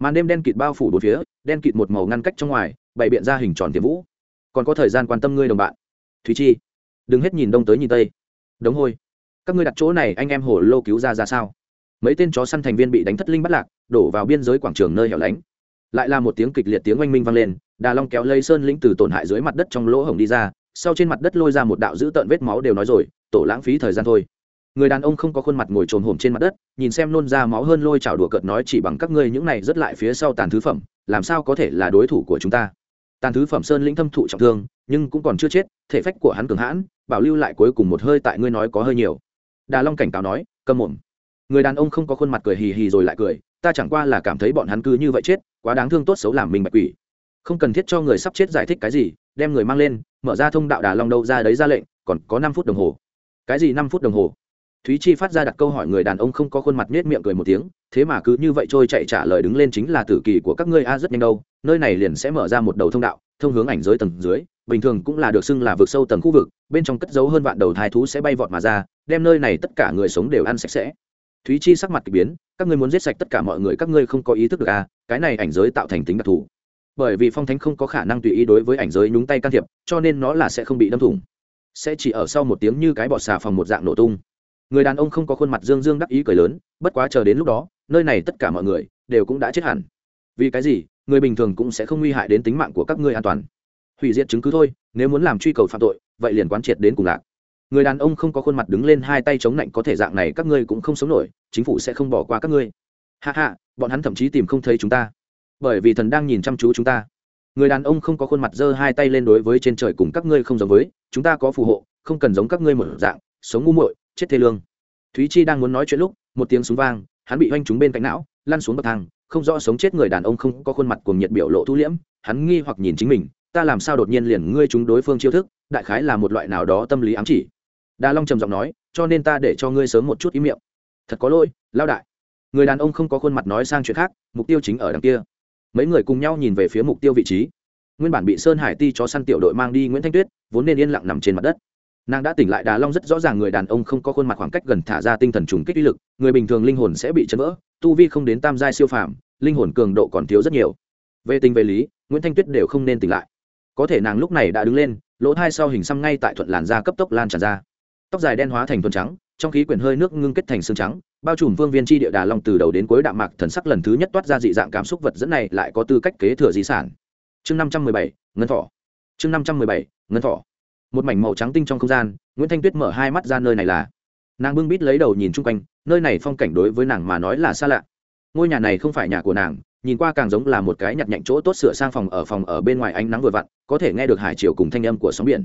Màn đêm đen kịt bao phủ bốn phía, đen kịt một màu ngăn cách trong ngoài, bày biện ra hình tròn tiệm vũ. Còn có thời gian quan tâm ngươi đồng bạn. Thúy chi, đừng hết nhìn đông tới nhìn tây. Đống hôi. Các ngươi đặt chỗ này, anh em hồ lô cứu ra ra sao? Mấy tên chó săn thành viên bị đánh thất linh bắt lạc, đổ vào biên giới quảng trường nơi hẻo lánh. Lại là một tiếng kịch liệt tiếng oanh minh vang lên đà long kéo lây sơn lĩnh từ tổn hại dưới mặt đất trong lỗ hổng đi ra, sau trên mặt đất lôi ra một đạo dữ tợn vết máu đều nói rồi, tổ lãng phí thời gian thôi. Người đàn ông không có khuôn mặt ngồi trồn hổm trên mặt đất, nhìn xem nôn ra máu hơn lôi chảo đùa cợt nói chỉ bằng các ngươi những này rất lại phía sau tàn thứ phẩm, làm sao có thể là đối thủ của chúng ta? Tàn thứ phẩm sơn lĩnh thâm thụ trọng thương, nhưng cũng còn chưa chết, thể phách của hắn cường hãn, bảo lưu lại cuối cùng một hơi tại ngươi nói có hơi nhiều. Đà long cảnh cáo nói câm mồm. Người đàn ông không có khuôn mặt cười hì hì rồi lại cười, ta chẳng qua là cảm thấy bọn hắn cứ như vậy chết, quá đáng thương tốt xấu làm mình bạch quỷ không cần thiết cho người sắp chết giải thích cái gì, đem người mang lên, mở ra thông đạo đà long đâu ra đấy ra lệnh, còn có năm phút đồng hồ. Cái gì năm phút đồng hồ? Thúy chi phát ra đặt câu hỏi người đàn ông không có khuôn mặt nết miệng cười một tiếng, thế mà cứ như vậy trôi chạy trả lời đứng lên chính là tử kỳ của các ngươi a rất nhanh đâu, nơi này liền sẽ mở ra một đầu thông đạo, thông hướng ảnh giới tầng dưới, bình thường cũng là được xưng là vực sâu tầng khu vực, bên trong cất giấu hơn vạn đầu thai thú sẽ bay vọt mà ra, đem nơi này tất cả người sống đều ăn sạch sẽ. Thúy chi sắc mặt k ỳ biến, các ngươi muốn giết sạch tất cả mọi người các ngươi không có ý thức được à cái này ảnh giới tạo thành tính đặc thù bởi vì phong thánh không có khả năng tùy ý đối với ảnh giới nhúng tay can thiệp, cho nên nó là sẽ không bị đâm thủng. Sẽ chỉ ở sau một tiếng như cái bọt xà phòng một dạng nổ tung. Người đàn ông không có khuôn mặt dương dương đắc ý cười lớn, bất quá chờ đến lúc đó, nơi này tất cả mọi người đều cũng đã chết hẳn. Vì cái gì, người bình thường cũng sẽ không nguy hại đến tính mạng của các ngươi an toàn. Hủy diệt chứng cứ thôi, nếu muốn làm truy cầu phạm tội, vậy liền quán triệt đến cùng lạc. Người đàn ông không có khuôn mặt đứng lên hai tay chống lạnh có thể dạng này các ngươi cũng không sống nổi, chính phủ sẽ không bỏ qua các ngươi. Hạ hạ bọn hắn thậm chí tìm không thấy chúng ta bởi vì thần đang nhìn chăm chú chúng ta. Người đàn ông không có khuôn mặt giơ hai tay lên đối với trên trời cùng các ngươi không giống với, chúng ta có phù hộ, không cần giống các ngươi một dạng, sống ngu muội, chết thê lương. Thúy chi đang muốn nói chuyện lúc, một tiếng súng vang, hắn bị oanh trúng bên cạnh não, lăn xuống bậc thang, không rõ sống chết người đàn ông không có khuôn mặt cùng nhiệt biểu lộ thu liễm, hắn nghi hoặc nhìn chính mình, ta làm sao đột nhiên liền ngươi chúng đối phương chiêu thức, đại khái là một loại nào đó tâm lý ám chỉ. Đà long trầm giọng nói, cho nên ta để cho ngươi sớm một chút ý miệng. Thật có lỗi lao đại. Người đàn ông không có khuôn mặt nói sang chuyện khác, mục tiêu chính ở đằng kia mấy người cùng nhau nhìn về phía mục tiêu vị trí. Nguyên bản bị sơn hải ti cho săn tiểu đội mang đi nguyễn thanh tuyết, vốn nên yên lặng nằm trên mặt đất. Nàng đã tỉnh lại đà long rất rõ ràng người đàn ông không có khuôn mặt khoảng cách gần thả ra tinh thần trùng kích uy lực, người bình thường linh hồn sẽ bị chấn vỡ, tu vi không đến tam giai siêu phàm, linh hồn cường độ còn thiếu rất nhiều. Về tình về lý, nguyễn thanh tuyết đều không nên tỉnh lại. Có thể nàng lúc này đã đứng lên, lỗ thai sau hình xăm ngay tại thuận làn da cấp tốc lan tràn ra. Tóc dài đen hóa thành thuần trắng, trong khí quyển hơi nước ngưng kết thành xương trắng bao trùm vương viên tri địa đà long từ đầu đến cuối đạm mạc thần sắc lần thứ nhất toát ra dị dạng cảm xúc vật dẫn này lại có tư cách kế thừa di sản. Chương năm trăm mười bảy, ngân thỏ. chương năm trăm mười bảy, ngân thỏ. một mảnh màu trắng tinh trong không gian, nguyễn thanh tuyết mở hai mắt ra nơi này là. Nàng bưng bít lấy đầu nhìn chung quanh, nơi này phong cảnh đối với nàng mà nói là xa lạ. Ngôi nhà này không phải nhà của nàng, nhìn qua càng giống là một cái nhặt nhạnh chỗ tốt sửa sang phòng ở phòng ở bên ngoài ánh nắng vừa vặn, có thể nghe được hải chiều cùng thanh âm của sóng biển.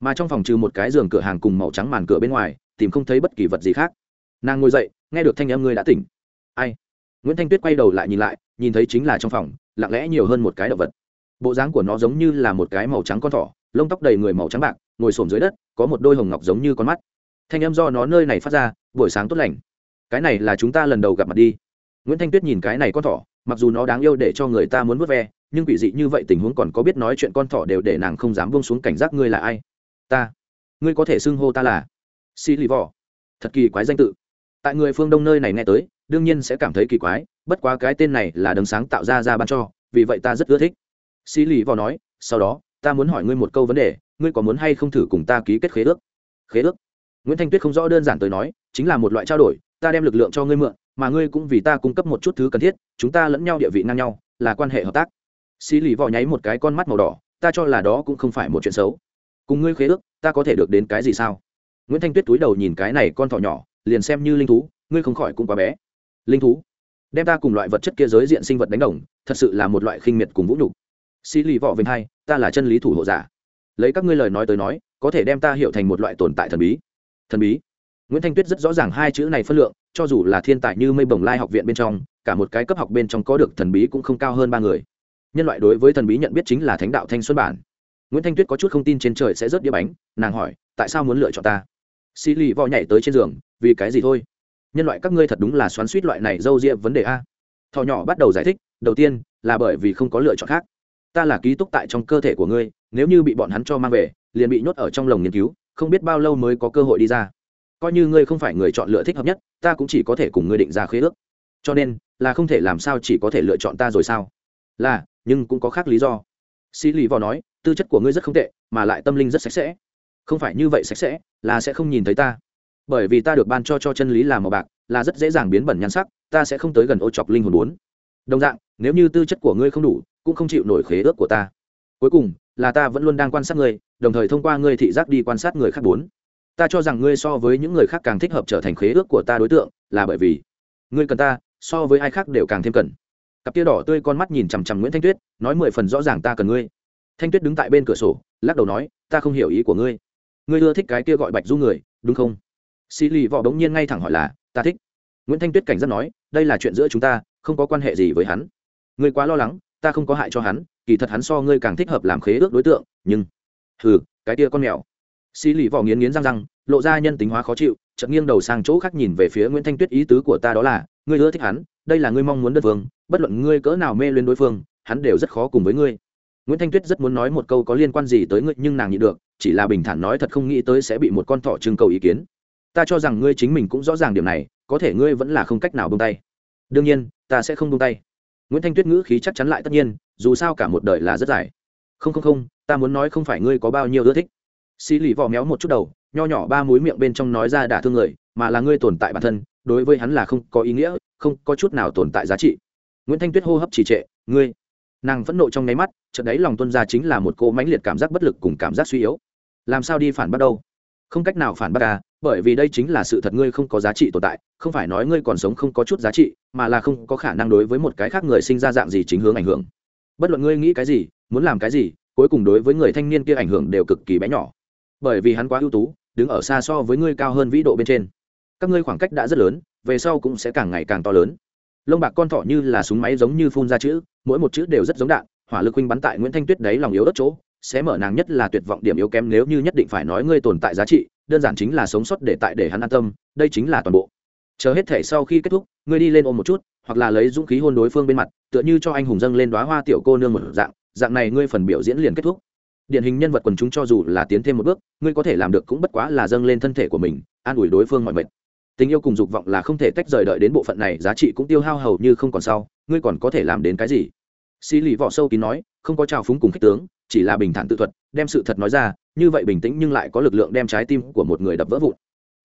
Mà trong phòng trừ một cái giường cửa hàng cùng màu trắng màn cửa bên ngoài, tìm không thấy bất kỳ vật gì khác nàng ngồi dậy, nghe được thanh âm ngươi đã tỉnh. Ai? Nguyễn thanh tuyết quay đầu lại nhìn lại, nhìn thấy chính là trong phòng, lặng lẽ nhiều hơn một cái động vật. Bộ dáng của nó giống như là một cái màu trắng con thỏ, lông tóc đầy người màu trắng bạc, ngồi xổm dưới đất, có một đôi hồng ngọc giống như con mắt. Thanh âm do nó nơi này phát ra, buổi sáng tốt lành. Cái này là chúng ta lần đầu gặp mặt đi. Nguyễn thanh tuyết nhìn cái này con thỏ, mặc dù nó đáng yêu để cho người ta muốn vớt ve, nhưng quỷ dị như vậy tình huống còn có biết nói chuyện con thỏ đều để nàng không dám buông xuống cảnh giác ngươi là ai? Ta. Ngươi có thể xưng hô ta là xì lì vỏ thật kỳ quái danh tự tại người phương đông nơi này nghe tới, đương nhiên sẽ cảm thấy kỳ quái, bất quá cái tên này là đấng sáng tạo ra ra ban cho, vì vậy ta rất ưa thích. Xí lì vỏ nói, sau đó, ta muốn hỏi ngươi một câu vấn đề, ngươi có muốn hay không thử cùng ta ký kết khế ước? Khế ước? Nguyễn thanh tuyết không rõ đơn giản tới nói, chính là một loại trao đổi, ta đem lực lượng cho ngươi mượn, mà ngươi cũng vì ta cung cấp một chút thứ cần thiết, chúng ta lẫn nhau địa vị ngang nhau, là quan hệ hợp tác. Xí lì vò nháy một cái con mắt màu đỏ, ta cho là đó cũng không phải một chuyện xấu. Cùng ngươi khế ước, ta có thể được đến cái gì sao? Nguyễn thanh tuyết túi đầu nhìn cái này con thỏ nhỏ liền xem như linh thú, ngươi không khỏi cũng quá bé. Linh thú? Đem ta cùng loại vật chất kia giới diện sinh vật đánh đồng, thật sự là một loại khinh miệt cùng vũ nhục. Xì lì vọ vinh hai, ta là chân lý thủ hộ giả. Lấy các ngươi lời nói tới nói, có thể đem ta hiểu thành một loại tồn tại thần bí. Thần bí? Nguyễn thanh tuyết rất rõ ràng hai chữ này phân lượng, cho dù là thiên tài như mây bồng lai học viện bên trong, cả một cái cấp học bên trong có được thần bí cũng không cao hơn ba người. Nhân loại đối với thần bí nhận biết chính là thánh đạo thanh xuân bản. Nguyễn thanh tuyết có chút không tin trên trời sẽ rớt đĩa bánh, nàng hỏi, tại sao muốn lựa chọn ta? Xì lì vò nhảy tới trên giường vì cái gì thôi? Nhân loại các ngươi thật đúng là xoắn suýt loại này d â u ria vấn đề a. Thọ nhỏ bắt đầu giải thích, đầu tiên là bởi vì không có lựa chọn khác. Ta là ký túc tại trong cơ thể của ngươi, nếu như bị bọn hắn cho mang về, liền bị nhốt ở trong lồng nghiên cứu, không biết bao lâu mới có cơ hội đi ra. Coi như ngươi không phải người chọn lựa thích hợp nhất, ta cũng chỉ có thể cùng ngươi định ra khế ước. Cho nên, là không thể làm sao chỉ có thể lựa chọn ta rồi sao? Là, nhưng cũng có khác lý do. Sĩ lì vò nói, tư chất của ngươi rất không tệ, mà lại tâm linh rất sạch sẽ. Không phải như vậy sạch sẽ, là sẽ không nhìn thấy ta bởi vì ta được ban cho cho chân lý là màu bạc, là rất dễ dàng biến bẩn nhan sắc, ta sẽ không tới gần ô chọc linh hồn bốn đồng dạng, nếu như tư chất của ngươi không đủ, cũng không chịu nổi khế ước của ta. Cuối cùng, là ta vẫn luôn đang quan sát ngươi, đồng thời thông qua ngươi thị giác đi quan sát người khác bốn ta cho rằng ngươi so với những người khác càng thích hợp trở thành khế ước của ta đối tượng, là bởi vì ngươi cần ta, so với ai khác đều càng thêm cần. Cặp tia đỏ tươi con mắt nhìn chằm chằm nguyễn thanh tuyết, nói mười phần rõ ràng ta cần ngươi. Thanh tuyết đứng tại bên cửa sổ, lắc đầu nói, ta không hiểu ý của ngươi. Ngươi ưa thích cái kia gọi bạch du người, đúng không? Xì lì vỏ đống nhiên ngay thẳng hỏi là, ta thích. Nguyễn thanh tuyết cảnh giác nói, đây là chuyện giữa chúng ta, không có quan hệ gì với hắn. Ngươi quá lo lắng, ta không có hại cho hắn, kỳ thật hắn so ngươi càng thích hợp làm khế ước đối tượng, nhưng hừ, cái kia con mèo. Xì lì vỏ nghiến nghiến răng răng, lộ ra nhân tính hóa khó chịu, chợt nghiêng đầu sang chỗ khác nhìn về phía nguyễn thanh tuyết, ý tứ của ta đó là, ngươi ưa thích hắn, đây là ngươi mong muốn đất vương, bất luận ngươi cỡ nào mê lên đối phương, hắn đều rất khó cùng với ngươi. Nguyễn thanh tuyết rất muốn nói một câu có liên quan gì tới ngươi, nhưng nàng nhịn được, chỉ là bình thản nói thật không nghĩ tới sẽ bị một con thỏ trưng cầu ý kiến ta cho rằng ngươi chính mình cũng rõ ràng điểm này, có thể ngươi vẫn là không cách nào bông tay. Đương nhiên, ta sẽ không bông tay. Nguyễn thanh tuyết ngữ khí chắc chắn lại tất nhiên, dù sao cả một đời là rất dài. Không không không, ta muốn nói không phải ngươi có bao nhiêu ưa thích. Xì lì vò méo một chút đầu, nho nhỏ ba múi miệng bên trong nói ra đả thương người, mà là ngươi tồn tại bản thân, đối với hắn là không có ý nghĩa, không có chút nào tồn tại giá trị. Nguyễn thanh tuyết hô hấp trì trệ, ngươi. Nàng phẫn nộ trong nháy mắt, chợt đấy lòng tuân ra chính là một cô mãnh liệt cảm giác bất lực cùng cảm giác suy yếu. Làm sao đi phản bắt đâu? Không cách nào phản bác à bởi vì đây chính là sự thật ngươi không có giá trị tồn tại, không phải nói ngươi còn sống không có chút giá trị, mà là không có khả năng đối với một cái khác người sinh ra dạng gì chính hướng ảnh hưởng. Bất luận ngươi nghĩ cái gì, muốn làm cái gì, cuối cùng đối với người thanh niên kia ảnh hưởng đều cực kỳ bé nhỏ. Bởi vì hắn quá ưu tú, đứng ở xa so với ngươi cao hơn vĩ độ bên trên. Các ngươi khoảng cách đã rất lớn, về sau cũng sẽ càng ngày càng to lớn. Lông bạc con thỏ như là súng máy giống như phun ra chữ, mỗi một chữ đều rất giống đạn, hỏa lực huynh bắn tại nguyễn thanh tuyết đấy lòng yếu đất chỗ sẽ mở nàng nhất là tuyệt vọng điểm yếu kém nếu như nhất định phải nói ngươi tồn tại giá trị, đơn giản chính là sống sót để tại để hắn an tâm, đây chính là toàn bộ. Chờ hết thể sau khi kết thúc, ngươi đi lên ôm một chút, hoặc là lấy dũng khí hôn đối phương bên mặt, tựa như cho anh hùng dâng lên đoá hoa tiểu cô nương một dạng dạng này ngươi phần biểu diễn liền kết thúc. Điển hình nhân vật quần chúng cho dù là tiến thêm một bước, ngươi có thể làm được cũng bất quá là dâng lên thân thể của mình, an ủi đối phương mọi mệt. Tình yêu cùng dục vọng là không thể tách rời đợi đến bộ phận này, giá trị cũng tiêu hao hầu như không còn sau, ngươi còn có thể làm đến cái gì? Xì lì vỏ sâu kín nói, không có trào phúng cùng khích tướng chỉ là bình thản tự thuật, đem sự thật nói ra, như vậy bình tĩnh nhưng lại có lực lượng đem trái tim của một người đập vỡ vụn.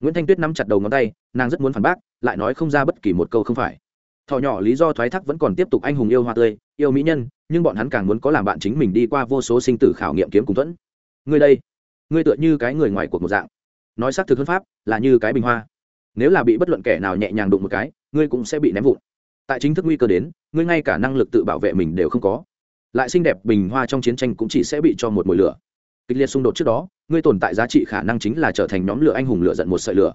Nguyễn thanh tuyết nắm chặt đầu ngón tay, nàng rất muốn phản bác, lại nói không ra bất kỳ một câu không phải. Thọ nhỏ lý do thoái thác vẫn còn tiếp tục anh hùng yêu hoa tươi, yêu mỹ nhân, nhưng bọn hắn càng muốn có làm bạn chính mình đi qua vô số sinh tử khảo nghiệm kiếm cùng thuẫn. Ngươi đây, ngươi tựa như cái người ngoài cuộc một dạng. Nói xác thực hơn pháp, là như cái bình hoa. Nếu là bị bất luận kẻ nào nhẹ nhàng đụng một cái, ngươi cũng sẽ bị ném vụn. Tại chính thức nguy cơ đến, ngươi ngay cả năng lực tự bảo vệ mình đều không có lại xinh đẹp bình hoa trong chiến tranh cũng chỉ sẽ bị cho một mồi lửa. Kịch liệt xung đột trước đó, ngươi tồn tại giá trị khả năng chính là trở thành nhóm lửa anh hùng lửa giận một sợi lửa.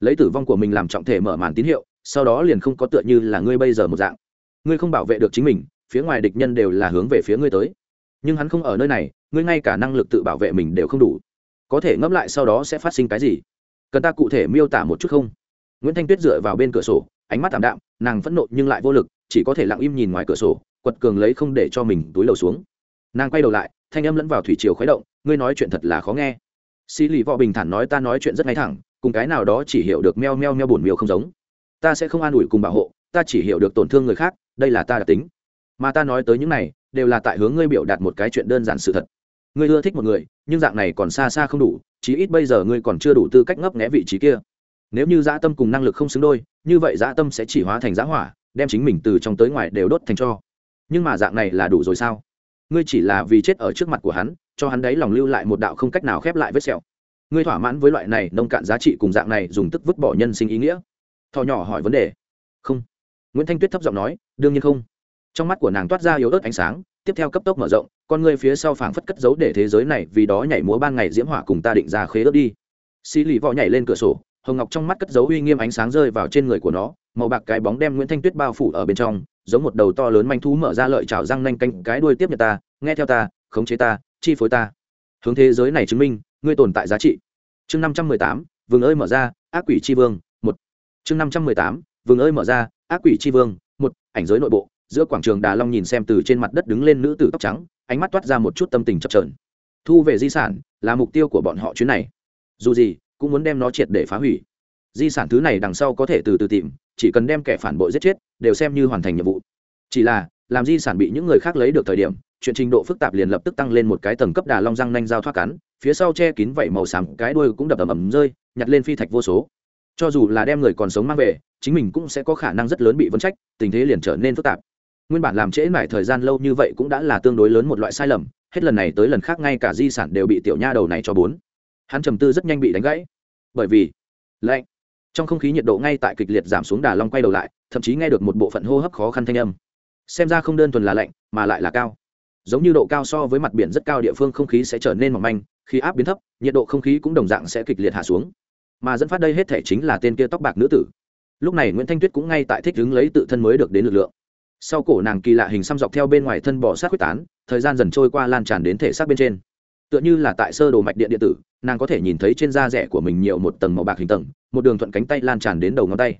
Lấy tử vong của mình làm trọng thể mở màn tín hiệu, sau đó liền không có tựa như là ngươi bây giờ một dạng. Ngươi không bảo vệ được chính mình, phía ngoài địch nhân đều là hướng về phía ngươi tới. Nhưng hắn không ở nơi này, ngươi ngay cả năng lực tự bảo vệ mình đều không đủ. Có thể ngẫm lại sau đó sẽ phát sinh cái gì? Cần ta cụ thể miêu tả một chút không? Nguyễn thanh tuyết dựa vào bên cửa sổ, ánh mắt t ạ m đạm, nàng phẫn nộ nhưng lại vô lực, chỉ có thể lặng im nhìn ngoài cửa sổ quật cường lấy không để cho mình túi đầu xuống. Nàng quay đầu lại, thanh âm lẫn vào thủy chiều khuấy động, ngươi nói chuyện thật là khó nghe. Xì lì võ bình thản nói, ta nói chuyện rất ngay thẳng, cùng cái nào đó chỉ hiểu được meo meo meo buồn miêu không giống. Ta sẽ không an ủi cùng bảo hộ, ta chỉ hiểu được tổn thương người khác, đây là ta đặc tính. Mà ta nói tới những này, đều là tại hướng ngươi biểu đạt một cái chuyện đơn giản sự thật. Ngươi ưa thích một người, nhưng dạng này còn xa xa không đủ, chí ít bây giờ ngươi còn chưa đủ tư cách ngấp nghẽ vị trí kia. Nếu như dã tâm cùng năng lực không xứng đôi, như vậy dã tâm sẽ chỉ hóa thành dã hỏa, đem chính mình từ trong tới ngoài đều đốt thành cho nhưng mà dạng này là đủ rồi sao? Ngươi chỉ là vì chết ở trước mặt của hắn, cho hắn đấy lòng lưu lại một đạo không cách nào khép lại vết sẹo. Ngươi thỏa mãn với loại này nông cạn giá trị cùng dạng này dùng tức vứt bỏ nhân sinh ý nghĩa. Thò nhỏ hỏi vấn đề. Không. Nguyễn thanh tuyết thấp giọng nói, đương nhiên không. Trong mắt của nàng toát ra yếu ớt ánh sáng, tiếp theo cấp tốc mở rộng, con ngươi phía sau phảng phất cất giấu để thế giới này vì đó nhảy múa ban ngày diễm hỏa cùng ta định ra khế ớt đi. Xì lì võ nhảy lên cửa sổ, hồng ngọc trong mắt cất giấu uy nghiêm ánh sáng rơi vào trên người của nó, màu bạc cái bóng đem nguyễn thanh tuyết bao phủ ở bên trong giống một đầu to lớn manh thú mở ra lợi chảo răng nanh canh cái đuôi tiếp nhận ta, nghe theo ta, khống chế ta, chi phối ta. Hướng thế giới này chứng minh, ngươi tồn tại giá trị. Chương năm trăm mười tám vừng ơi mở ra, ác quỷ chi vương, một. Chương năm trăm mười tám vừng ơi mở ra, ác quỷ chi vương, một. Ảnh giới nội bộ, giữa quảng trường đà long nhìn xem từ trên mặt đất đứng lên nữ tử tóc trắng, ánh mắt toát ra một chút tâm tình chập trờn thu về di sản, là mục tiêu của bọn họ chuyến này. Dù gì, cũng muốn đem nó triệt để phá hủy. Di sản thứ này đằng sau có thể từ từ tìm chỉ cần đem kẻ phản bội giết chết, đều xem như hoàn thành nhiệm vụ. Chỉ là, làm di sản bị những người khác lấy được thời điểm, chuyện trình độ phức tạp liền lập tức tăng lên một cái tầng cấp đà long răng nanh dao thoát cắn, phía sau che kín vảy màu xám, cái đuôi cũng đập ầm ầm rơi, nhặt lên phi thạch vô số. Cho dù là đem người còn sống mang về, chính mình cũng sẽ có khả năng rất lớn bị vấn trách, tình thế liền trở nên phức tạp. Nguyên bản làm trễ mải thời gian lâu như vậy cũng đã là tương đối lớn một loại sai lầm, hết lần này tới lần khác ngay cả di sản đều bị tiểu nha đầu này cho bốn. Hắn trầm tư rất nhanh bị đánh gãy. Bởi vì, lạnh trong không khí nhiệt độ ngay tại kịch liệt giảm xuống đà long quay đầu lại, thậm chí nghe được một bộ phận hô hấp khó khăn thanh âm. Xem ra không đơn thuần là lạnh, mà lại là cao. Giống như độ cao so với mặt biển rất cao địa phương không khí sẽ trở nên mỏng manh, khi áp biến thấp, nhiệt độ không khí cũng đồng dạng sẽ kịch liệt hạ xuống. Mà dẫn phát đây hết thể chính là tên kia tóc bạc nữ tử. Lúc này nguyễn thanh tuyết cũng ngay tại thích đứng lấy tự thân mới được đến lực lượng. Sau cổ nàng kỳ lạ hình xăm dọc theo bên ngoài thân bỏ sát quyết tán, thời gian dần trôi qua lan tràn đến thể xác bên trên. Tựa như là tại sơ đồ mạch điện điện tử, nàng có thể nhìn thấy trên da rẻ của mình nhiều một tầng màu bạc hình tầng một đường thuận cánh tay lan tràn đến đầu ngón tay.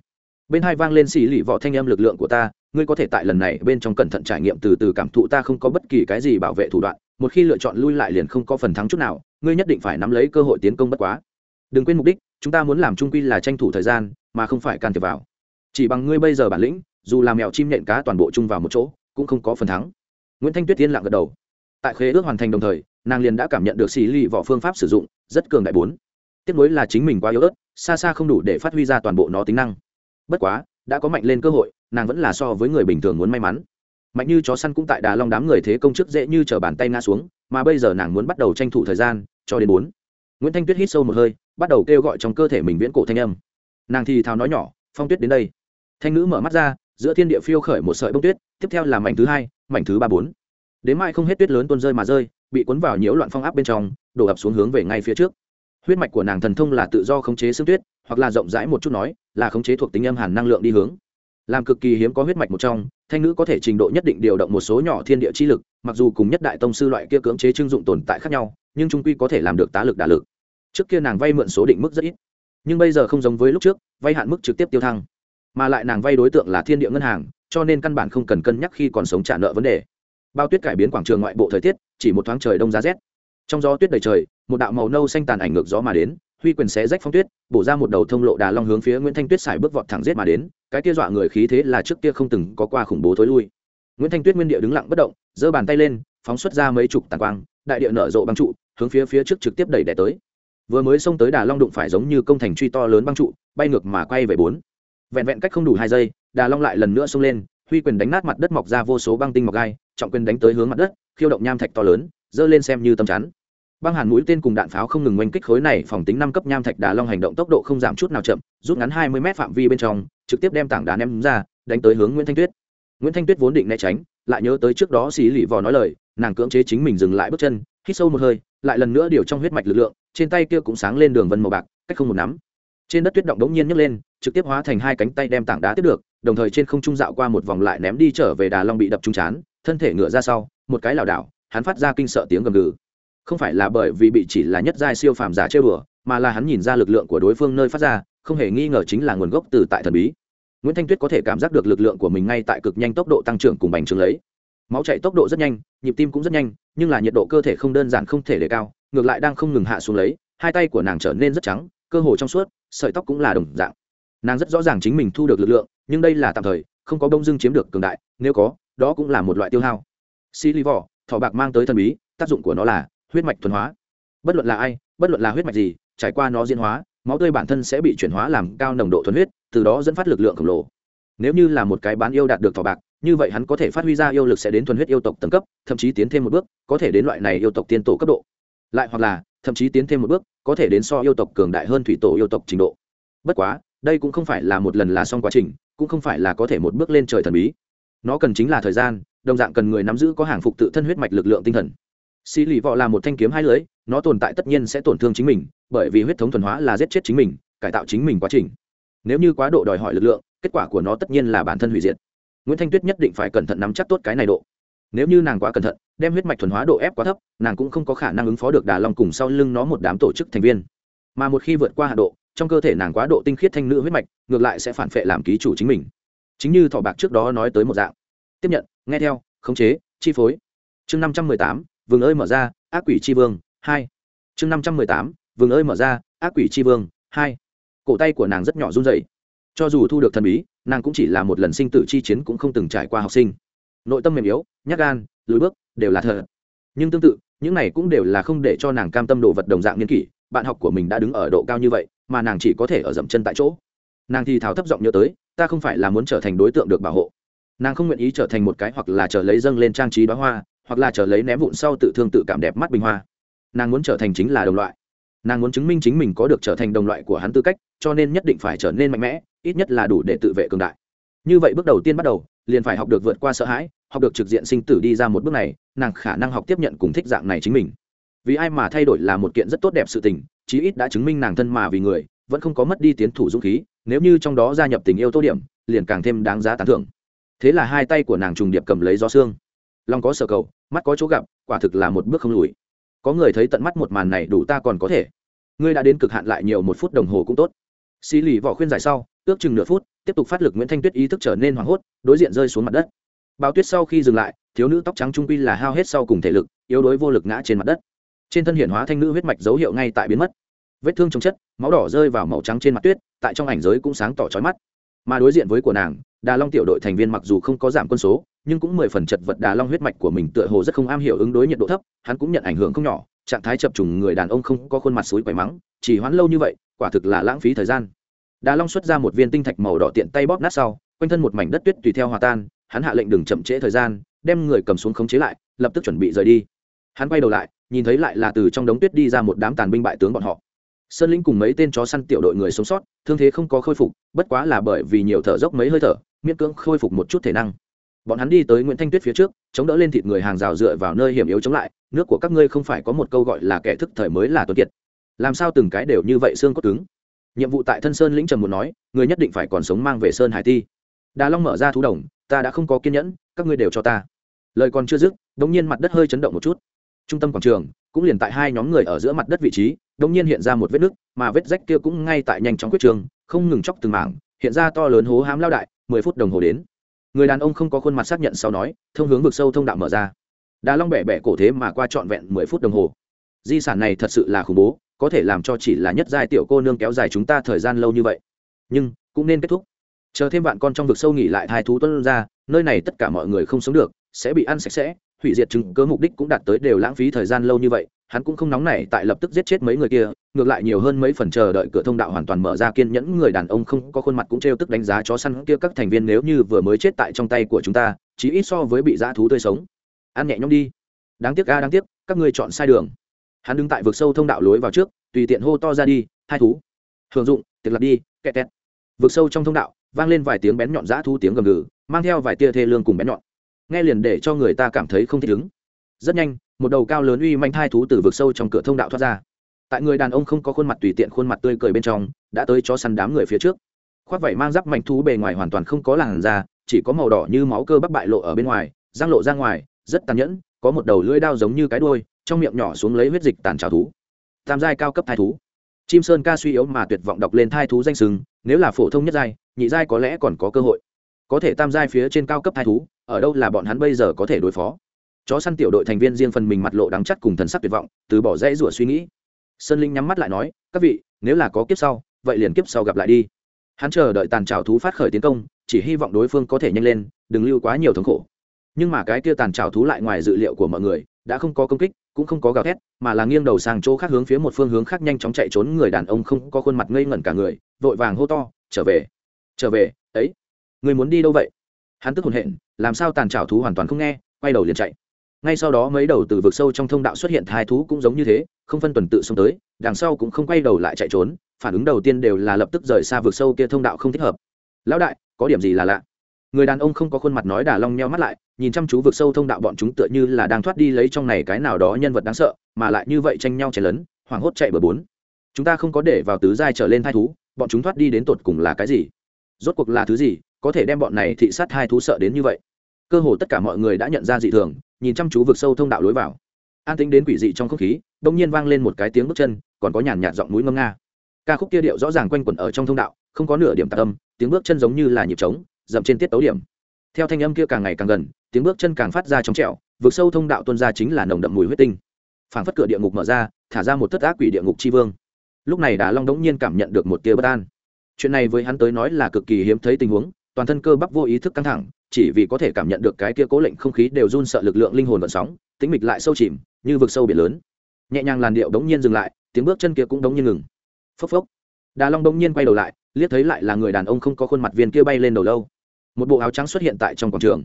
Bên hai vang lên xì lì vọ thanh âm lực lượng của ta, ngươi có thể tại lần này bên trong cẩn thận trải nghiệm từ từ cảm thụ ta không có bất kỳ cái gì bảo vệ thủ đoạn, một khi lựa chọn lui lại liền không có phần thắng chút nào, ngươi nhất định phải nắm lấy cơ hội tiến công bất quá. Đừng quên mục đích, chúng ta muốn làm trung quy là tranh thủ thời gian, mà không phải can thiệp vào. Chỉ bằng ngươi bây giờ bản lĩnh, dù làm mèo chim nện cá toàn bộ chung vào một chỗ, cũng không có phần thắng. Nguyễn thanh tuyết tiên lặng gật đầu. Tại khế ước hoàn thành đồng thời, nàng liền đã cảm nhận được xì lì vỏ phương pháp sử dụng, rất cường đại bốn. Tiếc nối là chính mình quá yếu ớt xa xa không đủ để phát huy ra toàn bộ nó tính năng. Bất quá, đã có mạnh lên cơ hội, nàng vẫn là so với người bình thường muốn may mắn. Mạnh như chó săn cũng tại đà long đám người thế công chức dễ như t bàn tay ngã xuống, mà bây giờ nàng muốn bắt đầu tranh thủ thời gian, cho đến bốn. Nguyễn thanh tuyết hít sâu một hơi, bắt đầu kêu gọi trong cơ thể mình viễn cổ thanh âm. Nàng thì thào nói nhỏ, phong tuyết đến đây. Thanh nữ mở mắt ra, giữa thiên địa phiêu khởi một sợi bông tuyết, tiếp theo là mảnh thứ hai, mảnh thứ ba bốn. Đến mai không hết tuyết lớn tuôn rơi mà rơi, bị cuốn vào nhiễu loạn phong áp bên trong, đổ ập xuống hướng về ngay phía trước huyết mạch của nàng thần thông là tự do khống chế xương tuyết, hoặc là rộng rãi một chút nói, là khống chế thuộc tính âm hàn năng lượng đi hướng. Làm cực kỳ hiếm có huyết mạch một trong, thanh nữ có thể trình độ nhất định điều động một số nhỏ thiên địa chi lực, mặc dù cùng nhất đại tông sư loại kia cưỡng chế chưng dụng tồn tại khác nhau, nhưng trung quy có thể làm được tá lực đả lực. Trước kia nàng vay mượn số định mức rất ít, nhưng bây giờ không giống với lúc trước, vay hạn mức trực tiếp tiêu thăng. Mà lại nàng vay đối tượng là thiên địa ngân hàng, cho nên căn bản không cần cân nhắc khi còn sống trả nợ vấn đề. Bao tuyết cải biến quảng trường ngoại bộ thời tiết, chỉ một thoáng trời đông giá rét. Trong gió tuyết đầy trời một đạo màu nâu xanh tàn ảnh ngược gió mà đến, huy quyền xé rách phong tuyết, bổ ra một đầu thông lộ đà long hướng phía nguyễn thanh tuyết xài bước vọt thẳng giết mà đến, cái kia dọa người khí thế là trước kia không từng có qua khủng bố thối lui. Nguyễn thanh tuyết nguyên địa đứng lặng bất động, giơ bàn tay lên, phóng xuất ra mấy chục tàn quang, đại địa nở rộ băng trụ, hướng phía phía trước trực tiếp đẩy đẻ tới. Vừa mới xông tới đà long đụng phải giống như công thành truy to lớn băng trụ, bay ngược mà quay về bốn. Vẹn vẹn cách không đủ hai giây, đà long lại lần nữa xông lên, huy quyền đánh nát mặt đất mọc ra vô số băng tinh mọc gai, trọng quyền đánh tới hướng mặt đất, khiêu động nham thạch to lớn dơ lên xem như tầm chắn băng hàn mũi tên cùng đạn pháo không ngừng oanh kích khối này, phòng tính năm cấp nham thạch đà long hành động tốc độ không giảm chút nào chậm, rút ngắn hai mươi m phạm vi bên trong, trực tiếp đem tảng đá ném ra, đánh tới hướng nguyễn thanh tuyết. Nguyễn thanh tuyết vốn định né tránh, lại nhớ tới trước đó xì lì vò nói lời, nàng cưỡng chế chính mình dừng lại bước chân, hít sâu một hơi, lại lần nữa điều trong huyết mạch lực lượng, trên tay kia cũng sáng lên đường vân màu bạc, cách không một nắm. Trên đất tuyết động đống nhiên nhấc lên, trực tiếp hóa thành hai cánh tay đem tảng đá tiếp được, đồng thời trên không trung dạo qua một vòng lại ném đi trở về đà long bị đập trúng chán, thân thể ngựa ra sau, một cái lảo đảo, hắn phát ra kinh sợ tiếng gầm gừ không phải là bởi vì bị chỉ là nhất giai siêu phàm giả chơi bừa mà là hắn nhìn ra lực lượng của đối phương nơi phát ra, không hề nghi ngờ chính là nguồn gốc từ tại thần bí. Nguyễn thanh tuyết có thể cảm giác được lực lượng của mình ngay tại cực nhanh tốc độ tăng trưởng cùng bành trướng lấy. Máu chạy tốc độ rất nhanh, nhịp tim cũng rất nhanh, nhưng là nhiệt độ cơ thể không đơn giản không thể đề cao, ngược lại đang không ngừng hạ xuống lấy, hai tay của nàng trở nên rất trắng, cơ hồ trong suốt, sợi tóc cũng là đồng dạng. Nàng rất rõ ràng chính mình thu được lực lượng, nhưng đây là tạm thời, không có bông dưng chiếm được cường đại, nếu có, đó cũng là một loại tiêu hao. Xì lì vỏ thỏ bạc mang tới thần bí, tác dụng của nó là huyết mạch thuần hóa. Bất luận là ai, bất luận là huyết mạch gì, trải qua nó diễn hóa, máu tươi bản thân sẽ bị chuyển hóa làm cao nồng độ thuần huyết, từ đó dẫn phát lực lượng khổng lồ. Nếu như là một cái bán yêu đạt được thỏ bạc, như vậy hắn có thể phát huy ra yêu lực sẽ đến thuần huyết yêu tộc tầng cấp, thậm chí tiến thêm một bước, có thể đến loại này yêu tộc tiên tổ cấp độ. Lại hoặc là, thậm chí tiến thêm một bước, có thể đến so yêu tộc cường đại hơn thủy tổ yêu tộc trình độ. Bất quá, đây cũng không phải là một lần là xong quá trình, cũng không phải là có thể một bước lên trời thần bí. Nó cần chính là thời gian, đồng dạng cần người nắm giữ có hàng phục tự thân huyết mạch lực lượng tinh thần xì lì vọ là một thanh kiếm hai lưới, nó tồn tại tất nhiên sẽ tổn thương chính mình, bởi vì huyết thống thuần hóa là giết chết chính mình, cải tạo chính mình quá trình. Nếu như quá độ đòi hỏi lực lượng, kết quả của nó tất nhiên là bản thân hủy diệt. Nguyễn thanh tuyết nhất định phải cẩn thận nắm chắc tốt cái này độ. Nếu như nàng quá cẩn thận, đem huyết mạch thuần hóa độ ép quá thấp, nàng cũng không có khả năng ứng phó được đà long cùng sau lưng nó một đám tổ chức thành viên. Mà một khi vượt qua hạ độ, trong cơ thể nàng quá độ tinh khiết thanh nữ huyết mạch, ngược lại sẽ phản phệ làm ký chủ chính mình. Chính như thọ bạc trước đó nói tới một dạng. Tiếp nhận, nghe theo, khống chế, chi phối. Chương năm trăm mười tám vừng ơi mở ra, ác quỷ tri vương, hai. Chương năm trăm mười tám vừng ơi mở ra, ác quỷ tri vương, hai. Cổ tay của nàng rất nhỏ run dậy cho dù thu được thần bí, nàng cũng chỉ là một lần sinh tử chi chiến cũng không từng trải qua học sinh. Nội tâm mềm yếu, nhát gan, lùi bước, đều là thờ nhưng tương tự, những này cũng đều là không để cho nàng cam tâm đồ vật đồng dạng nghiên kỷ, bạn học của mình đã đứng ở độ cao như vậy, mà nàng chỉ có thể ở dậm chân tại chỗ. Nàng thì thào thấp giọng nhớ tới, ta không phải là muốn trở thành đối tượng được bảo hộ. Nàng không nguyện ý trở thành một cái hoặc là trở lấy dâng lên trang trí đoá hoa hoặc là trở lấy ném vụn sau tự thương tự cảm đẹp mắt bình hoa. Nàng muốn trở thành chính là đồng loại. Nàng muốn chứng minh chính mình có được trở thành đồng loại của hắn tư cách, cho nên nhất định phải trở nên mạnh mẽ, ít nhất là đủ để tự vệ cường đại. Như vậy bước đầu tiên bắt đầu, liền phải học được vượt qua sợ hãi, học được trực diện sinh tử đi ra một bước này, nàng khả năng học tiếp nhận cùng thích dạng này chính mình. Vì ai mà thay đổi là một kiện rất tốt đẹp sự tình, chí ít đã chứng minh nàng thân mà vì người, vẫn không có mất đi tiến thủ dũng khí, nếu như trong đó gia nhập tình yêu tô điểm, liền càng thêm đáng giá tán thưởng. Thế là hai tay của nàng trùng điệp cầm lấy gió xương. Lòng có sở cầu mắt có chỗ gặp, quả thực là một bước không lùi. Có người thấy tận mắt một màn này đủ ta còn có thể. Ngươi đã đến cực hạn lại nhiều một phút đồng hồ cũng tốt. Xì lì vỏ khuyên giải sau, ước chừng nửa phút, tiếp tục phát lực nguyễn thanh tuyết ý thức trở nên hoảng hốt, đối diện rơi xuống mặt đất. Bao tuyết sau khi dừng lại, thiếu nữ tóc trắng trung quy là hao hết sau cùng thể lực, yếu đuối vô lực ngã trên mặt đất. Trên thân hiển hóa thanh nữ huyết mạch dấu hiệu ngay tại biến mất. Vết thương trong chất, máu đỏ rơi vào màu trắng trên mặt tuyết, tại trong ảnh giới cũng sáng tỏ trói mắt. Mà đối diện với của nàng, đà long tiểu đội thành viên mặc dù không có giảm quân số nhưng cũng mười phần chật vật đà long huyết mạch của mình tựa hồ rất không am hiểu ứng đối nhiệt độ thấp, hắn cũng nhận ảnh hưởng không nhỏ, trạng thái chập trùng người đàn ông không có khuôn mặt suối quẩy mắng, chỉ hoãn lâu như vậy, quả thực là lãng phí thời gian. Đà long xuất ra một viên tinh thạch màu đỏ tiện tay bóp nát sau, quanh thân một mảnh đất tuyết tùy theo hòa tan, hắn hạ lệnh đừng chậm trễ thời gian, đem người cầm xuống khống chế lại, lập tức chuẩn bị rời đi. Hắn quay đầu lại, nhìn thấy lại là từ trong đống tuyết đi ra một đám tàn binh bại tướng bọn họ. Sơn linh cùng mấy tên chó săn tiểu đội người sống sót, thương thế không có khôi phục, bất quá là bởi vì nhiều thở dốc mấy hơi thở, miễn cưỡng khôi phục một chút thể năng bọn hắn đi tới nguyễn thanh tuyết phía trước, chống đỡ lên thịt người hàng rào dựa vào nơi hiểm yếu chống lại, nước của các ngươi không phải có một câu gọi là kẻ thức thời mới là tuấn kiệt. Làm sao từng cái đều như vậy xương cốt cứng? Nhiệm vụ tại thân sơn lĩnh trầm muốn nói, người nhất định phải còn sống mang về sơn hải ti. Đà long mở ra thú đồng, ta đã không có kiên nhẫn, các ngươi đều cho ta. Lời còn chưa dứt, đống nhiên mặt đất hơi chấn động một chút. Trung tâm quảng trường, cũng liền tại hai nhóm người ở giữa mặt đất vị trí, đống nhiên hiện ra một vết nứt, mà vết rách kia cũng ngay tại nhanh chóng quyết trường, không ngừng chóc từng mảng, hiện ra to lớn hố hám lao đại, mười phút đồng hồ đến người đàn ông không có khuôn mặt xác nhận sau nói, thông hướng vực sâu thông đạo mở ra. Đá long bẻ bẻ cổ thế mà qua trọn vẹn mười phút đồng hồ. Di sản này thật sự là khủng bố, có thể làm cho chỉ là nhất giai tiểu cô nương kéo dài chúng ta thời gian lâu như vậy. Nhưng, cũng nên kết thúc. Chờ thêm bạn con trong vực sâu nghỉ lại hai thú tuân ra, nơi này tất cả mọi người không sống được, sẽ bị ăn sạch sẽ, hủy diệt chứng cớ mục đích cũng đạt tới đều lãng phí thời gian lâu như vậy hắn cũng không nóng nảy tại lập tức giết chết mấy người kia, ngược lại nhiều hơn mấy phần chờ đợi cửa thông đạo hoàn toàn mở ra kiên nhẫn người đàn ông không có khuôn mặt cũng trêu tức đánh giá chó săn kia các thành viên nếu như vừa mới chết tại trong tay của chúng ta chỉ ít so với bị dã thú tươi sống. Ăn nhẹ nhõm đi. Đáng tiếc ga đáng tiếc, các ngươi chọn sai đường. Hắn đứng tại vực sâu thông đạo lối vào trước, tùy tiện hô to ra đi, hai thú. Hưởng dụng, tiệc lập đi, kẹt kẹt. Vực sâu trong thông đạo, vang lên vài tiếng bén nhọn dã thú tiếng gầm gừ, mang theo vài tia thê lương cùng bén nhọn. Nghe liền để cho người ta cảm thấy không thích ứng rất nhanh, một đầu cao lớn uy manh thai thú từ vực sâu trong cửa thông đạo thoát ra. Tại người đàn ông không có khuôn mặt tùy tiện khuôn mặt tươi cười bên trong, đã tới cho săn đám người phía trước. Khoác vảy mang giáp mạnh thú bề ngoài hoàn toàn không có làn da, chỉ có màu đỏ như máu cơ bắp bại lộ ở bên ngoài, răng lộ ra ngoài, rất tàn nhẫn, có một đầu lưỡi đao giống như cái đuôi, trong miệng nhỏ xuống lấy huyết dịch tàn trào thú. Tam giai cao cấp thai thú. Chim sơn ca suy yếu mà tuyệt vọng đọc lên thai thú danh sừng, nếu là phổ thông nhất giai, nhị giai có lẽ còn có cơ hội. Có thể tam giai phía trên cao cấp thai thú, ở đâu là bọn hắn bây giờ có thể đối phó? Chó săn tiểu đội thành viên riêng phần mình mặt lộ đắng chắt cùng thần sắc tuyệt vọng, từ bỏ rẽ rủa suy nghĩ. Sơn linh nhắm mắt lại nói, các vị, nếu là có kiếp sau, vậy liền kiếp sau gặp lại đi. Hắn chờ đợi tàn trào thú phát khởi tiến công, chỉ hy vọng đối phương có thể nhanh lên, đừng lưu quá nhiều thống khổ. Nhưng mà cái kia tàn trào thú lại ngoài dự liệu của mọi người, đã không có công kích, cũng không có gào thét, mà là nghiêng đầu sang chỗ khác hướng phía một phương hướng khác nhanh chóng chạy trốn người đàn ông không có khuôn mặt ngây ngẩn cả người, vội vàng hô to, trở về trở về, ấy, người muốn đi đâu vậy? Hắn tức hồn hện, làm sao tàn trào thú hoàn toàn không nghe, quay đầu liền chạy ngay sau đó mấy đầu từ vực sâu trong thông đạo xuất hiện hai thú cũng giống như thế, không phân tuần tự xông tới, đằng sau cũng không quay đầu lại chạy trốn, phản ứng đầu tiên đều là lập tức rời xa vực sâu kia thông đạo không thích hợp. Lão đại, có điểm gì là lạ? Người đàn ông không có khuôn mặt nói đà long nheo mắt lại, nhìn chăm chú vực sâu thông đạo bọn chúng tựa như là đang thoát đi lấy trong này cái nào đó nhân vật đáng sợ, mà lại như vậy tranh nhau chảy lớn hoảng hốt chạy bờ bốn chúng ta không có để vào tứ giai trở lên thai thú, bọn chúng thoát đi đến tột cùng là cái gì? Rốt cuộc là thứ gì có thể đem bọn này thị sát hai thú sợ đến như vậy? Cơ hồ tất cả mọi người đã nhận ra dị thường nhìn chăm chú vực sâu thông đạo lối vào. An tính đến quỷ dị trong không khí đông nhiên vang lên một cái tiếng bước chân, còn có nhàn nhạt giọng mũi ngâm nga. Ca khúc kia điệu rõ ràng quanh quẩn ở trong thông đạo, không có nửa điểm tạc âm, tiếng bước chân giống như là nhịp trống, dậm trên tiết tấu điểm. Theo thanh âm kia càng ngày càng gần, tiếng bước chân càng phát ra trong trẹo vực sâu thông đạo tuân ra chính là nồng đậm mùi huyết tinh. Phảng phất cửa địa ngục mở ra, thả ra một thất ác quỷ địa ngục tri vương. Lúc này đà long đống nhiên cảm nhận được một tia bất an. Chuyện này với hắn tới nói là cực kỳ hiếm thấy tình huống, toàn thân cơ bắp vô ý thức căng thẳng chỉ vì có thể cảm nhận được cái kia cố lệnh không khí đều run sợ lực lượng linh hồn vận sóng tính mịch lại sâu chìm, như vực sâu biển lớn. Nhẹ nhàng làn điệu đống nhiên dừng lại, tiếng bước chân kia cũng đống nhiên ngừng. Phốc phốc. Đà long đống nhiên quay đầu lại, liếc thấy lại là người đàn ông không có khuôn mặt viên kia bay lên đầu lâu. Một bộ áo trắng xuất hiện tại trong quảng trường.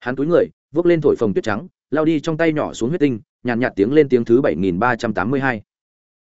Hắn túi người vốc lên thổi phồng tuyết trắng, lao đi trong tay nhỏ xuống huyết tinh, nhàn nhạt tiếng lên tiếng thứ bảy nghìn ba trăm tám mươi hai.